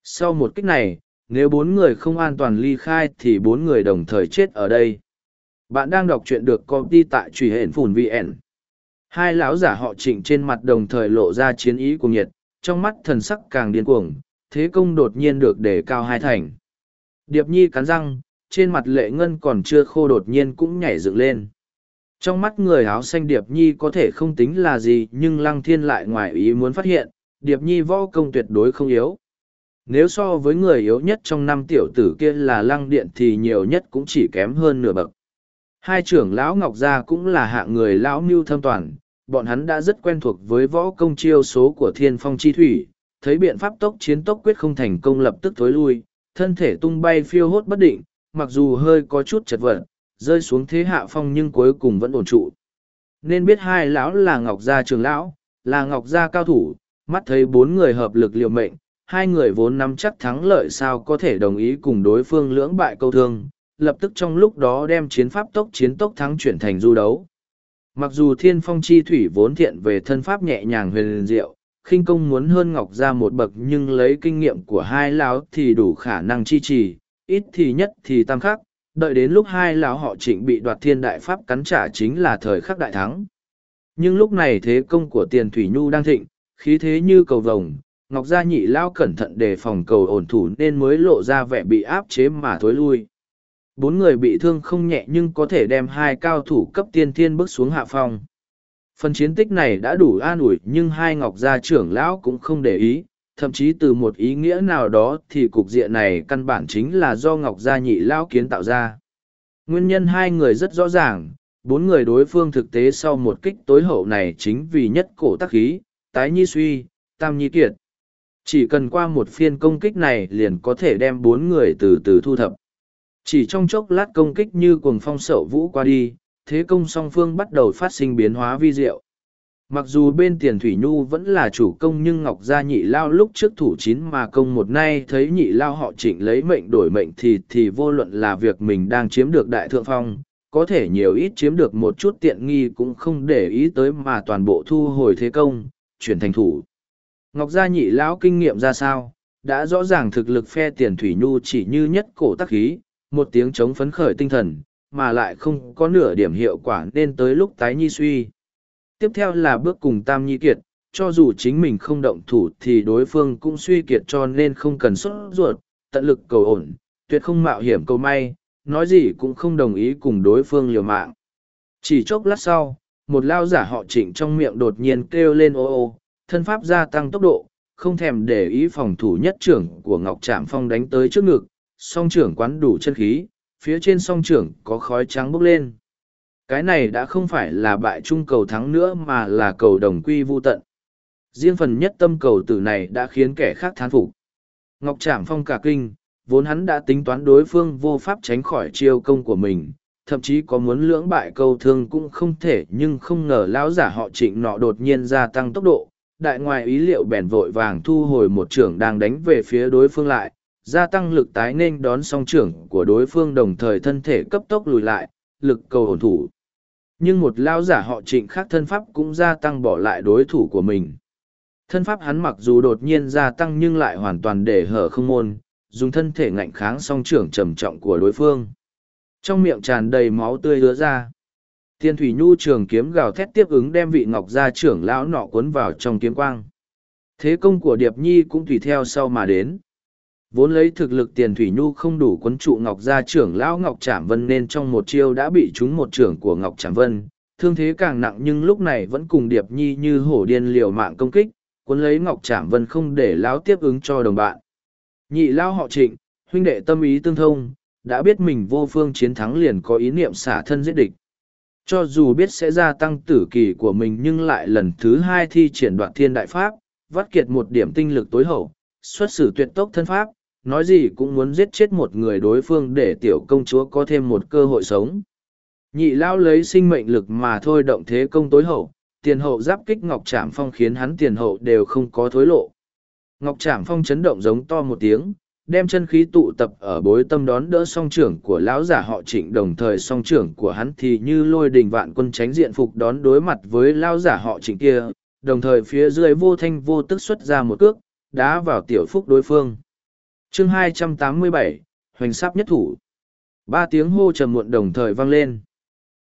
sau một kích này nếu bốn người không an toàn ly khai thì bốn người đồng thời chết ở đây bạn đang đọc truyện được công ty tại truy hển phùn vn hai lão giả họ trịnh trên mặt đồng thời lộ ra chiến ý cuồng nhiệt trong mắt thần sắc càng điên cuồng thế công đột nhiên được đề cao hai thành điệp nhi cắn răng trên mặt lệ ngân còn chưa khô đột nhiên cũng nhảy dựng lên trong mắt người áo xanh điệp nhi có thể không tính là gì nhưng lăng thiên lại ngoài ý muốn phát hiện điệp nhi võ công tuyệt đối không yếu nếu so với người yếu nhất trong năm tiểu tử kia là lăng điện thì nhiều nhất cũng chỉ kém hơn nửa bậc hai trưởng lão ngọc gia cũng là hạng người lão mưu thâm toàn bọn hắn đã rất quen thuộc với võ công chiêu số của thiên phong chi thủy, thấy biện pháp tốc chiến tốc quyết không thành công lập tức thối lui, thân thể tung bay phiêu hốt bất định, mặc dù hơi có chút chật vật, rơi xuống thế hạ phong nhưng cuối cùng vẫn ổn trụ. Nên biết hai lão là Ngọc Gia trường lão, là Ngọc Gia cao thủ, mắt thấy bốn người hợp lực liều mệnh, hai người vốn nắm chắc thắng lợi sao có thể đồng ý cùng đối phương lưỡng bại câu thương, lập tức trong lúc đó đem chiến pháp tốc chiến tốc thắng chuyển thành du đấu. Mặc dù thiên phong chi thủy vốn thiện về thân pháp nhẹ nhàng huyền diệu, khinh công muốn hơn ngọc ra một bậc nhưng lấy kinh nghiệm của hai lão thì đủ khả năng chi trì, ít thì nhất thì tam khắc, đợi đến lúc hai lão họ trịnh bị đoạt thiên đại pháp cắn trả chính là thời khắc đại thắng. Nhưng lúc này thế công của tiền thủy nhu đang thịnh, khí thế như cầu vồng, ngọc gia nhị lão cẩn thận đề phòng cầu ổn thủ nên mới lộ ra vẻ bị áp chế mà thối lui bốn người bị thương không nhẹ nhưng có thể đem hai cao thủ cấp tiên thiên bước xuống hạ phong. Phần chiến tích này đã đủ an ủi nhưng hai ngọc gia trưởng lão cũng không để ý, thậm chí từ một ý nghĩa nào đó thì cục diện này căn bản chính là do ngọc gia nhị lão kiến tạo ra. Nguyên nhân hai người rất rõ ràng, bốn người đối phương thực tế sau một kích tối hậu này chính vì nhất cổ tắc khí, tái nhi suy, tam nhi kiệt. Chỉ cần qua một phiên công kích này liền có thể đem bốn người từ từ thu thập. Chỉ trong chốc lát công kích như cuồng phong sậu vũ qua đi, thế công song phương bắt đầu phát sinh biến hóa vi diệu. Mặc dù bên tiền Thủy Nhu vẫn là chủ công nhưng Ngọc Gia nhị lao lúc trước thủ chín mà công một nay thấy nhị lao họ chỉnh lấy mệnh đổi mệnh thì thì vô luận là việc mình đang chiếm được đại thượng phong, có thể nhiều ít chiếm được một chút tiện nghi cũng không để ý tới mà toàn bộ thu hồi thế công, chuyển thành thủ. Ngọc Gia nhị lão kinh nghiệm ra sao, đã rõ ràng thực lực phe tiền Thủy Nhu chỉ như nhất cổ tắc khí, một tiếng chống phấn khởi tinh thần, mà lại không có nửa điểm hiệu quả nên tới lúc tái nhi suy. Tiếp theo là bước cùng tam nhi kiệt, cho dù chính mình không động thủ thì đối phương cũng suy kiệt cho nên không cần xuất ruột, tận lực cầu ổn, tuyệt không mạo hiểm cầu may, nói gì cũng không đồng ý cùng đối phương liều mạng. Chỉ chốc lát sau, một lao giả họ trịnh trong miệng đột nhiên kêu lên ô ô, thân pháp gia tăng tốc độ, không thèm để ý phòng thủ nhất trưởng của Ngọc Trạm Phong đánh tới trước ngực, song trưởng quán đủ chân khí, phía trên song trưởng có khói trắng bốc lên. Cái này đã không phải là bại trung cầu thắng nữa mà là cầu đồng quy vu tận. Riêng phần nhất tâm cầu tử này đã khiến kẻ khác thán phục. Ngọc Trạm Phong cả kinh, vốn hắn đã tính toán đối phương vô pháp tránh khỏi chiêu công của mình, thậm chí có muốn lưỡng bại câu thương cũng không thể nhưng không ngờ lão giả họ trịnh nọ đột nhiên gia tăng tốc độ, đại ngoài ý liệu bèn vội vàng thu hồi một trưởng đang đánh về phía đối phương lại, gia tăng lực tái nên đón song trưởng của đối phương đồng thời thân thể cấp tốc lùi lại, lực cầu ổn thủ. Nhưng một lao giả họ trịnh khác thân pháp cũng gia tăng bỏ lại đối thủ của mình. Thân pháp hắn mặc dù đột nhiên gia tăng nhưng lại hoàn toàn để hở không môn, dùng thân thể ngạnh kháng song trưởng trầm trọng của đối phương. Trong miệng tràn đầy máu tươi hứa ra. Thiên thủy nhu trường kiếm gào thét tiếp ứng đem vị ngọc gia trưởng lão nọ cuốn vào trong kiếm quang. Thế công của Điệp Nhi cũng tùy theo sau mà đến. Vốn lấy thực lực tiền thủy nhu không đủ quấn trụ Ngọc gia trưởng lão Ngọc Trảm Vân nên trong một chiêu đã bị trúng một trưởng của Ngọc Trảm Vân, thương thế càng nặng nhưng lúc này vẫn cùng Điệp Nhi như hổ điên liều mạng công kích, cuốn lấy Ngọc Trảm Vân không để lão tiếp ứng cho đồng bạn. Nhị lão họ Trịnh, huynh đệ tâm ý tương thông, đã biết mình vô phương chiến thắng liền có ý niệm xả thân giết địch. Cho dù biết sẽ gia tăng tử kỳ của mình nhưng lại lần thứ hai thi triển đoạn thiên đại pháp, vắt kiệt một điểm tinh lực tối hậu, xuất xử tuyệt tốc thân pháp, nói gì cũng muốn giết chết một người đối phương để tiểu công chúa có thêm một cơ hội sống. Nhị lão lấy sinh mệnh lực mà thôi động thế công tối hậu, tiền hậu giáp kích Ngọc Trảm Phong khiến hắn tiền hậu đều không có thối lộ. Ngọc Trảm Phong chấn động giống to một tiếng, đem chân khí tụ tập ở bối tâm đón đỡ song trưởng của lão giả họ trịnh đồng thời song trưởng của hắn thì như lôi đình vạn quân tránh diện phục đón đối mặt với lão giả họ trịnh kia, đồng thời phía dưới vô thanh vô tức xuất ra một cước, đá vào tiểu phúc đối phương chương 287, hoành sáp nhất thủ. Ba tiếng hô trầm muộn đồng thời vang lên.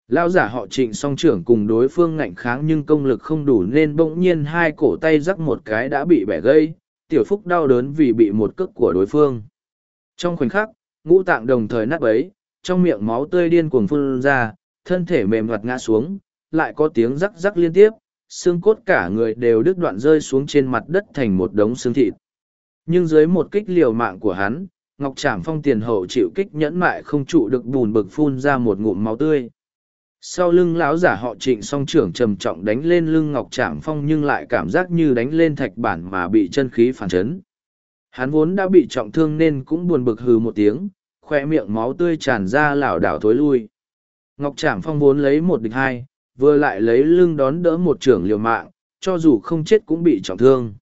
Lão giả họ trịnh song trưởng cùng đối phương ngạnh kháng nhưng công lực không đủ nên bỗng nhiên hai cổ tay rắc một cái đã bị bẻ gây, tiểu phúc đau đớn vì bị một cước của đối phương. Trong khoảnh khắc, ngũ tạng đồng thời nát bấy, trong miệng máu tươi điên cuồng phun ra, thân thể mềm hoạt ngã xuống, lại có tiếng rắc rắc liên tiếp, xương cốt cả người đều đứt đoạn rơi xuống trên mặt đất thành một đống xương thịt. Nhưng dưới một kích liều mạng của hắn, Ngọc Trảm Phong tiền hậu chịu kích nhẫn mại không trụ được bùn bực phun ra một ngụm máu tươi. Sau lưng lão giả họ trịnh song trưởng trầm trọng đánh lên lưng Ngọc Trảm Phong nhưng lại cảm giác như đánh lên thạch bản mà bị chân khí phản chấn. Hắn vốn đã bị trọng thương nên cũng buồn bực hừ một tiếng, khoe miệng máu tươi tràn ra lảo đảo thối lui. Ngọc Trảm Phong vốn lấy một địch hai, vừa lại lấy lưng đón đỡ một trưởng liều mạng, cho dù không chết cũng bị trọng thương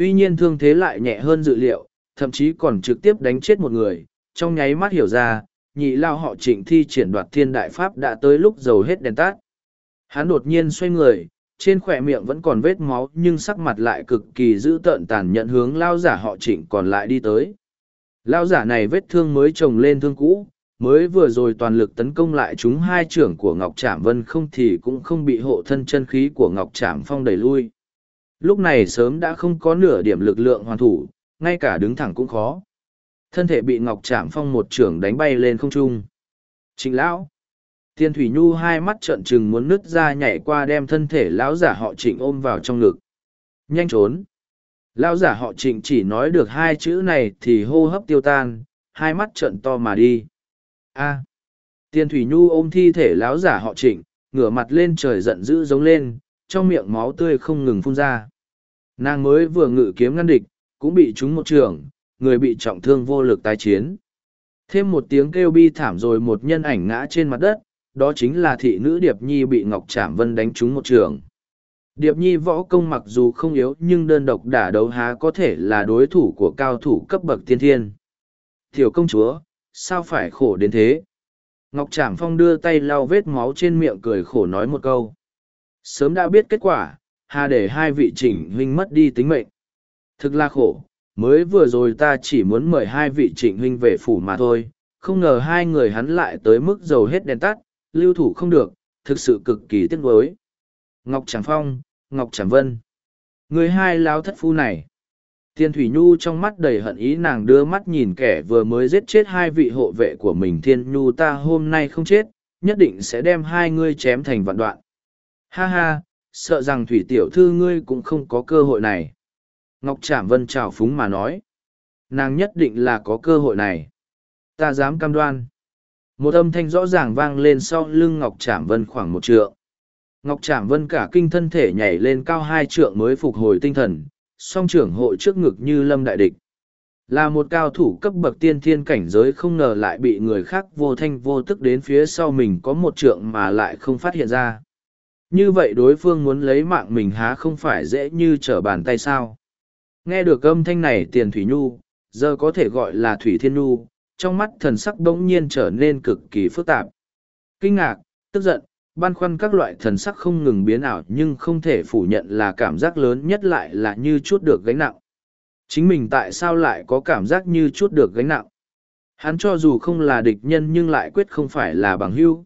tuy nhiên thương thế lại nhẹ hơn dự liệu, thậm chí còn trực tiếp đánh chết một người, trong nháy mắt hiểu ra, nhị lao họ trịnh thi triển đoạt thiên đại pháp đã tới lúc dầu hết đèn tát. Hắn đột nhiên xoay người, trên khỏe miệng vẫn còn vết máu nhưng sắc mặt lại cực kỳ dữ tợn tàn nhận hướng lao giả họ trịnh còn lại đi tới. Lao giả này vết thương mới trồng lên thương cũ, mới vừa rồi toàn lực tấn công lại chúng hai trưởng của Ngọc Trảm Vân không thì cũng không bị hộ thân chân khí của Ngọc Trảm Phong đẩy lui. Lúc này sớm đã không có nửa điểm lực lượng hoàn thủ, ngay cả đứng thẳng cũng khó. Thân thể bị Ngọc Trạm Phong một trưởng đánh bay lên không trung. Trịnh lão. Tiên Thủy Nhu hai mắt trợn trừng muốn nứt ra nhảy qua đem thân thể lão giả họ Trịnh ôm vào trong ngực. Nhanh trốn. Lão giả họ Trịnh chỉ nói được hai chữ này thì hô hấp tiêu tan, hai mắt trợn to mà đi. A. À. Tiên Thủy Nhu ôm thi thể lão giả họ Trịnh, ngửa mặt lên trời giận dữ giống lên, trong miệng máu tươi không ngừng phun ra. Nàng mới vừa ngự kiếm ngăn địch, cũng bị trúng một trường, người bị trọng thương vô lực tái chiến. Thêm một tiếng kêu bi thảm rồi một nhân ảnh ngã trên mặt đất, đó chính là thị nữ Điệp Nhi bị Ngọc Trảm Vân đánh trúng một trường. Điệp Nhi võ công mặc dù không yếu nhưng đơn độc đả đấu há có thể là đối thủ của cao thủ cấp bậc tiên thiên. Tiểu công chúa, sao phải khổ đến thế? Ngọc Trảm Phong đưa tay lau vết máu trên miệng cười khổ nói một câu. Sớm đã biết kết quả, hà để hai vị trịnh huynh mất đi tính mệnh. Thực là khổ, mới vừa rồi ta chỉ muốn mời hai vị trịnh huynh về phủ mà thôi, không ngờ hai người hắn lại tới mức dầu hết đèn tắt, lưu thủ không được, thực sự cực kỳ tiếc nuối. Ngọc Tràng Phong, Ngọc Tràng Vân. Người hai lao thất phu này. Tiên Thủy Nhu trong mắt đầy hận ý nàng đưa mắt nhìn kẻ vừa mới giết chết hai vị hộ vệ của mình Thiên Nhu ta hôm nay không chết, nhất định sẽ đem hai ngươi chém thành vạn đoạn, Ha ha, sợ rằng thủy tiểu thư ngươi cũng không có cơ hội này. Ngọc Trạm Vân chào phúng mà nói. Nàng nhất định là có cơ hội này. Ta dám cam đoan. Một âm thanh rõ ràng vang lên sau lưng Ngọc Trạm Vân khoảng một trượng. Ngọc Trạm Vân cả kinh thân thể nhảy lên cao hai trượng mới phục hồi tinh thần, song trưởng hội trước ngực như lâm đại địch. Là một cao thủ cấp bậc tiên thiên cảnh giới không ngờ lại bị người khác vô thanh vô tức đến phía sau mình có một trượng mà lại không phát hiện ra. Như vậy đối phương muốn lấy mạng mình há không phải dễ như trở bàn tay sao. Nghe được âm thanh này tiền Thủy Nhu, giờ có thể gọi là Thủy Thiên Nhu, trong mắt thần sắc bỗng nhiên trở nên cực kỳ phức tạp. Kinh ngạc, tức giận, băn khoăn các loại thần sắc không ngừng biến ảo nhưng không thể phủ nhận là cảm giác lớn nhất lại là như chút được gánh nặng. Chính mình tại sao lại có cảm giác như chút được gánh nặng? Hắn cho dù không là địch nhân nhưng lại quyết không phải là bằng hữu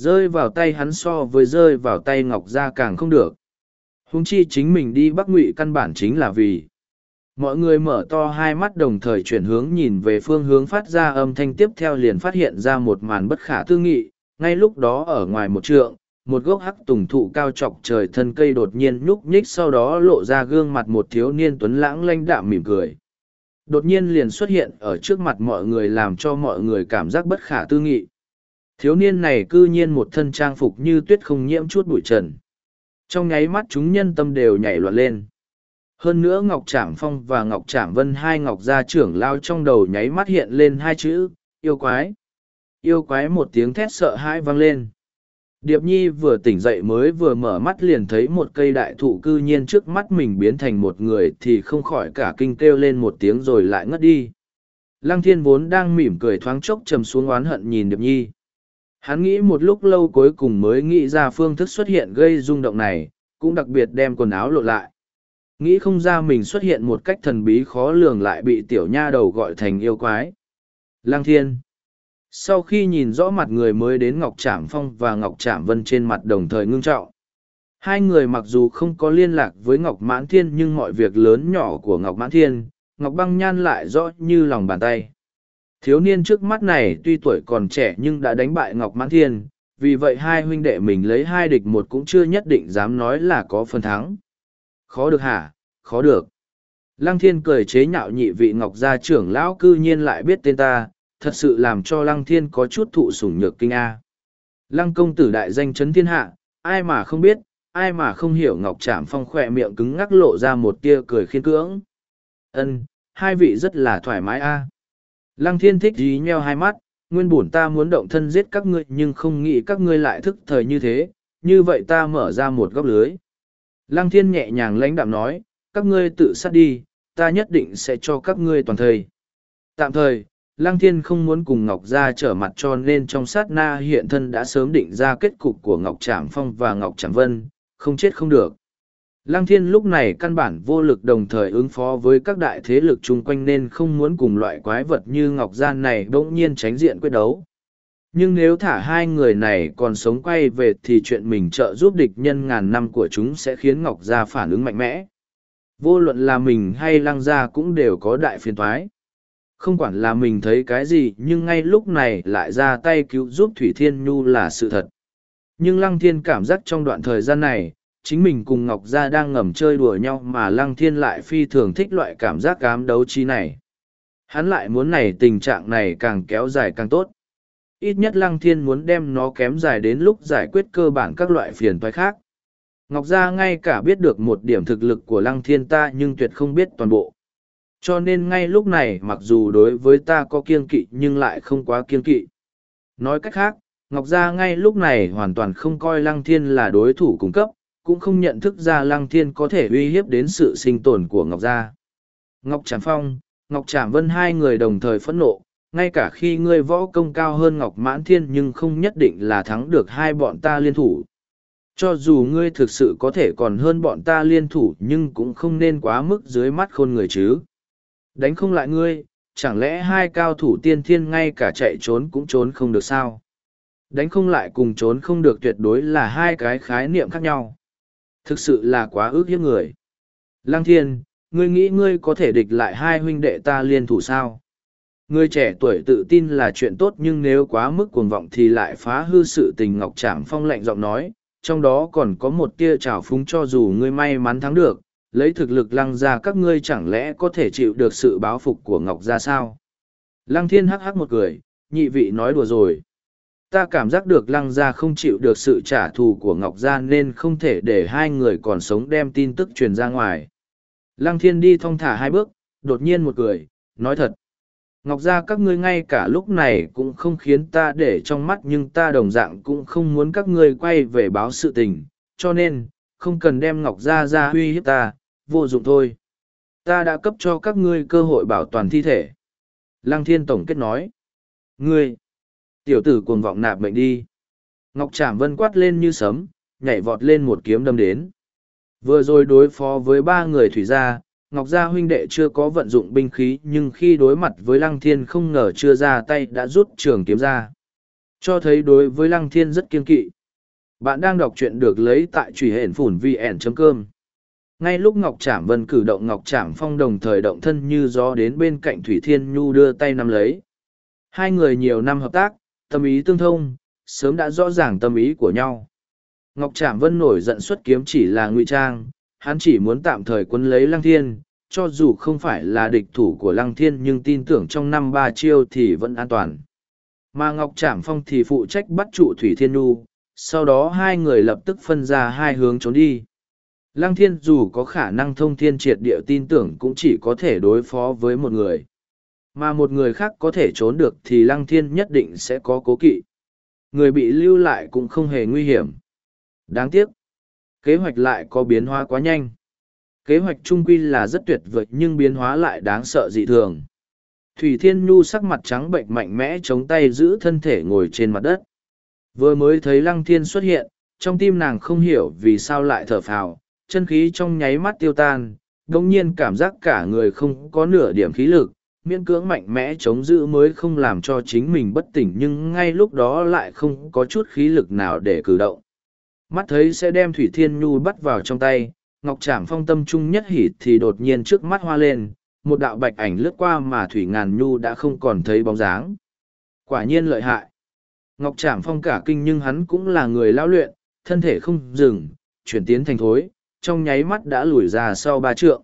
rơi vào tay hắn so với rơi vào tay ngọc gia càng không được huống chi chính mình đi bắc ngụy căn bản chính là vì mọi người mở to hai mắt đồng thời chuyển hướng nhìn về phương hướng phát ra âm thanh tiếp theo liền phát hiện ra một màn bất khả tư nghị ngay lúc đó ở ngoài một trượng một gốc hắc tùng thụ cao chọc trời thân cây đột nhiên nhúc nhích sau đó lộ ra gương mặt một thiếu niên tuấn lãng lanh đạm mỉm cười đột nhiên liền xuất hiện ở trước mặt mọi người làm cho mọi người cảm giác bất khả tư nghị Thiếu niên này cư nhiên một thân trang phục như tuyết không nhiễm chút bụi trần. Trong nháy mắt chúng nhân tâm đều nhảy loạn lên. Hơn nữa Ngọc Trảm Phong và Ngọc Trảm Vân hai Ngọc gia trưởng lao trong đầu nháy mắt hiện lên hai chữ, yêu quái. Yêu quái một tiếng thét sợ hãi vang lên. Điệp Nhi vừa tỉnh dậy mới vừa mở mắt liền thấy một cây đại thụ cư nhiên trước mắt mình biến thành một người thì không khỏi cả kinh kêu lên một tiếng rồi lại ngất đi. Lăng thiên vốn đang mỉm cười thoáng chốc trầm xuống oán hận nhìn Điệp Nhi. Hắn nghĩ một lúc lâu cuối cùng mới nghĩ ra phương thức xuất hiện gây rung động này, cũng đặc biệt đem quần áo lộ lại. Nghĩ không ra mình xuất hiện một cách thần bí khó lường lại bị tiểu nha đầu gọi thành yêu quái. Lang thiên. Sau khi nhìn rõ mặt người mới đến Ngọc Trảm Phong và Ngọc Trảm Vân trên mặt đồng thời ngưng trọng. Hai người mặc dù không có liên lạc với Ngọc Mãn Thiên nhưng mọi việc lớn nhỏ của Ngọc Mãn Thiên, Ngọc Băng Nhan lại rõ như lòng bàn tay. Thiếu niên trước mắt này tuy tuổi còn trẻ nhưng đã đánh bại Ngọc Mãn Thiên, vì vậy hai huynh đệ mình lấy hai địch một cũng chưa nhất định dám nói là có phần thắng. Khó được hả? Khó được. Lăng Thiên cười chế nhạo nhị vị Ngọc gia trưởng lão cư nhiên lại biết tên ta, thật sự làm cho Lăng Thiên có chút thụ sủng nhược kinh a. Lăng công tử đại danh chấn thiên hạ, ai mà không biết, ai mà không hiểu Ngọc Trạm Phong khỏe miệng cứng ngắc lộ ra một tia cười khiên cưỡng. Ân, hai vị rất là thoải mái a. Lăng thiên thích dí nheo hai mắt, nguyên bổn ta muốn động thân giết các ngươi nhưng không nghĩ các ngươi lại thức thời như thế, như vậy ta mở ra một góc lưới. Lăng thiên nhẹ nhàng lãnh đạm nói, các ngươi tự sát đi, ta nhất định sẽ cho các ngươi toàn thời. Tạm thời, Lăng Thiên không muốn cùng Ngọc Gia trở mặt cho nên trong sát na hiện thân đã sớm định ra kết cục của Ngọc Trạm Phong và Ngọc Trạm Vân, không chết không được. Lăng thiên lúc này căn bản vô lực đồng thời ứng phó với các đại thế lực chung quanh nên không muốn cùng loại quái vật như Ngọc Gian này bỗng nhiên tránh diện quyết đấu. Nhưng nếu thả hai người này còn sống quay về thì chuyện mình trợ giúp địch nhân ngàn năm của chúng sẽ khiến Ngọc Gia phản ứng mạnh mẽ. Vô luận là mình hay Lăng Gia cũng đều có đại phiền thoái. Không quản là mình thấy cái gì nhưng ngay lúc này lại ra tay cứu giúp Thủy Thiên Nhu là sự thật. Nhưng Lăng Thiên cảm giác trong đoạn thời gian này, chính mình cùng Ngọc Gia đang ngầm chơi đùa nhau mà Lăng Thiên lại phi thường thích loại cảm giác cám đấu trí này. Hắn lại muốn này tình trạng này càng kéo dài càng tốt. Ít nhất Lăng Thiên muốn đem nó kém dài đến lúc giải quyết cơ bản các loại phiền toái khác. Ngọc Gia ngay cả biết được một điểm thực lực của Lăng Thiên ta nhưng tuyệt không biết toàn bộ. Cho nên ngay lúc này mặc dù đối với ta có kiên kỵ nhưng lại không quá kiên kỵ. Nói cách khác, Ngọc Gia ngay lúc này hoàn toàn không coi Lăng Thiên là đối thủ cung cấp, cũng không nhận thức ra lăng thiên có thể uy hiếp đến sự sinh tồn của ngọc gia ngọc Tràng phong ngọc Tràng vân hai người đồng thời phẫn nộ ngay cả khi ngươi võ công cao hơn ngọc mãn thiên nhưng không nhất định là thắng được hai bọn ta liên thủ cho dù ngươi thực sự có thể còn hơn bọn ta liên thủ nhưng cũng không nên quá mức dưới mắt khôn người chứ đánh không lại ngươi chẳng lẽ hai cao thủ tiên thiên ngay cả chạy trốn cũng trốn không được sao đánh không lại cùng trốn không được tuyệt đối là hai cái khái niệm khác nhau Thực sự là quá ước hiếp người. Lăng thiên, ngươi nghĩ ngươi có thể địch lại hai huynh đệ ta liên thủ sao? Người trẻ tuổi tự tin là chuyện tốt nhưng nếu quá mức cuồng vọng thì lại phá hư sự tình Ngọc Trảm Phong lạnh giọng nói, trong đó còn có một tia trào phúng cho dù ngươi may mắn thắng được, lấy thực lực lăng ra các ngươi chẳng lẽ có thể chịu được sự báo phục của Ngọc ra sao? Lăng thiên hắc hắc một cười, nhị vị nói đùa rồi ta cảm giác được lăng gia không chịu được sự trả thù của ngọc gia nên không thể để hai người còn sống đem tin tức truyền ra ngoài lăng thiên đi thong thả hai bước đột nhiên một cười nói thật ngọc gia các ngươi ngay cả lúc này cũng không khiến ta để trong mắt nhưng ta đồng dạng cũng không muốn các ngươi quay về báo sự tình cho nên không cần đem ngọc gia ra uy hiếp ta vô dụng thôi ta đã cấp cho các ngươi cơ hội bảo toàn thi thể lăng thiên tổng kết nói ngươi Tiểu tử cuồng vọng nạp mệnh đi. Ngọc Trảm Vân quát lên như sấm, nhảy vọt lên một kiếm đâm đến. Vừa rồi đối phó với ba người thủy gia, Ngọc Gia huynh đệ chưa có vận dụng binh khí nhưng khi đối mặt với Lăng Thiên không ngờ chưa ra tay đã rút trường kiếm ra. Cho thấy đối với Lăng Thiên rất kiên kỵ. Bạn đang đọc truyện được lấy tại truy hển phủn vn.com. Ngay lúc Ngọc Trảm Vân cử động Ngọc Trảm Phong đồng thời động thân như gió đến bên cạnh Thủy Thiên Nhu đưa tay nắm lấy. Hai người nhiều năm hợp tác, tâm ý tương thông, sớm đã rõ ràng tâm ý của nhau. Ngọc Trạm Vân nổi giận xuất kiếm chỉ là ngụy trang, hắn chỉ muốn tạm thời quấn lấy Lăng Thiên, cho dù không phải là địch thủ của Lăng Thiên nhưng tin tưởng trong năm ba chiêu thì vẫn an toàn. Mà Ngọc Trạm Phong thì phụ trách bắt trụ Thủy Thiên Nhu, sau đó hai người lập tức phân ra hai hướng trốn đi. Lăng Thiên dù có khả năng thông thiên triệt địa tin tưởng cũng chỉ có thể đối phó với một người. Mà một người khác có thể trốn được thì lăng thiên nhất định sẽ có cố kỵ. Người bị lưu lại cũng không hề nguy hiểm. Đáng tiếc, kế hoạch lại có biến hóa quá nhanh. Kế hoạch trung quy là rất tuyệt vời nhưng biến hóa lại đáng sợ dị thường. Thủy Thiên Nhu sắc mặt trắng bệnh mạnh mẽ chống tay giữ thân thể ngồi trên mặt đất. Vừa mới thấy Lăng Thiên xuất hiện, trong tim nàng không hiểu vì sao lại thở phào, chân khí trong nháy mắt tiêu tan, đồng nhiên cảm giác cả người không có nửa điểm khí lực, miễn cưỡng mạnh mẽ chống giữ mới không làm cho chính mình bất tỉnh nhưng ngay lúc đó lại không có chút khí lực nào để cử động. Mắt thấy sẽ đem Thủy Thiên Nhu bắt vào trong tay, Ngọc Trảm Phong tâm trung nhất hỉ thì đột nhiên trước mắt hoa lên, một đạo bạch ảnh lướt qua mà Thủy Ngàn Nhu đã không còn thấy bóng dáng. Quả nhiên lợi hại. Ngọc Trảm Phong cả kinh nhưng hắn cũng là người lao luyện, thân thể không dừng, chuyển tiến thành thối, trong nháy mắt đã lùi ra sau ba trượng.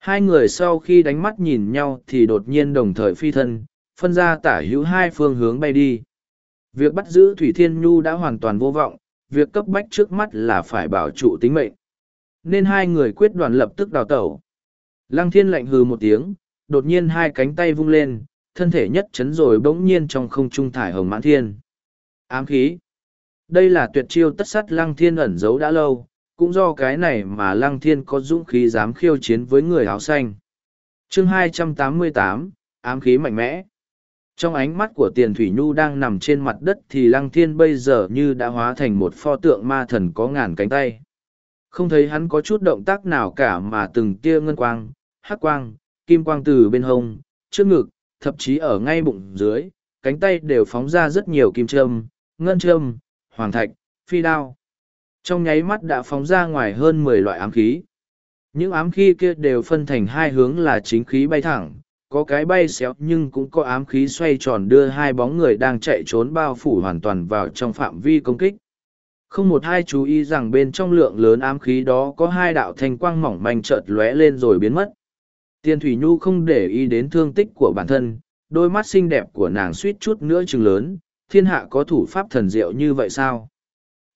Hai người sau khi đánh mắt nhìn nhau thì đột nhiên đồng thời phi thân, phân ra tả hữu hai phương hướng bay đi. Việc bắt giữ Thủy Thiên Nhu đã hoàn toàn vô vọng, việc cấp bách trước mắt là phải bảo trụ tính mệnh. Nên hai người quyết đoàn lập tức đào tẩu. Lăng Thiên lạnh hừ một tiếng, đột nhiên hai cánh tay vung lên, thân thể nhất chấn rồi bỗng nhiên trong không trung thải hồng mãn thiên. Ám khí. Đây là tuyệt chiêu tất sắt Lăng Thiên ẩn giấu đã lâu, cũng do cái này mà lăng thiên có dũng khí dám khiêu chiến với người áo xanh. chương 288, ám khí mạnh mẽ. Trong ánh mắt của tiền thủy nhu đang nằm trên mặt đất thì lăng thiên bây giờ như đã hóa thành một pho tượng ma thần có ngàn cánh tay. Không thấy hắn có chút động tác nào cả mà từng tia ngân quang, hắc quang, kim quang từ bên hông, trước ngực, thậm chí ở ngay bụng dưới, cánh tay đều phóng ra rất nhiều kim châm, ngân châm, hoàng thạch, phi đao trong nháy mắt đã phóng ra ngoài hơn mười loại ám khí những ám khí kia đều phân thành hai hướng là chính khí bay thẳng có cái bay xéo nhưng cũng có ám khí xoay tròn đưa hai bóng người đang chạy trốn bao phủ hoàn toàn vào trong phạm vi công kích không một hai chú ý rằng bên trong lượng lớn ám khí đó có hai đạo thanh quang mỏng manh chợt lóe lên rồi biến mất tiền thủy nhu không để ý đến thương tích của bản thân đôi mắt xinh đẹp của nàng suýt chút nữa chừng lớn thiên hạ có thủ pháp thần diệu như vậy sao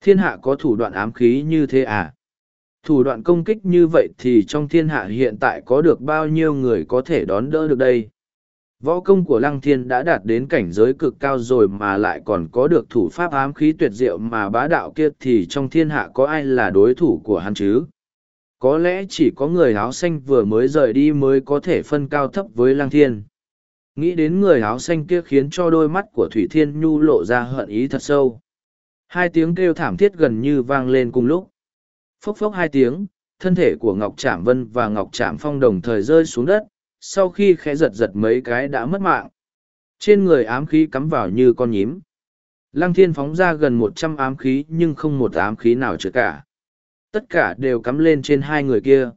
Thiên hạ có thủ đoạn ám khí như thế à? Thủ đoạn công kích như vậy thì trong thiên hạ hiện tại có được bao nhiêu người có thể đón đỡ được đây? Võ công của Lăng Thiên đã đạt đến cảnh giới cực cao rồi mà lại còn có được thủ pháp ám khí tuyệt diệu mà bá đạo kia thì trong thiên hạ có ai là đối thủ của hắn chứ? Có lẽ chỉ có người áo xanh vừa mới rời đi mới có thể phân cao thấp với Lăng Thiên. Nghĩ đến người áo xanh kia khiến cho đôi mắt của Thủy Thiên Nhu lộ ra hận ý thật sâu. Hai tiếng kêu thảm thiết gần như vang lên cùng lúc. Phốc phốc hai tiếng, thân thể của Ngọc Trạm Vân và Ngọc Trạm Phong đồng thời rơi xuống đất, sau khi khẽ giật giật mấy cái đã mất mạng. Trên người ám khí cắm vào như con nhím. Lăng thiên phóng ra gần một trăm ám khí nhưng không một ám khí nào trượt cả. Tất cả đều cắm lên trên hai người kia.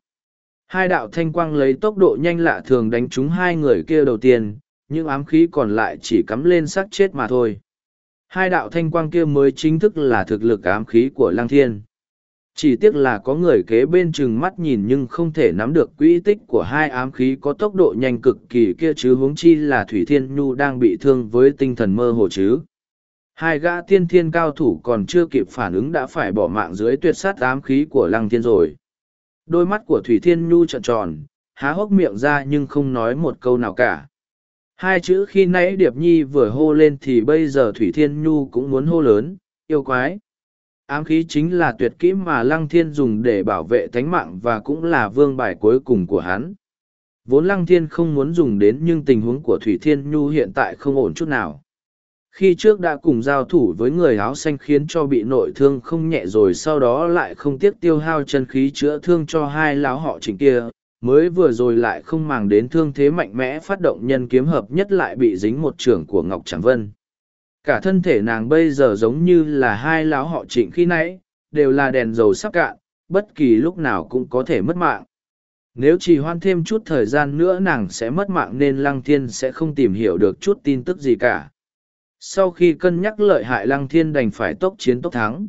Hai đạo thanh quang lấy tốc độ nhanh lạ thường đánh trúng hai người kia đầu tiên, nhưng ám khí còn lại chỉ cắm lên xác chết mà thôi. Hai đạo thanh quang kia mới chính thức là thực lực ám khí của Lăng Thiên. Chỉ tiếc là có người kế bên chừng mắt nhìn nhưng không thể nắm được quỹ tích của hai ám khí có tốc độ nhanh cực kỳ kia chứ huống chi là Thủy Thiên Nhu đang bị thương với tinh thần mơ hồ chứ. Hai gã tiên thiên cao thủ còn chưa kịp phản ứng đã phải bỏ mạng dưới tuyệt sát ám khí của Lăng Thiên rồi. Đôi mắt của Thủy Thiên Nhu trợn tròn, há hốc miệng ra nhưng không nói một câu nào cả. Hai chữ khi nãy Điệp Nhi vừa hô lên thì bây giờ Thủy Thiên Nhu cũng muốn hô lớn, yêu quái. Ám khí chính là tuyệt kỹ mà Lăng Thiên dùng để bảo vệ thánh mạng và cũng là vương bài cuối cùng của hắn. Vốn Lăng Thiên không muốn dùng đến nhưng tình huống của Thủy Thiên Nhu hiện tại không ổn chút nào. Khi trước đã cùng giao thủ với người áo xanh khiến cho bị nội thương không nhẹ rồi sau đó lại không tiếc tiêu hao chân khí chữa thương cho hai lão họ trình kia, mới vừa rồi lại không màng đến thương thế mạnh mẽ phát động nhân kiếm hợp nhất lại bị dính một trưởng của ngọc tràng vân cả thân thể nàng bây giờ giống như là hai lão họ trịnh khi nãy đều là đèn dầu sắp cạn bất kỳ lúc nào cũng có thể mất mạng nếu chỉ hoan thêm chút thời gian nữa nàng sẽ mất mạng nên lăng thiên sẽ không tìm hiểu được chút tin tức gì cả sau khi cân nhắc lợi hại lăng thiên đành phải tốc chiến tốc thắng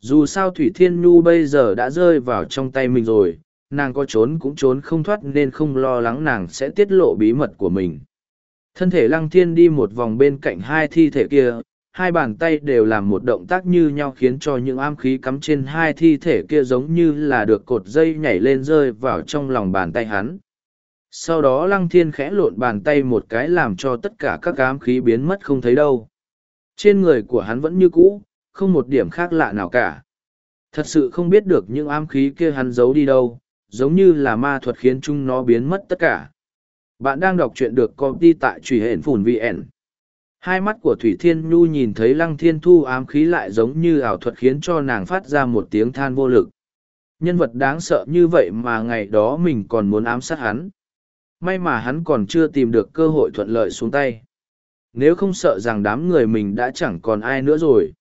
dù sao thủy thiên nhu bây giờ đã rơi vào trong tay mình rồi nàng có trốn cũng trốn không thoát nên không lo lắng nàng sẽ tiết lộ bí mật của mình thân thể lăng thiên đi một vòng bên cạnh hai thi thể kia hai bàn tay đều làm một động tác như nhau khiến cho những am khí cắm trên hai thi thể kia giống như là được cột dây nhảy lên rơi vào trong lòng bàn tay hắn sau đó lăng thiên khẽ lộn bàn tay một cái làm cho tất cả các ám khí biến mất không thấy đâu trên người của hắn vẫn như cũ không một điểm khác lạ nào cả thật sự không biết được những ám khí kia hắn giấu đi đâu giống như là ma thuật khiến chúng nó biến mất tất cả. Bạn đang đọc truyện được công ty tại truy hển phùn VN. Hai mắt của Thủy Thiên Nhu nhìn thấy Lăng Thiên Thu ám khí lại giống như ảo thuật khiến cho nàng phát ra một tiếng than vô lực. Nhân vật đáng sợ như vậy mà ngày đó mình còn muốn ám sát hắn. May mà hắn còn chưa tìm được cơ hội thuận lợi xuống tay. Nếu không sợ rằng đám người mình đã chẳng còn ai nữa rồi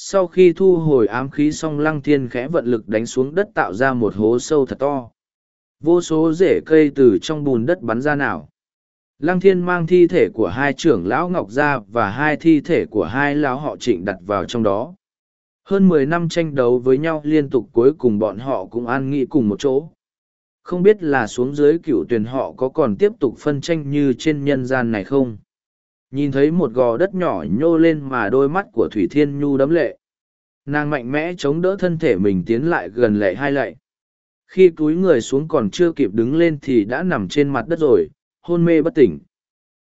sau khi thu hồi ám khí xong lăng thiên khẽ vận lực đánh xuống đất tạo ra một hố sâu thật to vô số rễ cây từ trong bùn đất bắn ra nào lăng thiên mang thi thể của hai trưởng lão ngọc gia và hai thi thể của hai lão họ trịnh đặt vào trong đó hơn mười năm tranh đấu với nhau liên tục cuối cùng bọn họ cũng an nghĩ cùng một chỗ không biết là xuống dưới cựu tuyền họ có còn tiếp tục phân tranh như trên nhân gian này không nhìn thấy một gò đất nhỏ nhô lên mà đôi mắt của thủy thiên nhu đấm lệ nàng mạnh mẽ chống đỡ thân thể mình tiến lại gần lệ hai lạy khi cúi người xuống còn chưa kịp đứng lên thì đã nằm trên mặt đất rồi hôn mê bất tỉnh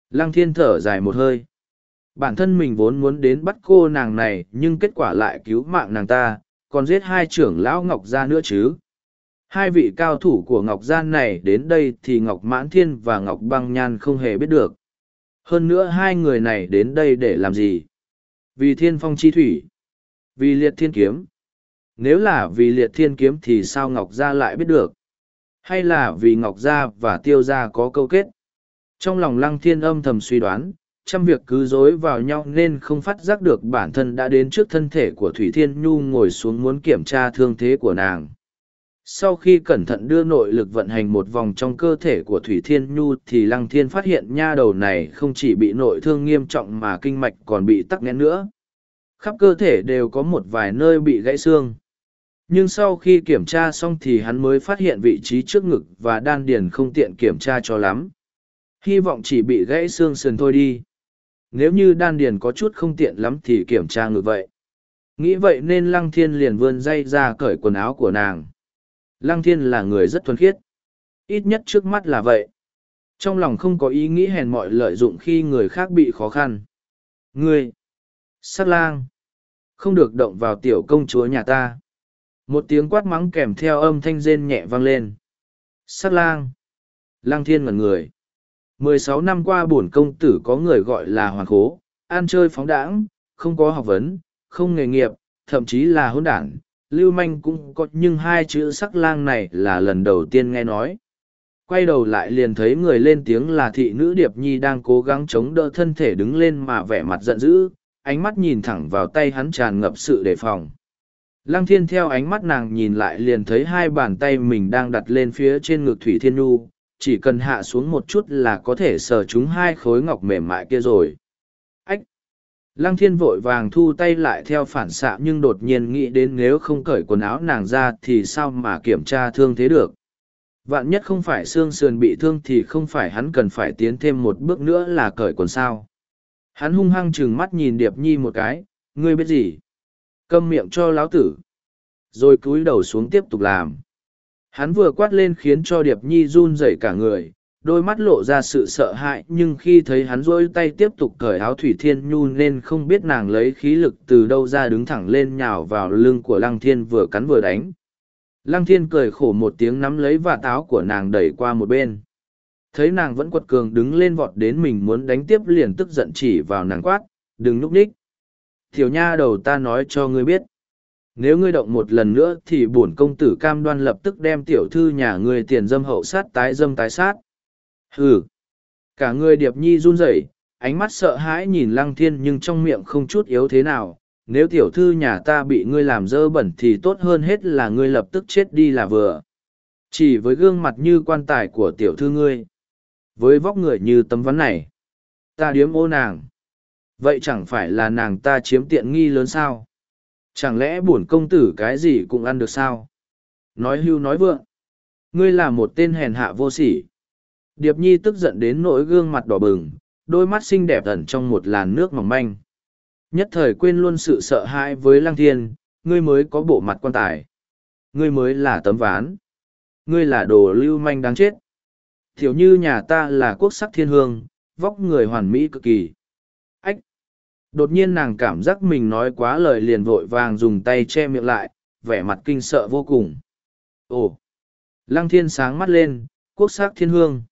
lăng thiên thở dài một hơi bản thân mình vốn muốn đến bắt cô nàng này nhưng kết quả lại cứu mạng nàng ta còn giết hai trưởng lão ngọc gia nữa chứ hai vị cao thủ của ngọc gia này đến đây thì ngọc mãn thiên và ngọc băng nhan không hề biết được hơn nữa hai người này đến đây để làm gì? Vì thiên phong chi thủy. Vì liệt thiên kiếm. Nếu là vì liệt thiên kiếm thì sao Ngọc Gia lại biết được? Hay là vì Ngọc Gia và Tiêu Gia có câu kết? Trong lòng lăng thiên âm thầm suy đoán, trăm việc cứ dối vào nhau nên không phát giác được bản thân đã đến trước thân thể của Thủy Thiên Nhu ngồi xuống muốn kiểm tra thương thế của nàng sau khi cẩn thận đưa nội lực vận hành một vòng trong cơ thể của thủy thiên nhu thì lăng thiên phát hiện nha đầu này không chỉ bị nội thương nghiêm trọng mà kinh mạch còn bị tắc nghẽn nữa khắp cơ thể đều có một vài nơi bị gãy xương nhưng sau khi kiểm tra xong thì hắn mới phát hiện vị trí trước ngực và đan điền không tiện kiểm tra cho lắm hy vọng chỉ bị gãy xương sườn thôi đi nếu như đan điền có chút không tiện lắm thì kiểm tra ngược vậy nghĩ vậy nên lăng thiên liền vươn dây ra cởi quần áo của nàng Lăng Thiên là người rất thuần khiết. Ít nhất trước mắt là vậy. Trong lòng không có ý nghĩ hèn mọi lợi dụng khi người khác bị khó khăn. Ngươi! Sát lang! Không được động vào tiểu công chúa nhà ta. Một tiếng quát mắng kèm theo âm thanh rên nhẹ vang lên. Sát lang! Lăng Thiên ngẩn người. Mười sáu năm qua bổn công tử có người gọi là hoàng khố, ăn chơi phóng đãng, không có học vấn, không nghề nghiệp, thậm chí là hôn đảng, lưu manh cũng có nhưng hai chữ sắc lang này là lần đầu tiên nghe nói quay đầu lại liền thấy người lên tiếng là thị nữ điệp nhi đang cố gắng chống đỡ thân thể đứng lên mà vẻ mặt giận dữ ánh mắt nhìn thẳng vào tay hắn tràn ngập sự đề phòng lăng thiên theo ánh mắt nàng nhìn lại liền thấy hai bàn tay mình đang đặt lên phía trên ngực thủy thiên nhu chỉ cần hạ xuống một chút là có thể sờ chúng hai khối ngọc mềm mại kia rồi ách Lăng thiên vội vàng thu tay lại theo phản xạ nhưng đột nhiên nghĩ đến nếu không cởi quần áo nàng ra thì sao mà kiểm tra thương thế được. Vạn nhất không phải xương sườn bị thương thì không phải hắn cần phải tiến thêm một bước nữa là cởi quần sao. Hắn hung hăng chừng mắt nhìn Điệp Nhi một cái, ngươi biết gì? Câm miệng cho lão tử. Rồi cúi đầu xuống tiếp tục làm. Hắn vừa quát lên khiến cho Điệp Nhi run rẩy cả người, đôi mắt lộ ra sự sợ hãi nhưng khi thấy hắn rỗi tay tiếp tục cởi áo thủy thiên nhu nên không biết nàng lấy khí lực từ đâu ra đứng thẳng lên nhào vào lưng của lăng thiên vừa cắn vừa đánh lăng thiên cười khổ một tiếng nắm lấy và táo của nàng đẩy qua một bên thấy nàng vẫn quật cường đứng lên vọt đến mình muốn đánh tiếp liền tức giận chỉ vào nàng quát đừng núp ních thiểu nha đầu ta nói cho ngươi biết nếu ngươi động một lần nữa thì bổn công tử cam đoan lập tức đem tiểu thư nhà ngươi tiền dâm hậu sát tái dâm tái sát hừ cả người điệp nhi run rẩy ánh mắt sợ hãi nhìn lăng thiên nhưng trong miệng không chút yếu thế nào nếu tiểu thư nhà ta bị ngươi làm dơ bẩn thì tốt hơn hết là ngươi lập tức chết đi là vừa chỉ với gương mặt như quan tài của tiểu thư ngươi với vóc người như tấm vắn này ta điếm ô nàng vậy chẳng phải là nàng ta chiếm tiện nghi lớn sao chẳng lẽ bổn công tử cái gì cũng ăn được sao nói hưu nói vượng ngươi là một tên hèn hạ vô sỉ Điệp Nhi tức giận đến nỗi gương mặt đỏ bừng, đôi mắt xinh đẹp ẩn trong một làn nước mỏng manh. Nhất thời quên luôn sự sợ hãi với Lăng Thiên, ngươi mới có bộ mặt quan tài. Ngươi mới là tấm ván. Ngươi là đồ lưu manh đáng chết. Thiểu như nhà ta là quốc sắc thiên hương, vóc người hoàn mỹ cực kỳ. Ách! Đột nhiên nàng cảm giác mình nói quá lời liền vội vàng dùng tay che miệng lại, vẻ mặt kinh sợ vô cùng. Ồ! Lăng thiên sáng mắt lên, quốc sắc thiên hương.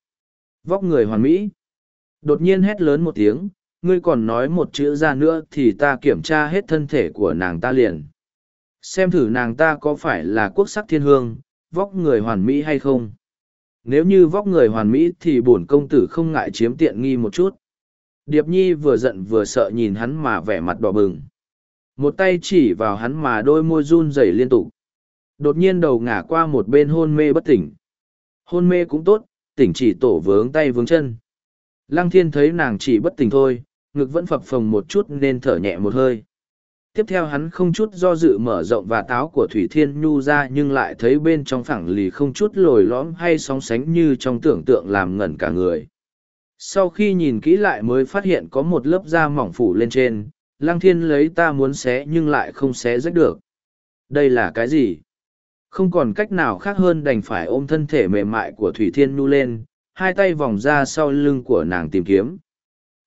Vóc người hoàn mỹ. Đột nhiên hét lớn một tiếng, ngươi còn nói một chữ ra nữa thì ta kiểm tra hết thân thể của nàng ta liền. Xem thử nàng ta có phải là quốc sắc thiên hương, vóc người hoàn mỹ hay không. Nếu như vóc người hoàn mỹ thì bổn công tử không ngại chiếm tiện nghi một chút. Điệp Nhi vừa giận vừa sợ nhìn hắn mà vẻ mặt đỏ bừng. Một tay chỉ vào hắn mà đôi môi run rẩy liên tục. Đột nhiên đầu ngả qua một bên hôn mê bất tỉnh. Hôn mê cũng tốt, tỉnh chỉ tổ vướng tay vướng chân. Lăng thiên thấy nàng chỉ bất tỉnh thôi, ngực vẫn phập phồng một chút nên thở nhẹ một hơi. Tiếp theo hắn không chút do dự mở rộng và táo của Thủy Thiên Nhu ra nhưng lại thấy bên trong phẳng lì không chút lồi lõm hay sóng sánh như trong tưởng tượng làm ngẩn cả người. Sau khi nhìn kỹ lại mới phát hiện có một lớp da mỏng phủ lên trên, Lăng Thiên lấy ta muốn xé nhưng lại không xé rách được. Đây là cái gì? không còn cách nào khác hơn đành phải ôm thân thể mềm mại của thủy thiên nhu lên hai tay vòng ra sau lưng của nàng tìm kiếm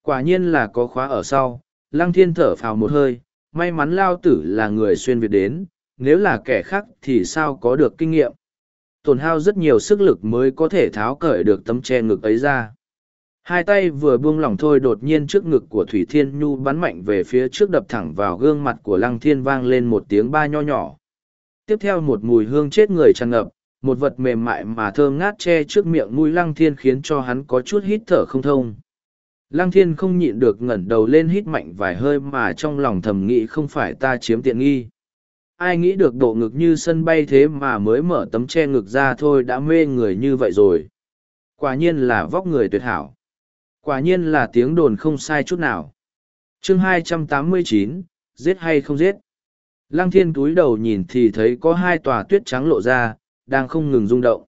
quả nhiên là có khóa ở sau lăng thiên thở phào một hơi may mắn lao tử là người xuyên việt đến nếu là kẻ khác thì sao có được kinh nghiệm tổn hao rất nhiều sức lực mới có thể tháo cởi được tấm che ngực ấy ra hai tay vừa buông lỏng thôi đột nhiên trước ngực của thủy thiên nhu bắn mạnh về phía trước đập thẳng vào gương mặt của lăng thiên vang lên một tiếng ba nho nhỏ tiếp theo một mùi hương chết người tràn ngập một vật mềm mại mà thơm ngát che trước miệng mũi lăng thiên khiến cho hắn có chút hít thở không thông lăng thiên không nhịn được ngẩng đầu lên hít mạnh vài hơi mà trong lòng thầm nghĩ không phải ta chiếm tiện nghi ai nghĩ được độ ngực như sân bay thế mà mới mở tấm che ngực ra thôi đã mê người như vậy rồi quả nhiên là vóc người tuyệt hảo quả nhiên là tiếng đồn không sai chút nào chương 289, giết hay không giết Lăng thiên túi đầu nhìn thì thấy có hai tòa tuyết trắng lộ ra, đang không ngừng rung động.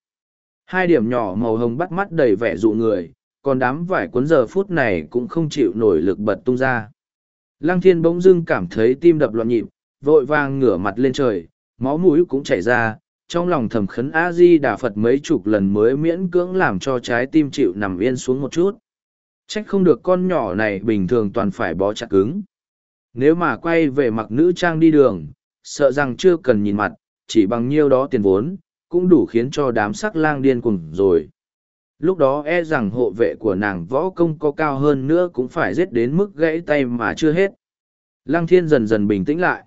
Hai điểm nhỏ màu hồng bắt mắt đầy vẻ dụ người, còn đám vải cuốn giờ phút này cũng không chịu nổi lực bật tung ra. Lăng thiên bỗng dưng cảm thấy tim đập loạn nhịp, vội vàng ngửa mặt lên trời, máu mũi cũng chảy ra, trong lòng thầm khấn a di đà phật mấy chục lần mới miễn cưỡng làm cho trái tim chịu nằm yên xuống một chút trách không được con nhỏ này bình thường toàn phải bó chặt cứng nếu mà quay về mặc nữ trang đi đường sợ rằng chưa cần nhìn mặt, chỉ bằng nhiêu đó tiền vốn, cũng đủ khiến cho đám sắc lang điên cuồng rồi. Lúc đó e rằng hộ vệ của nàng võ công có cao hơn nữa cũng phải giết đến mức gãy tay mà chưa hết. Lăng thiên dần dần bình tĩnh lại.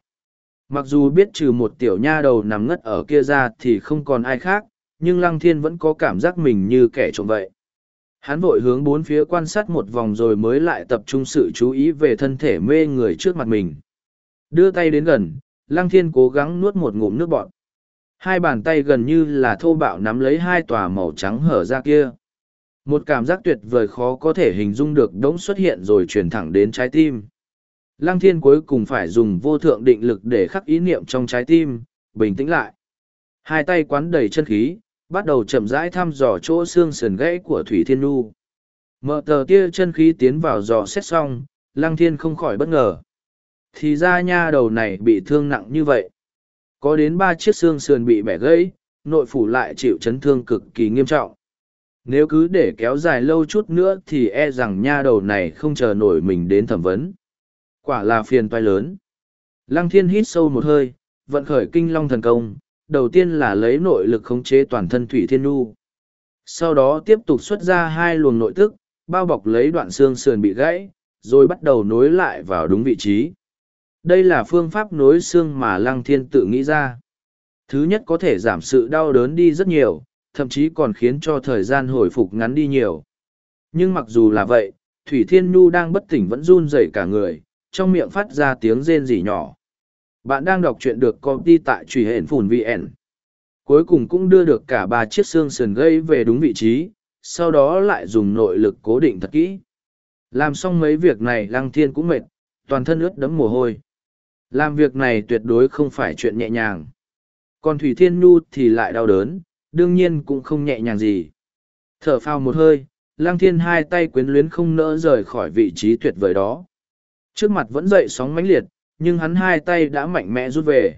Mặc dù biết trừ một tiểu nha đầu nằm ngất ở kia ra thì không còn ai khác, nhưng lăng thiên vẫn có cảm giác mình như kẻ trộm vậy. Hắn vội hướng bốn phía quan sát một vòng rồi mới lại tập trung sự chú ý về thân thể mê người trước mặt mình. Đưa tay đến gần, Lăng Thiên cố gắng nuốt một ngụm nước bọt. Hai bàn tay gần như là thô bạo nắm lấy hai tòa màu trắng hở ra kia. Một cảm giác tuyệt vời khó có thể hình dung được đống xuất hiện rồi truyền thẳng đến trái tim. Lăng Thiên cuối cùng phải dùng vô thượng định lực để khắc ý niệm trong trái tim, bình tĩnh lại. Hai tay quán đầy chân khí, bắt đầu chậm rãi thăm dò chỗ xương sườn gãy của Thủy Thiên Nhu. Mở tờ tia chân khí tiến vào dò xét xong, Lăng Thiên không khỏi bất ngờ thì ra nha đầu này bị thương nặng như vậy có đến ba chiếc xương sườn bị bẻ gãy nội phủ lại chịu chấn thương cực kỳ nghiêm trọng nếu cứ để kéo dài lâu chút nữa thì e rằng nha đầu này không chờ nổi mình đến thẩm vấn quả là phiền toái lớn lăng thiên hít sâu một hơi vận khởi kinh long thần công đầu tiên là lấy nội lực khống chế toàn thân thủy thiên nhu sau đó tiếp tục xuất ra hai luồng nội tức bao bọc lấy đoạn xương sườn bị gãy rồi bắt đầu nối lại vào đúng vị trí đây là phương pháp nối xương mà lăng thiên tự nghĩ ra thứ nhất có thể giảm sự đau đớn đi rất nhiều thậm chí còn khiến cho thời gian hồi phục ngắn đi nhiều nhưng mặc dù là vậy thủy thiên nhu đang bất tỉnh vẫn run rẩy cả người trong miệng phát ra tiếng rên rỉ nhỏ bạn đang đọc truyện được công ty tại truy hển phùn vn cuối cùng cũng đưa được cả ba chiếc xương sườn gây về đúng vị trí sau đó lại dùng nội lực cố định thật kỹ làm xong mấy việc này lăng thiên cũng mệt toàn thân ướt đẫm mồ hôi làm việc này tuyệt đối không phải chuyện nhẹ nhàng. Còn Thủy Thiên Nhu thì lại đau đớn, đương nhiên cũng không nhẹ nhàng gì. Thở phào một hơi, Lăng Thiên hai tay quyến luyến không nỡ rời khỏi vị trí tuyệt vời đó. Trước mặt vẫn dậy sóng mãnh liệt, nhưng hắn hai tay đã mạnh mẽ rút về.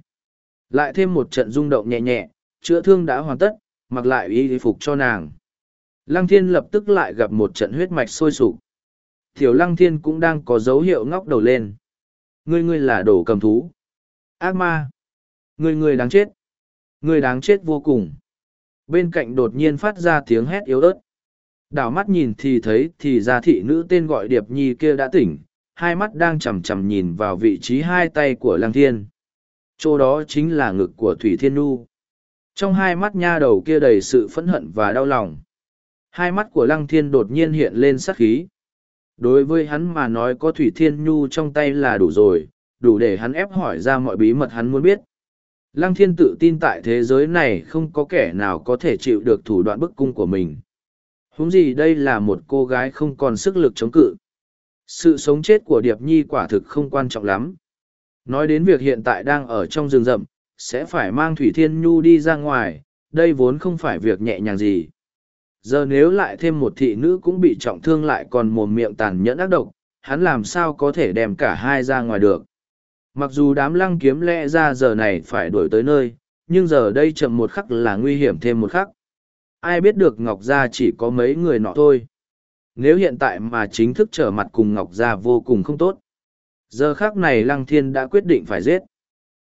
Lại thêm một trận rung động nhẹ nhẹ, chữa thương đã hoàn tất, mặc lại y phục cho nàng. Lăng Thiên lập tức lại gặp một trận huyết mạch sôi sục. Tiểu Lăng Thiên cũng đang có dấu hiệu ngóc đầu lên. Ngươi ngươi là đồ cầm thú. Ác ma. Ngươi ngươi đáng chết. Ngươi đáng chết vô cùng. Bên cạnh đột nhiên phát ra tiếng hét yếu ớt. Đảo mắt nhìn thì thấy thì ra thị nữ tên gọi Điệp Nhi kia đã tỉnh, hai mắt đang chằm chằm nhìn vào vị trí hai tay của Lăng Thiên. Chỗ đó chính là ngực của Thủy Thiên Nu. Trong hai mắt nha đầu kia đầy sự phẫn hận và đau lòng. Hai mắt của Lăng Thiên đột nhiên hiện lên sắc khí đối với hắn mà nói có Thủy Thiên Nhu trong tay là đủ rồi, đủ để hắn ép hỏi ra mọi bí mật hắn muốn biết. Lăng Thiên tự tin tại thế giới này không có kẻ nào có thể chịu được thủ đoạn bức cung của mình. huống gì đây là một cô gái không còn sức lực chống cự. Sự sống chết của Điệp Nhi quả thực không quan trọng lắm. Nói đến việc hiện tại đang ở trong rừng rậm, sẽ phải mang Thủy Thiên Nhu đi ra ngoài, đây vốn không phải việc nhẹ nhàng gì. Giờ nếu lại thêm một thị nữ cũng bị trọng thương lại còn mồm miệng tàn nhẫn ác độc, hắn làm sao có thể đem cả hai ra ngoài được. Mặc dù đám lăng kiếm lẽ ra giờ này phải đuổi tới nơi, nhưng giờ đây chậm một khắc là nguy hiểm thêm một khắc. Ai biết được Ngọc Gia chỉ có mấy người nọ thôi. Nếu hiện tại mà chính thức trở mặt cùng Ngọc Gia vô cùng không tốt. Giờ khác này Lăng Thiên đã quyết định phải giết.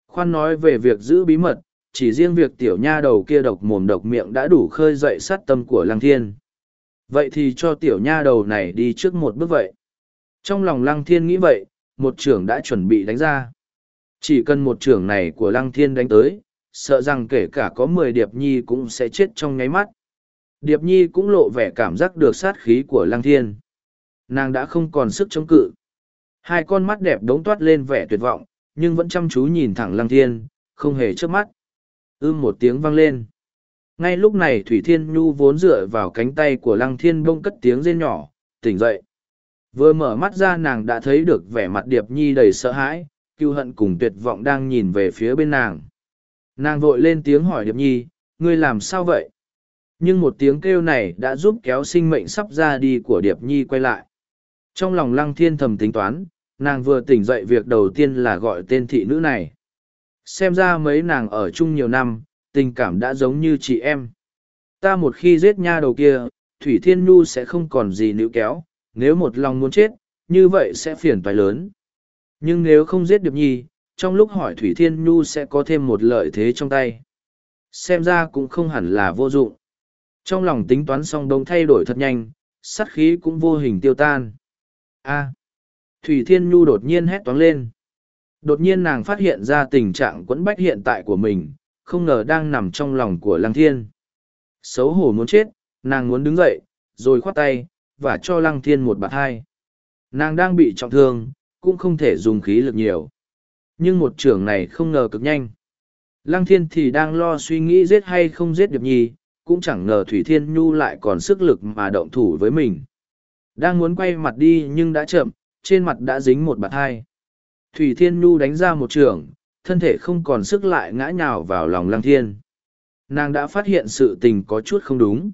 Khoan nói về việc giữ bí mật, chỉ riêng việc tiểu nha đầu kia độc mồm độc miệng đã đủ khơi dậy sát tâm của lăng thiên. Vậy thì cho tiểu nha đầu này đi trước một bước vậy. Trong lòng lăng thiên nghĩ vậy, một trưởng đã chuẩn bị đánh ra. Chỉ cần một trưởng này của lăng thiên đánh tới, sợ rằng kể cả có mười điệp nhi cũng sẽ chết trong nháy mắt. Điệp nhi cũng lộ vẻ cảm giác được sát khí của lăng thiên. Nàng đã không còn sức chống cự. Hai con mắt đẹp đống toát lên vẻ tuyệt vọng, nhưng vẫn chăm chú nhìn thẳng lăng thiên, không hề trước mắt ưm một tiếng vang lên ngay lúc này thủy thiên nhu vốn dựa vào cánh tay của lăng thiên bông cất tiếng rên nhỏ tỉnh dậy vừa mở mắt ra nàng đã thấy được vẻ mặt điệp nhi đầy sợ hãi cựu hận cùng tuyệt vọng đang nhìn về phía bên nàng nàng vội lên tiếng hỏi điệp nhi ngươi làm sao vậy nhưng một tiếng kêu này đã giúp kéo sinh mệnh sắp ra đi của điệp nhi quay lại trong lòng lăng thiên thầm tính toán nàng vừa tỉnh dậy việc đầu tiên là gọi tên thị nữ này Xem ra mấy nàng ở chung nhiều năm, tình cảm đã giống như chị em. Ta một khi giết nha đầu kia, Thủy Thiên Nhu sẽ không còn gì nữ kéo, nếu một lòng muốn chết, như vậy sẽ phiền toái lớn. Nhưng nếu không giết Điệp Nhi, trong lúc hỏi Thủy Thiên Nhu sẽ có thêm một lợi thế trong tay. Xem ra cũng không hẳn là vô dụng. Trong lòng tính toán song đông thay đổi thật nhanh, sát khí cũng vô hình tiêu tan. A. Thủy Thiên Nhu đột nhiên hét toáng lên. Đột nhiên nàng phát hiện ra tình trạng quẫn bách hiện tại của mình, không ngờ đang nằm trong lòng của Lăng Thiên. Xấu hổ muốn chết, nàng muốn đứng dậy, rồi khoát tay, và cho Lăng Thiên một bạt hai. Nàng đang bị trọng thương, cũng không thể dùng khí lực nhiều. Nhưng một trưởng này không ngờ cực nhanh. Lăng Thiên thì đang lo suy nghĩ giết hay không giết Điệp Nhi, cũng chẳng ngờ Thủy Thiên Nhu lại còn sức lực mà động thủ với mình. Đang muốn quay mặt đi nhưng đã chậm, trên mặt đã dính một bạt hai. Thủy Thiên Nhu đánh ra một trường, thân thể không còn sức lại ngã nhào vào lòng Lăng Thiên. Nàng đã phát hiện sự tình có chút không đúng.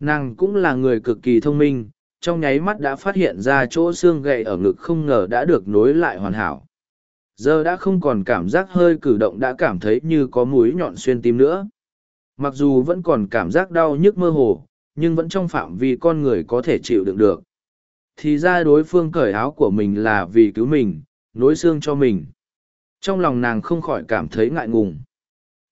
Nàng cũng là người cực kỳ thông minh, trong nháy mắt đã phát hiện ra chỗ xương gậy ở ngực không ngờ đã được nối lại hoàn hảo. Giờ đã không còn cảm giác hơi cử động đã cảm thấy như có mũi nhọn xuyên tim nữa. Mặc dù vẫn còn cảm giác đau nhức mơ hồ, nhưng vẫn trong phạm vi con người có thể chịu đựng được. Thì ra đối phương cởi áo của mình là vì cứu mình, nối xương cho mình. Trong lòng nàng không khỏi cảm thấy ngại ngùng.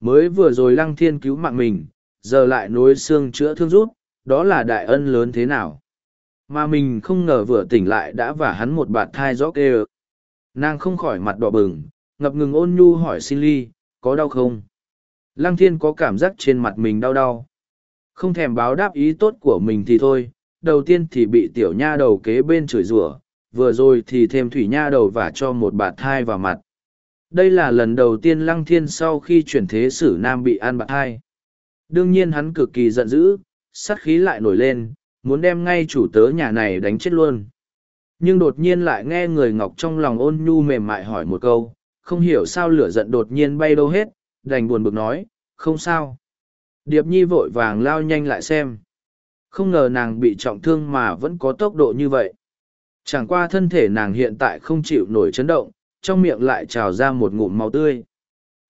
Mới vừa rồi lăng thiên cứu mạng mình, giờ lại nối xương chữa thương rút, đó là đại ân lớn thế nào. Mà mình không ngờ vừa tỉnh lại đã vả hắn một bạt thai gió kê Nàng không khỏi mặt đỏ bừng, ngập ngừng ôn nhu hỏi xin ly, có đau không? Lăng thiên có cảm giác trên mặt mình đau đau. Không thèm báo đáp ý tốt của mình thì thôi, đầu tiên thì bị tiểu nha đầu kế bên chửi rủa vừa rồi thì thêm thủy nha đầu và cho một bạt thai vào mặt. Đây là lần đầu tiên Lăng Thiên sau khi chuyển thế sử nam bị ăn bạt thai. Đương nhiên hắn cực kỳ giận dữ, sát khí lại nổi lên, muốn đem ngay chủ tớ nhà này đánh chết luôn. Nhưng đột nhiên lại nghe người Ngọc trong lòng ôn nhu mềm mại hỏi một câu, không hiểu sao lửa giận đột nhiên bay đâu hết, đành buồn bực nói, không sao. Điệp Nhi vội vàng lao nhanh lại xem. Không ngờ nàng bị trọng thương mà vẫn có tốc độ như vậy. Chẳng qua thân thể nàng hiện tại không chịu nổi chấn động, trong miệng lại trào ra một ngụm máu tươi.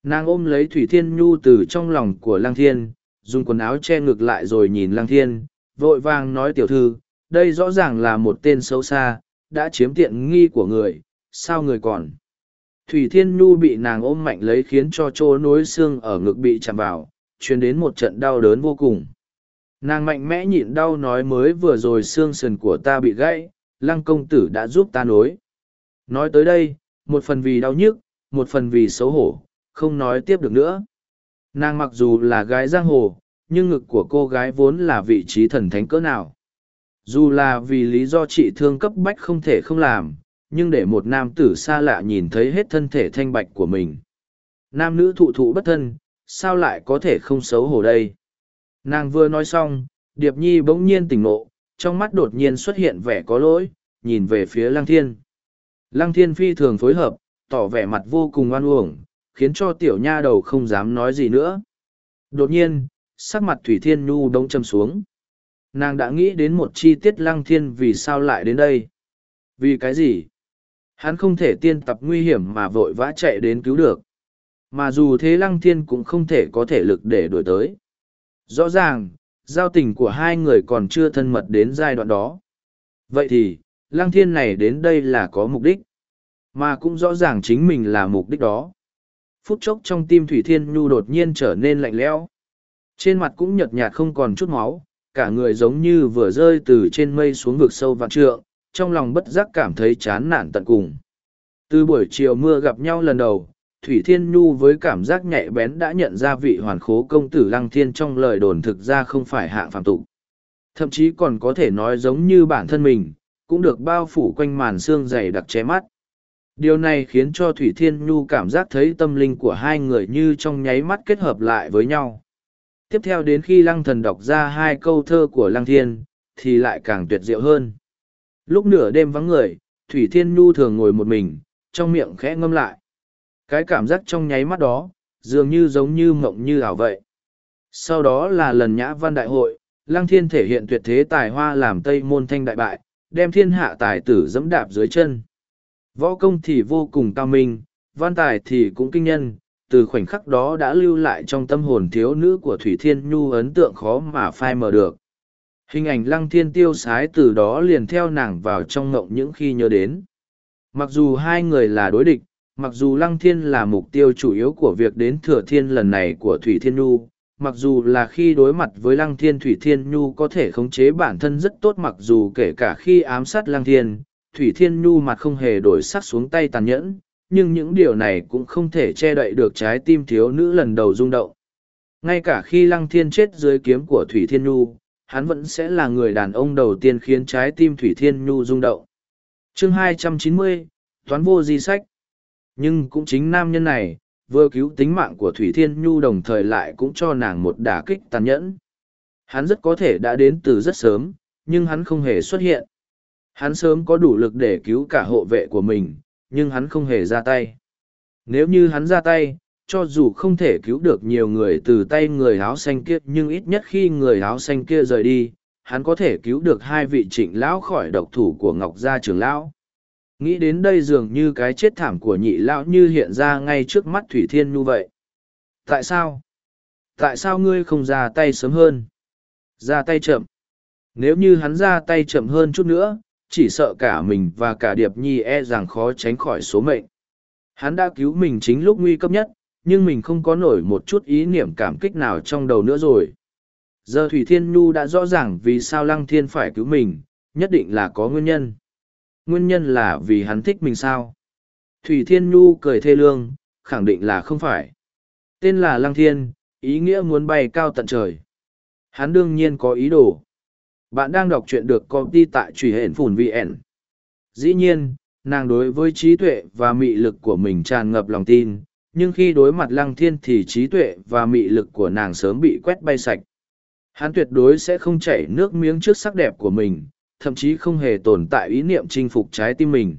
Nàng ôm lấy Thủy Thiên Nhu từ trong lòng của Lang Thiên, dùng quần áo che ngực lại rồi nhìn Lang Thiên, vội vàng nói tiểu thư, đây rõ ràng là một tên sâu xa, đã chiếm tiện nghi của người, sao người còn. Thủy Thiên Nhu bị nàng ôm mạnh lấy khiến cho chỗ nối xương ở ngực bị chạm vào, truyền đến một trận đau đớn vô cùng. Nàng mạnh mẽ nhịn đau nói mới vừa rồi xương sườn của ta bị gãy, lăng công tử đã giúp ta nối. Nói tới đây, một phần vì đau nhức, một phần vì xấu hổ, không nói tiếp được nữa. Nàng mặc dù là gái giang hồ, nhưng ngực của cô gái vốn là vị trí thần thánh cỡ nào. Dù là vì lý do trị thương cấp bách không thể không làm, nhưng để một nam tử xa lạ nhìn thấy hết thân thể thanh bạch của mình. Nam nữ thụ thụ bất thân, sao lại có thể không xấu hổ đây? Nàng vừa nói xong, Điệp Nhi bỗng nhiên tỉnh ngộ, trong mắt đột nhiên xuất hiện vẻ có lỗi, nhìn về phía Lăng Thiên. Lăng Thiên phi thường phối hợp, tỏ vẻ mặt vô cùng ngoan uổng, khiến cho tiểu nha đầu không dám nói gì nữa. Đột nhiên, sắc mặt Thủy Thiên Nhu đông châm xuống. Nàng đã nghĩ đến một chi tiết Lăng Thiên vì sao lại đến đây. Vì cái gì? Hắn không thể tiên tập nguy hiểm mà vội vã chạy đến cứu được. Mà dù thế Lăng Thiên cũng không thể có thể lực để đuổi tới. Rõ ràng, giao tình của hai người còn chưa thân mật đến giai đoạn đó. Vậy thì, lang thiên này đến đây là có mục đích, mà cũng rõ ràng chính mình là mục đích đó. Phút chốc trong tim Thủy Thiên Nhu đột nhiên trở nên lạnh lẽo. Trên mặt cũng nhợt nhạt không còn chút máu, cả người giống như vừa rơi từ trên mây xuống vực sâu vạn trượng, trong lòng bất giác cảm thấy chán nản tận cùng. Từ buổi chiều mưa gặp nhau lần đầu, Thủy Thiên Nhu với cảm giác nhạy bén đã nhận ra vị hoàn khố công tử Lăng Thiên trong lời đồn thực ra không phải hạng phạm tục. Thậm chí còn có thể nói giống như bản thân mình, cũng được bao phủ quanh màn xương dày đặc che mắt. Điều này khiến cho Thủy Thiên Nhu cảm giác thấy tâm linh của hai người như trong nháy mắt kết hợp lại với nhau. Tiếp theo đến khi Lăng Thần đọc ra hai câu thơ của Lăng Thiên, thì lại càng tuyệt diệu hơn. Lúc nửa đêm vắng người, Thủy Thiên Nhu thường ngồi một mình, trong miệng khẽ ngâm lại. Cái cảm giác trong nháy mắt đó, dường như giống như mộng như ảo vậy. Sau đó là lần nhã văn đại hội, Lăng Thiên thể hiện tuyệt thế tài hoa làm Tây môn thanh đại bại, đem thiên hạ tài tử dẫm đạp dưới chân. Võ công thì vô cùng cao minh, văn tài thì cũng kinh nhân, từ khoảnh khắc đó đã lưu lại trong tâm hồn thiếu nữ của Thủy Thiên Nhu ấn tượng khó mà phai mờ được. Hình ảnh lăng thiên tiêu sái từ đó liền theo nàng vào trong ngộng những khi nhớ đến. Mặc dù hai người là đối địch, mặc dù lăng thiên là mục tiêu chủ yếu của việc đến thừa thiên lần này của thủy thiên nhu mặc dù là khi đối mặt với lăng thiên thủy thiên nhu có thể khống chế bản thân rất tốt mặc dù kể cả khi ám sát lăng thiên thủy thiên nhu mặt không hề đổi sắc xuống tay tàn nhẫn nhưng những điều này cũng không thể che đậy được trái tim thiếu nữ lần đầu rung động ngay cả khi lăng thiên chết dưới kiếm của thủy thiên nhu hắn vẫn sẽ là người đàn ông đầu tiên khiến trái tim thủy thiên nhu rung động chương 290, toán vô di sách nhưng cũng chính nam nhân này vừa cứu tính mạng của thủy thiên nhu đồng thời lại cũng cho nàng một đả kích tàn nhẫn hắn rất có thể đã đến từ rất sớm nhưng hắn không hề xuất hiện hắn sớm có đủ lực để cứu cả hộ vệ của mình nhưng hắn không hề ra tay nếu như hắn ra tay cho dù không thể cứu được nhiều người từ tay người áo xanh kia nhưng ít nhất khi người áo xanh kia rời đi hắn có thể cứu được hai vị trịnh lão khỏi độc thủ của ngọc gia trường lão nghĩ đến đây dường như cái chết thảm của nhị lão như hiện ra ngay trước mắt thủy thiên nhu vậy tại sao tại sao ngươi không ra tay sớm hơn ra tay chậm nếu như hắn ra tay chậm hơn chút nữa chỉ sợ cả mình và cả điệp nhi e rằng khó tránh khỏi số mệnh hắn đã cứu mình chính lúc nguy cấp nhất nhưng mình không có nổi một chút ý niệm cảm kích nào trong đầu nữa rồi giờ thủy thiên nhu đã rõ ràng vì sao lăng thiên phải cứu mình nhất định là có nguyên nhân nguyên nhân là vì hắn thích mình sao? Thủy Thiên Nhu cười thê lương, khẳng định là không phải. Tên là Lăng Thiên, ý nghĩa muốn bay cao tận trời. Hắn đương nhiên có ý đồ. Bạn đang đọc truyện được công ty tại Trùy hển phùn VN. Dĩ nhiên, nàng đối với trí tuệ và mị lực của mình tràn ngập lòng tin, nhưng khi đối mặt Lăng Thiên thì trí tuệ và mị lực của nàng sớm bị quét bay sạch. Hắn tuyệt đối sẽ không chảy nước miếng trước sắc đẹp của mình, thậm chí không hề tồn tại ý niệm chinh phục trái tim mình.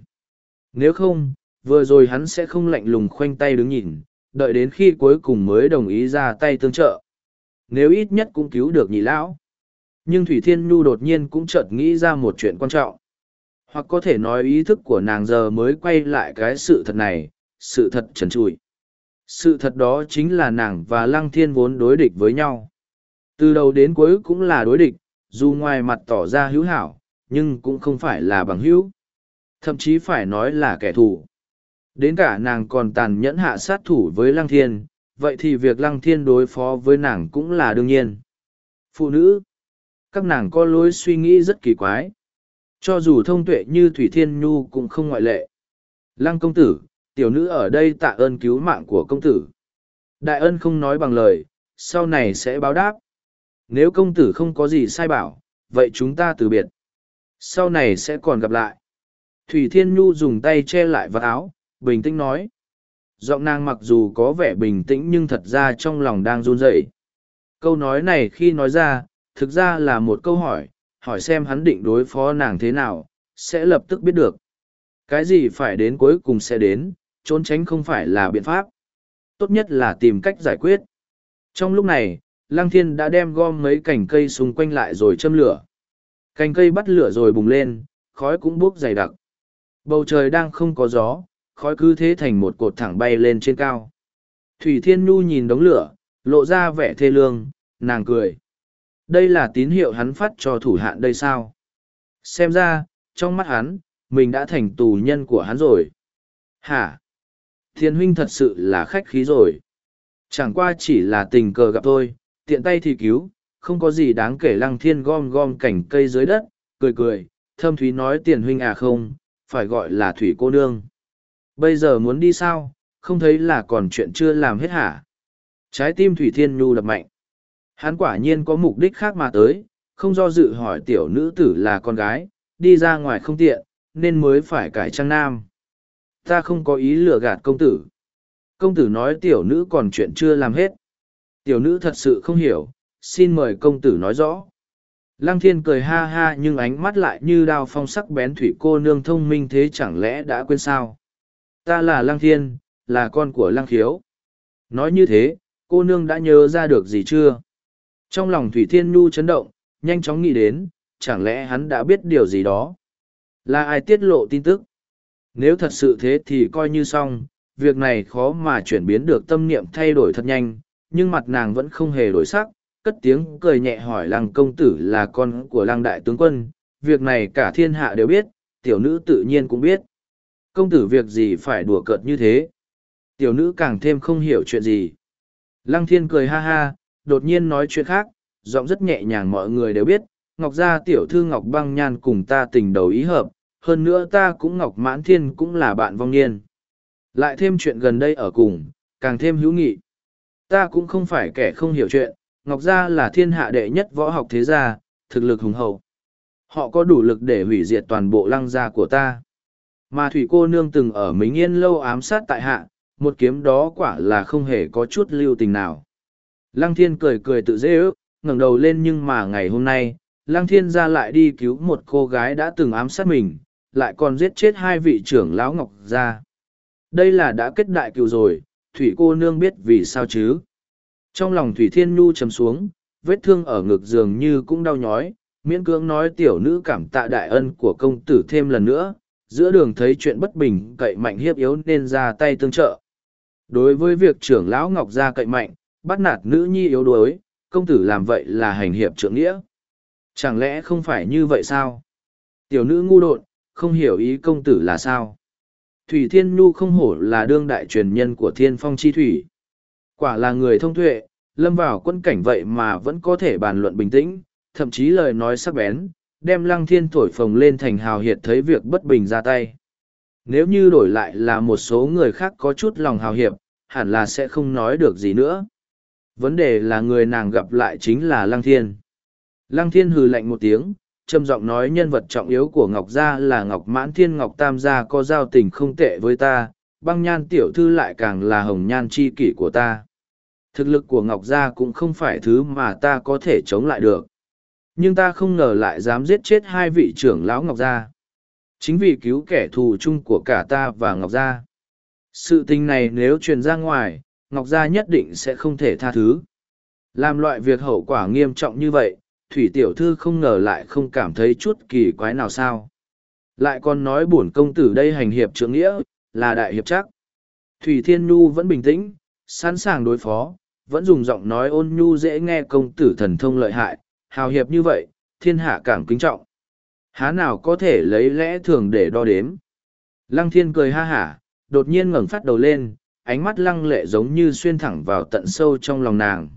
Nếu không, vừa rồi hắn sẽ không lạnh lùng khoanh tay đứng nhìn, đợi đến khi cuối cùng mới đồng ý ra tay tương trợ. Nếu ít nhất cũng cứu được nhị lão. Nhưng Thủy Thiên Nhu đột nhiên cũng chợt nghĩ ra một chuyện quan trọng. Hoặc có thể nói ý thức của nàng giờ mới quay lại cái sự thật này, sự thật trần trụi. Sự thật đó chính là nàng và Lăng Thiên vốn đối địch với nhau. Từ đầu đến cuối cũng là đối địch, dù ngoài mặt tỏ ra hữu hảo, nhưng cũng không phải là bằng hữu thậm chí phải nói là kẻ thù đến cả nàng còn tàn nhẫn hạ sát thủ với lăng thiên vậy thì việc lăng thiên đối phó với nàng cũng là đương nhiên phụ nữ các nàng có lối suy nghĩ rất kỳ quái cho dù thông tuệ như thủy thiên nhu cũng không ngoại lệ lăng công tử tiểu nữ ở đây tạ ơn cứu mạng của công tử đại ân không nói bằng lời sau này sẽ báo đáp nếu công tử không có gì sai bảo vậy chúng ta từ biệt sau này sẽ còn gặp lại thủy thiên nhu dùng tay che lại vật áo bình tĩnh nói giọng nàng mặc dù có vẻ bình tĩnh nhưng thật ra trong lòng đang run rẩy câu nói này khi nói ra thực ra là một câu hỏi hỏi xem hắn định đối phó nàng thế nào sẽ lập tức biết được cái gì phải đến cuối cùng sẽ đến trốn tránh không phải là biện pháp tốt nhất là tìm cách giải quyết trong lúc này lăng thiên đã đem gom mấy cành cây xung quanh lại rồi châm lửa Cành cây bắt lửa rồi bùng lên, khói cũng bốc dày đặc. Bầu trời đang không có gió, khói cứ thế thành một cột thẳng bay lên trên cao. Thủy Thiên Nhu nhìn đống lửa, lộ ra vẻ thê lương, nàng cười. Đây là tín hiệu hắn phát cho thủ hạn đây sao? Xem ra, trong mắt hắn, mình đã thành tù nhân của hắn rồi. Hả? Thiên huynh thật sự là khách khí rồi. Chẳng qua chỉ là tình cờ gặp tôi, tiện tay thì cứu, không có gì đáng kể lăng thiên gom gom cảnh cây dưới đất, cười cười, thâm thúy nói tiền huynh à không, phải gọi là thủy cô nương. Bây giờ muốn đi sao, không thấy là còn chuyện chưa làm hết hả? Trái tim thủy thiên nhu đập mạnh. Hắn quả nhiên có mục đích khác mà tới, không do dự hỏi tiểu nữ tử là con gái, đi ra ngoài không tiện, nên mới phải cải trang nam. Ta không có ý lừa gạt công tử. Công tử nói tiểu nữ còn chuyện chưa làm hết. Tiểu nữ thật sự không hiểu, xin mời công tử nói rõ. Lăng thiên cười ha ha nhưng ánh mắt lại như đao phong sắc bén thủy cô nương thông minh thế chẳng lẽ đã quên sao. Ta là lăng thiên, là con của lăng khiếu. Nói như thế, cô nương đã nhớ ra được gì chưa? Trong lòng thủy thiên nhu chấn động, nhanh chóng nghĩ đến, chẳng lẽ hắn đã biết điều gì đó? Là ai tiết lộ tin tức? Nếu thật sự thế thì coi như xong, việc này khó mà chuyển biến được tâm niệm thay đổi thật nhanh, nhưng mặt nàng vẫn không hề đổi sắc, cất tiếng cười nhẹ hỏi lăng công tử là con của lăng đại tướng quân, việc này cả thiên hạ đều biết, tiểu nữ tự nhiên cũng biết. Công tử việc gì phải đùa cợt như thế? Tiểu nữ càng thêm không hiểu chuyện gì. Lăng thiên cười ha ha, đột nhiên nói chuyện khác, giọng rất nhẹ nhàng mọi người đều biết, Ngọc gia tiểu thư Ngọc băng nhan cùng ta tình đầu ý hợp, hơn nữa ta cũng Ngọc mãn thiên cũng là bạn vong niên. Lại thêm chuyện gần đây ở cùng, càng thêm hữu nghị. Ta cũng không phải kẻ không hiểu chuyện, Ngọc Gia là thiên hạ đệ nhất võ học thế gia, thực lực hùng hậu. Họ có đủ lực để hủy diệt toàn bộ lăng gia của ta. Mà Thủy cô nương từng ở Mính Yên lâu ám sát tại hạ, một kiếm đó quả là không hề có chút lưu tình nào. Lăng thiên cười cười tự dễ ước, ngẩng đầu lên nhưng mà ngày hôm nay, Lăng thiên ra lại đi cứu một cô gái đã từng ám sát mình, lại còn giết chết hai vị trưởng lão Ngọc Gia. Đây là đã kết đại cựu rồi, Thủy cô nương biết vì sao chứ. Trong lòng Thủy Thiên Nhu trầm xuống, vết thương ở ngực dường như cũng đau nhói, miễn cưỡng nói tiểu nữ cảm tạ đại ân của công tử thêm lần nữa, giữa đường thấy chuyện bất bình cậy mạnh hiếp yếu nên ra tay tương trợ. Đối với việc trưởng lão Ngọc ra cậy mạnh, bắt nạt nữ nhi yếu đuối, công tử làm vậy là hành hiệp trưởng nghĩa. Chẳng lẽ không phải như vậy sao? Tiểu nữ ngu độn, không hiểu ý công tử là sao? Thủy Thiên Nhu không hổ là đương đại truyền nhân của Thiên Phong Chi Thủy. Quả là người thông tuệ, lâm vào quân cảnh vậy mà vẫn có thể bàn luận bình tĩnh, thậm chí lời nói sắc bén, đem lăng thiên thổi phồng lên thành hào hiệt thấy việc bất bình ra tay. Nếu như đổi lại là một số người khác có chút lòng hào hiệp, hẳn là sẽ không nói được gì nữa. Vấn đề là người nàng gặp lại chính là lăng thiên. Lăng thiên hừ lạnh một tiếng, trầm giọng nói nhân vật trọng yếu của Ngọc Gia là Ngọc Mãn Thiên Ngọc Tam Gia có giao tình không tệ với ta, băng nhan tiểu thư lại càng là hồng nhan chi kỷ của ta. Thực lực của Ngọc Gia cũng không phải thứ mà ta có thể chống lại được. Nhưng ta không ngờ lại dám giết chết hai vị trưởng lão Ngọc Gia. Chính vì cứu kẻ thù chung của cả ta và Ngọc Gia. Sự tình này nếu truyền ra ngoài, Ngọc Gia nhất định sẽ không thể tha thứ. Làm loại việc hậu quả nghiêm trọng như vậy, Thủy Tiểu Thư không ngờ lại không cảm thấy chút kỳ quái nào sao. Lại còn nói bổn công tử đây hành hiệp trưởng nghĩa, là đại hiệp chắc. Thủy Thiên Nhu vẫn bình tĩnh, sẵn sàng đối phó, vẫn dùng giọng nói ôn nhu dễ nghe công tử thần thông lợi hại, hào hiệp như vậy, thiên hạ càng kính trọng. Há nào có thể lấy lẽ thường để đo đếm. Lăng thiên cười ha hả, đột nhiên ngẩng phát đầu lên, ánh mắt lăng lệ giống như xuyên thẳng vào tận sâu trong lòng nàng.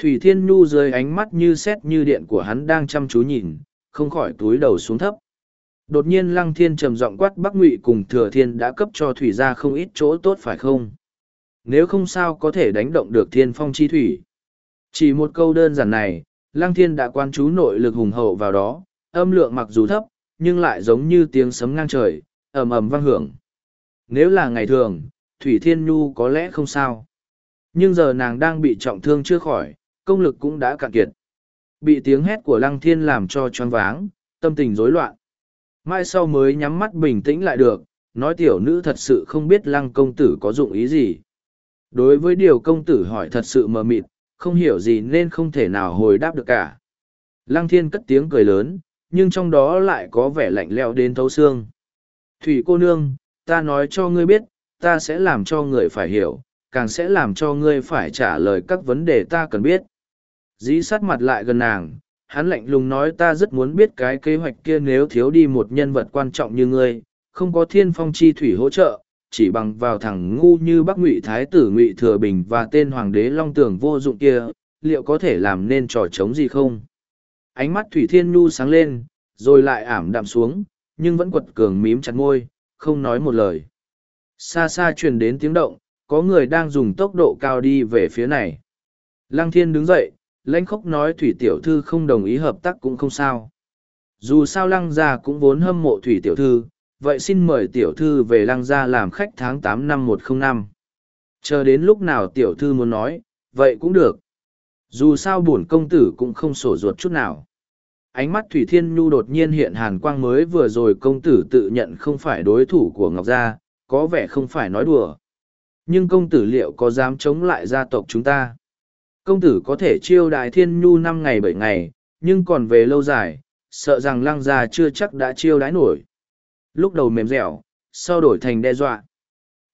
Thủy Thiên Nhu dưới ánh mắt như xét như điện của hắn đang chăm chú nhìn, không khỏi túi đầu xuống thấp. Đột nhiên Lăng Thiên trầm giọng quát Bắc Ngụy cùng Thừa Thiên đã cấp cho Thủy gia không ít chỗ tốt phải không? Nếu không sao có thể đánh động được thiên phong chi thủy. Chỉ một câu đơn giản này, Lăng Thiên đã quan chú nội lực hùng hậu vào đó, âm lượng mặc dù thấp, nhưng lại giống như tiếng sấm ngang trời, ầm ầm vang hưởng. Nếu là ngày thường, Thủy Thiên Nhu có lẽ không sao. Nhưng giờ nàng đang bị trọng thương chưa khỏi, công lực cũng đã cạn kiệt. Bị tiếng hét của Lăng Thiên làm cho choáng váng, tâm tình rối loạn. Mai sau mới nhắm mắt bình tĩnh lại được, nói tiểu nữ thật sự không biết Lăng công tử có dụng ý gì đối với điều công tử hỏi thật sự mờ mịt không hiểu gì nên không thể nào hồi đáp được cả lăng thiên cất tiếng cười lớn nhưng trong đó lại có vẻ lạnh lẽo đến thấu xương thủy cô nương ta nói cho ngươi biết ta sẽ làm cho người phải hiểu càng sẽ làm cho ngươi phải trả lời các vấn đề ta cần biết dí sát mặt lại gần nàng hắn lạnh lùng nói ta rất muốn biết cái kế hoạch kia nếu thiếu đi một nhân vật quan trọng như ngươi không có thiên phong chi thủy hỗ trợ chỉ bằng vào thằng ngu như bắc ngụy thái tử ngụy thừa bình và tên hoàng đế long tường vô dụng kia liệu có thể làm nên trò chống gì không ánh mắt thủy thiên nhu sáng lên rồi lại ảm đạm xuống nhưng vẫn quật cường mím chặt môi không nói một lời xa xa truyền đến tiếng động có người đang dùng tốc độ cao đi về phía này lăng thiên đứng dậy lãnh khóc nói thủy tiểu thư không đồng ý hợp tác cũng không sao dù sao lăng gia cũng vốn hâm mộ thủy tiểu thư vậy xin mời tiểu thư về lăng gia làm khách tháng tám năm một không năm chờ đến lúc nào tiểu thư muốn nói vậy cũng được dù sao bổn công tử cũng không sổ ruột chút nào ánh mắt thủy thiên nhu đột nhiên hiện hàn quang mới vừa rồi công tử tự nhận không phải đối thủ của ngọc gia có vẻ không phải nói đùa nhưng công tử liệu có dám chống lại gia tộc chúng ta công tử có thể chiêu đại thiên nhu năm ngày bảy ngày nhưng còn về lâu dài sợ rằng lăng gia chưa chắc đã chiêu đãi nổi Lúc đầu mềm dẻo, sau đổi thành đe dọa.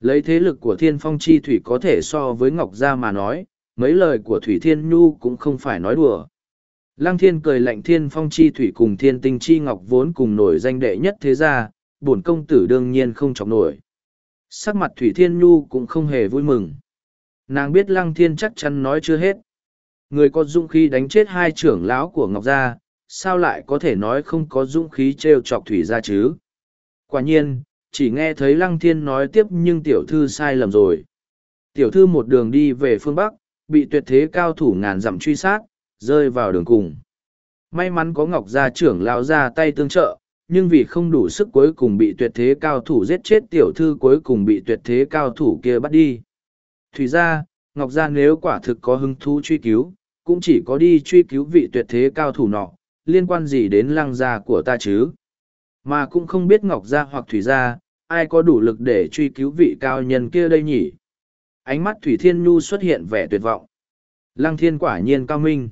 Lấy thế lực của thiên phong chi thủy có thể so với Ngọc Gia mà nói, mấy lời của Thủy Thiên Nhu cũng không phải nói đùa. Lăng thiên cười lạnh thiên phong chi thủy cùng thiên tinh chi ngọc vốn cùng nổi danh đệ nhất thế gia, bổn công tử đương nhiên không chọc nổi. Sắc mặt Thủy Thiên Nhu cũng không hề vui mừng. Nàng biết lăng thiên chắc chắn nói chưa hết. Người có dũng khí đánh chết hai trưởng lão của Ngọc Gia, sao lại có thể nói không có dũng khí trêu chọc Thủy Gia chứ? Quả nhiên, chỉ nghe thấy Lăng Thiên nói tiếp nhưng tiểu thư sai lầm rồi. Tiểu thư một đường đi về phương Bắc, bị tuyệt thế cao thủ ngàn dặm truy sát, rơi vào đường cùng. May mắn có Ngọc Gia trưởng lão ra tay tương trợ, nhưng vì không đủ sức cuối cùng bị tuyệt thế cao thủ giết chết tiểu thư cuối cùng bị tuyệt thế cao thủ kia bắt đi. Thủy ra, Ngọc Gia nếu quả thực có hứng thú truy cứu, cũng chỉ có đi truy cứu vị tuyệt thế cao thủ nọ, liên quan gì đến lăng gia của ta chứ? Mà cũng không biết Ngọc Gia hoặc Thủy Gia, ai có đủ lực để truy cứu vị cao nhân kia đây nhỉ? Ánh mắt Thủy Thiên Nhu xuất hiện vẻ tuyệt vọng. Lăng Thiên quả nhiên cao minh.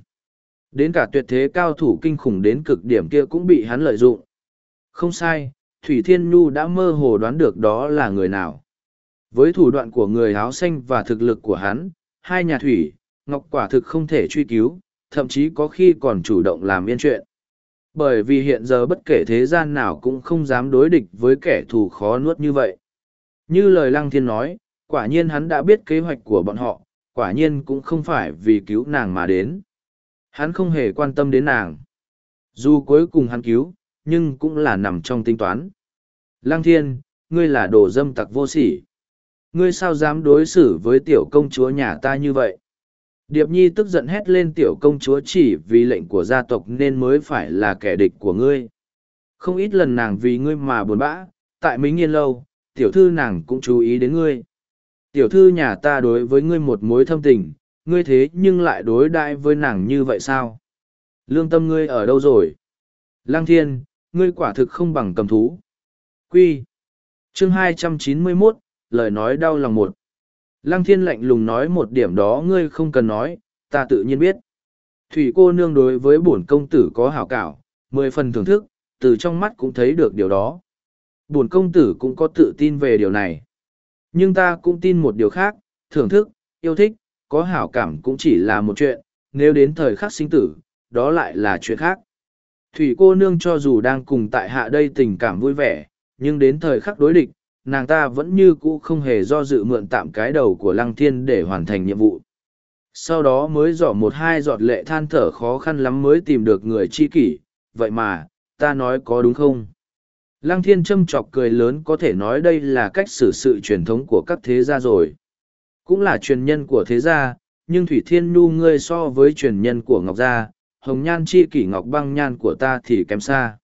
Đến cả tuyệt thế cao thủ kinh khủng đến cực điểm kia cũng bị hắn lợi dụng. Không sai, Thủy Thiên Nhu đã mơ hồ đoán được đó là người nào. Với thủ đoạn của người áo xanh và thực lực của hắn, hai nhà Thủy, Ngọc quả thực không thể truy cứu, thậm chí có khi còn chủ động làm yên chuyện bởi vì hiện giờ bất kể thế gian nào cũng không dám đối địch với kẻ thù khó nuốt như vậy. Như lời Lăng Thiên nói, quả nhiên hắn đã biết kế hoạch của bọn họ, quả nhiên cũng không phải vì cứu nàng mà đến. Hắn không hề quan tâm đến nàng. Dù cuối cùng hắn cứu, nhưng cũng là nằm trong tính toán. Lăng Thiên, ngươi là đồ dâm tặc vô sỉ. Ngươi sao dám đối xử với tiểu công chúa nhà ta như vậy? Điệp Nhi tức giận hét lên tiểu công chúa chỉ vì lệnh của gia tộc nên mới phải là kẻ địch của ngươi. Không ít lần nàng vì ngươi mà buồn bã, tại Mính Yên Lâu, tiểu thư nàng cũng chú ý đến ngươi. Tiểu thư nhà ta đối với ngươi một mối thâm tình, ngươi thế nhưng lại đối đãi với nàng như vậy sao? Lương tâm ngươi ở đâu rồi? Lang thiên, ngươi quả thực không bằng cầm thú. Quy. Chương 291, lời nói đau lòng một. Lăng thiên lạnh lùng nói một điểm đó ngươi không cần nói, ta tự nhiên biết. Thủy cô nương đối với bổn công tử có hảo cảo, mười phần thưởng thức, từ trong mắt cũng thấy được điều đó. Bổn công tử cũng có tự tin về điều này. Nhưng ta cũng tin một điều khác, thưởng thức, yêu thích, có hảo cảm cũng chỉ là một chuyện, nếu đến thời khắc sinh tử, đó lại là chuyện khác. Thủy cô nương cho dù đang cùng tại hạ đây tình cảm vui vẻ, nhưng đến thời khắc đối địch, nàng ta vẫn như cũ không hề do dự mượn tạm cái đầu của lăng thiên để hoàn thành nhiệm vụ. Sau đó mới dò một hai giọt lệ than thở khó khăn lắm mới tìm được người chi kỷ, vậy mà, ta nói có đúng không? Lăng thiên châm chọc cười lớn có thể nói đây là cách xử sự truyền thống của các thế gia rồi. Cũng là truyền nhân của thế gia, nhưng Thủy Thiên Nhu ngươi so với truyền nhân của Ngọc Gia, hồng nhan chi kỷ Ngọc băng nhan của ta thì kém xa.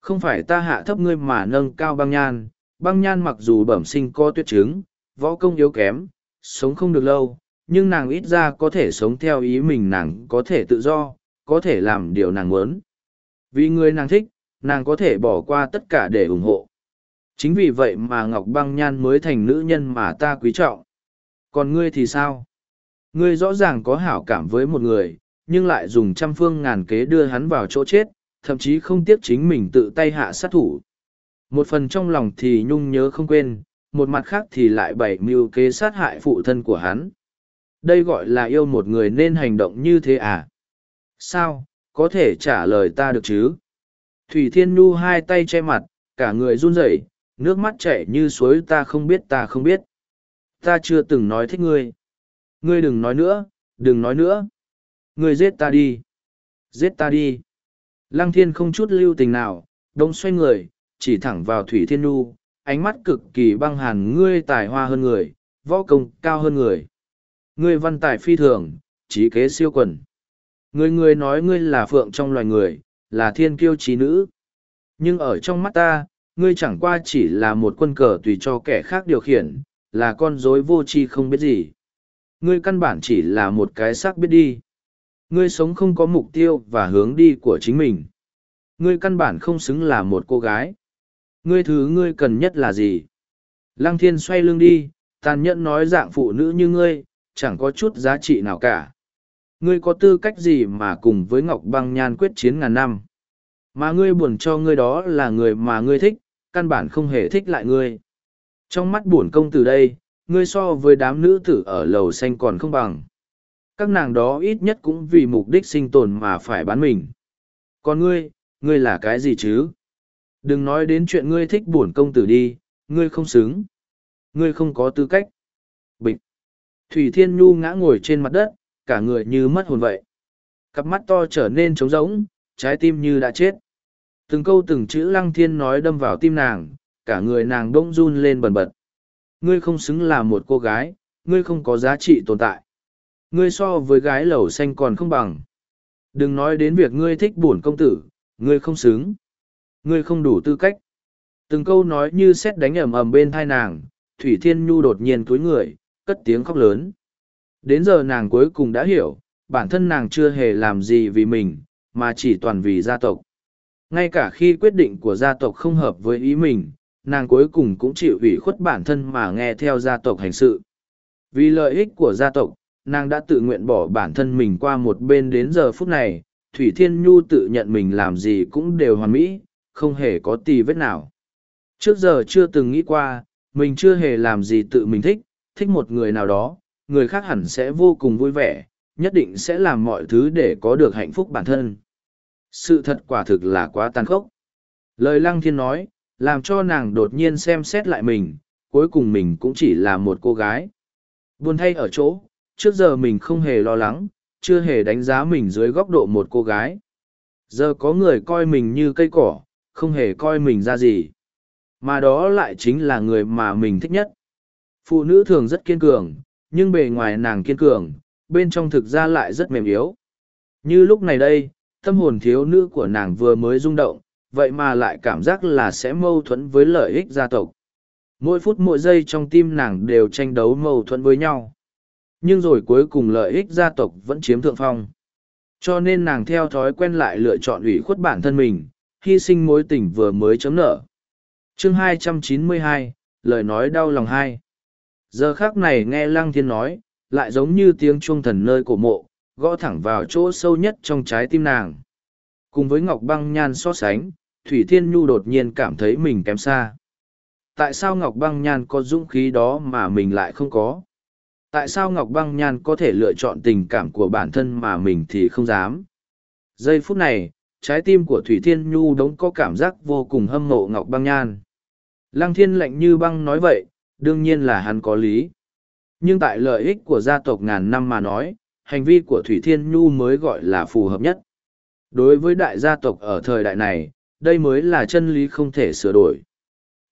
Không phải ta hạ thấp ngươi mà nâng cao băng nhan, băng nhan mặc dù bẩm sinh co tuyết trứng, võ công yếu kém, sống không được lâu, nhưng nàng ít ra có thể sống theo ý mình nàng có thể tự do, có thể làm điều nàng muốn. Vì người nàng thích, nàng có thể bỏ qua tất cả để ủng hộ. Chính vì vậy mà Ngọc Băng Nhan mới thành nữ nhân mà ta quý trọng. Còn ngươi thì sao? Ngươi rõ ràng có hảo cảm với một người, nhưng lại dùng trăm phương ngàn kế đưa hắn vào chỗ chết, thậm chí không tiếc chính mình tự tay hạ sát thủ. Một phần trong lòng thì nhung nhớ không quên, một mặt khác thì lại bày mưu kế sát hại phụ thân của hắn. Đây gọi là yêu một người nên hành động như thế à? Sao, có thể trả lời ta được chứ? Thủy Thiên Nhu hai tay che mặt, cả người run rẩy, nước mắt chảy như suối ta không biết ta không biết. Ta chưa từng nói thích ngươi. Ngươi đừng nói nữa, đừng nói nữa. Ngươi giết ta đi. Giết ta đi. Lăng thiên không chút lưu tình nào, đông xoay người, chỉ thẳng vào Thủy Thiên Nhu, ánh mắt cực kỳ băng hàn ngươi tài hoa hơn người, võ công cao hơn người. Ngươi văn tài phi thường, trí kế siêu quần. Người người nói ngươi là phượng trong loài người, là thiên kiêu trí nữ. Nhưng ở trong mắt ta, ngươi chẳng qua chỉ là một quân cờ tùy cho kẻ khác điều khiển, là con rối vô tri không biết gì. Ngươi căn bản chỉ là một cái xác biết đi. Ngươi sống không có mục tiêu và hướng đi của chính mình. Ngươi căn bản không xứng là một cô gái. Ngươi thứ ngươi cần nhất là gì? Lăng thiên xoay lưng đi, tàn nhẫn nói dạng phụ nữ như ngươi, chẳng có chút giá trị nào cả. Ngươi có tư cách gì mà cùng với Ngọc Băng Nhan quyết chiến ngàn năm? Mà ngươi buồn cho ngươi đó là người mà ngươi thích, căn bản không hề thích lại ngươi. Trong mắt buồn công từ đây, ngươi so với đám nữ tử ở lầu xanh còn không bằng. Các nàng đó ít nhất cũng vì mục đích sinh tồn mà phải bán mình. Còn ngươi, ngươi là cái gì chứ? Đừng nói đến chuyện ngươi thích bổn công tử đi, ngươi không xứng. Ngươi không có tư cách. Bịch. Thủy Thiên Nhu ngã ngồi trên mặt đất, cả người như mất hồn vậy. Cặp mắt to trở nên trống rỗng, trái tim như đã chết. Từng câu từng chữ Lăng Thiên nói đâm vào tim nàng, cả người nàng đông run lên bần bật. Ngươi không xứng là một cô gái, ngươi không có giá trị tồn tại. Ngươi so với gái lầu xanh còn không bằng. Đừng nói đến việc ngươi thích bổn công tử, ngươi không xứng. Ngươi không đủ tư cách. Từng câu nói như sét đánh ầm ầm bên thai nàng, Thủy Thiên Nhu đột nhiên túi người, cất tiếng khóc lớn. Đến giờ nàng cuối cùng đã hiểu, bản thân nàng chưa hề làm gì vì mình, mà chỉ toàn vì gia tộc. Ngay cả khi quyết định của gia tộc không hợp với ý mình, nàng cuối cùng cũng chịu ủy khuất bản thân mà nghe theo gia tộc hành sự. Vì lợi ích của gia tộc, nàng đã tự nguyện bỏ bản thân mình qua một bên đến giờ phút này, Thủy Thiên Nhu tự nhận mình làm gì cũng đều hoàn mỹ, không hề có tì vết nào. Trước giờ chưa từng nghĩ qua, mình chưa hề làm gì tự mình thích, thích một người nào đó, người khác hẳn sẽ vô cùng vui vẻ, nhất định sẽ làm mọi thứ để có được hạnh phúc bản thân. Sự thật quả thực là quá tàn khốc. Lời Lăng Thiên nói, làm cho nàng đột nhiên xem xét lại mình, cuối cùng mình cũng chỉ là một cô gái. Buồn thay ở chỗ, trước giờ mình không hề lo lắng, chưa hề đánh giá mình dưới góc độ một cô gái. Giờ có người coi mình như cây cỏ, không hề coi mình ra gì. Mà đó lại chính là người mà mình thích nhất. Phụ nữ thường rất kiên cường, nhưng bề ngoài nàng kiên cường, bên trong thực ra lại rất mềm yếu. Như lúc này đây, tâm hồn thiếu nữ của nàng vừa mới rung động, vậy mà lại cảm giác là sẽ mâu thuẫn với lợi ích gia tộc. Mỗi phút mỗi giây trong tim nàng đều tranh đấu mâu thuẫn với nhau. Nhưng rồi cuối cùng lợi ích gia tộc vẫn chiếm thượng phong. Cho nên nàng theo thói quen lại lựa chọn ủy khuất bản thân mình, hy sinh mối tình vừa mới chấm nở. chương 292, lời nói đau lòng hai. Giờ khác này nghe Lăng Thiên nói, lại giống như tiếng chuông thần nơi cổ mộ, gõ thẳng vào chỗ sâu nhất trong trái tim nàng. Cùng với Ngọc Băng Nhan so sánh, Thủy Thiên Nhu đột nhiên cảm thấy mình kém xa. Tại sao Ngọc Băng Nhan có dũng khí đó mà mình lại không có? Tại sao Ngọc Băng Nhan có thể lựa chọn tình cảm của bản thân mà mình thì không dám? Giây phút này, trái tim của Thủy Thiên Nhu đống có cảm giác vô cùng hâm mộ Ngọc Băng Nhan. Lăng Thiên lạnh như băng nói vậy, đương nhiên là hắn có lý. Nhưng tại lợi ích của gia tộc ngàn năm mà nói, hành vi của Thủy Thiên Nhu mới gọi là phù hợp nhất. Đối với đại gia tộc ở thời đại này, đây mới là chân lý không thể sửa đổi.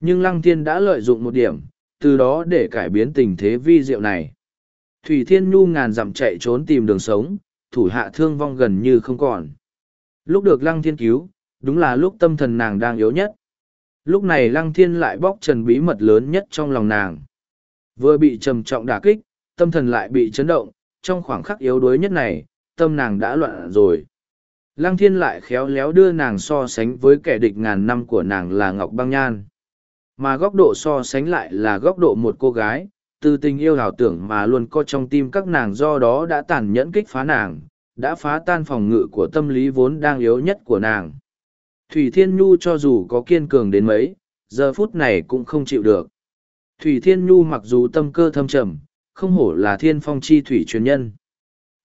Nhưng Lăng Thiên đã lợi dụng một điểm, từ đó để cải biến tình thế vi diệu này. Thủy Thiên Nhu ngàn dặm chạy trốn tìm đường sống, thủ hạ thương vong gần như không còn. Lúc được lăng thiên cứu, đúng là lúc tâm thần nàng đang yếu nhất. Lúc này lăng thiên lại bóc trần bí mật lớn nhất trong lòng nàng. Vừa bị trầm trọng đả kích, tâm thần lại bị chấn động, trong khoảng khắc yếu đuối nhất này, tâm nàng đã loạn rồi. Lăng thiên lại khéo léo đưa nàng so sánh với kẻ địch ngàn năm của nàng là Ngọc Băng Nhan. Mà góc độ so sánh lại là góc độ một cô gái, từ tình yêu ảo tưởng mà luôn có trong tim các nàng do đó đã tàn nhẫn kích phá nàng, đã phá tan phòng ngự của tâm lý vốn đang yếu nhất của nàng thủy thiên nhu cho dù có kiên cường đến mấy giờ phút này cũng không chịu được thủy thiên nhu mặc dù tâm cơ thâm trầm không hổ là thiên phong chi thủy truyền nhân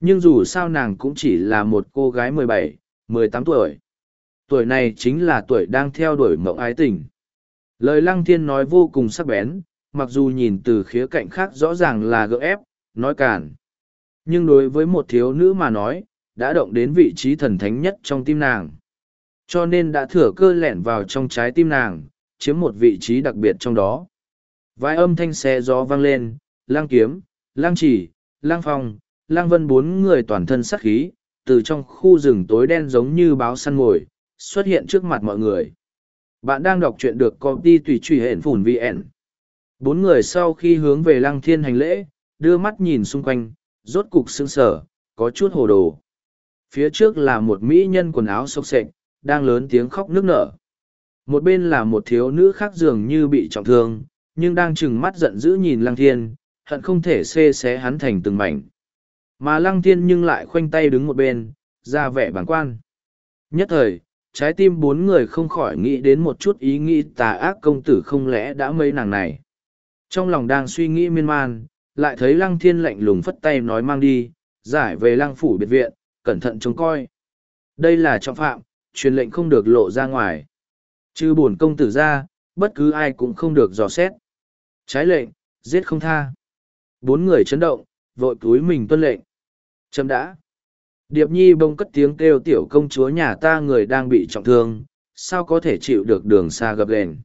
nhưng dù sao nàng cũng chỉ là một cô gái mười bảy mười tám tuổi tuổi này chính là tuổi đang theo đuổi mộng ái tình lời lăng thiên nói vô cùng sắc bén mặc dù nhìn từ khía cạnh khác rõ ràng là gỡ ép nói cản nhưng đối với một thiếu nữ mà nói đã động đến vị trí thần thánh nhất trong tim nàng cho nên đã thừa cơ lẻn vào trong trái tim nàng chiếm một vị trí đặc biệt trong đó vài âm thanh xe gió vang lên lang kiếm lang chỉ lang phong lang vân bốn người toàn thân sắc khí từ trong khu rừng tối đen giống như báo săn mồi xuất hiện trước mặt mọi người bạn đang đọc truyện được công ty tùy truy hển phùn vn bốn người sau khi hướng về Lang thiên hành lễ đưa mắt nhìn xung quanh rốt cục sững sở, có chút hồ đồ. Phía trước là một mỹ nhân quần áo xộc xệch, đang lớn tiếng khóc nức nở. Một bên là một thiếu nữ khác dường như bị trọng thương, nhưng đang trừng mắt giận dữ nhìn Lăng Thiên, hận không thể xê xé hắn thành từng mảnh. Mà Lăng Thiên nhưng lại khoanh tay đứng một bên, ra vẻ bản quan. Nhất thời, trái tim bốn người không khỏi nghĩ đến một chút ý nghĩ tà ác công tử không lẽ đã mấy nàng này. Trong lòng đang suy nghĩ miên man, lại thấy lăng thiên lạnh lùng phất tay nói mang đi, giải về lăng phủ biệt viện, cẩn thận trông coi. Đây là trọng phạm, truyền lệnh không được lộ ra ngoài. Chứ bổn công tử ra, bất cứ ai cũng không được dò xét. Trái lệnh, giết không tha. Bốn người chấn động, vội túi mình tuân lệnh. Chấm đã. Điệp nhi bông cất tiếng kêu tiểu công chúa nhà ta người đang bị trọng thương, sao có thể chịu được đường xa gập ghềnh.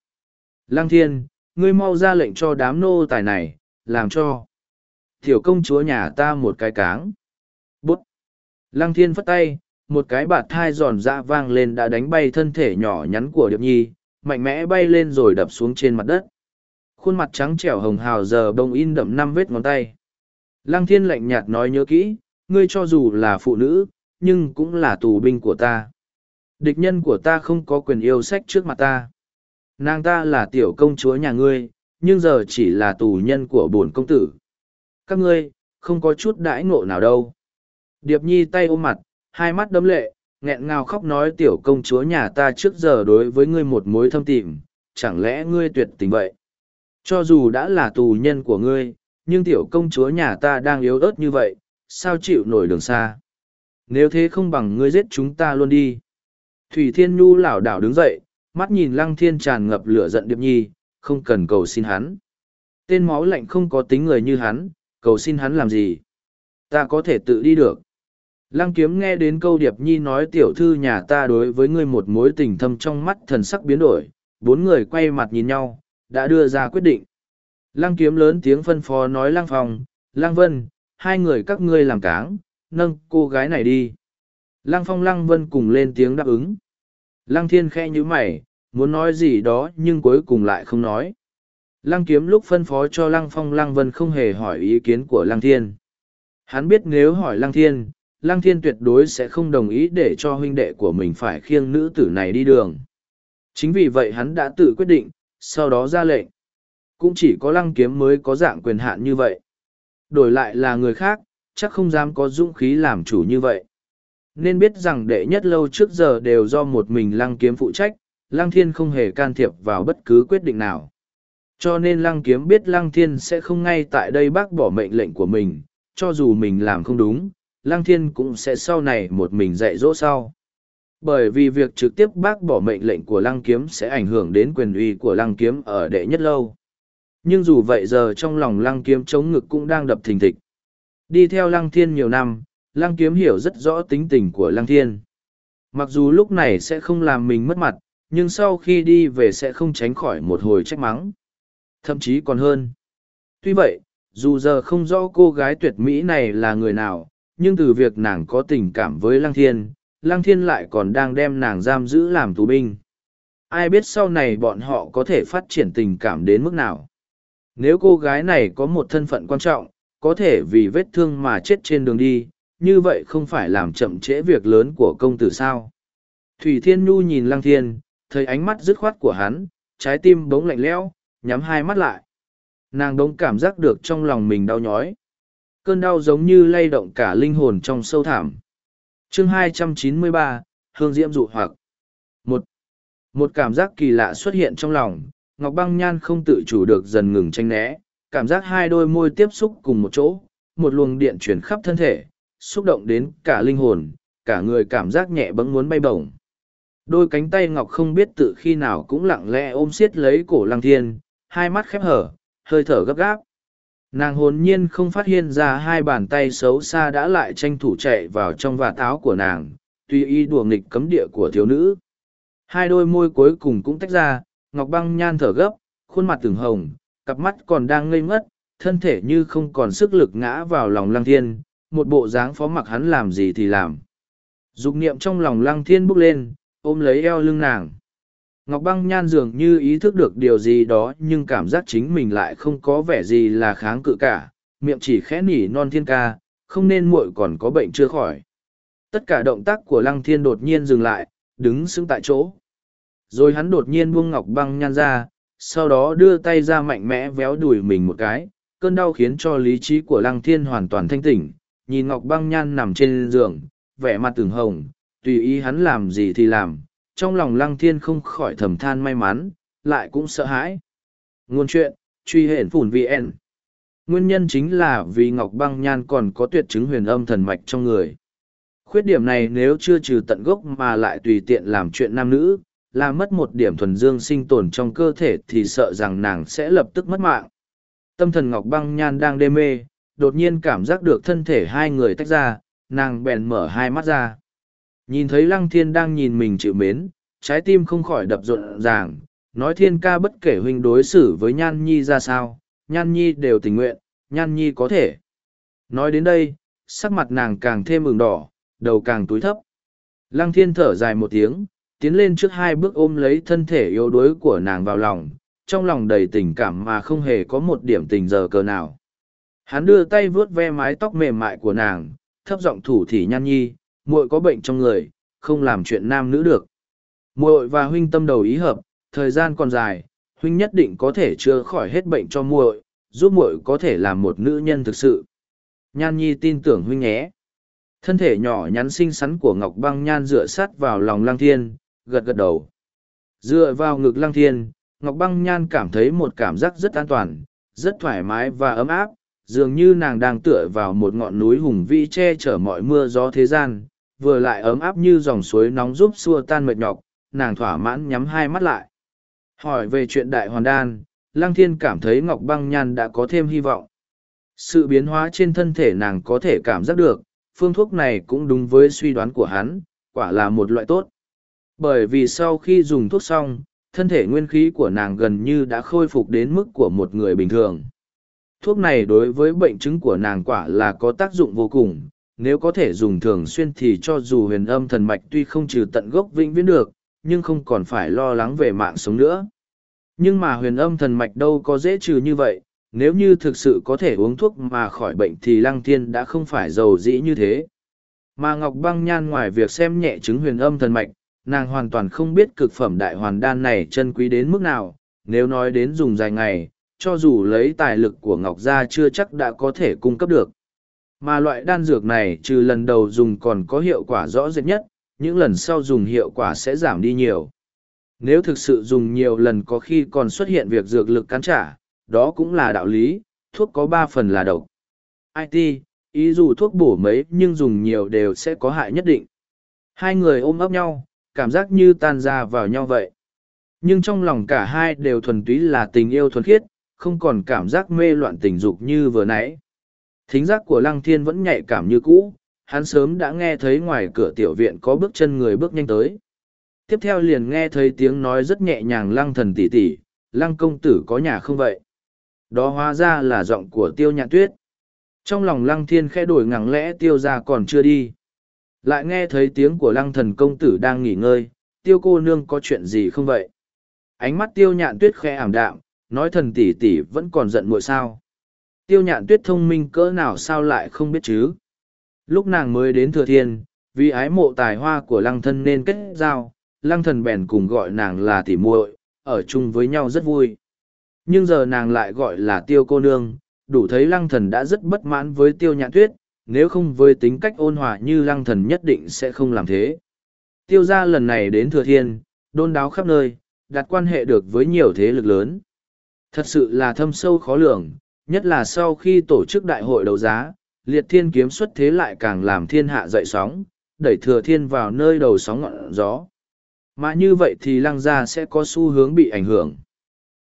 Lăng thiên, ngươi mau ra lệnh cho đám nô tài này, làm cho. Tiểu công chúa nhà ta một cái cáng. Bút. Lăng thiên phất tay, một cái bạt thai giòn dã dạ vang lên đã đánh bay thân thể nhỏ nhắn của Điệp Nhi, mạnh mẽ bay lên rồi đập xuống trên mặt đất. Khuôn mặt trắng trẻo hồng hào giờ bông in đậm năm vết ngón tay. Lăng thiên lạnh nhạt nói nhớ kỹ, ngươi cho dù là phụ nữ, nhưng cũng là tù binh của ta. Địch nhân của ta không có quyền yêu sách trước mặt ta. Nàng ta là tiểu công chúa nhà ngươi, nhưng giờ chỉ là tù nhân của bổn công tử, các ngươi, không có chút đãi ngộ nào đâu. Điệp Nhi tay ôm mặt, hai mắt đấm lệ, nghẹn ngào khóc nói tiểu công chúa nhà ta trước giờ đối với ngươi một mối thâm tìm, chẳng lẽ ngươi tuyệt tình vậy? Cho dù đã là tù nhân của ngươi, nhưng tiểu công chúa nhà ta đang yếu ớt như vậy, sao chịu nổi đường xa? Nếu thế không bằng ngươi giết chúng ta luôn đi. Thủy Thiên Nhu lảo đảo đứng dậy, mắt nhìn Lăng Thiên tràn ngập lửa giận Điệp Nhi, không cần cầu xin hắn. Tên máu lạnh không có tính người như hắn, Cầu xin hắn làm gì? Ta có thể tự đi được. Lăng kiếm nghe đến câu Điệp Nhi nói tiểu thư nhà ta đối với ngươi một mối tình thâm trong mắt thần sắc biến đổi, bốn người quay mặt nhìn nhau, đã đưa ra quyết định. Lăng kiếm lớn tiếng phân phó nói lăng phòng, lăng vân, hai người các ngươi làm cáng, nâng cô gái này đi. Lăng phong lăng vân cùng lên tiếng đáp ứng. Lăng thiên khe nhíu mày, muốn nói gì đó nhưng cuối cùng lại không nói. Lăng kiếm lúc phân phó cho Lăng Phong Lăng Vân không hề hỏi ý kiến của Lăng Thiên. Hắn biết nếu hỏi Lăng Thiên, Lăng Thiên tuyệt đối sẽ không đồng ý để cho huynh đệ của mình phải khiêng nữ tử này đi đường. Chính vì vậy hắn đã tự quyết định, sau đó ra lệnh. Cũng chỉ có Lăng Kiếm mới có dạng quyền hạn như vậy. Đổi lại là người khác, chắc không dám có dũng khí làm chủ như vậy. Nên biết rằng đệ nhất lâu trước giờ đều do một mình Lăng Kiếm phụ trách, Lăng Thiên không hề can thiệp vào bất cứ quyết định nào. Cho nên lăng kiếm biết lăng thiên sẽ không ngay tại đây bác bỏ mệnh lệnh của mình, cho dù mình làm không đúng, lăng thiên cũng sẽ sau này một mình dạy dỗ sau. Bởi vì việc trực tiếp bác bỏ mệnh lệnh của lăng kiếm sẽ ảnh hưởng đến quyền uy của lăng kiếm ở đệ nhất lâu. Nhưng dù vậy giờ trong lòng lăng kiếm chống ngực cũng đang đập thình thịch. Đi theo lăng thiên nhiều năm, lăng kiếm hiểu rất rõ tính tình của lăng thiên. Mặc dù lúc này sẽ không làm mình mất mặt, nhưng sau khi đi về sẽ không tránh khỏi một hồi trách mắng. Thậm chí còn hơn. Tuy vậy, dù giờ không rõ cô gái tuyệt mỹ này là người nào, nhưng từ việc nàng có tình cảm với Lăng Thiên, Lăng Thiên lại còn đang đem nàng giam giữ làm tù binh. Ai biết sau này bọn họ có thể phát triển tình cảm đến mức nào? Nếu cô gái này có một thân phận quan trọng, có thể vì vết thương mà chết trên đường đi, như vậy không phải làm chậm trễ việc lớn của công tử sao? Thủy Thiên Nhu nhìn Lăng Thiên, thấy ánh mắt dứt khoát của hắn, trái tim bỗng lạnh lẽo, nhắm hai mắt lại nàng đống cảm giác được trong lòng mình đau nhói cơn đau giống như lay động cả linh hồn trong sâu thảm chương 293, hương diễm dụ hoặc một một cảm giác kỳ lạ xuất hiện trong lòng ngọc băng nhan không tự chủ được dần ngừng tranh né cảm giác hai đôi môi tiếp xúc cùng một chỗ một luồng điện chuyển khắp thân thể xúc động đến cả linh hồn cả người cảm giác nhẹ bẫng muốn bay bổng đôi cánh tay ngọc không biết tự khi nào cũng lặng lẽ ôm siết lấy cổ lăng thiên hai mắt khép hở, hơi thở gấp gáp. Nàng hồn nhiên không phát hiện ra hai bàn tay xấu xa đã lại tranh thủ chạy vào trong vạt áo của nàng, tuy y đùa nghịch cấm địa của thiếu nữ. Hai đôi môi cuối cùng cũng tách ra, Ngọc Băng nhan thở gấp, khuôn mặt từng hồng, cặp mắt còn đang ngây ngất, thân thể như không còn sức lực ngã vào lòng Lăng Thiên, một bộ dáng phó mặc hắn làm gì thì làm. Dục niệm trong lòng Lăng Thiên bước lên, ôm lấy eo lưng nàng. Ngọc Băng Nhan dường như ý thức được điều gì đó nhưng cảm giác chính mình lại không có vẻ gì là kháng cự cả, miệng chỉ khẽ nỉ non thiên ca, không nên muội còn có bệnh chưa khỏi. Tất cả động tác của Lăng Thiên đột nhiên dừng lại, đứng sững tại chỗ. Rồi hắn đột nhiên buông Ngọc Băng Nhan ra, sau đó đưa tay ra mạnh mẽ véo đùi mình một cái, cơn đau khiến cho lý trí của Lăng Thiên hoàn toàn thanh tỉnh, nhìn Ngọc Băng Nhan nằm trên giường, vẻ mặt từng hồng, tùy ý hắn làm gì thì làm, trong lòng lăng thiên không khỏi thầm than may mắn, lại cũng sợ hãi. Nguồn chuyện, truy hển phủn VN. Nguyên nhân chính là vì Ngọc Băng Nhan còn có tuyệt chứng huyền âm thần mạch trong người. Khuyết điểm này nếu chưa trừ tận gốc mà lại tùy tiện làm chuyện nam nữ, là mất một điểm thuần dương sinh tồn trong cơ thể thì sợ rằng nàng sẽ lập tức mất mạng. Tâm thần Ngọc Băng Nhan đang đê mê, đột nhiên cảm giác được thân thể hai người tách ra, nàng bèn mở hai mắt ra. Nhìn thấy Lăng Thiên đang nhìn mình chịu mến, trái tim không khỏi đập rộn ràng, nói Thiên ca bất kể huynh đối xử với Nhan Nhi ra sao, Nhan Nhi đều tình nguyện, Nhan Nhi có thể. Nói đến đây, sắc mặt nàng càng thêm ửng đỏ, đầu càng túi thấp. Lăng Thiên thở dài một tiếng, tiến lên trước hai bước ôm lấy thân thể yếu đuối của nàng vào lòng, trong lòng đầy tình cảm mà không hề có một điểm tình giờ cờ nào. Hắn đưa tay vuốt ve mái tóc mềm mại của nàng, thấp giọng thủ thỉ nhan nhi, muội có bệnh trong người, không làm chuyện nam nữ được. Muội và huynh tâm đầu ý hợp, thời gian còn dài, huynh nhất định có thể chữa khỏi hết bệnh cho muội, giúp muội có thể làm một nữ nhân thực sự. Nhan Nhi tin tưởng huynh nhé. Thân thể nhỏ nhắn xinh xắn của Ngọc Băng Nhan dựa sát vào lòng Lăng Thiên, gật gật đầu. Dựa vào ngực Lăng Thiên, Ngọc Băng Nhan cảm thấy một cảm giác rất an toàn, rất thoải mái và ấm áp, dường như nàng đang tựa vào một ngọn núi hùng vĩ che chở mọi mưa gió thế gian, vừa lại ấm áp như dòng suối nóng giúp xua tan mệt nhọc, nàng thỏa mãn nhắm hai mắt lại. Hỏi về chuyện đại hoàn đan, Lăng Thiên cảm thấy Ngọc Băng Nhan đã có thêm hy vọng. Sự biến hóa trên thân thể nàng có thể cảm giác được, phương thuốc này cũng đúng với suy đoán của hắn, quả là một loại tốt. Bởi vì sau khi dùng thuốc xong, thân thể nguyên khí của nàng gần như đã khôi phục đến mức của một người bình thường thuốc này đối với bệnh chứng của nàng quả là có tác dụng vô cùng nếu có thể dùng thường xuyên thì cho dù huyền âm thần mạch tuy không trừ tận gốc vĩnh viễn được nhưng không còn phải lo lắng về mạng sống nữa nhưng mà huyền âm thần mạch đâu có dễ trừ như vậy nếu như thực sự có thể uống thuốc mà khỏi bệnh thì lăng thiên đã không phải giàu dĩ như thế mà ngọc băng nhan ngoài việc xem nhẹ chứng huyền âm thần mạch nàng hoàn toàn không biết cực phẩm đại hoàn đan này chân quý đến mức nào nếu nói đến dùng dài ngày cho dù lấy tài lực của Ngọc Gia chưa chắc đã có thể cung cấp được. Mà loại đan dược này trừ lần đầu dùng còn có hiệu quả rõ rệt nhất, những lần sau dùng hiệu quả sẽ giảm đi nhiều. Nếu thực sự dùng nhiều lần có khi còn xuất hiện việc dược lực cắn trả, đó cũng là đạo lý, thuốc có ba phần là độc. IT, ý dù thuốc bổ mấy nhưng dùng nhiều đều sẽ có hại nhất định. Hai người ôm ấp nhau, cảm giác như tan ra vào nhau vậy. Nhưng trong lòng cả hai đều thuần túy là tình yêu thuần khiết, không còn cảm giác mê loạn tình dục như vừa nãy. Thính giác của Lăng Thiên vẫn nhạy cảm như cũ, hắn sớm đã nghe thấy ngoài cửa tiểu viện có bước chân người bước nhanh tới. Tiếp theo liền nghe thấy tiếng nói rất nhẹ nhàng Lăng thần tỷ tỷ, Lăng công tử có nhà không vậy? Đó hóa ra là giọng của tiêu nhạn tuyết. Trong lòng Lăng Thiên khẽ đổi ngẳng lẽ tiêu ra còn chưa đi. Lại nghe thấy tiếng của Lăng thần công tử đang nghỉ ngơi, tiêu cô nương có chuyện gì không vậy? Ánh mắt tiêu nhạn tuyết khẽ ảm đạm, nói thần tỷ tỷ vẫn còn giận muội sao. Tiêu nhạn tuyết thông minh cỡ nào sao lại không biết chứ. Lúc nàng mới đến thừa thiên, vì ái mộ tài hoa của lăng thân nên kết giao, lăng thần bèn cùng gọi nàng là tỷ muội, ở chung với nhau rất vui. Nhưng giờ nàng lại gọi là tiêu cô nương, đủ thấy lăng thần đã rất bất mãn với tiêu nhạn tuyết, nếu không với tính cách ôn hòa như lăng thần nhất định sẽ không làm thế. Tiêu gia lần này đến thừa thiên, đôn đáo khắp nơi, đặt quan hệ được với nhiều thế lực lớn. Thật sự là thâm sâu khó lường, nhất là sau khi tổ chức đại hội đấu giá, liệt thiên kiếm xuất thế lại càng làm thiên hạ dậy sóng, đẩy thừa thiên vào nơi đầu sóng ngọn gió. Mà như vậy thì lăng gia sẽ có xu hướng bị ảnh hưởng.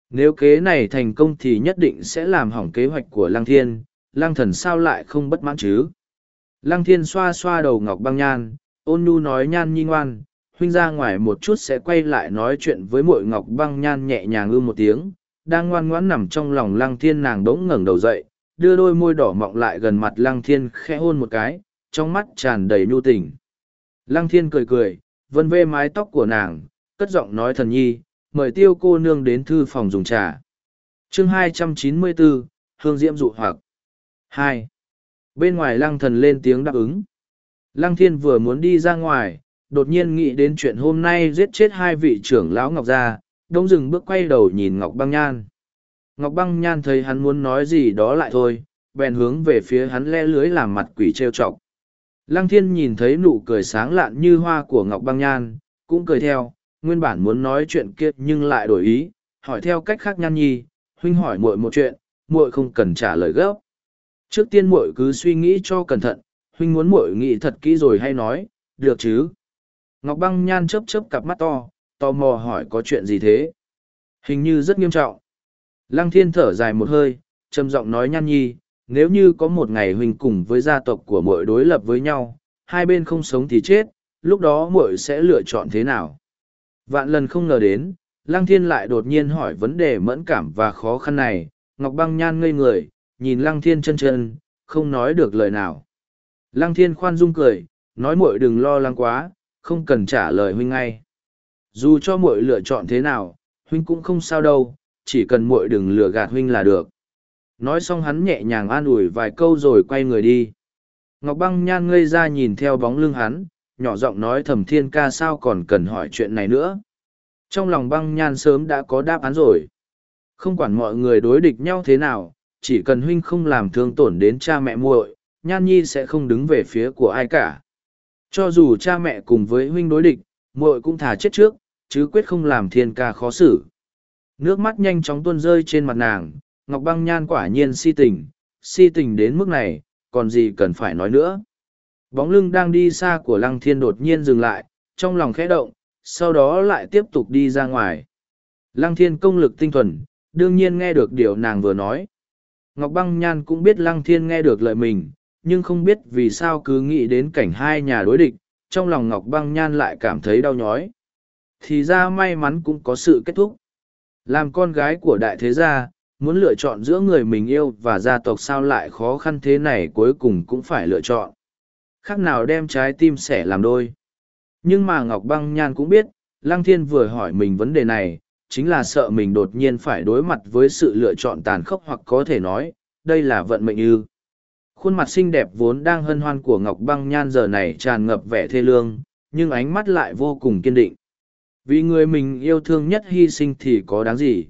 Nếu kế này thành công thì nhất định sẽ làm hỏng kế hoạch của lăng thiên, lăng thần sao lại không bất mãn chứ. Lăng thiên xoa xoa đầu ngọc băng nhan, ôn nhu nói nhan nhi ngoan, huynh ra ngoài một chút sẽ quay lại nói chuyện với mội ngọc băng nhan nhẹ nhàng ư một tiếng, đang ngoan ngoãn nằm trong lòng lăng thiên nàng bỗng ngẩng đầu dậy, đưa đôi môi đỏ mọng lại gần mặt lăng thiên khẽ hôn một cái, trong mắt tràn đầy nhu tình. Lăng thiên cười cười, vân vê mái tóc của nàng, cất giọng nói thần nhi, mời tiêu cô nương đến thư phòng dùng trà. chương 294, Hương Diễm dụ hoặc. hai Bên ngoài lăng thần lên tiếng đáp ứng. Lăng thiên vừa muốn đi ra ngoài, đột nhiên nghĩ đến chuyện hôm nay giết chết hai vị trưởng lão Ngọc Gia, đông dừng bước quay đầu nhìn Ngọc Băng Nhan. Ngọc Băng Nhan thấy hắn muốn nói gì đó lại thôi, bèn hướng về phía hắn le lưới làm mặt quỷ trêu chọc. Lăng Thiên nhìn thấy nụ cười sáng lạn như hoa của Ngọc Băng Nhan, cũng cười theo, nguyên bản muốn nói chuyện kia nhưng lại đổi ý, hỏi theo cách khác Nhan Nhi, huynh hỏi muội một chuyện, muội không cần trả lời gấp. Trước tiên muội cứ suy nghĩ cho cẩn thận, huynh muốn muội nghĩ thật kỹ rồi hay nói, được chứ? Ngọc Băng Nhan chớp chớp cặp mắt to, tò mò hỏi có chuyện gì thế hình như rất nghiêm trọng lăng thiên thở dài một hơi trầm giọng nói nhan nhi nếu như có một ngày huynh cùng với gia tộc của mỗi đối lập với nhau hai bên không sống thì chết lúc đó mỗi sẽ lựa chọn thế nào vạn lần không ngờ đến lăng thiên lại đột nhiên hỏi vấn đề mẫn cảm và khó khăn này ngọc băng nhan ngây người nhìn lăng thiên chân chân không nói được lời nào lăng thiên khoan dung cười nói muội đừng lo lắng quá không cần trả lời huynh ngay dù cho muội lựa chọn thế nào huynh cũng không sao đâu chỉ cần muội đừng lừa gạt huynh là được nói xong hắn nhẹ nhàng an ủi vài câu rồi quay người đi ngọc băng nhan ngây ra nhìn theo bóng lưng hắn nhỏ giọng nói thẩm thiên ca sao còn cần hỏi chuyện này nữa trong lòng băng nhan sớm đã có đáp án rồi không quản mọi người đối địch nhau thế nào chỉ cần huynh không làm thương tổn đến cha mẹ muội nhan nhi sẽ không đứng về phía của ai cả cho dù cha mẹ cùng với huynh đối địch muội cũng thà chết trước chứ quyết không làm thiên ca khó xử. Nước mắt nhanh chóng tuôn rơi trên mặt nàng, Ngọc Băng Nhan quả nhiên si tình, si tình đến mức này, còn gì cần phải nói nữa. Bóng lưng đang đi xa của Lăng Thiên đột nhiên dừng lại, trong lòng khẽ động, sau đó lại tiếp tục đi ra ngoài. Lăng Thiên công lực tinh thuần, đương nhiên nghe được điều nàng vừa nói. Ngọc Băng Nhan cũng biết Lăng Thiên nghe được lời mình, nhưng không biết vì sao cứ nghĩ đến cảnh hai nhà đối địch, trong lòng Ngọc Băng Nhan lại cảm thấy đau nhói thì ra may mắn cũng có sự kết thúc làm con gái của đại thế gia muốn lựa chọn giữa người mình yêu và gia tộc sao lại khó khăn thế này cuối cùng cũng phải lựa chọn khác nào đem trái tim sẻ làm đôi nhưng mà ngọc băng nhan cũng biết lăng thiên vừa hỏi mình vấn đề này chính là sợ mình đột nhiên phải đối mặt với sự lựa chọn tàn khốc hoặc có thể nói đây là vận mệnh ư khuôn mặt xinh đẹp vốn đang hân hoan của ngọc băng nhan giờ này tràn ngập vẻ thê lương nhưng ánh mắt lại vô cùng kiên định vì người mình yêu thương nhất hy sinh thì có đáng gì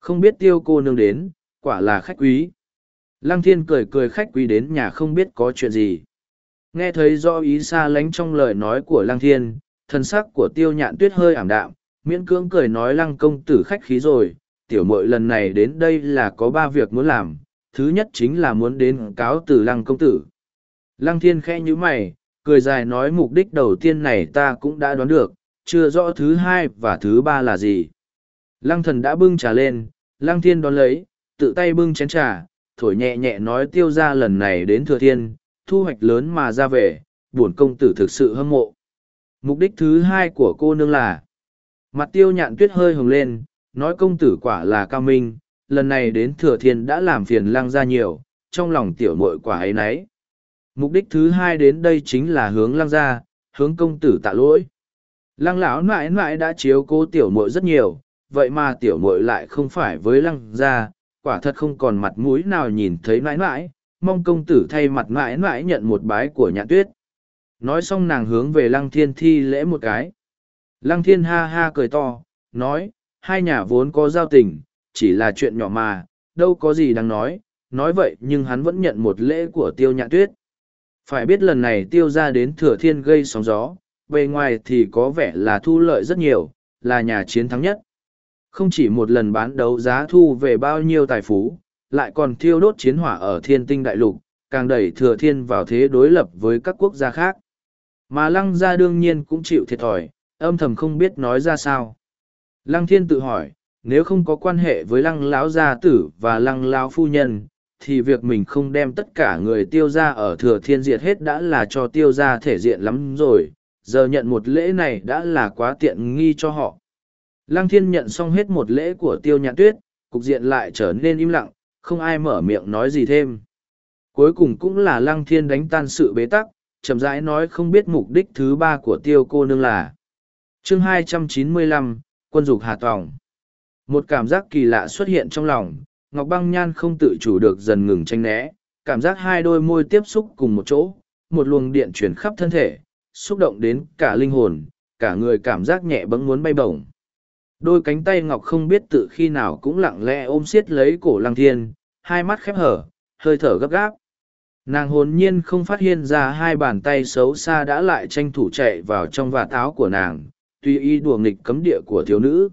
không biết tiêu cô nương đến quả là khách quý lăng thiên cười cười khách quý đến nhà không biết có chuyện gì nghe thấy do ý xa lánh trong lời nói của lăng thiên thân sắc của tiêu nhạn tuyết hơi ảm đạm miễn cưỡng cười nói lăng công tử khách khí rồi tiểu mội lần này đến đây là có ba việc muốn làm thứ nhất chính là muốn đến cáo từ lăng công tử lăng thiên khẽ nhíu mày cười dài nói mục đích đầu tiên này ta cũng đã đoán được chưa rõ thứ hai và thứ ba là gì. Lăng thần đã bưng trà lên, lăng thiên đón lấy, tự tay bưng chén trà, thổi nhẹ nhẹ nói tiêu ra lần này đến thừa thiên, thu hoạch lớn mà ra về, buồn công tử thực sự hâm mộ. Mục đích thứ hai của cô nương là Mặt tiêu nhạn tuyết hơi hồng lên, nói công tử quả là cao minh, lần này đến thừa thiên đã làm phiền lăng ra nhiều, trong lòng tiểu mội quả ấy nấy. Mục đích thứ hai đến đây chính là hướng lăng ra, hướng công tử tạ lỗi. Lăng lão mãi mãi đã chiếu cố tiểu muội rất nhiều, vậy mà tiểu muội lại không phải với lăng gia, quả thật không còn mặt mũi nào nhìn thấy mãi mãi, mong công tử thay mặt mãi mãi nhận một bái của nhạn tuyết. Nói xong nàng hướng về lăng thiên thi lễ một cái. Lăng thiên ha ha cười to, nói, hai nhà vốn có giao tình, chỉ là chuyện nhỏ mà, đâu có gì đáng nói, nói vậy nhưng hắn vẫn nhận một lễ của tiêu nhạn tuyết. Phải biết lần này tiêu ra đến thừa thiên gây sóng gió, bề ngoài thì có vẻ là thu lợi rất nhiều, là nhà chiến thắng nhất. Không chỉ một lần bán đấu giá thu về bao nhiêu tài phú, lại còn thiêu đốt chiến hỏa ở thiên tinh đại lục, càng đẩy thừa thiên vào thế đối lập với các quốc gia khác. Mà lăng gia đương nhiên cũng chịu thiệt thòi, âm thầm không biết nói ra sao. Lăng thiên tự hỏi, nếu không có quan hệ với lăng lão gia tử và lăng lão phu nhân, thì việc mình không đem tất cả người tiêu ra ở thừa thiên diệt hết đã là cho tiêu ra thể diện lắm rồi, giờ nhận một lễ này đã là quá tiện nghi cho họ. Lăng thiên nhận xong hết một lễ của tiêu nhạn tuyết, cục diện lại trở nên im lặng, không ai mở miệng nói gì thêm. Cuối cùng cũng là lăng thiên đánh tan sự bế tắc, chậm rãi nói không biết mục đích thứ ba của tiêu cô nương là. chương 295, quân dục hà tòng. Một cảm giác kỳ lạ xuất hiện trong lòng, Ngọc Băng Nhan không tự chủ được dần ngừng tranh né, cảm giác hai đôi môi tiếp xúc cùng một chỗ, một luồng điện chuyển khắp thân thể, xúc động đến cả linh hồn, cả người cảm giác nhẹ bẫng muốn bay bổng. Đôi cánh tay ngọc không biết tự khi nào cũng lặng lẽ ôm siết lấy cổ lăng thiên, hai mắt khép hở, hơi thở gấp gáp. Nàng hồn nhiên không phát hiện ra hai bàn tay xấu xa đã lại tranh thủ chạy vào trong vạt áo của nàng, tùy y đùa nghịch cấm địa của thiếu nữ.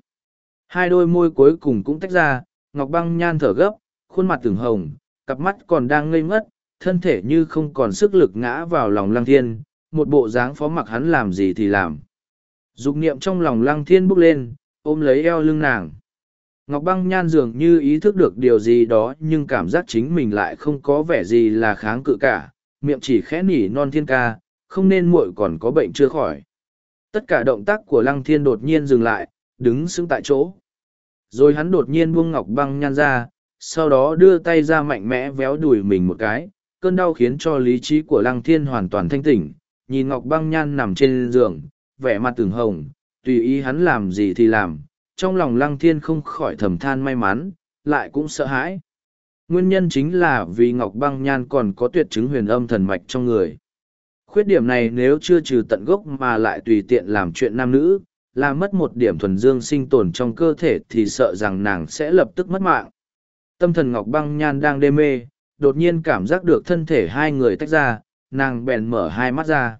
Hai đôi môi cuối cùng cũng tách ra, ngọc băng nhan thở gấp, khuôn mặt từng hồng, cặp mắt còn đang ngây ngất, thân thể như không còn sức lực ngã vào lòng lăng thiên, một bộ dáng phó mặc hắn làm gì thì làm. Dục niệm trong lòng lăng thiên bốc lên, ôm lấy eo lưng nàng. Ngọc băng nhan dường như ý thức được điều gì đó nhưng cảm giác chính mình lại không có vẻ gì là kháng cự cả, miệng chỉ khẽ nỉ non thiên ca, không nên muội còn có bệnh chưa khỏi. Tất cả động tác của lăng thiên đột nhiên dừng lại, đứng sững tại chỗ. Rồi hắn đột nhiên buông ngọc băng nhan ra, sau đó đưa tay ra mạnh mẽ véo đùi mình một cái, cơn đau khiến cho lý trí của lăng thiên hoàn toàn thanh tỉnh, nhìn Ngọc Băng Nhan nằm trên giường, vẻ mặt từng hồng, tùy ý hắn làm gì thì làm, trong lòng Lăng Thiên không khỏi thầm than may mắn, lại cũng sợ hãi. Nguyên nhân chính là vì Ngọc Băng Nhan còn có tuyệt chứng huyền âm thần mạch trong người. Khuyết điểm này nếu chưa trừ tận gốc mà lại tùy tiện làm chuyện nam nữ, làm mất một điểm thuần dương sinh tồn trong cơ thể thì sợ rằng nàng sẽ lập tức mất mạng. Tâm thần Ngọc Băng Nhan đang đê mê, đột nhiên cảm giác được thân thể hai người tách ra, nàng bèn mở hai mắt ra.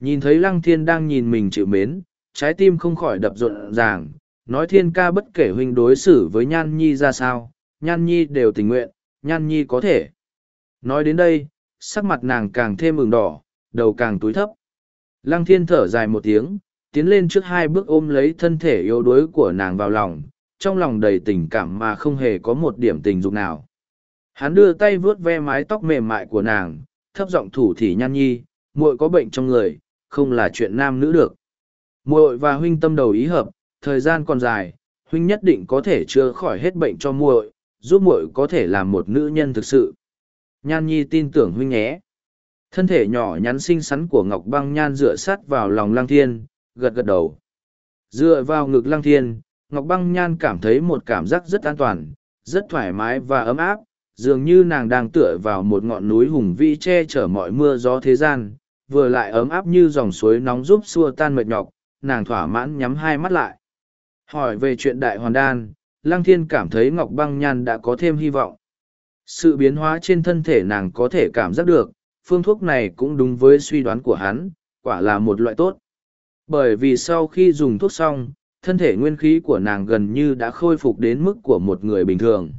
Nhìn thấy lăng thiên đang nhìn mình chịu mến, trái tim không khỏi đập rộn ràng, nói thiên ca bất kể huynh đối xử với Nhan Nhi ra sao, Nhan Nhi đều tình nguyện, Nhan Nhi có thể. Nói đến đây, sắc mặt nàng càng thêm ửng đỏ, đầu càng túi thấp. Lăng thiên thở dài một tiếng, tiến lên trước hai bước ôm lấy thân thể yếu đuối của nàng vào lòng, trong lòng đầy tình cảm mà không hề có một điểm tình dục nào. Hắn đưa tay vuốt ve mái tóc mềm mại của nàng, thấp giọng thủ thì nhan nhi, muội có bệnh trong người, không là chuyện nam nữ được. Muội và huynh tâm đầu ý hợp, thời gian còn dài, huynh nhất định có thể chữa khỏi hết bệnh cho muội, giúp muội có thể làm một nữ nhân thực sự. Nhan nhi tin tưởng huynh nhé. Thân thể nhỏ nhắn xinh xắn của Ngọc Băng Nhan dựa sát vào lòng lang Thiên, gật gật đầu. Dựa vào ngực lang Thiên, Ngọc Băng Nhan cảm thấy một cảm giác rất an toàn, rất thoải mái và ấm áp, dường như nàng đang tựa vào một ngọn núi hùng vĩ che chở mọi mưa gió thế gian vừa lại ấm áp như dòng suối nóng giúp xua tan mệt nhọc nàng thỏa mãn nhắm hai mắt lại hỏi về chuyện đại hoàn đan lăng thiên cảm thấy ngọc băng nhan đã có thêm hy vọng sự biến hóa trên thân thể nàng có thể cảm giác được phương thuốc này cũng đúng với suy đoán của hắn quả là một loại tốt bởi vì sau khi dùng thuốc xong thân thể nguyên khí của nàng gần như đã khôi phục đến mức của một người bình thường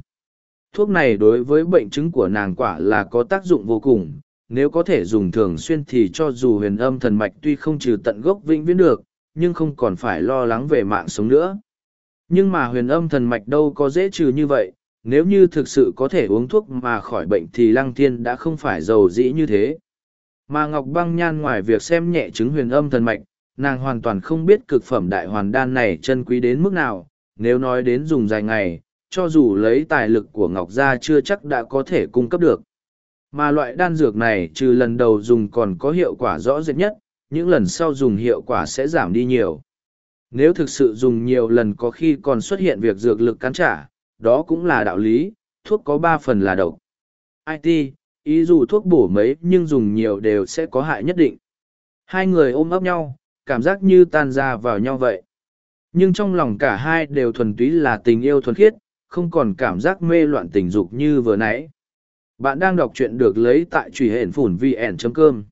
thuốc này đối với bệnh chứng của nàng quả là có tác dụng vô cùng nếu có thể dùng thường xuyên thì cho dù huyền âm thần mạch tuy không trừ tận gốc vĩnh viễn được nhưng không còn phải lo lắng về mạng sống nữa nhưng mà huyền âm thần mạch đâu có dễ trừ như vậy nếu như thực sự có thể uống thuốc mà khỏi bệnh thì lăng thiên đã không phải giàu dĩ như thế mà ngọc băng nhan ngoài việc xem nhẹ chứng huyền âm thần mạch nàng hoàn toàn không biết cực phẩm đại hoàn đan này chân quý đến mức nào nếu nói đến dùng dài ngày cho dù lấy tài lực của Ngọc Gia chưa chắc đã có thể cung cấp được. Mà loại đan dược này trừ lần đầu dùng còn có hiệu quả rõ rệt nhất, những lần sau dùng hiệu quả sẽ giảm đi nhiều. Nếu thực sự dùng nhiều lần có khi còn xuất hiện việc dược lực cắn trả, đó cũng là đạo lý, thuốc có ba phần là độc. IT, ý dù thuốc bổ mấy nhưng dùng nhiều đều sẽ có hại nhất định. Hai người ôm ấp nhau, cảm giác như tan ra vào nhau vậy. Nhưng trong lòng cả hai đều thuần túy là tình yêu thuần khiết, không còn cảm giác mê loạn tình dục như vừa nãy. Bạn đang đọc chuyện được lấy tại truy hển phủn vn.com.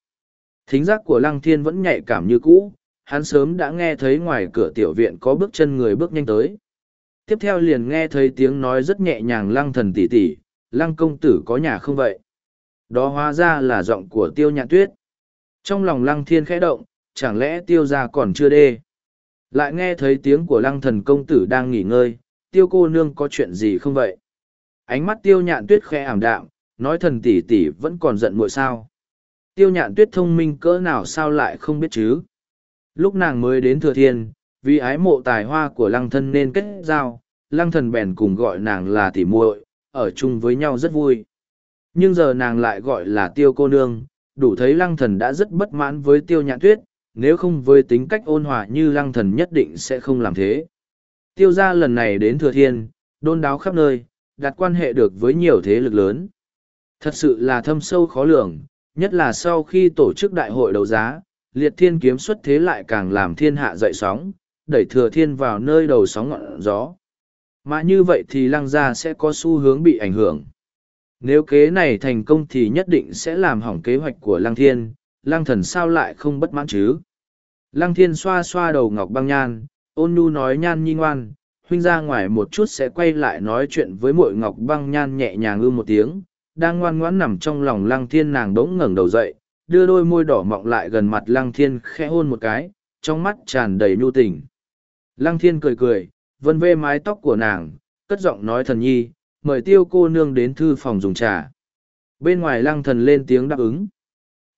Thính giác của Lăng Thiên vẫn nhạy cảm như cũ, hắn sớm đã nghe thấy ngoài cửa tiểu viện có bước chân người bước nhanh tới. Tiếp theo liền nghe thấy tiếng nói rất nhẹ nhàng Lăng thần tỷ tỷ, Lăng công tử có nhà không vậy? Đó hóa ra là giọng của tiêu nhạn tuyết. Trong lòng Lăng Thiên khẽ động, chẳng lẽ tiêu gia còn chưa đê? Lại nghe thấy tiếng của Lăng thần công tử đang nghỉ ngơi, tiêu cô nương có chuyện gì không vậy? Ánh mắt tiêu nhạn tuyết khẽ ảm đạm, nói thần tỷ tỷ vẫn còn giận muội sao. Tiêu nhạn tuyết thông minh cỡ nào sao lại không biết chứ. Lúc nàng mới đến thừa thiên, vì ái mộ tài hoa của lăng thân nên kết giao, lăng thần bèn cùng gọi nàng là tỷ muội, ở chung với nhau rất vui. Nhưng giờ nàng lại gọi là tiêu cô nương, đủ thấy lăng thần đã rất bất mãn với tiêu nhạn tuyết, nếu không với tính cách ôn hòa như lăng thần nhất định sẽ không làm thế. Tiêu gia lần này đến Thừa Thiên, đôn đáo khắp nơi, đặt quan hệ được với nhiều thế lực lớn. Thật sự là thâm sâu khó lường, nhất là sau khi tổ chức đại hội đấu giá, liệt thiên kiếm xuất thế lại càng làm thiên hạ dậy sóng, đẩy Thừa Thiên vào nơi đầu sóng ngọn gió. Mà như vậy thì lăng gia sẽ có xu hướng bị ảnh hưởng. Nếu kế này thành công thì nhất định sẽ làm hỏng kế hoạch của lăng thiên, lăng thần sao lại không bất mãn chứ? Lăng thiên xoa xoa đầu ngọc băng nhan, ôn nhu nói nhan nhi ngoan huynh ra ngoài một chút sẽ quay lại nói chuyện với mội ngọc băng nhan nhẹ nhàng ư một tiếng đang ngoan ngoãn nằm trong lòng lăng thiên nàng bỗng ngẩng đầu dậy đưa đôi môi đỏ mọng lại gần mặt lăng thiên khẽ hôn một cái trong mắt tràn đầy nhu tình lăng thiên cười cười vân vê mái tóc của nàng cất giọng nói thần nhi mời tiêu cô nương đến thư phòng dùng trà bên ngoài lăng thần lên tiếng đáp ứng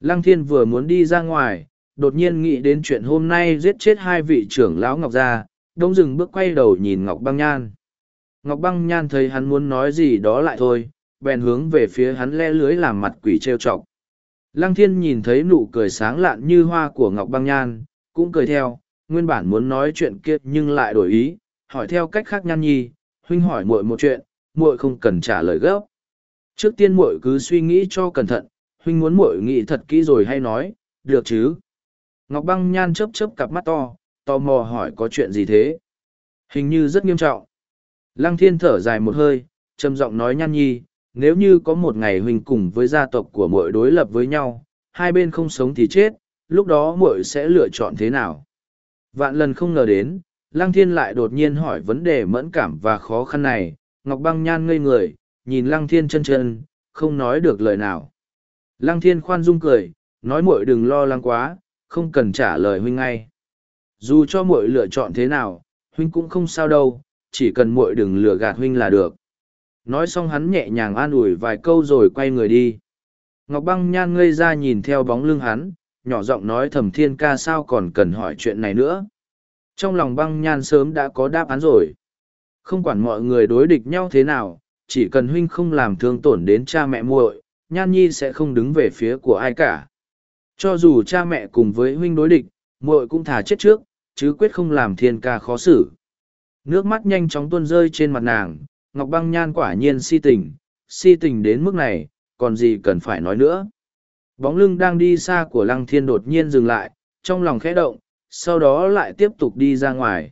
lăng thiên vừa muốn đi ra ngoài đột nhiên nghĩ đến chuyện hôm nay giết chết hai vị trưởng lão Ngọc Gia, đông dừng bước quay đầu nhìn Ngọc Băng Nhan. Ngọc Băng Nhan thấy hắn muốn nói gì đó lại thôi, bèn hướng về phía hắn le lưới làm mặt quỷ trêu chọc. Lăng Thiên nhìn thấy nụ cười sáng lạn như hoa của Ngọc Băng Nhan, cũng cười theo, nguyên bản muốn nói chuyện kia nhưng lại đổi ý, hỏi theo cách khác Nhan Nhi, huynh hỏi muội một chuyện, muội không cần trả lời gấp. Trước tiên muội cứ suy nghĩ cho cẩn thận, huynh muốn muội nghĩ thật kỹ rồi hay nói, được chứ? Ngọc Băng Nhan chớp chớp cặp mắt to, tò mò hỏi có chuyện gì thế? Hình như rất nghiêm trọng. Lăng Thiên thở dài một hơi, trầm giọng nói Nhan Nhi, nếu như có một ngày huynh cùng với gia tộc của muội đối lập với nhau, hai bên không sống thì chết, lúc đó muội sẽ lựa chọn thế nào? Vạn lần không ngờ đến, Lăng Thiên lại đột nhiên hỏi vấn đề mẫn cảm và khó khăn này, Ngọc Băng Nhan ngây người, nhìn Lăng Thiên chân chân, không nói được lời nào. Lăng Thiên khoan dung cười, nói muội đừng lo lắng quá, không cần trả lời huynh ngay. Dù cho muội lựa chọn thế nào, huynh cũng không sao đâu, chỉ cần muội đừng lừa gạt huynh là được. Nói xong hắn nhẹ nhàng an ủi vài câu rồi quay người đi. Ngọc băng nhan ngây ra nhìn theo bóng lưng hắn, nhỏ giọng nói thầm thiên ca sao còn cần hỏi chuyện này nữa. Trong lòng băng nhan sớm đã có đáp án rồi. Không quản mọi người đối địch nhau thế nào, chỉ cần huynh không làm thương tổn đến cha mẹ muội, nhan nhi sẽ không đứng về phía của ai cả. Cho dù cha mẹ cùng với huynh đối địch, muội cũng thả chết trước, chứ quyết không làm thiên ca khó xử. Nước mắt nhanh chóng tuôn rơi trên mặt nàng, Ngọc Băng Nhan quả nhiên si tình, si tình đến mức này, còn gì cần phải nói nữa. Bóng lưng đang đi xa của Lăng Thiên đột nhiên dừng lại, trong lòng khẽ động, sau đó lại tiếp tục đi ra ngoài.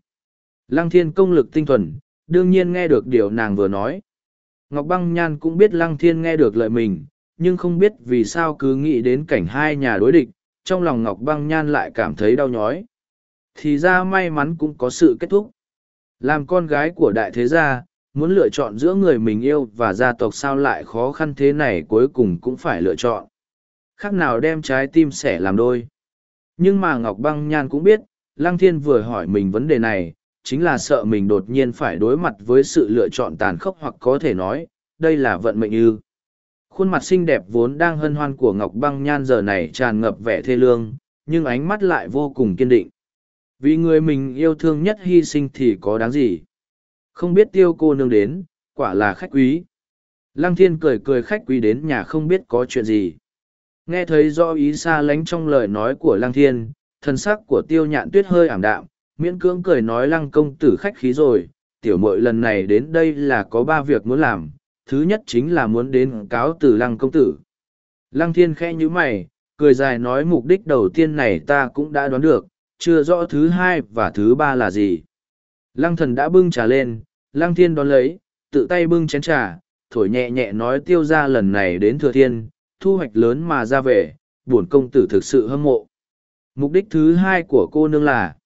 Lăng Thiên công lực tinh thuần, đương nhiên nghe được điều nàng vừa nói. Ngọc Băng Nhan cũng biết Lăng Thiên nghe được lời mình, nhưng không biết vì sao cứ nghĩ đến cảnh hai nhà đối địch, trong lòng Ngọc Băng Nhan lại cảm thấy đau nhói. Thì ra may mắn cũng có sự kết thúc. Làm con gái của đại thế gia, muốn lựa chọn giữa người mình yêu và gia tộc sao lại khó khăn thế này cuối cùng cũng phải lựa chọn. Khác nào đem trái tim sẻ làm đôi. Nhưng mà Ngọc Băng Nhan cũng biết, Lăng Thiên vừa hỏi mình vấn đề này, chính là sợ mình đột nhiên phải đối mặt với sự lựa chọn tàn khốc hoặc có thể nói, đây là vận mệnh ư khuôn mặt xinh đẹp vốn đang hân hoan của ngọc băng nhan giờ này tràn ngập vẻ thê lương nhưng ánh mắt lại vô cùng kiên định vì người mình yêu thương nhất hy sinh thì có đáng gì không biết tiêu cô nương đến quả là khách quý lăng thiên cười cười khách quý đến nhà không biết có chuyện gì nghe thấy rõ ý xa lánh trong lời nói của lăng thiên thân sắc của tiêu nhạn tuyết hơi ảm đạm miễn cưỡng cười nói lăng công tử khách khí rồi tiểu mội lần này đến đây là có ba việc muốn làm thứ nhất chính là muốn đến cáo từ lăng công tử. Lăng thiên khẽ như mày, cười dài nói mục đích đầu tiên này ta cũng đã đoán được, chưa rõ thứ hai và thứ ba là gì. Lăng thần đã bưng trà lên, lăng thiên đón lấy, tự tay bưng chén trà, thổi nhẹ nhẹ nói tiêu ra lần này đến thừa thiên, thu hoạch lớn mà ra về, buồn công tử thực sự hâm mộ. Mục đích thứ hai của cô nương là,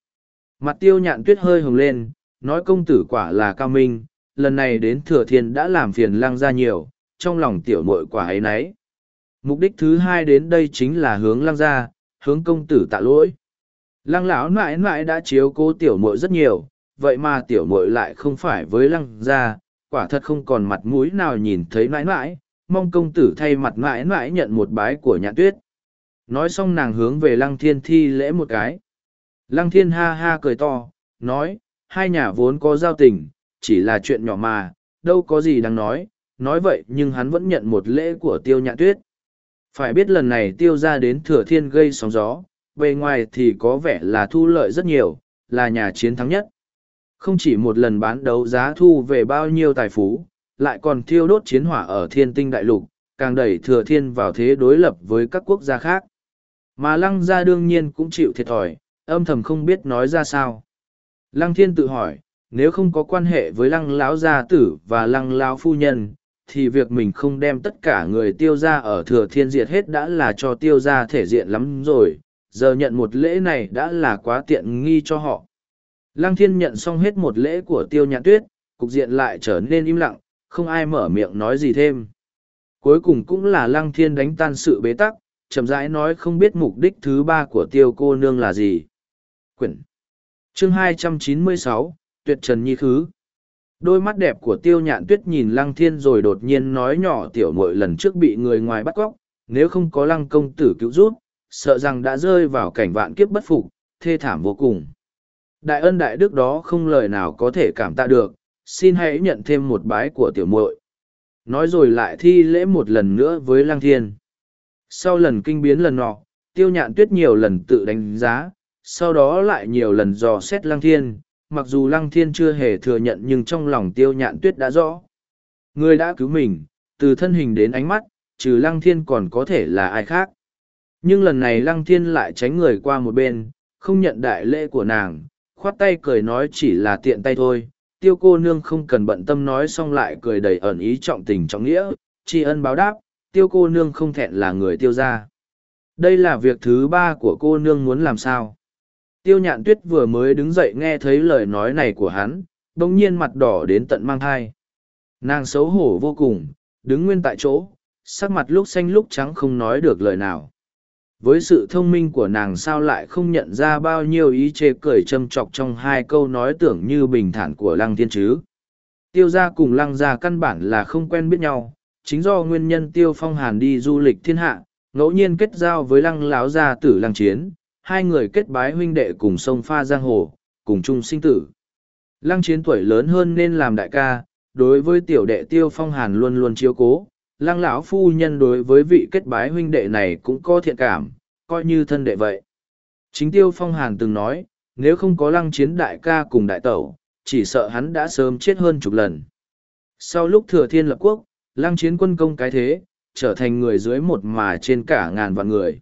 mặt tiêu nhạn tuyết hơi hồng lên, nói công tử quả là cao minh, lần này đến thừa thiên đã làm phiền lang gia nhiều, trong lòng tiểu mội quả ấy nấy. Mục đích thứ hai đến đây chính là hướng lang gia hướng công tử tạ lỗi. Lăng lão mãi mãi đã chiếu cố tiểu mội rất nhiều, vậy mà tiểu mội lại không phải với lăng gia quả thật không còn mặt mũi nào nhìn thấy mãi mãi, mong công tử thay mặt mãi mãi nhận một bái của nhạn tuyết. Nói xong nàng hướng về lăng thiên thi lễ một cái. Lăng thiên ha ha cười to, nói, hai nhà vốn có giao tình, chỉ là chuyện nhỏ mà, đâu có gì đáng nói, nói vậy nhưng hắn vẫn nhận một lễ của tiêu nhạn tuyết. Phải biết lần này tiêu ra đến thừa thiên gây sóng gió, bề ngoài thì có vẻ là thu lợi rất nhiều, là nhà chiến thắng nhất. Không chỉ một lần bán đấu giá thu về bao nhiêu tài phú, lại còn thiêu đốt chiến hỏa ở thiên tinh đại lục, càng đẩy thừa thiên vào thế đối lập với các quốc gia khác. Mà lăng gia đương nhiên cũng chịu thiệt thòi, âm thầm không biết nói ra sao. Lăng thiên tự hỏi, nếu không có quan hệ với lăng lão gia tử và lăng lão phu nhân thì việc mình không đem tất cả người tiêu ra ở thừa thiên diệt hết đã là cho tiêu ra thể diện lắm rồi giờ nhận một lễ này đã là quá tiện nghi cho họ lăng thiên nhận xong hết một lễ của tiêu nhạn tuyết cục diện lại trở nên im lặng không ai mở miệng nói gì thêm cuối cùng cũng là lăng thiên đánh tan sự bế tắc chậm rãi nói không biết mục đích thứ ba của tiêu cô nương là gì quyển chương 296, tuyệt trần nhi khứ đôi mắt đẹp của tiêu nhạn tuyết nhìn lăng thiên rồi đột nhiên nói nhỏ tiểu mội lần trước bị người ngoài bắt cóc nếu không có lăng công tử cứu giúp sợ rằng đã rơi vào cảnh vạn kiếp bất phục thê thảm vô cùng đại ân đại đức đó không lời nào có thể cảm tạ được xin hãy nhận thêm một bái của tiểu Mội nói rồi lại thi lễ một lần nữa với lăng thiên sau lần kinh biến lần nọ tiêu nhạn tuyết nhiều lần tự đánh giá sau đó lại nhiều lần dò xét lăng thiên mặc dù lăng thiên chưa hề thừa nhận nhưng trong lòng tiêu nhạn tuyết đã rõ. Người đã cứu mình, từ thân hình đến ánh mắt, trừ lăng thiên còn có thể là ai khác. Nhưng lần này lăng thiên lại tránh người qua một bên, không nhận đại lễ của nàng, khoát tay cười nói chỉ là tiện tay thôi. Tiêu cô nương không cần bận tâm nói xong lại cười đầy ẩn ý trọng tình trọng nghĩa, tri ân báo đáp, tiêu cô nương không thẹn là người tiêu ra. Đây là việc thứ ba của cô nương muốn làm sao. Tiêu nhạn tuyết vừa mới đứng dậy nghe thấy lời nói này của hắn, đồng nhiên mặt đỏ đến tận mang thai. Nàng xấu hổ vô cùng, đứng nguyên tại chỗ, sắc mặt lúc xanh lúc trắng không nói được lời nào. Với sự thông minh của nàng sao lại không nhận ra bao nhiêu ý chê cười châm chọc trong hai câu nói tưởng như bình thản của lăng thiên chứ. Tiêu gia cùng lăng gia căn bản là không quen biết nhau, chính do nguyên nhân tiêu phong hàn đi du lịch thiên hạ, ngẫu nhiên kết giao với lăng láo gia tử lăng chiến, hai người kết bái huynh đệ cùng sông pha giang hồ, cùng chung sinh tử. Lăng chiến tuổi lớn hơn nên làm đại ca, đối với tiểu đệ tiêu phong hàn luôn luôn chiếu cố, lăng lão phu nhân đối với vị kết bái huynh đệ này cũng có thiện cảm, coi như thân đệ vậy. Chính tiêu phong hàn từng nói, nếu không có lăng chiến đại ca cùng đại tẩu, chỉ sợ hắn đã sớm chết hơn chục lần. Sau lúc thừa thiên lập quốc, lăng chiến quân công cái thế, trở thành người dưới một mà trên cả ngàn vạn người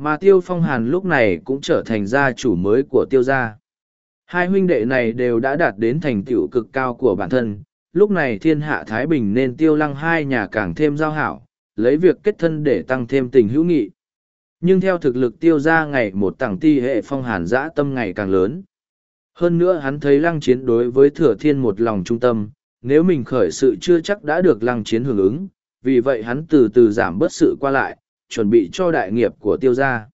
mà tiêu phong hàn lúc này cũng trở thành gia chủ mới của tiêu gia hai huynh đệ này đều đã đạt đến thành tựu cực cao của bản thân lúc này thiên hạ thái bình nên tiêu lăng hai nhà càng thêm giao hảo lấy việc kết thân để tăng thêm tình hữu nghị nhưng theo thực lực tiêu gia ngày một tảng ti hệ phong hàn dã tâm ngày càng lớn hơn nữa hắn thấy lăng chiến đối với thừa thiên một lòng trung tâm nếu mình khởi sự chưa chắc đã được lăng chiến hưởng ứng vì vậy hắn từ từ giảm bớt sự qua lại chuẩn bị cho đại nghiệp của tiêu gia.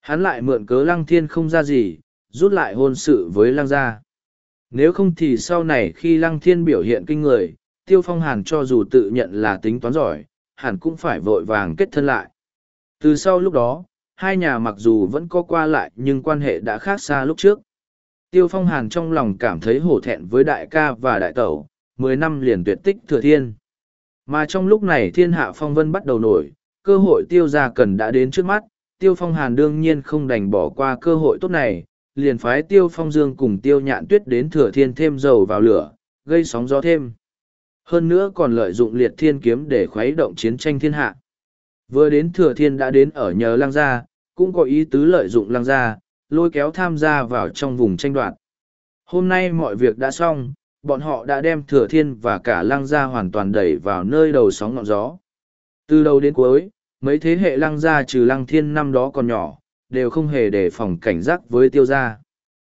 Hắn lại mượn cớ lăng thiên không ra gì, rút lại hôn sự với lăng gia. Nếu không thì sau này khi lăng thiên biểu hiện kinh người, tiêu phong hàn cho dù tự nhận là tính toán giỏi, hẳn cũng phải vội vàng kết thân lại. Từ sau lúc đó, hai nhà mặc dù vẫn có qua lại nhưng quan hệ đã khác xa lúc trước. Tiêu phong hàn trong lòng cảm thấy hổ thẹn với đại ca và đại tẩu, mười năm liền tuyệt tích thừa thiên. Mà trong lúc này thiên hạ phong vân bắt đầu nổi, cơ hội tiêu gia cần đã đến trước mắt, tiêu phong hàn đương nhiên không đành bỏ qua cơ hội tốt này, liền phái tiêu phong dương cùng tiêu nhạn tuyết đến thừa thiên thêm dầu vào lửa, gây sóng gió thêm. Hơn nữa còn lợi dụng liệt thiên kiếm để khuấy động chiến tranh thiên hạ. Vừa đến thừa thiên đã đến ở nhờ lang gia, cũng có ý tứ lợi dụng lang gia, lôi kéo tham gia vào trong vùng tranh đoạt. Hôm nay mọi việc đã xong, bọn họ đã đem thừa thiên và cả lang gia hoàn toàn đẩy vào nơi đầu sóng ngọn gió. Từ đầu đến cuối, mấy thế hệ lăng gia trừ lăng thiên năm đó còn nhỏ, đều không hề đề phòng cảnh giác với tiêu gia.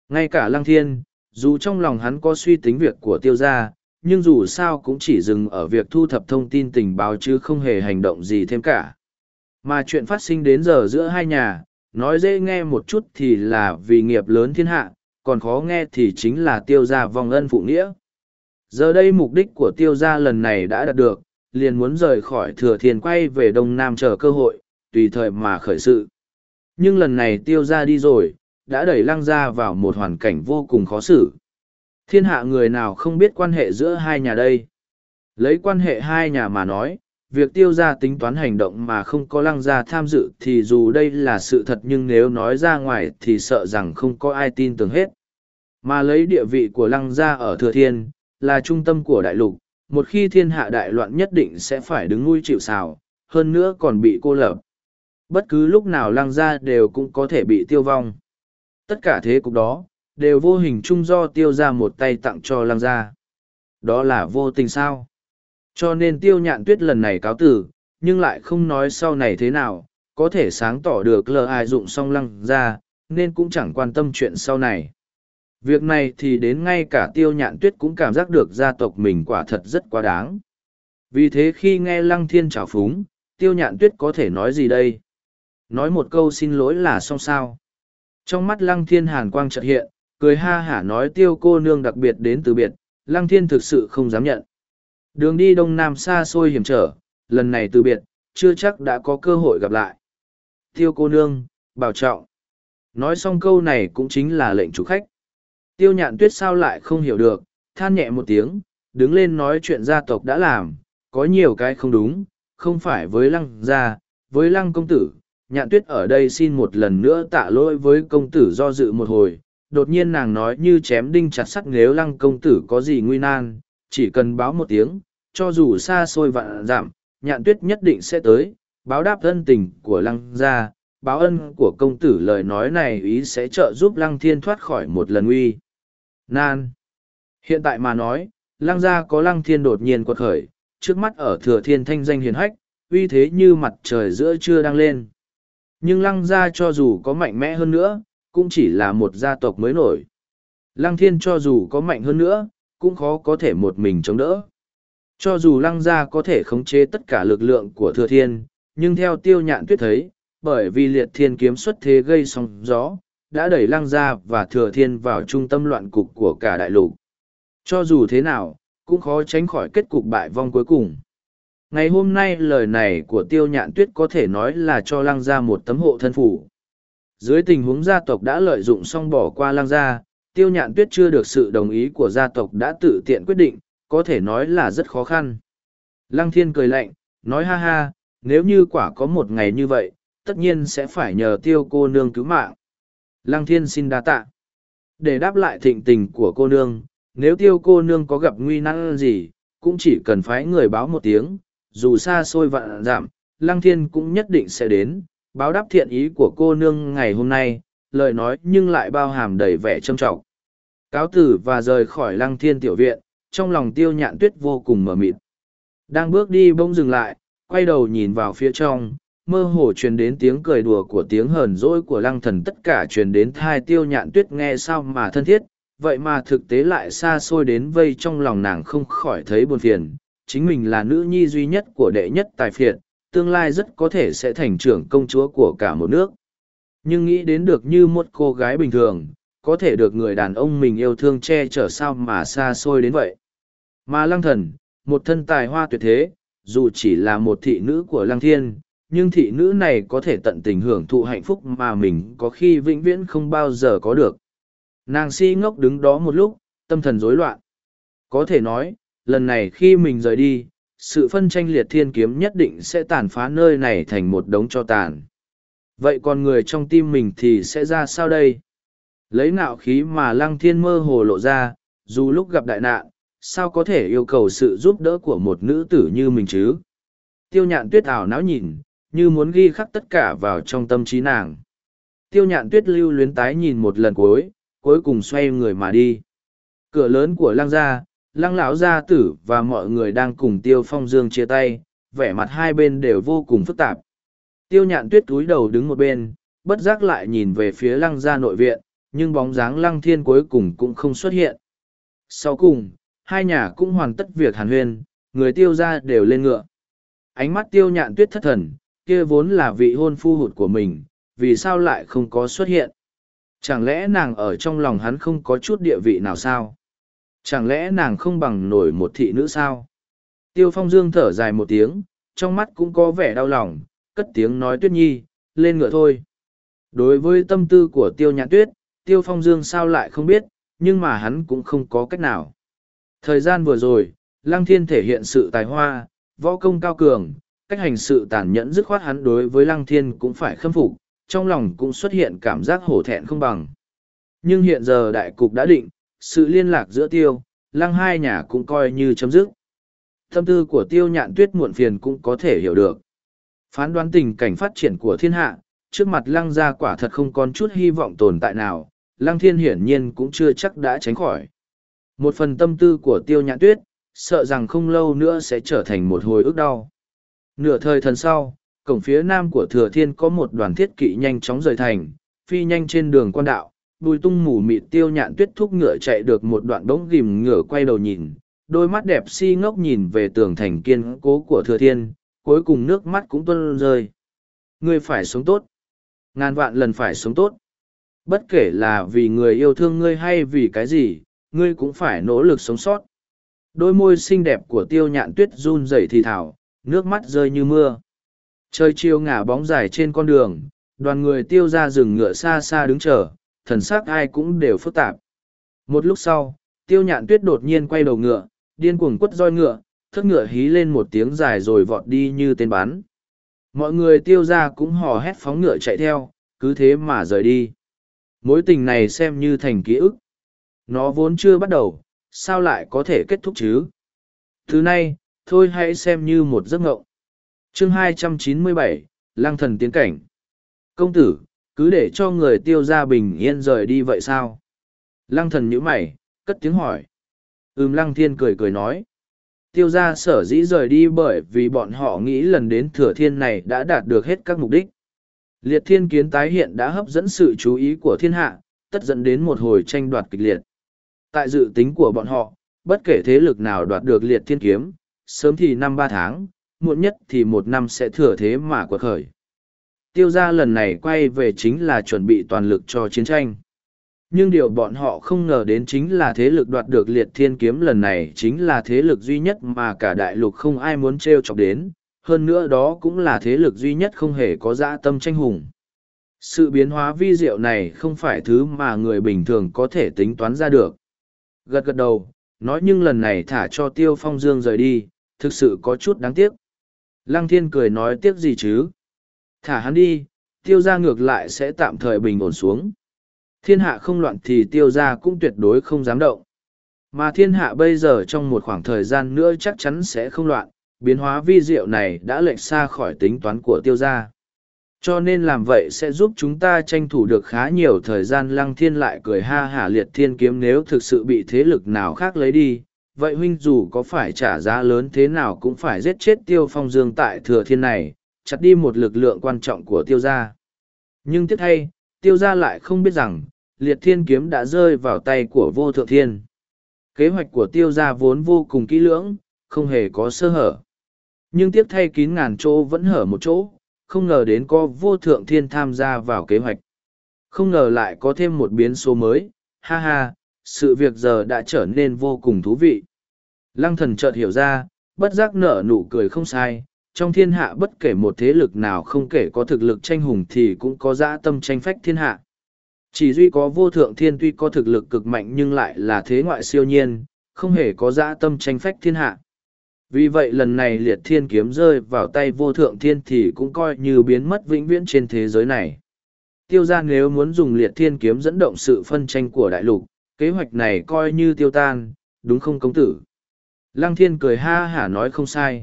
Ngay cả lăng thiên, dù trong lòng hắn có suy tính việc của tiêu gia, nhưng dù sao cũng chỉ dừng ở việc thu thập thông tin tình báo chứ không hề hành động gì thêm cả. Mà chuyện phát sinh đến giờ giữa hai nhà, nói dễ nghe một chút thì là vì nghiệp lớn thiên hạ, còn khó nghe thì chính là tiêu gia vong ân phụ nghĩa. Giờ đây mục đích của tiêu gia lần này đã đạt được, liền muốn rời khỏi thừa thiên quay về đông nam chờ cơ hội tùy thời mà khởi sự nhưng lần này tiêu ra đi rồi đã đẩy lăng gia vào một hoàn cảnh vô cùng khó xử thiên hạ người nào không biết quan hệ giữa hai nhà đây lấy quan hệ hai nhà mà nói việc tiêu ra tính toán hành động mà không có lăng gia tham dự thì dù đây là sự thật nhưng nếu nói ra ngoài thì sợ rằng không có ai tin tưởng hết mà lấy địa vị của lăng gia ở thừa thiên là trung tâm của đại lục một khi thiên hạ đại loạn nhất định sẽ phải đứng nuôi chịu xào, hơn nữa còn bị cô lập. Bất cứ lúc nào lăng ra đều cũng có thể bị tiêu vong. Tất cả thế cục đó, đều vô hình chung do tiêu ra một tay tặng cho lăng ra. Đó là vô tình sao. Cho nên tiêu nhạn tuyết lần này cáo tử, nhưng lại không nói sau này thế nào, có thể sáng tỏ được lờ ai dụng song lăng ra, nên cũng chẳng quan tâm chuyện sau này. Việc này thì đến ngay cả tiêu nhạn tuyết cũng cảm giác được gia tộc mình quả thật rất quá đáng. Vì thế khi nghe lăng thiên trào phúng, tiêu nhạn tuyết có thể nói gì đây? Nói một câu xin lỗi là xong sao? Trong mắt lăng thiên hàn quang chợt hiện, cười ha hả nói tiêu cô nương đặc biệt đến từ biệt, lăng thiên thực sự không dám nhận. Đường đi đông nam xa xôi hiểm trở, lần này từ biệt, chưa chắc đã có cơ hội gặp lại. Tiêu cô nương, bảo trọng. Nói xong câu này cũng chính là lệnh chủ khách tiêu nhạn tuyết sao lại không hiểu được, than nhẹ một tiếng, đứng lên nói chuyện gia tộc đã làm, có nhiều cái không đúng, không phải với lăng gia, với lăng công tử. Nhạn tuyết ở đây xin một lần nữa tạ lỗi với công tử do dự một hồi, đột nhiên nàng nói như chém đinh chặt sắt nếu lăng công tử có gì nguy nan, chỉ cần báo một tiếng, cho dù xa xôi vạn giảm, nhạn tuyết nhất định sẽ tới, báo đáp ân tình của lăng gia, báo ân của công tử lời nói này ý sẽ trợ giúp lăng thiên thoát khỏi một lần nguy nan. Hiện tại mà nói, lăng gia có lăng thiên đột nhiên quật khởi, trước mắt ở thừa thiên thanh danh hiền hách, uy thế như mặt trời giữa trưa đang lên. Nhưng lăng gia cho dù có mạnh mẽ hơn nữa, cũng chỉ là một gia tộc mới nổi. Lăng thiên cho dù có mạnh hơn nữa, cũng khó có thể một mình chống đỡ. Cho dù lăng gia có thể khống chế tất cả lực lượng của thừa thiên, nhưng theo tiêu nhạn tuyết thấy, bởi vì liệt thiên kiếm xuất thế gây sóng gió, đã đẩy lăng gia và thừa thiên vào trung tâm loạn cục của cả đại lục. Cho dù thế nào, cũng khó tránh khỏi kết cục bại vong cuối cùng. Ngày hôm nay lời này của tiêu nhạn tuyết có thể nói là cho lăng gia một tấm hộ thân phủ. Dưới tình huống gia tộc đã lợi dụng xong bỏ qua lăng gia, tiêu nhạn tuyết chưa được sự đồng ý của gia tộc đã tự tiện quyết định, có thể nói là rất khó khăn. Lăng thiên cười lạnh, nói ha ha, nếu như quả có một ngày như vậy, tất nhiên sẽ phải nhờ tiêu cô nương cứu mạng. Lăng thiên xin đa tạ. Để đáp lại thịnh tình của cô nương, nếu tiêu cô nương có gặp nguy năng gì, cũng chỉ cần phái người báo một tiếng, dù xa xôi vạn giảm, lăng thiên cũng nhất định sẽ đến, báo đáp thiện ý của cô nương ngày hôm nay, lời nói nhưng lại bao hàm đầy vẻ trâm trọng. Cáo tử và rời khỏi lăng thiên tiểu viện, trong lòng tiêu nhạn tuyết vô cùng mờ mịt. Đang bước đi bỗng dừng lại, quay đầu nhìn vào phía trong, mơ hồ truyền đến tiếng cười đùa của tiếng hờn dỗi của lăng thần tất cả truyền đến thai tiêu nhạn tuyết nghe sao mà thân thiết, vậy mà thực tế lại xa xôi đến vây trong lòng nàng không khỏi thấy buồn phiền. Chính mình là nữ nhi duy nhất của đệ nhất tài phiệt, tương lai rất có thể sẽ thành trưởng công chúa của cả một nước. Nhưng nghĩ đến được như một cô gái bình thường, có thể được người đàn ông mình yêu thương che chở sao mà xa xôi đến vậy. Mà lăng thần, một thân tài hoa tuyệt thế, dù chỉ là một thị nữ của lăng thiên, nhưng thị nữ này có thể tận tình hưởng thụ hạnh phúc mà mình có khi vĩnh viễn không bao giờ có được. Nàng si ngốc đứng đó một lúc, tâm thần rối loạn. Có thể nói, lần này khi mình rời đi, sự phân tranh liệt thiên kiếm nhất định sẽ tàn phá nơi này thành một đống cho tàn. Vậy còn người trong tim mình thì sẽ ra sao đây? Lấy nạo khí mà lăng thiên mơ hồ lộ ra, dù lúc gặp đại nạn, sao có thể yêu cầu sự giúp đỡ của một nữ tử như mình chứ? Tiêu nhạn tuyết ảo não nhìn, như muốn ghi khắc tất cả vào trong tâm trí nàng. Tiêu nhạn tuyết lưu luyến tái nhìn một lần cuối, cuối cùng xoay người mà đi. Cửa lớn của lăng gia, lăng lão gia tử và mọi người đang cùng tiêu phong dương chia tay, vẻ mặt hai bên đều vô cùng phức tạp. Tiêu nhạn tuyết túi đầu đứng một bên, bất giác lại nhìn về phía lăng gia nội viện, nhưng bóng dáng lăng thiên cuối cùng cũng không xuất hiện. Sau cùng, hai nhà cũng hoàn tất việc hàn huyên, người tiêu gia đều lên ngựa. Ánh mắt tiêu nhạn tuyết thất thần, kia vốn là vị hôn phu hụt của mình, vì sao lại không có xuất hiện? Chẳng lẽ nàng ở trong lòng hắn không có chút địa vị nào sao? Chẳng lẽ nàng không bằng nổi một thị nữ sao? Tiêu Phong Dương thở dài một tiếng, trong mắt cũng có vẻ đau lòng, cất tiếng nói Tuyết Nhi, lên ngựa thôi. Đối với tâm tư của Tiêu Nhãn Tuyết, Tiêu Phong Dương sao lại không biết, nhưng mà hắn cũng không có cách nào. Thời gian vừa rồi, Lăng Thiên thể hiện sự tài hoa, võ công cao cường, cách hành sự tàn nhẫn dứt khoát hắn đối với lăng thiên cũng phải khâm phục, trong lòng cũng xuất hiện cảm giác hổ thẹn không bằng. Nhưng hiện giờ đại cục đã định, sự liên lạc giữa tiêu, lăng hai nhà cũng coi như chấm dứt. Tâm tư của tiêu nhạn tuyết muộn phiền cũng có thể hiểu được. Phán đoán tình cảnh phát triển của thiên hạ, trước mặt lăng gia quả thật không còn chút hy vọng tồn tại nào, lăng thiên hiển nhiên cũng chưa chắc đã tránh khỏi. Một phần tâm tư của tiêu nhạn tuyết, sợ rằng không lâu nữa sẽ trở thành một hồi ước đau. Nửa thời thần sau, cổng phía nam của thừa thiên có một đoàn thiết kỵ nhanh chóng rời thành, phi nhanh trên đường quan đạo, bùi tung mù mịt tiêu nhạn tuyết thúc ngựa chạy được một đoạn bỗng ghìm ngựa quay đầu nhìn, đôi mắt đẹp si ngốc nhìn về tường thành kiên cố của thừa thiên, cuối cùng nước mắt cũng tuôn rơi. Ngươi phải sống tốt. Ngàn vạn lần phải sống tốt. Bất kể là vì người yêu thương ngươi hay vì cái gì, ngươi cũng phải nỗ lực sống sót. Đôi môi xinh đẹp của tiêu nhạn tuyết run rẩy thì thảo, nước mắt rơi như mưa. Trời chiều ngả bóng dài trên con đường, đoàn người tiêu ra rừng ngựa xa xa đứng chờ, thần sắc ai cũng đều phức tạp. Một lúc sau, tiêu nhạn tuyết đột nhiên quay đầu ngựa, điên cuồng quất roi ngựa, thất ngựa hí lên một tiếng dài rồi vọt đi như tên bắn. Mọi người tiêu ra cũng hò hét phóng ngựa chạy theo, cứ thế mà rời đi. Mối tình này xem như thành ký ức. Nó vốn chưa bắt đầu, sao lại có thể kết thúc chứ? Thứ nay, thôi hãy xem như một giấc ngộng. Chương 297, Lăng thần tiến cảnh. Công tử, cứ để cho người tiêu gia bình yên rời đi vậy sao? Lăng thần nhíu mày, cất tiếng hỏi. Ừm lăng thiên cười cười nói. Tiêu gia sở dĩ rời đi bởi vì bọn họ nghĩ lần đến thừa thiên này đã đạt được hết các mục đích. Liệt thiên kiến tái hiện đã hấp dẫn sự chú ý của thiên hạ, tất dẫn đến một hồi tranh đoạt kịch liệt. Tại dự tính của bọn họ, bất kể thế lực nào đoạt được liệt thiên kiếm, sớm thì năm ba tháng, muộn nhất thì một năm sẽ thừa thế mà quật khởi. Tiêu gia lần này quay về chính là chuẩn bị toàn lực cho chiến tranh. Nhưng điều bọn họ không ngờ đến chính là thế lực đoạt được liệt thiên kiếm lần này chính là thế lực duy nhất mà cả đại lục không ai muốn treo chọc đến, hơn nữa đó cũng là thế lực duy nhất không hề có dã tâm tranh hùng. Sự biến hóa vi diệu này không phải thứ mà người bình thường có thể tính toán ra được. Gật gật đầu, nói nhưng lần này thả cho tiêu phong dương rời đi thực sự có chút đáng tiếc lăng thiên cười nói tiếc gì chứ thả hắn đi tiêu g i a ngược lại sẽ tạm thời bình ổn xuống thiên hạ không loạn thì tiêu g i a cũng tuyệt đối không dám động mà thiên hạ bây giờ trong một khoảng thời gian nữa chắc chắn sẽ không loạn biến hóa vi diệu này đã lệch xa khỏi tính toán của tiêu g i a cho nên làm vậy sẽ giúp chúng ta tranh thủ được khá nhiều thời gian lăng thiên lại cười ha hả liệt thiên kiếm nếu thực sự bị thế lực nào khác lấy đi vậy huynh dù có phải trả giá lớn thế nào cũng phải giết chết tiêu phong dương tại thừa thiên này chặt đi một lực lượng quan trọng của tiêu gia nhưng tiếc thay tiêu gia lại không biết rằng liệt thiên kiếm đã rơi vào tay của vô thượng thiên kế hoạch của tiêu gia vốn vô cùng kỹ lưỡng không hề có sơ hở nhưng tiếc thay kín ngàn chỗ vẫn hở một chỗ không ngờ đến có vô thượng thiên tham gia vào kế hoạch. Không ngờ lại có thêm một biến số mới, ha ha, sự việc giờ đã trở nên vô cùng thú vị. Lăng thần chợt hiểu ra, bất giác nở nụ cười không sai, trong thiên hạ bất kể một thế lực nào không kể có thực lực tranh hùng thì cũng có dã tâm tranh phách thiên hạ. Chỉ duy có vô thượng thiên tuy có thực lực cực mạnh nhưng lại là thế ngoại siêu nhiên, không hề có dã tâm tranh phách thiên hạ vì vậy lần này liệt thiên kiếm rơi vào tay vô thượng thiên thì cũng coi như biến mất vĩnh viễn trên thế giới này tiêu g i a nếu muốn dùng liệt thiên kiếm dẫn động sự phân tranh của đại lục kế hoạch này coi như tiêu tan đúng không công tử lăng thiên cười ha hả nói không sai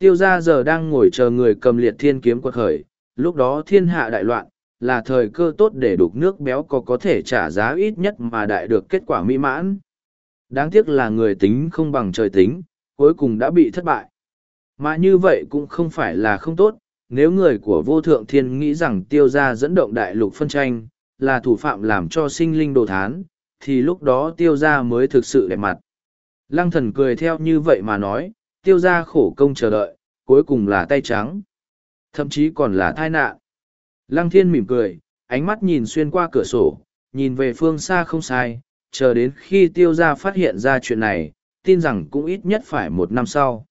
tiêu g i a giờ đang ngồi chờ người cầm liệt thiên kiếm quật khởi lúc đó thiên hạ đại loạn là thời cơ tốt để đục nước béo có có thể trả giá ít nhất mà đại được kết quả mỹ mãn đáng tiếc là người tính không bằng trời tính cuối cùng đã bị thất bại. Mà như vậy cũng không phải là không tốt, nếu người của vô thượng thiên nghĩ rằng tiêu gia dẫn động đại lục phân tranh, là thủ phạm làm cho sinh linh đồ thán, thì lúc đó tiêu gia mới thực sự đẹp mặt. Lăng thần cười theo như vậy mà nói, tiêu gia khổ công chờ đợi, cuối cùng là tay trắng, thậm chí còn là tai nạn. Lăng thiên mỉm cười, ánh mắt nhìn xuyên qua cửa sổ, nhìn về phương xa không sai, chờ đến khi tiêu gia phát hiện ra chuyện này, tin rằng cũng ít nhất phải một năm sau.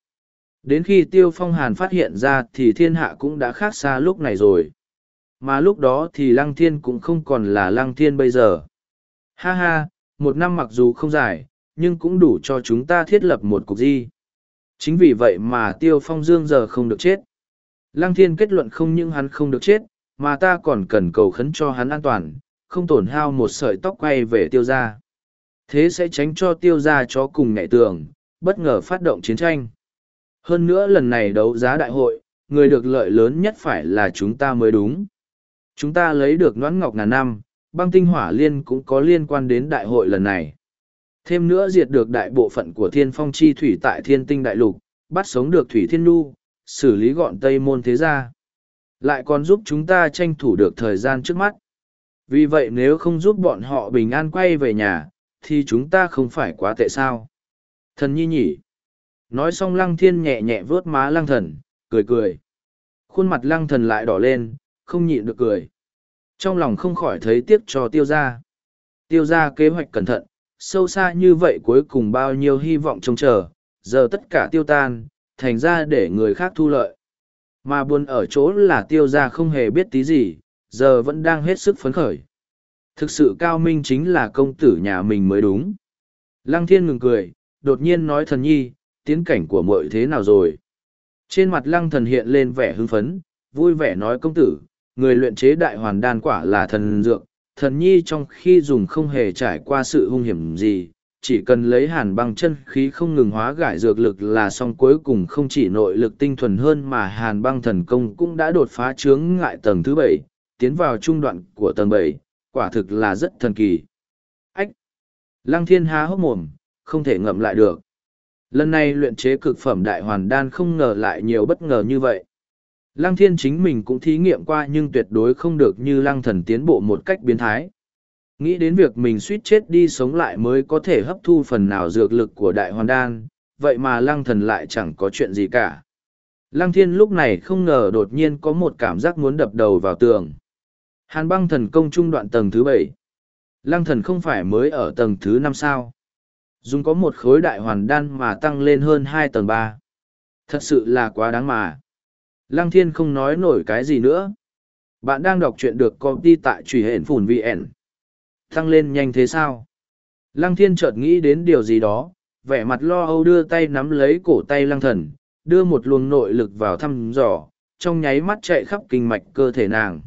Đến khi Tiêu Phong Hàn phát hiện ra thì thiên hạ cũng đã khác xa lúc này rồi. Mà lúc đó thì Lăng Thiên cũng không còn là Lăng Thiên bây giờ. Ha ha, một năm mặc dù không dài, nhưng cũng đủ cho chúng ta thiết lập một cuộc di. Chính vì vậy mà Tiêu Phong Dương giờ không được chết. Lăng Thiên kết luận không những hắn không được chết, mà ta còn cần cầu khấn cho hắn an toàn, không tổn hao một sợi tóc quay về Tiêu gia. Thế sẽ tránh cho tiêu gia chó cùng ngại tường, bất ngờ phát động chiến tranh. Hơn nữa lần này đấu giá đại hội, người được lợi lớn nhất phải là chúng ta mới đúng. Chúng ta lấy được noãn ngọc ngàn năm, băng tinh hỏa liên cũng có liên quan đến đại hội lần này. Thêm nữa diệt được đại bộ phận của thiên phong chi thủy tại thiên tinh đại lục, bắt sống được thủy thiên nu, xử lý gọn tây môn thế gia. Lại còn giúp chúng ta tranh thủ được thời gian trước mắt. Vì vậy nếu không giúp bọn họ bình an quay về nhà, thì chúng ta không phải quá tệ sao. Thần nhi nhỉ. Nói xong lăng thiên nhẹ nhẹ vớt má lăng thần, cười cười. Khuôn mặt lăng thần lại đỏ lên, không nhịn được cười. Trong lòng không khỏi thấy tiếc cho tiêu gia. Tiêu gia kế hoạch cẩn thận, sâu xa như vậy cuối cùng bao nhiêu hy vọng trông chờ, giờ tất cả tiêu tan, thành ra để người khác thu lợi. Mà buồn ở chỗ là tiêu gia không hề biết tí gì, giờ vẫn đang hết sức phấn khởi. Thực sự cao minh chính là công tử nhà mình mới đúng. Lăng thiên ngừng cười, đột nhiên nói thần nhi, tiến cảnh của mội thế nào rồi? Trên mặt lăng thần hiện lên vẻ hưng phấn, vui vẻ nói công tử, người luyện chế đại hoàn đan quả là thần dược, thần nhi trong khi dùng không hề trải qua sự hung hiểm gì, chỉ cần lấy hàn băng chân khí không ngừng hóa gải dược lực là xong cuối cùng không chỉ nội lực tinh thuần hơn mà hàn băng thần công cũng đã đột phá chướng ngại tầng thứ bảy, tiến vào trung đoạn của tầng bảy, quả thực là rất thần kỳ. Ách! Lăng thiên há hốc mồm, không thể ngậm lại được. Lần này luyện chế cực phẩm đại hoàn đan không ngờ lại nhiều bất ngờ như vậy. Lăng thiên chính mình cũng thí nghiệm qua nhưng tuyệt đối không được như lăng thần tiến bộ một cách biến thái. Nghĩ đến việc mình suýt chết đi sống lại mới có thể hấp thu phần nào dược lực của đại hoàn đan, vậy mà lăng thần lại chẳng có chuyện gì cả. Lăng thiên lúc này không ngờ đột nhiên có một cảm giác muốn đập đầu vào tường. Hàn băng thần công trung đoạn tầng thứ bảy Lăng thần không phải mới ở tầng thứ năm sao. Dùng có một khối đại hoàn đan mà tăng lên hơn hai tầng ba Thật sự là quá đáng mà. Lăng thiên không nói nổi cái gì nữa. Bạn đang đọc truyện được copy tại Trùy hển phùn VN. Tăng lên nhanh thế sao? Lăng thiên chợt nghĩ đến điều gì đó, vẻ mặt lo âu đưa tay nắm lấy cổ tay lăng thần, đưa một luồng nội lực vào thăm dò, trong nháy mắt chạy khắp kinh mạch cơ thể nàng.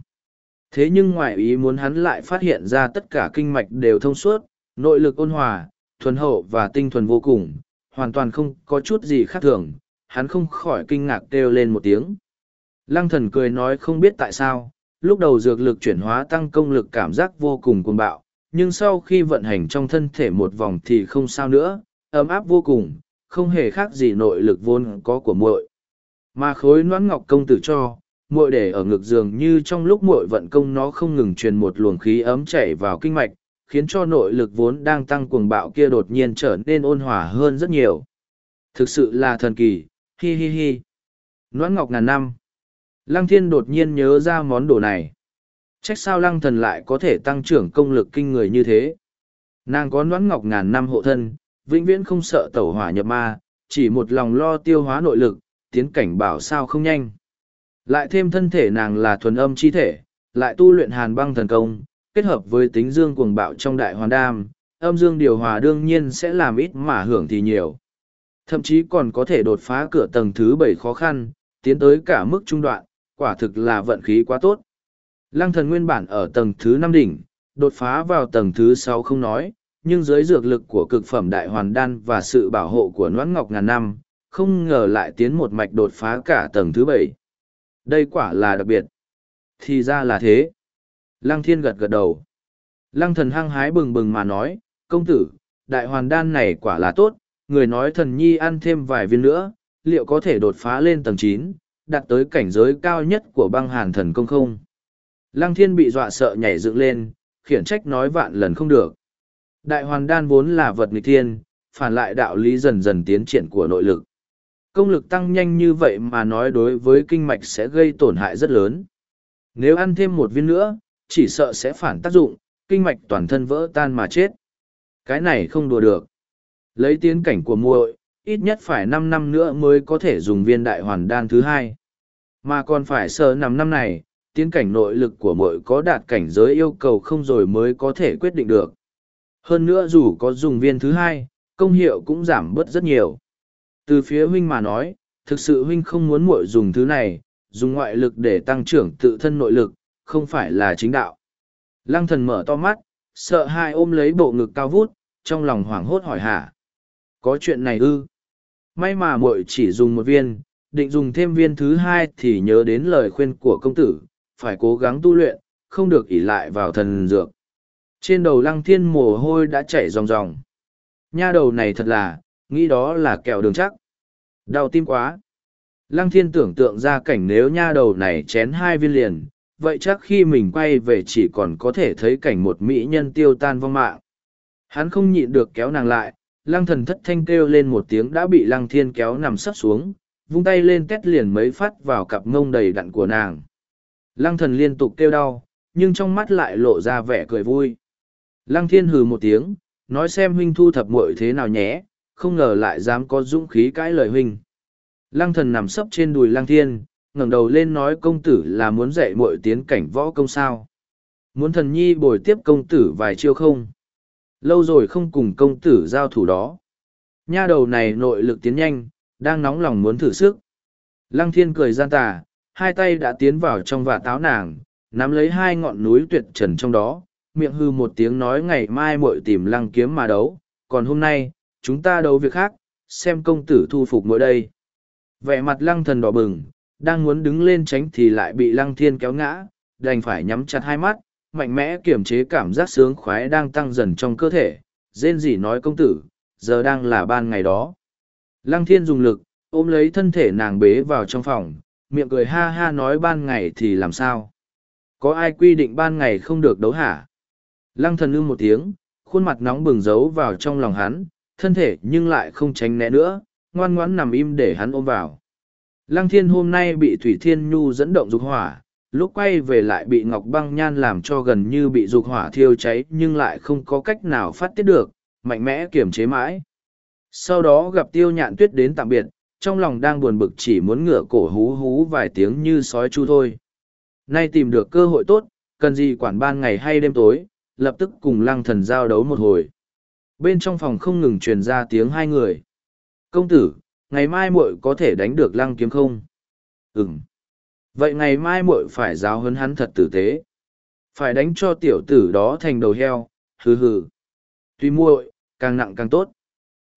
Thế nhưng ngoại ý muốn hắn lại phát hiện ra tất cả kinh mạch đều thông suốt, nội lực ôn hòa, thuần hậu và tinh thuần vô cùng, hoàn toàn không có chút gì khác thường, hắn không khỏi kinh ngạc kêu lên một tiếng. Lăng thần cười nói không biết tại sao, lúc đầu dược lực chuyển hóa tăng công lực cảm giác vô cùng cuồng bạo, nhưng sau khi vận hành trong thân thể một vòng thì không sao nữa, ấm áp vô cùng, không hề khác gì nội lực vốn có của muội. Mà khối noãn ngọc công tử cho, muội để ở ngực giường như trong lúc muội vận công nó không ngừng truyền một luồng khí ấm chảy vào kinh mạch, khiến cho nội lực vốn đang tăng cuồng bạo kia đột nhiên trở nên ôn hòa hơn rất nhiều. Thực sự là thần kỳ, hi hi hi. Noãn ngọc ngàn năm. Lăng thiên đột nhiên nhớ ra món đồ này. Trách sao lăng thần lại có thể tăng trưởng công lực kinh người như thế. Nàng có noãn ngọc ngàn năm hộ thân, vĩnh viễn không sợ tẩu hỏa nhập ma, chỉ một lòng lo tiêu hóa nội lực, tiến cảnh bảo sao không nhanh. Lại thêm thân thể nàng là thuần âm chi thể, lại tu luyện hàn băng thần công, kết hợp với tính dương cuồng bạo trong đại hoàn đam, âm dương điều hòa đương nhiên sẽ làm ít mà hưởng thì nhiều. Thậm chí còn có thể đột phá cửa tầng thứ bảy khó khăn, tiến tới cả mức trung đoạn, quả thực là vận khí quá tốt. Lăng thần nguyên bản ở tầng thứ năm đỉnh, đột phá vào tầng thứ sáu không nói, nhưng dưới dược lực của cực phẩm đại hoàn đan và sự bảo hộ của noãn ngọc ngàn năm, không ngờ lại tiến một mạch đột phá cả tầng thứ bảy. Đây quả là đặc biệt. Thì ra là thế. Lăng thiên gật gật đầu. Lăng thần hăng hái bừng bừng mà nói, công tử, đại hoàn đan này quả là tốt, người nói thần nhi ăn thêm vài viên nữa, liệu có thể đột phá lên tầng chín, đạt tới cảnh giới cao nhất của băng hàn thần công không? Lăng thiên bị dọa sợ nhảy dựng lên, khiển trách nói vạn lần không được. Đại hoàn đan vốn là vật nghịch thiên, phản lại đạo lý dần dần tiến triển của nội lực. Công lực tăng nhanh như vậy mà nói đối với kinh mạch sẽ gây tổn hại rất lớn. Nếu ăn thêm một viên nữa, chỉ sợ sẽ phản tác dụng, kinh mạch toàn thân vỡ tan mà chết. Cái này không đùa được. Lấy tiến cảnh của muội, ít nhất phải năm năm nữa mới có thể dùng viên đại hoàn đan thứ hai. Mà còn phải sợ nằm năm này, tiến cảnh nội lực của muội có đạt cảnh giới yêu cầu không rồi mới có thể quyết định được. Hơn nữa dù có dùng viên thứ hai, công hiệu cũng giảm bớt rất nhiều từ phía huynh mà nói thực sự huynh không muốn muội dùng thứ này dùng ngoại lực để tăng trưởng tự thân nội lực không phải là chính đạo lăng thần mở to mắt sợ hai ôm lấy bộ ngực cao vút trong lòng hoảng hốt hỏi hả có chuyện này ư may mà muội chỉ dùng một viên định dùng thêm viên thứ hai thì nhớ đến lời khuyên của công tử phải cố gắng tu luyện không được ỉ lại vào thần dược trên đầu lăng thiên mồ hôi đã chảy ròng ròng nha đầu này thật là nghĩ đó là kẹo đường chắc. Đau tim quá. Lăng thiên tưởng tượng ra cảnh nếu nha đầu này chén hai viên liền, vậy chắc khi mình quay về chỉ còn có thể thấy cảnh một mỹ nhân tiêu tan vong mạng. Hắn không nhịn được kéo nàng lại, lăng thần thất thanh kêu lên một tiếng đã bị lăng thiên kéo nằm sấp xuống, vung tay lên tét liền mấy phát vào cặp mông đầy đặn của nàng. Lăng thần liên tục kêu đau, nhưng trong mắt lại lộ ra vẻ cười vui. Lăng thiên hừ một tiếng, nói xem huynh thu thập muội thế nào nhé, không ngờ lại dám có dũng khí cãi lời huynh. Lăng thần nằm sấp trên đùi lăng thiên, ngẩng đầu lên nói công tử là muốn dạy muội tiến cảnh võ công sao. Muốn thần nhi bồi tiếp công tử vài chiêu không? Lâu rồi không cùng công tử giao thủ đó. Nha đầu này nội lực tiến nhanh, đang nóng lòng muốn thử sức. Lăng thiên cười gian tà, hai tay đã tiến vào trong và táo nàng, nắm lấy hai ngọn núi tuyệt trần trong đó, miệng hư một tiếng nói ngày mai muội tìm lăng kiếm mà đấu, còn hôm nay, chúng ta đấu việc khác, xem công tử thu phục mỗi đây. Vẻ mặt lăng thần đỏ bừng, đang muốn đứng lên tránh thì lại bị lăng thiên kéo ngã, đành phải nhắm chặt hai mắt, mạnh mẽ kiểm chế cảm giác sướng khoái đang tăng dần trong cơ thể, rên rỉ nói công tử, giờ đang là ban ngày đó. Lăng thiên dùng lực, ôm lấy thân thể nàng bế vào trong phòng, miệng cười ha ha nói ban ngày thì làm sao? Có ai quy định ban ngày không được đấu hả? Lăng thần ưm một tiếng, khuôn mặt nóng bừng giấu vào trong lòng hắn, thân thể nhưng lại không tránh né nữa, ngoan ngoãn nằm im để hắn ôm vào. Lăng thiên hôm nay bị Thủy Thiên Nhu dẫn động dục hỏa, lúc quay về lại bị Ngọc Băng Nhan làm cho gần như bị dục hỏa thiêu cháy nhưng lại không có cách nào phát tiết được, mạnh mẽ kiềm chế mãi. Sau đó gặp tiêu nhạn tuyết đến tạm biệt, trong lòng đang buồn bực chỉ muốn ngửa cổ hú hú vài tiếng như sói chu thôi. Nay tìm được cơ hội tốt, cần gì quản ban ngày hay đêm tối, lập tức cùng lăng thần giao đấu một hồi bên trong phòng không ngừng truyền ra tiếng hai người công tử ngày mai muội có thể đánh được lăng kiếm không ừ vậy ngày mai muội phải giáo hấn hắn thật tử tế phải đánh cho tiểu tử đó thành đầu heo hừ hừ tuy muội càng nặng càng tốt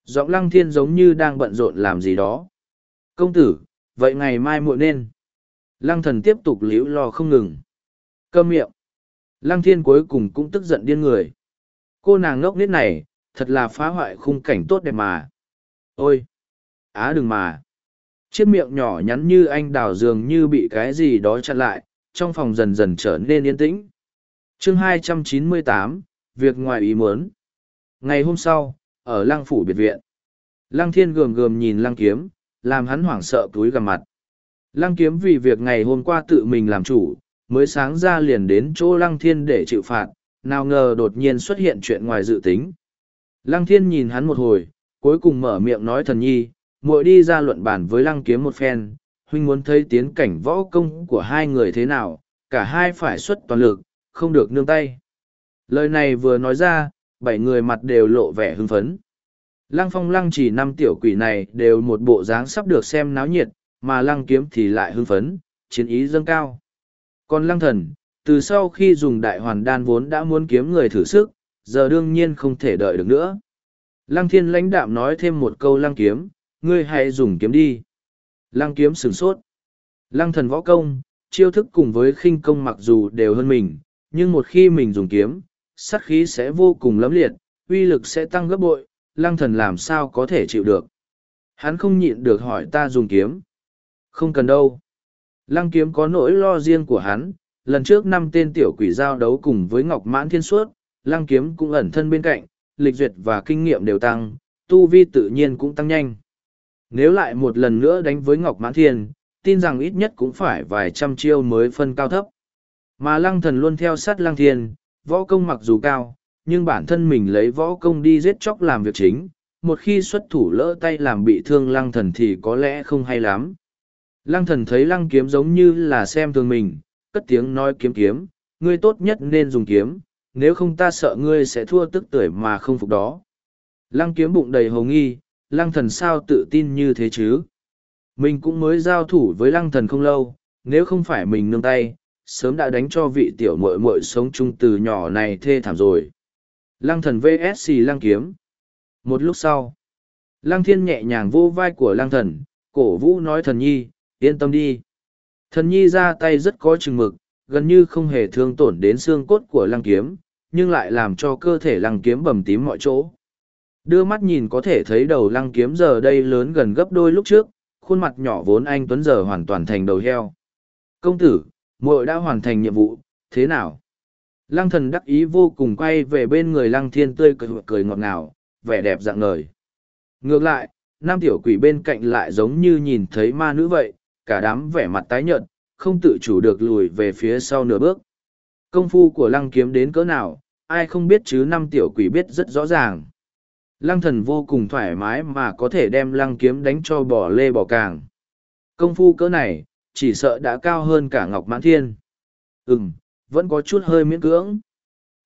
giọng lăng thiên giống như đang bận rộn làm gì đó công tử vậy ngày mai muội nên lăng thần tiếp tục liễu lo không ngừng cơm miệng lăng thiên cuối cùng cũng tức giận điên người cô nàng ngốc nít này thật là phá hoại khung cảnh tốt đẹp mà. Ôi! Á đừng mà! Chiếc miệng nhỏ nhắn như anh đào dường như bị cái gì đó chặn lại, trong phòng dần dần trở nên yên tĩnh. chương 298, việc ngoài ý muốn. Ngày hôm sau, ở lăng phủ biệt viện, lăng thiên gườm gườm nhìn lăng kiếm, làm hắn hoảng sợ túi gầm mặt. Lăng kiếm vì việc ngày hôm qua tự mình làm chủ, mới sáng ra liền đến chỗ lăng thiên để chịu phạt, nào ngờ đột nhiên xuất hiện chuyện ngoài dự tính, Lăng thiên nhìn hắn một hồi, cuối cùng mở miệng nói thần nhi, muội đi ra luận bản với lăng kiếm một phen, huynh muốn thấy tiến cảnh võ công của hai người thế nào, cả hai phải xuất toàn lực, không được nương tay. Lời này vừa nói ra, bảy người mặt đều lộ vẻ hưng phấn. Lăng phong lăng chỉ năm tiểu quỷ này đều một bộ dáng sắp được xem náo nhiệt, mà lăng kiếm thì lại hưng phấn, chiến ý dâng cao. Còn lăng thần, từ sau khi dùng đại hoàn đan vốn đã muốn kiếm người thử sức, giờ đương nhiên không thể đợi được nữa. Lăng thiên lãnh đạm nói thêm một câu lăng kiếm, ngươi hãy dùng kiếm đi. Lăng kiếm sửng sốt. Lăng thần võ công, chiêu thức cùng với khinh công mặc dù đều hơn mình, nhưng một khi mình dùng kiếm, sát khí sẽ vô cùng lẫm liệt, uy lực sẽ tăng gấp bội, lăng thần làm sao có thể chịu được. Hắn không nhịn được hỏi ta dùng kiếm. Không cần đâu. Lăng kiếm có nỗi lo riêng của hắn, lần trước năm tên tiểu quỷ giao đấu cùng với Ngọc Mãn Thiên Suốt, lăng kiếm cũng ẩn thân bên cạnh, lịch duyệt và kinh nghiệm đều tăng, tu vi tự nhiên cũng tăng nhanh. Nếu lại một lần nữa đánh với Ngọc Mãn Thiên, tin rằng ít nhất cũng phải vài trăm chiêu mới phân cao thấp. Mà lăng thần luôn theo sát lăng thiên, võ công mặc dù cao, nhưng bản thân mình lấy võ công đi giết chóc làm việc chính, một khi xuất thủ lỡ tay làm bị thương lăng thần thì có lẽ không hay lắm. Lăng thần thấy lăng kiếm giống như là xem thường mình, cất tiếng nói kiếm kiếm, ngươi tốt nhất nên dùng kiếm, nếu không ta sợ ngươi sẽ thua tức tuổi mà không phục đó. Lăng kiếm bụng đầy hồ nghi, lăng thần sao tự tin như thế chứ? Mình cũng mới giao thủ với lăng thần không lâu, nếu không phải mình nương tay, sớm đã đánh cho vị tiểu muội muội sống chung từ nhỏ này thê thảm rồi. Lăng thần vs lăng kiếm. Một lúc sau, lăng thiên nhẹ nhàng vô vai của lăng thần, cổ vũ nói thần nhi, yên tâm đi. Thần nhi ra tay rất có chừng mực, gần như không hề thương tổn đến xương cốt của lăng kiếm, nhưng lại làm cho cơ thể lăng kiếm bầm tím mọi chỗ. Đưa mắt nhìn có thể thấy đầu lăng kiếm giờ đây lớn gần gấp đôi lúc trước, khuôn mặt nhỏ vốn anh Tuấn giờ hoàn toàn thành đầu heo. Công tử, muội đã hoàn thành nhiệm vụ, thế nào? Lăng thần đắc ý vô cùng quay về bên người lăng thiên tươi cười, cười ngọt ngào, vẻ đẹp dạng ngời. Ngược lại, nam tiểu quỷ bên cạnh lại giống như nhìn thấy ma nữ vậy, cả đám vẻ mặt tái nhợt, không tự chủ được lùi về phía sau nửa bước. Công phu của lăng kiếm đến cỡ nào, ai không biết chứ năm tiểu quỷ biết rất rõ ràng. Lăng thần vô cùng thoải mái mà có thể đem lăng kiếm đánh cho bỏ lê bỏ càng. Công phu cỡ này, chỉ sợ đã cao hơn cả Ngọc Mãn Thiên. Ừm, vẫn có chút hơi miễn cưỡng.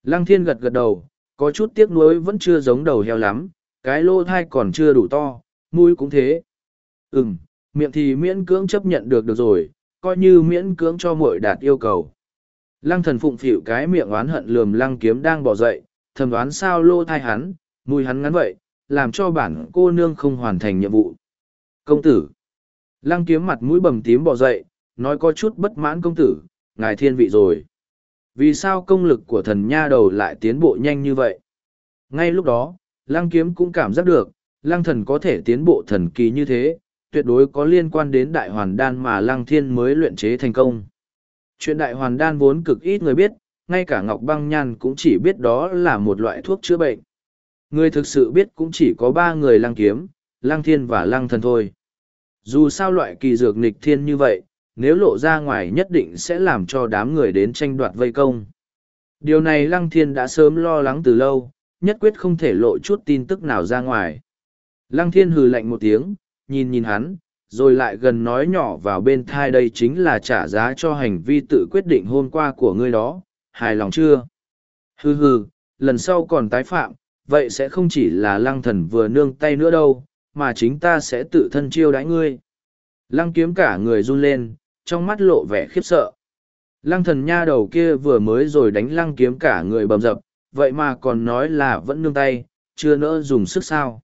Lăng thiên gật gật đầu, có chút tiếc nuối vẫn chưa giống đầu heo lắm, cái lô thai còn chưa đủ to, mũi cũng thế. Ừm, miệng thì miễn cưỡng chấp nhận được được rồi, coi như miễn cưỡng cho muội đạt yêu cầu. Lăng thần phụng phịu cái miệng oán hận lườm lăng kiếm đang bỏ dậy, thầm đoán sao lô thai hắn, mùi hắn ngắn vậy, làm cho bản cô nương không hoàn thành nhiệm vụ. Công tử. Lăng kiếm mặt mũi bầm tím bỏ dậy, nói có chút bất mãn công tử, ngài thiên vị rồi. Vì sao công lực của thần nha đầu lại tiến bộ nhanh như vậy? Ngay lúc đó, lăng kiếm cũng cảm giác được, lăng thần có thể tiến bộ thần kỳ như thế, tuyệt đối có liên quan đến đại hoàn đan mà lăng thiên mới luyện chế thành công. Chuyện đại hoàn đan vốn cực ít người biết, ngay cả Ngọc Băng Nhan cũng chỉ biết đó là một loại thuốc chữa bệnh. Người thực sự biết cũng chỉ có ba người lăng kiếm, lăng thiên và lăng thần thôi. Dù sao loại kỳ dược nịch thiên như vậy, nếu lộ ra ngoài nhất định sẽ làm cho đám người đến tranh đoạt vây công. Điều này lăng thiên đã sớm lo lắng từ lâu, nhất quyết không thể lộ chút tin tức nào ra ngoài. Lăng thiên hừ lạnh một tiếng, nhìn nhìn hắn, rồi lại gần nói nhỏ vào bên thai đây chính là trả giá cho hành vi tự quyết định hôm qua của ngươi đó, hài lòng chưa? Hừ hừ, lần sau còn tái phạm, vậy sẽ không chỉ là lăng thần vừa nương tay nữa đâu, mà chính ta sẽ tự thân chiêu đãi ngươi. Lăng kiếm cả người run lên, trong mắt lộ vẻ khiếp sợ. Lăng thần nha đầu kia vừa mới rồi đánh lăng kiếm cả người bầm dập, vậy mà còn nói là vẫn nương tay, chưa nỡ dùng sức sao.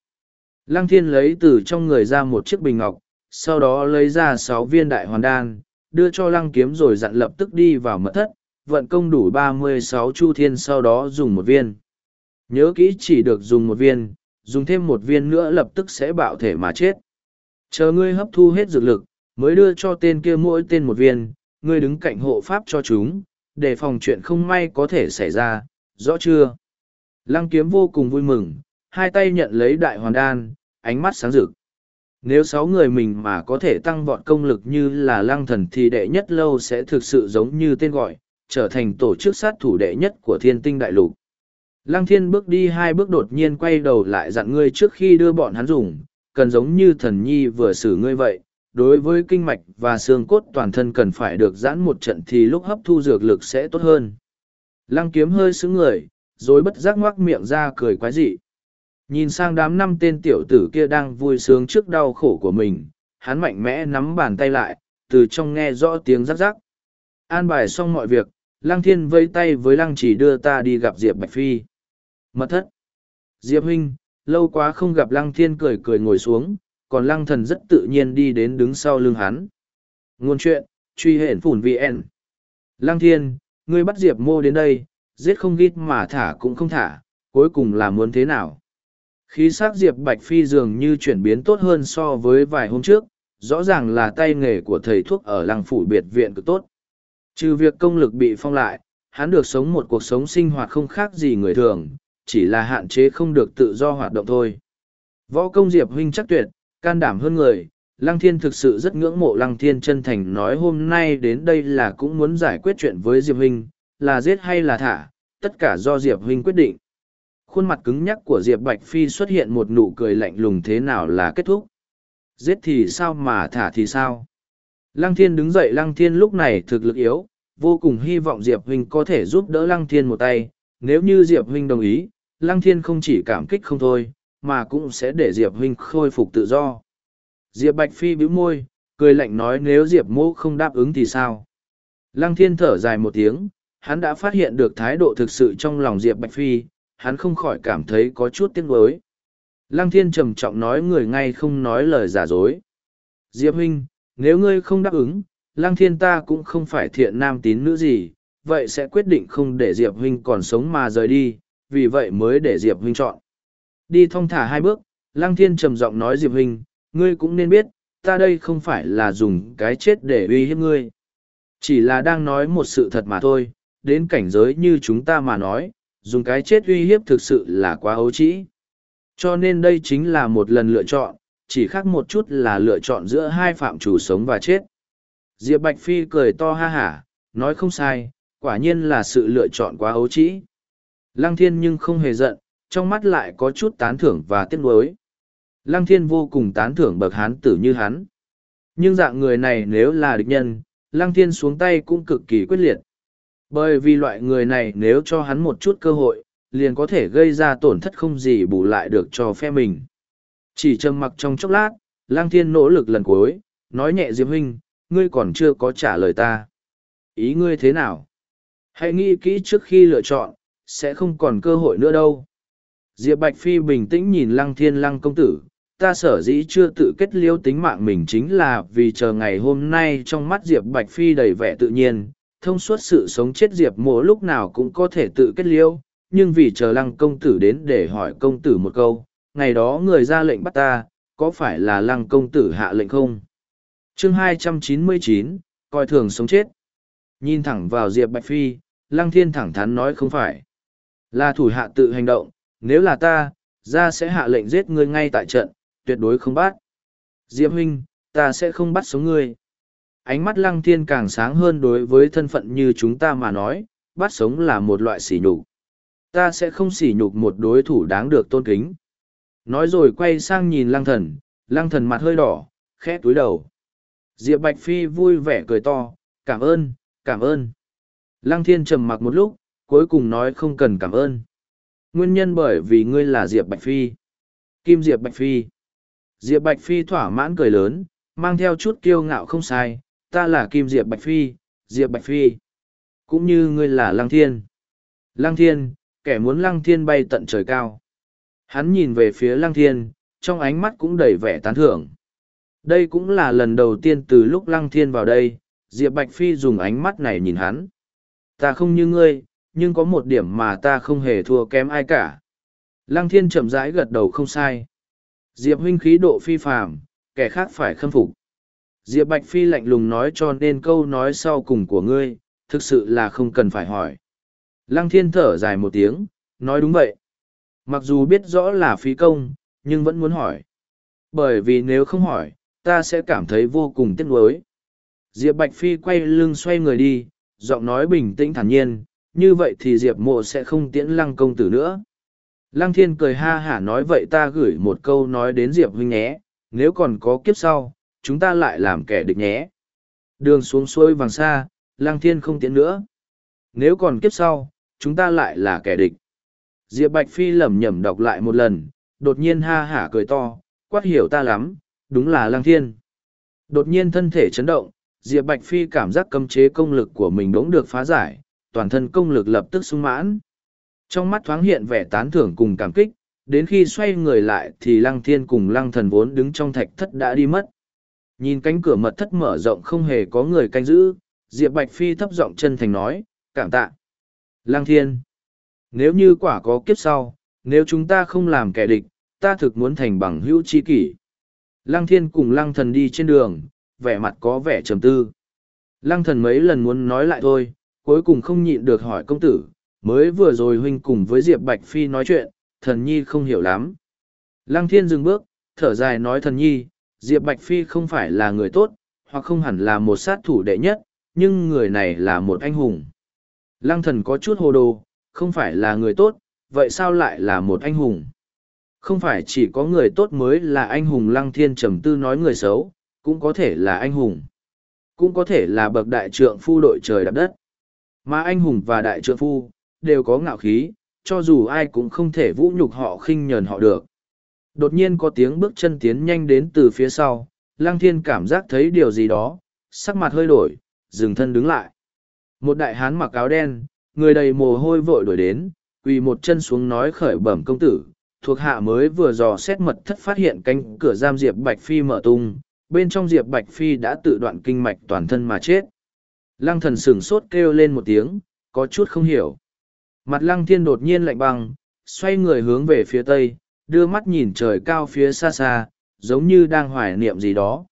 Lăng thiên lấy từ trong người ra một chiếc bình ngọc, sau đó lấy ra sáu viên đại hoàn đan, đưa cho lăng kiếm rồi dặn lập tức đi vào mật thất, vận công đủ ba mươi sáu chu thiên sau đó dùng một viên. Nhớ kỹ chỉ được dùng một viên, dùng thêm một viên nữa lập tức sẽ bạo thể mà chết. Chờ ngươi hấp thu hết dược lực, mới đưa cho tên kia mỗi tên một viên, ngươi đứng cạnh hộ pháp cho chúng, để phòng chuyện không may có thể xảy ra, rõ chưa? Lăng kiếm vô cùng vui mừng, hai tay nhận lấy đại hoàn đan, ánh mắt sáng rực nếu sáu người mình mà có thể tăng vọt công lực như là lăng thần thì đệ nhất lâu sẽ thực sự giống như tên gọi, trở thành tổ chức sát thủ đệ nhất của thiên tinh đại lục. Lăng thiên bước đi hai bước đột nhiên quay đầu lại dặn ngươi trước khi đưa bọn hắn dùng, cần giống như thần nhi vừa xử ngươi vậy. Đối với kinh mạch và xương cốt toàn thân cần phải được giãn một trận thì lúc hấp thu dược lực sẽ tốt hơn. Lăng kiếm hơi sững người, rồi bất giác ngoác miệng ra cười quái dị. Nhìn sang đám năm tên tiểu tử kia đang vui sướng trước đau khổ của mình, hắn mạnh mẽ nắm bàn tay lại, từ trong nghe rõ tiếng rắc rắc. An bài xong mọi việc, Lăng Thiên vây tay với Lăng chỉ đưa ta đi gặp Diệp Bạch Phi. Mật thất. Diệp Huynh, lâu quá không gặp Lăng Thiên cười cười ngồi xuống, còn Lăng Thần rất tự nhiên đi đến đứng sau lưng hắn. Ngôn chuyện, truy hển phủn VN. Lăng Thiên, ngươi bắt Diệp Mô đến đây, giết không ghít mà thả cũng không thả, cuối cùng là muốn thế nào? khí s ắ c diệp bạch phi dường như chuyển biến tốt hơn so với vài hôm trước rõ ràng là tay nghề của thầy thuốc ở làng phủ biệt viện cực tốt trừ việc công lực bị phong lại hắn được sống một cuộc sống sinh hoạt không khác gì người thường chỉ là hạn chế không được tự do hoạt động thôi võ công diệp huynh chắc tuyệt can đảm hơn người lăng thiên thực sự rất ngưỡng mộ lăng thiên chân thành nói hôm nay đến đây là cũng muốn giải quyết chuyện với diệp huynh là giết hay là thả tất cả do diệp huynh quyết định khuôn mặt cứng nhắc của Diệp Bạch Phi xuất hiện một nụ cười lạnh lùng thế nào là kết thúc. Giết thì sao mà thả thì sao? Lăng Thiên đứng dậy Lăng Thiên lúc này thực lực yếu, vô cùng hy vọng Diệp Huynh có thể giúp đỡ Lăng Thiên một tay. Nếu như Diệp Huynh đồng ý, Lăng Thiên không chỉ cảm kích không thôi, mà cũng sẽ để Diệp Huynh khôi phục tự do. Diệp Bạch Phi bĩu môi, cười lạnh nói nếu Diệp mô không đáp ứng thì sao? Lăng Thiên thở dài một tiếng, hắn đã phát hiện được thái độ thực sự trong lòng Diệp Bạch Phi, hắn không khỏi cảm thấy có chút tiếc nuối. Lăng thiên trầm trọng nói người ngay không nói lời giả dối. Diệp huynh, nếu ngươi không đáp ứng, lăng thiên ta cũng không phải thiện nam tín nữ gì, vậy sẽ quyết định không để Diệp huynh còn sống mà rời đi, vì vậy mới để Diệp huynh chọn. Đi thong thả hai bước, lăng thiên trầm giọng nói Diệp huynh, ngươi cũng nên biết, ta đây không phải là dùng cái chết để uy hiếp ngươi. Chỉ là đang nói một sự thật mà thôi, đến cảnh giới như chúng ta mà nói, dùng cái chết uy hiếp thực sự là quá ấu trĩ cho nên đây chính là một lần lựa chọn chỉ khác một chút là lựa chọn giữa hai phạm chủ sống và chết diệp bạch phi cười to ha hả nói không sai quả nhiên là sự lựa chọn quá ấu trĩ lăng thiên nhưng không hề giận trong mắt lại có chút tán thưởng và tiếc nuối lăng thiên vô cùng tán thưởng bậc hán tử như hắn nhưng dạng người này nếu là địch nhân lăng thiên xuống tay cũng cực kỳ quyết liệt bởi vì loại người này nếu cho hắn một chút cơ hội liền có thể gây ra tổn thất không gì bù lại được cho phe mình chỉ trầm mặc trong chốc lát lang thiên nỗ lực lần cuối nói nhẹ diệp huynh ngươi còn chưa có trả lời ta ý ngươi thế nào hãy nghĩ kỹ trước khi lựa chọn sẽ không còn cơ hội nữa đâu diệp bạch phi bình tĩnh nhìn lăng thiên lăng công tử ta sở dĩ chưa tự kết liêu tính mạng mình chính là vì chờ ngày hôm nay trong mắt diệp bạch phi đầy vẻ tự nhiên thông suốt sự sống chết diệp mộ lúc nào cũng có thể tự kết liễu nhưng vì chờ lăng công tử đến để hỏi công tử một câu ngày đó người ra lệnh bắt ta có phải là lăng công tử hạ lệnh không chương hai trăm chín mươi chín coi thường sống chết nhìn thẳng vào diệp bạch phi lăng thiên thẳng thắn nói không phải là thủ hạ tự hành động nếu là ta ra sẽ hạ lệnh giết ngươi ngay tại trận tuyệt đối không bắt diệp huynh ta sẽ không bắt sống ngươi ánh mắt lăng thiên càng sáng hơn đối với thân phận như chúng ta mà nói, bắt sống là một loại sỉ nhục. Ta sẽ không sỉ nhục một đối thủ đáng được tôn kính. Nói rồi quay sang nhìn lăng thần, lăng thần mặt hơi đỏ, khẽ túi đầu. Diệp Bạch Phi vui vẻ cười to, cảm ơn, cảm ơn. Lăng thiên trầm mặc một lúc, cuối cùng nói không cần cảm ơn. Nguyên nhân bởi vì ngươi là Diệp Bạch Phi. Kim Diệp Bạch Phi. Diệp Bạch Phi thỏa mãn cười lớn, mang theo chút kiêu ngạo không sai, ta là Kim Diệp Bạch Phi, Diệp Bạch Phi. Cũng như ngươi là Lăng Thiên. Lăng Thiên, kẻ muốn Lăng Thiên bay tận trời cao. Hắn nhìn về phía Lăng Thiên, trong ánh mắt cũng đầy vẻ tán thưởng. Đây cũng là lần đầu tiên từ lúc Lăng Thiên vào đây, Diệp Bạch Phi dùng ánh mắt này nhìn hắn. Ta không như ngươi, nhưng có một điểm mà ta không hề thua kém ai cả. Lăng Thiên chậm rãi gật đầu không sai. Diệp huynh khí độ phi phàm, kẻ khác phải khâm phục. Diệp Bạch Phi lạnh lùng nói cho nên câu nói sau cùng của ngươi, thực sự là không cần phải hỏi. Lăng thiên thở dài một tiếng, nói đúng vậy. Mặc dù biết rõ là phí công, nhưng vẫn muốn hỏi. Bởi vì nếu không hỏi, ta sẽ cảm thấy vô cùng tiếc nuối. Diệp Bạch Phi quay lưng xoay người đi, giọng nói bình tĩnh thản nhiên, như vậy thì Diệp mộ sẽ không tiễn lăng công tử nữa. Lăng thiên cười ha hả nói vậy ta gửi một câu nói đến Diệp huynh nhé, nếu còn có kiếp sau, chúng ta lại làm kẻ địch nhé. Đường xuống xuôi vàng xa, lang thiên không tiến nữa. Nếu còn kiếp sau, chúng ta lại là kẻ địch. Diệp Bạch Phi lẩm nhẩm đọc lại một lần, đột nhiên ha hả cười to, quát hiểu ta lắm, đúng là lang thiên. Đột nhiên thân thể chấn động, Diệp Bạch Phi cảm giác cấm chế công lực của mình đống được phá giải, toàn thân công lực lập tức sung mãn. Trong mắt thoáng hiện vẻ tán thưởng cùng cảm kích, đến khi xoay người lại thì Lăng Thiên cùng Lăng Thần vốn đứng trong thạch thất đã đi mất. Nhìn cánh cửa mật thất mở rộng không hề có người canh giữ, Diệp Bạch Phi thấp giọng chân thành nói, cảm tạ. Lang thiên, nếu như quả có kiếp sau, nếu chúng ta không làm kẻ địch, ta thực muốn thành bằng hữu tri kỷ. Lang thiên cùng Lang thần đi trên đường, vẻ mặt có vẻ trầm tư. Lang thần mấy lần muốn nói lại thôi, cuối cùng không nhịn được hỏi công tử, mới vừa rồi huynh cùng với Diệp Bạch Phi nói chuyện, thần nhi không hiểu lắm. Lang thiên dừng bước, thở dài nói thần nhi, Diệp Bạch Phi không phải là người tốt, hoặc không hẳn là một sát thủ đệ nhất, nhưng người này là một anh hùng. Lăng thần có chút hồ đồ, không phải là người tốt, vậy sao lại là một anh hùng? Không phải chỉ có người tốt mới là anh hùng lăng thiên trầm tư nói người xấu, cũng có thể là anh hùng. Cũng có thể là bậc đại trượng phu đội trời đạp đất. Mà anh hùng và đại trượng phu, đều có ngạo khí, cho dù ai cũng không thể vũ nhục họ khinh nhờn họ được. Đột nhiên có tiếng bước chân tiến nhanh đến từ phía sau, Lăng Thiên cảm giác thấy điều gì đó, sắc mặt hơi đổi, dừng thân đứng lại. Một đại hán mặc áo đen, người đầy mồ hôi vội đuổi đến, quỳ một chân xuống nói khởi bẩm công tử, thuộc hạ mới vừa dò xét mật thất phát hiện cánh cửa giam Diệp Bạch Phi mở tung, bên trong Diệp Bạch Phi đã tự đoạn kinh mạch toàn thân mà chết. Lăng thần sửng sốt kêu lên một tiếng, có chút không hiểu. Mặt lăng thiên đột nhiên lạnh băng, xoay người hướng về phía tây, đưa mắt nhìn trời cao phía xa xa, giống như đang hoài niệm gì đó.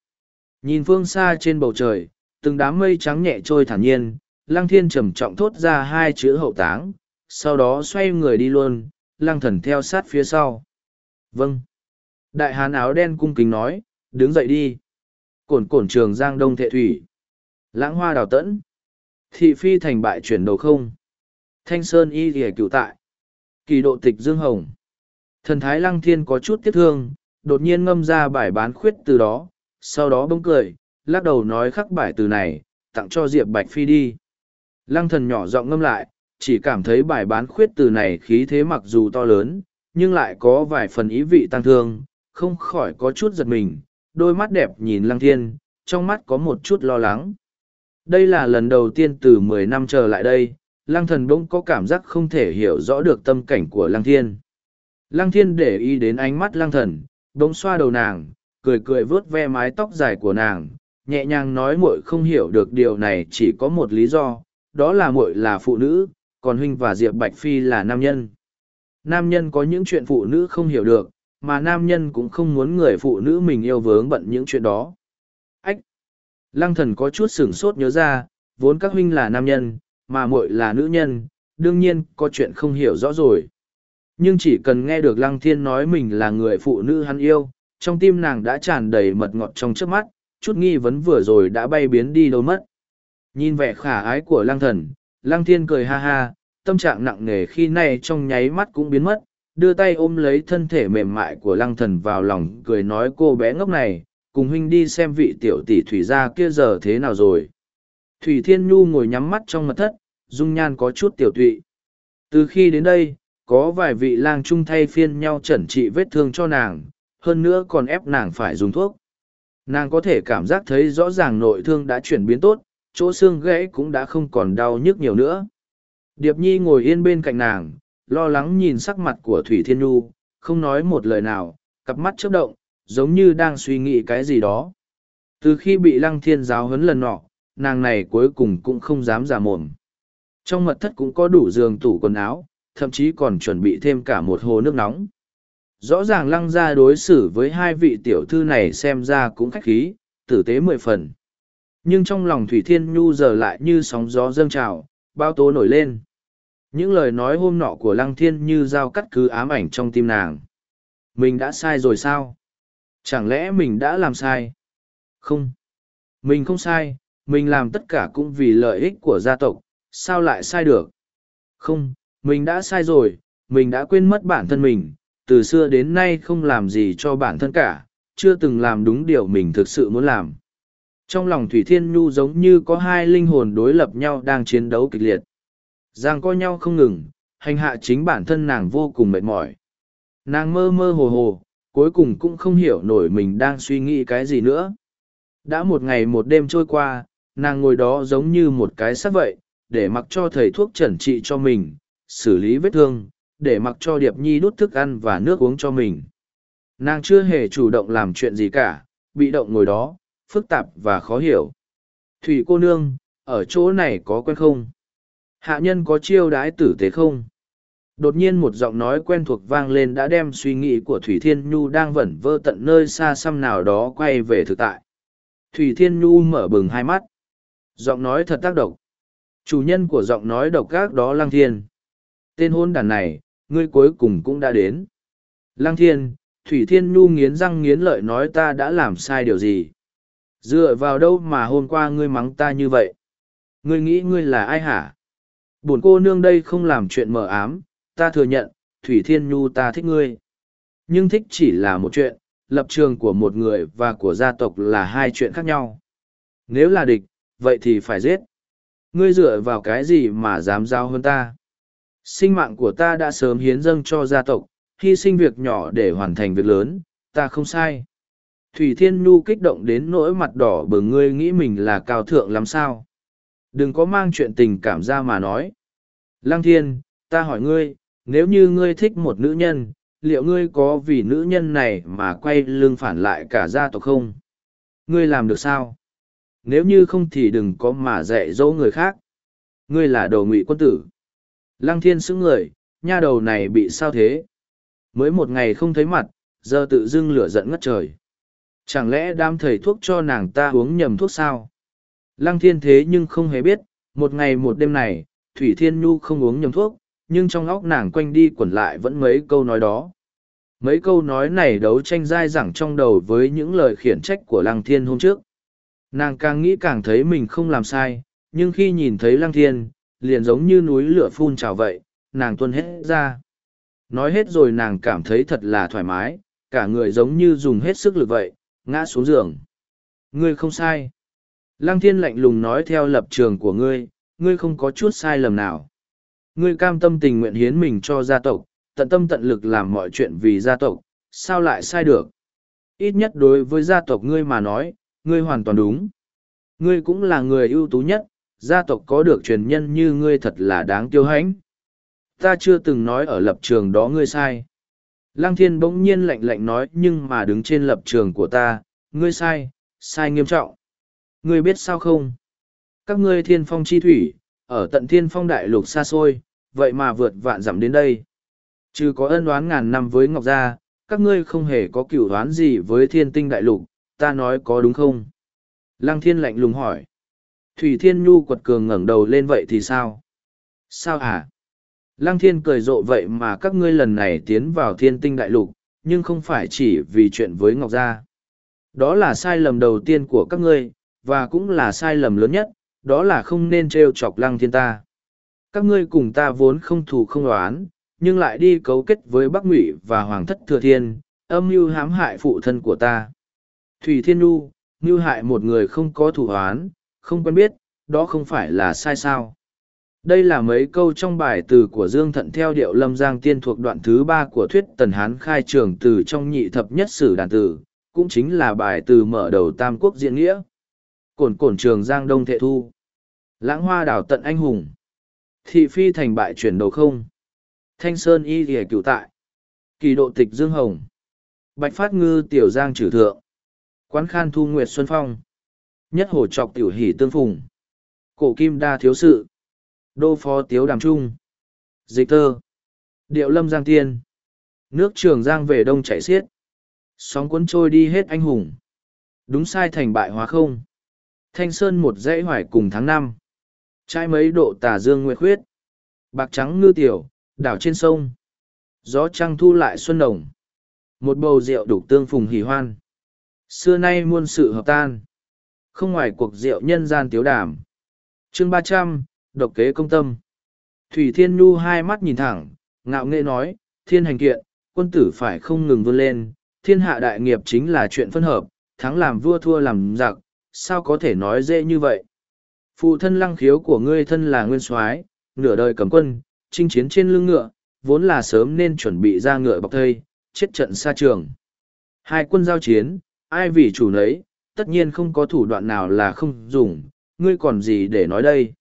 Nhìn phương xa trên bầu trời, từng đám mây trắng nhẹ trôi thản nhiên, lăng thiên trầm trọng thốt ra hai chữ hậu táng, sau đó xoay người đi luôn, lăng thần theo sát phía sau. Vâng. Đại hán áo đen cung kính nói, đứng dậy đi. Cổn cổn trường giang đông thệ thủy. Lãng hoa đào tẫn. Thị phi thành bại chuyển đầu không. Thanh sơn y rìa cựu tại. Kỳ độ tịch dương hồng. Thần thái lăng thiên có chút tiếc thương, đột nhiên ngâm ra bài bán khuyết từ đó, sau đó bỗng cười, lắc đầu nói khắc bài từ này, tặng cho Diệp Bạch Phi đi. Lăng thần nhỏ giọng ngâm lại, chỉ cảm thấy bài bán khuyết từ này khí thế mặc dù to lớn, nhưng lại có vài phần ý vị tăng thương, không khỏi có chút giật mình, đôi mắt đẹp nhìn lăng thiên, trong mắt có một chút lo lắng. Đây là lần đầu tiên từ mười năm trở lại đây, lăng thần bỗng có cảm giác không thể hiểu rõ được tâm cảnh của lăng thiên. Lăng thiên để ý đến ánh mắt lăng thần, đống xoa đầu nàng, cười cười vớt ve mái tóc dài của nàng, nhẹ nhàng nói muội không hiểu được điều này chỉ có một lý do, đó là muội là phụ nữ, còn huynh và Diệp Bạch Phi là nam nhân. Nam nhân có những chuyện phụ nữ không hiểu được, mà nam nhân cũng không muốn người phụ nữ mình yêu vướng bận những chuyện đó. Ách! Lăng thần có chút sửng sốt nhớ ra, vốn các huynh là nam nhân, mà muội là nữ nhân, đương nhiên có chuyện không hiểu rõ rồi nhưng chỉ cần nghe được lăng thiên nói mình là người phụ nữ hắn yêu trong tim nàng đã tràn đầy mật ngọt trong trước mắt chút nghi vấn vừa rồi đã bay biến đi đâu mất nhìn vẻ khả ái của lăng thần lăng thiên cười ha ha tâm trạng nặng nề khi nay trong nháy mắt cũng biến mất đưa tay ôm lấy thân thể mềm mại của lăng thần vào lòng cười nói cô bé ngốc này cùng huynh đi xem vị tiểu tỷ thủy gia kia giờ thế nào rồi thủy thiên nhu ngồi nhắm mắt trong mật thất dung nhan có chút tiểu tụy từ khi đến đây có vài vị lang trung thay phiên nhau chẩn trị vết thương cho nàng hơn nữa còn ép nàng phải dùng thuốc nàng có thể cảm giác thấy rõ ràng nội thương đã chuyển biến tốt chỗ xương gãy cũng đã không còn đau nhức nhiều nữa điệp nhi ngồi yên bên cạnh nàng lo lắng nhìn sắc mặt của thủy thiên nhu không nói một lời nào cặp mắt chớp động giống như đang suy nghĩ cái gì đó từ khi bị lăng thiên giáo huấn lần nọ nàng này cuối cùng cũng không dám giả mồm trong mật thất cũng có đủ giường tủ quần áo thậm chí còn chuẩn bị thêm cả một hồ nước nóng. Rõ ràng lăng gia đối xử với hai vị tiểu thư này xem ra cũng khách khí, tử tế mười phần. Nhưng trong lòng Thủy Thiên Nhu giờ lại như sóng gió dâng trào, bao tố nổi lên. Những lời nói hôm nọ của Lăng Thiên như dao cắt cứ ám ảnh trong tim nàng. Mình đã sai rồi sao? Chẳng lẽ mình đã làm sai? Không. Mình không sai, mình làm tất cả cũng vì lợi ích của gia tộc, sao lại sai được? Không, mình đã sai rồi, mình đã quên mất bản thân mình, từ xưa đến nay không làm gì cho bản thân cả, chưa từng làm đúng điều mình thực sự muốn làm. Trong lòng Thủy Thiên Nhu giống như có hai linh hồn đối lập nhau đang chiến đấu kịch liệt. Giang co nhau không ngừng, hành hạ chính bản thân nàng vô cùng mệt mỏi. Nàng mơ mơ hồ hồ, cuối cùng cũng không hiểu nổi mình đang suy nghĩ cái gì nữa. Đã một ngày một đêm trôi qua, nàng ngồi đó giống như một cái xác vậy, để mặc cho thầy thuốc chẩn trị cho mình, xử lý vết thương, để mặc cho Điệp Nhi đút thức ăn và nước uống cho mình. Nàng chưa hề chủ động làm chuyện gì cả, bị động ngồi đó, phức tạp và khó hiểu. Thủy cô nương, ở chỗ này có quen không? Hạ nhân có chiêu đái tử tế không? Đột nhiên một giọng nói quen thuộc vang lên đã đem suy nghĩ của Thủy Thiên Nhu đang vẩn vơ tận nơi xa xăm nào đó quay về thực tại. Thủy Thiên Nhu mở bừng hai mắt. Giọng nói thật tác độc. Chủ nhân của giọng nói độc gác đó Lăng Thiên tên hôn đàn này, ngươi cuối cùng cũng đã đến. Lăng thiên, Thủy Thiên Nhu nghiến răng nghiến lợi nói ta đã làm sai điều gì. Dựa vào đâu mà hôm qua ngươi mắng ta như vậy? Ngươi nghĩ ngươi là ai hả? Bổn cô nương đây không làm chuyện mờ ám, ta thừa nhận, Thủy Thiên Nhu ta thích ngươi. Nhưng thích chỉ là một chuyện, lập trường của một người và của gia tộc là hai chuyện khác nhau. Nếu là địch, vậy thì phải giết. Ngươi dựa vào cái gì mà dám giao hơn ta? sinh mạng của ta đã sớm hiến dâng cho gia tộc hy sinh việc nhỏ để hoàn thành việc lớn ta không sai thủy thiên nhu kích động đến nỗi mặt đỏ bởi ngươi nghĩ mình là cao thượng làm sao đừng có mang chuyện tình cảm ra mà nói lăng thiên ta hỏi ngươi nếu như ngươi thích một nữ nhân liệu ngươi có vì nữ nhân này mà quay lưng phản lại cả gia tộc không ngươi làm được sao nếu như không thì đừng có mà dạy dỗ người khác ngươi là đồ ngụy quân tử Lăng thiên sững người, nha đầu này bị sao thế? Mới một ngày không thấy mặt, giờ tự dưng lửa giận ngất trời. Chẳng lẽ đam thầy thuốc cho nàng ta uống nhầm thuốc sao? Lăng thiên thế nhưng không hề biết, một ngày một đêm này, Thủy Thiên Nhu không uống nhầm thuốc, nhưng trong óc nàng quanh đi quẩn lại vẫn mấy câu nói đó. Mấy câu nói này đấu tranh dai dẳng trong đầu với những lời khiển trách của Lăng Thiên hôm trước. Nàng càng nghĩ càng thấy mình không làm sai, nhưng khi nhìn thấy Lăng Thiên, liền giống như núi lửa phun trào vậy, nàng tuôn hết ra. Nói hết rồi nàng cảm thấy thật là thoải mái, cả người giống như dùng hết sức lực vậy, ngã xuống giường. Ngươi không sai. Lăng thiên lạnh lùng nói theo lập trường của ngươi, ngươi không có chút sai lầm nào. Ngươi cam tâm tình nguyện hiến mình cho gia tộc, tận tâm tận lực làm mọi chuyện vì gia tộc, sao lại sai được? Ít nhất đối với gia tộc ngươi mà nói, ngươi hoàn toàn đúng. Ngươi cũng là người ưu tú nhất, gia tộc có được truyền nhân như ngươi thật là đáng tiêu hãnh. Ta chưa từng nói ở lập trường đó ngươi sai. Lăng thiên bỗng nhiên lạnh lạnh nói nhưng mà đứng trên lập trường của ta, ngươi sai, sai nghiêm trọng. Ngươi biết sao không? Các ngươi thiên phong chi thủy, ở tận thiên phong đại lục xa xôi, vậy mà vượt vạn dặm đến đây. Chứ có ân oán ngàn năm với Ngọc Gia, các ngươi không hề có cửu oán gì với thiên tinh đại lục, ta nói có đúng không? Lăng thiên lạnh lùng hỏi. Thủy Thiên Nhu quật cường ngẩng đầu lên vậy thì sao? Sao hả? Lăng Thiên cười rộ vậy mà các ngươi lần này tiến vào thiên tinh đại lục, nhưng không phải chỉ vì chuyện với Ngọc Gia. Đó là sai lầm đầu tiên của các ngươi, và cũng là sai lầm lớn nhất, đó là không nên trêu chọc Lăng Thiên ta. Các ngươi cùng ta vốn không thù không đoán, nhưng lại đi cấu kết với Bắc Ngụy và Hoàng thất Thừa Thiên, âm mưu hãm hại phụ thân của ta. Thủy Thiên Nhu, mưu hại một người không có thủ hoán, không quen biết, đó không phải là sai sao. Đây là mấy câu trong bài từ của Dương Thận theo điệu Lâm Giang Tiên thuộc đoạn thứ ba của thuyết Tần Hán khai trường từ trong nhị thập nhất sử đàn tử, cũng chính là bài từ mở đầu Tam Quốc diễn nghĩa. Cổn cổn trường Giang Đông Thệ Thu. Lãng hoa đảo tận anh hùng. Thị phi thành bại chuyển đầu không. Thanh Sơn y hề cựu tại. Kỳ độ tịch Dương Hồng. Bạch Phát Ngư Tiểu Giang Trử Thượng. Quán Khan Thu Nguyệt Xuân Phong. Nhất hổ trọc tiểu hỉ tương phùng. Cổ kim đa thiếu sự. Đô phó tiếu đàm trung. Dịch thơ. Điệu lâm giang tiên. Nước trường giang về đông chảy xiết. Sóng cuốn trôi đi hết anh hùng. Đúng sai thành bại hóa không. Thanh sơn một dãy hoài cùng tháng năm. Trai mấy độ tà dương nguyệt khuyết. Bạc trắng ngư tiểu, đảo trên sông. Gió trăng thu lại xuân đồng. Một bầu rượu đủ tương phùng hỉ hoan. Xưa nay muôn sự hợp tan không ngoài cuộc rượu nhân gian tiếu đàm. chương ba trăm độc kế công tâm. Thủy Thiên Nhu hai mắt nhìn thẳng, ngạo nghệ nói, thiên hành kiện, quân tử phải không ngừng vươn lên, thiên hạ đại nghiệp chính là chuyện phân hợp, thắng làm vua thua làm giặc, sao có thể nói dễ như vậy. Phụ thân lăng khiếu của ngươi thân là nguyên soái nửa đời cầm quân, chinh chiến trên lưng ngựa, vốn là sớm nên chuẩn bị ra ngựa bọc thây, chết trận xa trường. Hai quân giao chiến, ai vì chủ nấy, tất nhiên không có thủ đoạn nào là không dùng, ngươi còn gì để nói đây?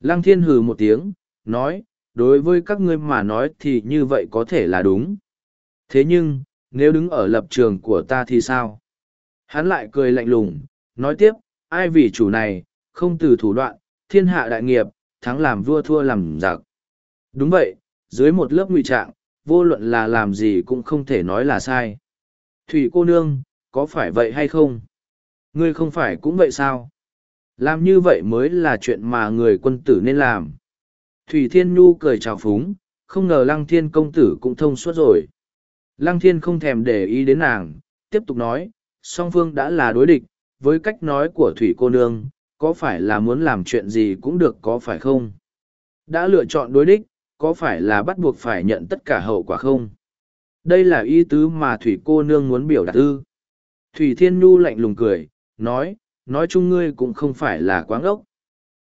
Lăng thiên hừ một tiếng, nói, đối với các ngươi mà nói thì như vậy có thể là đúng. Thế nhưng, nếu đứng ở lập trường của ta thì sao? Hắn lại cười lạnh lùng, nói tiếp, ai vì chủ này, không từ thủ đoạn, thiên hạ đại nghiệp, thắng làm vua thua làm giặc. Đúng vậy, dưới một lớp ngụy trạng, vô luận là làm gì cũng không thể nói là sai. Thủy cô nương, có phải vậy hay không? Ngươi không phải cũng vậy sao? Làm như vậy mới là chuyện mà người quân tử nên làm. Thủy Thiên Nhu cười chào phúng, không ngờ Lăng Thiên công tử cũng thông suốt rồi. Lăng Thiên không thèm để ý đến nàng, tiếp tục nói, song phương đã là đối địch, với cách nói của Thủy cô nương, có phải là muốn làm chuyện gì cũng được có phải không? Đã lựa chọn đối địch, có phải là bắt buộc phải nhận tất cả hậu quả không? Đây là ý tứ mà Thủy cô nương muốn biểu đạt ư. Thủy Thiên Nhu lạnh lùng cười, nói, nói chung ngươi cũng không phải là quáng ốc.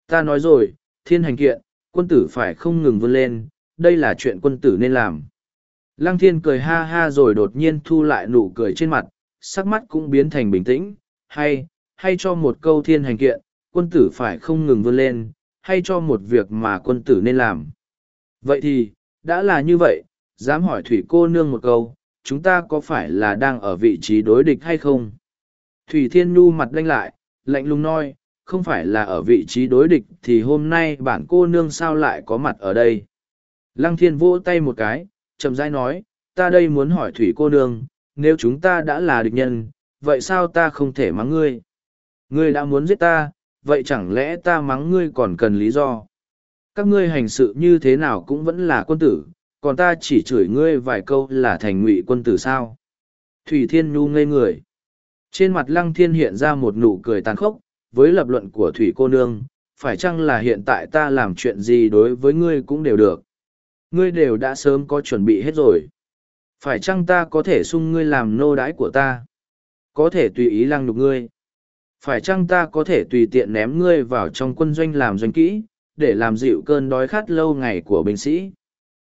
Ta nói rồi, thiên hành kiện, quân tử phải không ngừng vươn lên, đây là chuyện quân tử nên làm. Lăng thiên cười ha ha rồi đột nhiên thu lại nụ cười trên mặt, sắc mắt cũng biến thành bình tĩnh, hay, hay cho một câu thiên hành kiện, quân tử phải không ngừng vươn lên, hay cho một việc mà quân tử nên làm. Vậy thì, đã là như vậy, dám hỏi thủy cô nương một câu, chúng ta có phải là đang ở vị trí đối địch hay không? Thủy Thiên Nhu mặt đanh lại, lạnh lùng nói, không phải là ở vị trí đối địch thì hôm nay bản cô nương sao lại có mặt ở đây. Lăng Thiên vỗ tay một cái, chậm rãi nói, ta đây muốn hỏi Thủy cô nương, nếu chúng ta đã là địch nhân, vậy sao ta không thể mắng ngươi? Ngươi đã muốn giết ta, vậy chẳng lẽ ta mắng ngươi còn cần lý do? Các ngươi hành sự như thế nào cũng vẫn là quân tử, còn ta chỉ chửi ngươi vài câu là thành ngụy quân tử sao? Thủy Thiên Nhu ngây người. Trên mặt lăng thiên hiện ra một nụ cười tàn khốc, với lập luận của thủy cô nương, phải chăng là hiện tại ta làm chuyện gì đối với ngươi cũng đều được. Ngươi đều đã sớm có chuẩn bị hết rồi. Phải chăng ta có thể sung ngươi làm nô đái của ta? Có thể tùy ý lăng nhục ngươi. Phải chăng ta có thể tùy tiện ném ngươi vào trong quân doanh làm doanh kỹ, để làm dịu cơn đói khát lâu ngày của binh sĩ?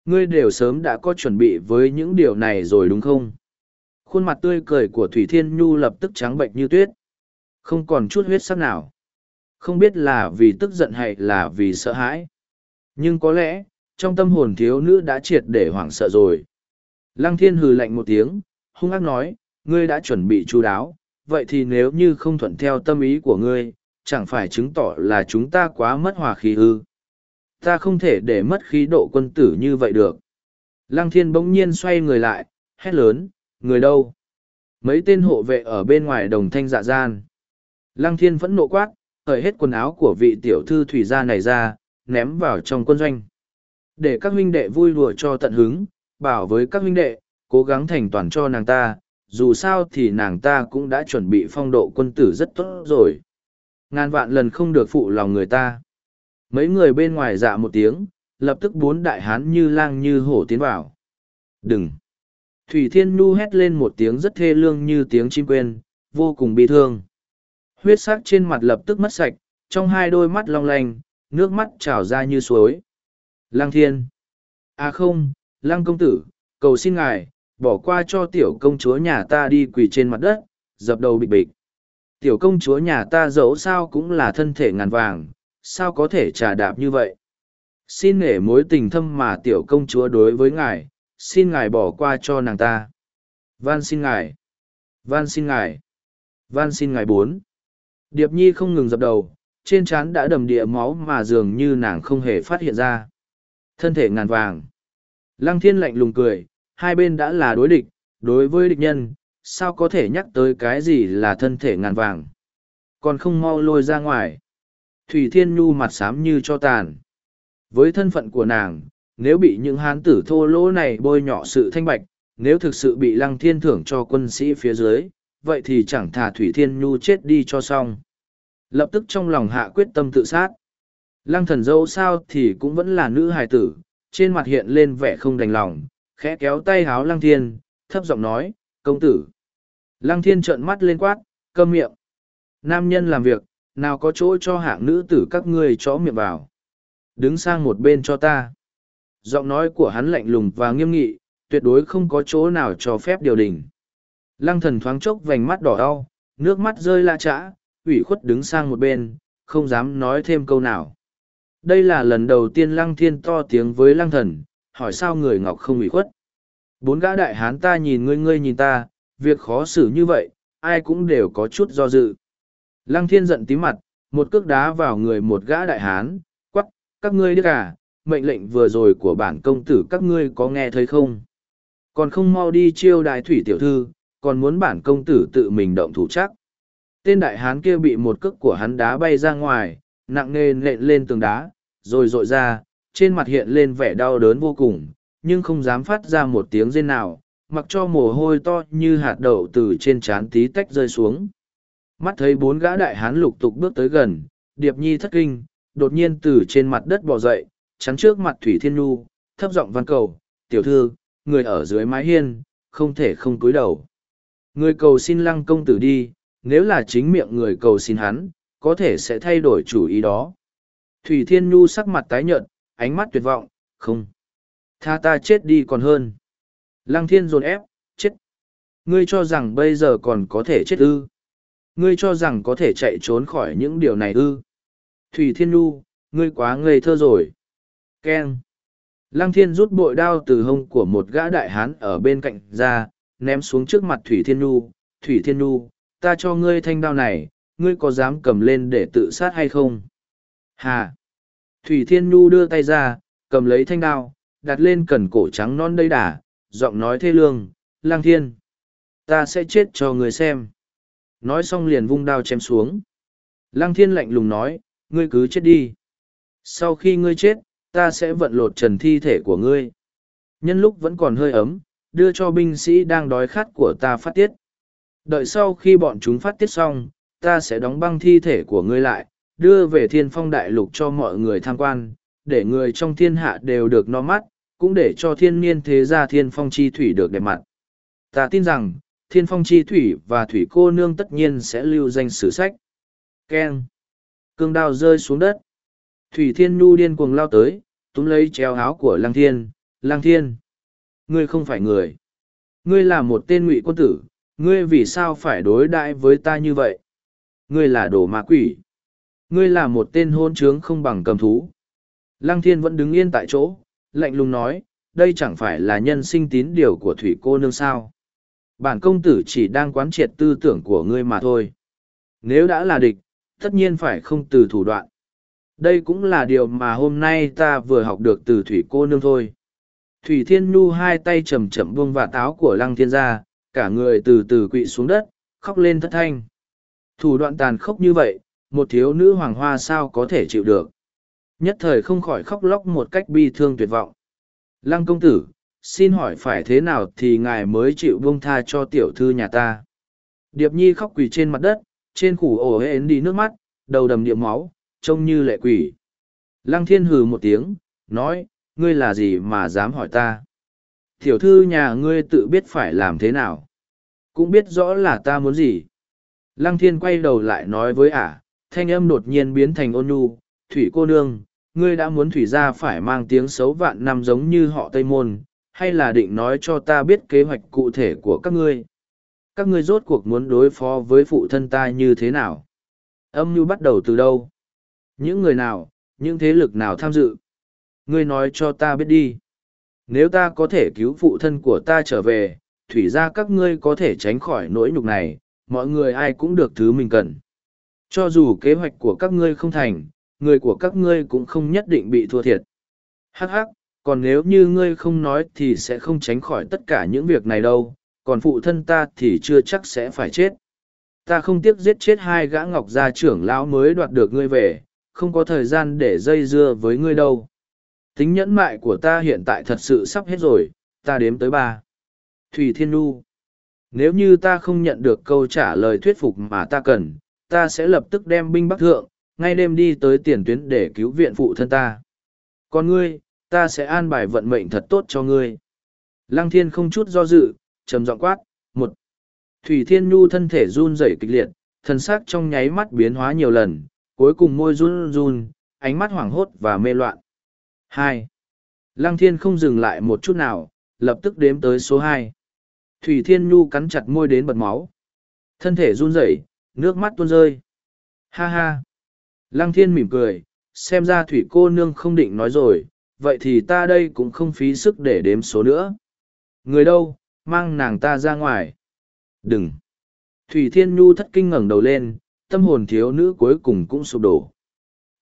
Ngươi đều sớm đã có chuẩn bị với những điều này rồi đúng không? Khuôn mặt tươi cười của Thủy Thiên Nhu lập tức trắng bệnh như tuyết. Không còn chút huyết sắc nào. Không biết là vì tức giận hay là vì sợ hãi. Nhưng có lẽ, trong tâm hồn thiếu nữ đã triệt để hoảng sợ rồi. Lăng Thiên hừ lạnh một tiếng, hung ác nói, ngươi đã chuẩn bị chú đáo, vậy thì nếu như không thuận theo tâm ý của ngươi, chẳng phải chứng tỏ là chúng ta quá mất hòa khí ư. Ta không thể để mất khí độ quân tử như vậy được. Lăng Thiên bỗng nhiên xoay người lại, hét lớn, Người đâu? Mấy tên hộ vệ ở bên ngoài đồng thanh dạ gian. Lăng thiên vẫn nộ quát, hởi hết quần áo của vị tiểu thư thủy gia này ra, ném vào trong quân doanh. Để các huynh đệ vui đùa cho tận hứng, bảo với các huynh đệ, cố gắng thành toàn cho nàng ta, dù sao thì nàng ta cũng đã chuẩn bị phong độ quân tử rất tốt rồi. Ngàn vạn lần không được phụ lòng người ta. Mấy người bên ngoài dạ một tiếng, lập tức bốn đại hán như lang như hổ tiến vào. Đừng! Thủy Thiên Nhu hét lên một tiếng rất thê lương như tiếng chim quên, vô cùng bi thương. Huyết sắc trên mặt lập tức mất sạch, trong hai đôi mắt long lanh, nước mắt trào ra như suối. Lăng Thiên! À không, Lăng Công Tử, cầu xin ngài, bỏ qua cho tiểu công chúa nhà ta đi quỳ trên mặt đất, dập đầu bịch bịch. Tiểu công chúa nhà ta dẫu sao cũng là thân thể ngàn vàng, sao có thể trà đạp như vậy? Xin nể mối tình thâm mà tiểu công chúa đối với ngài, xin ngài bỏ qua cho nàng ta van xin ngài van xin ngài van xin ngài bốn điệp nhi không ngừng dập đầu trên trán đã đầm địa máu mà dường như nàng không hề phát hiện ra thân thể ngàn vàng lăng thiên lạnh lùng cười hai bên đã là đối địch đối với địch nhân sao có thể nhắc tới cái gì là thân thể ngàn vàng còn không mau lôi ra ngoài thủy thiên nhu mặt xám như cho tàn với thân phận của nàng nếu bị những hán tử thô lỗ này bôi nhọ sự thanh bạch, nếu thực sự bị lăng thiên thưởng cho quân sĩ phía dưới, vậy thì chẳng thả Thủy Thiên Nhu chết đi cho xong. Lập tức trong lòng hạ quyết tâm tự sát. Lăng thần dâu sao thì cũng vẫn là nữ hài tử, trên mặt hiện lên vẻ không đành lòng, khẽ kéo tay háo lăng thiên, thấp giọng nói, công tử. Lăng thiên trợn mắt lên quát, câm miệng. Nam nhân làm việc, nào có chỗ cho hạng nữ tử các ngươi chó miệng vào. Đứng sang một bên cho ta giọng nói của hắn lạnh lùng và nghiêm nghị, tuyệt đối không có chỗ nào cho phép điều đình. Lăng thần thoáng chốc vành mắt đỏ đau, nước mắt rơi la trã, ủy khuất đứng sang một bên, không dám nói thêm câu nào. Đây là lần đầu tiên lăng thiên to tiếng với lăng thần, hỏi sao người ngọc không ủy khuất. Bốn gã đại hán ta nhìn ngươi ngươi nhìn ta, việc khó xử như vậy, ai cũng đều có chút do dự. Lăng thiên giận tím mặt, một cước đá vào người một gã đại hán, quắc, các ngươi đi cả, à, mệnh lệnh vừa rồi của bản công tử các ngươi có nghe thấy không? Còn không mau đi chiêu đài thủy tiểu thư, còn muốn bản công tử tự mình động thủ chắc. Tên đại hán kia bị một cước của hắn đá bay ra ngoài, nặng nề nện lên tường đá, rồi rội ra, trên mặt hiện lên vẻ đau đớn vô cùng, nhưng không dám phát ra một tiếng rên nào, mặc cho mồ hôi to như hạt đậu từ trên trán tí tách rơi xuống. Mắt thấy bốn gã đại hán lục tục bước tới gần, Điệp Nhi thất kinh, đột nhiên từ trên mặt đất bò dậy, chắn trước mặt Thủy Thiên Nhu, thấp giọng văn cầu, tiểu thư, người ở dưới mái hiên, không thể không cúi đầu. Người cầu xin lăng công tử đi, nếu là chính miệng người cầu xin hắn, có thể sẽ thay đổi chủ ý đó. Thủy Thiên Nhu sắc mặt tái nhợt, ánh mắt tuyệt vọng, không. Tha ta chết đi còn hơn. Lăng thiên dồn ép, chết. Ngươi cho rằng bây giờ còn có thể chết ư. Ngươi cho rằng có thể chạy trốn khỏi những điều này ư. Thủy Thiên Nhu, ngươi quá ngây thơ rồi keng lăng thiên rút bội đao từ hông của một gã đại hán ở bên cạnh ra ném xuống trước mặt thủy thiên nhu thủy thiên nhu ta cho ngươi thanh đao này ngươi có dám cầm lên để tự sát hay không hà thủy thiên nhu đưa tay ra cầm lấy thanh đao đặt lên cần cổ trắng non đầy đà giọng nói thê lương lang thiên ta sẽ chết cho người xem nói xong liền vung đao chém xuống lang thiên lạnh lùng nói ngươi cứ chết đi sau khi ngươi chết ta sẽ vận lột trần thi thể của ngươi. Nhân lúc vẫn còn hơi ấm, đưa cho binh sĩ đang đói khát của ta phát tiết. Đợi sau khi bọn chúng phát tiết xong, ta sẽ đóng băng thi thể của ngươi lại, đưa về thiên phong đại lục cho mọi người tham quan, để người trong thiên hạ đều được no mắt, cũng để cho thiên niên thế gia thiên phong chi thủy được đẹp mặt. Ta tin rằng, thiên phong chi thủy và thủy cô nương tất nhiên sẽ lưu danh sử sách. Keng! Cương đao rơi xuống đất. Thủy thiên nu điên cuồng lao tới, túm lấy treo áo của lăng thiên lăng thiên ngươi không phải người ngươi là một tên ngụy quân tử ngươi vì sao phải đối đãi với ta như vậy ngươi là đồ ma quỷ ngươi là một tên hôn trướng không bằng cầm thú lăng thiên vẫn đứng yên tại chỗ lạnh lùng nói đây chẳng phải là nhân sinh tín điều của thủy cô nương sao bản công tử chỉ đang quán triệt tư tưởng của ngươi mà thôi nếu đã là địch tất nhiên phải không từ thủ đoạn đây cũng là điều mà hôm nay ta vừa học được từ thủy cô nương thôi thủy thiên nhu hai tay c chậm buông và táo của lăng thiên gia cả người từ từ quỵ xuống đất khóc lên thất thanh thủ đoạn tàn khốc như vậy một thiếu nữ hoàng hoa sao có thể chịu được nhất thời không khỏi khóc lóc một cách bi thương tuyệt vọng lăng công tử xin hỏi phải thế nào thì ngài mới chịu buông tha cho tiểu thư nhà ta điệp nhi khóc quỳ trên mặt đất trên khủ ổ hễ đi nước mắt đầu đầm điệm máu trông như lệ quỷ. Lăng thiên hừ một tiếng, nói, ngươi là gì mà dám hỏi ta? Tiểu thư nhà ngươi tự biết phải làm thế nào? Cũng biết rõ là ta muốn gì? Lăng thiên quay đầu lại nói với ả, thanh âm đột nhiên biến thành ôn nhu, thủy cô nương, ngươi đã muốn thủy ra phải mang tiếng xấu vạn năm giống như họ Tây Môn, hay là định nói cho ta biết kế hoạch cụ thể của các ngươi? Các ngươi rốt cuộc muốn đối phó với phụ thân ta như thế nào? Âm mưu bắt đầu từ đâu? Những người nào, những thế lực nào tham dự? Ngươi nói cho ta biết đi. Nếu ta có thể cứu phụ thân của ta trở về, thủy ra các ngươi có thể tránh khỏi nỗi nhục này, mọi người ai cũng được thứ mình cần. Cho dù kế hoạch của các ngươi không thành, người của các ngươi cũng không nhất định bị thua thiệt. Hắc hắc, còn nếu như ngươi không nói thì sẽ không tránh khỏi tất cả những việc này đâu, còn phụ thân ta thì chưa chắc sẽ phải chết. Ta không tiếc giết chết hai gã ngọc gia trưởng lão mới đoạt được ngươi về, không có thời gian để dây dưa với ngươi đâu. Tính nhẫn mại của ta hiện tại thật sự sắp hết rồi, ta đếm tới ba. Thủy Thiên Nhu Nếu như ta không nhận được câu trả lời thuyết phục mà ta cần, ta sẽ lập tức đem binh bắc thượng, ngay đêm đi tới tiền tuyến để cứu viện phụ thân ta. Còn ngươi, ta sẽ an bài vận mệnh thật tốt cho ngươi. Lăng Thiên không chút do dự, trầm giọng quát, một. Thủy Thiên Nhu thân thể run rẩy kịch liệt, thân xác trong nháy mắt biến hóa nhiều lần, cuối cùng môi run run, ánh mắt hoảng hốt và mê loạn. Hai, Lăng thiên không dừng lại một chút nào, lập tức đếm tới số hai. Thủy Thiên Nhu cắn chặt môi đến bật máu. Thân thể run rẩy, nước mắt tuôn rơi. Ha ha. Lăng Thiên mỉm cười, xem ra Thủy cô nương không định nói rồi, vậy thì ta đây cũng không phí sức để đếm số nữa. Người đâu, mang nàng ta ra ngoài. Đừng. Thủy Thiên Nhu thất kinh ngẩng đầu lên, tâm hồn thiếu nữ cuối cùng cũng sụp đổ.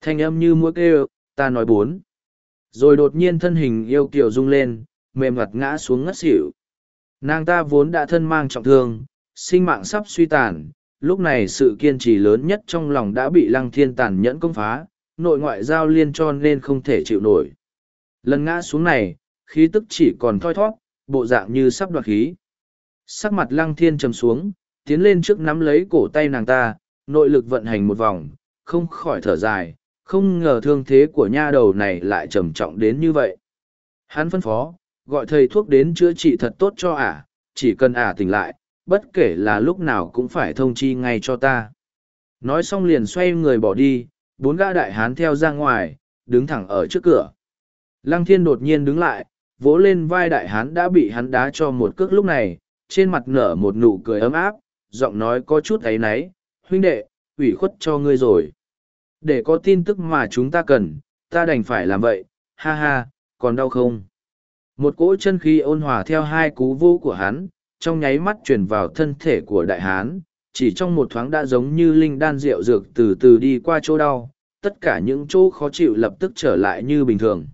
Thanh âm như mũi kêu, ta nói bốn. Rồi đột nhiên thân hình yêu kiều rung lên, mềm ngặt ngã xuống ngất xỉu. Nàng ta vốn đã thân mang trọng thương, sinh mạng sắp suy tàn, lúc này sự kiên trì lớn nhất trong lòng đã bị lăng thiên tàn nhẫn công phá, nội ngoại giao liên cho nên không thể chịu nổi. Lần ngã xuống này, khí tức chỉ còn thoi thoát, bộ dạng như sắp đoạt khí. Sắc mặt lăng thiên trầm xuống, tiến lên trước nắm lấy cổ tay nàng ta, nội lực vận hành một vòng, không khỏi thở dài, không ngờ thương thế của nha đầu này lại trầm trọng đến như vậy. Hắn phân phó, gọi thầy thuốc đến chữa trị thật tốt cho ả, chỉ cần ả tỉnh lại, bất kể là lúc nào cũng phải thông chi ngay cho ta. Nói xong liền xoay người bỏ đi, bốn gã đại hán theo ra ngoài, đứng thẳng ở trước cửa. Lăng thiên đột nhiên đứng lại, vỗ lên vai đại hán đã bị hắn đá cho một cước lúc này, trên mặt nở một nụ cười ấm áp, giọng nói có chút ấy náy, huynh đệ, ủy khuất cho ngươi rồi. Để có tin tức mà chúng ta cần, ta đành phải làm vậy, ha ha, còn đau không? Một cỗ chân khí ôn hòa theo hai cú vô của hắn, trong nháy mắt truyền vào thân thể của đại hán, chỉ trong một thoáng đã giống như linh đan rượu dược từ từ đi qua chỗ đau, tất cả những chỗ khó chịu lập tức trở lại như bình thường.